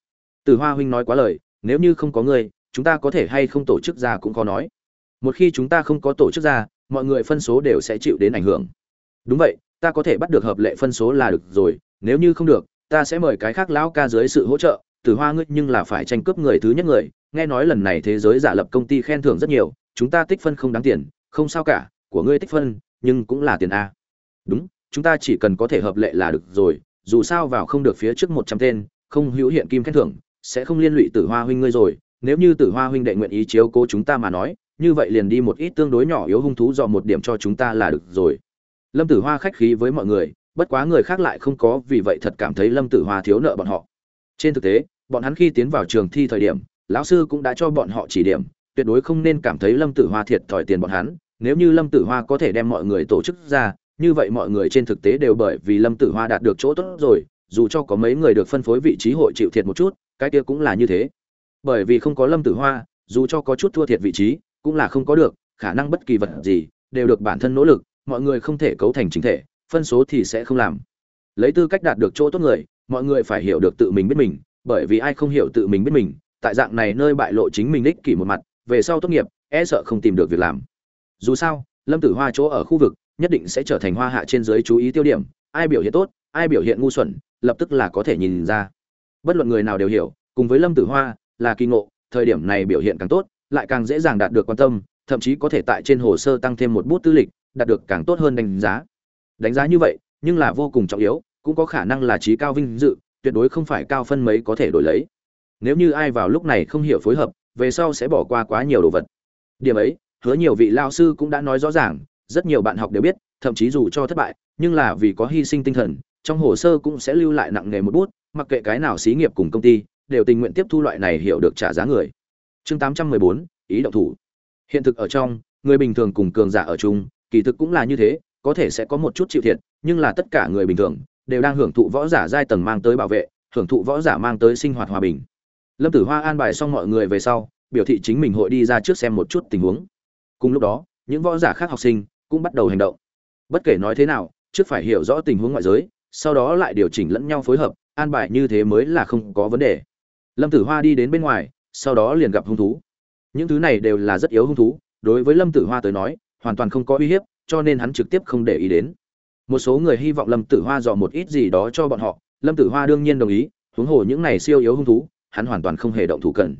Tử hoa huynh nói quá lời nếu như không có người, chúng ta có thể hay không tổ chức ra cũng có nói một khi chúng ta không có tổ chức ra, mọi người phân số đều sẽ chịu đến ảnh hưởng. Đúng vậy, ta có thể bắt được hợp lệ phân số là được rồi, nếu như không được, ta sẽ mời cái khác lão ca dưới sự hỗ trợ. Tử hoa ngươi nhưng là phải tranh cướp người thứ nhất người, nghe nói lần này thế giới giả lập công ty khen thưởng rất nhiều, chúng ta tích phân không đáng tiền, không sao cả, của ngươi tích phân, nhưng cũng là tiền a. Đúng, chúng ta chỉ cần có thể hợp lệ là được rồi, dù sao vào không được phía trước một trăm tên, không hữu hiện kim khen thưởng, sẽ không liên lụy tử hoa huynh ngươi rồi. Nếu như tử hoa huynh đệ nguyện ý chiếu cố chúng ta mà nói như vậy liền đi một ít tương đối nhỏ yếu hung thú dò một điểm cho chúng ta là được rồi. Lâm tử hoa khách khí với mọi người, bất quá người khác lại không có, vì vậy thật cảm thấy lâm tử hoa thiếu nợ bọn họ. Trên thực tế, bọn hắn khi tiến vào trường thi thời điểm, lão sư cũng đã cho bọn họ chỉ điểm, tuyệt đối không nên cảm thấy lâm tử hoa thiệt thòi tiền bọn hắn. Nếu như lâm tử hoa có thể đem mọi người tổ chức ra, như vậy mọi người trên thực tế đều bởi vì lâm tử hoa đạt được chỗ tốt rồi, dù cho có mấy người được phân phối vị trí hội chịu thiệt một chút, cái kia cũng là như thế. Bởi vì không có lâm tử hoa, dù cho có chút thua thiệt vị trí cũng là không có được, khả năng bất kỳ vật gì đều được bản thân nỗ lực, mọi người không thể cấu thành chính thể, phân số thì sẽ không làm. Lấy tư cách đạt được chỗ tốt người, mọi người phải hiểu được tự mình biết mình, bởi vì ai không hiểu tự mình biết mình, tại dạng này nơi bại lộ chính mình ích kỷ một mặt, về sau tốt nghiệp e sợ không tìm được việc làm. Dù sao, lâm tử hoa chỗ ở khu vực nhất định sẽ trở thành hoa hạ trên giới chú ý tiêu điểm, ai biểu hiện tốt, ai biểu hiện ngu xuẩn, lập tức là có thể nhìn ra. Bất luận người nào đều hiểu, cùng với lâm tử hoa là kỳ ngộ, thời điểm này biểu hiện càng tốt lại càng dễ dàng đạt được quan tâm, thậm chí có thể tại trên hồ sơ tăng thêm một bút tư lịch, đạt được càng tốt hơn đánh giá. Đánh giá như vậy, nhưng là vô cùng trọng yếu, cũng có khả năng là trí cao vinh dự, tuyệt đối không phải cao phân mấy có thể đổi lấy. Nếu như ai vào lúc này không hiểu phối hợp, về sau sẽ bỏ qua quá nhiều đồ vật. Điểm ấy, hứa nhiều vị lao sư cũng đã nói rõ ràng, rất nhiều bạn học đều biết, thậm chí dù cho thất bại, nhưng là vì có hy sinh tinh thần, trong hồ sơ cũng sẽ lưu lại nặng nghề một bút, mặc kệ cái nào xí nghiệp cùng công ty, đều tình nguyện tiếp thu loại này hiểu được trả giá người chương 814, ý động thủ. Hiện thực ở trong người bình thường cùng cường giả ở chung kỳ thực cũng là như thế có thể sẽ có một chút chịu thiệt nhưng là tất cả người bình thường đều đang hưởng thụ võ giả giai tầng mang tới bảo vệ hưởng thụ võ giả mang tới sinh hoạt hòa bình. Lâm tử hoa an bài xong mọi người về sau biểu thị chính mình hội đi ra trước xem một chút tình huống. Cùng lúc đó những võ giả khác học sinh cũng bắt đầu hành động. Bất kể nói thế nào trước phải hiểu rõ tình huống ngoại giới sau đó lại điều chỉnh lẫn nhau phối hợp an bài như thế mới là không có vấn đề. Lâm tử hoa đi đến bên ngoài sau đó liền gặp hung thú. Những thứ này đều là rất yếu hung thú, đối với lâm tử hoa tới nói, hoàn toàn không có uy hiếp, cho nên hắn trực tiếp không để ý đến. Một số người hy vọng lâm tử hoa dò một ít gì đó cho bọn họ, lâm tử hoa đương nhiên đồng ý, huống hồ những này siêu yếu hung thú, hắn hoàn toàn không hề động thủ cần.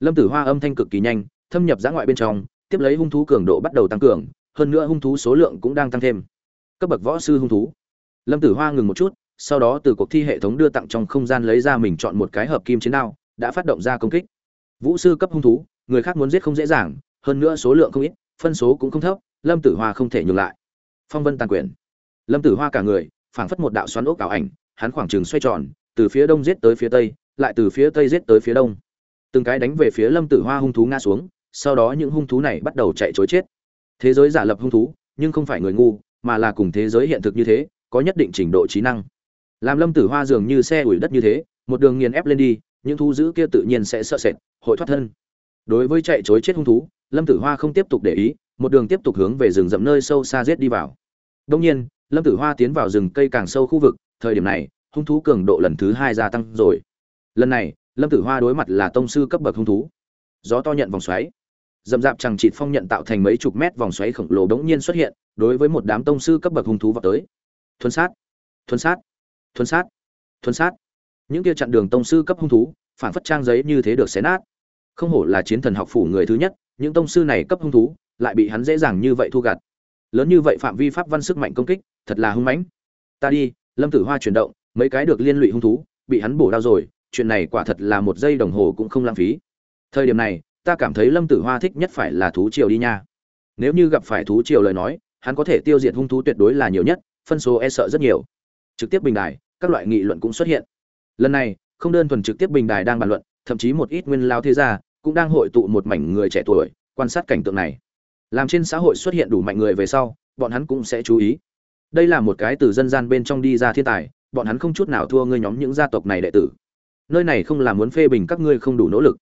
Lâm tử hoa âm thanh cực kỳ nhanh, thâm nhập giã ngoại bên trong, tiếp lấy hung thú cường độ bắt đầu tăng cường, hơn nữa hung thú số lượng cũng đang tăng thêm. Cấp bậc võ sư hung thú. Lâm tử hoa ngừng một chút, sau đó từ cuộc thi hệ thống đưa tặng trong không gian lấy ra mình chọn một cái hợp kim chiến đao, đã phát động ra công kích vũ sư cấp hung thú, người khác muốn giết không dễ dàng, hơn nữa số lượng không ít, phân số cũng không thấp, lâm tử hoa không thể nhường lại. Phong vân tàn quyền. Lâm tử hoa cả người, phảng phất một đạo xoắn ốc ảo ảnh, hắn khoảng trừng xoay tròn, từ phía đông giết tới phía tây, lại từ phía tây giết tới phía đông. Từng cái đánh về phía lâm tử hoa hung thú ngã xuống, sau đó những hung thú này bắt đầu chạy chối chết. Thế giới giả lập hung thú, nhưng không phải người ngu, mà là cùng thế giới hiện thực như thế, có nhất định trình độ trí năng. Làm lâm tử hoa dường như xe ủi đất như thế, một đường nghiền ép lên đi những thú dữ kia tự nhiên sẽ sợ sệt, hội thoát thân. Đối với chạy trối chết hung thú, lâm tử hoa không tiếp tục để ý, một đường tiếp tục hướng về rừng rậm nơi sâu xa giết đi vào. Đương nhiên, lâm tử hoa tiến vào rừng cây càng sâu khu vực, thời điểm này, hung thú cường độ lần thứ hai gia tăng rồi. Lần này, lâm tử hoa đối mặt là tông sư cấp bậc hung thú. Gió to nhận vòng xoáy. Dầm dạp chẳng chịt phong nhận tạo thành mấy chục mét vòng xoáy khổng lồ đống nhiên xuất hiện, đối với một đám tông sư cấp bậc hung thú vọt tới. Thuần sát. Thuần sát. Thuần sát. Thuần sát những kia chặn đường tông sư cấp hung thú, phản phất trang giấy như thế được xé nát. Không hổ là chiến thần học phủ người thứ nhất, những tông sư này cấp hung thú, lại bị hắn dễ dàng như vậy thu gặt. Lớn như vậy phạm vi pháp văn sức mạnh công kích, thật là hung mãnh. Ta đi, lâm tử hoa chuyển động, mấy cái được liên lụy hung thú, bị hắn bổ đau rồi, chuyện này quả thật là một giây đồng hồ cũng không lãng phí. Thời điểm này, ta cảm thấy lâm tử hoa thích nhất phải là thú triều đi nha. Nếu như gặp phải thú triều lời nói, hắn có thể tiêu diệt hung thú tuyệt đối là nhiều nhất, phân số e sợ rất nhiều. Trực tiếp bình đài, các loại nghị luận cũng xuất hiện lần này, không đơn thuần trực tiếp bình đài đang bàn luận, thậm chí một ít nguyên lao thế gia cũng đang hội tụ một mảnh người trẻ tuổi, quan sát cảnh tượng này. Làm trên xã hội xuất hiện đủ mạnh người về sau, bọn hắn cũng sẽ chú ý. Đây là một cái từ dân gian bên trong đi ra thiên tài, bọn hắn không chút nào thua ngươi nhóm những gia tộc này đệ tử. Nơi này không là muốn phê bình các ngươi không đủ nỗ lực,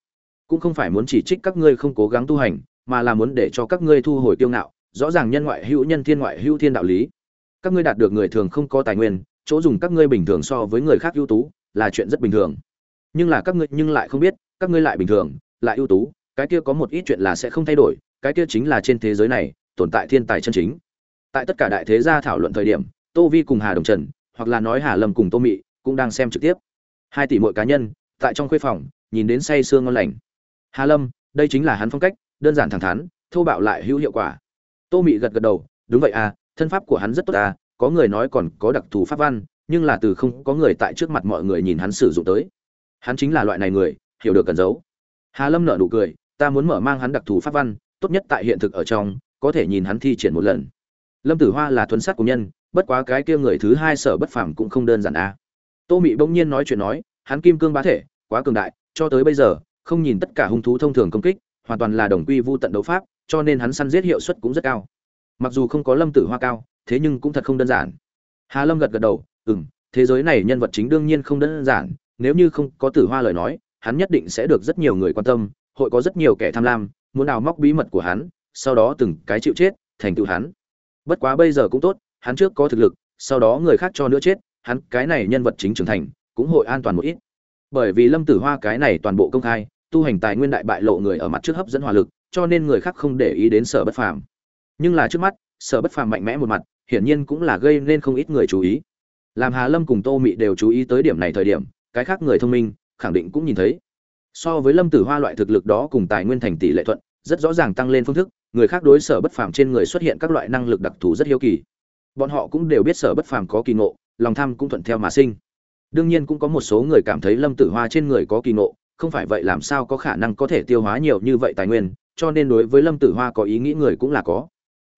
cũng không phải muốn chỉ trích các ngươi không cố gắng tu hành, mà là muốn để cho các ngươi thu hồi tiêu ngạo, rõ ràng nhân ngoại hữu nhân thiên ngoại hữu thiên đạo lý. Các ngươi đạt được người thường không có tài nguyên, chỗ dùng các ngươi bình thường so với người khác ưu tú là chuyện rất bình thường. Nhưng là các ngươi nhưng lại không biết, các ngươi lại bình thường, lại ưu tú, cái kia có một ít chuyện là sẽ không thay đổi, cái kia chính là trên thế giới này, tồn tại thiên tài chân chính. Tại tất cả đại thế gia thảo luận thời điểm, tô vi cùng hà đồng trần, hoặc là nói hà lâm cùng tô mị, cũng đang xem trực tiếp. Hai tỷ mỗi cá nhân, tại trong khuê phòng, nhìn đến say sương ngon lành. Hà lâm, đây chính là hắn phong cách, đơn giản thẳng thắn, thô bạo lại hữu hiệu quả. Tô mị gật gật đầu, đúng vậy à thân pháp của hắn rất tốt à có người nói còn có đặc thù pháp văn nhưng là từ không có người tại trước mặt mọi người nhìn hắn sử dụng tới. Hắn chính là loại này người, hiểu được cần giấu. Hà lâm nở nụ cười, ta muốn mở mang hắn đặc thù pháp văn, tốt nhất tại hiện thực ở trong, có thể nhìn hắn thi triển một lần. Lâm tử hoa là thuấn sát của nhân, bất quá cái kia người thứ hai sở bất phàm cũng không đơn giản à. Tô mị bỗng nhiên nói chuyện nói, hắn kim cương bá thể, quá cường đại, cho tới bây giờ, không nhìn tất cả hung thú thông thường công kích, hoàn toàn là đồng quy vu tận đấu pháp, cho nên hắn săn giết hiệu suất cũng rất cao. Mặc dù không có lâm tử hoa cao, thế nhưng cũng thật không đơn giản. Hà lâm gật gật đầu Ừm, thế giới này nhân vật chính đương nhiên không đơn giản nếu như không có tử hoa lời nói hắn nhất định sẽ được rất nhiều người quan tâm hội có rất nhiều kẻ tham lam muốn đào móc bí mật của hắn sau đó từng cái chịu chết thành tựu hắn. Bất quá bây giờ cũng tốt hắn trước có thực lực sau đó người khác cho nữa chết hắn cái này nhân vật chính trưởng thành cũng hội an toàn một ít. Bởi vì lâm tử hoa cái này toàn bộ công khai tu hành tài nguyên đại bại lộ người ở mặt trước hấp dẫn hỏa lực cho nên người khác không để ý đến sở bất phàm. Nhưng là trước mắt sở bất phàm mạnh mẽ một mặt hiển nhiên cũng là gây nên không ít người chú ý làm hà lâm cùng tô mị đều chú ý tới điểm này thời điểm, cái khác người thông minh, khẳng định cũng nhìn thấy. So với lâm tử hoa loại thực lực đó cùng tài nguyên thành tỷ lệ thuận, rất rõ ràng tăng lên phương thức, người khác đối sở bất phàm trên người xuất hiện các loại năng lực đặc thù rất hiếu kỳ. Bọn họ cũng đều biết sở bất phàm có kỳ ngộ, lòng tham cũng thuận theo mà sinh. Đương nhiên cũng có một số người cảm thấy lâm tử hoa trên người có kỳ ngộ, không phải vậy làm sao có khả năng có thể tiêu hóa nhiều như vậy tài nguyên, cho nên đối với lâm tử hoa có ý nghĩ người cũng là có.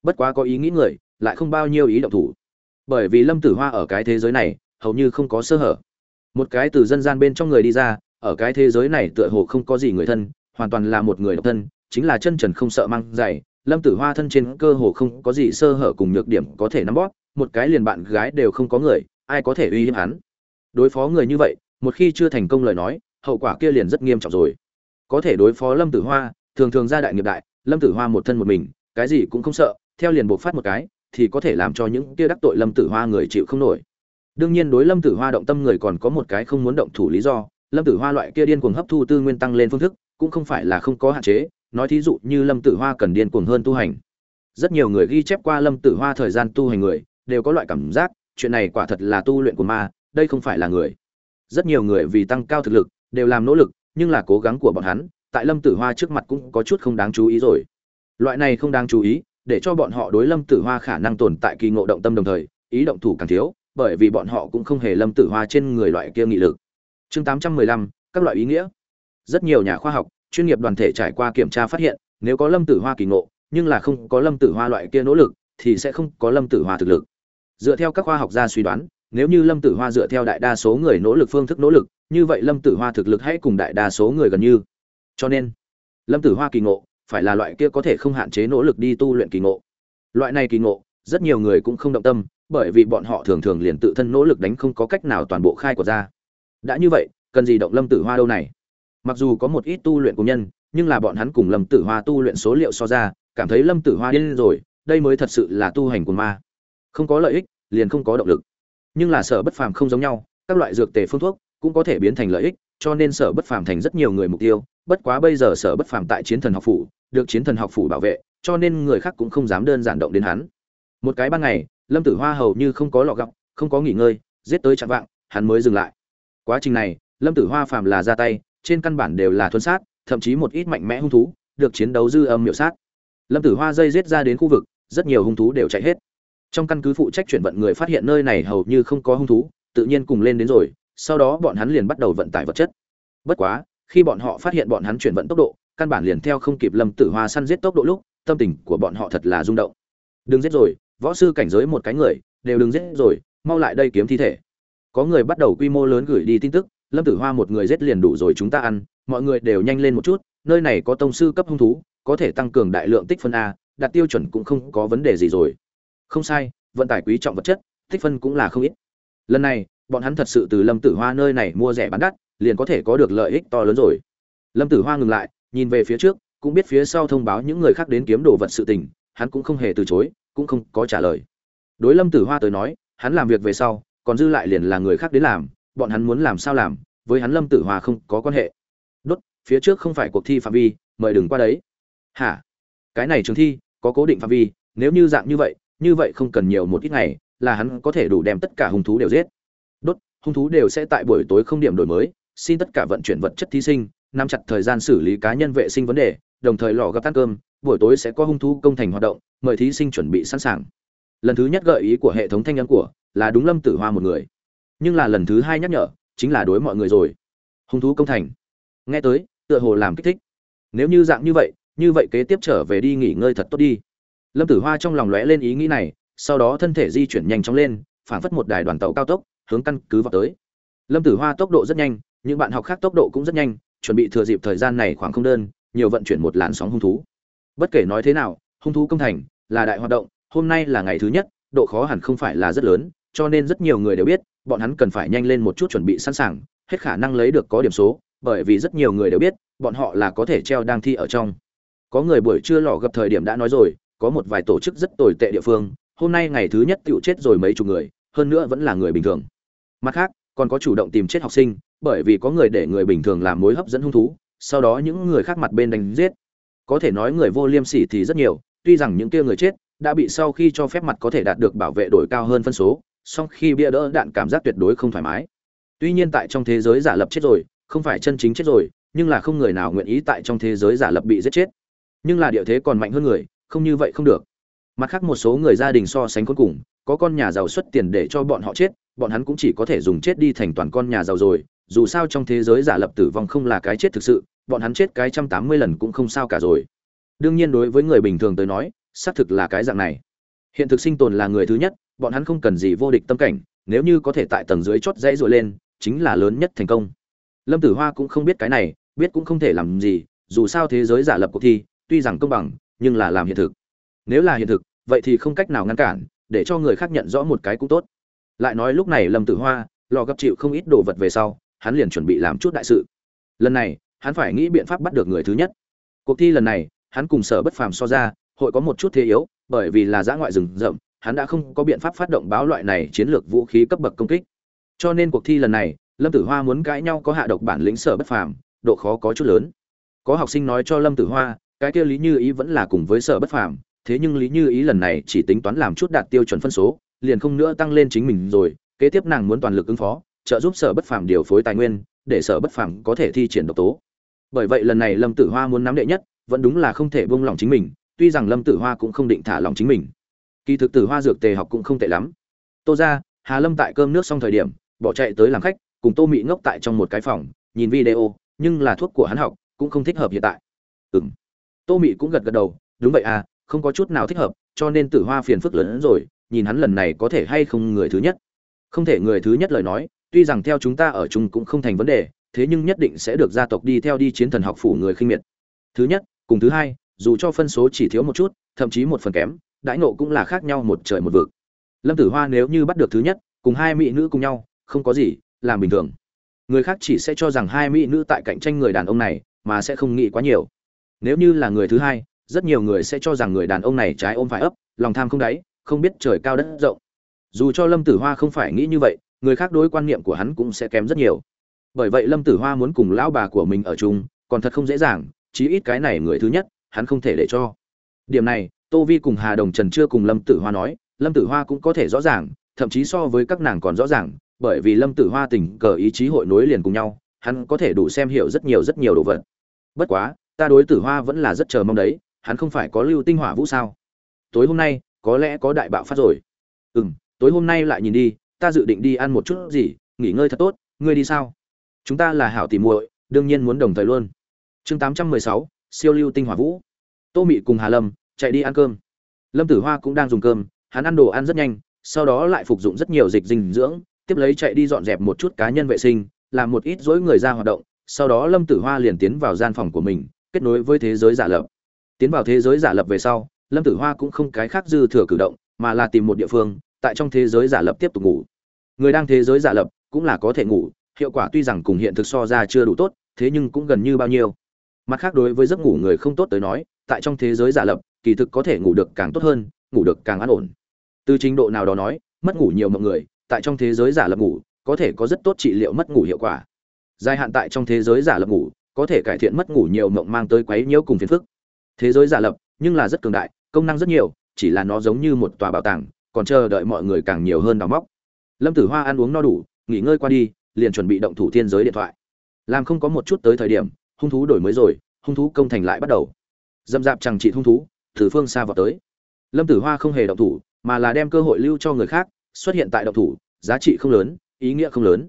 Bất quá có ý nghĩ người, lại không bao nhiêu ý động thủ bởi vì lâm tử hoa ở cái thế giới này, hầu như không có sơ hở. Một cái từ dân gian bên trong người đi ra, ở cái thế giới này tựa hồ không có gì người thân, hoàn toàn là một người độc thân, chính là chân trần không sợ mang giày lâm tử hoa thân trên cơ hồ không có gì sơ hở cùng nhược điểm có thể nắm bóp, một cái liền bạn gái đều không có người, ai có thể uy hiếp hắn? Đối phó người như vậy, một khi chưa thành công lời nói, hậu quả kia liền rất nghiêm trọng rồi. Có thể đối phó lâm tử hoa, thường thường ra đại nghiệp đại, lâm tử hoa một thân một mình, cái gì cũng không sợ, theo liền buộc phát một cái thì có thể làm cho những kia đắc tội lâm tử hoa người chịu không nổi. Đương nhiên đối lâm tử hoa động tâm người còn có một cái không muốn động thủ lý do, lâm tử hoa loại kia điên cuồng hấp thu tư nguyên tăng lên phương thức, cũng không phải là không có hạn chế, nói thí dụ như lâm tử hoa cần điên cuồng hơn tu hành. Rất nhiều người ghi chép qua lâm tử hoa thời gian tu hành người, đều có loại cảm giác, chuyện này quả thật là tu luyện của ma, đây không phải là người. Rất nhiều người vì tăng cao thực lực, đều làm nỗ lực, nhưng là cố gắng của bọn hắn, tại lâm tử hoa trước mặt cũng có chút không đáng chú ý rồi. Loại này không đáng chú ý để cho bọn họ đối lâm tử hoa khả năng tồn tại kỳ ngộ động tâm đồng thời, ý động thủ càng thiếu, bởi vì bọn họ cũng không hề lâm tử hoa trên người loại kia nghị lực. Chương tám trăm mười lăm, các loại ý nghĩa. Rất nhiều nhà khoa học, chuyên nghiệp đoàn thể trải qua kiểm tra phát hiện, nếu có lâm tử hoa kỳ ngộ, nhưng là không có lâm tử hoa loại kia nỗ lực, thì sẽ không có lâm tử hoa thực lực. Dựa theo các khoa học gia suy đoán, nếu như lâm tử hoa dựa theo đại đa số người nỗ lực phương thức nỗ lực, như vậy lâm tử hoa thực lực hãy cùng đại đa số người gần như. Cho nên, lâm tử hoa kỳ ngộ phải là loại kia có thể không hạn chế nỗ lực đi tu luyện kỳ ngộ. Loại này kỳ ngộ, rất nhiều người cũng không động tâm, bởi vì bọn họ thường thường liền tự thân nỗ lực đánh không có cách nào toàn bộ khai của ra. Đã như vậy, cần gì động lâm tử hoa đâu này? Mặc dù có một ít tu luyện của nhân, nhưng là bọn hắn cùng lâm tử hoa tu luyện số liệu so ra, cảm thấy lâm tử hoa điên rồi, đây mới thật sự là tu hành của ma. Không có lợi ích, liền không có động lực. Nhưng là sở bất phàm không giống nhau, các loại dược tề phương thuốc cũng có thể biến thành lợi ích, cho nên sở bất phàm thành rất nhiều người mục tiêu, bất quá bây giờ sở bất phàm tại chiến thần học phủ được chiến thần học phủ bảo vệ, cho nên người khác cũng không dám đơn giản động đến hắn. Một cái ban ngày, lâm tử hoa hầu như không có lọ gọc không có nghỉ ngơi, giết tới chặn vạng, hắn mới dừng lại. Quá trình này, lâm tử hoa phàm là ra tay, trên căn bản đều là thuần sát, thậm chí một ít mạnh mẽ hung thú, được chiến đấu dư âm miểu sát. Lâm tử hoa dây giết ra đến khu vực, rất nhiều hung thú đều chạy hết. Trong căn cứ phụ trách chuyển vận người phát hiện nơi này hầu như không có hung thú, tự nhiên cùng lên đến rồi, sau đó bọn hắn liền bắt đầu vận tải vật chất. Bất quá, khi bọn họ phát hiện bọn hắn chuyển vận tốc độ căn bản liền theo không kịp lâm tử hoa săn giết tốc độ lúc, tâm tình của bọn họ thật là rung động. Đừng giết rồi, võ sư cảnh giới một cái người, đều đừng giết rồi, mau lại đây kiếm thi thể. Có người bắt đầu quy mô lớn gửi đi tin tức, lâm tử hoa một người giết liền đủ rồi chúng ta ăn, mọi người đều nhanh lên một chút, nơi này có tông sư cấp hung thú, có thể tăng cường đại lượng tích phân a, đạt tiêu chuẩn cũng không có vấn đề gì rồi. Không sai, vận tải quý trọng vật chất, tích phân cũng là không ít. Lần này, bọn hắn thật sự từ lâm tử hoa nơi này mua rẻ bán đắt, liền có thể có được lợi ích to lớn rồi. Lâm tử hoa ngừng lại nhìn về phía trước, cũng biết phía sau thông báo những người khác đến kiếm đồ vật sự tình, hắn cũng không hề từ chối, cũng không có trả lời. Đối lâm tử hoa tới nói, hắn làm việc về sau, còn dư lại liền là người khác đến làm, bọn hắn muốn làm sao làm, với hắn lâm tử hoa không có quan hệ. Đốt, phía trước không phải cuộc thi phạm vi, mời đừng qua đấy. Hả? Cái này trường thi, có cố định phạm vi, nếu như dạng như vậy như vậy không cần nhiều một ít ngày, là hắn có thể đủ đem tất cả hung thú đều giết. Đốt, hung thú đều sẽ tại buổi tối không điểm đổi mới, xin tất cả vận chuyển vật chất thí sinh nắm chặt thời gian xử lý cá nhân vệ sinh vấn đề, đồng thời lò gặp ăn cơm, buổi tối sẽ có hung thú công thành hoạt động, mời thí sinh chuẩn bị sẵn sàng. Lần thứ nhất gợi ý của hệ thống thanh âm của là đúng lâm tử hoa một người. Nhưng là lần thứ hai nhắc nhở, chính là đối mọi người rồi. Hung thú công thành. Nghe tới, tựa hồ làm kích thích. Nếu như dạng như vậy như vậy kế tiếp trở về đi nghỉ ngơi thật tốt đi. Lâm tử hoa trong lòng lóe lên ý nghĩ này, sau đó thân thể di chuyển nhanh chóng lên, phảng phất một đài đoàn tàu cao tốc, hướng căn cứ vào tới. Lâm tử hoa tốc độ rất nhanh, những bạn học khác tốc độ cũng rất nhanh chuẩn bị thừa dịp thời gian này khoảng không đơn, nhiều vận chuyển một làn sóng hung thú. Bất kể nói thế nào, hung thú công thành là đại hoạt động, hôm nay là ngày thứ nhất, độ khó hẳn không phải là rất lớn, cho nên rất nhiều người đều biết, bọn hắn cần phải nhanh lên một chút chuẩn bị sẵn sàng, hết khả năng lấy được có điểm số, bởi vì rất nhiều người đều biết, bọn họ là có thể treo đang thi ở trong. Có người buổi trưa lọ gặp thời điểm đã nói rồi, có một vài tổ chức rất tồi tệ địa phương, hôm nay ngày thứ nhất tựu chết rồi mấy chục người, hơn nữa vẫn là người bình thường. Mặt khác, còn có chủ động tìm chết học sinh bởi vì có người để người bình thường làm mối hấp dẫn hung thú, sau đó những người khác mặt bên đánh giết. Có thể nói người vô liêm sỉ thì rất nhiều, tuy rằng những kia người chết đã bị sau khi cho phép mặt có thể đạt được bảo vệ đổi cao hơn phân số, song khi bia đỡ đạn cảm giác tuyệt đối không thoải mái. Tuy nhiên tại trong thế giới giả lập chết rồi, không phải chân chính chết rồi, nhưng là không người nào nguyện ý tại trong thế giới giả lập bị giết chết. Nhưng là địa thế còn mạnh hơn người, không như vậy không được. Mặt khác một số người gia đình so sánh cuối cùng, có con nhà giàu xuất tiền để cho bọn họ chết, bọn hắn cũng chỉ có thể dùng chết đi thành toàn con nhà giàu rồi dù sao trong thế giới giả lập tử vong không là cái chết thực sự, bọn hắn chết cái trăm tám mươi lần cũng không sao cả rồi. Đương nhiên đối với người bình thường tới nói, xác thực là cái dạng này. Hiện thực sinh tồn là người thứ nhất, bọn hắn không cần gì vô địch tâm cảnh, nếu như có thể tại tầng dưới chót dãy rồi lên, chính là lớn nhất thành công. Lâm tử hoa cũng không biết cái này, biết cũng không thể làm gì, dù sao thế giới giả lập cuộc thi, tuy rằng công bằng, nhưng là làm hiện thực. Nếu là hiện thực, vậy thì không cách nào ngăn cản, để cho người khác nhận rõ một cái cũng tốt. Lại nói lúc này lâm tử hoa, lò gặp chịu không ít đồ vật về sau hắn liền chuẩn bị làm chút đại sự. Lần này, hắn phải nghĩ biện pháp bắt được người thứ nhất. Cuộc thi lần này, hắn cùng sở bất phàm so ra, hội có một chút thế yếu, bởi vì là giã ngoại rừng rậm, hắn đã không có biện pháp phát động báo loại này chiến lược vũ khí cấp bậc công kích. Cho nên cuộc thi lần này, lâm tử hoa muốn cãi nhau có hạ độc bản lĩnh sở bất phàm, độ khó có chút lớn. Có học sinh nói cho lâm tử hoa, cái kia lý như ý vẫn là cùng với sở bất phàm, thế nhưng lý như ý lần này chỉ tính toán làm chút đạt tiêu chuẩn phân số, liền không nữa tăng lên chính mình rồi, kế tiếp nàng muốn toàn lực ứng phó trợ giúp sở bất phàm điều phối tài nguyên, để sở bất phàm có thể thi triển độc tố. Bởi vậy lần này lâm tử hoa muốn nắm đệ nhất, vẫn đúng là không thể buông lỏng chính mình, tuy rằng lâm tử hoa cũng không định thả lòng chính mình. Kỳ thực tử hoa dược tề học cũng không tệ lắm. Tô ra, hà lâm tại cơm nước xong thời điểm, bỏ chạy tới làm khách, cùng tô mị ngốc tại trong một cái phòng, nhìn video, nhưng là thuốc của hắn học cũng không thích hợp hiện tại. Ừng tô mị cũng gật gật đầu, đúng vậy à không có chút nào thích hợp, cho nên tử hoa phiền phức lớn hơn rồi, nhìn hắn lần này có thể hay không người thứ nhất. Không thể người thứ nhất lời nói tuy rằng theo chúng ta ở chung cũng không thành vấn đề, thế nhưng nhất định sẽ được gia tộc đi theo đi chiến thần học phủ người khinh miệt. Thứ nhất, cùng thứ hai, dù cho phân số chỉ thiếu một chút, thậm chí một phần kém, đãi nộ cũng là khác nhau một trời một vực. Lâm tử hoa nếu như bắt được thứ nhất, cùng hai mỹ nữ cùng nhau, không có gì, làm bình thường. Người khác chỉ sẽ cho rằng hai mỹ nữ tại cạnh tranh người đàn ông này, mà sẽ không nghĩ quá nhiều. Nếu như là người thứ hai, rất nhiều người sẽ cho rằng người đàn ông này trái ôm phải ấp, lòng tham không đáy, không biết trời cao đất rộng. Dù cho lâm tử hoa không phải nghĩ như vậy người khác đối quan niệm của hắn cũng sẽ kém rất nhiều. Bởi vậy lâm tử hoa muốn cùng lão bà của mình ở chung, còn thật không dễ dàng, chí ít cái này người thứ nhất, hắn không thể để cho. Điểm này, tô vi cùng hà đồng trần chưa cùng lâm tử hoa nói, lâm tử hoa cũng có thể rõ ràng, thậm chí so với các nàng còn rõ ràng, bởi vì lâm tử hoa tình cờ ý chí hội nối liền cùng nhau, hắn có thể đủ xem hiểu rất nhiều rất nhiều đồ vật. Bất quá, ta đối tử hoa vẫn là rất chờ mong đấy, hắn không phải có lưu tinh hỏa vũ sao? Tối hôm nay, có lẽ có đại bạo phát rồi. Ừ m tối hôm nay lại nhìn đi ta dự định đi ăn một chút gì, nghỉ ngơi thật tốt, ngươi đi sao? Chúng ta là hảo tìm muội, đương nhiên muốn đồng thời luôn. Chương tám trăm mười sáu, siêu lưu tinh hỏa vũ. Tô mị cùng hà lâm chạy đi ăn cơm. Lâm tử hoa cũng đang dùng cơm, hắn ăn đồ ăn rất nhanh, sau đó lại phục dụng rất nhiều dịch dinh dưỡng, tiếp lấy chạy đi dọn dẹp một chút cá nhân vệ sinh, làm một ít dối người ra hoạt động, sau đó lâm tử hoa liền tiến vào gian phòng của mình, kết nối với thế giới giả lập. Tiến vào thế giới giả lập về sau, lâm tử hoa cũng không cái khác dư thừa cử động, mà là tìm một địa phương tại trong thế giới giả lập tiếp tục ngủ. Người đang thế giới giả lập cũng là có thể ngủ, hiệu quả tuy rằng cùng hiện thực so ra chưa đủ tốt, thế nhưng cũng gần như bao nhiêu. Mặt khác đối với giấc ngủ người không tốt tới nói, tại trong thế giới giả lập, kỳ thực có thể ngủ được càng tốt hơn, ngủ được càng an ổn. Từ trình độ nào đó nói, mất ngủ nhiều mọi người, tại trong thế giới giả lập ngủ, có thể có rất tốt trị liệu mất ngủ hiệu quả. Dài hạn tại trong thế giới giả lập ngủ, có thể cải thiện mất ngủ nhiều mộng mang tới quấy nhiễu cùng phiền phức. Thế giới giả lập, nhưng là rất cường đại, công năng rất nhiều, chỉ là nó giống như một tòa bảo tàng còn chờ đợi mọi người càng nhiều hơn đào móc. Lâm tử hoa ăn uống no đủ, nghỉ ngơi qua đi, liền chuẩn bị động thủ thiên giới điện thoại. Làm không có một chút tới thời điểm, hung thú đổi mới rồi, hung thú công thành lại bắt đầu. Dâm dạp chẳng trị hung thú, từ phương xa vào tới. Lâm tử hoa không hề động thủ, mà là đem cơ hội lưu cho người khác, xuất hiện tại động thủ, giá trị không lớn, ý nghĩa không lớn.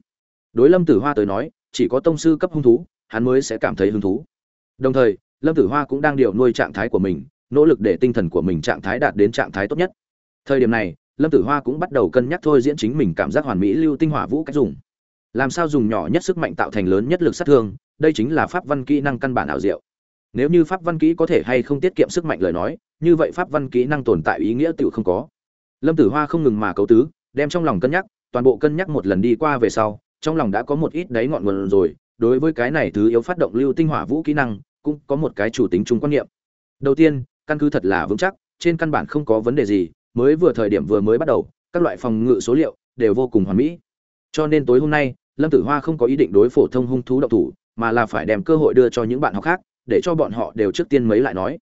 Đối lâm tử hoa tới nói, chỉ có tông sư cấp hung thú, hắn mới sẽ cảm thấy hứng thú. Đồng thời, lâm tử hoa cũng đang điều nuôi trạng thái của mình, nỗ lực để tinh thần của mình trạng thái đạt đến trạng thái tốt nhất thời điểm này, lâm tử hoa cũng bắt đầu cân nhắc thôi diễn chính mình cảm giác hoàn mỹ lưu tinh hỏa vũ cách dùng. Làm sao dùng nhỏ nhất sức mạnh tạo thành lớn nhất lực sát thương, đây chính là pháp văn kỹ năng căn bản ảo diệu. Nếu như pháp văn kỹ có thể hay không tiết kiệm sức mạnh lời nói, như vậy pháp văn kỹ năng tồn tại ý nghĩa tự không có. Lâm tử hoa không ngừng mà cấu tứ, đem trong lòng cân nhắc, toàn bộ cân nhắc một lần đi qua về sau, trong lòng đã có một ít đáy ngọn nguồn rồi, đối với cái này thứ yếu phát động lưu tinh hỏa vũ kỹ năng, cũng có một cái chủ tính chung quan niệm. Đầu tiên, căn cứ thật là vững chắc, trên căn bản không có vấn đề gì mới vừa thời điểm vừa mới bắt đầu, các loại phòng ngự số liệu đều vô cùng hoàn mỹ. Cho nên tối hôm nay, lâm tử hoa không có ý định đối phổ thông hung thú độc thủ, mà là phải đem cơ hội đưa cho những bạn học khác, để cho bọn họ đều trước tiên mấy lại nói.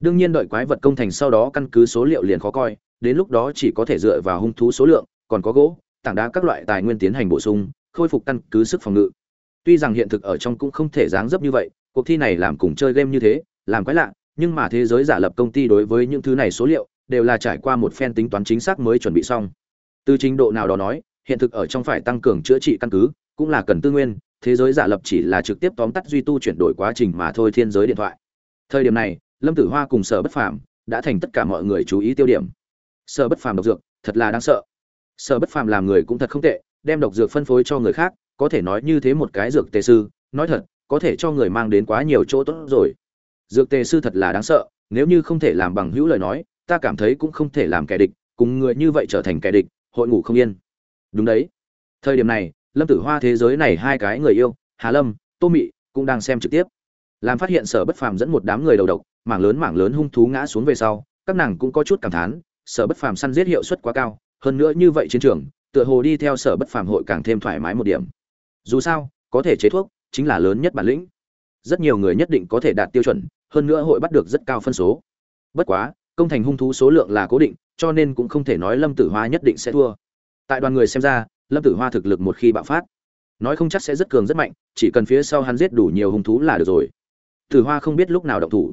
Đương nhiên đợi quái vật công thành sau đó căn cứ số liệu liền khó coi, đến lúc đó chỉ có thể dựa vào hung thú số lượng, còn có gỗ, tảng đá các loại tài nguyên tiến hành bổ sung, khôi phục căn cứ sức phòng ngự. Tuy rằng hiện thực ở trong cũng không thể dáng dấp như vậy, cuộc thi này làm cùng chơi game như thế, làm quái lạ, nhưng mà thế giới giả lập công ty đối với những thứ này số liệu đều là trải qua một phen tính toán chính xác mới chuẩn bị xong. Từ trình độ nào đó nói, hiện thực ở trong phải tăng cường chữa trị căn cứ, cũng là cần tư nguyên, thế giới giả lập chỉ là trực tiếp tóm tắt duy tu chuyển đổi quá trình mà thôi thiên giới điện thoại. Thời điểm này, lâm tử hoa cùng sở bất phàm đã thành tất cả mọi người chú ý tiêu điểm. Sở bất phàm độc dược, thật là đáng sợ. Sở bất phàm làm người cũng thật không tệ, đem độc dược phân phối cho người khác, có thể nói như thế một cái dược tề sư, nói thật, có thể cho người mang đến quá nhiều chỗ tốt rồi. Dược tề sư thật là đáng sợ, nếu như không thể làm bằng hữu lời nói ta cảm thấy cũng không thể làm kẻ địch, cùng người như vậy trở thành kẻ địch, hội ngủ không yên. Đúng đấy. Thời điểm này, lâm tử hoa thế giới này hai cái người yêu, hà lâm, tô mị, cũng đang xem trực tiếp. Làm phát hiện sở bất phàm dẫn một đám người đầu độc, mảng lớn mảng lớn hung thú ngã xuống về sau, các nàng cũng có chút cảm thán, sở bất phàm săn giết hiệu suất quá cao, hơn nữa như vậy chiến trường, tựa hồ đi theo sở bất phàm hội càng thêm thoải mái một điểm. Dù sao, có thể chế thuốc, chính là lớn nhất bản lĩnh. Rất nhiều người nhất định có thể đạt tiêu chuẩn, hơn nữa hội bắt được rất cao phân số. Bất quá công thành hung thú số lượng là cố định, cho nên cũng không thể nói lâm tử hoa nhất định sẽ thua. Tại đoàn người xem ra, lâm tử hoa thực lực một khi bạo phát, nói không chắc sẽ rất cường rất mạnh, chỉ cần phía sau hắn giết đủ nhiều hung thú là được rồi. Tử hoa không biết lúc nào động thủ.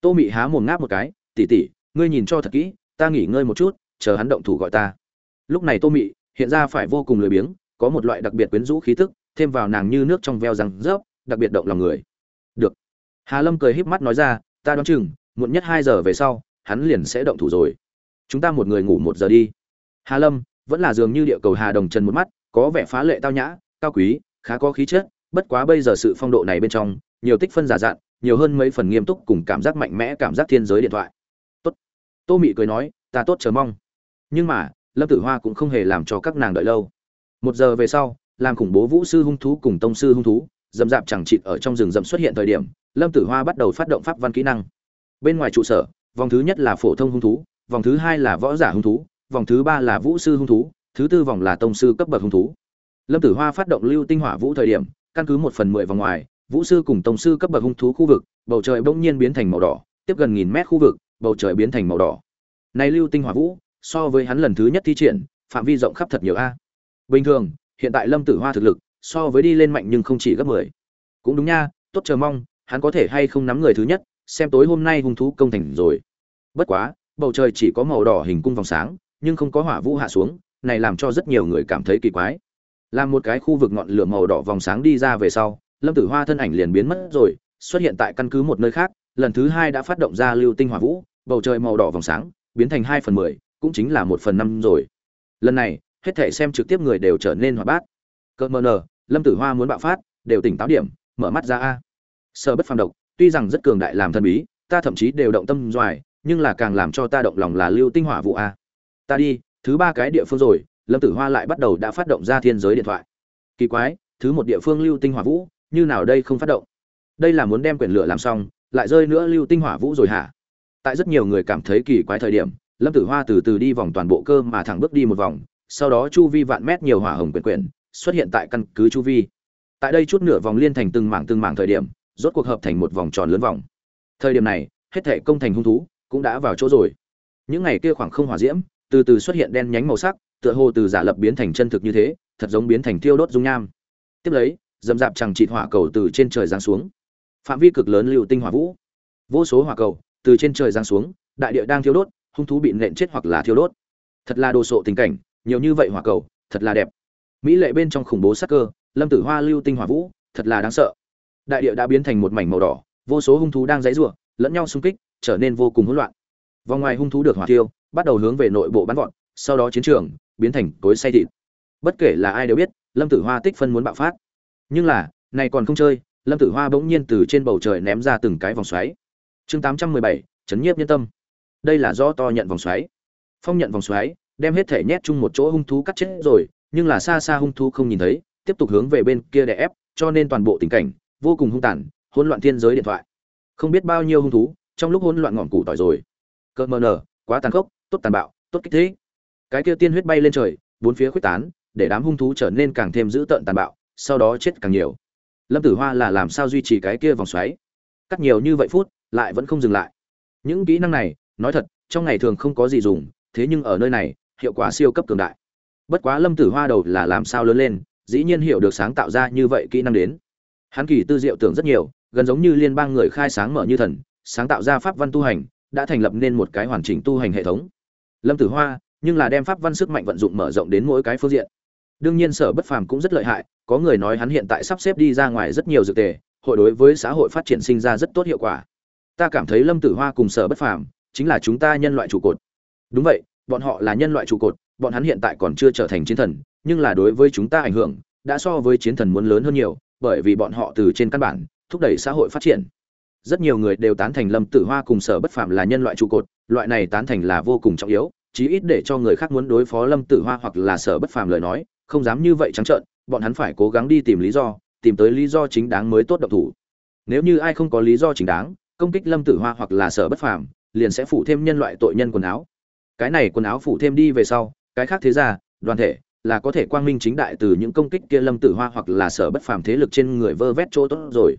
Tô mị há mồm ngáp một cái tỉ tỉ ngươi nhìn cho thật kỹ, ta nghỉ ngơi một chút, chờ hắn động thủ gọi ta. Lúc này tô mị, hiện ra phải vô cùng lười biếng, có một loại đặc biệt quyến rũ khí tức, thêm vào nàng như nước trong veo răng rớp, đặc biệt động lòng người. Được. Hà lâm cười híp mắt nói ra, ta đoán chừng, muộn nhất hai giờ về sau hắn liền sẽ động thủ rồi. Chúng ta một người ngủ một giờ đi. Hà lâm, vẫn là dường như địa cầu hà đồng trần một mắt, có vẻ phá lệ tao nhã, cao quý, khá có khí chất, bất quá bây giờ sự phong độ này bên trong, nhiều tích phân giả dạn nhiều hơn mấy phần nghiêm túc cùng cảm giác mạnh mẽ cảm giác thiên giới điện thoại. Tốt. Tô mị cười nói, ta tốt chờ mong. Nhưng mà, lâm tử hoa cũng không hề làm cho các nàng đợi lâu. Một giờ về sau, làm khủng bố vũ sư hung thú cùng tông sư hung thú, dầm dạp chẳng chịt ở trong rừng rậm xuất hiện thời điểm, lâm tử hoa bắt đầu phát động pháp văn kỹ năng. Bên ngoài trụ sở vòng thứ nhất là phổ thông hung thú, vòng thứ hai là võ giả hung thú, vòng thứ ba là vũ sư hung thú, thứ tư vòng là tông sư cấp bậc hung thú. Lâm tử hoa phát động lưu tinh hỏa vũ thời điểm, căn cứ một phần mười vòng ngoài, vũ sư cùng tông sư cấp bậc hung thú khu vực, bầu trời bỗng nhiên biến thành màu đỏ, tiếp gần nghìn mét khu vực, bầu trời biến thành màu đỏ. Này lưu tinh hỏa vũ, so với hắn lần thứ nhất thi triển, phạm vi rộng khắp thật nhiều a. Bình thường, hiện tại lâm tử hoa thực lực, so với đi lên mạnh nhưng không chỉ gấp mười. Cũng đúng nha, tốt chờ mong, hắn có thể hay không nắm người thứ nhất xem tối hôm nay hung thú công thành rồi. Bất quá, bầu trời chỉ có màu đỏ hình cung vòng sáng, nhưng không có hỏa vũ hạ xuống, này làm cho rất nhiều người cảm thấy kỳ quái. Làm một cái khu vực ngọn lửa màu đỏ vòng sáng đi ra về sau, lâm tử hoa thân ảnh liền biến mất rồi, xuất hiện tại căn cứ một nơi khác, lần thứ hai đã phát động ra lưu tinh hỏa vũ, bầu trời màu đỏ vòng sáng, biến thành hai phần mười, cũng chính là một phần năm rồi. Lần này, hết thể xem trực tiếp người đều trở nên hoạt bát. Cỡ mờ nờ, lâm tử hoa muốn bạo phát, đều tỉnh táo điểm, mở mắt ra a. Sợ bất phàm độc tuy rằng rất cường đại làm thần bí, ta thậm chí đều động tâm doài, nhưng là càng làm cho ta động lòng là lưu tinh hỏa vụ a. Ta đi, thứ ba cái địa phương rồi, lâm tử hoa lại bắt đầu đã phát động ra thiên giới điện thoại. Kỳ quái, thứ một địa phương lưu tinh hỏa vũ, như nào đây không phát động? Đây là muốn đem quyển lửa làm xong, lại rơi nữa lưu tinh hỏa vũ rồi hả? Tại rất nhiều người cảm thấy kỳ quái thời điểm, lâm tử hoa từ từ đi vòng toàn bộ cơ mà thẳng bước đi một vòng, sau đó chu vi vạn mét nhiều hỏa hồng quyển quyển xuất hiện tại căn cứ chu vi. Tại đây chút nửa vòng liên thành từng mảng từng mảng thời điểm rốt cuộc hợp thành một vòng tròn lớn vòng. Thời điểm này, hết thể công thành hung thú cũng đã vào chỗ rồi. Những ngày kia khoảng không hỏa diễm, từ từ xuất hiện đen nhánh màu sắc, tựa hồ từ giả lập biến thành chân thực như thế, thật giống biến thành thiêu đốt dung nham. Tiếp lấy, dầm dạp chẳng trị hỏa cầu từ trên trời giáng xuống. Phạm vi cực lớn lưu tinh hỏa vũ. Vô số hỏa cầu từ trên trời giáng xuống, đại địa đang thiêu đốt, hung thú bị nện chết hoặc là thiêu đốt. Thật là đồ sộ tình cảnh, nhiều như vậy hỏa cầu, thật là đẹp. Mỹ lệ bên trong khủng bố sắc cơ, lâm tử hoa lưu tinh hỏa vũ, thật là đáng sợ đại địa đã biến thành một mảnh màu đỏ, vô số hung thú đang dãy rủa lẫn nhau xung kích, trở nên vô cùng hỗn loạn. Vòng ngoài hung thú được hỏa tiêu bắt đầu hướng về nội bộ bắn gọn sau đó chiến trường biến thành cối say thịt. Bất kể là ai đều biết, lâm tử hoa tích phân muốn bạo phát. Nhưng là, này còn không chơi, lâm tử hoa bỗng nhiên từ trên bầu trời ném ra từng cái vòng xoáy. Chương tám trăm mười bảy, chấn nhiếp nhân tâm. Đây là do to nhận vòng xoáy. Phong nhận vòng xoáy, đem hết thể nhét chung một chỗ hung thú cắt chết rồi, nhưng là xa xa hung thú không nhìn thấy, tiếp tục hướng về bên kia để ép, cho nên toàn bộ tình cảnh vô cùng hung tàn, hỗn loạn thiên giới điện thoại. Không biết bao nhiêu hung thú, trong lúc hỗn loạn ngọn củ tỏi rồi. Cỡ mờ nở, quá tàn khốc, tốt tàn bạo, tốt kích thích. Cái kia tiên huyết bay lên trời, bốn phía khuếch tán, để đám hung thú trở nên càng thêm dữ tợn tàn bạo, sau đó chết càng nhiều. Lâm tử hoa là làm sao duy trì cái kia vòng xoáy? Cắt nhiều như vậy phút, lại vẫn không dừng lại. Những kỹ năng này, nói thật, trong ngày thường không có gì dùng, thế nhưng ở nơi này, hiệu quả siêu cấp cường đại. Bất quá lâm tử hoa đầu là làm sao lớn lên, dĩ nhiên hiểu được sáng tạo ra như vậy kỹ năng đến hắn kỳ tư diệu tưởng rất nhiều, gần giống như liên bang người khai sáng mở như thần, sáng tạo ra pháp văn tu hành, đã thành lập nên một cái hoàn chỉnh tu hành hệ thống. Lâm tử hoa, nhưng là đem pháp văn sức mạnh vận dụng mở rộng đến mỗi cái phương diện. Đương nhiên sở bất phàm cũng rất lợi hại, có người nói hắn hiện tại sắp xếp đi ra ngoài rất nhiều dược tề, hội đối với xã hội phát triển sinh ra rất tốt hiệu quả. Ta cảm thấy lâm tử hoa cùng sở bất phàm chính là chúng ta nhân loại trụ cột. Đúng vậy, bọn họ là nhân loại trụ cột, bọn hắn hiện tại còn chưa trở thành chiến thần, nhưng là đối với chúng ta ảnh hưởng, đã so với chiến thần muốn lớn hơn nhiều bởi vì bọn họ từ trên căn bản thúc đẩy xã hội phát triển. Rất nhiều người đều tán thành lâm tử hoa cùng sở bất phàm là nhân loại trụ cột, loại này tán thành là vô cùng trọng yếu, chí ít để cho người khác muốn đối phó lâm tử hoa hoặc là sở bất phàm lời nói, không dám như vậy trắng trợn, bọn hắn phải cố gắng đi tìm lý do, tìm tới lý do chính đáng mới tốt độc thủ. Nếu như ai không có lý do chính đáng, công kích lâm tử hoa hoặc là sở bất phàm, liền sẽ phủ thêm nhân loại tội nhân quần áo. Cái này quần áo phủ thêm đi về sau, cái khác thế ra đoàn thể là có thể quang minh chính đại từ những công kích kia lâm tử hoa hoặc là sở bất phàm thế lực trên người vơ vét chỗ tốt rồi.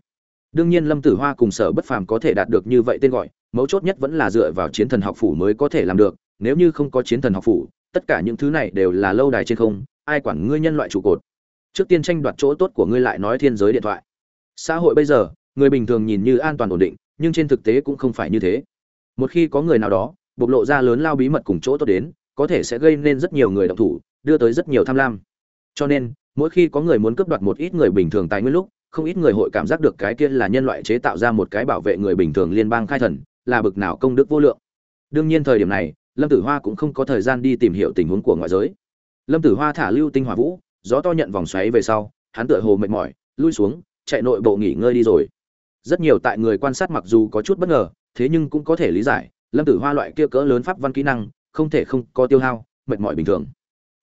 Đương nhiên lâm tử hoa cùng sở bất phàm có thể đạt được như vậy tên gọi, mấu chốt nhất vẫn là dựa vào chiến thần học phủ mới có thể làm được, nếu như không có chiến thần học phủ, tất cả những thứ này đều là lâu đài trên không, ai quản ngươi nhân loại trụ cột. Trước tiên tranh đoạt chỗ tốt của ngươi lại nói thiên giới điện thoại. Xã hội bây giờ, người bình thường nhìn như an toàn ổn định, nhưng trên thực tế cũng không phải như thế. Một khi có người nào đó, bộc lộ ra lớn lao bí mật cùng chỗ tốt đến, có thể sẽ gây nên rất nhiều người động thủ đưa tới rất nhiều tham lam. Cho nên, mỗi khi có người muốn cướp đoạt một ít người bình thường tài nguyên lúc, không ít người hội cảm giác được cái kia là nhân loại chế tạo ra một cái bảo vệ người bình thường liên bang khai thần, là bực nào công đức vô lượng. Đương nhiên thời điểm này, lâm tử hoa cũng không có thời gian đi tìm hiểu tình huống của ngoại giới. Lâm tử hoa thả lưu tinh hỏa vũ, gió to nhận vòng xoáy về sau, hắn tựa hồ mệt mỏi, lui xuống, chạy nội bộ nghỉ ngơi đi rồi. Rất nhiều tại người quan sát mặc dù có chút bất ngờ, thế nhưng cũng có thể lý giải, lâm tử hoa loại kia cỡ lớn pháp văn kỹ năng, không thể không có tiêu hao, mệt mỏi bình thường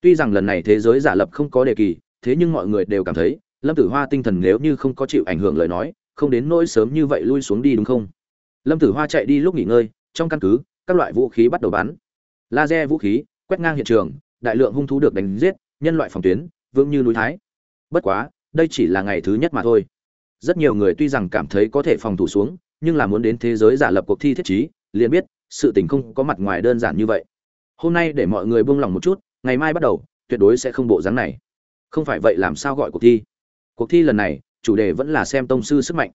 tuy rằng lần này thế giới giả lập không có đề kỳ, thế nhưng mọi người đều cảm thấy, lâm tử hoa tinh thần nếu như không có chịu ảnh hưởng lời nói, không đến nỗi sớm như vậy lui xuống đi đúng không? Lâm tử hoa chạy đi lúc nghỉ ngơi, trong căn cứ, các loại vũ khí bắt đầu bắn. Laser vũ khí, quét ngang hiện trường, đại lượng hung thú được đánh giết, nhân loại phòng tuyến, vững như núi thái. Bất quá, đây chỉ là ngày thứ nhất mà thôi. Rất nhiều người tuy rằng cảm thấy có thể phòng thủ xuống, nhưng là muốn đến thế giới giả lập cuộc thi thiết chí liền biết, sự tình không có mặt ngoài đơn giản như vậy. Hôm nay để mọi người buông lòng một chút ngày mai bắt đầu, tuyệt đối sẽ không bộ dáng này. Không phải vậy làm sao gọi cuộc thi? Cuộc thi lần này, chủ đề vẫn là xem tông sư sức mạnh.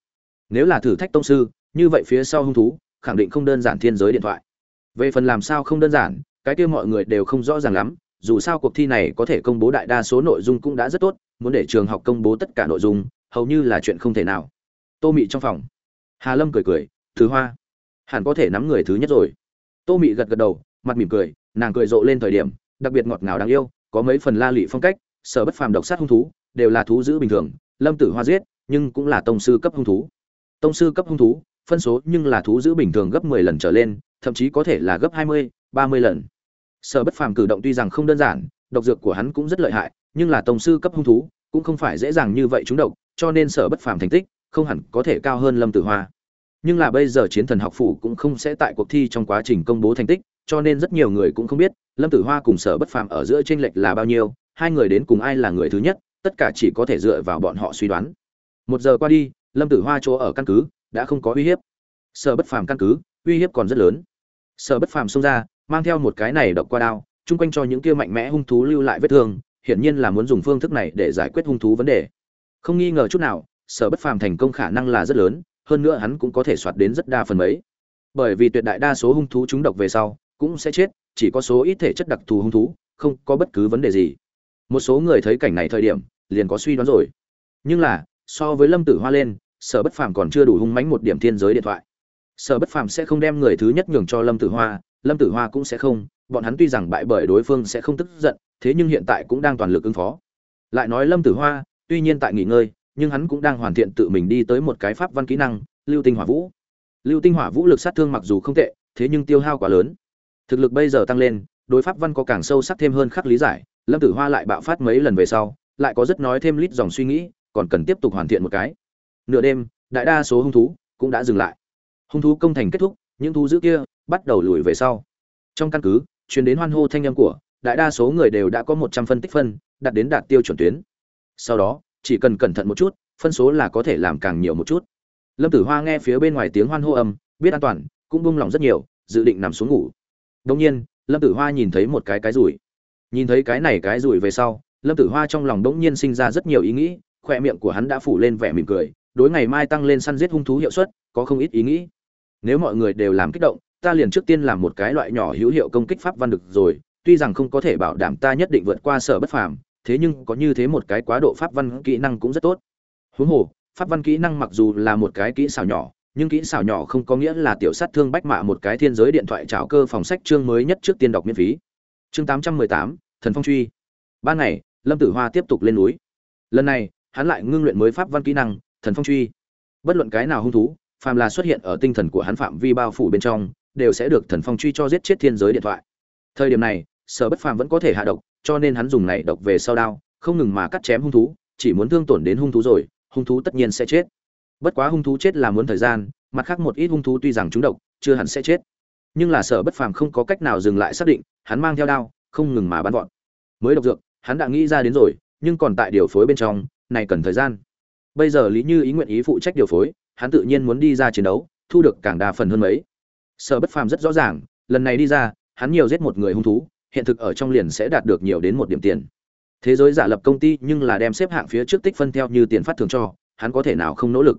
Nếu là thử thách tông sư, như vậy phía sau hung thú, khẳng định không đơn giản thiên giới điện thoại. Về phần làm sao không đơn giản, cái kia mọi người đều không rõ ràng lắm, dù sao cuộc thi này có thể công bố đại đa số nội dung cũng đã rất tốt, muốn để trường học công bố tất cả nội dung, hầu như là chuyện không thể nào. Tô mị trong phòng. Hà lâm cười cười, thứ hoa, hẳn có thể nắm người thứ nhất rồi. Tô mị gật gật đầu, mặt mỉm cười, nàng cười rộ lên thời điểm đặc biệt ngọt ngào đáng yêu có mấy phần la lị phong cách sở bất phàm độc sát hung thú đều là thú dữ bình thường lâm tử hoa giết nhưng cũng là tông sư cấp hung thú. Tông sư cấp hung thú phân số nhưng là thú dữ bình thường gấp 10 lần trở lên thậm chí có thể là gấp 20, 30 lần. Sở bất phàm cử động tuy rằng không đơn giản độc dược của hắn cũng rất lợi hại nhưng là tông sư cấp hung thú cũng không phải dễ dàng như vậy chúng độc cho nên sở bất phàm thành tích không hẳn có thể cao hơn lâm tử hoa. Nhưng là bây giờ chiến thần học phủ cũng không sẽ tại cuộc thi trong quá trình công bố thành tích cho nên rất nhiều người cũng không biết, lâm tử hoa cùng sở bất phàm ở giữa tranh lệch là bao nhiêu, hai người đến cùng ai là người thứ nhất, tất cả chỉ có thể dựa vào bọn họ suy đoán. Một giờ qua đi, lâm tử hoa chỗ ở căn cứ đã không có uy hiếp. Sở bất phàm căn cứ, uy hiếp còn rất lớn. Sở bất phàm xông ra, mang theo một cái này độc qua đao, chung quanh cho những kia mạnh mẽ hung thú lưu lại vết thương, hiển nhiên là muốn dùng phương thức này để giải quyết hung thú vấn đề. Không nghi ngờ chút nào, sở bất phàm thành công khả năng là rất lớn, hơn nữa hắn cũng có thể soạt đến rất đa phần mấy. Bởi vì tuyệt đại đa số hung thú chúng độc về sau cũng sẽ chết, chỉ có số ít thể chất đặc thù hung thú, không có bất cứ vấn đề gì. Một số người thấy cảnh này thời điểm, liền có suy đoán rồi. Nhưng là, so với lâm tử hoa lên, sở bất phàm còn chưa đủ hung mãnh một điểm thiên giới điện thoại. Sở bất phàm sẽ không đem người thứ nhất nhường cho lâm tử hoa, lâm tử hoa cũng sẽ không, bọn hắn tuy rằng bại bởi đối phương sẽ không tức giận, thế nhưng hiện tại cũng đang toàn lực ứng phó. Lại nói lâm tử hoa, tuy nhiên tại nghỉ ngơi, nhưng hắn cũng đang hoàn thiện tự mình đi tới một cái pháp văn kỹ năng, lưu tinh hỏa vũ. Lưu tinh hỏa vũ lực sát thương mặc dù không tệ, thế nhưng tiêu hao quá lớn thực lực bây giờ tăng lên, đối pháp văn có càng sâu sắc thêm hơn khắc lý giải, lâm tử hoa lại bạo phát mấy lần về sau, lại có rất nói thêm lít dòng suy nghĩ, còn cần tiếp tục hoàn thiện một cái. Nửa đêm, đại đa số hung thú cũng đã dừng lại. Hung thú công thành kết thúc, những thú dữ kia bắt đầu lùi về sau. Trong căn cứ chuyển đến hoan hô thanh âm của, đại đa số người đều đã có một trăm phân tích phân, đạt đến đạt tiêu chuẩn tuyến. Sau đó, chỉ cần cẩn thận một chút, phân số là có thể làm càng nhiều một chút. Lâm tử hoa nghe phía bên ngoài tiếng hoan hô âm, biết an toàn, cũng bung lòng rất nhiều, dự định nằm xuống ngủ đông nhiên, lâm tử hoa nhìn thấy một cái cái rủi. Nhìn thấy cái này cái rủi về sau, lâm tử hoa trong lòng đống nhiên sinh ra rất nhiều ý nghĩ khoe miệng của hắn đã phủ lên vẻ mỉm cười, đối ngày mai tăng lên săn giết hung thú hiệu suất, có không ít ý nghĩ. Nếu mọi người đều làm kích động, ta liền trước tiên làm một cái loại nhỏ hữu hiệu công kích pháp văn được rồi, tuy rằng không có thể bảo đảm ta nhất định vượt qua sở bất phàm, thế nhưng có như thế một cái quá độ pháp văn kỹ năng cũng rất tốt. Huống hồ, pháp văn kỹ năng mặc dù là một cái kỹ xảo nhỏ nhưng kỹ xảo nhỏ không có nghĩa là tiểu sát thương bách mạ một cái thiên giới điện thoại trào cơ phòng sách chương mới nhất trước tiên đọc miễn phí. Chương tám trăm mười tám, thần phong truy. Ban ngày, lâm tử hoa tiếp tục lên núi. Lần này, hắn lại ngưng luyện mới pháp văn kỹ năng, thần phong truy. Bất luận cái nào hung thú, phàm là xuất hiện ở tinh thần của hắn phạm vi bao phủ bên trong, đều sẽ được thần phong truy cho giết chết thiên giới điện thoại. Thời điểm này, sở bất phàm vẫn có thể hạ độc, cho nên hắn dùng này độc về sau đao, không ngừng mà cắt chém hung thú, chỉ muốn thương tổn đến hung thú rồi, hung thú tất nhiên sẽ chết bất quá hung thú chết là muốn thời gian, mặt khác một ít hung thú tuy rằng chúng độc, chưa hẳn sẽ chết. Nhưng là sở bất phàm không có cách nào dừng lại xác định, hắn mang theo đao, không ngừng mà bắn vọt. Mới độc dược, hắn đã nghĩ ra đến rồi, nhưng còn tại điều phối bên trong, này cần thời gian. Bây giờ lý như ý nguyện ý phụ trách điều phối, hắn tự nhiên muốn đi ra chiến đấu, thu được càng đa phần hơn mấy. Sở bất phàm rất rõ ràng, lần này đi ra, hắn nhiều giết một người hung thú, hiện thực ở trong liền sẽ đạt được nhiều đến một điểm tiền. Thế giới giả lập công ty nhưng là đem xếp hạng phía trước tích phân theo như tiền phát thường cho, hắn có thể nào không nỗ lực?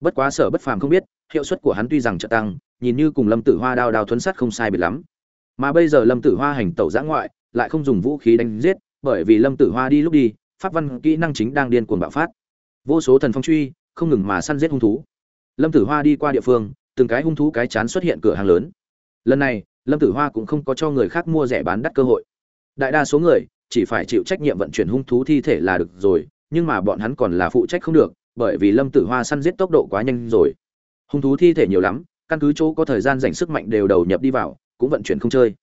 Bất quá sở bất phàm không biết, hiệu suất của hắn tuy rằng trợ tăng, nhìn như cùng lâm tử hoa đao đao thuấn sát không sai biệt lắm. Mà bây giờ lâm tử hoa hành tẩu giã ngoại, lại không dùng vũ khí đánh giết, bởi vì lâm tử hoa đi lúc đi, pháp văn kỹ năng chính đang điên cuồng bạo phát. Vô số thần phong truy, không ngừng mà săn giết hung thú. Lâm tử hoa đi qua địa phương, từng cái hung thú cái chán xuất hiện cửa hàng lớn. Lần này, lâm tử hoa cũng không có cho người khác mua rẻ bán đắt cơ hội. Đại đa số người, chỉ phải chịu trách nhiệm vận chuyển hung thú thi thể là được rồi, nhưng mà bọn hắn còn là phụ trách không được bởi vì lâm tử hoa săn giết tốc độ quá nhanh rồi. Hung thú thi thể nhiều lắm, căn cứ chỗ có thời gian dành sức mạnh đều đầu nhập đi vào, cũng vận chuyển không chơi.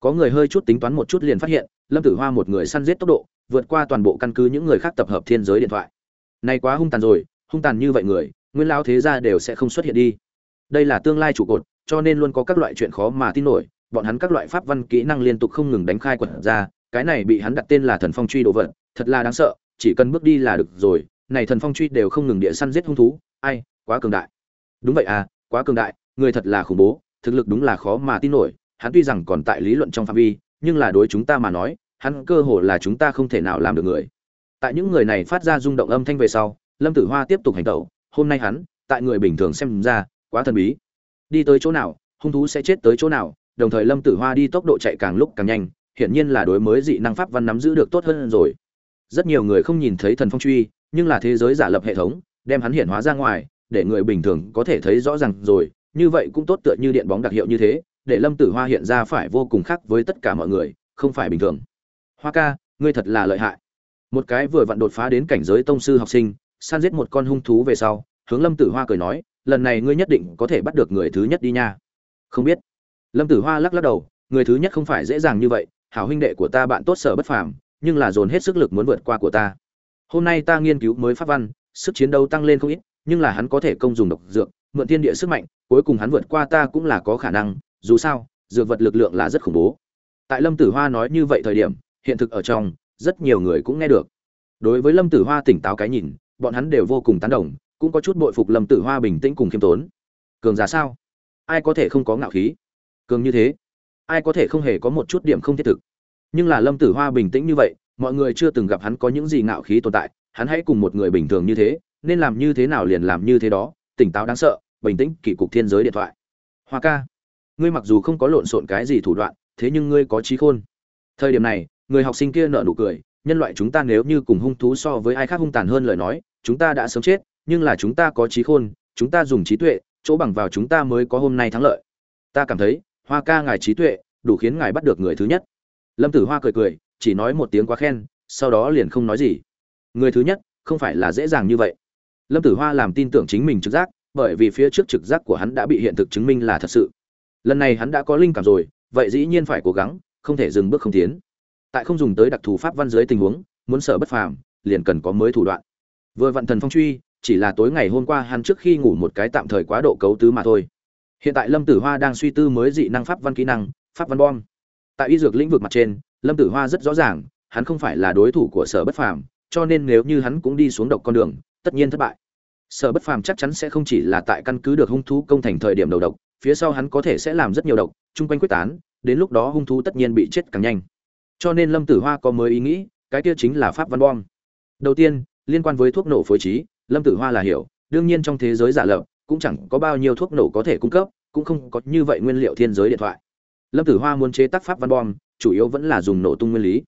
Có người hơi chút tính toán một chút liền phát hiện, lâm tử hoa một người săn giết tốc độ, vượt qua toàn bộ căn cứ những người khác tập hợp thiên giới điện thoại. Này quá hung tàn rồi, hung tàn như vậy người, nguyên lao thế gia đều sẽ không xuất hiện đi. Đây là tương lai trụ cột, cho nên luôn có các loại chuyện khó mà tin nổi, bọn hắn các loại pháp văn kỹ năng liên tục không ngừng đánh khai quật ra, cái này bị hắn đặt tên là thần phong truy đồ vật, thật là đáng sợ, chỉ cần bước đi là được rồi này thần phong truy đều không ngừng địa săn giết hung thú, ai, quá cường đại. Đúng vậy à quá cường đại, người thật là khủng bố, thực lực đúng là khó mà tin nổi, hắn tuy rằng còn tại lý luận trong phạm vi, nhưng là đối chúng ta mà nói, hắn cơ hồ là chúng ta không thể nào làm được người. Tại những người này phát ra rung động âm thanh về sau, lâm tử hoa tiếp tục hành tẩu, hôm nay hắn, tại người bình thường xem ra, quá thần bí. Đi tới chỗ nào, hung thú sẽ chết tới chỗ nào, đồng thời lâm tử hoa đi tốc độ chạy càng lúc càng nhanh, hiển nhiên là đối mới dị năng pháp văn nắm giữ được tốt hơn rồi. Rất nhiều người không nhìn thấy thần phong truy nhưng là thế giới giả lập hệ thống, đem hắn hiện hóa ra ngoài, để người bình thường có thể thấy rõ ràng rồi, như vậy cũng tốt tựa như điện bóng đặc hiệu như thế, để lâm tử hoa hiện ra phải vô cùng khác với tất cả mọi người, không phải bình thường. Hoa ca, ngươi thật là lợi hại. Một cái vừa vặn đột phá đến cảnh giới tông sư học sinh, san giết một con hung thú về sau, hướng lâm tử hoa cười nói, lần này ngươi nhất định có thể bắt được người thứ nhất đi nha. Không biết. Lâm tử hoa lắc lắc đầu, người thứ nhất không phải dễ dàng như vậy, hảo huynh đệ của ta bạn tốt sở bất phàm, nhưng là dồn hết sức lực muốn vượt qua của ta hôm nay ta nghiên cứu mới pháp văn, sức chiến đấu tăng lên không ít, nhưng là hắn có thể công dùng độc dược, mượn thiên địa sức mạnh, cuối cùng hắn vượt qua ta cũng là có khả năng, dù sao, dược vật lực lượng là rất khủng bố. Tại lâm tử hoa nói như vậy thời điểm, hiện thực ở trong, rất nhiều người cũng nghe được. Đối với lâm tử hoa tỉnh táo cái nhìn, bọn hắn đều vô cùng tán đồng, cũng có chút bội phục lâm tử hoa bình tĩnh cùng khiêm tốn. Cường giả sao? Ai có thể không có ngạo khí? Cường như thế, ai có thể không hề có một chút điểm không thiết thực? Nhưng là lâm tử hoa bình tĩnh như vậy mọi người chưa từng gặp hắn có những gì ngạo khí tồn tại, hắn hãy cùng một người bình thường như thế, nên làm như thế nào liền làm như thế đó, tỉnh táo đáng sợ, bình tĩnh, kỷ cục thiên giới điện thoại. Hoa ca, ngươi mặc dù không có lộn xộn cái gì thủ đoạn, thế nhưng ngươi có trí khôn. Thời điểm này, người học sinh kia nở nụ cười, nhân loại chúng ta nếu như cùng hung thú so với ai khác hung tàn hơn lời nói, chúng ta đã sớm chết, nhưng là chúng ta có trí khôn, chúng ta dùng trí tuệ, chỗ bằng vào chúng ta mới có hôm nay thắng lợi. Ta cảm thấy, hoa ca ngài trí tuệ, đủ khiến ngài bắt được người thứ nhất. Lâm tử hoa cười cười chỉ nói một tiếng quá khen, sau đó liền không nói gì. Người thứ nhất, không phải là dễ dàng như vậy. Lâm tử hoa làm tin tưởng chính mình trực giác, bởi vì phía trước trực giác của hắn đã bị hiện thực chứng minh là thật sự. Lần này hắn đã có linh cảm rồi, vậy dĩ nhiên phải cố gắng, không thể dừng bước không tiến. Tại không dùng tới đặc thù pháp văn dưới tình huống, muốn sở bất phàm, liền cần có mới thủ đoạn. Vừa vạn thần phong truy, chỉ là tối ngày hôm qua hắn trước khi ngủ một cái tạm thời quá độ cấu tứ mà thôi. Hiện tại lâm tử hoa đang suy tư mới dị năng pháp văn kỹ năng, pháp văn bom. Tại y dược lĩnh vực mặt trên lâm tử hoa rất rõ ràng, hắn không phải là đối thủ của sở bất phàm, cho nên nếu như hắn cũng đi xuống độc con đường, tất nhiên thất bại. Sở bất phàm chắc chắn sẽ không chỉ là tại căn cứ được hung thú công thành thời điểm đầu độc, phía sau hắn có thể sẽ làm rất nhiều độc, chung quanh quyết tán, đến lúc đó hung thú tất nhiên bị chết càng nhanh. Cho nên lâm tử hoa có mới ý nghĩ, cái kia chính là pháp văn bom. Đầu tiên, liên quan với thuốc nổ phối trí, lâm tử hoa là hiểu, đương nhiên trong thế giới giả lập, cũng chẳng có bao nhiêu thuốc nổ có thể cung cấp, cũng không có như vậy nguyên liệu thiên giới điện thoại. Lâm tử hoa muốn chế tác pháp văn bom chủ yếu vẫn là dùng nổ tung nguyên lý.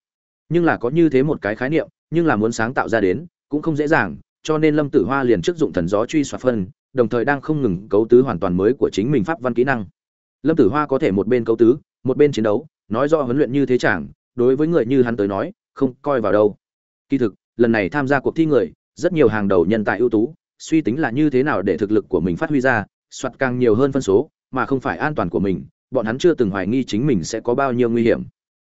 Nhưng là có như thế một cái khái niệm, nhưng là muốn sáng tạo ra đến, cũng không dễ dàng, cho nên lâm tử hoa liền trước dụng thần gió truy soạt phân, đồng thời đang không ngừng cấu tứ hoàn toàn mới của chính mình pháp văn kỹ năng. Lâm tử hoa có thể một bên cấu tứ, một bên chiến đấu, nói rõ huấn luyện như thế chẳng, đối với người như hắn tới nói, không coi vào đâu. Kỳ thực, lần này tham gia cuộc thi người, rất nhiều hàng đầu nhân tài ưu tú, suy tính là như thế nào để thực lực của mình phát huy ra, soạt càng nhiều hơn phân số, mà không phải an toàn của mình, bọn hắn chưa từng hoài nghi chính mình sẽ có bao nhiêu nguy hiểm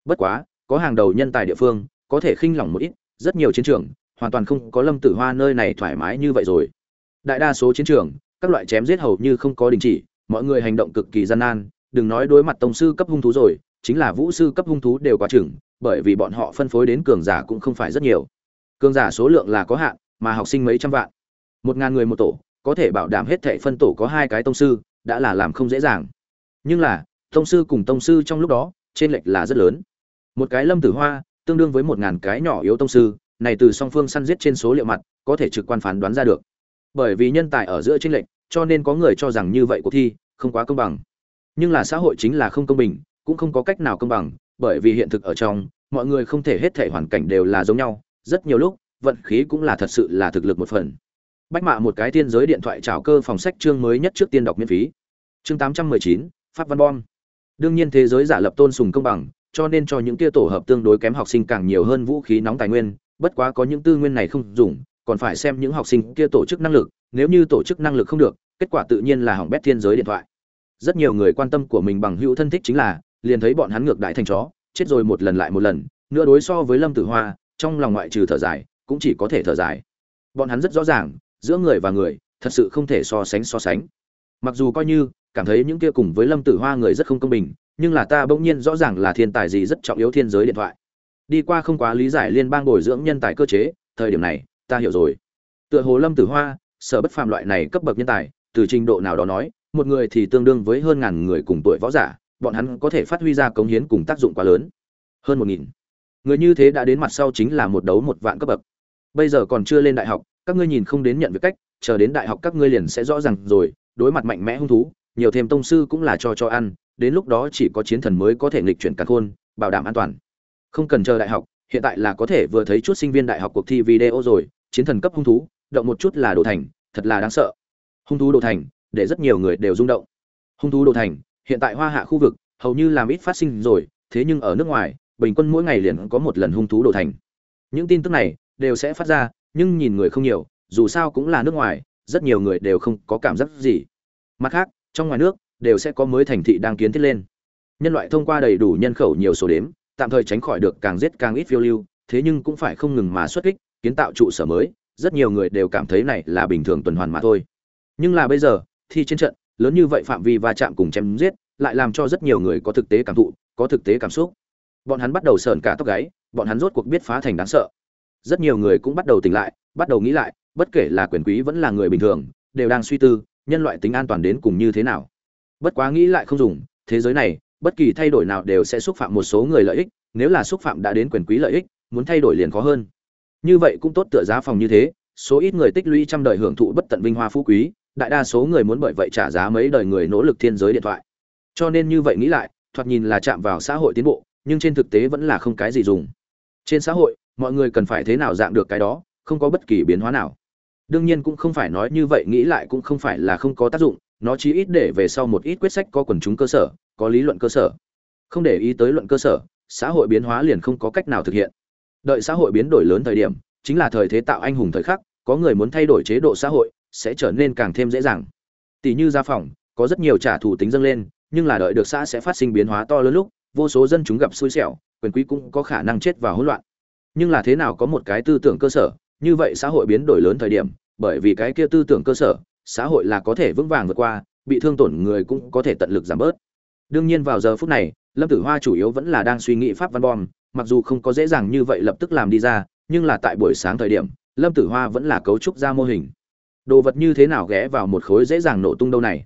bất quá, có hàng đầu nhân tài địa phương, có thể khinh lỏng một ít, rất nhiều chiến trường, hoàn toàn không có lâm tử hoa nơi này thoải mái như vậy rồi. Đại đa số chiến trường, các loại chém giết hầu như không có đình chỉ, mọi người hành động cực kỳ gian nan, đừng nói đối mặt tổng sư cấp hung thú rồi, chính là vũ sư cấp hung thú đều quá chừng, bởi vì bọn họ phân phối đến cường giả cũng không phải rất nhiều. Cường giả số lượng là có hạn, mà học sinh mấy trăm vạn. Một ngàn người một tổ, có thể bảo đảm hết thệ phân tổ có hai cái tông sư, đã là làm không dễ dàng. Nhưng là, tông sư cùng tông sư trong lúc đó trên lệch là rất lớn một cái lâm tử hoa, tương đương với một ngàn cái nhỏ yếu tông sư, này từ song phương săn giết trên số liệu mặt, có thể trực quan phán đoán ra được. Bởi vì nhân tài ở giữa trên lệch, cho nên có người cho rằng như vậy cuộc thi không quá công bằng. Nhưng là xã hội chính là không công bình, cũng không có cách nào công bằng, bởi vì hiện thực ở trong, mọi người không thể hết thể hoàn cảnh đều là giống nhau, rất nhiều lúc, vận khí cũng là thật sự là thực lực một phần. Bách mạ một cái tiên giới điện thoại trào cơ phòng sách chương mới nhất trước tiên đọc miễn phí. Chương tám trăm mười chín, pháp văn bom. Đương nhiên thế giới giả lập tôn sùng công bằng cho nên cho những kia tổ hợp tương đối kém học sinh càng nhiều hơn vũ khí nóng tài nguyên, bất quá có những tư nguyên này không dùng, còn phải xem những học sinh kia tổ chức năng lực, nếu như tổ chức năng lực không được, kết quả tự nhiên là hỏng bét thiên giới điện thoại. Rất nhiều người quan tâm của mình bằng hữu thân thích chính là, liền thấy bọn hắn ngược đại thành chó, chết rồi một lần lại một lần nửa đối so với lâm tử hoa, trong lòng ngoại trừ thở dài, cũng chỉ có thể thở dài. Bọn hắn rất rõ ràng, giữa người và người, thật sự không thể so sánh so sánh. Mặc dù coi như, cảm thấy những kia cùng với lâm tử hoa người rất không công bình nhưng là ta bỗng nhiên rõ ràng là thiên tài gì rất trọng yếu thiên giới điện thoại. Đi qua không quá lý giải liên bang bồi dưỡng nhân tài cơ chế, thời điểm này, ta hiểu rồi. Tựa hồ lâm tử hoa, sở bất phàm loại này cấp bậc nhân tài, từ trình độ nào đó nói, một người thì tương đương với hơn ngàn người cùng tuổi võ giả, bọn hắn có thể phát huy ra cống hiến cùng tác dụng quá lớn. Hơn một nghìn. Người như thế đã đến mặt sau chính là một đấu một vạn cấp bậc. Bây giờ còn chưa lên đại học, các ngươi nhìn không đến nhận việc cách, chờ đến đại học các ngươi liền sẽ rõ ràng rồi, đối mặt mạnh mẽ hung thú, nhiều thêm tông sư cũng là cho cho ăn đến lúc đó chỉ có chiến thần mới có thể nghịch chuyển cả khôn, bảo đảm an toàn. Không cần chờ đại học, hiện tại là có thể vừa thấy chút sinh viên đại học cuộc thi video rồi, chiến thần cấp hung thú, động một chút là đồ thành, thật là đáng sợ. Hung thú đồ thành, để rất nhiều người đều rung động. Hung thú đồ thành, hiện tại hoa hạ khu vực, hầu như làm ít phát sinh rồi, thế nhưng ở nước ngoài, bình quân mỗi ngày liền có một lần hung thú đồ thành. Những tin tức này, đều sẽ phát ra, nhưng nhìn người không nhiều, dù sao cũng là nước ngoài, rất nhiều người đều không có cảm giác gì. Mặt khác, trong ngoài nước đều sẽ có mới thành thị đang kiến thiết lên. Nhân loại thông qua đầy đủ nhân khẩu nhiều số đếm, tạm thời tránh khỏi được càng giết càng ít phiêu lưu, thế nhưng cũng phải không ngừng mà xuất kích, kiến tạo trụ sở mới, rất nhiều người đều cảm thấy này là bình thường tuần hoàn mà thôi. Nhưng là bây giờ, thi trên trận, lớn như vậy phạm vi va chạm cùng chém giết, lại làm cho rất nhiều người có thực tế cảm thụ, có thực tế cảm xúc. Bọn hắn bắt đầu sờn cả tóc gáy, bọn hắn rốt cuộc biết phá thành đáng sợ. Rất nhiều người cũng bắt đầu tỉnh lại, bắt đầu nghĩ lại, bất kể là quyền quý vẫn là người bình thường, đều đang suy tư, nhân loại tính an toàn đến cùng như thế nào bất quá nghĩ lại không dùng, thế giới này, bất kỳ thay đổi nào đều sẽ xúc phạm một số người lợi ích, nếu là xúc phạm đã đến quyền quý lợi ích, muốn thay đổi liền khó hơn. Như vậy cũng tốt tựa giá phòng như thế, số ít người tích lũy trăm đời hưởng thụ bất tận vinh hoa phú quý, đại đa số người muốn bởi vậy trả giá mấy đời người nỗ lực thiên giới điện thoại. Cho nên như vậy nghĩ lại, thoạt nhìn là chạm vào xã hội tiến bộ, nhưng trên thực tế vẫn là không cái gì dùng. Trên xã hội, mọi người cần phải thế nào dạng được cái đó, không có bất kỳ biến hóa nào. Đương nhiên cũng không phải nói như vậy, nghĩ lại cũng không phải là không có tác dụng nó chỉ ít để về sau một ít quyết sách có quần chúng cơ sở, có lý luận cơ sở. Không để ý tới luận cơ sở, xã hội biến hóa liền không có cách nào thực hiện. Đợi xã hội biến đổi lớn thời điểm, chính là thời thế tạo anh hùng thời khắc, có người muốn thay đổi chế độ xã hội, sẽ trở nên càng thêm dễ dàng. Tỷ như gia phòng, có rất nhiều trả thù tính dâng lên, nhưng là đợi được xã sẽ phát sinh biến hóa to lớn lúc, vô số dân chúng gặp xui xẻo, quyền quý cũng có khả năng chết vào hỗn loạn. Nhưng là thế nào có một cái tư tưởng cơ sở, như vậy xã hội biến đổi lớn thời điểm, bởi vì cái kia tư tưởng cơ sở xã hội là có thể vững vàng vượt qua, bị thương tổn người cũng có thể tận lực giảm bớt. Đương nhiên vào giờ phút này, lâm tử hoa chủ yếu vẫn là đang suy nghĩ pháp văn bom, mặc dù không có dễ dàng như vậy lập tức làm đi ra, nhưng là tại buổi sáng thời điểm, lâm tử hoa vẫn là cấu trúc ra mô hình. Đồ vật như thế nào ghé vào một khối dễ dàng nổ tung đâu này?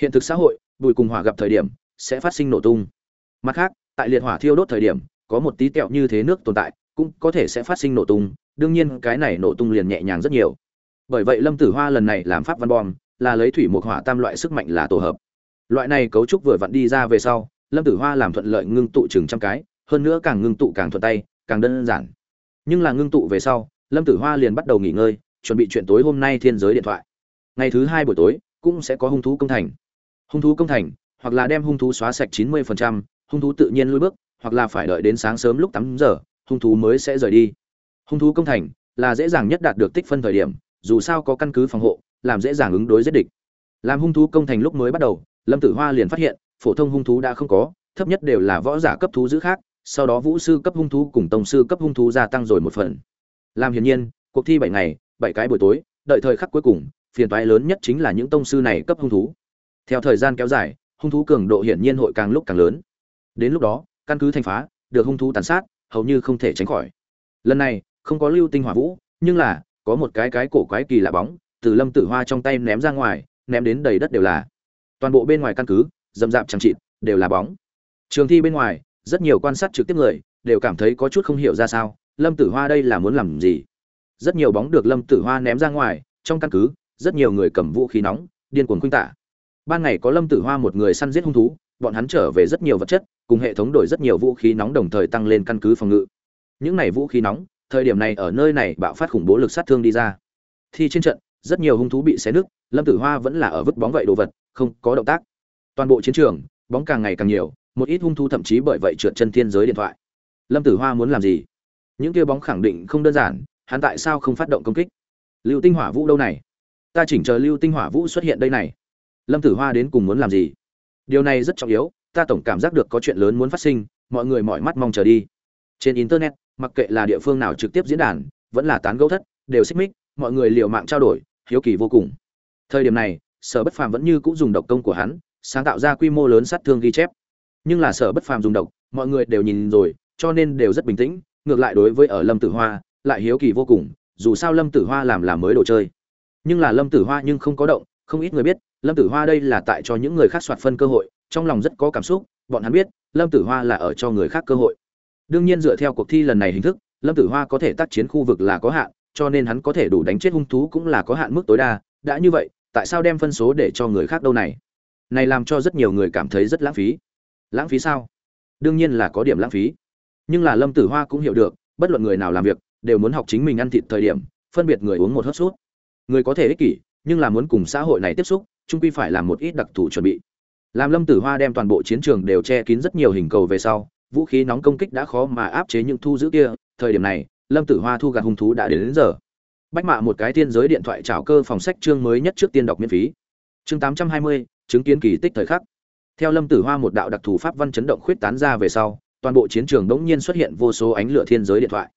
Hiện thực xã hội, bùi cùng hỏa gặp thời điểm, sẽ phát sinh nổ tung. Mặt khác, tại liệt hỏa thiêu đốt thời điểm, có một tí tẹo như thế nước tồn tại, cũng có thể sẽ phát sinh nổ tung, đương nhiên cái này nổ tung liền nhẹ nhàng rất nhiều bởi vậy lâm tử hoa lần này làm pháp văn bom là lấy thủy một hỏa tam loại sức mạnh là tổ hợp. Loại này cấu trúc vừa vặn đi ra về sau lâm tử hoa làm thuận lợi ngưng tụ chừng trăm cái hơn nữa càng ngưng tụ càng thuận tay càng đơn giản. Nhưng là ngưng tụ về sau lâm tử hoa liền bắt đầu nghỉ ngơi chuẩn bị chuyện tối hôm nay thiên giới điện thoại. Ngày thứ hai buổi tối cũng sẽ có hung thú công thành. Hung thú công thành hoặc là đem hung thú xóa sạch chín mươi phần trăm, hung thú tự nhiên lui bước hoặc là phải đợi đến sáng sớm lúc tám giờ hung thú mới sẽ rời đi. Hung thú công thành là dễ dàng nhất đạt được tích phân thời điểm dù sao có căn cứ phòng hộ, làm dễ dàng ứng đối giết địch. Làm hung thú công thành lúc mới bắt đầu, lâm tử hoa liền phát hiện, phổ thông hung thú đã không có, thấp nhất đều là võ giả cấp thú giữ khác, sau đó vũ sư cấp hung thú cùng tổng sư cấp hung thú gia tăng rồi một phần. Làm hiển nhiên, cuộc thi bảy ngày, bảy cái buổi tối, đợi thời khắc cuối cùng, phiền toái lớn nhất chính là những tông sư này cấp hung thú. Theo thời gian kéo dài, hung thú cường độ hiển nhiên hội càng lúc càng lớn. Đến lúc đó, căn cứ thành phá, được hung thú tàn sát, hầu như không thể tránh khỏi. Lần này, không có lưu tinh hỏa vũ, nhưng là có một cái cái cổ quái kỳ lạ bóng, từ lâm tử hoa trong tay ném ra ngoài, ném đến đầy đất đều là. Toàn bộ bên ngoài căn cứ dầm dạp chẳng chịt, đều là bóng. Trường thi bên ngoài, rất nhiều quan sát trực tiếp người, đều cảm thấy có chút không hiểu ra sao, lâm tử hoa đây là muốn làm gì? Rất nhiều bóng được lâm tử hoa ném ra ngoài, trong căn cứ, rất nhiều người cầm vũ khí nóng, điên cuồng khuynh tả. Ban ngày có lâm tử hoa một người săn giết hung thú, bọn hắn trở về rất nhiều vật chất, cùng hệ thống đổi rất nhiều vũ khí nóng đồng thời tăng lên căn cứ phòng ngự. Những này vũ khí nóng thời điểm này ở nơi này bạo phát khủng bố lực sát thương đi ra. Thì trên trận, rất nhiều hung thú bị xé nứt, lâm tử hoa vẫn là ở vứt bóng vậy đồ vật, không có động tác. Toàn bộ chiến trường, bóng càng ngày càng nhiều, một ít hung thú thậm chí bởi vậy trượt chân thiên giới điện thoại. Lâm tử hoa muốn làm gì? Những kia bóng khẳng định không đơn giản, hắn tại sao không phát động công kích? Lưu tinh hỏa vũ đâu này? Ta chỉnh chờ lưu tinh hỏa vũ xuất hiện đây này. Lâm tử hoa đến cùng muốn làm gì? Điều này rất trọng yếu, ta tổng cảm giác được có chuyện lớn muốn phát sinh, mọi người mọi mắt mong chờ đi. Trên internet mặc kệ là địa phương nào trực tiếp diễn đàn, vẫn là tán gẫu thất, đều xích mích, mọi người liều mạng trao đổi, hiếu kỳ vô cùng. Thời điểm này, sở bất phàm vẫn như cũng dùng độc công của hắn, sáng tạo ra quy mô lớn sát thương ghi chép. Nhưng là sở bất phàm dùng độc, mọi người đều nhìn rồi, cho nên đều rất bình tĩnh, ngược lại đối với ở lâm tử hoa, lại hiếu kỳ vô cùng, dù sao lâm tử hoa làm làm mới đồ chơi. Nhưng là lâm tử hoa nhưng không có động, không ít người biết, lâm tử hoa đây là tại cho những người khác soạt phân cơ hội, trong lòng rất có cảm xúc, bọn hắn biết, lâm tử hoa là ở cho người khác cơ hội đương nhiên dựa theo cuộc thi lần này hình thức, lâm tử hoa có thể tác chiến khu vực là có hạn, cho nên hắn có thể đủ đánh chết hung thú cũng là có hạn mức tối đa. Đã như vậy, tại sao đem phân số để cho người khác đâu này? Này làm cho rất nhiều người cảm thấy rất lãng phí. Lãng phí sao? Đương nhiên là có điểm lãng phí. Nhưng là lâm tử hoa cũng hiểu được, bất luận người nào làm việc, đều muốn học chính mình ăn thịt thời điểm, phân biệt người uống một hớp sút người có thể ích kỷ, nhưng là muốn cùng xã hội này tiếp xúc trung quy phải làm một ít đặc thù chuẩn bị. Làm lâm tử hoa đem toàn bộ chiến trường đều che kín rất nhiều hình cầu về sau vũ khí nóng công kích đã khó mà áp chế những thu giữ kia thời điểm này lâm tử hoa thu gạt hung thú đã đến, đến giờ. Bách mạ một cái tiên giới điện thoại trào cơ phòng sách chương mới nhất trước tiên đọc miễn phí. Chương tám trăm hai mươi chứng kiến kỳ tích thời khắc. Theo lâm tử hoa một đạo đặc thù pháp văn chấn động khuyết tán ra về sau toàn bộ chiến trường đống nhiên xuất hiện vô số ánh lửa thiên giới điện thoại.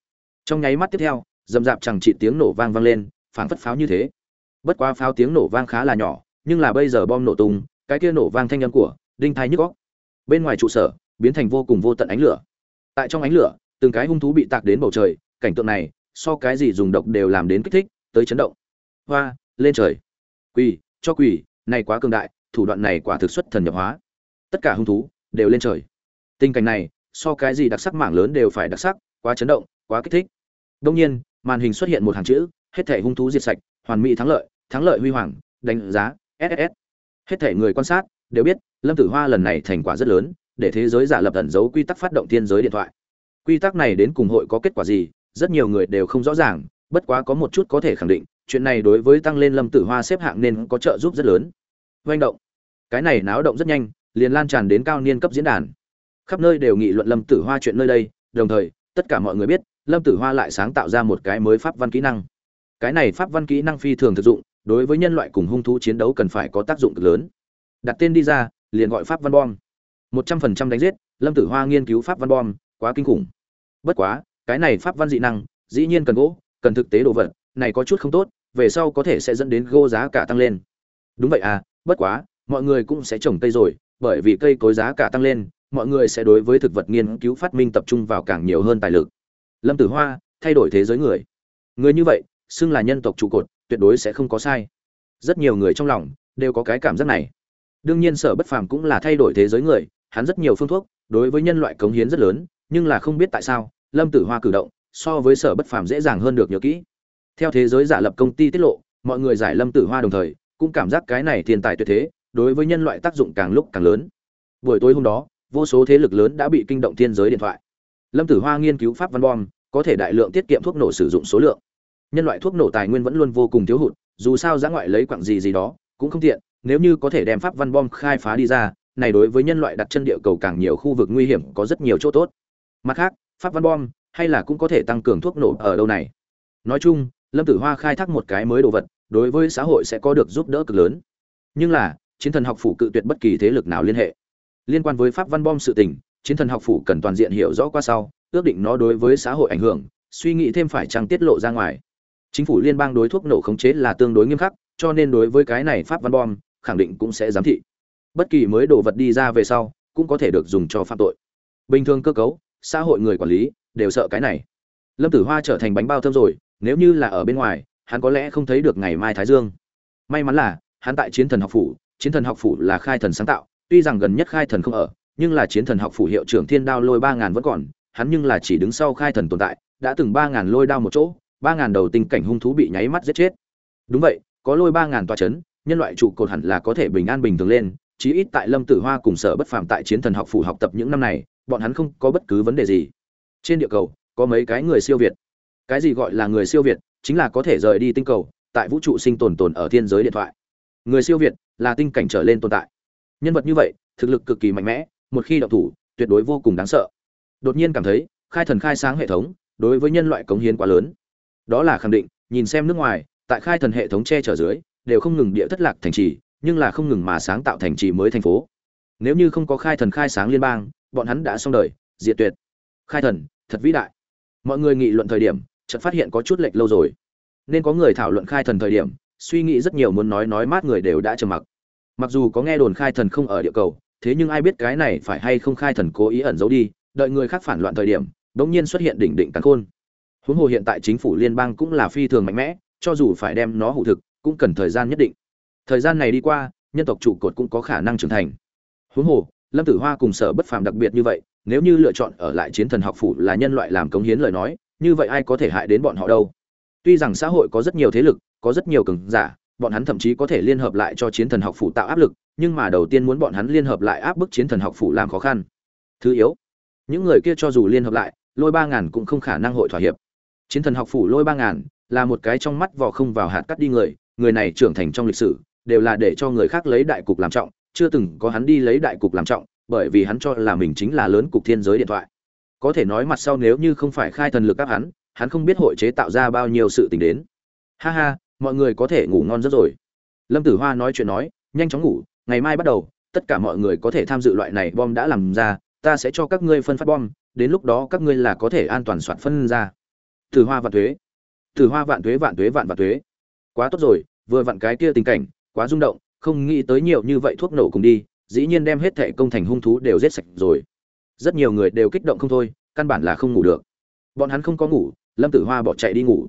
Trong nháy mắt tiếp theo dầm dạp chẳng trị tiếng nổ vang vang lên phảng phất pháo như thế. Bất quá pháo tiếng nổ vang khá là nhỏ nhưng là bây giờ bom nổ tung cái kia nổ vang thanh âm của đinh thai nhức góc bên ngoài trụ sở biến thành vô cùng vô tận ánh lửa. Tại trong ánh lửa, từng cái hung thú bị tạc đến bầu trời, cảnh tượng này, so cái gì dùng độc đều làm đến kích thích, tới chấn động. Hoa, lên trời. Quỳ, cho quỳ, này quá cường đại, thủ đoạn này quả thực xuất thần nhập hóa. Tất cả hung thú đều lên trời. Tình cảnh này, so cái gì đặc sắc mảng lớn đều phải đặc sắc, quá chấn động, quá kích thích. Đông nhiên, màn hình xuất hiện một hàng chữ, hết thể hung thú diệt sạch, hoàn mỹ thắng lợi thắng lợi huy hoàng, đánh giá ss hết thể người quan sát đều biết, lâm tử hoa lần này thành quả rất lớn để thế giới giả lập ẩn dấu quy tắc phát động thiên giới điện thoại. Quy tắc này đến cùng hội có kết quả gì, rất nhiều người đều không rõ ràng, bất quá có một chút có thể khẳng định, chuyện này đối với tăng lên lâm tử hoa xếp hạng nên có trợ giúp rất lớn. Manh động. Cái này náo động rất nhanh, liền lan tràn đến cao niên cấp diễn đàn. Khắp nơi đều nghị luận lâm tử hoa chuyện nơi đây, đồng thời, tất cả mọi người biết, lâm tử hoa lại sáng tạo ra một cái mới pháp văn kỹ năng. Cái này pháp văn kỹ năng phi thường thực dụng, đối với nhân loại cùng hung thú chiến đấu cần phải có tác dụng cực lớn. Đặt tên đi ra, liền gọi pháp văn bom một trăm phần trăm đánh giết, lâm tử hoa nghiên cứu pháp văn bom, quá kinh khủng. Bất quá, cái này pháp văn dị năng, dĩ nhiên cần gỗ, cần thực tế đồ vật, này có chút không tốt, về sau có thể sẽ dẫn đến gỗ giá cả tăng lên. Đúng vậy à bất quá, mọi người cũng sẽ trồng cây rồi, bởi vì cây cối giá cả tăng lên, mọi người sẽ đối với thực vật nghiên cứu phát minh tập trung vào càng nhiều hơn tài lực. Lâm tử hoa, thay đổi thế giới người. Người như vậy, xưng là nhân tộc trụ cột, tuyệt đối sẽ không có sai. Rất nhiều người trong lòng đều có cái cảm giác này. Đương nhiên sở bất phàm cũng là thay đổi thế giới người hắn rất nhiều phương thuốc, đối với nhân loại cống hiến rất lớn, nhưng là không biết tại sao, lâm tử hoa cử động, so với sở bất phàm dễ dàng hơn được nhớ kỹ. Theo thế giới giả lập công ty tiết lộ, mọi người giải lâm tử hoa đồng thời, cũng cảm giác cái này thiên tài tuyệt thế, đối với nhân loại tác dụng càng lúc càng lớn. Buổi tối hôm đó, vô số thế lực lớn đã bị kinh động thiên giới điện thoại. Lâm tử hoa nghiên cứu pháp văn bom, có thể đại lượng tiết kiệm thuốc nổ sử dụng số lượng. Nhân loại thuốc nổ tài nguyên vẫn luôn vô cùng thiếu hụt, dù sao giã ngoại lấy quặng gì gì đó, cũng không tiện, nếu như có thể đem pháp văn bom khai phá đi ra này đối với nhân loại đặt chân địa cầu càng nhiều khu vực nguy hiểm có rất nhiều chỗ tốt. Mặt khác, pháp văn bom, hay là cũng có thể tăng cường thuốc nổ ở đâu này. Nói chung, lâm tử hoa khai thác một cái mới đồ vật, đối với xã hội sẽ có được giúp đỡ cực lớn. Nhưng là, chiến thần học phủ cự tuyệt bất kỳ thế lực nào liên hệ. Liên quan với pháp văn bom sự tình, chiến thần học phủ cần toàn diện hiểu rõ qua sau, ước định nó đối với xã hội ảnh hưởng, suy nghĩ thêm phải chăng tiết lộ ra ngoài. Chính phủ liên bang đối thuốc nổ khống chế là tương đối nghiêm khắc, cho nên đối với cái này pháp văn bom, khẳng định cũng sẽ giám thị bất kỳ mới đồ vật đi ra về sau, cũng có thể được dùng cho phạm tội. Bình thường cơ cấu, xã hội người quản lý đều sợ cái này. Lâm tử hoa trở thành bánh bao thơm rồi, nếu như là ở bên ngoài, hắn có lẽ không thấy được ngày mai thái dương. May mắn là, hắn tại chiến thần học phủ, chiến thần học phủ là khai thần sáng tạo, tuy rằng gần nhất khai thần không ở, nhưng là chiến thần học phủ hiệu trưởng thiên đao lôi ba ngàn vẫn còn, hắn nhưng là chỉ đứng sau khai thần tồn tại, đã từng ba ngàn lôi đao một chỗ, ba ngàn đầu tình cảnh hung thú bị nháy mắt giết chết. Đúng vậy, có lôi ba ngàn toa c h ấ n nhân loại trụ cột hẳn là có thể bình an bình thường lên chí ít tại lâm tử hoa cùng sở bất phàm tại chiến thần học phủ học tập những năm này, bọn hắn không có bất cứ vấn đề gì. Trên địa cầu, có mấy cái người siêu việt. Cái gì gọi là người siêu việt? Chính là có thể rời đi tinh cầu, tại vũ trụ sinh tồn tồn ở thiên giới điện thoại. Người siêu việt là tinh cảnh trở lên tồn tại. Nhân vật như vậy, thực lực cực kỳ mạnh mẽ, một khi động thủ, tuyệt đối vô cùng đáng sợ. Đột nhiên cảm thấy, khai thần khai sáng hệ thống đối với nhân loại cống hiến quá lớn. Đó là khẳng định, nhìn xem nước ngoài, tại khai thần hệ thống che chở dưới, đều không ngừng địa thất lạc thành trì nhưng là không ngừng mà sáng tạo thành trì mới thành phố. Nếu như không có khai thần khai sáng liên bang, bọn hắn đã xong đời, diệt tuyệt. Khai thần, thật vĩ đại. Mọi người nghị luận thời điểm, chợt phát hiện có chút lệch lâu rồi. Nên có người thảo luận khai thần thời điểm, suy nghĩ rất nhiều muốn nói nói mát người đều đã trầm mặc. Mặc dù có nghe đồn khai thần không ở địa cầu, thế nhưng ai biết cái này phải hay không khai thần cố ý ẩn giấu đi, đợi người khác phản loạn thời điểm đống nhiên xuất hiện đỉnh đỉnh cắn khôn. Huống hồ hiện tại chính phủ liên bang cũng là phi thường mạnh mẽ, cho dù phải đem nó hữu thực, cũng cần thời gian nhất định thời gian này đi qua, nhân tộc trụ cột cũng có khả năng trưởng thành. Huống hồ, lâm tử hoa cùng sở bất phàm đặc biệt như vậy, nếu như lựa chọn ở lại chiến thần học phủ là nhân loại làm cống hiến lời nói, như vậy ai có thể hại đến bọn họ đâu? Tuy rằng xã hội có rất nhiều thế lực, có rất nhiều cường giả, bọn hắn thậm chí có thể liên hợp lại cho chiến thần học phủ tạo áp lực, nhưng mà đầu tiên muốn bọn hắn liên hợp lại áp bức chiến thần học phủ làm khó khăn. Thứ yếu, những người kia cho dù liên hợp lại, lôi ba ngàn cũng không khả năng hội thỏa hiệp. Chiến thần học phủ lôi ba ngàn là một cái trong mắt vò không vào hạt cắt đi người người này trưởng thành trong lịch sử đều là để cho người khác lấy đại cục làm trọng, chưa từng có hắn đi lấy đại cục làm trọng, bởi vì hắn cho là mình chính là lớn cục thiên giới điện thoại. Có thể nói mặt sau nếu như không phải khai thần lực áp hắn hắn không biết hội chế tạo ra bao nhiêu sự tình đến. Ha ha, mọi người có thể ngủ ngon rất rồi. Lâm tử hoa nói chuyện nói, nhanh chóng ngủ, ngày mai bắt đầu, tất cả mọi người có thể tham dự loại này bom đã làm ra, ta sẽ cho các ngươi phân phát bom, đến lúc đó các ngươi là có thể an toàn soạn phân ra. Tử hoa vạn thuế. Tử hoa vạn thuế vạn thuế, vạn vạn thuế. Quá tốt rồi, vừa vặn cái kia tình cảnh quá rung động, không nghĩ tới nhiều như vậy thuốc nổ cùng đi, dĩ nhiên đem hết thệ công thành hung thú đều giết sạch rồi. Rất nhiều người đều kích động không thôi, căn bản là không ngủ được. Bọn hắn không có ngủ, lâm tử hoa bỏ chạy đi ngủ.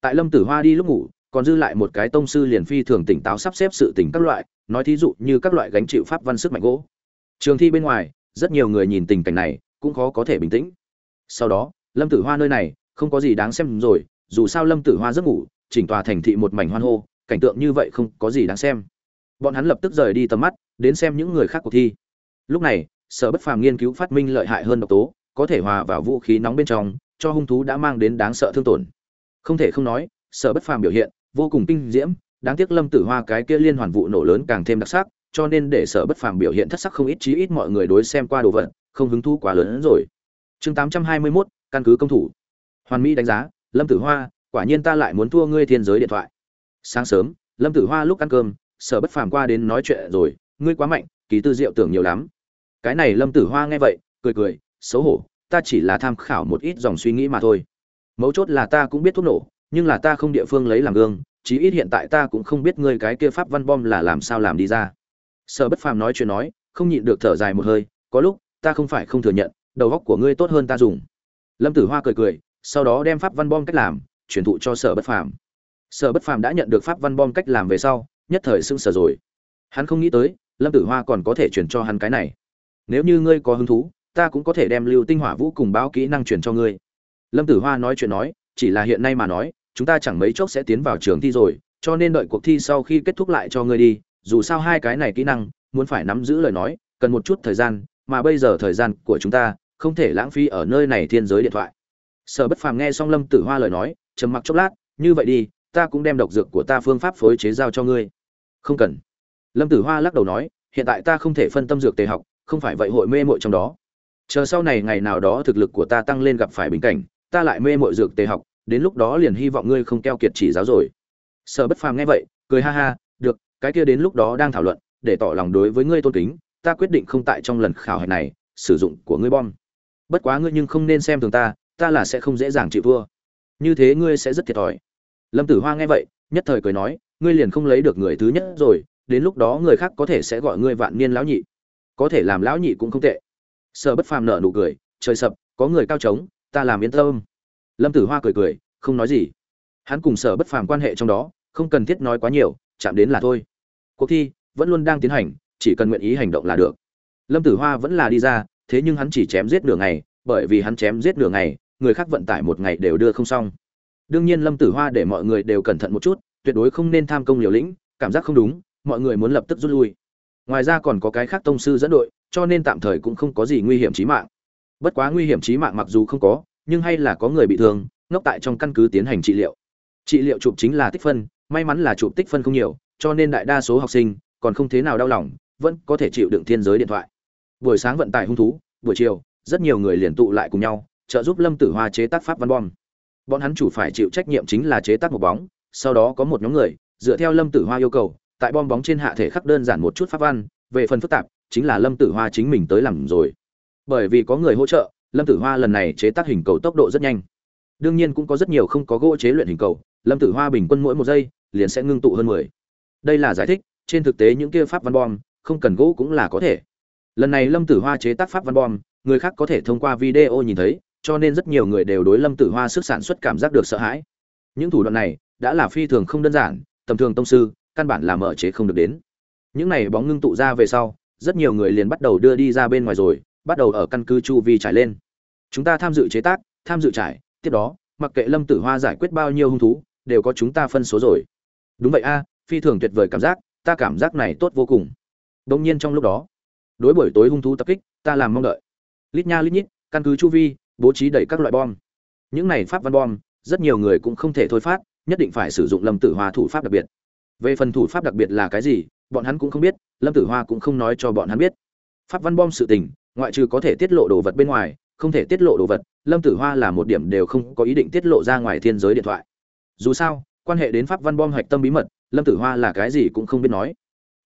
Tại lâm tử hoa đi lúc ngủ, còn dư lại một cái tông sư liền phi thường tỉnh táo sắp xếp sự tỉnh các loại, nói thí dụ như các loại gánh chịu pháp văn sức mạnh gỗ. Trường thi bên ngoài, rất nhiều người nhìn tình cảnh này, cũng khó có thể bình tĩnh. Sau đó, lâm tử hoa nơi này, không có gì đáng xem rồi, dù sao lâm tử hoa giấc ngủ, chỉnh tòa thành thị một mảnh hoan hô cảnh tượng như vậy không có gì đáng xem. Bọn hắn lập tức rời đi tầm mắt đến xem những người khác cuộc thi. Lúc này sở bất phàm nghiên cứu phát minh lợi hại hơn độc tố có thể hòa vào vũ khí nóng bên trong cho hung thú đã mang đến đáng sợ thương tổn. Không thể không nói sở bất phàm biểu hiện vô cùng kinh diễm đáng tiếc lâm tử hoa cái kia liên hoàn vụ nổ lớn càng thêm đặc sắc cho nên để sở bất phàm biểu hiện thất sắc không ít chí ít mọi người đối xem qua đồ vật không hứng thú quá lớn hơn rồi. Chương tám trăm hai mươi 821, căn cứ công thủ. Hoàn mỹ đánh giá lâm tử hoa quả nhiên ta lại muốn thua ngươi thiên giới điện thoại sáng sớm, lâm tử hoa lúc ăn cơm, sở bất phàm qua đến nói chuyện rồi, ngươi quá mạnh ký tư diệu tưởng nhiều lắm. Cái này lâm tử hoa nghe vậy, cười cười, xấu hổ, ta chỉ là tham khảo một ít dòng suy nghĩ mà thôi. Mấu chốt là ta cũng biết thuốc nổ, nhưng là ta không địa phương lấy làm gương, chí ít hiện tại ta cũng không biết ngươi cái kia pháp văn bom là làm sao làm đi ra. Sở bất phàm nói chuyện nói, không nhịn được thở dài một hơi, có lúc, ta không phải không thừa nhận, đầu góc của ngươi tốt hơn ta dùng. Lâm tử hoa cười cười, sau đó đem pháp văn bom cách làm truyền thụ cho sở bất phàm sở bất phàm đã nhận được pháp văn bom cách làm về sau, nhất thời sưng sở rồi. Hắn không nghĩ tới, lâm tử hoa còn có thể truyền cho hắn cái này. Nếu như ngươi có hứng thú, ta cũng có thể đem lưu tinh hỏa vũ cùng báo kỹ năng truyền cho ngươi. Lâm tử hoa nói chuyện nói, chỉ là hiện nay mà nói, chúng ta chẳng mấy chốc sẽ tiến vào trường thi rồi, cho nên đợi cuộc thi sau khi kết thúc lại cho ngươi đi, dù sao hai cái này kỹ năng, muốn phải nắm giữ lời nói, cần một chút thời gian, mà bây giờ thời gian của chúng ta, không thể lãng phí ở nơi này thiên giới điện thoại. Sở bất phàm nghe xong lâm tử hoa lời nói, trầm mặc chốc lát, như vậy đi ta cũng đem độc dược của ta phương pháp phối chế giao cho ngươi. Không cần. Lâm tử hoa lắc đầu nói, hiện tại ta không thể phân tâm dược tề học, không phải vậy hội mê mội trong đó. Chờ sau này ngày nào đó thực lực của ta tăng lên gặp phải bình cảnh, ta lại mê mội dược tề học, đến lúc đó liền hy vọng ngươi không keo kiệt chỉ giáo rồi. Sở bất phàm nghe vậy, cười ha ha, được, cái kia đến lúc đó đang thảo luận, để tỏ lòng đối với ngươi tôn kính, ta quyết định không tại trong lần khảo hạch này, sử dụng của ngươi bom. Bất quá ngươi nhưng không nên xem thường ta ta là sẽ không dễ dàng chịu thua. Như thế ngươi sẽ rất thiệt thòi lâm tử hoa nghe vậy, nhất thời cười nói, ngươi liền không lấy được người thứ nhất rồi, đến lúc đó người khác có thể sẽ gọi ngươi vạn niên lão nhị. Có thể làm lão nhị cũng không tệ. Sở bất phàm nở nụ cười, trời sập, có người cao trống, ta làm yên tâm. Lâm tử hoa cười cười, không nói gì. Hắn cùng sở bất phàm quan hệ trong đó, không cần thiết nói quá nhiều, chạm đến là thôi. Cuộc thi vẫn luôn đang tiến hành, chỉ cần nguyện ý hành động là được. Lâm tử hoa vẫn là đi ra, thế nhưng hắn chỉ chém giết nửa ngày, bởi vì hắn chém giết nửa ngày, người khác vận tải một ngày đều đưa không xong đương nhiên lâm tử hoa để mọi người đều cẩn thận một chút, tuyệt đối không nên tham công liều lĩnh, cảm giác không đúng, mọi người muốn lập tức rút lui. Ngoài ra còn có cái khác tông sư dẫn đội, cho nên tạm thời cũng không có gì nguy hiểm chí mạng. Bất quá nguy hiểm chí mạng mặc dù không có, nhưng hay là có người bị thương, ngốc tại trong căn cứ tiến hành trị liệu. Trị liệu chụp chính là tích phân, may mắn là chụp tích phân không nhiều, cho nên đại đa số học sinh còn không thế nào đau lòng, vẫn có thể chịu đựng thiên giới điện thoại. Buổi sáng vận tải hung thú, buổi chiều, rất nhiều người liền tụ lại cùng nhau, trợ giúp lâm tử hoa chế tác pháp văn bom bọn hắn chủ phải chịu trách nhiệm chính là chế tác một bóng, sau đó có một nhóm người, dựa theo lâm tử hoa yêu cầu, tại bom bóng trên hạ thể khắc đơn giản một chút pháp văn, về phần phức tạp, chính là lâm tử hoa chính mình tới làm rồi. Bởi vì có người hỗ trợ, lâm tử hoa lần này chế tác hình cầu tốc độ rất nhanh. Đương nhiên cũng có rất nhiều không có gỗ chế luyện hình cầu, lâm tử hoa bình quân mỗi một giây, liền sẽ ngưng tụ hơn mười. Đây là giải thích, trên thực tế những kia pháp văn bom, không cần gỗ cũng là có thể. Lần này lâm tử hoa chế tác pháp văn bom, người khác có thể thông qua video nhìn thấy cho nên rất nhiều người đều đối lâm tử hoa sức sản xuất cảm giác được sợ hãi. Những thủ đoạn này đã là phi thường không đơn giản, tầm thường tông sư căn bản là mở chế không được đến. Những này bóng ngưng tụ ra về sau, rất nhiều người liền bắt đầu đưa đi ra bên ngoài rồi, bắt đầu ở căn cứ chu vi trải lên. Chúng ta tham dự chế tác, tham dự trải, tiếp đó, mặc kệ lâm tử hoa giải quyết bao nhiêu hung thú, đều có chúng ta phân số rồi. Đúng vậy a, phi thường tuyệt vời cảm giác, ta cảm giác này tốt vô cùng. Đông nhiên trong lúc đó, đối buổi tối hung thú tập kích, ta làm mong đợi. Lít nha lít nhít, căn cứ chu vi bố trí đầy các loại bom. Những này pháp văn bom, rất nhiều người cũng không thể thôi phát, nhất định phải sử dụng lâm tử hoa thủ pháp đặc biệt. Về phần thủ pháp đặc biệt là cái gì, bọn hắn cũng không biết, lâm tử hoa cũng không nói cho bọn hắn biết. Pháp văn bom sự tình, ngoại trừ có thể tiết lộ đồ vật bên ngoài, không thể tiết lộ đồ vật, lâm tử hoa là một điểm đều không có ý định tiết lộ ra ngoài thiên giới điện thoại. Dù sao, quan hệ đến pháp văn bom hạch tâm bí mật, lâm tử hoa là cái gì cũng không biết nói.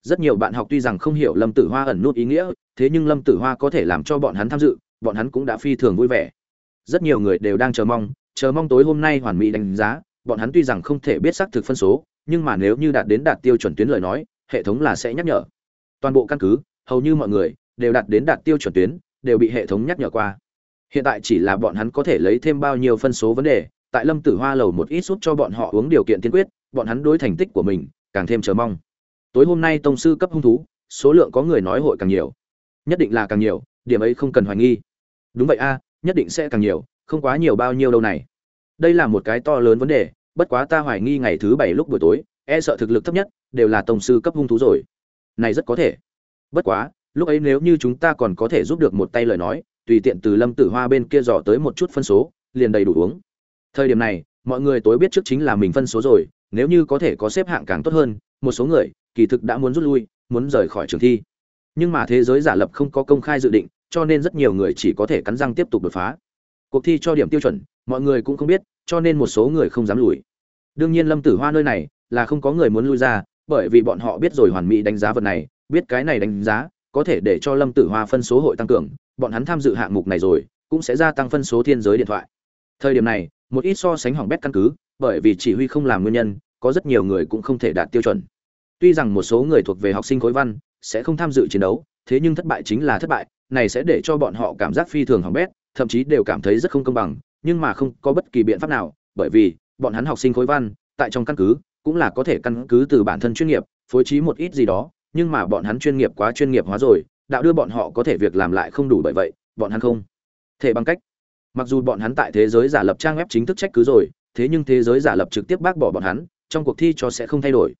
Rất nhiều bạn học tuy rằng không hiểu lâm tử hoa ẩn nút ý nghĩa, thế nhưng lâm tử hoa có thể làm cho bọn hắn tham dự, bọn hắn cũng đã phi thường vui vẻ rất nhiều người đều đang chờ mong chờ mong tối hôm nay hoàn mỹ đánh giá, bọn hắn tuy rằng không thể biết xác thực phân số, nhưng mà nếu như đạt đến đạt tiêu chuẩn tuyến lời nói, hệ thống là sẽ nhắc nhở. Toàn bộ căn cứ, hầu như mọi người, đều đạt đến đạt tiêu chuẩn tuyến, đều bị hệ thống nhắc nhở qua. Hiện tại chỉ là bọn hắn có thể lấy thêm bao nhiêu phân số vấn đề, tại lâm tử hoa lầu một ít giúp cho bọn họ uống điều kiện tiên quyết, bọn hắn đối thành tích của mình, càng thêm chờ mong. Tối hôm nay tông sư cấp hung thú, số lượng có người nói hội càng nhiều. Nhất định là càng nhiều, điểm ấy không cần hoài nghi. Đúng vậy a nhất định sẽ càng nhiều, không quá nhiều bao nhiêu đâu này. Đây là một cái to lớn vấn đề, bất quá ta hoài nghi ngày thứ bảy lúc buổi tối e sợ thực lực thấp nhất đều là tông sư cấp hung thú rồi. Này rất có thể. Bất quá, lúc ấy nếu như chúng ta còn có thể giúp được một tay lời nói, tùy tiện từ lâm tử hoa bên kia dò tới một chút phân số, liền đầy đủ uống. Thời điểm này, mọi người tối biết trước chính là mình phân số rồi, nếu như có thể có xếp hạng càng tốt hơn, một số người kỳ thực đã muốn rút lui, muốn rời khỏi trường thi. Nhưng mà thế giới giả lập không có công khai dự định cho nên rất nhiều người chỉ có thể cắn răng tiếp tục đột phá. Cuộc thi cho điểm tiêu chuẩn, mọi người cũng không biết, cho nên một số người không dám lùi. Đương nhiên lâm tử hoa nơi này là không có người muốn lui ra, bởi vì bọn họ biết rồi hoàn mỹ đánh giá vật này, biết cái này đánh giá có thể để cho lâm tử hoa phân số hội tăng cường, bọn hắn tham dự hạng mục này rồi, cũng sẽ gia tăng phân số thiên giới điện thoại. Thời điểm này, một ít so sánh hỏng bét căn cứ, bởi vì chỉ huy không làm nguyên nhân, có rất nhiều người cũng không thể đạt tiêu chuẩn. Tuy rằng một số người thuộc về học sinh khối văn sẽ không tham dự chiến đấu, thế nhưng thất bại chính là thất bại này sẽ để cho bọn họ cảm giác phi thường hỏng bét, thậm chí đều cảm thấy rất không công bằng, nhưng mà không có bất kỳ biện pháp nào, bởi vì, bọn hắn học sinh khối văn, tại trong căn cứ, cũng là có thể căn cứ từ bản thân chuyên nghiệp, phối trí một ít gì đó, nhưng mà bọn hắn chuyên nghiệp quá chuyên nghiệp hóa rồi, đạo đưa bọn họ có thể việc làm lại không đủ bởi vậy, bọn hắn không thể bằng cách. Mặc dù bọn hắn tại thế giới giả lập trang web chính thức trách cứ rồi, thế nhưng thế giới giả lập trực tiếp bác bỏ bọn hắn, trong cuộc thi cho sẽ không thay đổi.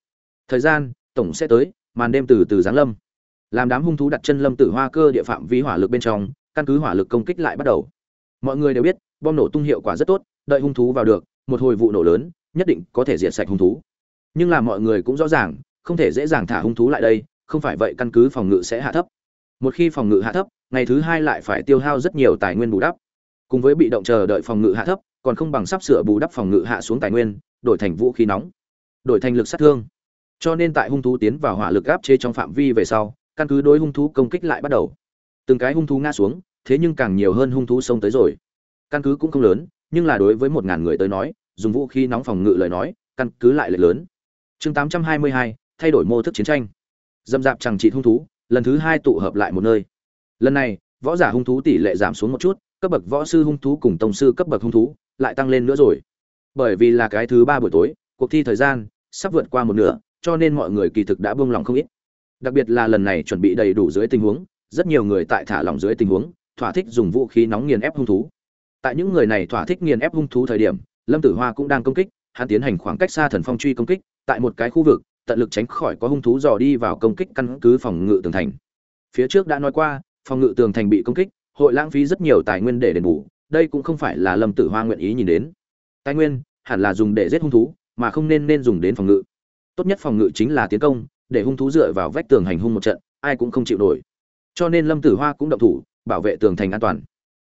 Thời gian, tổng sẽ tới, màn đêm từ từ giáng lâm làm đám hung thú đặt chân lâm tử hoa cơ địa phạm vi hỏa lực bên trong, căn cứ hỏa lực công kích lại bắt đầu. Mọi người đều biết, bom nổ tung hiệu quả rất tốt, đợi hung thú vào được, một hồi vụ nổ lớn, nhất định có thể diệt sạch hung thú. Nhưng là mọi người cũng rõ ràng, không thể dễ dàng thả hung thú lại đây, không phải vậy căn cứ phòng ngự sẽ hạ thấp. Một khi phòng ngự hạ thấp, ngày thứ hai lại phải tiêu hao rất nhiều tài nguyên bù đắp. Cùng với bị động chờ đợi phòng ngự hạ thấp, còn không bằng sắp sửa bù đắp phòng ngự hạ xuống tài nguyên, đổi thành vũ khí nóng, đổi thành lực sát thương. Cho nên tại hung thú tiến vào hỏa lực áp chế trong phạm vi về sau căn cứ đối hung thú công kích lại bắt đầu. Từng cái hung thú ngã xuống, thế nhưng càng nhiều hơn hung thú xông tới rồi. Căn cứ cũng không lớn, nhưng là đối với một ngàn người tới nói, dùng vũ khí nóng phòng ngự lời nói, căn cứ lại lệch lớn. Chương tám trăm hai mươi hai, thay đổi mô thức chiến tranh. Dâm dạp chẳng trị hung thú, lần thứ hai tụ hợp lại một nơi. Lần này, võ giả hung thú tỷ lệ giảm xuống một chút, cấp bậc võ sư hung thú cùng tổng sư cấp bậc hung thú lại tăng lên nữa rồi. Bởi vì là cái thứ ba buổi tối, cuộc thi thời gian sắp vượt qua một nửa, cho nên mọi người kỳ thực đã buông lòng không ít đặc biệt là lần này chuẩn bị đầy đủ dưới tình huống, rất nhiều người tại thả lỏng dưới tình huống, thỏa thích dùng vũ khí nóng nghiền ép hung thú. Tại những người này thỏa thích nghiền ép hung thú thời điểm, lâm tử hoa cũng đang công kích, hắn tiến hành khoảng cách xa thần phong truy công kích, tại một cái khu vực, tận lực tránh khỏi có hung thú dò đi vào công kích căn cứ phòng ngự tường thành. Phía trước đã nói qua, phòng ngự tường thành bị công kích, hội lãng phí rất nhiều tài nguyên để đền bù, đây cũng không phải là lâm tử hoa nguyện ý nhìn đến. Tài nguyên hẳn là dùng để giết hung thú, mà không nên nên dùng đến phòng ngự. Tốt nhất phòng ngự chính là tiến công để hung thú dựa vào vách tường hành hung một trận, ai cũng không chịu nổi. Cho nên lâm tử hoa cũng động thủ, bảo vệ tường thành an toàn.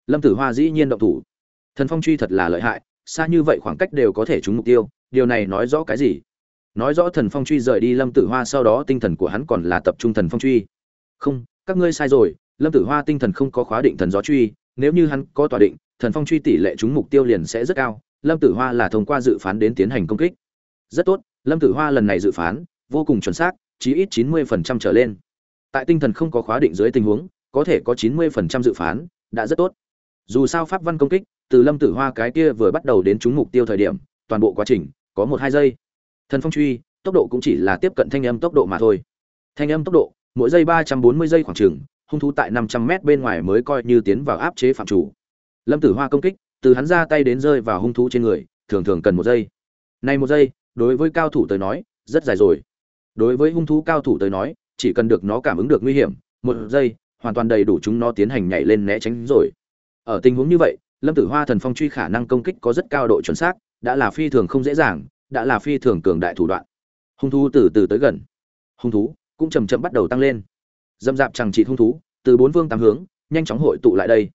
Lâm tử hoa dĩ nhiên động thủ. Thần phong truy thật là lợi hại, xa như vậy khoảng cách đều có thể trúng mục tiêu, điều này nói rõ cái gì? Nói rõ thần phong truy rời đi lâm tử hoa sau đó tinh thần của hắn còn là tập trung thần phong truy. Không, các ngươi sai rồi, lâm tử hoa tinh thần không có khóa định thần gió truy, nếu như hắn có tỏa định, thần phong truy tỷ lệ trúng mục tiêu liền sẽ rất cao, lâm tử hoa là thông qua dự phán đến tiến hành công kích. Rất tốt, lâm tử hoa lần này dự phán, vô cùng chuẩn xác chí ít chín mươi phần trăm trở lên. Tại tinh thần không có khóa định dưới tình huống, có thể có chín mươi phần trăm dự phán, đã rất tốt. Dù sao pháp văn công kích, từ lâm tử hoa cái kia vừa bắt đầu đến trúng mục tiêu thời điểm, toàn bộ quá trình, có một hai giây. Thần phong truy, tốc độ cũng chỉ là tiếp cận thanh âm tốc độ mà thôi. Thanh âm tốc độ, mỗi giây ba trăm bốn mươi giây khoảng chừng, hung thú tại năm trăm mét bên ngoài mới coi như tiến vào áp chế phạm chủ. Lâm tử hoa công kích, từ hắn ra tay đến rơi vào hung thú trên người, thường thường cần một giây. Này một giây, đối với cao thủ tới nói, rất dài rồi đối với hung thú cao thủ tới nói, chỉ cần được nó cảm ứng được nguy hiểm, một giây, hoàn toàn đầy đủ chúng nó tiến hành nhảy lên né tránh rồi. Ở tình huống như vậy, lâm tử hoa thần phong truy khả năng công kích có rất cao độ chuẩn xác, đã là phi thường không dễ dàng, đã là phi thường cường đại thủ đoạn. Hung thú từ từ tới gần. Hung thú cũng chầm chậm bắt đầu tăng lên. Dâm dạp chẳng trị hung thú, từ bốn phương tám hướng, nhanh chóng hội tụ lại đây.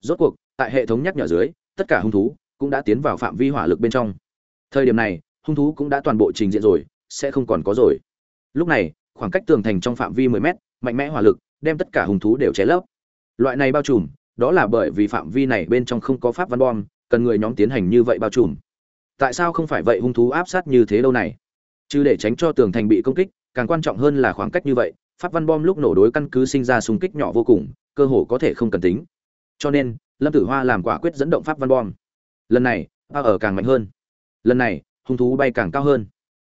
Rốt cuộc, tại hệ thống nhắc nhở dưới, tất cả hung thú cũng đã tiến vào phạm vi hỏa lực bên trong. Thời điểm này, hung thú cũng đã toàn bộ trình diện rồi, sẽ không còn có rồi lúc này, khoảng cách tường thành trong phạm vi 10 mét, mạnh mẽ hỏa lực, đem tất cả hung thú đều cháy lấp. Loại này bao trùm, đó là bởi vì phạm vi này bên trong không có pháp văn bom, cần người nhóm tiến hành như vậy bao trùm. Tại sao không phải vậy hung thú áp sát như thế đâu này? Chứ để tránh cho tường thành bị công kích, càng quan trọng hơn là khoảng cách như vậy, pháp văn bom lúc nổ đối căn cứ sinh ra xung kích nhỏ vô cùng, cơ hồ có thể không cần tính. Cho nên, lâm tử hoa làm quả quyết dẫn động pháp văn bom. Lần này ba ở càng mạnh hơn. Lần này, hung thú bay càng cao hơn.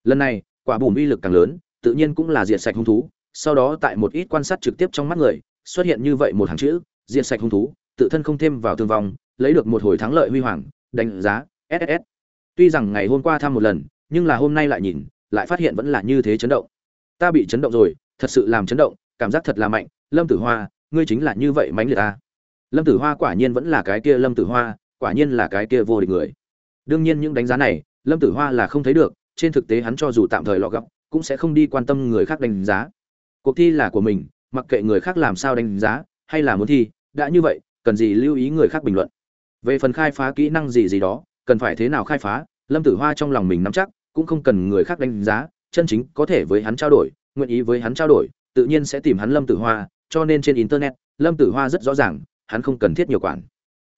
Lần này, quả bùm uy lực càng lớn tự nhiên cũng là diệt sạch hung thú sau đó tại một ít quan sát trực tiếp trong mắt người xuất hiện như vậy một hàng chữ diệt sạch hung thú tự thân không thêm vào thương vong lấy được một hồi thắng lợi huy hoàng đánh giá ss tuy rằng ngày hôm qua thăm một lần nhưng là hôm nay lại nhìn lại phát hiện vẫn là như thế chấn động. Ta bị chấn động rồi thật sự làm chấn động cảm giác thật là mạnh lâm tử hoa ngươi chính là như vậy mánh liệt ta. Lâm tử hoa quả nhiên vẫn là cái kia lâm tử hoa quả nhiên là cái kia vô địch người. Đương nhiên những đánh giá này lâm tử hoa là không thấy được trên thực tế hắn cho dù tạm thời lọ gọng, cũng sẽ không đi quan tâm người khác đánh giá. Cuộc thi là của mình, mặc kệ người khác làm sao đánh giá, hay là muốn thi, đã như vậy, cần gì lưu ý người khác bình luận. Về phần khai phá kỹ năng gì gì đó, cần phải thế nào khai phá, lâm tử hoa trong lòng mình nắm chắc, cũng không cần người khác đánh giá, chân chính có thể với hắn trao đổi, nguyện ý với hắn trao đổi, tự nhiên sẽ tìm hắn lâm tử hoa, cho nên trên internet, lâm tử hoa rất rõ ràng, hắn không cần thiết nhiều quản.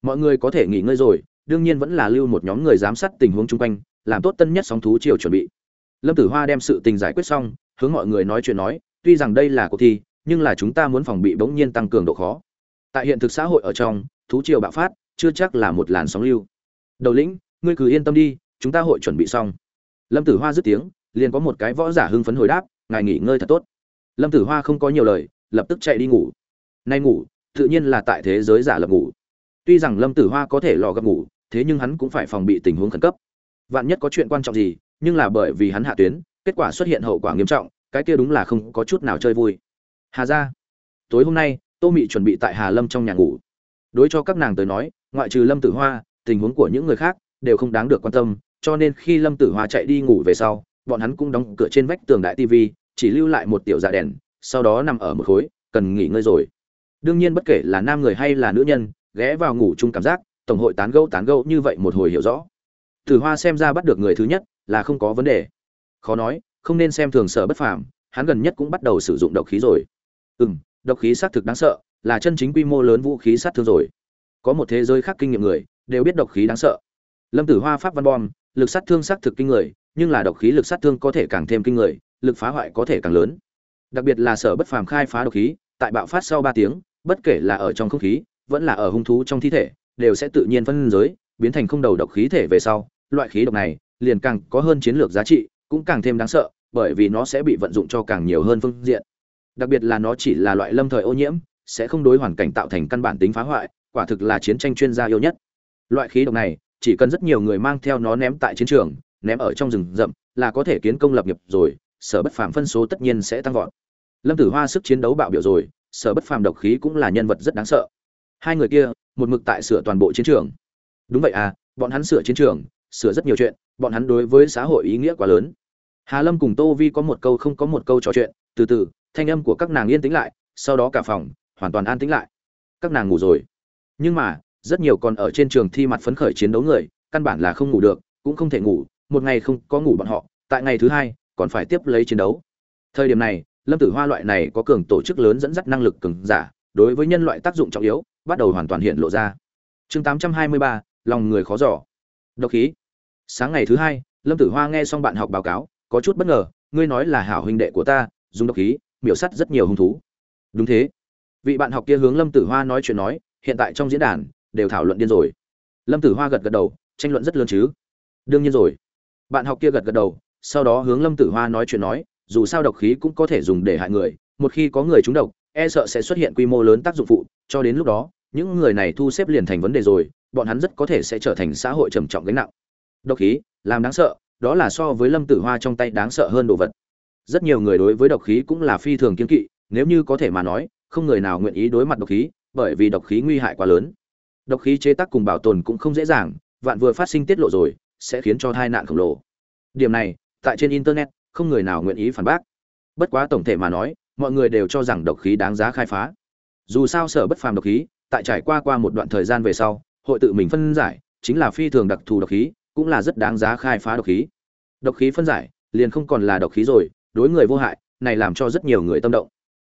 Mọi người có thể nghỉ ngơi rồi, đương nhiên vẫn là lưu một nhóm người giám sát tình huống chung quanh, làm tốt tân nhất sóng thú chiều chuẩn bị lâm tử hoa đem sự tình giải quyết xong, hướng mọi người nói chuyện nói, tuy rằng đây là cuộc thi, nhưng là chúng ta muốn phòng bị bỗng nhiên tăng cường độ khó. Tại hiện thực xã hội ở trong, thú triều bạo phát, chưa chắc là một làn sóng lưu. Đầu lĩnh, ngươi cứ yên tâm đi, chúng ta hội chuẩn bị xong. Lâm tử hoa dứt tiếng, liền có một cái võ giả hưng phấn hồi đáp, ngài nghỉ ngơi thật tốt. Lâm tử hoa không có nhiều lời, lập tức chạy đi ngủ. Nay ngủ, tự nhiên là tại thế giới giả lập ngủ. Tuy rằng lâm tử hoa có thể lò gặp ngủ, thế nhưng hắn cũng phải phòng bị tình huống khẩn cấp. Vạn nhất có chuyện quan trọng gì nhưng là bởi vì hắn hạ tuyến, kết quả xuất hiện hậu quả nghiêm trọng, cái kia đúng là không có chút nào chơi vui. Hà ra tối hôm nay, tô mị chuẩn bị tại hà lâm trong nhà ngủ. Đối cho các nàng tới nói, ngoại trừ lâm tử hoa, tình huống của những người khác đều không đáng được quan tâm, cho nên khi lâm tử hoa chạy đi ngủ về sau, bọn hắn cũng đóng cửa trên vách tường đại tv chỉ lưu lại một tiểu dạ đèn, sau đó nằm ở một khối, cần nghỉ ngơi rồi. Đương nhiên bất kể là nam người hay là nữ nhân, ghé vào ngủ chung cảm giác, tổng hội tán gẫu tán gẫu như vậy một hồi hiểu rõ. Tử hoa xem ra bắt được người thứ nhất là không có vấn đề. Khó nói, không nên xem thường sở bất phàm, hắn gần nhất cũng bắt đầu sử dụng độc khí rồi. Ừ m độc khí xác thực đáng sợ, là chân chính quy mô lớn vũ khí sát thương rồi. Có một thế giới khác kinh nghiệm người, đều biết độc khí đáng sợ. Lâm tử hoa pháp văn bom, lực sát thương xác thực kinh người, nhưng là độc khí lực sát thương có thể càng thêm kinh người, lực phá hoại có thể càng lớn. Đặc biệt là sở bất phàm khai phá độc khí, tại bạo phát sau ba tiếng, bất kể là ở trong không khí, vẫn là ở hung thú trong thi thể, đều sẽ tự nhiên phân giới, biến thành không đầu độc khí thể về sau. Loại khí độc này liền càng có hơn chiến lược giá trị, cũng càng thêm đáng sợ, bởi vì nó sẽ bị vận dụng cho càng nhiều hơn phương diện. Đặc biệt là nó chỉ là loại lâm thời ô nhiễm, sẽ không đối hoàn cảnh tạo thành căn bản tính phá hoại, quả thực là chiến tranh chuyên gia yêu nhất. Loại khí độc này, chỉ cần rất nhiều người mang theo nó ném tại chiến trường, ném ở trong rừng rậm, là có thể kiến công lập nghiệp rồi, sở bất phàm phân số tất nhiên sẽ tăng vọt. Lâm tử hoa sức chiến đấu bạo biểu rồi, sở bất phàm độc khí cũng là nhân vật rất đáng sợ. Hai người kia, một mực tại sửa toàn bộ chiến trường. Đúng vậy à bọn hắn sửa chiến trường sửa rất nhiều chuyện bọn hắn đối với xã hội ý nghĩa quá lớn. Hà lâm cùng tô vi có một câu không có một câu trò chuyện từ từ thanh âm của các nàng yên tĩnh lại sau đó cả phòng hoàn toàn an tĩnh lại. Các nàng ngủ rồi. Nhưng mà rất nhiều còn ở trên trường thi mặt phấn khởi chiến đấu người căn bản là không ngủ được cũng không thể ngủ một ngày không có ngủ bọn họ tại ngày thứ hai còn phải tiếp lấy chiến đấu. Thời điểm này lâm tử hoa loại này có cường tổ chức lớn dẫn dắt năng lực cường giả đối với nhân loại tác dụng trọng yếu bắt đầu hoàn toàn hiện lộ ra. Chương 823, lòng người khó giỏ độc khí sáng ngày thứ hai, lâm tử hoa nghe xong bạn học báo cáo, có chút bất ngờ, ngươi nói là hảo huynh đệ của ta, dùng độc khí, miểu sắt rất nhiều hung thú. Đúng thế. Vị bạn học kia hướng lâm tử hoa nói chuyện nói, hiện tại trong diễn đàn, đều thảo luận điên rồi. Lâm tử hoa gật gật đầu, tranh luận rất lớn chứ? Đương nhiên rồi. Bạn học kia gật gật đầu, sau đó hướng lâm tử hoa nói chuyện nói, dù sao độc khí cũng có thể dùng để hại người, một khi có người trúng độc e sợ sẽ xuất hiện quy mô lớn tác dụng phụ, cho đến lúc đó, những người này thu xếp liền thành vấn đề rồi, bọn hắn rất có thể sẽ trở thành xã hội trầm trọng gánh nặng độc khí, làm đáng sợ, đó là so với lâm tử hoa trong tay đáng sợ hơn đồ vật. Rất nhiều người đối với độc khí cũng là phi thường kiên kỵ, nếu như có thể mà nói, không người nào nguyện ý đối mặt độc khí, bởi vì độc khí nguy hại quá lớn. Độc khí chế tác cùng bảo tồn cũng không dễ dàng, vạn vừa phát sinh tiết lộ rồi, sẽ khiến cho tai nạn khổng lồ. Điểm này, tại trên internet, không người nào nguyện ý phản bác. Bất quá tổng thể mà nói, mọi người đều cho rằng độc khí đáng giá khai phá. Dù sao sở bất phàm độc khí, tại trải qua qua một đoạn thời gian về sau, hội tự mình phân giải, chính là phi thường đặc thù độc khí cũng là rất đáng giá khai phá độc khí. Độc khí phân giải liền không còn là độc khí rồi đối người vô hại này làm cho rất nhiều người tâm động.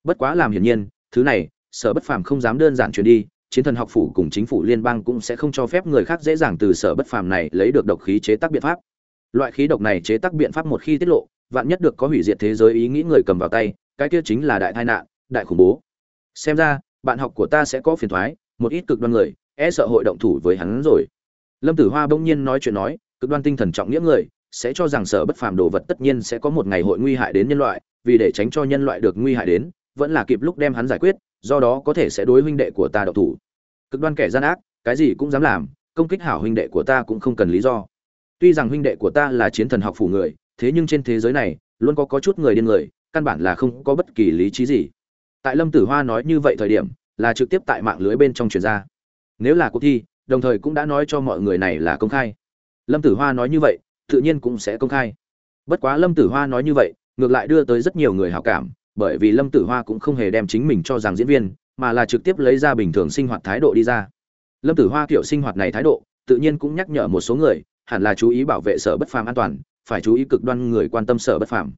Bất quá làm hiển nhiên thứ này sở bất phàm không dám đơn giản truyền đi chiến thần học phủ cùng chính phủ liên bang cũng sẽ không cho phép người khác dễ dàng từ sở bất phàm này lấy được độc khí chế tác biện pháp. Loại khí độc này chế tác biện pháp một khi tiết lộ vạn nhất được có hủy diệt thế giới ý nghĩ người cầm vào tay cái kia chính là đại tai nạn đại khủng bố. Xem ra bạn học của ta sẽ có phiền toái, một ít cực đoan người e sợ hội động thủ với hắn rồi lâm tử hoa bỗng nhiên nói chuyện nói, cực đoan tinh thần trọng nghĩa người, sẽ cho rằng sở bất phàm đồ vật tất nhiên sẽ có một ngày hội nguy hại đến nhân loại, vì để tránh cho nhân loại được nguy hại đến, vẫn là kịp lúc đem hắn giải quyết, do đó có thể sẽ đối huynh đệ của ta độc thủ. Cực đoan kẻ gian ác, cái gì cũng dám làm, công kích hảo huynh đệ của ta cũng không cần lý do. Tuy rằng huynh đệ của ta là chiến thần học phủ người, thế nhưng trên thế giới này, luôn có có chút người điên người, căn bản là không có bất kỳ lý trí gì. Tại lâm tử hoa nói như vậy thời điểm, là trực tiếp tại mạng lưới bên trong truyền ra. Nếu là cuộc thi đồng thời cũng đã nói cho mọi người này là công khai. Lâm tử hoa nói như vậy, tự nhiên cũng sẽ công khai. Bất quá lâm tử hoa nói như vậy, ngược lại đưa tới rất nhiều người hảo cảm, bởi vì lâm tử hoa cũng không hề đem chính mình cho rằng diễn viên, mà là trực tiếp lấy ra bình thường sinh hoạt thái độ đi ra. Lâm tử hoa kiểu sinh hoạt này thái độ, tự nhiên cũng nhắc nhở một số người, hẳn là chú ý bảo vệ sở bất phàm an toàn, phải chú ý cực đoan người quan tâm sở bất phàm.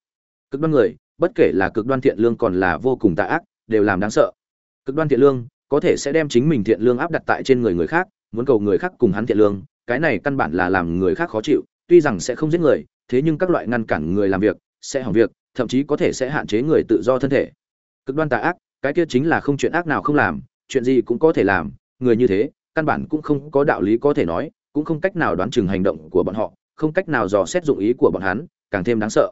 Cực đoan người, bất kể là cực đoan thiện lương còn là vô cùng tà ác, đều làm đáng sợ. Cực đoan thiện lương, có thể sẽ đem chính mình thiện lương áp đặt tại trên người người khác muốn cầu người khác cùng hắn thiện lương, cái này căn bản là làm người khác khó chịu, tuy rằng sẽ không giết người, thế nhưng các loại ngăn cản người làm việc, sẽ hỏng việc, thậm chí có thể sẽ hạn chế người tự do thân thể. Cực đoan tà ác, cái kia chính là không chuyện ác nào không làm, chuyện gì cũng có thể làm, người như thế, căn bản cũng không có đạo lý có thể nói, cũng không cách nào đoán chừng hành động của bọn họ, không cách nào dò xét dụng ý của bọn hắn, càng thêm đáng sợ.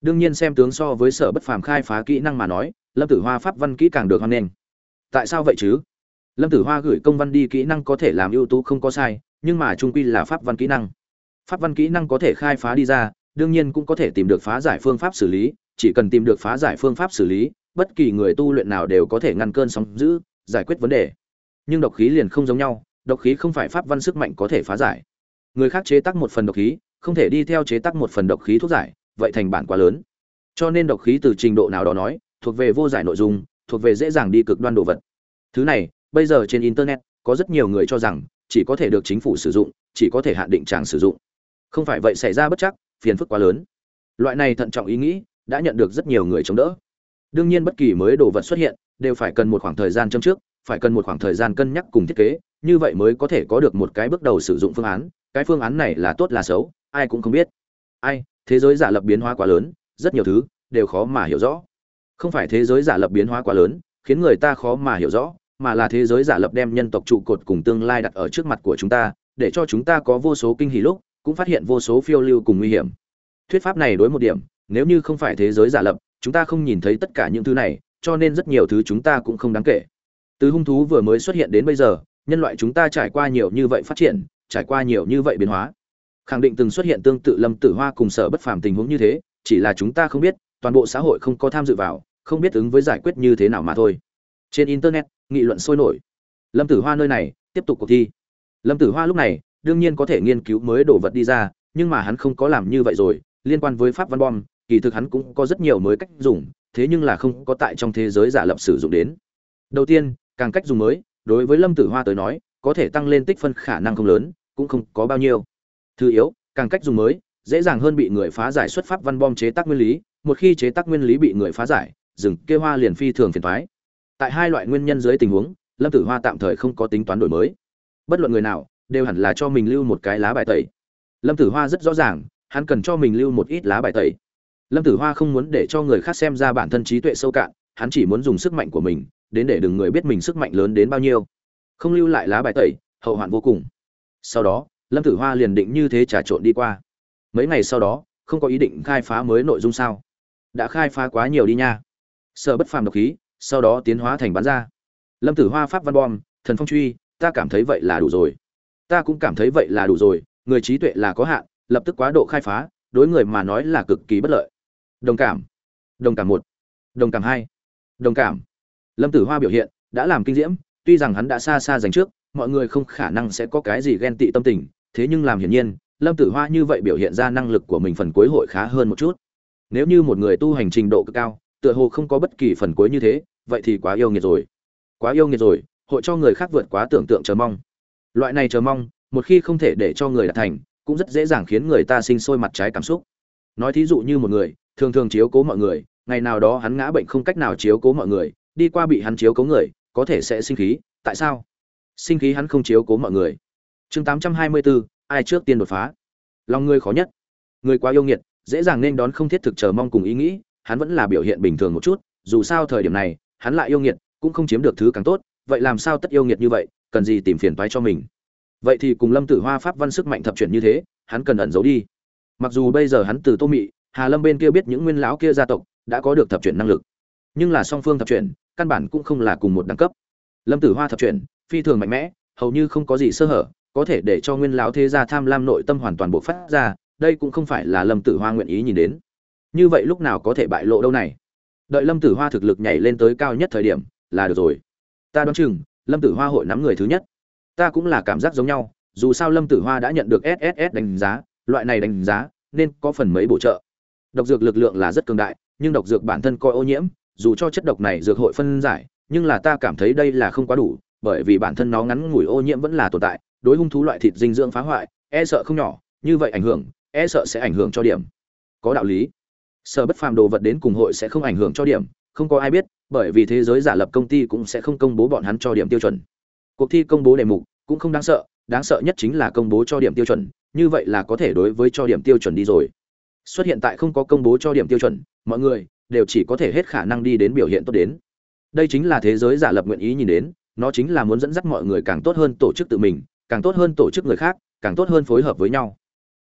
Đương nhiên xem tướng so với sở bất phàm khai phá kỹ năng mà nói, lâm tử hoa pháp văn kỹ càng được hoan nghênh. Tại sao vậy chứ? Lâm tử hoa gửi công văn đi kỹ năng có thể làm ưu tú không có sai, nhưng mà trung quy là pháp văn kỹ năng. Pháp văn kỹ năng có thể khai phá đi ra, đương nhiên cũng có thể tìm được phá giải phương pháp xử lý, chỉ cần tìm được phá giải phương pháp xử lý, bất kỳ người tu luyện nào đều có thể ngăn cơn sóng dữ, giải quyết vấn đề. Nhưng độc khí liền không giống nhau, độc khí không phải pháp văn sức mạnh có thể phá giải. Người khác chế tác một phần độc khí, không thể đi theo chế tác một phần độc khí thuốc giải, vậy thành bản quá lớn. Cho nên độc khí từ trình độ nào đó nói, thuộc về vô giải nội dung, thuộc về dễ dàng đi cực đoan đồ vật. Thứ này bây giờ trên internet, có rất nhiều người cho rằng, chỉ có thể được chính phủ sử dụng, chỉ có thể hạn định tràng sử dụng. Không phải vậy xảy ra bất chắc, phiền phức quá lớn. Loại này thận trọng ý nghĩ, đã nhận được rất nhiều người chống đỡ. Đương nhiên bất kỳ mới đồ vật xuất hiện, đều phải cần một khoảng thời gian châm trước, phải cần một khoảng thời gian cân nhắc cùng thiết kế, như vậy mới có thể có được một cái bước đầu sử dụng phương án. Cái phương án này là tốt là xấu, ai cũng không biết. Ai, thế giới giả lập biến hóa quá lớn, rất nhiều thứ, đều khó mà hiểu rõ. Không phải thế giới giả lập biến hóa quá lớn, khiến người ta khó mà hiểu rõ mà là thế giới giả lập đem nhân tộc trụ cột cùng tương lai đặt ở trước mặt của chúng ta, để cho chúng ta có vô số kinh hỉ lúc, cũng phát hiện vô số phiêu lưu cùng nguy hiểm. Thuyết pháp này đối một điểm, nếu như không phải thế giới giả lập, chúng ta không nhìn thấy tất cả những thứ này, cho nên rất nhiều thứ chúng ta cũng không đáng kể. Từ hung thú vừa mới xuất hiện đến bây giờ, nhân loại chúng ta trải qua nhiều như vậy phát triển, trải qua nhiều như vậy biến hóa. Khẳng định từng xuất hiện tương tự lâm tử hoa cùng sở bất phàm tình huống như thế, chỉ là chúng ta không biết, toàn bộ xã hội không có tham dự vào, không biết ứng với giải quyết như thế nào mà thôi. Trên internet nghị luận sôi nổi. Lâm tử hoa nơi này, tiếp tục cuộc thi. Lâm tử hoa lúc này, đương nhiên có thể nghiên cứu mới đồ vật đi ra, nhưng mà hắn không có làm như vậy rồi, liên quan với pháp văn bom, kỳ thực hắn cũng có rất nhiều mới cách dùng, thế nhưng là không có tại trong thế giới giả lập sử dụng đến. Đầu tiên, càng cách dùng mới, đối với lâm tử hoa tới nói, có thể tăng lên tích phân khả năng không lớn, cũng không có bao nhiêu. Thứ yếu, càng cách dùng mới, dễ dàng hơn bị người phá giải xuất pháp văn bom chế tác nguyên lý, một khi chế tác nguyên lý bị người phá giải, rừng kê hoa liền phi thường phiền thoái tại hai loại nguyên nhân dưới tình huống, lâm tử hoa tạm thời không có tính toán đổi mới. Bất luận người nào, đều hẳn là cho mình lưu một cái lá bài tẩy. Lâm tử hoa rất rõ ràng, hắn cần cho mình lưu một ít lá bài tẩy. Lâm tử hoa không muốn để cho người khác xem ra bản thân trí tuệ sâu cạn, hắn chỉ muốn dùng sức mạnh của mình, đến để đừng người biết mình sức mạnh lớn đến bao nhiêu. Không lưu lại lá bài tẩy, hậu hoạn vô cùng. Sau đó, lâm tử hoa liền định như thế trà trộn đi qua. Mấy ngày sau đó, không có ý định khai phá mới nội dung sao? Đã khai phá quá nhiều đi nha. Sợ bất phàm độc khí sau đó tiến hóa thành bán ra. Lâm tử hoa pháp văn bom, thần phong truy, ta cảm thấy vậy là đủ rồi. Ta cũng cảm thấy vậy là đủ rồi, người trí tuệ là có hạn, lập tức quá độ khai phá, đối người mà nói là cực kỳ bất lợi. Đồng cảm. Đồng cảm một. Đồng cảm hai. Đồng cảm. Lâm tử hoa biểu hiện, đã làm kinh diễm, tuy rằng hắn đã xa xa dành trước, mọi người không khả năng sẽ có cái gì ghen tị tâm tình, thế nhưng làm hiển nhiên, lâm tử hoa như vậy biểu hiện ra năng lực của mình phần cuối hội khá hơn một chút. Nếu như một người tu hành trình độ cực cao, tựa hồ không có bất kỳ phần cuối như thế vậy thì quá yêu nghiệt rồi. Quá yêu nghiệt rồi, hội cho người khác vượt quá tưởng tượng chờ mong. Loại này chờ mong, một khi không thể để cho người đạt thành, cũng rất dễ dàng khiến người ta sinh sôi mặt trái cảm xúc. Nói thí dụ như một người, thường thường chiếu cố mọi người, ngày nào đó hắn ngã bệnh không cách nào chiếu cố mọi người, đi qua bị hắn chiếu cố người, có thể sẽ sinh khí, tại sao? Sinh khí hắn không chiếu cố mọi người. Chương tám trăm hai mươi bốn ai trước tiên đột phá? Lòng người khó nhất. Người quá yêu nghiệt, dễ dàng nên đón không thiết thực chờ mong cùng ý nghĩ, hắn vẫn là biểu hiện bình thường một chút, dù sao thời điểm này hắn lại yêu nghiệt, cũng không chiếm được thứ càng tốt, vậy làm sao tất yêu nghiệt như vậy, cần gì tìm phiền toái cho mình? Vậy thì cùng lâm tử hoa pháp văn sức mạnh thập chuyển như thế, hắn cần ẩn giấu đi. Mặc dù bây giờ hắn từ tô mị, hà lâm bên kia biết những nguyên lão kia gia tộc, đã có được thập chuyển năng lực. Nhưng là song phương thập chuyển, căn bản cũng không là cùng một đẳng cấp. Lâm tử hoa thập chuyển, phi thường mạnh mẽ, hầu như không có gì sơ hở, có thể để cho nguyên lão thế gia tham lam nội tâm hoàn toàn bộc phát ra, đây cũng không phải là lâm tử hoa nguyện ý nhìn đến. Như vậy lúc nào có thể bại lộ đâu này? Đợi lâm tử hoa thực lực nhảy lên tới cao nhất thời điểm, là được rồi. Ta đoán chừng, lâm tử hoa hội nắm người thứ nhất. Ta cũng là cảm giác giống nhau, dù sao lâm tử hoa đã nhận được sss đánh giá, loại này đánh giá, nên có phần mấy bổ trợ. Độc dược lực lượng là rất cường đại, nhưng độc dược bản thân coi ô nhiễm, dù cho chất độc này dược hội phân giải, nhưng là ta cảm thấy đây là không quá đủ, bởi vì bản thân nó ngắn ngủi ô nhiễm vẫn là tồn tại, đối hung thú loại thịt dinh dưỡng phá hoại e sợ không nhỏ, như vậy ảnh hưởng e sợ sẽ ảnh hưởng cho điểm. Có đạo lý sợ bất phàm đồ vật đến cùng hội sẽ không ảnh hưởng cho điểm, không có ai biết, bởi vì thế giới giả lập công ty cũng sẽ không công bố bọn hắn cho điểm tiêu chuẩn. Cuộc thi công bố đề mục cũng không đáng sợ đáng sợ nhất chính là công bố cho điểm tiêu chuẩn, như vậy là có thể đối với cho điểm tiêu chuẩn đi rồi. Xuất hiện tại không có công bố cho điểm tiêu chuẩn, mọi người đều chỉ có thể hết khả năng đi đến biểu hiện tốt đến. Đây chính là thế giới giả lập nguyện ý nhìn đến, nó chính là muốn dẫn dắt mọi người càng tốt hơn tổ chức tự mình, càng tốt hơn tổ chức người khác, càng tốt hơn phối hợp với nhau.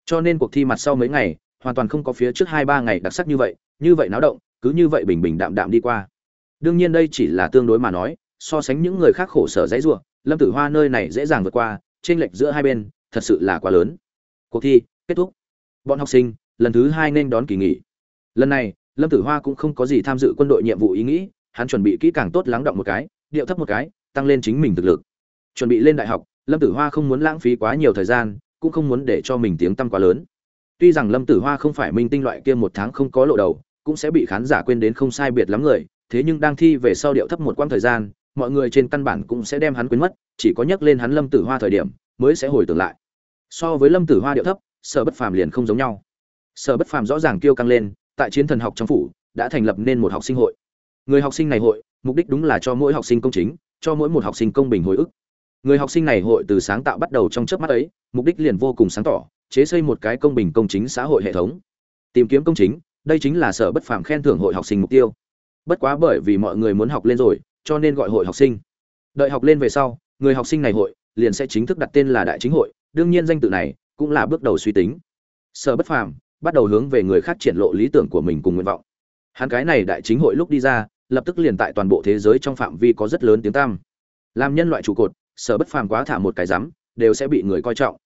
Cho nên cuộc thi mặt sau mấy ngày hoàn toàn không có phía trước hai ba ngày đặc sắc như vậy như vậy náo động, cứ như vậy bình bình đạm đạm đi qua. Đương nhiên đây chỉ là tương đối mà nói, so sánh những người khác khổ sở dãy ruộng lâm tử hoa nơi này dễ dàng vượt qua trên lệch giữa hai bên, thật sự là quá lớn. Cuộc thi kết thúc. Bọn học sinh, lần thứ hai nên đón kỳ nghỉ. Lần này, lâm tử hoa cũng không có gì tham dự quân đội nhiệm vụ ý nghĩ, hắn chuẩn bị kỹ càng tốt lắng động một cái, điệu thấp một cái, tăng lên chính mình thực lực. Chuẩn bị lên đại học, lâm tử hoa không muốn lãng phí quá nhiều thời gian, cũng không muốn để cho mình tiếng tăm quá lớn tuy rằng lâm tử hoa không phải minh tinh loại kia một tháng không có lộ đầu, cũng sẽ bị khán giả quên đến không sai biệt lắm người, thế nhưng đang thi về sau điệu thấp một quãng thời gian, mọi người trên căn bản cũng sẽ đem hắn quên mất, chỉ có nhắc lên hắn lâm tử hoa thời điểm, mới sẽ hồi tưởng lại. So với lâm tử hoa điệu thấp, sở bất phàm liền không giống nhau. Sở bất phàm rõ ràng kêu căng lên, tại chiến thần học trong phủ, đã thành lập nên một học sinh hội. Người học sinh này hội, mục đích đúng là cho mỗi học sinh công chính, cho mỗi một học sinh công bình hồi ức. Người học sinh này hội từ sáng tạo bắt đầu trong chớp mắt ấy, mục đích liền vô cùng sáng tỏ chế xây một cái công bình công chính xã hội hệ thống. Tìm kiếm công chính, đây chính là sở bất phàm khen thưởng hội học sinh mục tiêu. Bất quá bởi vì mọi người muốn học lên rồi, cho nên gọi hội học sinh. Đợi học lên về sau, người học sinh này hội liền sẽ chính thức đặt tên là đại chính hội, đương nhiên danh tự này cũng là bước đầu suy tính. Sở bất phàm bắt đầu hướng về người khác triển lộ lý tưởng của mình cùng nguyện vọng. Hắn cái này đại chính hội lúc đi ra, lập tức liền tại toàn bộ thế giới trong phạm vi có rất lớn tiếng tăm. Làm nhân loại trụ cột, sở bất phàm quá thả một cái rắm, đều sẽ bị người coi trọng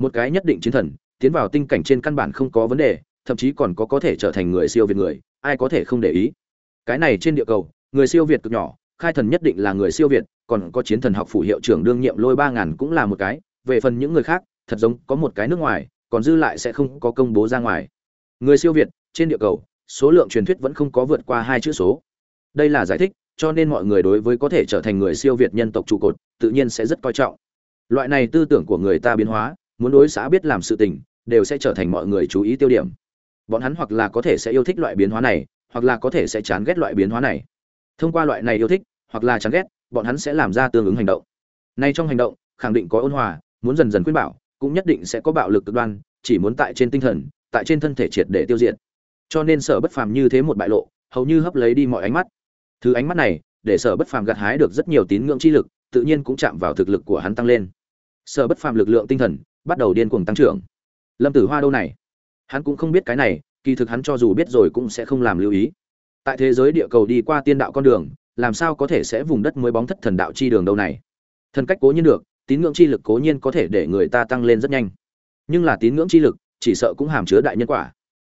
một cái nhất định chiến thần, tiến vào tinh cảnh trên căn bản không có vấn đề, thậm chí còn có có thể trở thành người siêu việt người, ai có thể không để ý. Cái này trên địa cầu, người siêu việt cực nhỏ, khai thần nhất định là người siêu việt, còn có chiến thần học phủ hiệu trưởng đương nhiệm lôi ba ngàn cũng là một cái, về phần những người khác, thật giống có một cái nước ngoài, còn dư lại sẽ không có công bố ra ngoài. Người siêu việt, trên địa cầu, số lượng truyền thuyết vẫn không có vượt qua hai chữ số. Đây là giải thích, cho nên mọi người đối với có thể trở thành người siêu việt nhân tộc trụ cột, tự nhiên sẽ rất coi trọng. Loại này tư tưởng của người ta biến hóa muốn đối xã biết làm sự tình, đều sẽ trở thành mọi người chú ý tiêu điểm. Bọn hắn hoặc là có thể sẽ yêu thích loại biến hóa này, hoặc là có thể sẽ chán ghét loại biến hóa này. Thông qua loại này yêu thích, hoặc là chán ghét, bọn hắn sẽ làm ra tương ứng hành động. Nay trong hành động, khẳng định có ôn hòa, muốn dần dần khuyên bảo, cũng nhất định sẽ có bạo lực cực đoan, chỉ muốn tại trên tinh thần, tại trên thân thể triệt để tiêu diệt. Cho nên sở bất phàm như thế một bại lộ, hầu như hấp lấy đi mọi ánh mắt. Thứ ánh mắt này, để sở bất phàm gặt hái được rất nhiều tín ngưỡng chi lực, tự nhiên cũng chạm vào thực lực của hắn tăng lên. Sở bất phàm lực lượng tinh thần bắt đầu điên cuồng tăng trưởng. Lâm tử hoa đâu này? Hắn cũng không biết cái này, kỳ thực hắn cho dù biết rồi cũng sẽ không làm lưu ý. Tại thế giới địa cầu đi qua tiên đạo con đường, làm sao có thể sẽ vùng đất mới bóng thất thần đạo chi đường đâu này? Thần cách cố nhiên được, tín ngưỡng chi lực cố nhiên có thể để người ta tăng lên rất nhanh. Nhưng là tín ngưỡng chi lực, chỉ sợ cũng hàm chứa đại nhân quả.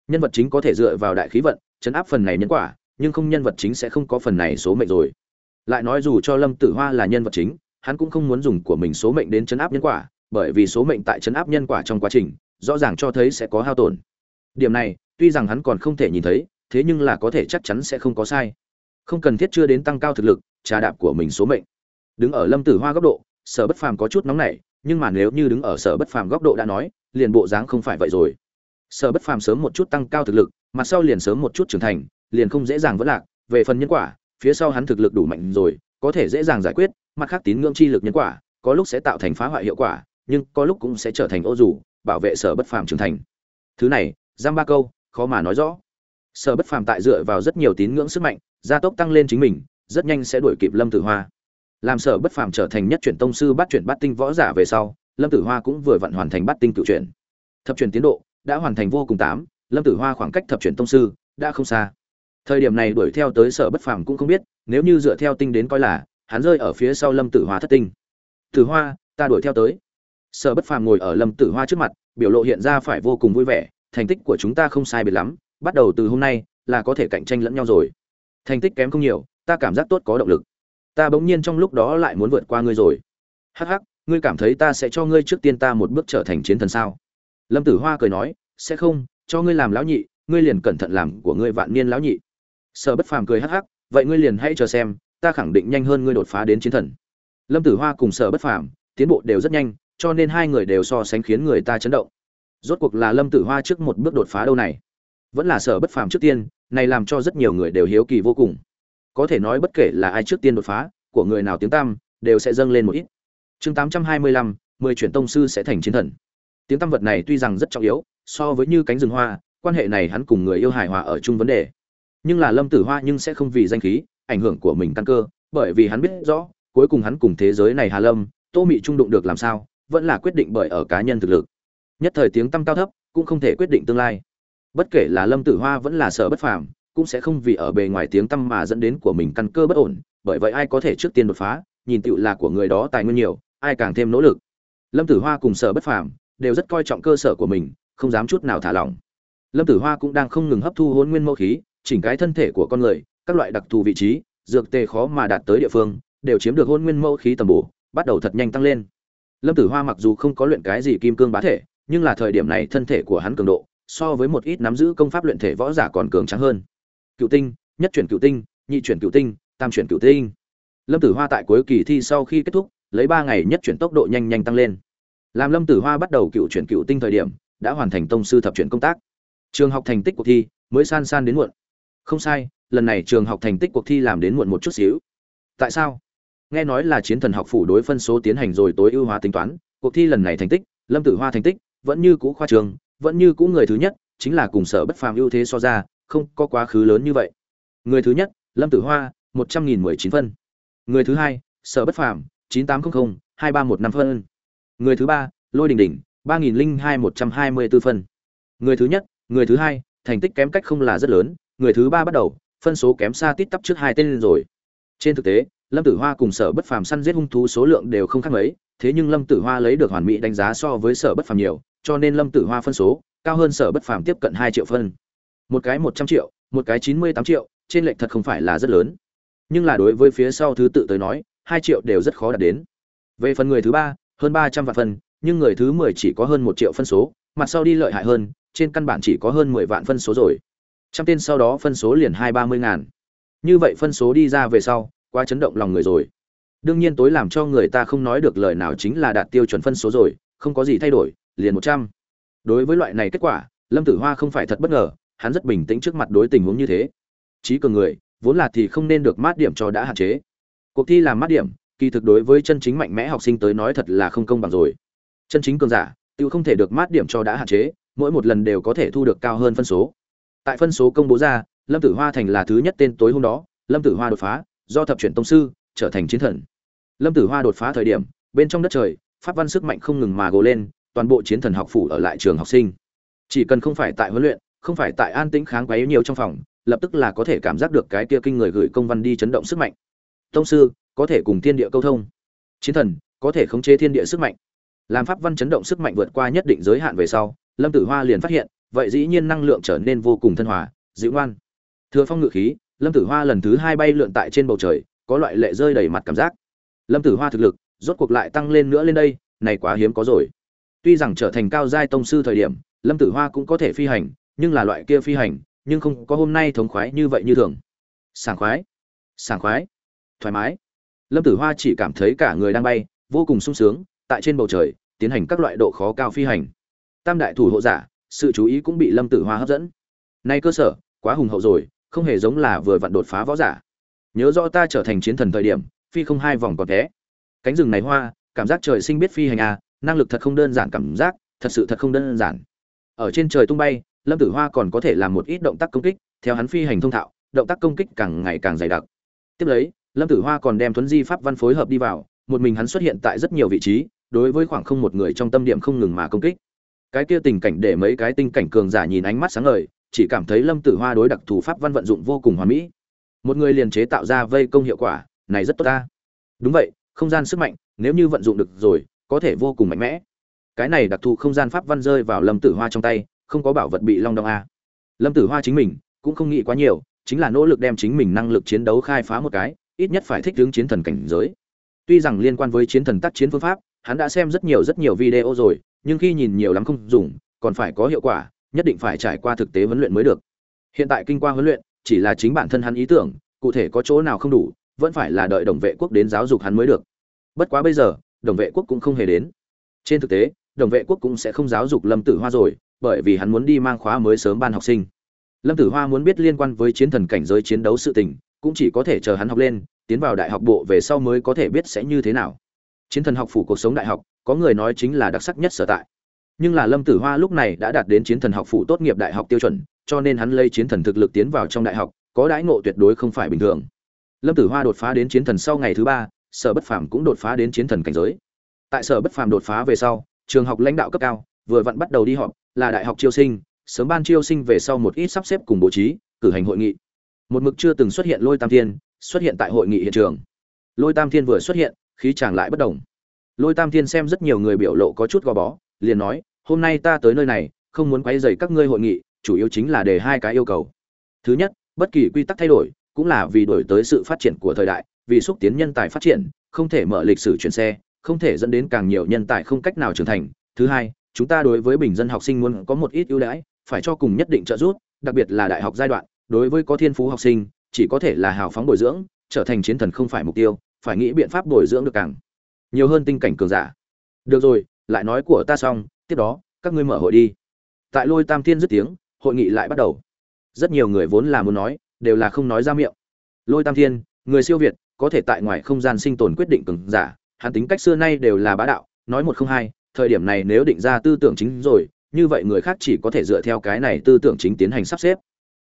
Nhân vật chính có thể dựa vào đại khí vận, chấn áp phần này nhân quả, nhưng không nhân vật chính sẽ không có phần này số mệnh rồi. Lại nói dù cho lâm tử hoa là nhân vật chính, hắn cũng không muốn dùng của mình số mệnh đến chấn áp nhân quả bởi vì số mệnh tại chấn áp nhân quả trong quá trình, rõ ràng cho thấy sẽ có hao tổn. Điểm này, tuy rằng hắn còn không thể nhìn thấy, thế nhưng là có thể chắc chắn sẽ không có sai. Không cần thiết chưa đến tăng cao thực lực, trà đạp của mình số mệnh. Đứng ở lâm tử hoa góc độ, sở bất phàm có chút nóng nảy, nhưng mà nếu như đứng ở sở bất phàm góc độ đã nói, liền bộ dáng không phải vậy rồi. Sở bất phàm sớm một chút tăng cao thực lực mặt sau liền sớm một chút trưởng thành, liền không dễ dàng vỡ lạc. Về phần nhân quả, phía sau hắn thực lực đủ mạnh rồi, có thể dễ dàng giải quyết, mặt khác tín ngưỡng chi lực nhân quả, có lúc sẽ tạo thành phá hoại hiệu quả nhưng có lúc cũng sẽ trở thành ô dù, bảo vệ sở bất phàm trưởng thành. Thứ này, giam ba câu, khó mà nói rõ. Sở bất phàm tại dựa vào rất nhiều tín ngưỡng sức mạnh, gia tốc tăng lên chính mình, rất nhanh sẽ đuổi kịp lâm tử hoa. Làm sở bất phàm trở thành nhất chuyển tông sư bắt chuyển bắt tinh võ giả về sau, lâm tử hoa cũng vừa vặn hoàn thành bắt tinh cựu chuyển. Thập chuyển tiến độ đã hoàn thành vô cùng tám, lâm tử hoa khoảng cách thập chuyển tông sư đã không xa. Thời điểm này đuổi theo tới sở bất phàm cũng không biết, nếu như dựa theo tinh đến coi là, hắn rơi ở phía sau lâm tử hoa thất tinh. Tử hoa, ta đuổi theo tới sở bất phàm ngồi ở lâm tử hoa trước mặt, biểu lộ hiện ra phải vô cùng vui vẻ, thành tích của chúng ta không sai biệt lắm, bắt đầu từ hôm nay là có thể cạnh tranh lẫn nhau rồi. Thành tích kém không nhiều, ta cảm giác tốt có động lực. Ta bỗng nhiên trong lúc đó lại muốn vượt qua ngươi rồi. Hắc hắc, ngươi cảm thấy ta sẽ cho ngươi trước tiên ta một bước trở thành chiến thần sao? Lâm tử hoa cười nói, sẽ không, cho ngươi làm lão nhị, ngươi liền cẩn thận làm của ngươi vạn niên lão nhị. Sở bất phàm cười hắc hắc, vậy ngươi liền hãy chờ xem, ta khẳng định nhanh hơn ngươi đột phá đến chiến thần. Lâm tử hoa cùng sở bất phàm tiến bộ đều rất nhanh cho nên hai người đều so sánh khiến người ta chấn động. Rốt cuộc là lâm tử hoa trước một bước đột phá đâu này. Vẫn là sở bất phàm trước tiên, này làm cho rất nhiều người đều hiếu kỳ vô cùng. Có thể nói bất kể là ai trước tiên đột phá, của người nào tiếng tam đều sẽ dâng lên một ít. Chương tám trăm hai mươi lăm, mười chuyển tông sư sẽ thành chiến thần. Tiếng tam vật này tuy rằng rất trọng yếu, so với như cánh rừng hoa, quan hệ này hắn cùng người yêu hài hòa ở chung vấn đề. Nhưng là lâm tử hoa nhưng sẽ không vì danh khí, ảnh hưởng của mình căn cơ, bởi vì hắn biết rõ, cuối cùng hắn cùng thế giới này hà lâm, tô mị trung đụng được làm sao vẫn là quyết định bởi ở cá nhân thực lực. Nhất thời tiếng tăm cao thấp, cũng không thể quyết định tương lai. Bất kể là lâm tử hoa vẫn là sở bất phàm, cũng sẽ không vì ở bề ngoài tiếng tăm mà dẫn đến của mình căn cơ bất ổn, bởi vậy ai có thể trước tiên đột phá, nhìn tựu là của người đó tài nguyên nhiều, ai càng thêm nỗ lực. Lâm tử hoa cùng sở bất phàm đều rất coi trọng cơ sở của mình, không dám chút nào thả lỏng. Lâm tử hoa cũng đang không ngừng hấp thu hôn nguyên mẫu khí, chỉnh cái thân thể của con người, các loại đặc thù vị trí, dược tề khó mà đạt tới địa phương, đều chiếm được hôn nguyên mẫu khí tầm bổ, bắt đầu thật nhanh tăng lên lâm tử hoa mặc dù không có luyện cái gì kim cương bá thể, nhưng là thời điểm này thân thể của hắn cường độ, so với một ít nắm giữ công pháp luyện thể võ giả còn cường trắng hơn. Cựu tinh, nhất chuyển cựu tinh, nhị chuyển cựu tinh, tam chuyển cựu tinh. Lâm tử hoa tại cuối kỳ thi sau khi kết thúc, lấy ba ngày nhất chuyển tốc độ nhanh nhanh tăng lên. Làm lâm tử hoa bắt đầu cựu chuyển cựu tinh thời điểm, đã hoàn thành tông sư thập chuyển công tác. Trường học thành tích cuộc thi mới san san đến muộn. Không sai, lần này trường học thành tích cuộc thi làm đến muộn một chút xíu. Tại sao? Nghe nói là chiến thần học phủ đối phân số tiến hành rồi tối ưu hóa tính toán, cuộc thi lần này thành tích, lâm tử hoa thành tích, vẫn như cũ khoa trường, vẫn như cũ người thứ nhất, chính là cùng sở bất phàm ưu thế so ra, không có quá khứ lớn như vậy. Người thứ nhất, lâm tử hoa, một trăm nghìn mười chín phân. Người thứ hai, sở bất phàm, chín tám trăm linh hai ba một năm phân. Người thứ ba, lôi đình đỉnh, ba nghìn linh hai một trăm hai mươi b ố phân. Người thứ nhất, người thứ hai, thành tích kém cách không là rất lớn, người thứ ba bắt đầu, phân số kém xa tít tắp trước hai tên rồi. Trên thực tế lâm tử hoa cùng sở bất phàm săn giết hung thú số lượng đều không khác mấy, thế nhưng lâm tử hoa lấy được hoàn mỹ đánh giá so với sở bất phàm nhiều, cho nên lâm tử hoa phân số cao hơn sở bất phàm tiếp cận hai triệu phân. Một cái một trăm triệu, một cái chín mươi tám triệu, trên lệch thật không phải là rất lớn. Nhưng là đối với phía sau thứ tự tới nói, hai triệu đều rất khó đạt đến. Về phần người thứ ba, hơn ba trăm vạn phân, nhưng người thứ mười chỉ có hơn một triệu phân số, mặt sau đi lợi hại hơn, trên căn bản chỉ có hơn mười vạn phân số rồi. Trăm tên sau đó phân số liền hai ba mươi ngàn. Như vậy phân số đi ra về sau quá chấn động lòng người rồi. Đương nhiên tối làm cho người ta không nói được lời nào chính là đạt tiêu chuẩn phân số rồi, không có gì thay đổi, liền một trăm. Đối với loại này kết quả, lâm tử hoa không phải thật bất ngờ, hắn rất bình tĩnh trước mặt đối tình huống như thế. Trí cường người, vốn là thì không nên được mát điểm cho đã hạn chế. Cuộc thi làm mát điểm, kỳ thực đối với chân chính mạnh mẽ học sinh tới nói thật là không công bằng rồi. Chân chính cường giả, tự không thể được mát điểm cho đã hạn chế, mỗi một lần đều có thể thu được cao hơn phân số. Tại phân số công bố ra, lâm tử hoa thành là thứ nhất tên tối hôm đó, lâm tử hoa đột phá do thập chuyển tông sư trở thành chiến thần. Lâm tử hoa đột phá thời điểm, bên trong đất trời, pháp văn sức mạnh không ngừng mà gồ lên, toàn bộ chiến thần học phủ ở lại trường học sinh. Chỉ cần không phải tại huấn luyện, không phải tại an tĩnh kháng quấy nhiều trong phòng, lập tức là có thể cảm giác được cái kia kinh người gửi công văn đi chấn động sức mạnh. Tông sư, có thể cùng thiên địa câu thông. Chiến thần, có thể khống chế thiên địa sức mạnh. Làm pháp văn chấn động sức mạnh vượt qua nhất định giới hạn về sau, lâm tử hoa liền phát hiện, vậy dĩ nhiên năng lượng trở nên vô cùng thân hòa, dịu ngoan. Thừa phong ngự khí lâm tử hoa lần thứ hai bay lượn tại trên bầu trời, có loại lệ rơi đầy mặt cảm giác. Lâm tử hoa thực lực, rốt cuộc lại tăng lên nữa lên đây, này quá hiếm có rồi. Tuy rằng trở thành cao giai tông sư thời điểm, lâm tử hoa cũng có thể phi hành, nhưng là loại kia phi hành, nhưng không có hôm nay thống khoái như vậy như thường. Sảng khoái sảng khoái, thoải mái. Lâm tử hoa chỉ cảm thấy cả người đang bay, vô cùng sung sướng, tại trên bầu trời, tiến hành các loại độ khó cao phi hành. Tam đại thủ hộ giả, sự chú ý cũng bị lâm tử hoa hấp dẫn. Nay cơ sở, quá hùng hậu rồi không hề giống là vừa vặn đột phá võ giả. Nhớ rõ ta trở thành chiến thần thời điểm, phi không hai vòng còn té cánh rừng này hoa, cảm giác trời sinh biết phi hành à năng lực thật không đơn giản cảm giác, thật sự thật không đơn giản. Ở trên trời tung bay, lâm tử hoa còn có thể làm một ít động tác công kích, theo hắn phi hành thông thạo, động tác công kích càng ngày càng dày đặc. Tiếp lấy, lâm tử hoa còn đem thuấn di pháp văn phối hợp đi vào, một mình hắn xuất hiện tại rất nhiều vị trí, đối với khoảng không một người trong tâm điểm không ngừng mà công kích. Cái kia tình cảnh để mấy cái tinh cảnh cường giả nhìn ánh mắt sáng ngời chỉ cảm thấy lâm tử hoa đối đặc thù pháp văn vận dụng vô cùng hoàn mỹ. Một người liền chế tạo ra vây công hiệu quả, này rất tốt ta. Đúng vậy, không gian sức mạnh, nếu như vận dụng được rồi, có thể vô cùng mạnh mẽ. Cái này đặc thù không gian pháp văn rơi vào lâm tử hoa trong tay, không có bảo vật bị long đong a. Lâm tử hoa chính mình, cũng không nghĩ quá nhiều, chính là nỗ lực đem chính mình năng lực chiến đấu khai phá một cái, ít nhất phải thích ứng chiến thần cảnh giới. Tuy rằng liên quan với chiến thần tác chiến phương pháp, hắn đã xem rất nhiều rất nhiều video rồi, nhưng khi nhìn nhiều lắm không dùng, còn phải có hiệu quả nhất định phải trải qua thực tế huấn luyện mới được. Hiện tại kinh qua huấn luyện, chỉ là chính bản thân hắn ý tưởng, cụ thể có chỗ nào không đủ, vẫn phải là đợi đồng vệ quốc đến giáo dục hắn mới được. Bất quá bây giờ, đồng vệ quốc cũng không hề đến. Trên thực tế, đồng vệ quốc cũng sẽ không giáo dục lâm tử hoa rồi, bởi vì hắn muốn đi mang khóa mới sớm ban học sinh. Lâm tử hoa muốn biết liên quan với chiến thần cảnh giới chiến đấu sự tình, cũng chỉ có thể chờ hắn học lên, tiến vào đại học bộ về sau mới có thể biết sẽ như thế nào. Chiến thần học phủ cuộc sống đại học, có người nói chính là đặc sắc nhất sở tại nhưng là lâm tử hoa lúc này đã đạt đến chiến thần học phủ tốt nghiệp đại học tiêu chuẩn, cho nên hắn lây chiến thần thực lực tiến vào trong đại học, có đãi ngộ tuyệt đối không phải bình thường. Lâm tử hoa đột phá đến chiến thần sau ngày thứ ba, sở bất phàm cũng đột phá đến chiến thần cảnh giới. Tại sở bất phàm đột phá về sau, trường học lãnh đạo cấp cao, vừa vặn bắt đầu đi họp, là đại học chiêu sinh, sớm ban chiêu sinh về sau một ít sắp xếp cùng bố trí, cử hành hội nghị. Một mực chưa từng xuất hiện lôi tam thiên, xuất hiện tại hội nghị hiện trường. Lôi tam thiên vừa xuất hiện, khí chàng lại bất đồng lôi tam thiên xem rất nhiều người biểu lộ có chút gò bó, liền nói hôm nay ta tới nơi này, không muốn quấy rầy các ngươi hội nghị, chủ yếu chính là để hai cái yêu cầu. Thứ nhất, bất kỳ quy tắc thay đổi, cũng là vì đổi tới sự phát triển của thời đại, vì xúc tiến nhân tài phát triển, không thể mở lịch sử chuyển xe, không thể dẫn đến càng nhiều nhân tài không cách nào trưởng thành. Thứ hai, chúng ta đối với bình dân học sinh muốn có một ít ưu đãi, phải cho cùng nhất định trợ giúp, đặc biệt là đại học giai đoạn, đối với có thiên phú học sinh, chỉ có thể là hào phóng bồi dưỡng, trở thành chiến thần không phải mục tiêu, phải nghĩ biện pháp bồi dưỡng được càng nhiều hơn tinh cảnh cường giả. Được rồi, lại nói của ta xong tiếp đó, các ngươi mở hội đi. Tại lôi tam thiên dứt tiếng, hội nghị lại bắt đầu. Rất nhiều người vốn là muốn nói, đều là không nói ra miệng. Lôi tam thiên, người siêu việt, có thể tại ngoài không gian sinh tồn quyết định cường giả, hắn tính cách xưa nay đều là bá đạo, nói một không hai, thời điểm này nếu định ra tư tưởng chính rồi, như vậy người khác chỉ có thể dựa theo cái này tư tưởng chính tiến hành sắp xếp.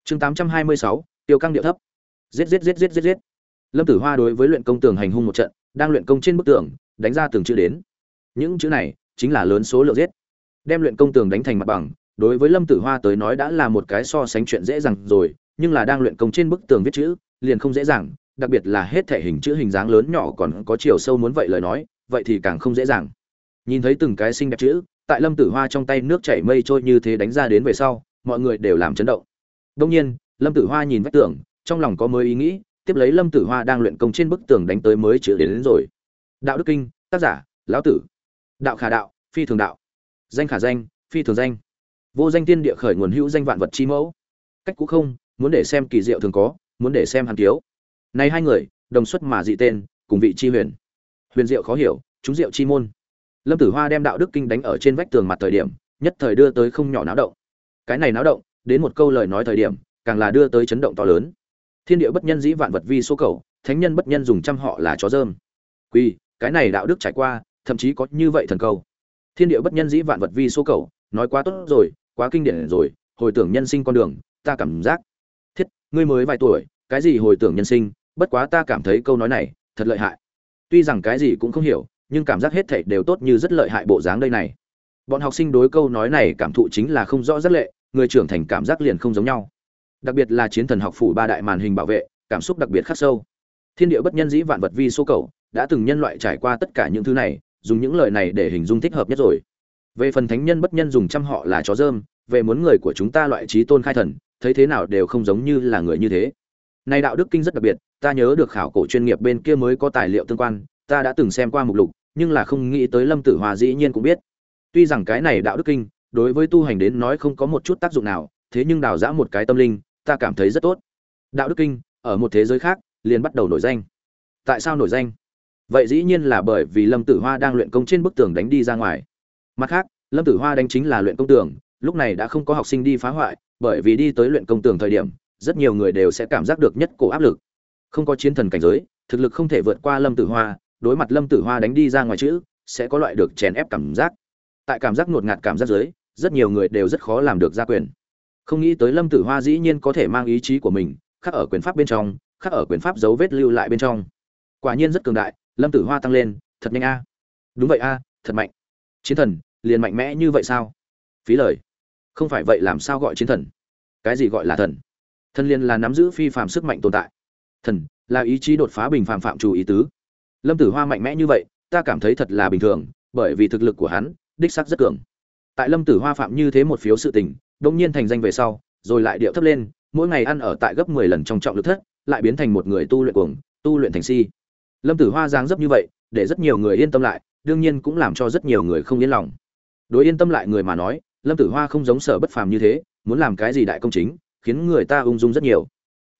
Chương tám trăm hai mươi sáu, tiêu căng điệu thấp. Giết giết giết giết giết giết. Lâm tử hoa đối với luyện công tường hành hung một trận, đang luyện công trên bức tường, đánh ra từng chữ đến. Những chữ này chính là lớn số lượng giết đem luyện công tường đánh thành mặt bằng đối với lâm tử hoa tới nói đã là một cái so sánh chuyện dễ dàng rồi nhưng là đang luyện công trên bức tường viết chữ liền không dễ dàng đặc biệt là hết thể hình chữ hình dáng lớn nhỏ còn có chiều sâu muốn vậy lời nói vậy thì càng không dễ dàng. Nhìn thấy từng cái xinh đẹp chữ tại lâm tử hoa trong tay nước chảy mây trôi như thế đánh ra đến về sau mọi người đều làm chấn động. Đông nhiên lâm tử hoa nhìn vách tường trong lòng có mới ý nghĩ tiếp lấy lâm tử hoa đang luyện công trên bức tường đánh tới mới chữ đến, đến rồi. Đạo đức kinh tác giả lão tử. Đạo khả đạo phi thường đạo danh khả danh, phi thường danh. Vô danh tiên địa khởi nguồn hữu danh vạn vật chi mẫu. Cách cũ không, muốn để xem kỳ diệu thường có, muốn để xem hàn thiếu. Này hai người, đồng xuất mà dị tên, cùng vị chi huyền. Huyền diệu khó hiểu, chúng diệu chi môn. Lâm tử hoa đem đạo đức kinh đánh ở trên vách tường mặt thời điểm, nhất thời đưa tới không nhỏ náo động. Cái này náo động, đến một câu lời nói thời điểm, càng là đưa tới chấn động to lớn. Thiên địa bất nhân dĩ vạn vật vi số cầu, thánh nhân bất nhân dùng trăm họ là chó dơm. Quy cái này đạo đức trải qua, thậm chí có như vậy thần câu thiên địa bất nhân dĩ vạn vật vi số cầu, nói quá tốt rồi, quá kinh điển rồi, hồi tưởng nhân sinh con đường, ta cảm giác. Thiết, ngươi mới vài tuổi, cái gì hồi tưởng nhân sinh, bất quá ta cảm thấy câu nói này, thật lợi hại. Tuy rằng cái gì cũng không hiểu, nhưng cảm giác hết thảy đều tốt như rất lợi hại bộ dáng đây này. Bọn học sinh đối câu nói này cảm thụ chính là không rõ rất lệ, người trưởng thành cảm giác liền không giống nhau. Đặc biệt là chiến thần học phủ ba đại màn hình bảo vệ, cảm xúc đặc biệt khắc sâu. Thiên địa bất nhân dĩ vạn vật vi số cầu, đã từng nhân loại trải qua tất cả những thứ này dùng những lời này để hình dung thích hợp nhất rồi. Về phần thánh nhân bất nhân dùng trăm họ là chó dơm, về muốn người của chúng ta loại trí tôn khai thần, thấy thế nào đều không giống như là người như thế. Này đạo đức kinh rất đặc biệt, ta nhớ được khảo cổ chuyên nghiệp bên kia mới có tài liệu tương quan, ta đã từng xem qua mục lục, nhưng là không nghĩ tới lâm tử hòa dĩ nhiên cũng biết. Tuy rằng cái này đạo đức kinh, đối với tu hành đến nói không có một chút tác dụng nào, thế nhưng đào giã một cái tâm linh, ta cảm thấy rất tốt. Đạo đức kinh, ở một thế giới khác, liền bắt đầu nổi danh. Tại sao nổi danh? Vậy dĩ nhiên là bởi vì lâm tử hoa đang luyện công trên bức tường đánh đi ra ngoài. Mặt khác, lâm tử hoa đánh chính là luyện công tường, lúc này đã không có học sinh đi phá hoại, bởi vì đi tới luyện công tường thời điểm, rất nhiều người đều sẽ cảm giác được nhất cổ áp lực. Không có chiến thần cảnh giới, thực lực không thể vượt qua lâm tử hoa, đối mặt lâm tử hoa đánh đi ra ngoài chữ, sẽ có loại được chèn ép cảm giác. Tại cảm giác ngột ngạt cảm giác giới rất nhiều người đều rất khó làm được gia quyền. Không nghĩ tới lâm tử hoa dĩ nhiên có thể mang ý chí của mình, khắc ở quyền pháp bên trong, khắc ở quyền pháp dấu vết lưu lại bên trong. Quả nhiên rất cường đại lâm tử hoa tăng lên, thật nhanh a. Đúng vậy a, thật mạnh. Chiến thần, liền mạnh mẽ như vậy sao? Phí lời. Không phải vậy làm sao gọi chiến thần? Cái gì gọi là thần? Thần liền là nắm giữ phi phạm sức mạnh tồn tại. Thần là ý chí đột phá bình phạm phạm chủ ý tứ. Lâm tử hoa mạnh mẽ như vậy, ta cảm thấy thật là bình thường, bởi vì thực lực của hắn, đích sắc rất cường. Tại lâm tử hoa phạm như thế một phiếu sự tình đông nhiên thành danh về sau, rồi lại điệu thấp lên, mỗi ngày ăn ở tại gấp mười lần trong trọng lực thất, lại biến thành một người tu luyện cuồng, tu luyện thành si lâm tử hoa giáng dấp như vậy, để rất nhiều người yên tâm lại, đương nhiên cũng làm cho rất nhiều người không yên lòng. Đối yên tâm lại người mà nói, lâm tử hoa không giống sở bất phàm như thế, muốn làm cái gì đại công chính, khiến người ta ung dung rất nhiều.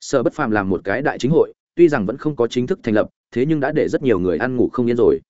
Sở bất phàm làm một cái đại chính hội, tuy rằng vẫn không có chính thức thành lập, thế nhưng đã để rất nhiều người ăn ngủ không yên rồi.